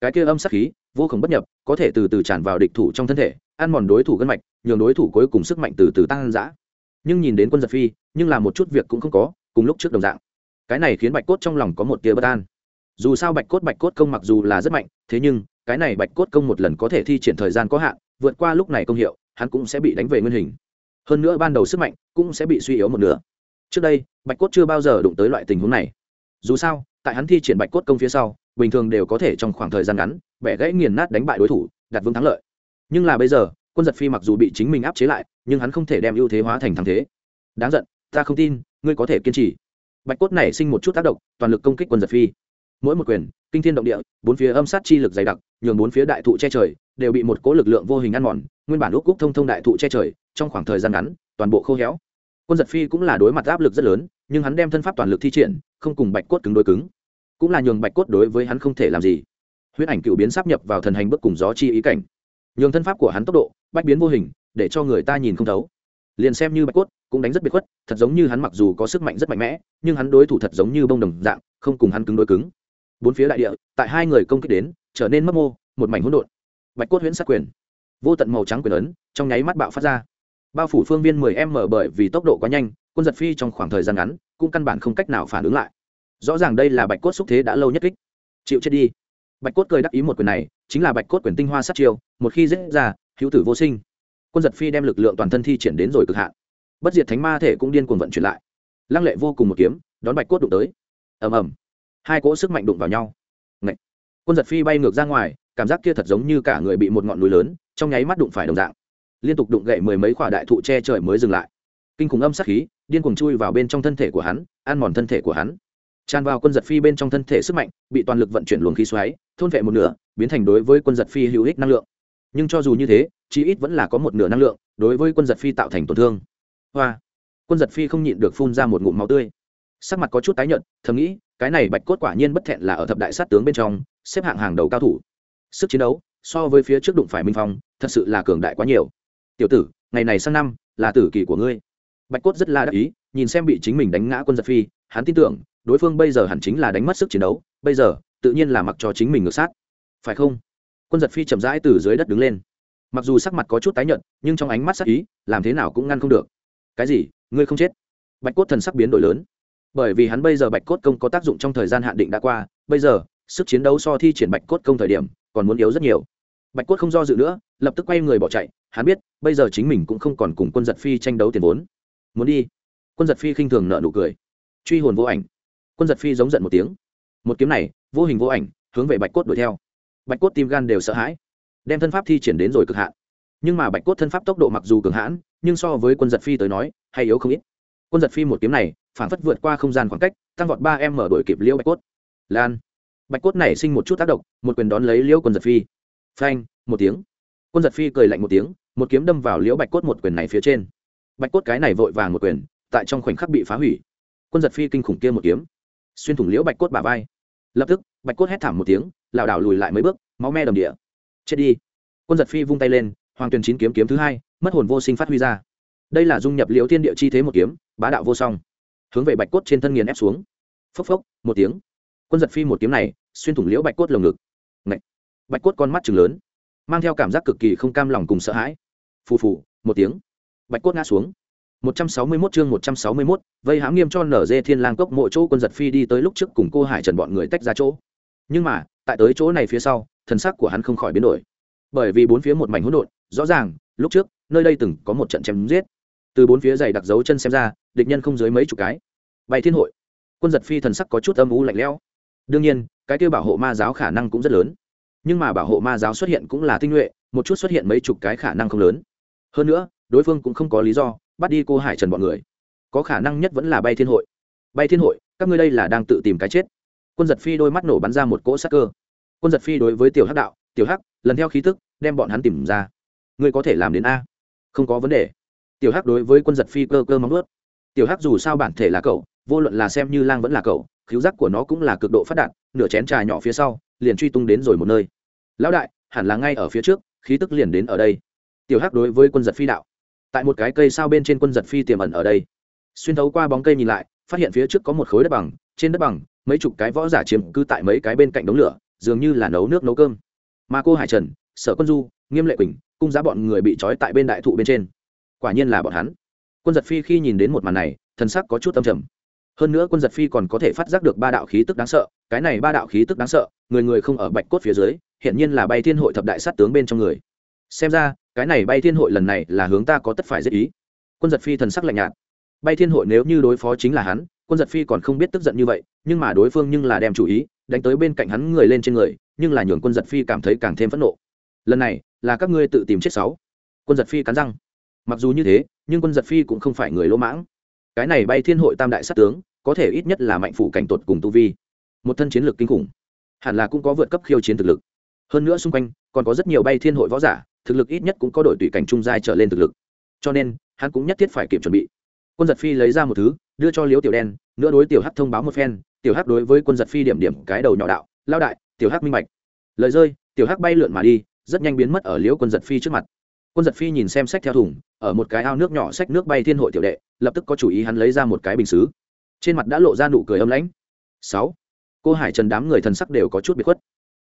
Cái kia âm sát khí vô cùng bất nhập, có thể từ từ tràn vào địch thủ trong thân thể, ăn mòn đối thủ gân mạch, nhường đối thủ cuối cùng sức mạnh từ từ tăng giã nhưng nhìn đến quân giật phi, nhưng là một chút việc cũng không có, cùng lúc trước đồng dạng. Cái này khiến bạch cốt trong lòng có một tia bất an. Dù sao bạch cốt bạch cốt công mặc dù là rất mạnh, thế nhưng, cái này bạch cốt công một lần có thể thi triển thời gian có hạn, vượt qua lúc này công hiệu, hắn cũng sẽ bị đánh về nguyên hình. Hơn nữa ban đầu sức mạnh cũng sẽ bị suy yếu một nửa. Trước đây, bạch cốt chưa bao giờ đụng tới loại tình huống này. Dù sao, tại hắn thi triển bạch cốt công phía sau bình thường đều có thể trong khoảng thời gian ngắn, bẻ gãy nghiền nát đánh bại đối thủ, đặt vương thắng lợi. Nhưng là bây giờ, quân giật phi mặc dù bị chính mình áp chế lại, nhưng hắn không thể đem ưu thế hóa thành thắng thế. Đáng giận, ta không tin, ngươi có thể kiên trì. Bạch cốt này sinh một chút tác động, toàn lực công kích quân giật phi. Mỗi một quyền, kinh thiên động địa, bốn phía âm sát chi lực dày đặc, nhường bốn phía đại thụ che trời, đều bị một cố lực lượng vô hình ăn mòn, nguyên bản úc cúc thông thông đại thụ che trời, trong khoảng thời gian ngắn, toàn bộ khô héo. Quân giật phi cũng là đối mặt áp lực rất lớn, nhưng hắn đem thân pháp toàn lực thi triển, không cùng bạch cốt cứng đối cứng cũng là nhường bạch cốt đối với hắn không thể làm gì. Huyết ảnh cựu biến sắp nhập vào thần hành bước cùng gió chi ý cảnh. Nhường thân pháp của hắn tốc độ, bách biến vô hình, để cho người ta nhìn không thấu. Liền xem như bạch cốt, cũng đánh rất biệt khuất, thật giống như hắn mặc dù có sức mạnh rất mạnh mẽ, nhưng hắn đối thủ thật giống như bông đồng dạng, không cùng hắn cứng đối cứng. Bốn phía đại địa, tại hai người công kích đến, trở nên mất mô, một mảnh hỗn độn. Bạch cốt huyễn sát quyền. Vô tận màu trắng quyền ấn, trong nháy mắt bạo phát ra. Bao phủ phương viên 10 m bởi vì tốc độ quá nhanh, quân giật phi trong khoảng thời gian ngắn, cũng căn bản không cách nào phản ứng lại rõ ràng đây là bạch cốt xúc thế đã lâu nhất kích. Chịu chết đi. Bạch cốt cười đắc ý một quyền này, chính là bạch cốt quyền tinh hoa sát chiêu, một khi dễ ra, hữu tử vô sinh. Quân giật phi đem lực lượng toàn thân thi triển đến rồi cực hạn. Bất diệt thánh ma thể cũng điên cuồng vận chuyển lại. Lăng lệ vô cùng một kiếm, đón bạch cốt đụng tới. Ầm ầm. Hai cỗ sức mạnh đụng vào nhau. Ngậy. quân giật phi bay ngược ra ngoài, cảm giác kia thật giống như cả người bị một ngọn núi lớn, trong nháy mắt đụng phải đồng dạng. Liên tục đụng gậy mười mấy quả đại thụ che trời mới dừng lại. Kinh khủng âm sát khí, điên cuồng chui vào bên trong thân thể của hắn, ăn mòn thân thể của hắn tràn vào quân giật phi bên trong thân thể sức mạnh, bị toàn lực vận chuyển luồng khí xoáy, thôn vệ một nửa, biến thành đối với quân giật phi hữu ích năng lượng. Nhưng cho dù như thế, chí ít vẫn là có một nửa năng lượng, đối với quân giật phi tạo thành tổn thương. Hoa! Quân giật phi không nhịn được phun ra một ngụm máu tươi. Sắc mặt có chút tái nhợt, thầm nghĩ, cái này bạch cốt quả nhiên bất thẹn là ở thập đại sát tướng bên trong, xếp hạng hàng đầu cao thủ. Sức chiến đấu, so với phía trước đụng phải minh phong, thật sự là cường đại quá nhiều. Tiểu tử, ngày này sang năm, là tử kỳ của ngươi. Bạch cốt rất là đắc ý, nhìn xem bị chính mình đánh ngã quân giật phi, hắn tin tưởng đối phương bây giờ hẳn chính là đánh mất sức chiến đấu, bây giờ, tự nhiên là mặc cho chính mình ngược sát. Phải không? Quân giật phi chậm rãi từ dưới đất đứng lên. Mặc dù sắc mặt có chút tái nhợt, nhưng trong ánh mắt sắc ý, làm thế nào cũng ngăn không được. Cái gì? Ngươi không chết? Bạch cốt thần sắc biến đổi lớn. Bởi vì hắn bây giờ bạch cốt công có tác dụng trong thời gian hạn định đã qua, bây giờ, sức chiến đấu so thi triển bạch cốt công thời điểm, còn muốn yếu rất nhiều. Bạch cốt không do dự nữa, lập tức quay người bỏ chạy. Hắn biết, bây giờ chính mình cũng không còn cùng quân giật phi tranh đấu tiền vốn. Muốn đi. Quân giật phi khinh thường nợ nụ cười. Truy hồn vô ảnh quân giật phi giống giận một tiếng. Một kiếm này, vô hình vô ảnh, hướng về bạch cốt đuổi theo. Bạch cốt tim gan đều sợ hãi, đem thân pháp thi triển đến rồi cực hạn. Nhưng mà bạch cốt thân pháp tốc độ mặc dù cường hãn, nhưng so với quân giật phi tới nói, hay yếu không ít. Quân giật phi một kiếm này, phản phất vượt qua không gian khoảng cách, tăng vọt ba em mở đổi kịp liễu bạch cốt. Lan. Bạch cốt này sinh một chút tác động, một quyền đón lấy liễu quân giật phi. Phanh, một tiếng. Quân giật phi cười lạnh một tiếng, một kiếm đâm vào liễu bạch cốt một quyền này phía trên. Bạch cốt cái này vội vàng một quyền, tại trong khoảnh khắc bị phá hủy. Quân giật phi kinh khủng kia một kiếm xuyên thủng liễu bạch cốt bả vai. Lập tức, bạch cốt hét thảm một tiếng, lảo đảo lùi lại mấy bước, máu me đầm địa. Chết đi. Quân giật phi vung tay lên, hoàng tuyền chín kiếm kiếm thứ hai, mất hồn vô sinh phát huy ra. Đây là dung nhập liễu thiên địa chi thế một kiếm, bá đạo vô song. Hướng về bạch cốt trên thân nghiền ép xuống. Phốc phốc, một tiếng. Quân giật phi một kiếm này, xuyên thủng liễu bạch cốt lồng ngực. Ngậy. bạch cốt con mắt chừng lớn, mang theo cảm giác cực kỳ không cam lòng cùng sợ hãi. Phù phù, một tiếng. Bạch cốt ngã xuống. 161 chương 161, vây hãm nghiêm cho nở dê thiên lang cốc mộ chỗ quân giật phi đi tới lúc trước cùng cô hải trần bọn người tách ra chỗ. Nhưng mà tại tới chỗ này phía sau thần sắc của hắn không khỏi biến đổi. Bởi vì bốn phía một mảnh hỗn độn rõ ràng lúc trước nơi đây từng có một trận chém giết. Từ bốn phía dày đặc dấu chân xem ra địch nhân không dưới mấy chục cái. Bày thiên hội. Quân giật phi thần sắc có chút âm u lạnh lẽo. Đương nhiên cái kia bảo hộ ma giáo khả năng cũng rất lớn. Nhưng mà bảo hộ ma giáo xuất hiện cũng là tinh nhuệ một chút xuất hiện mấy chục cái khả năng không lớn. Hơn nữa đối phương cũng không có lý do bắt đi cô hải trần bọn người. Có khả năng nhất vẫn là bay thiên hội. Bay thiên hội, các ngươi đây là đang tự tìm cái chết. Quân giật phi đôi mắt nổ bắn ra một cỗ sắc cơ. Quân giật phi đối với tiểu hắc đạo, tiểu hắc, lần theo khí tức, đem bọn hắn tìm ra. Ngươi có thể làm đến a. Không có vấn đề. Tiểu hắc đối với quân giật phi cơ cơ móng ướt tiểu hắc dù sao bản thể là cậu, vô luận là xem như lang vẫn là cậu khiếu giác của nó cũng là cực độ phát đạt, nửa chén trà nhỏ phía sau, liền truy tung đến rồi một nơi. Lão đại, hẳn là ngay ở phía trước, khí tức liền đến ở đây. Tiểu hắc đối với quân giật phi đạo tại một cái cây sao bên trên quân giật phi tiềm ẩn ở đây. Xuyên thấu qua bóng cây nhìn lại, phát hiện phía trước có một khối đất bằng, trên đất bằng, mấy chục cái võ giả chiếm cư tại mấy cái bên cạnh đống lửa, dường như là nấu nước nấu cơm. Mà cô hải trần, sở quân du, nghiêm lệ quỳnh, cung giá bọn người bị trói tại bên đại thụ bên trên. Quả nhiên là bọn hắn. Quân giật phi khi nhìn đến một màn này, thần sắc có chút âm trầm. Hơn nữa quân giật phi còn có thể phát giác được ba đạo khí tức đáng sợ, cái này ba đạo khí tức đáng sợ, người người không ở bạch cốt phía dưới hiện nhiên là bay thiên hội thập đại sát tướng bên trong người. Xem ra cái này bay thiên hội lần này là hướng ta có tất phải giết ý. Quân giật phi thần sắc lạnh nhạt. Bay thiên hội nếu như đối phó chính là hắn, quân giật phi còn không biết tức giận như vậy, nhưng mà đối phương nhưng là đem chủ ý, đánh tới bên cạnh hắn người lên trên người, nhưng là nhường quân giật phi cảm thấy càng thêm phẫn nộ. Lần này, là các ngươi tự tìm chết sáu. Quân giật phi cắn răng. Mặc dù như thế, nhưng quân giật phi cũng không phải người lỗ mãng. Cái này bay thiên hội tam đại sát tướng, có thể ít nhất là mạnh phủ cảnh tột cùng tu vi. Một thân chiến lược kinh khủng. Hẳn là cũng có vượt cấp khiêu chiến thực lực. Hơn nữa xung quanh, còn có rất nhiều bay thiên hội võ giả thực lực ít nhất cũng có đội tùy cảnh trung giai trở lên thực lực. Cho nên, hắn cũng nhất thiết phải kịp chuẩn bị. Quân giật phi lấy ra một thứ, đưa cho liếu tiểu đen, nữa đối tiểu hắc thông báo một phen. Tiểu hắc đối với quân giật phi điểm điểm cái đầu nhỏ đạo lao đại, tiểu hắc minh bạch. Lời rơi, tiểu hắc bay lượn mà đi, rất nhanh biến mất ở liếu quân giật phi trước mặt. Quân giật phi nhìn xem sách theo thùng, ở một cái ao nước nhỏ sách nước bay thiên hội tiểu đệ, lập tức có chủ ý hắn lấy ra một cái bình xứ. Trên mặt đã lộ ra nụ cười âm lãnh. Sáu. Cô hải trần đám người thần sắc đều có chút bị khuất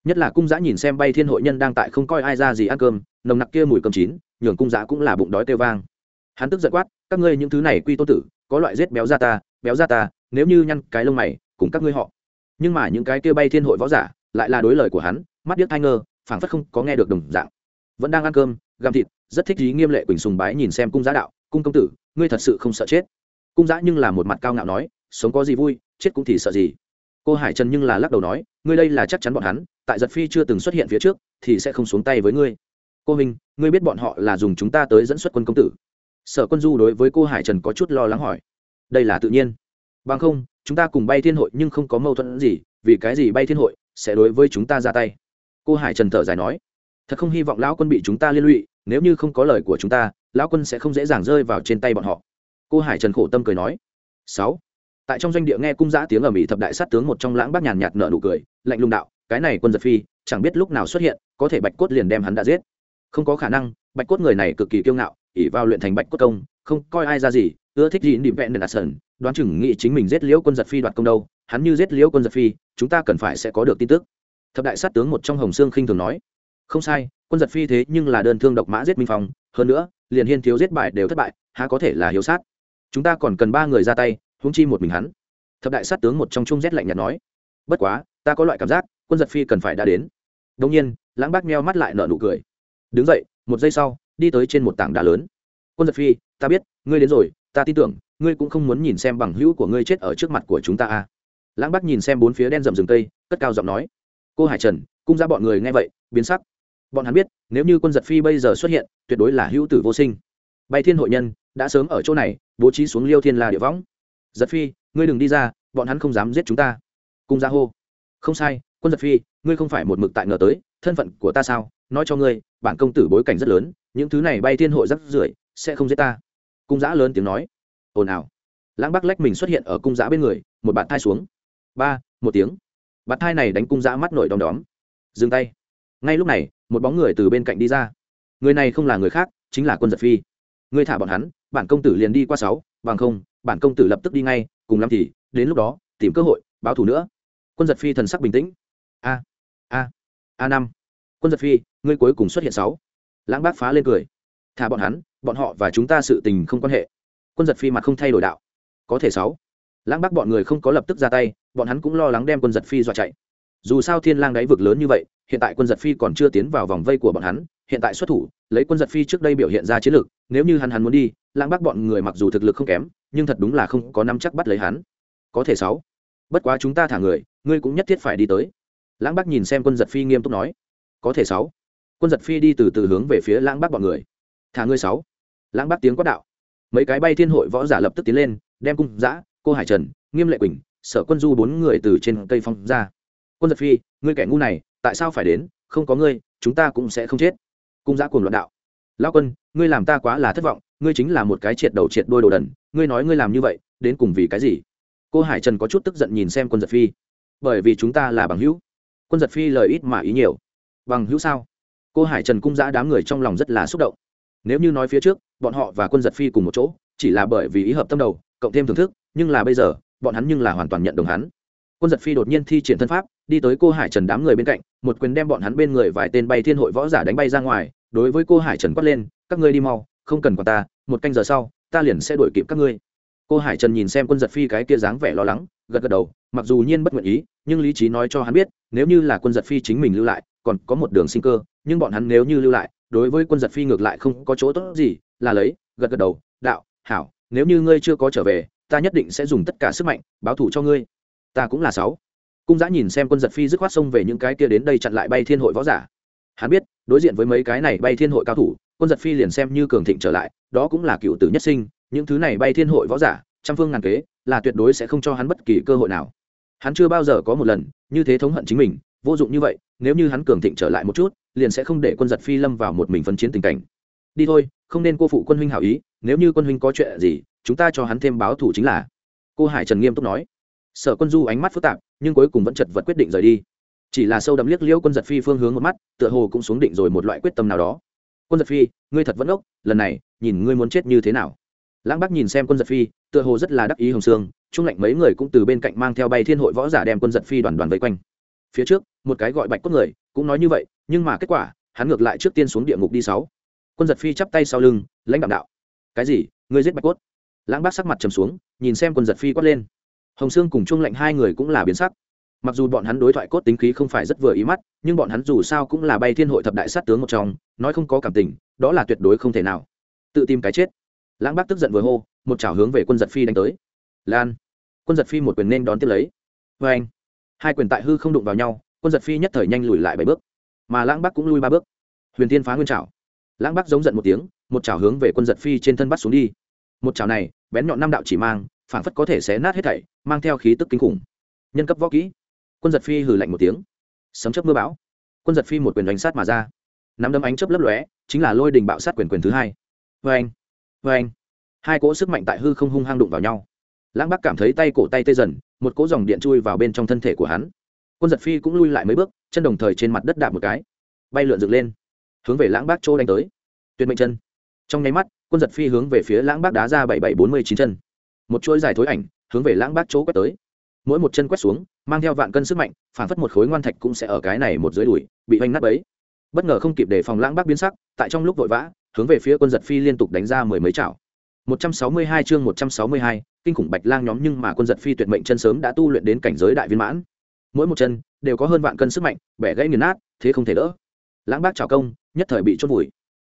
nhất là cung giã nhìn xem bay thiên hội nhân đang tại không coi ai ra gì ăn cơm, nồng nặc kia mùi cơm chín, nhường cung giã cũng là bụng đói kêu vang. Hắn tức giận quát, các ngươi những thứ này quy tô tử, có loại rết béo ra ta, béo ra ta, nếu như nhăn cái lông mày, cùng các ngươi họ. Nhưng mà những cái kia bay thiên hội võ giả lại là đối lời của hắn, mắt điếc thai ngơ, phảng phất không có nghe được đồng dạng. Vẫn đang ăn cơm găm thịt, rất thích ý nghiêm lệ quỳnh sùng bái nhìn xem cung giã đạo, cung công tử, ngươi thật sự không sợ chết. Cung giã nhưng là một mặt cao ngạo nói, sống có gì vui, chết cũng thì sợ gì cô hải trần nhưng là lắc đầu nói, ngươi đây là chắc chắn bọn hắn, tại giật phi chưa từng xuất hiện phía trước, thì sẽ không xuống tay với ngươi. Cô minh ngươi biết bọn họ là dùng chúng ta tới dẫn xuất quân công tử? Sở quân du đối với cô hải trần có chút lo lắng hỏi. Đây là tự nhiên. Bằng không, chúng ta cùng bay thiên hội nhưng không có mâu thuẫn gì, vì cái gì bay thiên hội sẽ đối với chúng ta ra tay? Cô hải trần thở dài nói. Thật không hy vọng lão quân bị chúng ta liên lụy, nếu như không có lời của chúng ta, lão quân sẽ không dễ dàng rơi vào trên tay bọn họ. Cô hải trần khổ tâm cười nói. Sáu tại trong doanh địa nghe cung giã tiếng ở mỹ thập đại sát tướng một trong lãng bác nhàn nhạt nở nụ cười, lạnh lùng đạo, cái này quân giật phi, chẳng biết lúc nào xuất hiện, có thể bạch cốt liền đem hắn đã giết. Không có khả năng, bạch cốt người này cực kỳ kiêu ngạo ỉ vào luyện thành bạch cốt công, không coi ai ra gì, ưa thích gì điểm vẹn đền đạt sơn đoán chừng nghĩ chính mình giết liễu quân giật phi đoạt công đâu, hắn như giết liễu quân giật phi, chúng ta cần phải sẽ có được tin tức. Thập đại sát tướng một trong hồng sương khinh thường nói. Không sai, quân giật phi thế nhưng là đơn thương độc mã giết minh phong, hơn nữa, liền hiên thiếu giết bại đều thất bại, há có thể là hiếu sát? Chúng ta còn cần ba người ra tay húng chi một mình hắn. Thập đại sát tướng một trong chung rét lạnh nhạt nói, bất quá, ta có loại cảm giác, quân giật phi cần phải đã đến. Đông nhiên, lãng bác meo mắt lại nở nụ cười. Đứng dậy, một giây sau, đi tới trên một tảng đá lớn. Quân giật phi, ta biết, ngươi đến rồi, ta tin tưởng, ngươi cũng không muốn nhìn xem bằng hữu của ngươi chết ở trước mặt của chúng ta à. lãng bác nhìn xem bốn phía đen rậm rừng tây cất cao giọng nói, cô hải trần, cung ra bọn người nghe vậy, biến sắc. Bọn hắn biết, nếu như quân giật phi bây giờ xuất hiện, tuyệt đối là hữu tử vô sinh. Bay thiên hội nhân đã sớm ở chỗ này, bố trí xuống liêu thiên la địa võng giật phi, ngươi đừng đi ra, bọn hắn không dám giết chúng ta. Cung gia hô, không sai, quân giật phi, ngươi không phải một mực tại ngờ tới, thân phận của ta sao? Nói cho ngươi, bản công tử bối cảnh rất lớn, những thứ này bay thiên hội rắc rưởi, sẽ không giết ta. Cung giã lớn tiếng nói. Ồn ào. Lãng bắc lách mình xuất hiện ở cung giã bên người, một bạn thai xuống. Ba, một tiếng. Bạn thai này đánh cung giã mắt nổi đom đóm. Dừng tay. Ngay lúc này, một bóng người từ bên cạnh đi ra. Người này không là người khác, chính là quân giật phi. Ngươi thả bọn hắn, bản công tử liền đi qua sáu bằng không, bản công tử lập tức đi ngay, cùng lắm thì, đến lúc đó, tìm cơ hội, báo thù nữa. Quân giật phi thần sắc bình tĩnh. A a a năm. Quân giật phi, ngươi cuối cùng xuất hiện sáu. Lãng bác phá lên cười. Thả bọn hắn, bọn họ và chúng ta sự tình không quan hệ. Quân giật phi mặt không thay đổi đạo. Có thể sáu. Lãng bác bọn người không có lập tức ra tay, bọn hắn cũng lo lắng đem quân giật phi dọa chạy. Dù sao thiên lang đáy vực lớn như vậy, hiện tại quân giật phi còn chưa tiến vào vòng vây của bọn hắn hiện tại xuất thủ, lấy quân giật phi trước đây biểu hiện ra chiến lược nếu như hắn hắn muốn đi, lãng bác bọn người mặc dù thực lực không kém, nhưng thật đúng là không có nắm chắc bắt lấy hắn. Có thể sáu. Bất quá chúng ta thả người, ngươi cũng nhất thiết phải đi tới. Lãng bác nhìn xem quân giật phi nghiêm túc nói. Có thể sáu. Quân giật phi đi từ từ hướng về phía lãng bác bọn người. Thả ngươi sáu. Lãng bác tiếng quát đạo. Mấy cái bay thiên hội võ giả lập tức tiến lên, đem cung giã, cô hải trần, nghiêm lệ quỳnh, sở quân du bốn người từ trên cây phong ra. Quân giật phi, ngươi kẻ ngu này, tại sao phải đến? Không có ngươi, chúng ta cũng sẽ không chết cung giã cuồng loạn đạo. Lao quân, ngươi làm ta quá là thất vọng, ngươi chính là một cái triệt đầu triệt đôi đồ đần, ngươi nói ngươi làm như vậy, đến cùng vì cái gì? Cô hải trần có chút tức giận nhìn xem quân giật phi. Bởi vì chúng ta là bằng hữu. Quân giật phi lời ít mà ý nhiều. Bằng hữu sao? Cô hải trần cung giã đám người trong lòng rất là xúc động. Nếu như nói phía trước, bọn họ và quân giật phi cùng một chỗ, chỉ là bởi vì ý hợp tâm đầu, cộng thêm thưởng thức, nhưng là bây giờ, bọn hắn nhưng là hoàn toàn nhận đồng hắn. Quân giật phi đột nhiên thi triển thân pháp, đi tới cô hải trần đám người bên cạnh một quyền đem bọn hắn bên người vài tên bay thiên hội võ giả đánh bay ra ngoài, đối với cô hải trần quát lên, các ngươi đi mau, không cần còn ta, một canh giờ sau, ta liền sẽ đuổi kịp các ngươi. Cô hải trần nhìn xem quân giật phi cái kia dáng vẻ lo lắng, gật gật đầu, mặc dù nhiên bất nguyện ý, nhưng lý trí nói cho hắn biết, nếu như là quân giật phi chính mình lưu lại, còn có một đường sinh cơ, nhưng bọn hắn nếu như lưu lại, đối với quân giật phi ngược lại không có chỗ tốt gì, là lấy, gật gật đầu, đạo, hảo, nếu như ngươi chưa có trở về, ta nhất định sẽ dùng tất cả sức mạnh, báo thủ cho ngươi. Ta cũng là sáu cung giã nhìn xem quân giật phi dứt khoát xông về những cái kia đến đây chặn lại bay thiên hội võ giả. Hắn biết, đối diện với mấy cái này bay thiên hội cao thủ, quân giật phi liền xem như cường thịnh trở lại, đó cũng là cựu tử nhất sinh, những thứ này bay thiên hội võ giả, trăm phương ngàn kế, là tuyệt đối sẽ không cho hắn bất kỳ cơ hội nào. Hắn chưa bao giờ có một lần, như thế thống hận chính mình, vô dụng như vậy, nếu như hắn cường thịnh trở lại một chút, liền sẽ không để quân giật phi lâm vào một mình phân chiến tình cảnh. Đi thôi, không nên cô phụ quân huynh hảo ý, nếu như quân huynh có chuyện gì, chúng ta cho hắn thêm báo thủ chính là. Cô hải trần nghiêm túc nói sở quân du ánh mắt phức tạp, nhưng cuối cùng vẫn chật vật quyết định rời đi. Chỉ là sâu đậm liếc liễu quân giật phi phương hướng một mắt, tựa hồ cũng xuống định rồi một loại quyết tâm nào đó. Quân giật phi, ngươi thật vẫn ốc lần này, nhìn ngươi muốn chết như thế nào? Lãng bắc nhìn xem quân giật phi, tựa hồ rất là đắc ý hồng sương trung lạnh mấy người cũng từ bên cạnh mang theo bay thiên hội võ giả đem quân giật phi đoàn đoàn vây quanh. Phía trước, một cái gọi bạch cốt người, cũng nói như vậy, nhưng mà kết quả, hắn ngược lại trước tiên xuống địa ngục đi sáu. Quân giật phi chắp tay sau lưng, lãnh đạo đạo. Cái gì? Ngươi giết bạch cốt? Lãng bác sắc mặt trầm xuống, nhìn xem quân giật phi quát lên hồng sương cùng Chung lạnh hai người cũng là biến sắc. Mặc dù bọn hắn đối thoại cốt tính khí không phải rất vừa ý mắt, nhưng bọn hắn dù sao cũng là bay thiên hội thập đại sát tướng một trong, nói không có cảm tình, đó là tuyệt đối không thể nào. Tự tìm cái chết. Lãng bác tức giận vừa hô, một chảo hướng về quân giật phi đánh tới. Lan. Quân giật phi một quyền nên đón tiếp lấy. Vê anh hai quyền tại hư không đụng vào nhau, quân giật phi nhất thời nhanh lùi lại bảy bước. Mà lãng Bác cũng lui ba bước. Huyền tiên phá nguyên chảo. Lãng Bác giống giận một tiếng, một chảo hướng về quân giật phi trên thân bắt xuống đi. Một chảo này, bén nhọn năm đạo chỉ mang phản phất có thể xé nát hết thảy, mang theo khí tức kinh khủng. Nhân cấp võ kỹ. Quân giật phi hừ lạnh một tiếng. Sấm chấp mưa bão. Quân giật phi một quyền đánh sát mà ra. Nắm đấm ánh chớp lấp lóe, chính là lôi đình bạo sát quyền quyền thứ hai. Vê anh vê anh hai cỗ sức mạnh tại hư không hung hăng đụng vào nhau. Lãng bắc cảm thấy tay cổ tay tê dần, một cỗ dòng điện chui vào bên trong thân thể của hắn. Quân giật phi cũng lui lại mấy bước, chân đồng thời trên mặt đất đạp một cái. Bay lượn dựng lên, hướng về lãng bác chỗ đánh tới. Tuyệt mệnh chân. Trong nháy mắt, quân giật phi hướng về phía lãng bác đá ra bảy bảy bốn mươi chín chân một chuỗi dài thối ảnh hướng về lãng bác chỗ quét tới. Mỗi một chân quét xuống mang theo vạn cân sức mạnh phản phất một khối ngoan thạch cũng sẽ ở cái này một dưới đùi bị oanh nát ấy bất ngờ không kịp đề phòng lãng bác biến sắc tại trong lúc vội vã hướng về phía quân giật phi liên tục đánh ra mười mấy chảo. 162 chương 162, kinh khủng bạch lang nhóm nhưng mà quân giật phi tuyệt mệnh chân sớm đã tu luyện đến cảnh giới đại viên mãn. Mỗi một chân đều có hơn vạn cân sức mạnh bẻ gãy nghiền nát thế không thể đỡ. Lãng bác trào công nhất thời bị chốt vùi.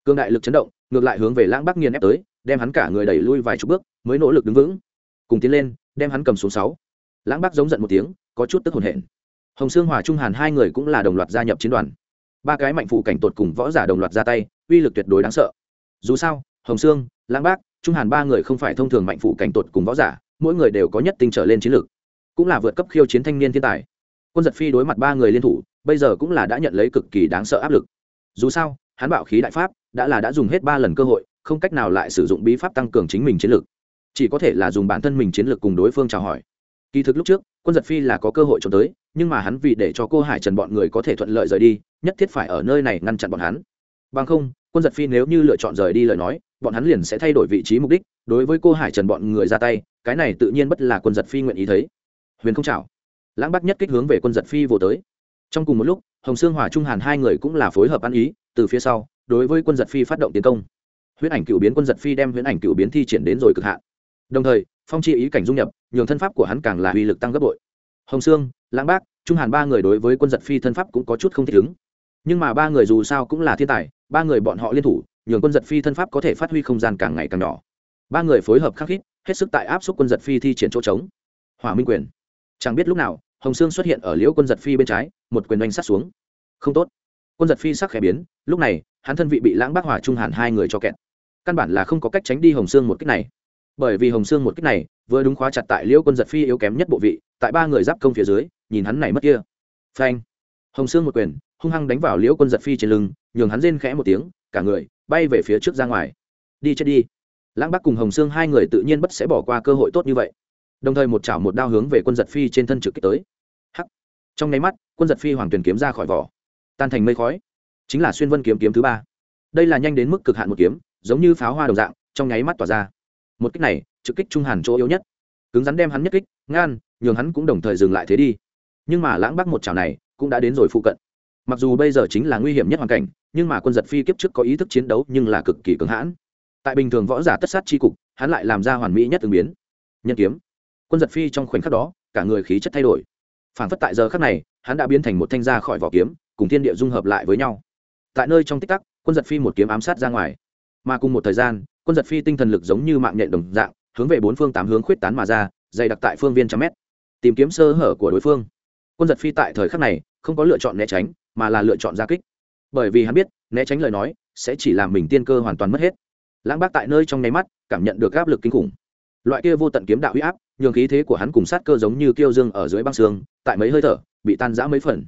Cương đại lực chấn động ngược lại hướng về lãng bác nghiền ép tới đem hắn cả người đẩy lui vài chục bước mới nỗ lực đứng vững cùng tiến lên, đem hắn cầm xuống sáu. Lãng bác giống giận một tiếng, có chút tức hồn hển. Hồng sương hòa trung hàn hai người cũng là đồng loạt gia nhập chiến đoàn. Ba cái mạnh phụ cảnh tột cùng võ giả đồng loạt ra tay, uy lực tuyệt đối đáng sợ. Dù sao, hồng sương, lãng bác, trung hàn ba người không phải thông thường mạnh phụ cảnh tột cùng võ giả, mỗi người đều có nhất tinh trở lên chiến lược cũng là vượt cấp khiêu chiến thanh niên thiên tài. Quân giật phi đối mặt ba người liên thủ, bây giờ cũng là đã nhận lấy cực kỳ đáng sợ áp lực. Dù sao, hắn bạo khí đại pháp, đã là đã dùng hết ba lần cơ hội, không cách nào lại sử dụng bí pháp tăng cường chính mình chiến lược chỉ có thể là dùng bản thân mình chiến lược cùng đối phương chào hỏi. Kỳ thực lúc trước, quân giật phi là có cơ hội trốn tới, nhưng mà hắn vì để cho cô hải trần bọn người có thể thuận lợi rời đi, nhất thiết phải ở nơi này ngăn chặn bọn hắn. Bằng không, quân giật phi nếu như lựa chọn rời đi lời nói, bọn hắn liền sẽ thay đổi vị trí mục đích, đối với cô hải trần bọn người ra tay, cái này tự nhiên bất là quân giật phi nguyện ý thấy. Huyền không chào lãng bắc nhất kích hướng về quân giật phi vô tới. Trong cùng một lúc, hồng sương, hòa trung hàn hai người cũng là phối hợp ăn ý, từ phía sau, đối với quân giật phi phát động tiến công. Huyễn ảnh cựu biến quân giật phi đem huyễn ảnh cựu biến thi triển đến rồi cực hạn đồng thời, phong chi ý cảnh dung nhập, nhường thân pháp của hắn càng là uy lực tăng gấp bội. Hồng sương, lãng bác, trung hàn ba người đối với quân giật phi thân pháp cũng có chút không thích ứng. Nhưng mà ba người dù sao cũng là thiên tài, ba người bọn họ liên thủ, nhường quân giật phi thân pháp có thể phát huy không gian càng ngày càng nhỏ. Ba người phối hợp khắc khít, hết sức tại áp suất quân giật phi thi triển chỗ trống. Hỏa minh quyền. Chẳng biết lúc nào, hồng sương xuất hiện ở liễu quân giật phi bên trái, một quyền đánh sát xuống. Không tốt. Quân giật phi sắc khẽ biến, lúc này, hắn thân vị bị lãng bác hỏa trung hàn hai người cho kẹt. Căn bản là không có cách tránh đi hồng sương một cách này bởi vì hồng sương một cách này, vừa đúng khóa chặt tại liễu quân giật phi yếu kém nhất bộ vị, tại ba người giáp công phía dưới, nhìn hắn này mất kia. Phanh. Hồng sương một quyền, hung hăng đánh vào liễu quân giật phi trên lưng, nhường hắn rên khẽ một tiếng, cả người bay về phía trước ra ngoài. Đi chết đi. Lãng bắc cùng hồng sương hai người tự nhiên bất sẽ bỏ qua cơ hội tốt như vậy. Đồng thời một chảo một đao hướng về quân giật phi trên thân trực kích tới. Hắc. Trong nháy mắt, quân giật phi hoàng tuyển kiếm ra khỏi vỏ. Tan thành mây khói. Chính là xuyên vân kiếm kiếm thứ ba. Đây là nhanh đến mức cực hạn một kiếm, giống như pháo hoa đồng dạng, trong nháy mắt tỏa ra một kích này, trực kích trung hàn chỗ yếu nhất. Cứng rắn đem hắn nhất kích, ngan, nhường hắn cũng đồng thời dừng lại thế đi. Nhưng mà lãng bắc một chảo này, cũng đã đến rồi phụ cận. Mặc dù bây giờ chính là nguy hiểm nhất hoàn cảnh, nhưng mà quân giật phi kiếp trước có ý thức chiến đấu nhưng là cực kỳ cứng hãn. Tại bình thường võ giả tất sát tri cục, hắn lại làm ra hoàn mỹ nhất ứng biến. Nhân kiếm. Quân giật phi trong khoảnh khắc đó, cả người khí chất thay đổi. Phản phất tại giờ khắc này, hắn đã biến thành một thanh ra khỏi vỏ kiếm, cùng thiên địa dung hợp lại với nhau. Tại nơi trong tích tắc, quân giật phi một kiếm ám sát ra ngoài. Mà cùng một thời gian quân giật phi tinh thần lực giống như mạng nhện đồng dạng, hướng về bốn phương tám hướng khuyết tán mà ra, dày đặc tại phương viên trăm mét, tìm kiếm sơ hở của đối phương. Quân giật phi tại thời khắc này không có lựa chọn né tránh, mà là lựa chọn ra kích. Bởi vì hắn biết, né tránh lời nói sẽ chỉ làm mình tiên cơ hoàn toàn mất hết. Lãng bác tại nơi trong nháy mắt cảm nhận được áp lực kinh khủng. Loại kia vô tận kiếm đạo huy áp, nhường khí thế của hắn cùng sát cơ giống như kiêu dương ở dưới băng xương tại mấy hơi thở, bị tan rã mấy phần.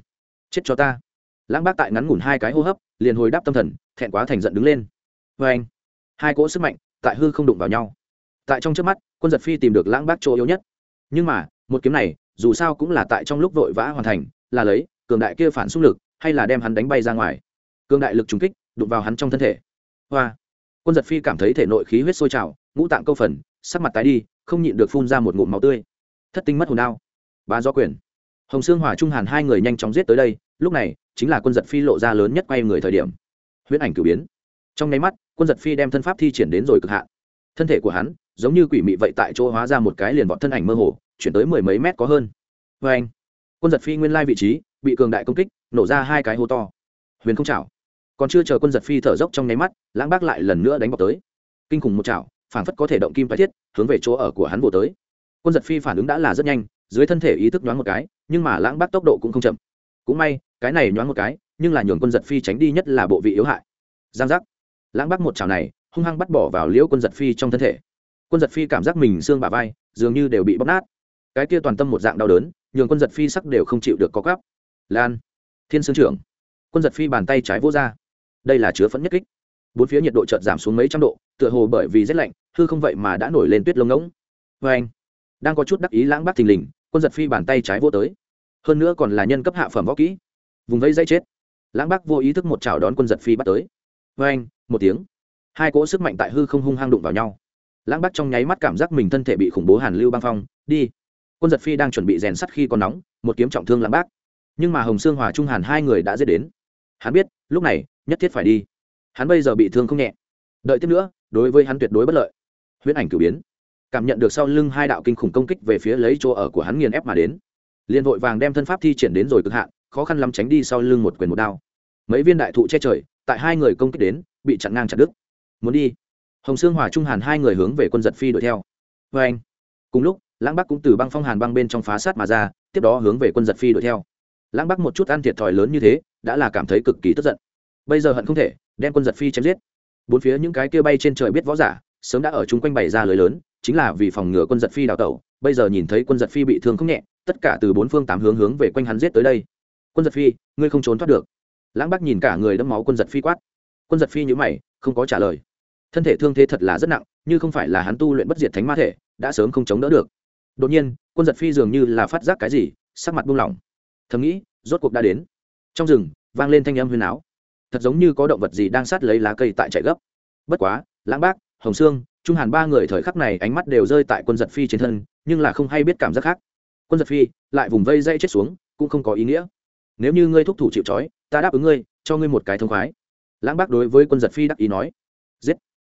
Chết cho ta. Lãng bác tại ngắn ngủn hai cái hô hấp, liền hồi đáp tâm thần, thẹn quá thành giận đứng lên. Vê anh hai cỗ sức mạnh tại hư không đụng vào nhau. Tại trong trước mắt, quân giật phi tìm được lãng bác chỗ yếu nhất. Nhưng mà, một kiếm này, dù sao cũng là tại trong lúc vội vã hoàn thành, là lấy cường đại kia phản xung lực, hay là đem hắn đánh bay ra ngoài. Cường đại lực trùng kích, đụng vào hắn trong thân thể. Hoa! Quân giật phi cảm thấy thể nội khí huyết sôi trào, ngũ tạng câu phần, sắc mặt tái đi, không nhịn được phun ra một ngụm máu tươi. Thất tinh mất hồn đao. Bá do quyền. Hồng sương hòa trung hàn hai người nhanh chóng giết tới đây, lúc này, chính là quân giật phi lộ ra lớn nhất quay người thời điểm. Huyễn ảnh cử biến. Trong nháy mắt quân giật phi đem thân pháp thi triển đến rồi cực hạn. Thân thể của hắn, giống như quỷ mị vậy tại chỗ hóa ra một cái liền vọt thân ảnh mơ hồ, chuyển tới mười mấy mét có hơn. Vê anh, quân giật phi nguyên lai vị trí, bị cường đại công kích, nổ ra hai cái hô to. Huyền không chảo. Còn chưa chờ quân giật phi thở dốc trong nháy mắt, lãng bác lại lần nữa đánh bọc tới. Kinh khủng một chảo, phảng phất có thể động kim tái thiết, hướng về chỗ ở của hắn bổ tới. Quân giật phi phản ứng đã là rất nhanh, dưới thân thể ý thức nhoáng một cái, nhưng mà lãng bác tốc độ cũng không chậm. Cũng may, cái này nhoáng một cái, nhưng là nhường quân giật phi tránh đi nhất là bộ vị yếu hại. Giang giác lãng bác một chảo này, hung hăng bắt bỏ vào liễu quân giật phi trong thân thể. Quân giật phi cảm giác mình xương bả vai dường như đều bị bóc nát. Cái kia toàn tâm một dạng đau đớn, nhường quân giật phi sắc đều không chịu được có cắp lan, thiên sương trưởng. Quân giật phi bàn tay trái vô ra. Đây là chứa phẫn nhất kích. Bốn phía nhiệt độ chợt giảm xuống mấy trăm độ, tựa hồ bởi vì rét lạnh, hư không vậy mà đã nổi lên tuyết lông ngỗng. Vê anh, đang có chút đắc ý lãng bác thình lình, quân giật phi bàn tay trái vô tới. Hơn nữa còn là nhân cấp hạ phẩm võ kỹ. Vùng vây dây chết. Lãng bác vô ý thức một chảo đón quân giật phi bắt tới. Vê anh một tiếng. Hai cỗ sức mạnh tại hư không hung hang đụng vào nhau. Lãng bắc trong nháy mắt cảm giác mình thân thể bị khủng bố hàn lưu băng phong. Đi. Quân giật phi đang chuẩn bị rèn sắt khi còn nóng, một kiếm trọng thương lãng bác. Nhưng mà hồng sương hòa trung hàn hai người đã dễ đến. Hắn biết, lúc này, nhất thiết phải đi. Hắn bây giờ bị thương không nhẹ. Đợi tiếp nữa, đối với hắn tuyệt đối bất lợi. Huyễn ảnh cử biến. Cảm nhận được sau lưng hai đạo kinh khủng công kích về phía lấy chỗ ở của hắn nghiền ép mà đến. Liền vội vàng đem thân pháp thi triển đến rồi cực hạn, khó khăn lắm tránh đi sau lưng một quyền một đao. Mấy viên đại thụ che trời, tại hai người công kích đến bị chặn ngang chặt đứt. Muốn đi. Hồng sương hòa trung hàn hai người hướng về quân giật phi đuổi theo. Vê anh. Cùng lúc, lãng bắc cũng từ băng phong hàn băng bên trong phá sát mà ra, tiếp đó hướng về quân giật phi đuổi theo. Lãng bắc một chút ăn thiệt thòi lớn như thế, đã là cảm thấy cực kỳ tức giận. Bây giờ hận không thể, đem quân giật phi chém giết. Bốn phía những cái kia bay trên trời biết võ giả, sớm đã ở chúng quanh bày ra lưới lớn, chính là vì phòng ngừa quân giật phi đào tẩu, bây giờ nhìn thấy quân giật phi bị thương không nhẹ, tất cả từ bốn phương tám hướng hướng về quanh hắn giết tới đây. Quân giật phi, ngươi không trốn thoát được. Lãng bắc nhìn cả người đẫm máu quân giật phi quát quân giật phi nhữ mày, không có trả lời. Thân thể thương thế thật là rất nặng, như không phải là hắn tu luyện bất diệt thánh ma thể, đã sớm không chống đỡ được. Đột nhiên, quân giật phi dường như là phát giác cái gì, sắc mặt buông lỏng. Thầm nghĩ, rốt cuộc đã đến. Trong rừng, vang lên thanh âm huyền áo. Thật giống như có động vật gì đang sát lấy lá cây tại chạy gấp. Bất quá, lãng bác, hồng sương, trung hàn ba người thời khắc này ánh mắt đều rơi tại quân giật phi trên thân, nhưng là không hay biết cảm giác khác. Quân giật phi lại vùng vây dây chết xuống, cũng không có ý nghĩa. Nếu như ngươi thúc thủ chịu trói, ta đáp ứng ngươi, cho ngươi một cái thông khoái lãng bác đối với quân giật phi đắc ý nói, giết!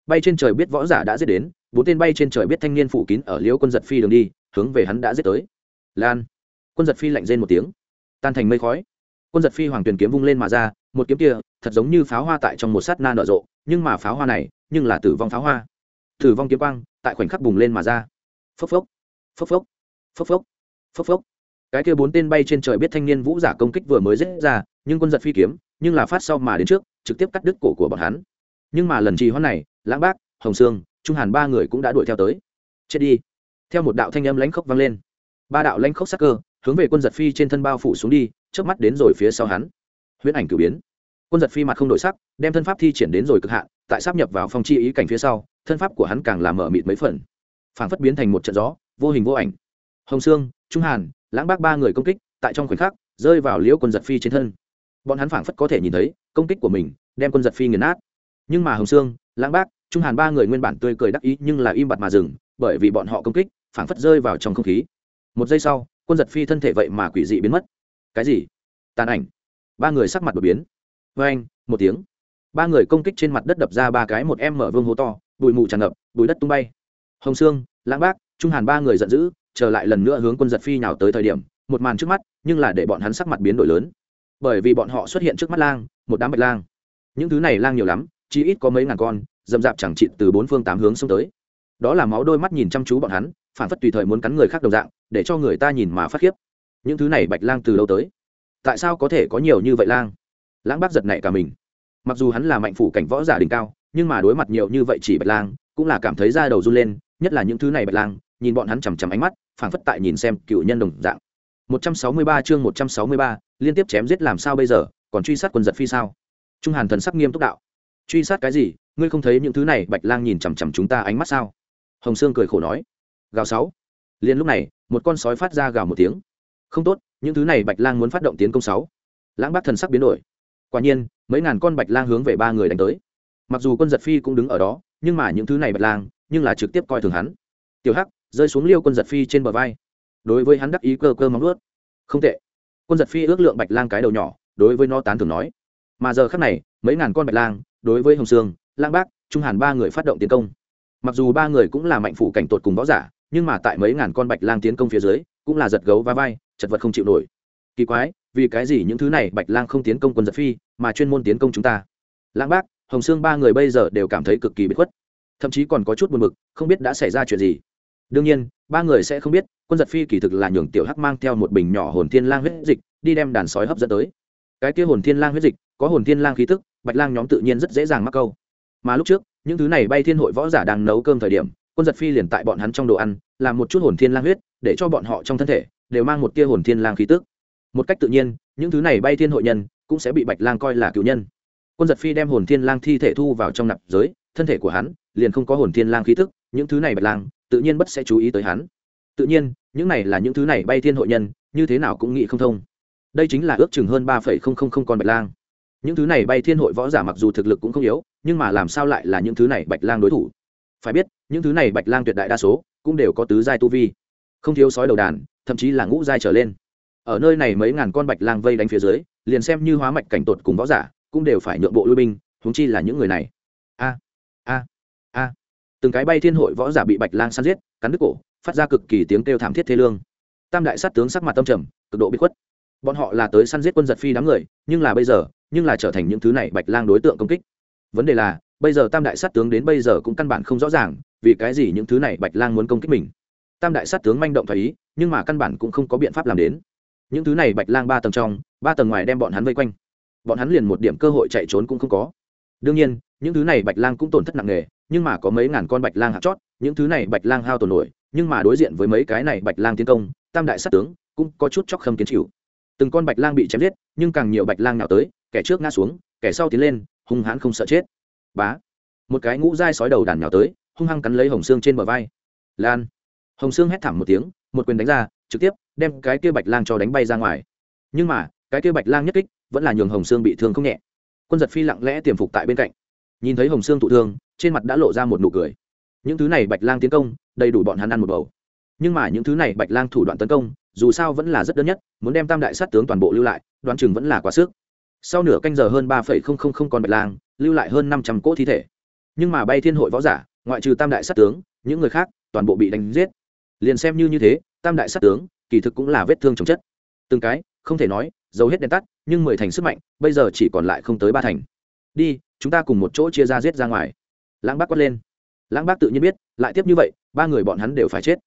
Bay trên trời biết võ giả đã giết đến, bốn tên bay trên trời biết thanh niên phủ kín ở liễu quân giật phi đường đi, hướng về hắn đã giết tới. Lan, quân giật phi lạnh rên một tiếng, tan thành mây khói. Quân giật phi hoàng tuyền kiếm vung lên mà ra, một kiếm kia, thật giống như pháo hoa tại trong một sát na nở rộ, nhưng mà pháo hoa này, nhưng là tử vong pháo hoa. Tử vong kiếm quang, tại khoảnh khắc bùng lên mà ra. Phốc phốc phốc phốc phốc phốc phốc phốc. Cái kia bốn tên bay trên trời biết thanh niên vũ giả công kích vừa mới giết ra, nhưng quân giật phi kiếm, nhưng là phát sau mà đến trước trực tiếp cắt đứt cổ của bọn hắn. Nhưng mà lần trì hoãn này, lãng bác, hồng sương, trung hàn ba người cũng đã đuổi theo tới. Chết đi. Theo một đạo thanh âm lãnh khốc vang lên. Ba đạo lãnh khốc sắc cơ, hướng về quân giật phi trên thân bao phủ xuống đi trước mắt đến rồi phía sau hắn. Huyễn ảnh cử biến. Quân giật phi mặt không đổi sắc, đem thân pháp thi triển đến rồi cực hạn, tại sắp nhập vào phong chi ý cảnh phía sau, thân pháp của hắn càng làm mở mịt mấy phần. Phảng phất biến thành một trận gió, vô hình vô ảnh. Hồng sương, trung hàn, lãng bác ba người công kích, tại trong khoảnh khắc, rơi vào liễu quân giật phi trên thân bọn hắn phảng phất có thể nhìn thấy, công kích của mình đem quân giật phi nghiền nát. Nhưng mà hồng sương, lãng bác, trung hàn ba người nguyên bản tươi cười đắc ý nhưng là im bặt mà dừng, bởi vì bọn họ công kích phảng phất rơi vào trong không khí. Một giây sau, quân giật phi thân thể vậy mà quỷ dị biến mất. Cái gì? Tàn ảnh. Ba người sắc mặt đột biến. Vê anh, một tiếng. Ba người công kích trên mặt đất đập ra ba cái một em mở vương hố to, bụi mù tràn ngập, bụi đất tung bay. Hồng sương, lãng bác, trung hàn ba người giận dữ, trở lại lần nữa hướng quân giật phi nào tới thời điểm, một màn trước mắt, nhưng là để bọn hắn sắc mặt biến đổi lớn bởi vì bọn họ xuất hiện trước mắt lang, một đám bạch lang. Những thứ này lang nhiều lắm, chỉ ít có mấy ngàn con, dầm dạp chẳng chịt từ bốn phương tám hướng xông tới. Đó là máu đôi mắt nhìn chăm chú bọn hắn, phản phất tùy thời muốn cắn người khác đồng dạng, để cho người ta nhìn mà phát khiếp. Những thứ này bạch lang từ đâu tới? Tại sao có thể có nhiều như vậy lang? Lãng bác giật nảy cả mình. Mặc dù hắn là mạnh phủ cảnh võ giả đỉnh cao, nhưng mà đối mặt nhiều như vậy chỉ bạch lang, cũng là cảm thấy da đầu run lên, nhất là những thứ này bạch lang, nhìn bọn hắn chằm chằm ánh mắt phảng phất tại nhìn xem cựu nhân đồng dạng. 163 chương 163, liên tiếp chém giết làm sao bây giờ còn truy sát quân giật phi sao? Trung hàn thần sắc nghiêm túc đạo. Truy sát cái gì? Ngươi không thấy những thứ này bạch lang nhìn chằm chằm chúng ta ánh mắt sao? Hồng sương cười khổ nói. Gào sáu. Liên lúc này một con sói phát ra gào một tiếng. Không tốt những thứ này bạch lang muốn phát động tiến công sáu. Lãng bác thần sắc biến đổi. Quả nhiên mấy ngàn con bạch lang hướng về ba người đánh tới. Mặc dù quân giật phi cũng đứng ở đó nhưng mà những thứ này bạch lang nhưng là trực tiếp coi thường hắn. Tiểu hắc rơi xuống liêu quân giật phi trên bờ vai đối với hắn đắc ý cơ cơ móng ướt không tệ. Quân giật phi ước lượng bạch lang cái đầu nhỏ, đối với nó tán thường nói. Mà giờ khác này, mấy ngàn con bạch lang, đối với hồng sương, lang bác, trung hàn ba người phát động tiến công. Mặc dù ba người cũng là mạnh phủ cảnh tột cùng võ giả, nhưng mà tại mấy ngàn con bạch lang tiến công phía dưới, cũng là giật gấu va vai, chật vật không chịu nổi. Kỳ quái, vì cái gì những thứ này bạch lang không tiến công quân giật phi, mà chuyên môn tiến công chúng ta? Lãng bác, hồng sương ba người bây giờ đều cảm thấy cực kỳ bất khuất. Thậm chí còn có chút buồn mực không biết đã xảy ra chuyện gì đương nhiên, ba người sẽ không biết, quân giật phi kỳ thực là nhường tiểu hắc mang theo một bình nhỏ hồn thiên lang huyết dịch, đi đem đàn sói hấp dẫn tới. Cái kia hồn thiên lang huyết dịch, có hồn thiên lang khí tức, bạch lang nhóm tự nhiên rất dễ dàng mắc câu. Mà lúc trước, những thứ này bay thiên hội võ giả đang nấu cơm thời điểm, quân giật phi liền tại bọn hắn trong đồ ăn, làm một chút hồn thiên lang huyết, để cho bọn họ trong thân thể, đều mang một tia hồn thiên lang khí tức. Một cách tự nhiên, những thứ này bay thiên hội nhân, cũng sẽ bị bạch lang coi là cựu nhân. Quân giật phi đem hồn thiên lang thi thể thu vào trong nạp giới, thân thể của hắn, liền không có hồn thiên lang khí tức, những thứ này bạch lang tự nhiên bất sẽ chú ý tới hắn. Tự nhiên, những này là những thứ này bay thiên hội nhân, như thế nào cũng nghĩ không thông. Đây chính là ước chừng hơn ba phẩy không không không con bạch lang. Những thứ này bay thiên hội võ giả mặc dù thực lực cũng không yếu, nhưng mà làm sao lại là những thứ này bạch lang đối thủ? Phải biết, những thứ này bạch lang tuyệt đại đa số cũng đều có tứ giai tu vi, không thiếu sói đầu đàn, thậm chí là ngũ giai trở lên. Ở nơi này mấy ngàn con bạch lang vây đánh phía dưới, liền xem như hóa mạch cảnh tột cùng võ giả cũng đều phải nhượng bộ lui binh, huống chi là những người này. A a a từng cái bay thiên hội võ giả bị bạch lang săn giết, cắn đứt cổ, phát ra cực kỳ tiếng kêu thảm thiết thế lương. Tam đại sát tướng sắc mặt tâm trầm, cực độ bị khuất. Bọn họ là tới săn giết quân giật phi đám người, nhưng là bây giờ, nhưng là trở thành những thứ này bạch lang đối tượng công kích. Vấn đề là, bây giờ tam đại sát tướng đến bây giờ cũng căn bản không rõ ràng, vì cái gì những thứ này bạch lang muốn công kích mình. Tam đại sát tướng manh động thoải ý, nhưng mà căn bản cũng không có biện pháp làm đến. Những thứ này bạch lang ba tầng trong, ba tầng ngoài đem bọn hắn vây quanh. Bọn hắn liền một điểm cơ hội chạy trốn cũng không có. Đương nhiên, những thứ này bạch lang cũng tổn thất nặng nề nhưng mà có mấy ngàn con bạch lang hạt chót, những thứ này bạch lang hao tổn nổi, nhưng mà đối diện với mấy cái này bạch lang tiến công, tam đại sát tướng cũng có chút chóc khâm kiến chịu. Từng con bạch lang bị chém giết, nhưng càng nhiều bạch lang nào tới, kẻ trước ngã xuống, kẻ sau tiến lên, hung hãn không sợ chết. Bá. Một cái ngũ dai sói đầu đàn nhào tới, hung hăng cắn lấy hồng xương trên bờ vai. Lan. Hồng xương hét thảm một tiếng, một quyền đánh ra, trực tiếp đem cái kia bạch lang cho đánh bay ra ngoài. Nhưng mà, cái kia bạch lang nhất kích, vẫn là nhường hồng xương bị thương không nhẹ. Quân giật phi lặng lẽ tiềm phục tại bên cạnh. Nhìn thấy hồng xương thụ thương trên mặt đã lộ ra một nụ cười. Những thứ này bạch lang tiến công, đầy đủ bọn hắn ăn một bầu. Nhưng mà những thứ này bạch lang thủ đoạn tấn công, dù sao vẫn là rất đơn nhất, muốn đem tam đại sát tướng toàn bộ lưu lại, đoán chừng vẫn là quá sức. Sau nửa canh giờ hơn ba phẩy không không không con bạch lang, lưu lại hơn năm trăm cỗ thi thể. Nhưng mà bay thiên hội võ giả, ngoại trừ tam đại sát tướng, những người khác, toàn bộ bị đánh giết. Liền xem như như thế, tam đại sát tướng, kỳ thực cũng là vết thương chồng chất. Từng cái, không thể nói giấu hết đèn tắt, nhưng mười thành sức mạnh, bây giờ chỉ còn lại không tới ba thành. Đi, chúng ta cùng một chỗ chia ra giết ra ngoài lãng bác quát lên. Lãng bác tự nhiên biết, lại tiếp như vậy, ba người bọn hắn đều phải chết.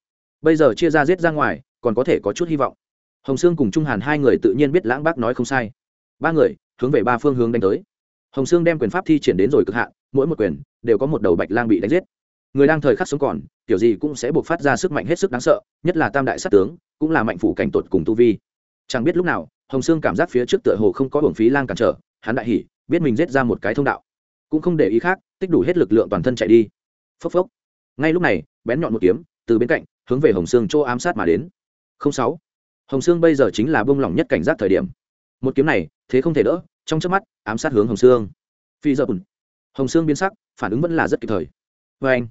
Bây giờ chia ra giết ra ngoài, còn có thể có chút hy vọng. Hồng sương cùng trung hàn hai người tự nhiên biết lãng bác nói không sai. Ba người, hướng về ba phương hướng đánh tới. Hồng sương đem quyền pháp thi triển đến rồi cực hạn, mỗi một quyền đều có một đầu bạch lang bị đánh giết. Người đang thời khắc sống còn, kiểu gì cũng sẽ buộc phát ra sức mạnh hết sức đáng sợ, nhất là tam đại sát tướng, cũng là mạnh phủ cảnh tột cùng tu vi. Chẳng biết lúc nào, hồng sương cảm giác phía trước tựa hồ không có hưởng phí lang cản trở, hắn đại hỉ, biết mình giết ra một cái thông đạo cũng không để ý khác, tích đủ hết lực lượng toàn thân chạy đi. Phốc phốc. Ngay lúc này, bén nhọn một kiếm, từ bên cạnh, hướng về hồng sương chỗ ám sát mà đến. Không sáu. Hồng sương bây giờ chính là bông lỏng nhất cảnh giác thời điểm. Một kiếm này, thế không thể đỡ, trong trước mắt, ám sát hướng hồng sương. Phi giờ bùn. Hồng sương biến sắc, phản ứng vẫn là rất kịp thời. Vê anh,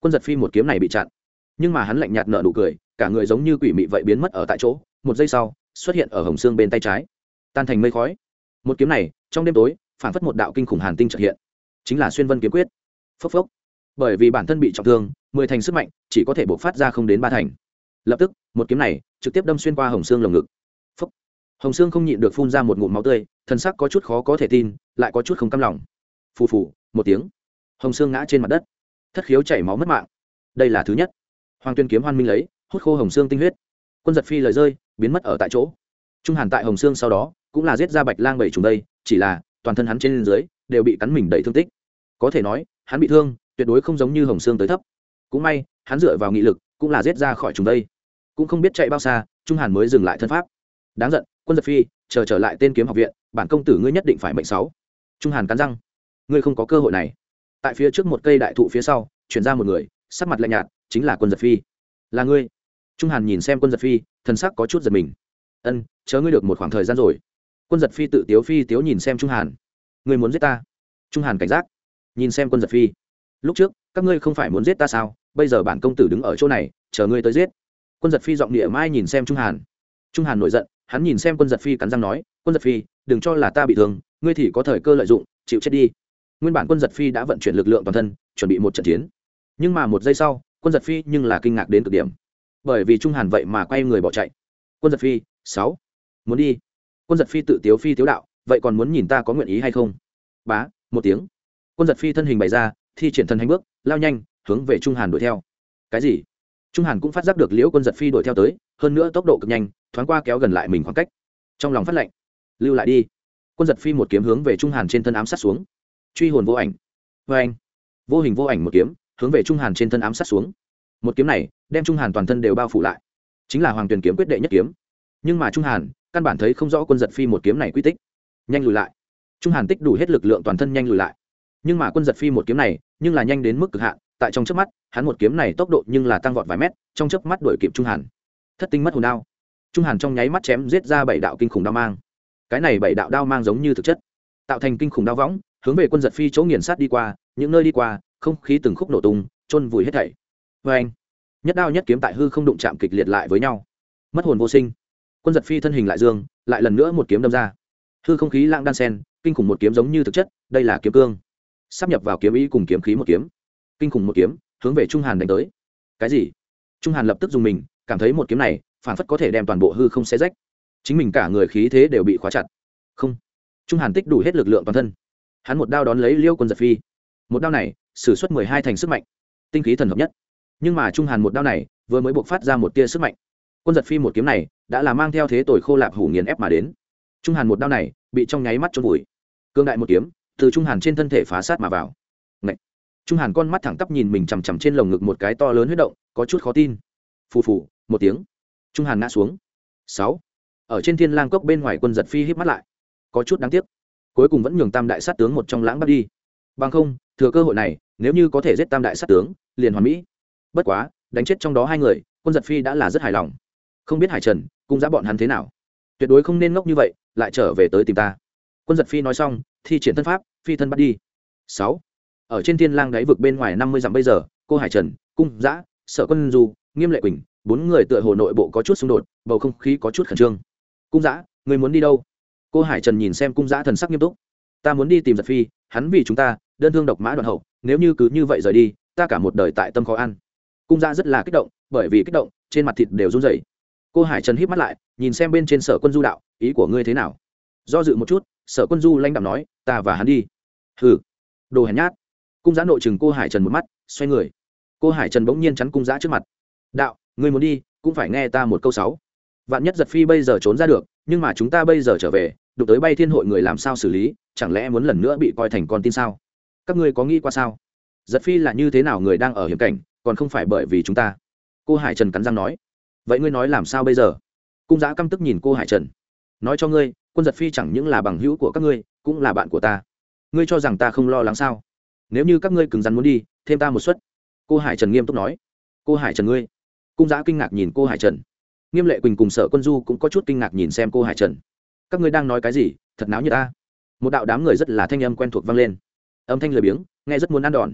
quân giật phi một kiếm này bị chặn. Nhưng mà hắn lạnh nhạt nợ nụ cười, cả người giống như quỷ mị vậy biến mất ở tại chỗ. Một giây sau, xuất hiện ở hồng xương bên tay trái. Tan thành mây khói. Một kiếm này, trong đêm tối, phản phất một đạo kinh khủng hàn tinh trợ hiện chính là xuyên vân kiếm quyết. Phốc phốc. Bởi vì bản thân bị trọng thương, mười thành sức mạnh, chỉ có thể buộc phát ra không đến ba thành. Lập tức, một kiếm này trực tiếp đâm xuyên qua hồng xương lồng ngực. Phốc. Hồng xương không nhịn được phun ra một ngụm máu tươi, thân sắc có chút khó có thể tin, lại có chút không căm lòng. Phù phù, một tiếng. Hồng xương ngã trên mặt đất. Thất khiếu chảy máu mất mạng. Đây là thứ nhất. Hoàng tuyên kiếm hoan minh lấy, hút khô hồng xương tinh huyết. Quân giật phi lời rơi, biến mất ở tại chỗ. Trung hàn tại hồng xương sau đó, cũng là giết ra bạch lang bảy trùng đây, chỉ là toàn thân hắn trên dưới đều bị cắn mình đầy thương tích. Có thể nói, hắn bị thương, tuyệt đối không giống như hồng xương tới thấp. Cũng may, hắn dựa vào nghị lực, cũng là giết ra khỏi chúng đây. Cũng không biết chạy bao xa, trung hàn mới dừng lại thân pháp. Đáng giận, quân giật phi, chờ trở lại tên kiếm học viện, bản công tử ngươi nhất định phải mệnh sáu. Trung hàn cắn răng. Ngươi không có cơ hội này. Tại phía trước một cây đại thụ phía sau, chuyển ra một người, sắc mặt lạnh nhạt, chính là quân giật phi. Là ngươi. Trung hàn nhìn xem quân giật phi, thần sắc có chút giật mình. Ân chớ ngươi được một khoảng thời gian rồi. Quân giật phi tự tiếu phi, tiếu nhìn xem trung hàn ngươi muốn giết ta? Trung hàn cảnh giác, nhìn xem quân giật phi. Lúc trước, các ngươi không phải muốn giết ta sao? Bây giờ bản công tử đứng ở chỗ này, chờ ngươi tới giết. Quân giật phi giọng địa mai nhìn xem trung hàn. Trung hàn nổi giận, hắn nhìn xem quân giật phi cắn răng nói, quân giật phi, đừng cho là ta bị thương, ngươi thì có thời cơ lợi dụng, chịu chết đi. Nguyên bản quân giật phi đã vận chuyển lực lượng toàn thân, chuẩn bị một trận chiến. Nhưng mà một giây sau, quân giật phi nhưng là kinh ngạc đến cực điểm. Bởi vì trung hàn vậy mà quay người bỏ chạy. Quân giật phi, sáu, muốn đi. Quân giật phi tự tiếu phi tiếu đạo vậy còn muốn nhìn ta có nguyện ý hay không? Bá, một tiếng. Quân giật phi thân hình bày ra, thi triển thân hành bước, lao nhanh, hướng về trung hàn đuổi theo. Cái gì? Trung hàn cũng phát giác được liễu quân giật phi đuổi theo tới, hơn nữa tốc độ cực nhanh, thoáng qua kéo gần lại mình khoảng cách. Trong lòng phát lệnh, lưu lại đi. Quân giật phi một kiếm hướng về trung hàn trên thân ám sát xuống. Truy hồn vô ảnh. Vê anh. Vô hình vô ảnh một kiếm, hướng về trung hàn trên thân ám sát xuống. Một kiếm này, đem trung hàn toàn thân đều bao phủ lại. Chính là hoàng tuyền kiếm quyết đệ nhất kiếm. Nhưng mà trung hàn, căn bản thấy không rõ quân giật phi một kiếm này quy tích nhanh lùi lại. Trung hàn tích đủ hết lực lượng toàn thân nhanh lùi lại. Nhưng mà quân giật phi một kiếm này, nhưng là nhanh đến mức cực hạn, tại trong chớp mắt, hắn một kiếm này tốc độ nhưng là tăng vọt vài mét, trong chớp mắt đuổi kịp trung hàn. Thất tinh mất hồn đao. Trung hàn trong nháy mắt chém giết ra bảy đạo kinh khủng đao mang. Cái này bảy đạo đao mang giống như thực chất, tạo thành kinh khủng đao võng, hướng về quân giật phi chỗ nghiền sát đi qua, những nơi đi qua, không khí từng khúc nổ tung, chôn vùi hết thảy. Vê anh, nhất đao nhất kiếm tại hư không đụng chạm kịch liệt lại với nhau. Mất hồn vô sinh. Quân giật phi thân hình lại dương, lại lần nữa một kiếm đâm ra hư không khí lãng đan sen, kinh khủng một kiếm giống như thực chất, đây là kiếm cương. Sắp nhập vào kiếm ý cùng kiếm khí một kiếm. Kinh khủng một kiếm, hướng về trung hàn đánh tới. Cái gì? Trung hàn lập tức dùng mình, cảm thấy một kiếm này, phản phất có thể đem toàn bộ hư không xé rách. Chính mình cả người khí thế đều bị khóa chặt. Không. Trung hàn tích đủ hết lực lượng toàn thân. Hắn một đao đón lấy liêu quân giật phi. Một đao này s ử suất mười hai thành sức mạnh. Tinh khí thần hợp nhất. Nhưng mà trung hàn một đao này, vừa mới buộc phát ra một tia sức mạnh. Quân giật phi một kiếm này, đã là mang theo thế tội khô lạp hủ nghiền ép mà đến trung hàn một đao này bị trong nháy mắt trôn vùi. Cương đại một kiếm từ trung hàn trên thân thể phá sát mà vào. Ngậy! trung hàn con mắt thẳng tắp nhìn mình chằm chằm trên lồng ngực một cái to lớn huyết động, có chút khó tin. Phù phù, một tiếng. Trung hàn ngã xuống. Sáu! Ở trên thiên lang cốc bên ngoài quân giật phi híp mắt lại. Có chút đáng tiếc. Cuối cùng vẫn nhường tam đại sát tướng một trong lãng bắt đi. Bằng không, thừa cơ hội này, nếu như có thể giết tam đại sát tướng, liền hoàn mỹ. Bất quá, đánh chết trong đó hai người, quân giật phi đã là rất hài lòng. Không biết hải trần, cung giã bọn hắn thế nào? Tuyệt đối không nên ngốc như vậy lại trở về tới tìm ta. Quân giật phi nói xong, thi triển thân pháp, phi thân bắt đi. Sáu. Ở trên thiên lang đáy vực bên ngoài năm mươi dặm bây giờ, cô hải trần, cung giã sở quân du, nghiêm lệ quỳnh, bốn người tựa hồ nội bộ có chút xung đột, bầu không khí có chút khẩn trương. Cung giã người muốn đi đâu? Cô hải trần nhìn xem cung giã thần sắc nghiêm túc. Ta muốn đi tìm giật phi, hắn vì chúng ta, đơn thương độc mã đoạn hậu, nếu như cứ như vậy rời đi, ta cả một đời tại tâm khó ăn cung giã rất là kích động, bởi vì kích động, trên mặt thịt đều run rẩy. Cô hải trần híp mắt lại, nhìn xem bên trên sở quân du đạo ý của ngươi thế nào? Do dự một chút, sở quân du lãnh đạo nói, ta và hắn đi. Hừ. Đồ hèn nhát. Cung giã nội chừng cô hải trần một mắt, xoay người. Cô hải trần bỗng nhiên chắn cung giã trước mặt. Đạo, ngươi muốn đi, cũng phải nghe ta một câu sáu. Vạn nhất giật phi bây giờ trốn ra được, nhưng mà chúng ta bây giờ trở về, đụng tới bay thiên hội người làm sao xử lý, chẳng lẽ muốn lần nữa bị coi thành con tin sao? Các ngươi có nghĩ qua sao? Giật phi là như thế nào người đang ở hiểm cảnh, còn không phải bởi vì chúng ta? Cô hải trần cắn răng nói. Vậy ngươi nói làm sao bây giờ? Cung giã căm tức nhìn cô hải trần nói cho ngươi, quân giật phi chẳng những là bằng hữu của các ngươi, cũng là bạn của ta. Ngươi cho rằng ta không lo lắng sao? Nếu như các ngươi cứng rắn muốn đi, thêm ta một suất. Cô hải trần nghiêm túc nói. Cô hải trần ngươi. Cung giã kinh ngạc nhìn cô hải trần. Nghiêm lệ quỳnh cùng sở quân du cũng có chút kinh ngạc nhìn xem cô hải trần. Các ngươi đang nói cái gì? Thật náo như ta. Một đạo đám người rất là thanh âm quen thuộc vang lên. Âm thanh lười biếng, nghe rất muốn ăn đòn.